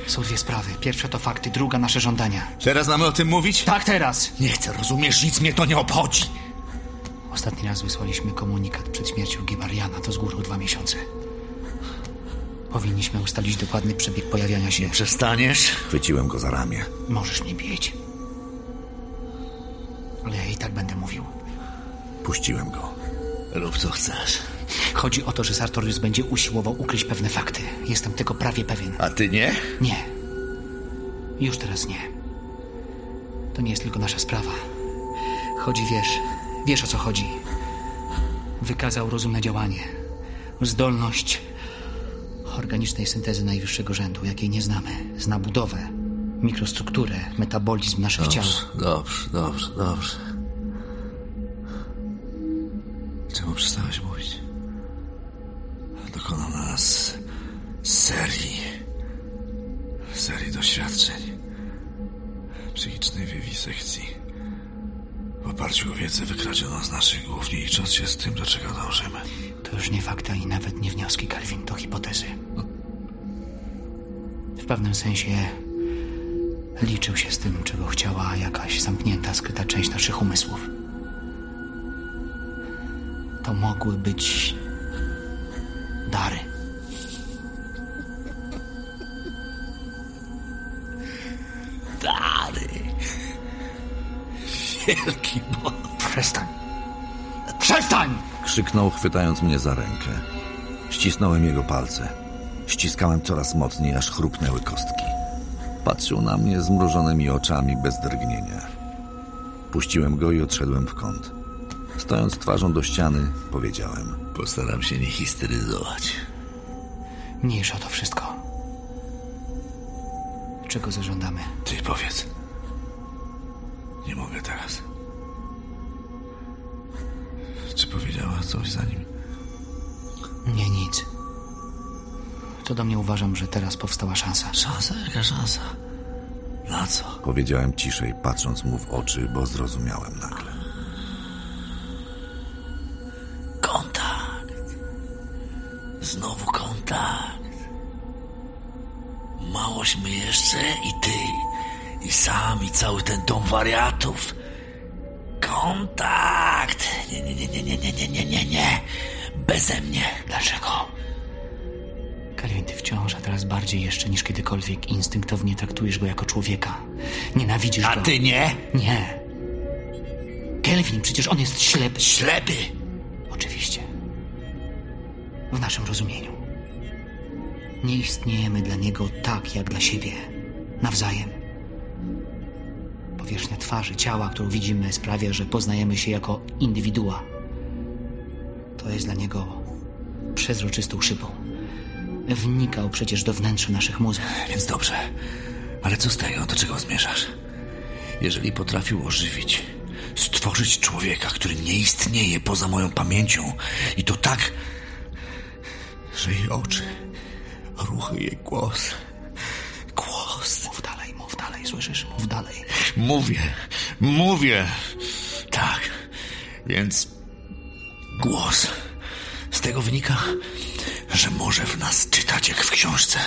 Są dwie sprawy. Pierwsza to fakty, druga nasze żądania. Teraz mamy o tym mówić? Tak, teraz! Nie chcę, rozumiesz? Nic mnie to nie obchodzi. Ostatni raz wysłaliśmy komunikat przed śmiercią Gibariana, to z górą dwa miesiące. Powinniśmy ustalić dokładny przebieg pojawiania się. Nie przestaniesz? Chwyciłem go za ramię. Możesz mnie bić. Ale ja i tak będę mówił. Puściłem go. Rób co chcesz. Chodzi o to, że Sartorius będzie usiłował ukryć pewne fakty. Jestem tego prawie pewien. A ty nie? Nie. Już teraz nie. To nie jest tylko nasza sprawa. Chodzi, wiesz, wiesz o co chodzi. Wykazał rozumne działanie. Zdolność organicznej syntezy najwyższego rzędu, jakiej nie znamy. Zna budowę, mikrostrukturę, metabolizm naszych Dobrze, ciał. dobrze, dobrze, dobrze. Czemu przestałeś mówić? Dokonał na nas serii, serii doświadczeń psychicznej wiwisekcji. W oparciu o wiedzę wykradzioną z naszych głów, nie licząc się z tym, do czego dążymy. To już nie fakta i nawet nie wnioski, Calvin, to hipotezy. W pewnym sensie liczył się z tym, czego chciała jakaś zamknięta, skryta część naszych umysłów. To mogły być dary. Dary. Wielki Bóg. Przestań. Przestań! Krzyknął, chwytając mnie za rękę. Ścisnąłem jego palce. Ściskałem coraz mocniej, aż chrupnęły kostki. Patrzył na mnie zmrużonymi oczami bez drgnienia. Puściłem go i odszedłem w kąt. Stojąc twarzą do ściany, powiedziałem. Postaram się nie histeryzować. Mniejsza o to wszystko. Czego zażądamy? Ty powiedz. Nie mogę teraz. Czy powiedziała coś za nim? Nie, nic. To do mnie uważam, że teraz powstała szansa. Szansa? Jaka szansa? Na co? Powiedziałem ciszej, patrząc mu w oczy, bo zrozumiałem nagle. Kontakt. Znowu kontakt. Małośmy jeszcze i ty, i sam, i cały ten dom wariatów. Kontakt. Nie, nie, nie, nie, nie, nie, nie, nie, nie, nie. Beze mnie. Dlaczego? Kelvin, ty wciąż, a teraz bardziej jeszcze niż kiedykolwiek instynktownie traktujesz go jako człowieka. Nienawidzisz A go. ty nie? Nie. Kelvin, przecież on jest ślepy. Ślepy? Oczywiście. W naszym rozumieniu. Nie istniejemy dla niego tak, jak dla siebie. Nawzajem. Powierzchnia twarzy, ciała, którą widzimy, sprawia, że poznajemy się jako indywidua. To jest dla niego przezroczystą szybą. Wnikał przecież do wnętrza naszych mózgów. Więc dobrze. Ale co z tego? Do czego zmierzasz? Jeżeli potrafił ożywić, stworzyć człowieka, który nie istnieje poza moją pamięcią i to tak, że jej oczy, ruchy, jej głos, głos. Mów dalej, mów dalej, słyszysz? Mów dalej. Mówię, mówię. Tak, więc głos. Z tego wynika, że może w nas czytać jak w książce.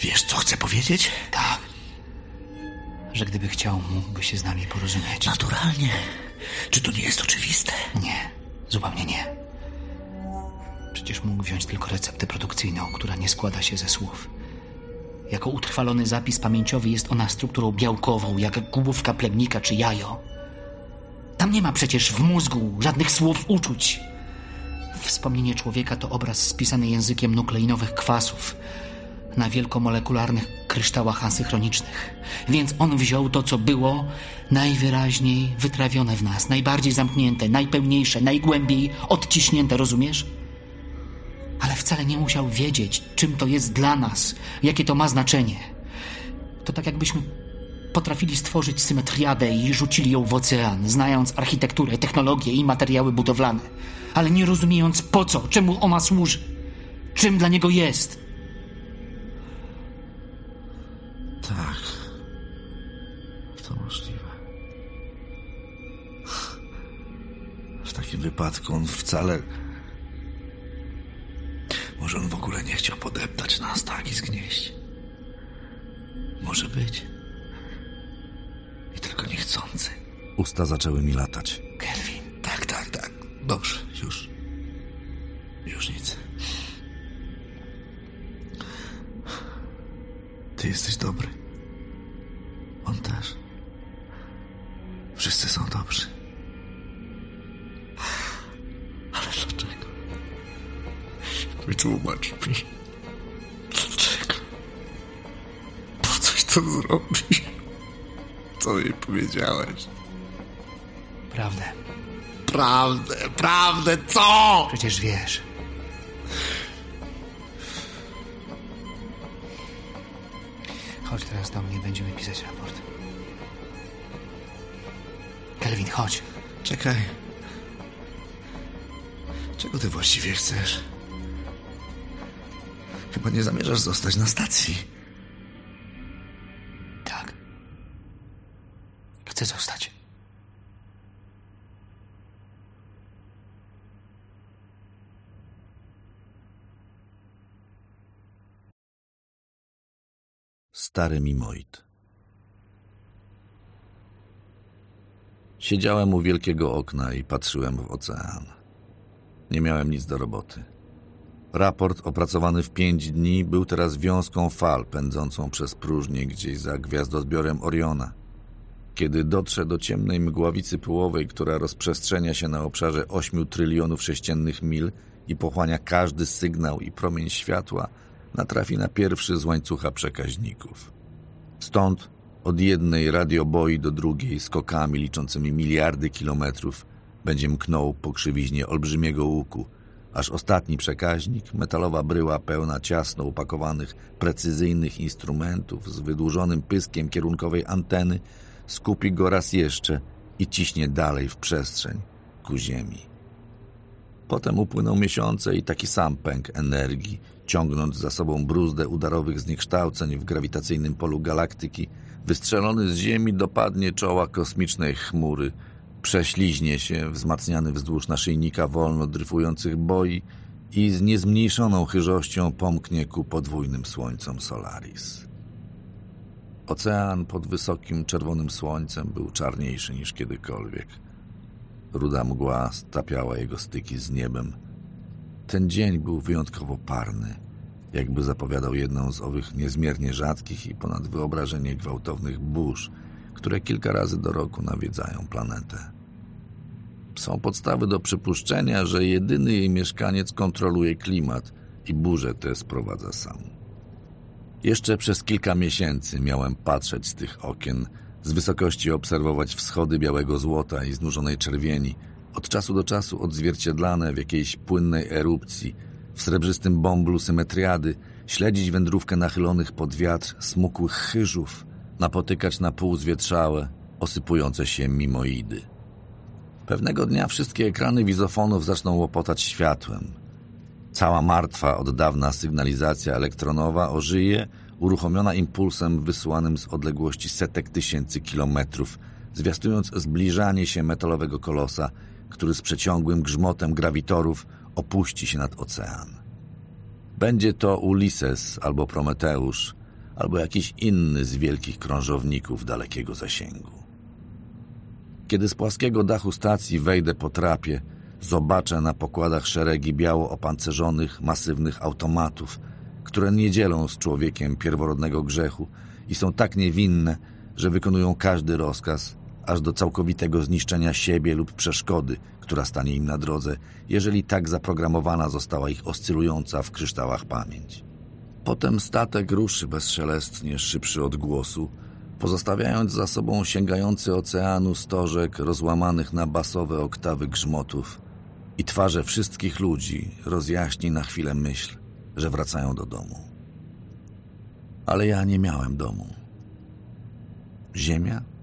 Wiesz, co chcę powiedzieć? Tak. Że gdyby chciał, mógłby się z nami porozumieć. Naturalnie. Czy to nie jest oczywiste? Nie, zupełnie nie. Przecież mógł wziąć tylko receptę produkcyjną, która nie składa się ze słów. Jako utrwalony zapis pamięciowy jest ona strukturą białkową, jak główka plemnika czy jajo. Tam nie ma przecież w mózgu żadnych słów uczuć. Wspomnienie człowieka to obraz spisany językiem nukleinowych kwasów na wielkomolekularnych kryształach asynchronicznych. Więc on wziął to, co było najwyraźniej wytrawione w nas, najbardziej zamknięte, najpełniejsze, najgłębiej odciśnięte, rozumiesz? Ale wcale nie musiał wiedzieć, czym to jest dla nas, jakie to ma znaczenie. To tak jakbyśmy potrafili stworzyć symetriadę i rzucili ją w ocean, znając architekturę, technologię i materiały budowlane, ale nie rozumiejąc po co, czemu ona służy, czym dla niego jest. to możliwe. W takim wypadku on wcale. Może on w ogóle nie chciał podeptać nas tak i zgnieść. Może być. I tylko niechcący. Usta zaczęły mi latać. Kelvin, tak, tak, tak. Dobrze, już. Już nic. Ty jesteś dobry. On też. Wszyscy są dobrzy. Ale dlaczego? Wytłumacz mi. Dlaczego? Po coś to zrobić? Co jej powiedziałeś? Prawdę. Prawdę, prawdę, co? Przecież wiesz. Chodź teraz do mnie, będziemy pisać raport. Kelvin, chodź. Czekaj. Czego ty właściwie chcesz? Chyba nie zamierzasz zostać na stacji. Tak. Chcę zostać. Stary Mimoid. Siedziałem u wielkiego okna i patrzyłem w ocean. Nie miałem nic do roboty. Raport opracowany w pięć dni był teraz wiązką fal pędzącą przez próżnię gdzieś za gwiazdozbiorem Oriona. Kiedy dotrze do ciemnej mgławicy pyłowej, która rozprzestrzenia się na obszarze 8 trylionów sześciennych mil i pochłania każdy sygnał i promień światła, natrafi na pierwszy z łańcucha przekaźników. Stąd od jednej radioboi do drugiej skokami liczącymi miliardy kilometrów będzie mknął po krzywiźnie olbrzymiego łuku, aż ostatni przekaźnik, metalowa bryła pełna ciasno upakowanych, precyzyjnych instrumentów z wydłużonym pyskiem kierunkowej anteny, skupi go raz jeszcze i ciśnie dalej w przestrzeń, ku ziemi. Potem upłyną miesiące i taki sam pęk energii, ciągnąc za sobą bruzdę udarowych zniekształceń w grawitacyjnym polu galaktyki, wystrzelony z Ziemi dopadnie czoła kosmicznej chmury, prześliźnie się, wzmacniany wzdłuż naszyjnika wolno dryfujących boi i z niezmniejszoną chyżością pomknie ku podwójnym słońcom Solaris. Ocean pod wysokim czerwonym słońcem był czarniejszy niż kiedykolwiek. Ruda mgła stapiała jego styki z niebem. Ten dzień był wyjątkowo parny, jakby zapowiadał jedną z owych niezmiernie rzadkich i ponad wyobrażenie gwałtownych burz, które kilka razy do roku nawiedzają planetę. Są podstawy do przypuszczenia, że jedyny jej mieszkaniec kontroluje klimat i burze te sprowadza sam. Jeszcze przez kilka miesięcy miałem patrzeć z tych okien, z wysokości obserwować wschody białego złota i znużonej czerwieni, od czasu do czasu odzwierciedlane w jakiejś płynnej erupcji, w srebrzystym bąblu symetriady, śledzić wędrówkę nachylonych pod wiatr smukłych chyżów, napotykać na pół zwietrzałe, osypujące się mimoidy. Pewnego dnia wszystkie ekrany wizofonów zaczną łopotać światłem. Cała martwa od dawna sygnalizacja elektronowa ożyje, uruchomiona impulsem wysyłanym z odległości setek tysięcy kilometrów, zwiastując zbliżanie się metalowego kolosa, który z przeciągłym grzmotem grawitorów opuści się nad ocean. Będzie to Ulises albo Prometeusz, albo jakiś inny z wielkich krążowników dalekiego zasięgu. Kiedy z płaskiego dachu stacji wejdę po trapie, zobaczę na pokładach szeregi biało opancerzonych, masywnych automatów, które nie dzielą z człowiekiem pierworodnego grzechu i są tak niewinne, że wykonują każdy rozkaz, aż do całkowitego zniszczenia siebie lub przeszkody, która stanie im na drodze, jeżeli tak zaprogramowana została ich oscylująca w kryształach pamięć. Potem statek ruszy bezszelestnie, szybszy od głosu, pozostawiając za sobą sięgający oceanu stożek rozłamanych na basowe oktawy grzmotów i twarze wszystkich ludzi rozjaśni na chwilę myśl, że wracają do domu. Ale ja nie miałem domu. Ziemia?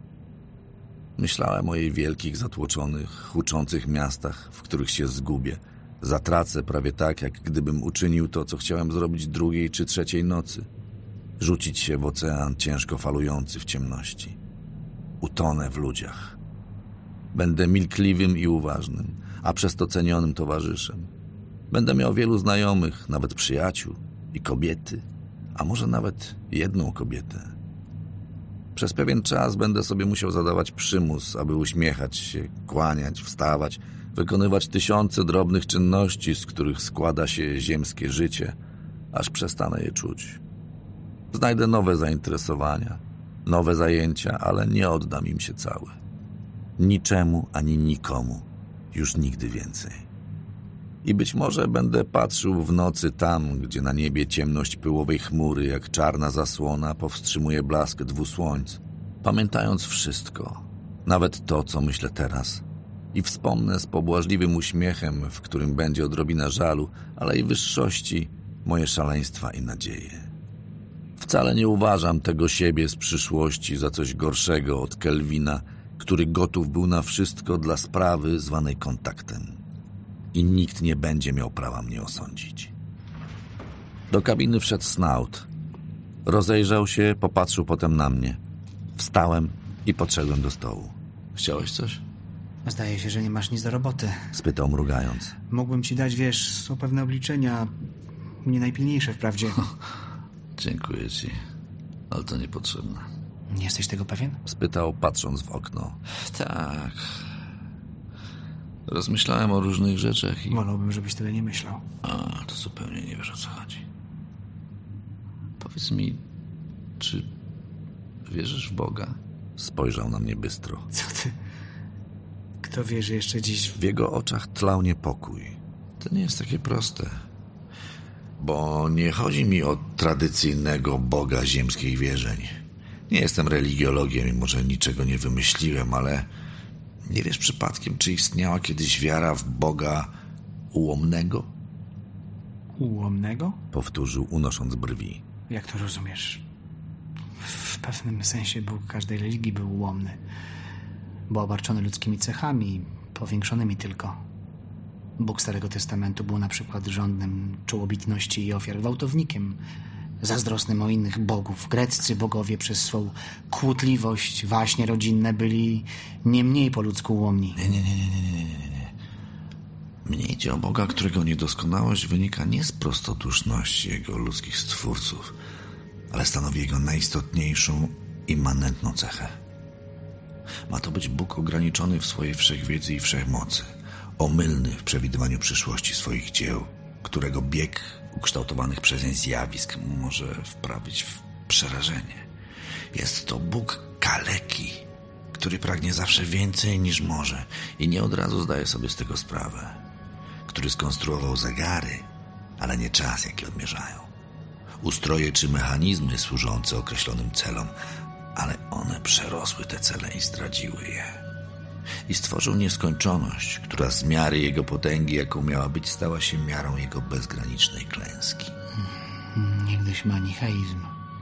Myślałem o jej wielkich, zatłoczonych, huczących miastach, w których się zgubię. Zatracę prawie tak, jak gdybym uczynił to, co chciałem zrobić drugiej czy trzeciej nocy. Rzucić się w ocean ciężko falujący w ciemności. Utonę w ludziach. Będę milkliwym i uważnym, a przez to cenionym towarzyszem. Będę miał wielu znajomych, nawet przyjaciół i kobiety, a może nawet jedną kobietę. Przez pewien czas będę sobie musiał zadawać przymus, aby uśmiechać się, kłaniać, wstawać, wykonywać tysiące drobnych czynności, z których składa się ziemskie życie, aż przestanę je czuć. Znajdę nowe zainteresowania, nowe zajęcia, ale nie oddam im się cały. Niczemu ani nikomu, już nigdy więcej. I być może będę patrzył w nocy tam, gdzie na niebie ciemność pyłowej chmury, jak czarna zasłona, powstrzymuje blask dwu słońc, pamiętając wszystko, nawet to, co myślę teraz. I wspomnę z pobłażliwym uśmiechem, w którym będzie odrobina żalu, ale i wyższości, moje szaleństwa i nadzieje. Wcale nie uważam tego siebie z przyszłości za coś gorszego od Kelvina, który gotów był na wszystko dla sprawy zwanej kontaktem. I nikt nie będzie miał prawa mnie osądzić. Do kabiny wszedł Snout. Rozejrzał się, popatrzył potem na mnie. Wstałem i podszedłem do stołu. Chciałeś coś? Zdaje się, że nie masz nic do roboty. Spytał mrugając. Mógłbym ci dać, wiesz, są pewne obliczenia, nie najpilniejsze wprawdzie. Dziękuję ci, ale to niepotrzebne. Nie jesteś tego pewien? Spytał, patrząc w okno. Tak. Rozmyślałem o różnych rzeczach i... Wolałbym, żebyś tyle nie myślał. A, to zupełnie nie wiesz, o co chodzi. Powiedz mi, czy wierzysz w Boga? Spojrzał na mnie bystro. Co ty? Kto wierzy jeszcze dziś? W jego oczach tlał niepokój. To nie jest takie proste. Bo nie chodzi mi o tradycyjnego Boga ziemskich wierzeń. Nie jestem religiologiem i może niczego nie wymyśliłem, ale nie wiesz przypadkiem, czy istniała kiedyś wiara w Boga ułomnego? Ułomnego? Powtórzył, unosząc brwi. Jak to rozumiesz? W pewnym sensie Bóg każdej religii był ułomny. Był obarczony ludzkimi cechami, powiększonymi tylko. Bóg Starego Testamentu był na przykład żądnym czołobitności i ofiar, gwałtownikiem, zazdrosnym o innych bogów. Greccy bogowie przez swą kłótliwość, waśnie rodzinne byli nie mniej po ludzku ułomni. Nie, nie, nie, nie, nie, nie, nie. Mnie idzie o Boga, którego niedoskonałość wynika nie z prostoduszności jego ludzkich stwórców, ale stanowi jego najistotniejszą, immanentną cechę. Ma to być Bóg ograniczony w swojej wszechwiedzy i wszechmocy, omylny w przewidywaniu przyszłości swoich dzieł, którego bieg ukształtowanych przez nie zjawisk może wprawić w przerażenie. Jest to Bóg kaleki, który pragnie zawsze więcej niż może i nie od razu zdaje sobie z tego sprawę, który skonstruował zegary, ale nie czas, jaki odmierzają. Ustroje czy mechanizmy służące określonym celom, ale one przerosły te cele i zdradziły je. I stworzył nieskończoność, która z miary jego potęgi, jaką miała być, stała się miarą jego bezgranicznej klęski. Niegdyś manicheizm.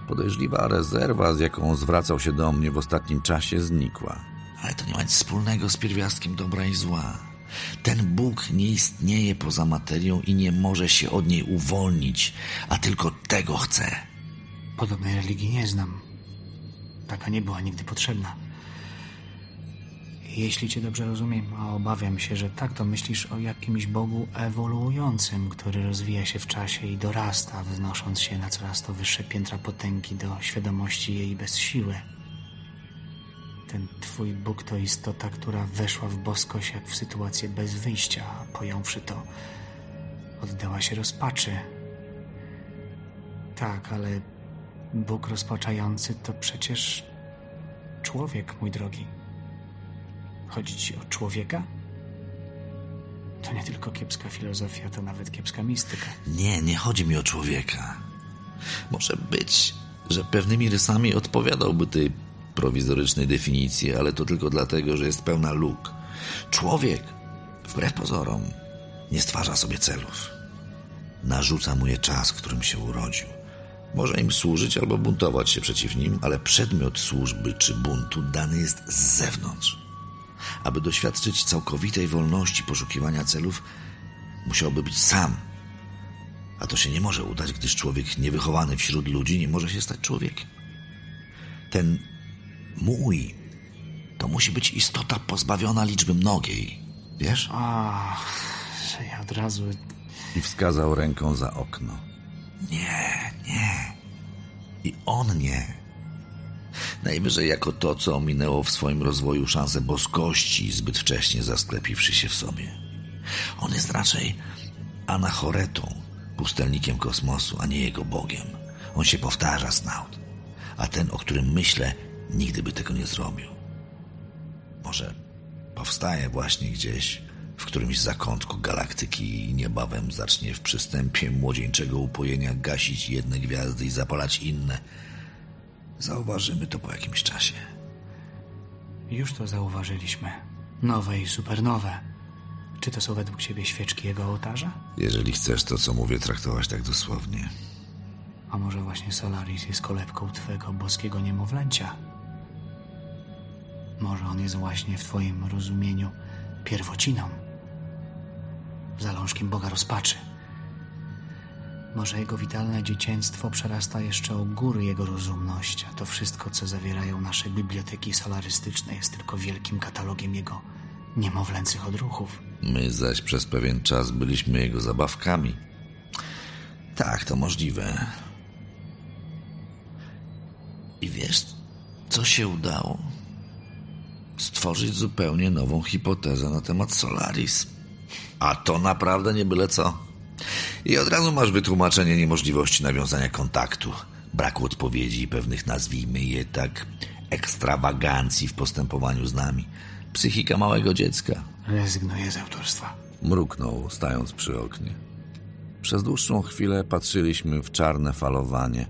Podejrzliwa rezerwa, z jaką zwracał się do mnie w ostatnim czasie, znikła. Ale to nie ma nic wspólnego z pierwiastkiem dobra i zła. Ten Bóg nie istnieje poza materią i nie może się od niej uwolnić, a tylko tego chce. Podobnej religii nie znam. Taka nie była nigdy potrzebna. Jeśli cię dobrze rozumiem, a obawiam się, że tak to myślisz o jakimś Bogu ewoluującym, który rozwija się w czasie i dorasta, wznosząc się na coraz to wyższe piętra potęgi do świadomości jej bez siły. Ten twój Bóg to istota, która weszła w boskość jak w sytuację bez wyjścia, a pojąwszy to, oddała się rozpaczy. Tak, ale Bóg rozpaczający to przecież człowiek, mój drogi. Chodzi ci o człowieka? To nie tylko kiepska filozofia, to nawet kiepska mistyka. Nie, nie chodzi mi o człowieka. Może być, że pewnymi rysami odpowiadałby tej prowizorycznej definicji, ale to tylko dlatego, że jest pełna luk. Człowiek, wbrew pozorom, nie stwarza sobie celów. Narzuca mu je czas, w którym się urodził. Może im służyć albo buntować się przeciw nim, ale przedmiot służby czy buntu dany jest z zewnątrz. Aby doświadczyć całkowitej wolności poszukiwania celów, musiałby być sam. A to się nie może udać, gdyż człowiek niewychowany wśród ludzi nie może się stać człowiekiem. Ten mój to musi być istota pozbawiona liczby mnogiej, Wiesz? O, że ja od razu... I wskazał ręką za okno. Nie, nie. I on nie. Najwyżej jako to, co ominęło w swoim rozwoju szansę boskości, zbyt wcześnie zasklepiwszy się w sobie. On jest raczej anachoretą, pustelnikiem kosmosu, a nie jego bogiem. On się powtarza, Snaut. A ten, o którym myślę, nigdy by tego nie zrobił. Może powstaje właśnie gdzieś w którymś zakątku galaktyki i niebawem zacznie w przystępie młodzieńczego upojenia gasić jedne gwiazdy i zapalać inne. Zauważymy to po jakimś czasie. Już to zauważyliśmy. Nowe i supernowe. Czy to są według ciebie świeczki jego ołtarza? Jeżeli chcesz to, co mówię, traktować tak dosłownie. A może właśnie Solaris jest kolebką twego boskiego niemowlęcia? Może on jest właśnie w twoim rozumieniu pierwociną, zalążkiem Boga rozpaczy. Może jego witalne dzieciństwo przerasta jeszcze o góry jego rozumność, a to wszystko, co zawierają nasze biblioteki solarystyczne, jest tylko wielkim katalogiem jego niemowlęcych odruchów. My zaś przez pewien czas byliśmy jego zabawkami. Tak, to możliwe. I wiesz, co się udało? Stworzyć zupełnie nową hipotezę na temat Solaris. A to naprawdę nie byle co. I od razu masz wytłumaczenie niemożliwości nawiązania kontaktu, braku odpowiedzi i pewnych, nazwijmy je tak, ekstrawagancji w postępowaniu z nami. Psychika małego dziecka. Rezygnuję z autorstwa. Mruknął, stając przy oknie. Przez dłuższą chwilę patrzyliśmy w czarne falowanie.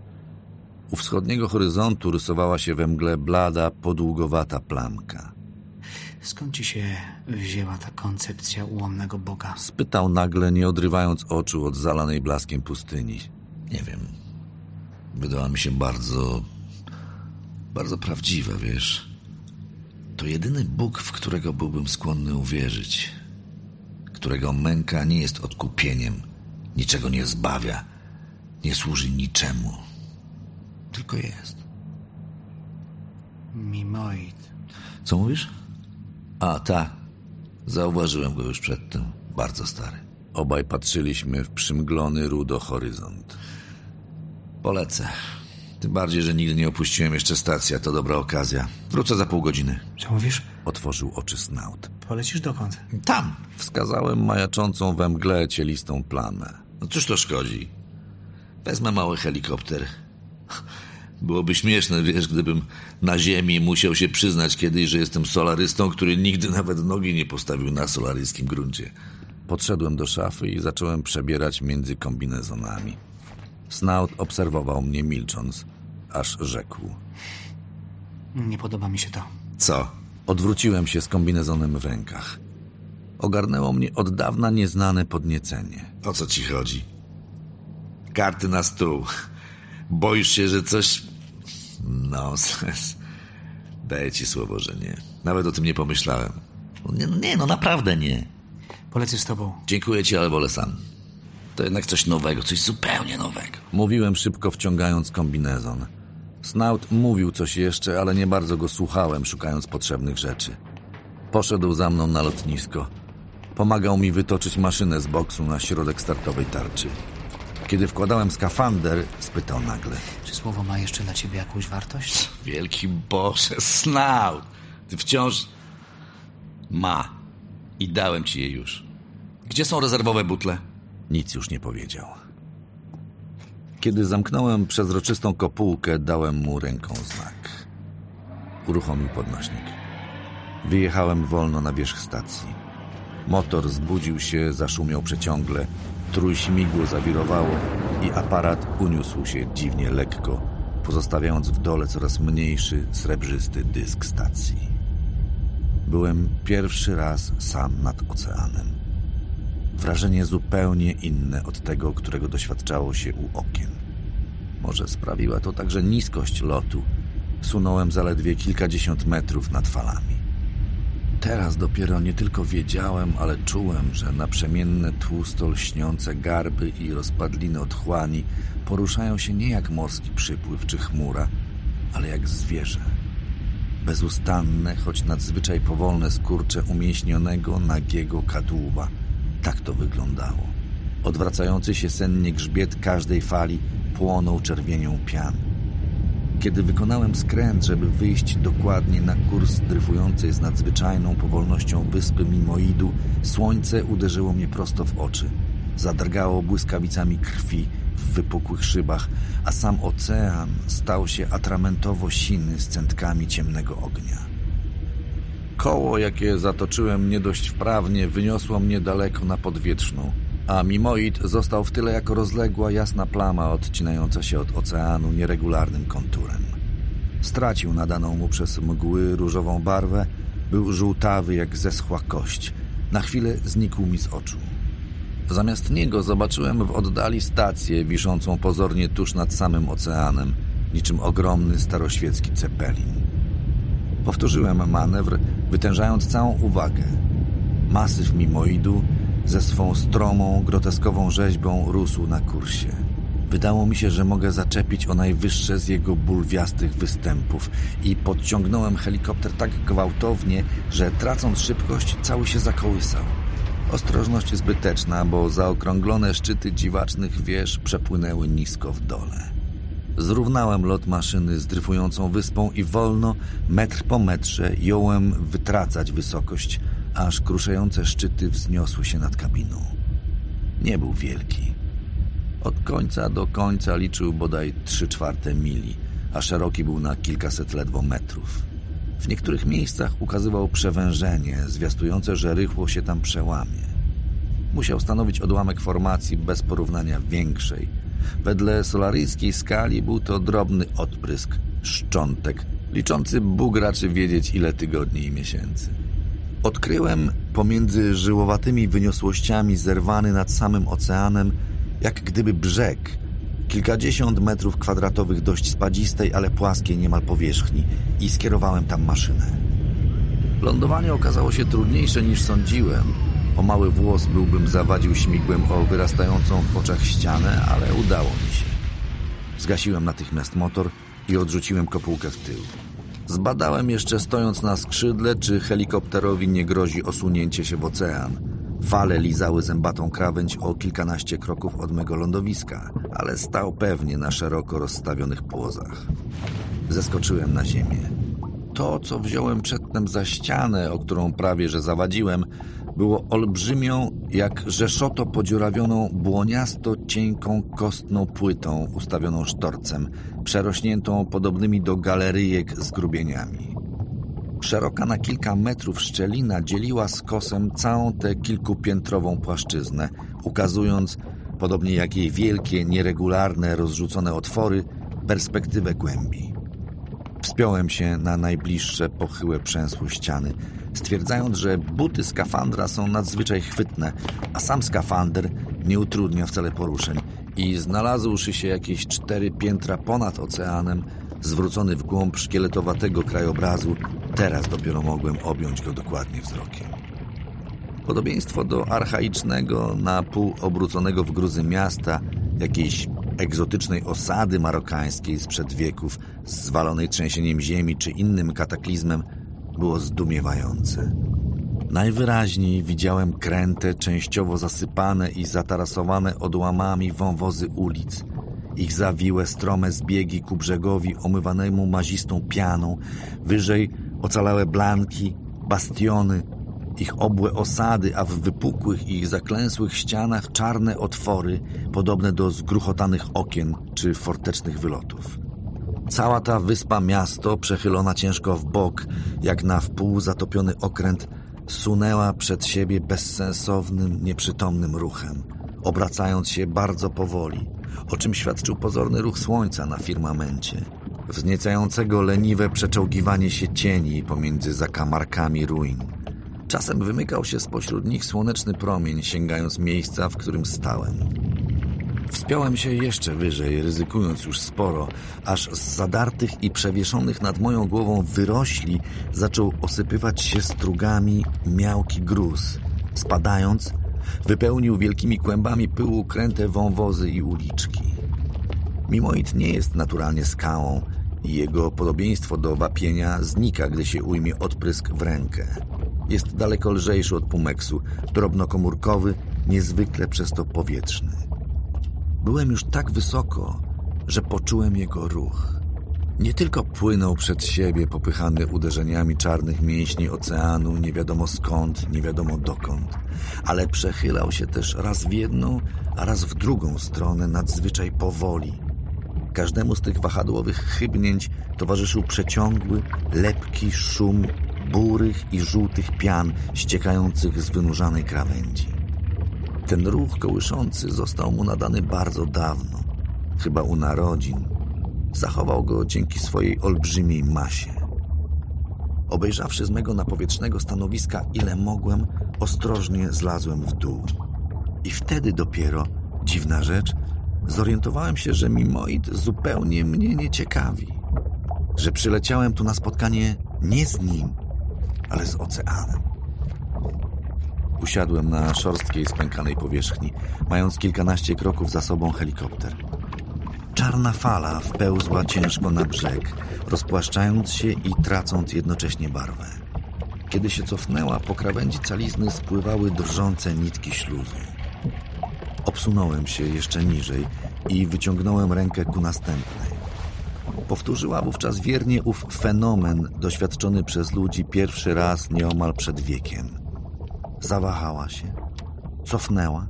U wschodniego horyzontu rysowała się we mgle blada, podługowata plamka. Skąd ci się wzięła ta koncepcja ułomnego Boga? Spytał nagle, nie odrywając oczu od zalanej blaskiem pustyni. Nie wiem. Wydała mi się bardzo. bardzo prawdziwa, wiesz. To jedyny Bóg, w którego byłbym skłonny uwierzyć. Którego męka nie jest odkupieniem, niczego nie zbawia, nie służy niczemu. Tylko jest. Mimoid. Co mówisz? A, tak. Zauważyłem go już przedtem. Bardzo stary. Obaj patrzyliśmy w przymglony rudo horyzont. Polecę. Tym bardziej, że nigdy nie opuściłem jeszcze stacji, a to dobra okazja. Wrócę za pół godziny. Co mówisz? Otworzył oczy Snaut. Polecisz dokąd? Tam. Wskazałem majaczącą we mgle cielistą plamę. No cóż to szkodzi? Wezmę mały helikopter. Byłoby śmieszne, wiesz, gdybym na ziemi musiał się przyznać kiedyś, że jestem solarystą, który nigdy nawet nogi nie postawił na solaryskim gruncie. Podszedłem do szafy i zacząłem przebierać między kombinezonami. Snaut obserwował mnie milcząc, aż rzekł. Nie podoba mi się to. Co? Odwróciłem się z kombinezonem w rękach. Ogarnęło mnie od dawna nieznane podniecenie. O co ci chodzi? Karty na stół. Boisz się, że coś... No, daję ci słowo, że nie. Nawet o tym nie pomyślałem. Nie, nie no naprawdę nie. Polecę z tobą. Dziękuję ci, ale wolę sam. To jednak coś nowego, coś zupełnie nowego. Mówiłem szybko wciągając kombinezon. Snaut mówił coś jeszcze, ale nie bardzo go słuchałem, szukając potrzebnych rzeczy. Poszedł za mną na lotnisko. Pomagał mi wytoczyć maszynę z boksu na środek startowej tarczy. Kiedy wkładałem skafander, spytał nagle. Czy słowo ma jeszcze dla ciebie jakąś wartość? Wielki Boże, Snaut! Ty wciąż... Ma. I dałem ci je już. Gdzie są rezerwowe butle? Nic już nie powiedział. Kiedy zamknąłem przezroczystą kopułkę, dałem mu ręką znak. Uruchomił podnośnik. Wyjechałem wolno na wierzch stacji. Motor zbudził się, zaszumiał przeciągle, trójśmigło zawirowało i aparat uniósł się dziwnie lekko, pozostawiając w dole coraz mniejszy, srebrzysty dysk stacji. Byłem pierwszy raz sam nad oceanem. Wrażenie zupełnie inne od tego, którego doświadczało się u okien. Może sprawiła to także niskość lotu. Sunąłem zaledwie kilkadziesiąt metrów nad falami. Teraz dopiero nie tylko wiedziałem, ale czułem, że naprzemienne, tłusto lśniące garby i rozpadliny otchłani poruszają się nie jak morski przypływ czy chmura, ale jak zwierzę. Bezustanne, choć nadzwyczaj powolne skurcze umięśnionego, nagiego kadłuba. Tak to wyglądało. Odwracający się sennie grzbiet każdej fali płonął czerwienią pian. Kiedy wykonałem skręt, żeby wyjść dokładnie na kurs dryfującej z nadzwyczajną powolnością wyspy Mimoidu, słońce uderzyło mnie prosto w oczy. Zadrgało błyskawicami krwi w wypukłych szybach, a sam ocean stał się atramentowo siny z centkami ciemnego ognia. Koło, jakie zatoczyłem nie dość wprawnie, wyniosło mnie daleko na podwietrzną, a Mimoid został w tyle jako rozległa, jasna plama odcinająca się od oceanu nieregularnym konturem. Stracił nadaną mu przez mgły różową barwę, był żółtawy jak zeschła kość. Na chwilę znikł mi z oczu. Zamiast niego zobaczyłem w oddali stację wiszącą pozornie tuż nad samym oceanem, niczym ogromny staroświecki cepelin. Powtórzyłem manewr, wytężając całą uwagę. Masyw mimoidu ze swą stromą, groteskową rzeźbą rósł na kursie. Wydało mi się, że mogę zaczepić o najwyższe z jego bulwiastych występów i podciągnąłem helikopter tak gwałtownie, że tracąc szybkość cały się zakołysał. Ostrożność zbyteczna, bo zaokrąglone szczyty dziwacznych wież przepłynęły nisko w dole. Zrównałem lot maszyny z dryfującą wyspą i wolno, metr po metrze, jąłem wytracać wysokość, aż kruszające szczyty wzniosły się nad kabiną. Nie był wielki. Od końca do końca liczył bodaj trzy czwarte mili, a szeroki był na kilkaset ledwo metrów. W niektórych miejscach ukazywał przewężenie, zwiastujące, że rychło się tam przełamie. Musiał stanowić odłamek formacji bez porównania większej. Wedle solaryjskiej skali był to drobny odprysk, szczątek, liczący Bóg raczy wiedzieć ile tygodni i miesięcy. Odkryłem pomiędzy żyłowatymi wyniosłościami zerwany nad samym oceanem, jak gdyby brzeg, kilkadziesiąt metrów kwadratowych dość spadzistej, ale płaskiej niemal powierzchni i skierowałem tam maszynę. Lądowanie okazało się trudniejsze niż sądziłem. O mały włos byłbym zawadził śmigłem o wyrastającą w oczach ścianę, ale udało mi się. Zgasiłem natychmiast motor i odrzuciłem kopułkę w tył. Zbadałem jeszcze stojąc na skrzydle, czy helikopterowi nie grozi osunięcie się w ocean. Fale lizały zębatą krawędź o kilkanaście kroków od mego lądowiska, ale stał pewnie na szeroko rozstawionych płozach. Zeskoczyłem na ziemię. To, co wziąłem przedtem za ścianę, o którą prawie że zawadziłem, było olbrzymią, jak rzeszoto podziurawioną, błoniasto cienką kostną płytą ustawioną sztorcem, przerośniętą podobnymi do galeryjek zgrubieniami. Szeroka na kilka metrów szczelina dzieliła z kosem całą tę kilkupiętrową płaszczyznę, ukazując, podobnie jak jej wielkie, nieregularne, rozrzucone otwory, perspektywę głębi. Wspiąłem się na najbliższe pochyłe przęsły ściany, stwierdzając, że buty skafandra są nadzwyczaj chwytne, a sam skafander nie utrudnia wcale poruszeń i znalazłszy się jakieś cztery piętra ponad oceanem, zwrócony w głąb szkieletowatego krajobrazu, teraz dopiero mogłem objąć go dokładnie wzrokiem. Podobieństwo do archaicznego, na pół obróconego w gruzy miasta, jakiejś egzotycznej osady marokańskiej sprzed wieków, zwalonej trzęsieniem ziemi czy innym kataklizmem, było zdumiewające. Najwyraźniej widziałem kręte, częściowo zasypane i zatarasowane odłamami wąwozy ulic, ich zawiłe, strome zbiegi ku brzegowi omywanemu mazistą pianą, wyżej ocalałe blanki, bastiony, ich obłe osady, a w wypukłych ich zaklęsłych ścianach czarne otwory, podobne do zgruchotanych okien czy fortecznych wylotów. Cała ta wyspa miasto, przechylona ciężko w bok, jak na wpół zatopiony okręt, sunęła przed siebie bezsensownym, nieprzytomnym ruchem, obracając się bardzo powoli, o czym świadczył pozorny ruch słońca na firmamencie, wzniecającego leniwe przeczołgiwanie się cieni pomiędzy zakamarkami ruin. Czasem wymykał się spośród nich słoneczny promień, sięgając miejsca, w którym stałem. Wspiąłem się jeszcze wyżej, ryzykując już sporo, aż z zadartych i przewieszonych nad moją głową wyrośli zaczął osypywać się strugami miałki gruz. Spadając, wypełnił wielkimi kłębami pyłu kręte wąwozy i uliczki. Mimoid nie jest naturalnie skałą i jego podobieństwo do wapienia znika, gdy się ujmie odprysk w rękę. Jest daleko lżejszy od pumeksu, drobnokomórkowy, niezwykle przez to powietrzny. Byłem już tak wysoko, że poczułem jego ruch. Nie tylko płynął przed siebie, popychany uderzeniami czarnych mięśni oceanu, nie wiadomo skąd, nie wiadomo dokąd, ale przechylał się też raz w jedną, a raz w drugą stronę nadzwyczaj powoli. Każdemu z tych wahadłowych chybnięć towarzyszył przeciągły, lepki szum burych i żółtych pian ściekających z wynurzanej krawędzi. Ten ruch kołyszący został mu nadany bardzo dawno, chyba u narodzin. Zachował go dzięki swojej olbrzymiej masie. Obejrzawszy z mego napowietrznego stanowiska, ile mogłem, ostrożnie zlazłem w dół. I wtedy dopiero, dziwna rzecz, zorientowałem się, że Mimoid zupełnie mnie nie ciekawi. Że przyleciałem tu na spotkanie nie z nim, ale z oceanem. Usiadłem na szorstkiej, spękanej powierzchni, mając kilkanaście kroków za sobą helikopter. Czarna fala wpełzła ciężko na brzeg, rozpłaszczając się i tracąc jednocześnie barwę. Kiedy się cofnęła, po krawędzi calizny spływały drżące nitki śluzu. Obsunąłem się jeszcze niżej i wyciągnąłem rękę ku następnej. Powtórzyła wówczas wiernie ów fenomen doświadczony przez ludzi pierwszy raz nieomal przed wiekiem. Zawahała się, cofnęła,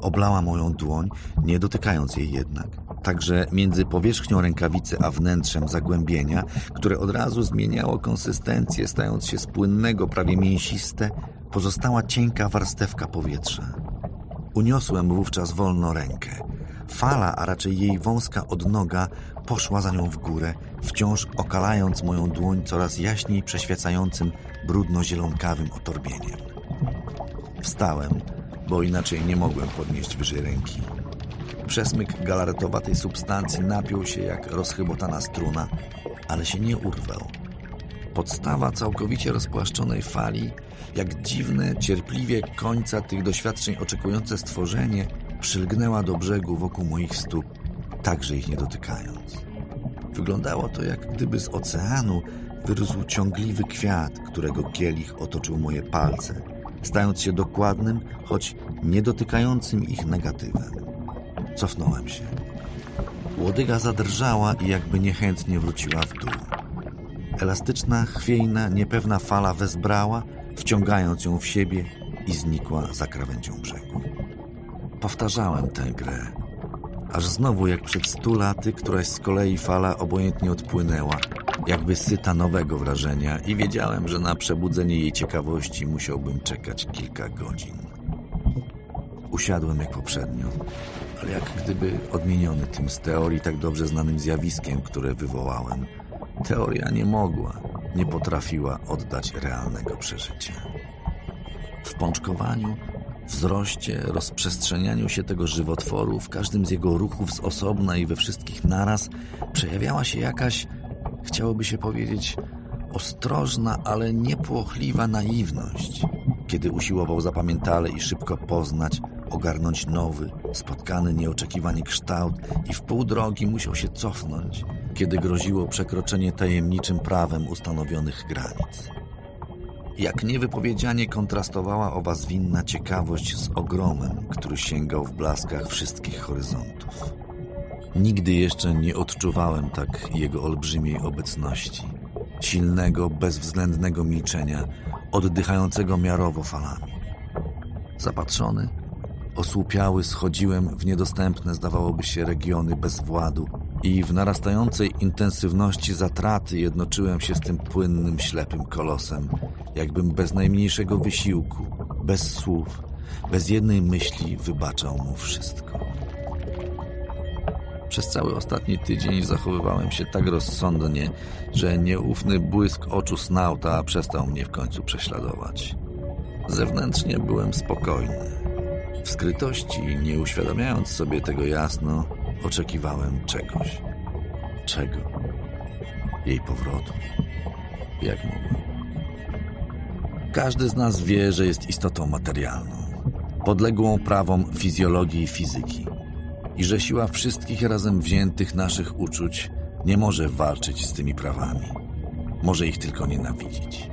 oblała moją dłoń, nie dotykając jej jednak. Także między powierzchnią rękawicy a wnętrzem zagłębienia, które od razu zmieniało konsystencję, stając się z płynnego, prawie mięsiste, pozostała cienka warstewka powietrza. Uniosłem wówczas wolno rękę. Fala, a raczej jej wąska odnoga, poszła za nią w górę, wciąż okalając moją dłoń coraz jaśniej przeświecającym brudno-zielonkawym otorbieniem. Wstałem, bo inaczej nie mogłem podnieść wyżej ręki. Przesmyk galaretowatej substancji napiął się jak rozchybotana struna, ale się nie urwał. Podstawa całkowicie rozpłaszczonej fali, jak dziwne, cierpliwie końca tych doświadczeń oczekujące stworzenie, przylgnęła do brzegu wokół moich stóp, także ich nie dotykając. Wyglądało to, jak gdyby z oceanu wyrósł ciągliwy kwiat, którego kielich otoczył moje palce, stając się dokładnym, choć nie dotykającym ich negatywem. Cofnąłem się. Łodyga zadrżała i jakby niechętnie wróciła w dół. Elastyczna, chwiejna, niepewna fala wezbrała, wciągając ją w siebie i znikła za krawędzią brzegu. Powtarzałem tę grę, aż znowu jak przed stu laty któraś z kolei fala obojętnie odpłynęła, jakby syta nowego wrażenia i wiedziałem, że na przebudzenie jej ciekawości musiałbym czekać kilka godzin. Usiadłem jak poprzednio, ale jak gdyby odmieniony tym z teorii tak dobrze znanym zjawiskiem, które wywołałem. Teoria nie mogła, nie potrafiła oddać realnego przeżycia. W pączkowaniu, wzroście, rozprzestrzenianiu się tego żywotworu, w każdym z jego ruchów z osobna i we wszystkich naraz, przejawiała się jakaś, chciałoby się powiedzieć, ostrożna, ale niepłochliwa naiwność, kiedy usiłował zapamiętale i szybko poznać, ogarnąć nowy, spotkany nieoczekiwanie kształt i w pół drogi musiał się cofnąć, kiedy groziło przekroczenie tajemniczym prawem ustanowionych granic. Jak niewypowiedzianie kontrastowała owa zwinna ciekawość z ogromem, który sięgał w blaskach wszystkich horyzontów. Nigdy jeszcze nie odczuwałem tak jego olbrzymiej obecności, silnego, bezwzględnego milczenia, oddychającego miarowo falami. Zapatrzony, osłupiały schodziłem w niedostępne, zdawałoby się, regiony bezwładu i w narastającej intensywności zatraty jednoczyłem się z tym płynnym, ślepym kolosem, jakbym bez najmniejszego wysiłku, bez słów, bez jednej myśli wybaczał mu wszystko. Przez cały ostatni tydzień zachowywałem się tak rozsądnie, że nieufny błysk oczu snauta przestał mnie w końcu prześladować. Zewnętrznie byłem spokojny. W skrytości, nie uświadamiając sobie tego jasno, oczekiwałem czegoś. Czego? Jej powrotu. Jak mogłem? Każdy z nas wie, że jest istotą materialną, podległą prawom fizjologii i fizyki i że siła wszystkich razem wziętych naszych uczuć nie może walczyć z tymi prawami. Może ich tylko nienawidzić.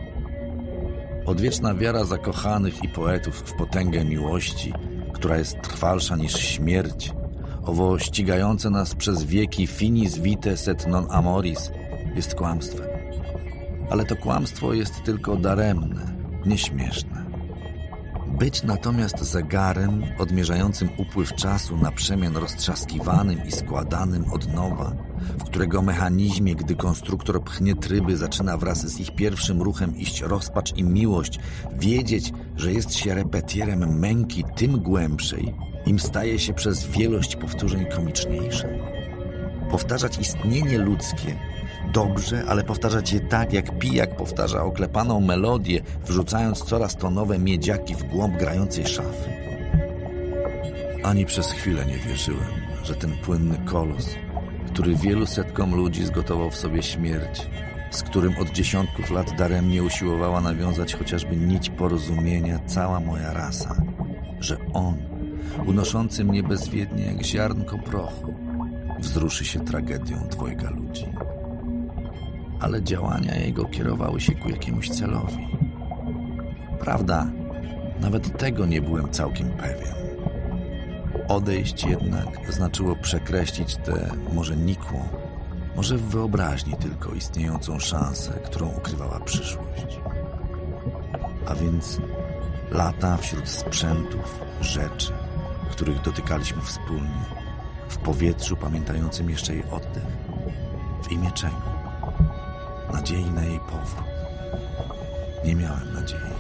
Odwieczna wiara zakochanych i poetów w potęgę miłości, która jest trwalsza niż śmierć, owo ścigające nas przez wieki finis vitae set non amoris, jest kłamstwem. Ale to kłamstwo jest tylko daremne, nieśmieszne. Być natomiast zegarem odmierzającym upływ czasu na przemian roztrzaskiwanym i składanym od nowa, w którego mechanizmie, gdy konstruktor pchnie tryby, zaczyna wraz z ich pierwszym ruchem iść rozpacz i miłość, wiedzieć, że jest się repetierem męki tym głębszej, im staje się przez wielość powtórzeń komiczniejsze. Powtarzać istnienie ludzkie dobrze, ale powtarzać je tak, jak pijak powtarza oklepaną melodię, wrzucając coraz to nowe miedziaki w głąb grającej szafy. Ani przez chwilę nie wierzyłem, że ten płynny kolos, który wielu setkom ludzi zgotował w sobie śmierć, z którym od dziesiątków lat daremnie usiłowała nawiązać chociażby nić porozumienia cała moja rasa, że on, unoszący mnie bezwiednie jak ziarnko prochu, wzruszy się tragedią dwojga ludzi ale działania jego kierowały się ku jakiemuś celowi. Prawda, nawet tego nie byłem całkiem pewien. Odejść jednak znaczyło przekreślić tę może nikłą, może w wyobraźni tylko istniejącą szansę, którą ukrywała przyszłość. A więc lata wśród sprzętów, rzeczy, których dotykaliśmy wspólnie, w powietrzu pamiętającym jeszcze jej oddech. W imię czego? Nadziei na jej powrót. Nie miałem nadziei,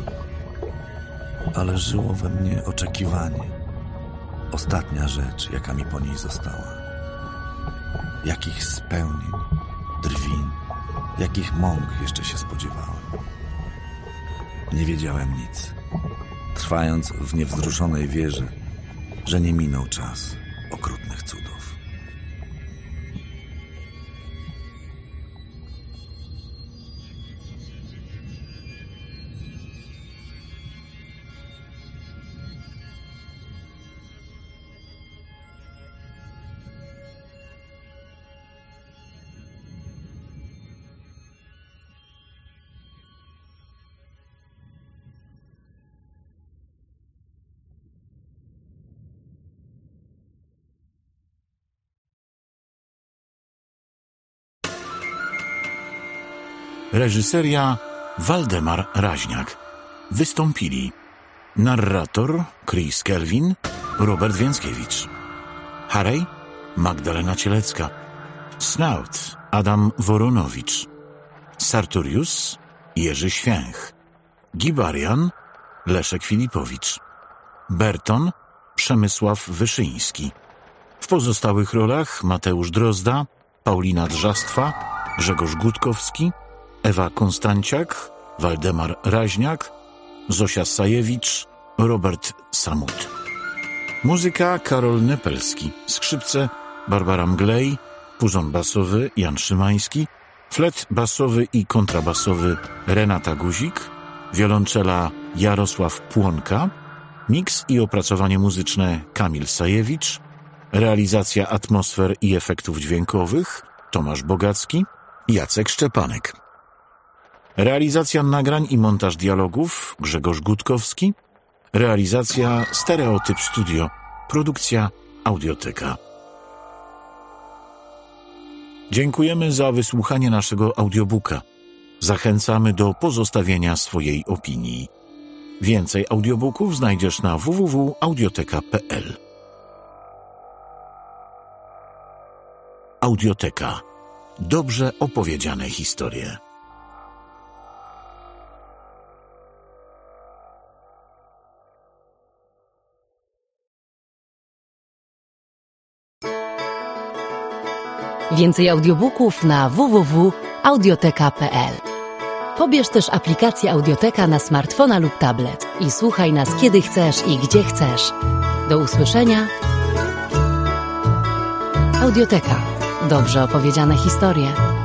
ale żyło we mnie oczekiwanie. Ostatnia rzecz, jaka mi po niej została. Jakich spełnień, drwin, jakich mąk jeszcze się spodziewałem. Nie wiedziałem nic, trwając w niewzruszonej wierze, że nie minął czas okrutnych cudów. Reżyseria Waldemar Raźniak. Wystąpili narrator Chris Kelvin, Robert Więckiewicz. Harry Magdalena Cielecka. Snout Adam Woronowicz. Sartorius Jerzy Święch. Gibarian Leszek Filipowicz. Berton Przemysław Wyszyński. W pozostałych rolach Mateusz Drozda, Paulina Drzastwa, Grzegorz Gutkowski, Ewa Konstanciak, Waldemar Raźniak, Zosia Sajewicz, Robert Samut. Muzyka Karol Nepelski, skrzypce Barbara Mglej, puzon basowy Jan Szymański, flet basowy i kontrabasowy Renata Guzik, wiolonczela Jarosław Płonka, miks i opracowanie muzyczne Kamil Sajewicz, realizacja atmosfer i efektów dźwiękowych Tomasz Bogacki, Jacek Szczepanek. Realizacja nagrań i montaż dialogów Grzegorz Gutkowski. Realizacja Stereotyp Studio. Produkcja Audioteka. Dziękujemy za wysłuchanie naszego audiobooka. Zachęcamy do pozostawienia swojej opinii. Więcej audiobooków znajdziesz na www.audioteka.pl. Audioteka. Dobrze opowiedziane historie. Więcej audiobooków na www.audioteka.pl. Pobierz też aplikację Audioteka na smartfona lub tablet i słuchaj nas kiedy chcesz i gdzie chcesz. Do usłyszenia. Audioteka. Dobrze opowiedziane historie.